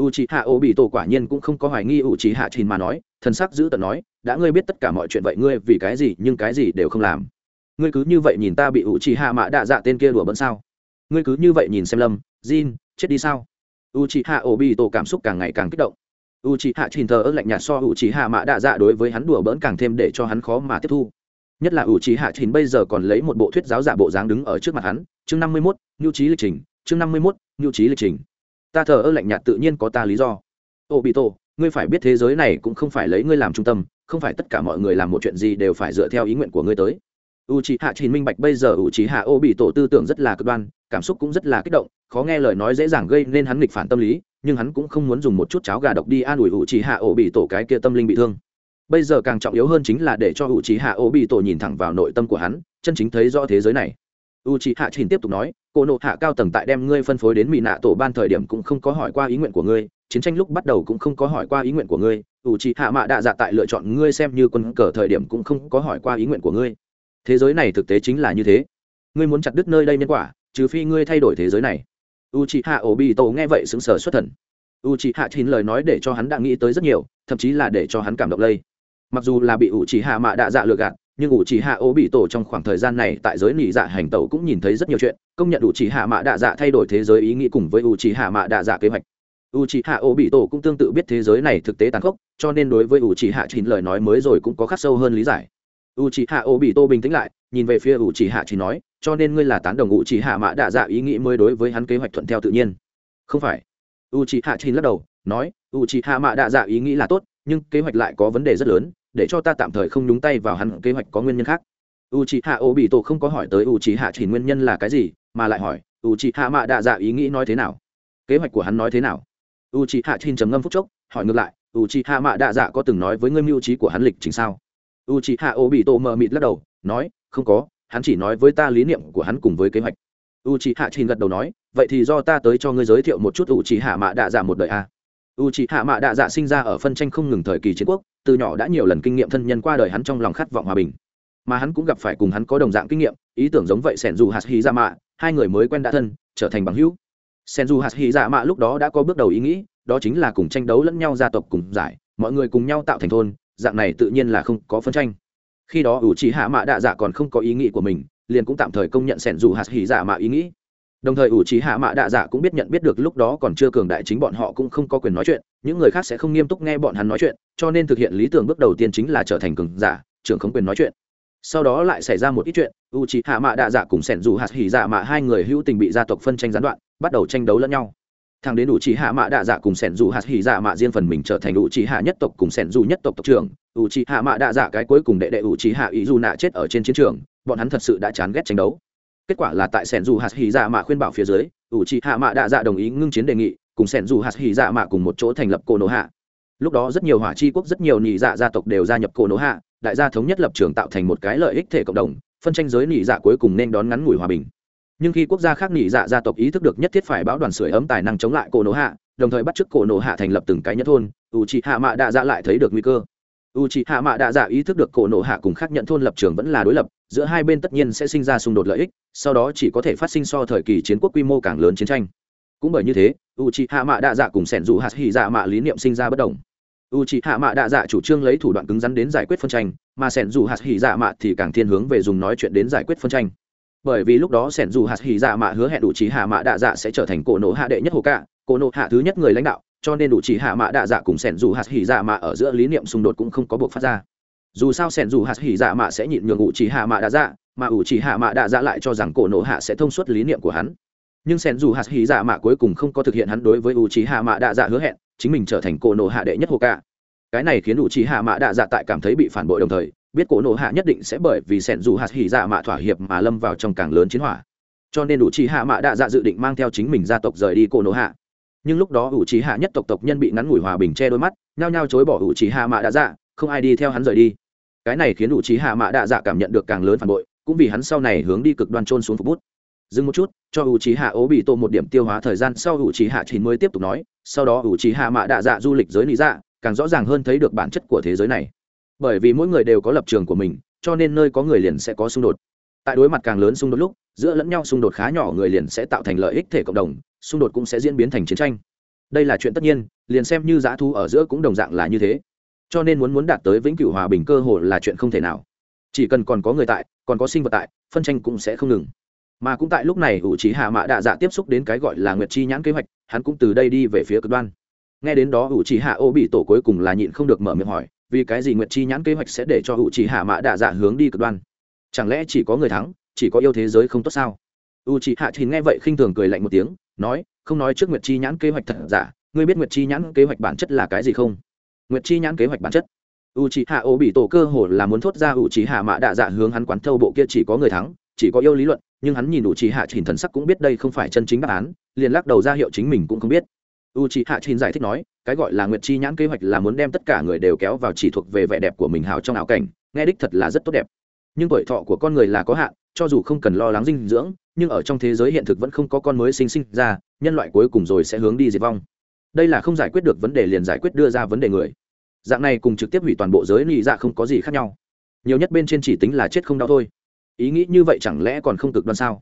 u c hạ ô bị tổ quả nhiên cũng không có hoài nghi u c hạ chín mà nói, thần sắc giữ tận nói, đã ngươi biết tất cả mọi chuyện vậy ngươi vì cái gì, nhưng cái gì đều không làm. Ngươi cứ như vậy nhìn ta bị u c hạ mã đạ dạ tên kia đùa bỡn sao? Ngươi cứ như vậy nhìn xem lâm, jin, chết đi sao? U c hạ ô bị tổ cảm xúc càng ngày càng kích động. U c hạ chín thờ ơ lạnh nhạt so u c hạ mã đạ dạ đối với hắn đùa bỡn càng thêm để cho hắn khó mà tiếp thu. Nhất là u c hạ chín bây giờ còn lấy một bộ thuyết giáo giả bộ dáng đứng ở trước mặt hắn. Chương năm mươi mốt, nhu trí lịch trình, chương năm mươi mốt, nhu trí lịch trình ta thờ ơ lạnh nhạt tự nhiên có ta lý do. Ô, bị tổ, ngươi phải biết thế giới này cũng không phải lấy ngươi làm trung tâm, không phải tất cả mọi người làm một chuyện gì đều phải dựa theo ý nguyện của ngươi tới. U c h ị hạ trình minh bạch bây giờ u c h ị hạ ô, bị tổ tư tưởng rất là cực đoan, cảm xúc cũng rất là kích động, khó nghe lời nói dễ dàng gây nên hắn nghịch phản tâm lý, nhưng hắn cũng không muốn dùng một chút cháo gà độc đi an ủi u c h ị hạ ô, bị tổ cái kia tâm linh bị thương. Bây giờ càng trọng yếu hơn chính là để cho u c h ị hạ ô, bị tổ nhìn thẳng vào nội tâm của hắn, chân chính thấy rõ thế giới này u c h ị hạ trình tiếp tục nói cô nộ hạ cao tầng tại đem ngươi phân phối đến mỹ nạ tổ ban thời điểm cũng không có hỏi qua ý nguyện của ngươi, chiến tranh lúc bắt đầu cũng không có hỏi qua ý nguyện của ngươi, u c h ị hạ mạ đạ dạ tại lựa chọn ngươi xem như quân cờ thời điểm cũng không có hỏi qua ý nguyện của ngươi. Thế giới này thực tế chính là như thế. Ngươi muốn chặt đứt nơi đây nhân quả, trừ phi ngươi thay đổi thế giới này. U c h ị hạ ổ bị tổ nghe vậy xứng sở xuất thần. U c h ị hạ chín lời nói để cho hắn đã nghĩ tới rất nhiều, thậm chí là để cho hắn cảm động lây. Mặc dù là bị u c h ị hạ mạ đạ dạ lừa gạt nhưng ủ chỉ hạ ô bị tổ trong khoảng thời gian này tại giới nỉ dạ hành tẩu cũng nhìn thấy rất nhiều chuyện, công nhận ủ chỉ hạ mạ đạ dạ thay đổi thế giới ý nghĩ cùng với ủ chỉ hạ mạ đạ dạ kế hoạch. Ủ chỉ hạ ô bị tổ cũng tương tự biết thế giới này thực tế tàn khốc, cho nên đối với ủ chỉ hạ chín lời nói mới rồi cũng có khắc sâu hơn lý giải. Ủ chỉ hạ ô bị tổ bình tĩnh lại, nhìn về phía ủ chỉ hạ chỉ nói, cho nên ngươi là tán đồng ủ chỉ hạ mạ đạ dạ ý nghĩ mới đối với hắn kế hoạch thuận theo tự nhiên. Không phải. Ủ chỉ hạ chỉ lắc đầu, nói ủ chỉ hạ mạ đạ dạ ý nghĩ là tốt, nhưng kế hoạch lại có vấn đề rất lớn để cho ta tạm thời không nhúng tay vào hắn, kế hoạch có nguyên nhân khác. U chị hạ ô bị tổ không có hỏi tới u chị hạ chỉ nguyên nhân là cái gì, mà lại hỏi u chị hạ mạ đạ dạ ý nghĩ nói thế nào? Kế hoạch của hắn nói thế nào? U chị hạ chỉ trầm ngâm phút chốc, hỏi ngược lại u chị hạ mạ đạ dạ có từng nói với ngươi mưu trí của hắn lịch trình sao? U chị hạ ô bị tổ mờ mịt lắc đầu, nói, không có, hắn chỉ nói với ta lý niệm của hắn cùng với kế hoạch. U chị hạ chỉ gật đầu nói, vậy thì do ta tới cho ngươi giới thiệu một chút u chị hạ mạ đạ dạ một đời a u chị hạ mạ đạ dạ sinh ra ở phân tranh không ngừng thời kỳ chiến quốc, từ nhỏ đã nhiều lần kinh nghiệm thân nhân qua đời hắn trong lòng khát vọng hòa bình. Mà hắn cũng gặp phải cùng hắn có đồng dạng kinh nghiệm, ý tưởng giống vậy sẻn dù hạt hy dạ mạ, hai người mới quen đã thân, trở thành bằng hữu. Sẻn dù hạt hy dạ mạ lúc đó đã có bước đầu ý nghĩ, đó chính là cùng tranh đấu lẫn nhau gia tộc cùng giải, mọi người cùng nhau tạo thành thôn, dạng này tự nhiên là không có phân tranh. Khi đó ủ trì hạ mạ đạ dạ còn không có ý nghĩ của mình, liền cũng tạm thời công nhận sẻn dù hạt hỉ dạ mạ ý nghĩ đồng thời ủ trí hạ mạ đạ dạ cũng biết nhận biết được lúc đó còn chưa cường đại chính bọn họ cũng không có quyền nói chuyện, những người khác sẽ không nghiêm túc nghe bọn hắn nói chuyện, cho nên thực hiện lý tưởng bước đầu tiên chính là trở thành cường giả, trưởng không quyền nói chuyện. Sau đó lại xảy ra một ít chuyện u trí hạ mạ đạ dạ cùng sẻn dù hạt hỉ dạ mạ hai người hữu tình bị gia tộc phân tranh gián đoạn, bắt đầu tranh đấu lẫn nhau. Thằng đến u trí hạ mạ đạ dạ cùng sẻn dù hạt hỉ dạ mạ riêng phần mình trở thành u trí hạ nhất tộc cùng sẻn dù nhất tộc tộc trưởng u trí hạ mạ đạ dạ cái cuối cùng đệ đệ u trí hạ ý dù nạ chết ở trên chiến trường, bọn hắn thật sự đã chán ghét tranh đấu kết quả là tại sẻn dù hạt hỉ dạ mạ khuyên bảo phía dưới, ủ trị hạ mạ đạ dạ đồng ý ngưng chiến đề nghị, cùng sẻn dù hạt hỉ dạ mạ cùng một chỗ thành lập cổ nổ hạ. Lúc đó rất nhiều hỏa chi quốc, rất nhiều nhị dạ gia tộc đều gia nhập cổ nổ hạ, đại gia thống nhất lập trường tạo thành một cái lợi ích thể cộng đồng, phân tranh giới nỉ dạ cuối cùng nên đón ngắn ngủi hòa bình. Nhưng khi quốc gia khác nỉ dạ gia tộc ý thức được nhất thiết phải báo đoàn sưởi ấm tài năng chống lại cổ nổ hạ, đồng thời bắt chước cổ nổ hạ thành lập từng cái nhất thôn, ủ trị hạ mạ đạ dạ lại thấy được nguy cơ u c hạ mạ đạ dạ ý thức được cổ nổ hạ cùng khác nhận thôn lập trường vẫn là đối lập, giữa hai bên tất nhiên sẽ sinh ra xung đột lợi ích, sau đó chỉ có thể phát sinh so thời kỳ chiến quốc quy mô càng lớn chiến tranh. Cũng bởi như thế, u c hạ mạ đạ dạ cùng sẻn dù hạt hỉ dạ mạ lý niệm sinh ra bất đồng. U c h ị hạ mạ đạ dạ chủ trương lấy thủ đoạn cứng rắn đến giải quyết phân tranh, mà sẻn dù hạt hỉ dạ mạ thì càng thiên hướng về dùng nói chuyện đến giải quyết phân tranh. Bởi vì lúc đó sẻn dù hạt hỉ dạ mạ hứa hẹn đủ trí hạ mạ đạ dạ sẽ trở thành cổ nộ hạ đệ nhất hồ cạ cổ nộ hạ thứ nhất người lãnh đạo cho nên đủ chỉ hạ mạ đạ dạ cùng sẻn dù hạt hỉ dạ mạ ở giữa lý niệm xung đột cũng không có buộc phát ra. Dù sao sẻn dù hạt hỉ dạ mạ sẽ nhịn nhường ủ chỉ hạ mạ đạ dạ mà ủ chỉ hạ mạ đạ dạ lại cho rằng cổ nổ hạ sẽ thông suốt lý niệm của hắn. Nhưng sẻn dù hạt hỉ dạ mạ cuối cùng không có thực hiện hắn đối với ủ chỉ hạ mạ đạ dạ hứa hẹn, chính mình trở thành cổ nổ hạ đệ nhất hồ cả. cái này khiến ủ chỉ hạ mạ đạ dạ tại cảm thấy bị phản bội đồng thời, biết cổ nổ hạ nhất định sẽ bởi vì sẻn dù hạt hỉ dạ mạ thỏa hiệp mà lâm vào trong càng lớn chiến hỏa. Cho nên đủ chỉ hạ mạ đạ dạ dự định mang theo chính mình gia tộc rời đi cổ nổ hạ nhưng lúc đó ủ trí hạ nhất tộc tộc nhân bị ngắn ngủi hòa bình che đôi mắt, nhao nhao chối bỏ ủ trí hạ mạ đạ dạ không ai đi theo hắn rời đi. Cái này khiến ủ trí hạ mạ đạ dạ cảm nhận được càng lớn phản bội, cũng vì hắn sau này hướng đi cực đoan trôn xuống phục bút. Dừng một chút, cho ủ trí hạ ố bị tô một điểm tiêu hóa thời gian sau ủ trí hạ chín mới tiếp tục nói, sau đó ủ trí hạ mạ đạ dạ du lịch giới lý dạ càng rõ ràng hơn thấy được bản chất của thế giới này. Bởi vì mỗi người đều có lập trường của mình, cho nên nơi có người liền sẽ có xung đột. Tại đối mặt càng lớn xung đột lúc, giữa lẫn nhau xung đột khá nhỏ người liền sẽ tạo thành lợi ích thể cộng đồng xung đột cũng sẽ diễn biến thành chiến tranh. Đây là chuyện tất nhiên, liền xem như giã thu ở giữa cũng đồng dạng là như thế. Cho nên muốn muốn đạt tới vĩnh cửu hòa bình cơ hội là chuyện không thể nào. Chỉ cần còn có người tại, còn có sinh vật tại, phân tranh cũng sẽ không ngừng. Mà cũng tại lúc này, ủ trí hạ mạ đạ dạ tiếp xúc đến cái gọi là nguyệt chi nhãn kế hoạch, hắn cũng từ đây đi về phía cực đoan. Nghe đến đó, ủ trí hạ ô bị tổ cuối cùng là nhịn không được mở miệng hỏi, vì cái gì nguyệt chi nhãn kế hoạch sẽ để cho ủ trí hạ mạ đạ dạ hướng đi cực đoan? Chẳng lẽ chỉ có người thắng, chỉ có yêu thế giới không tốt sao? U trí hạ thì nghe vậy khinh thường cười lạnh một tiếng nói, không nói trước nguyệt chi nhãn kế hoạch thật giả, ngươi biết nguyệt chi nhãn kế hoạch bản chất là cái gì không? Nguyệt chi nhãn kế hoạch bản chất? U trí hạ ô bị tổ cơ hồ là muốn thốt ra u trí hạ mạ đạ dạ hướng hắn quán thâu bộ kia chỉ có người thắng, chỉ có yêu lý luận, nhưng hắn nhìn u trí hạ chỉnh thần sắc cũng biết đây không phải chân chính đáp án, liền lắc đầu ra hiệu chính mình cũng không biết. U c h ị hạ chín giải thích nói, cái gọi là nguyệt chi nhãn kế hoạch là muốn đem tất cả người đều kéo vào chỉ thuộc về vẻ đẹp của mình hào trong ảo cảnh, nghe đích thật là rất tốt đẹp. Nhưng tuổi thọ của con người là có hạn, cho dù không cần lo lắng dinh dưỡng nhưng ở trong thế giới hiện thực vẫn không có con mới sinh sinh ra, nhân loại cuối cùng rồi sẽ hướng đi diệt vong. Đây là không giải quyết được vấn đề liền giải quyết đưa ra vấn đề người. Dạng này cùng trực tiếp hủy toàn bộ giới lì dạ không có gì khác nhau. Nhiều nhất bên trên chỉ tính là chết không đau thôi. Ý nghĩ như vậy chẳng lẽ còn không cực đoan sao?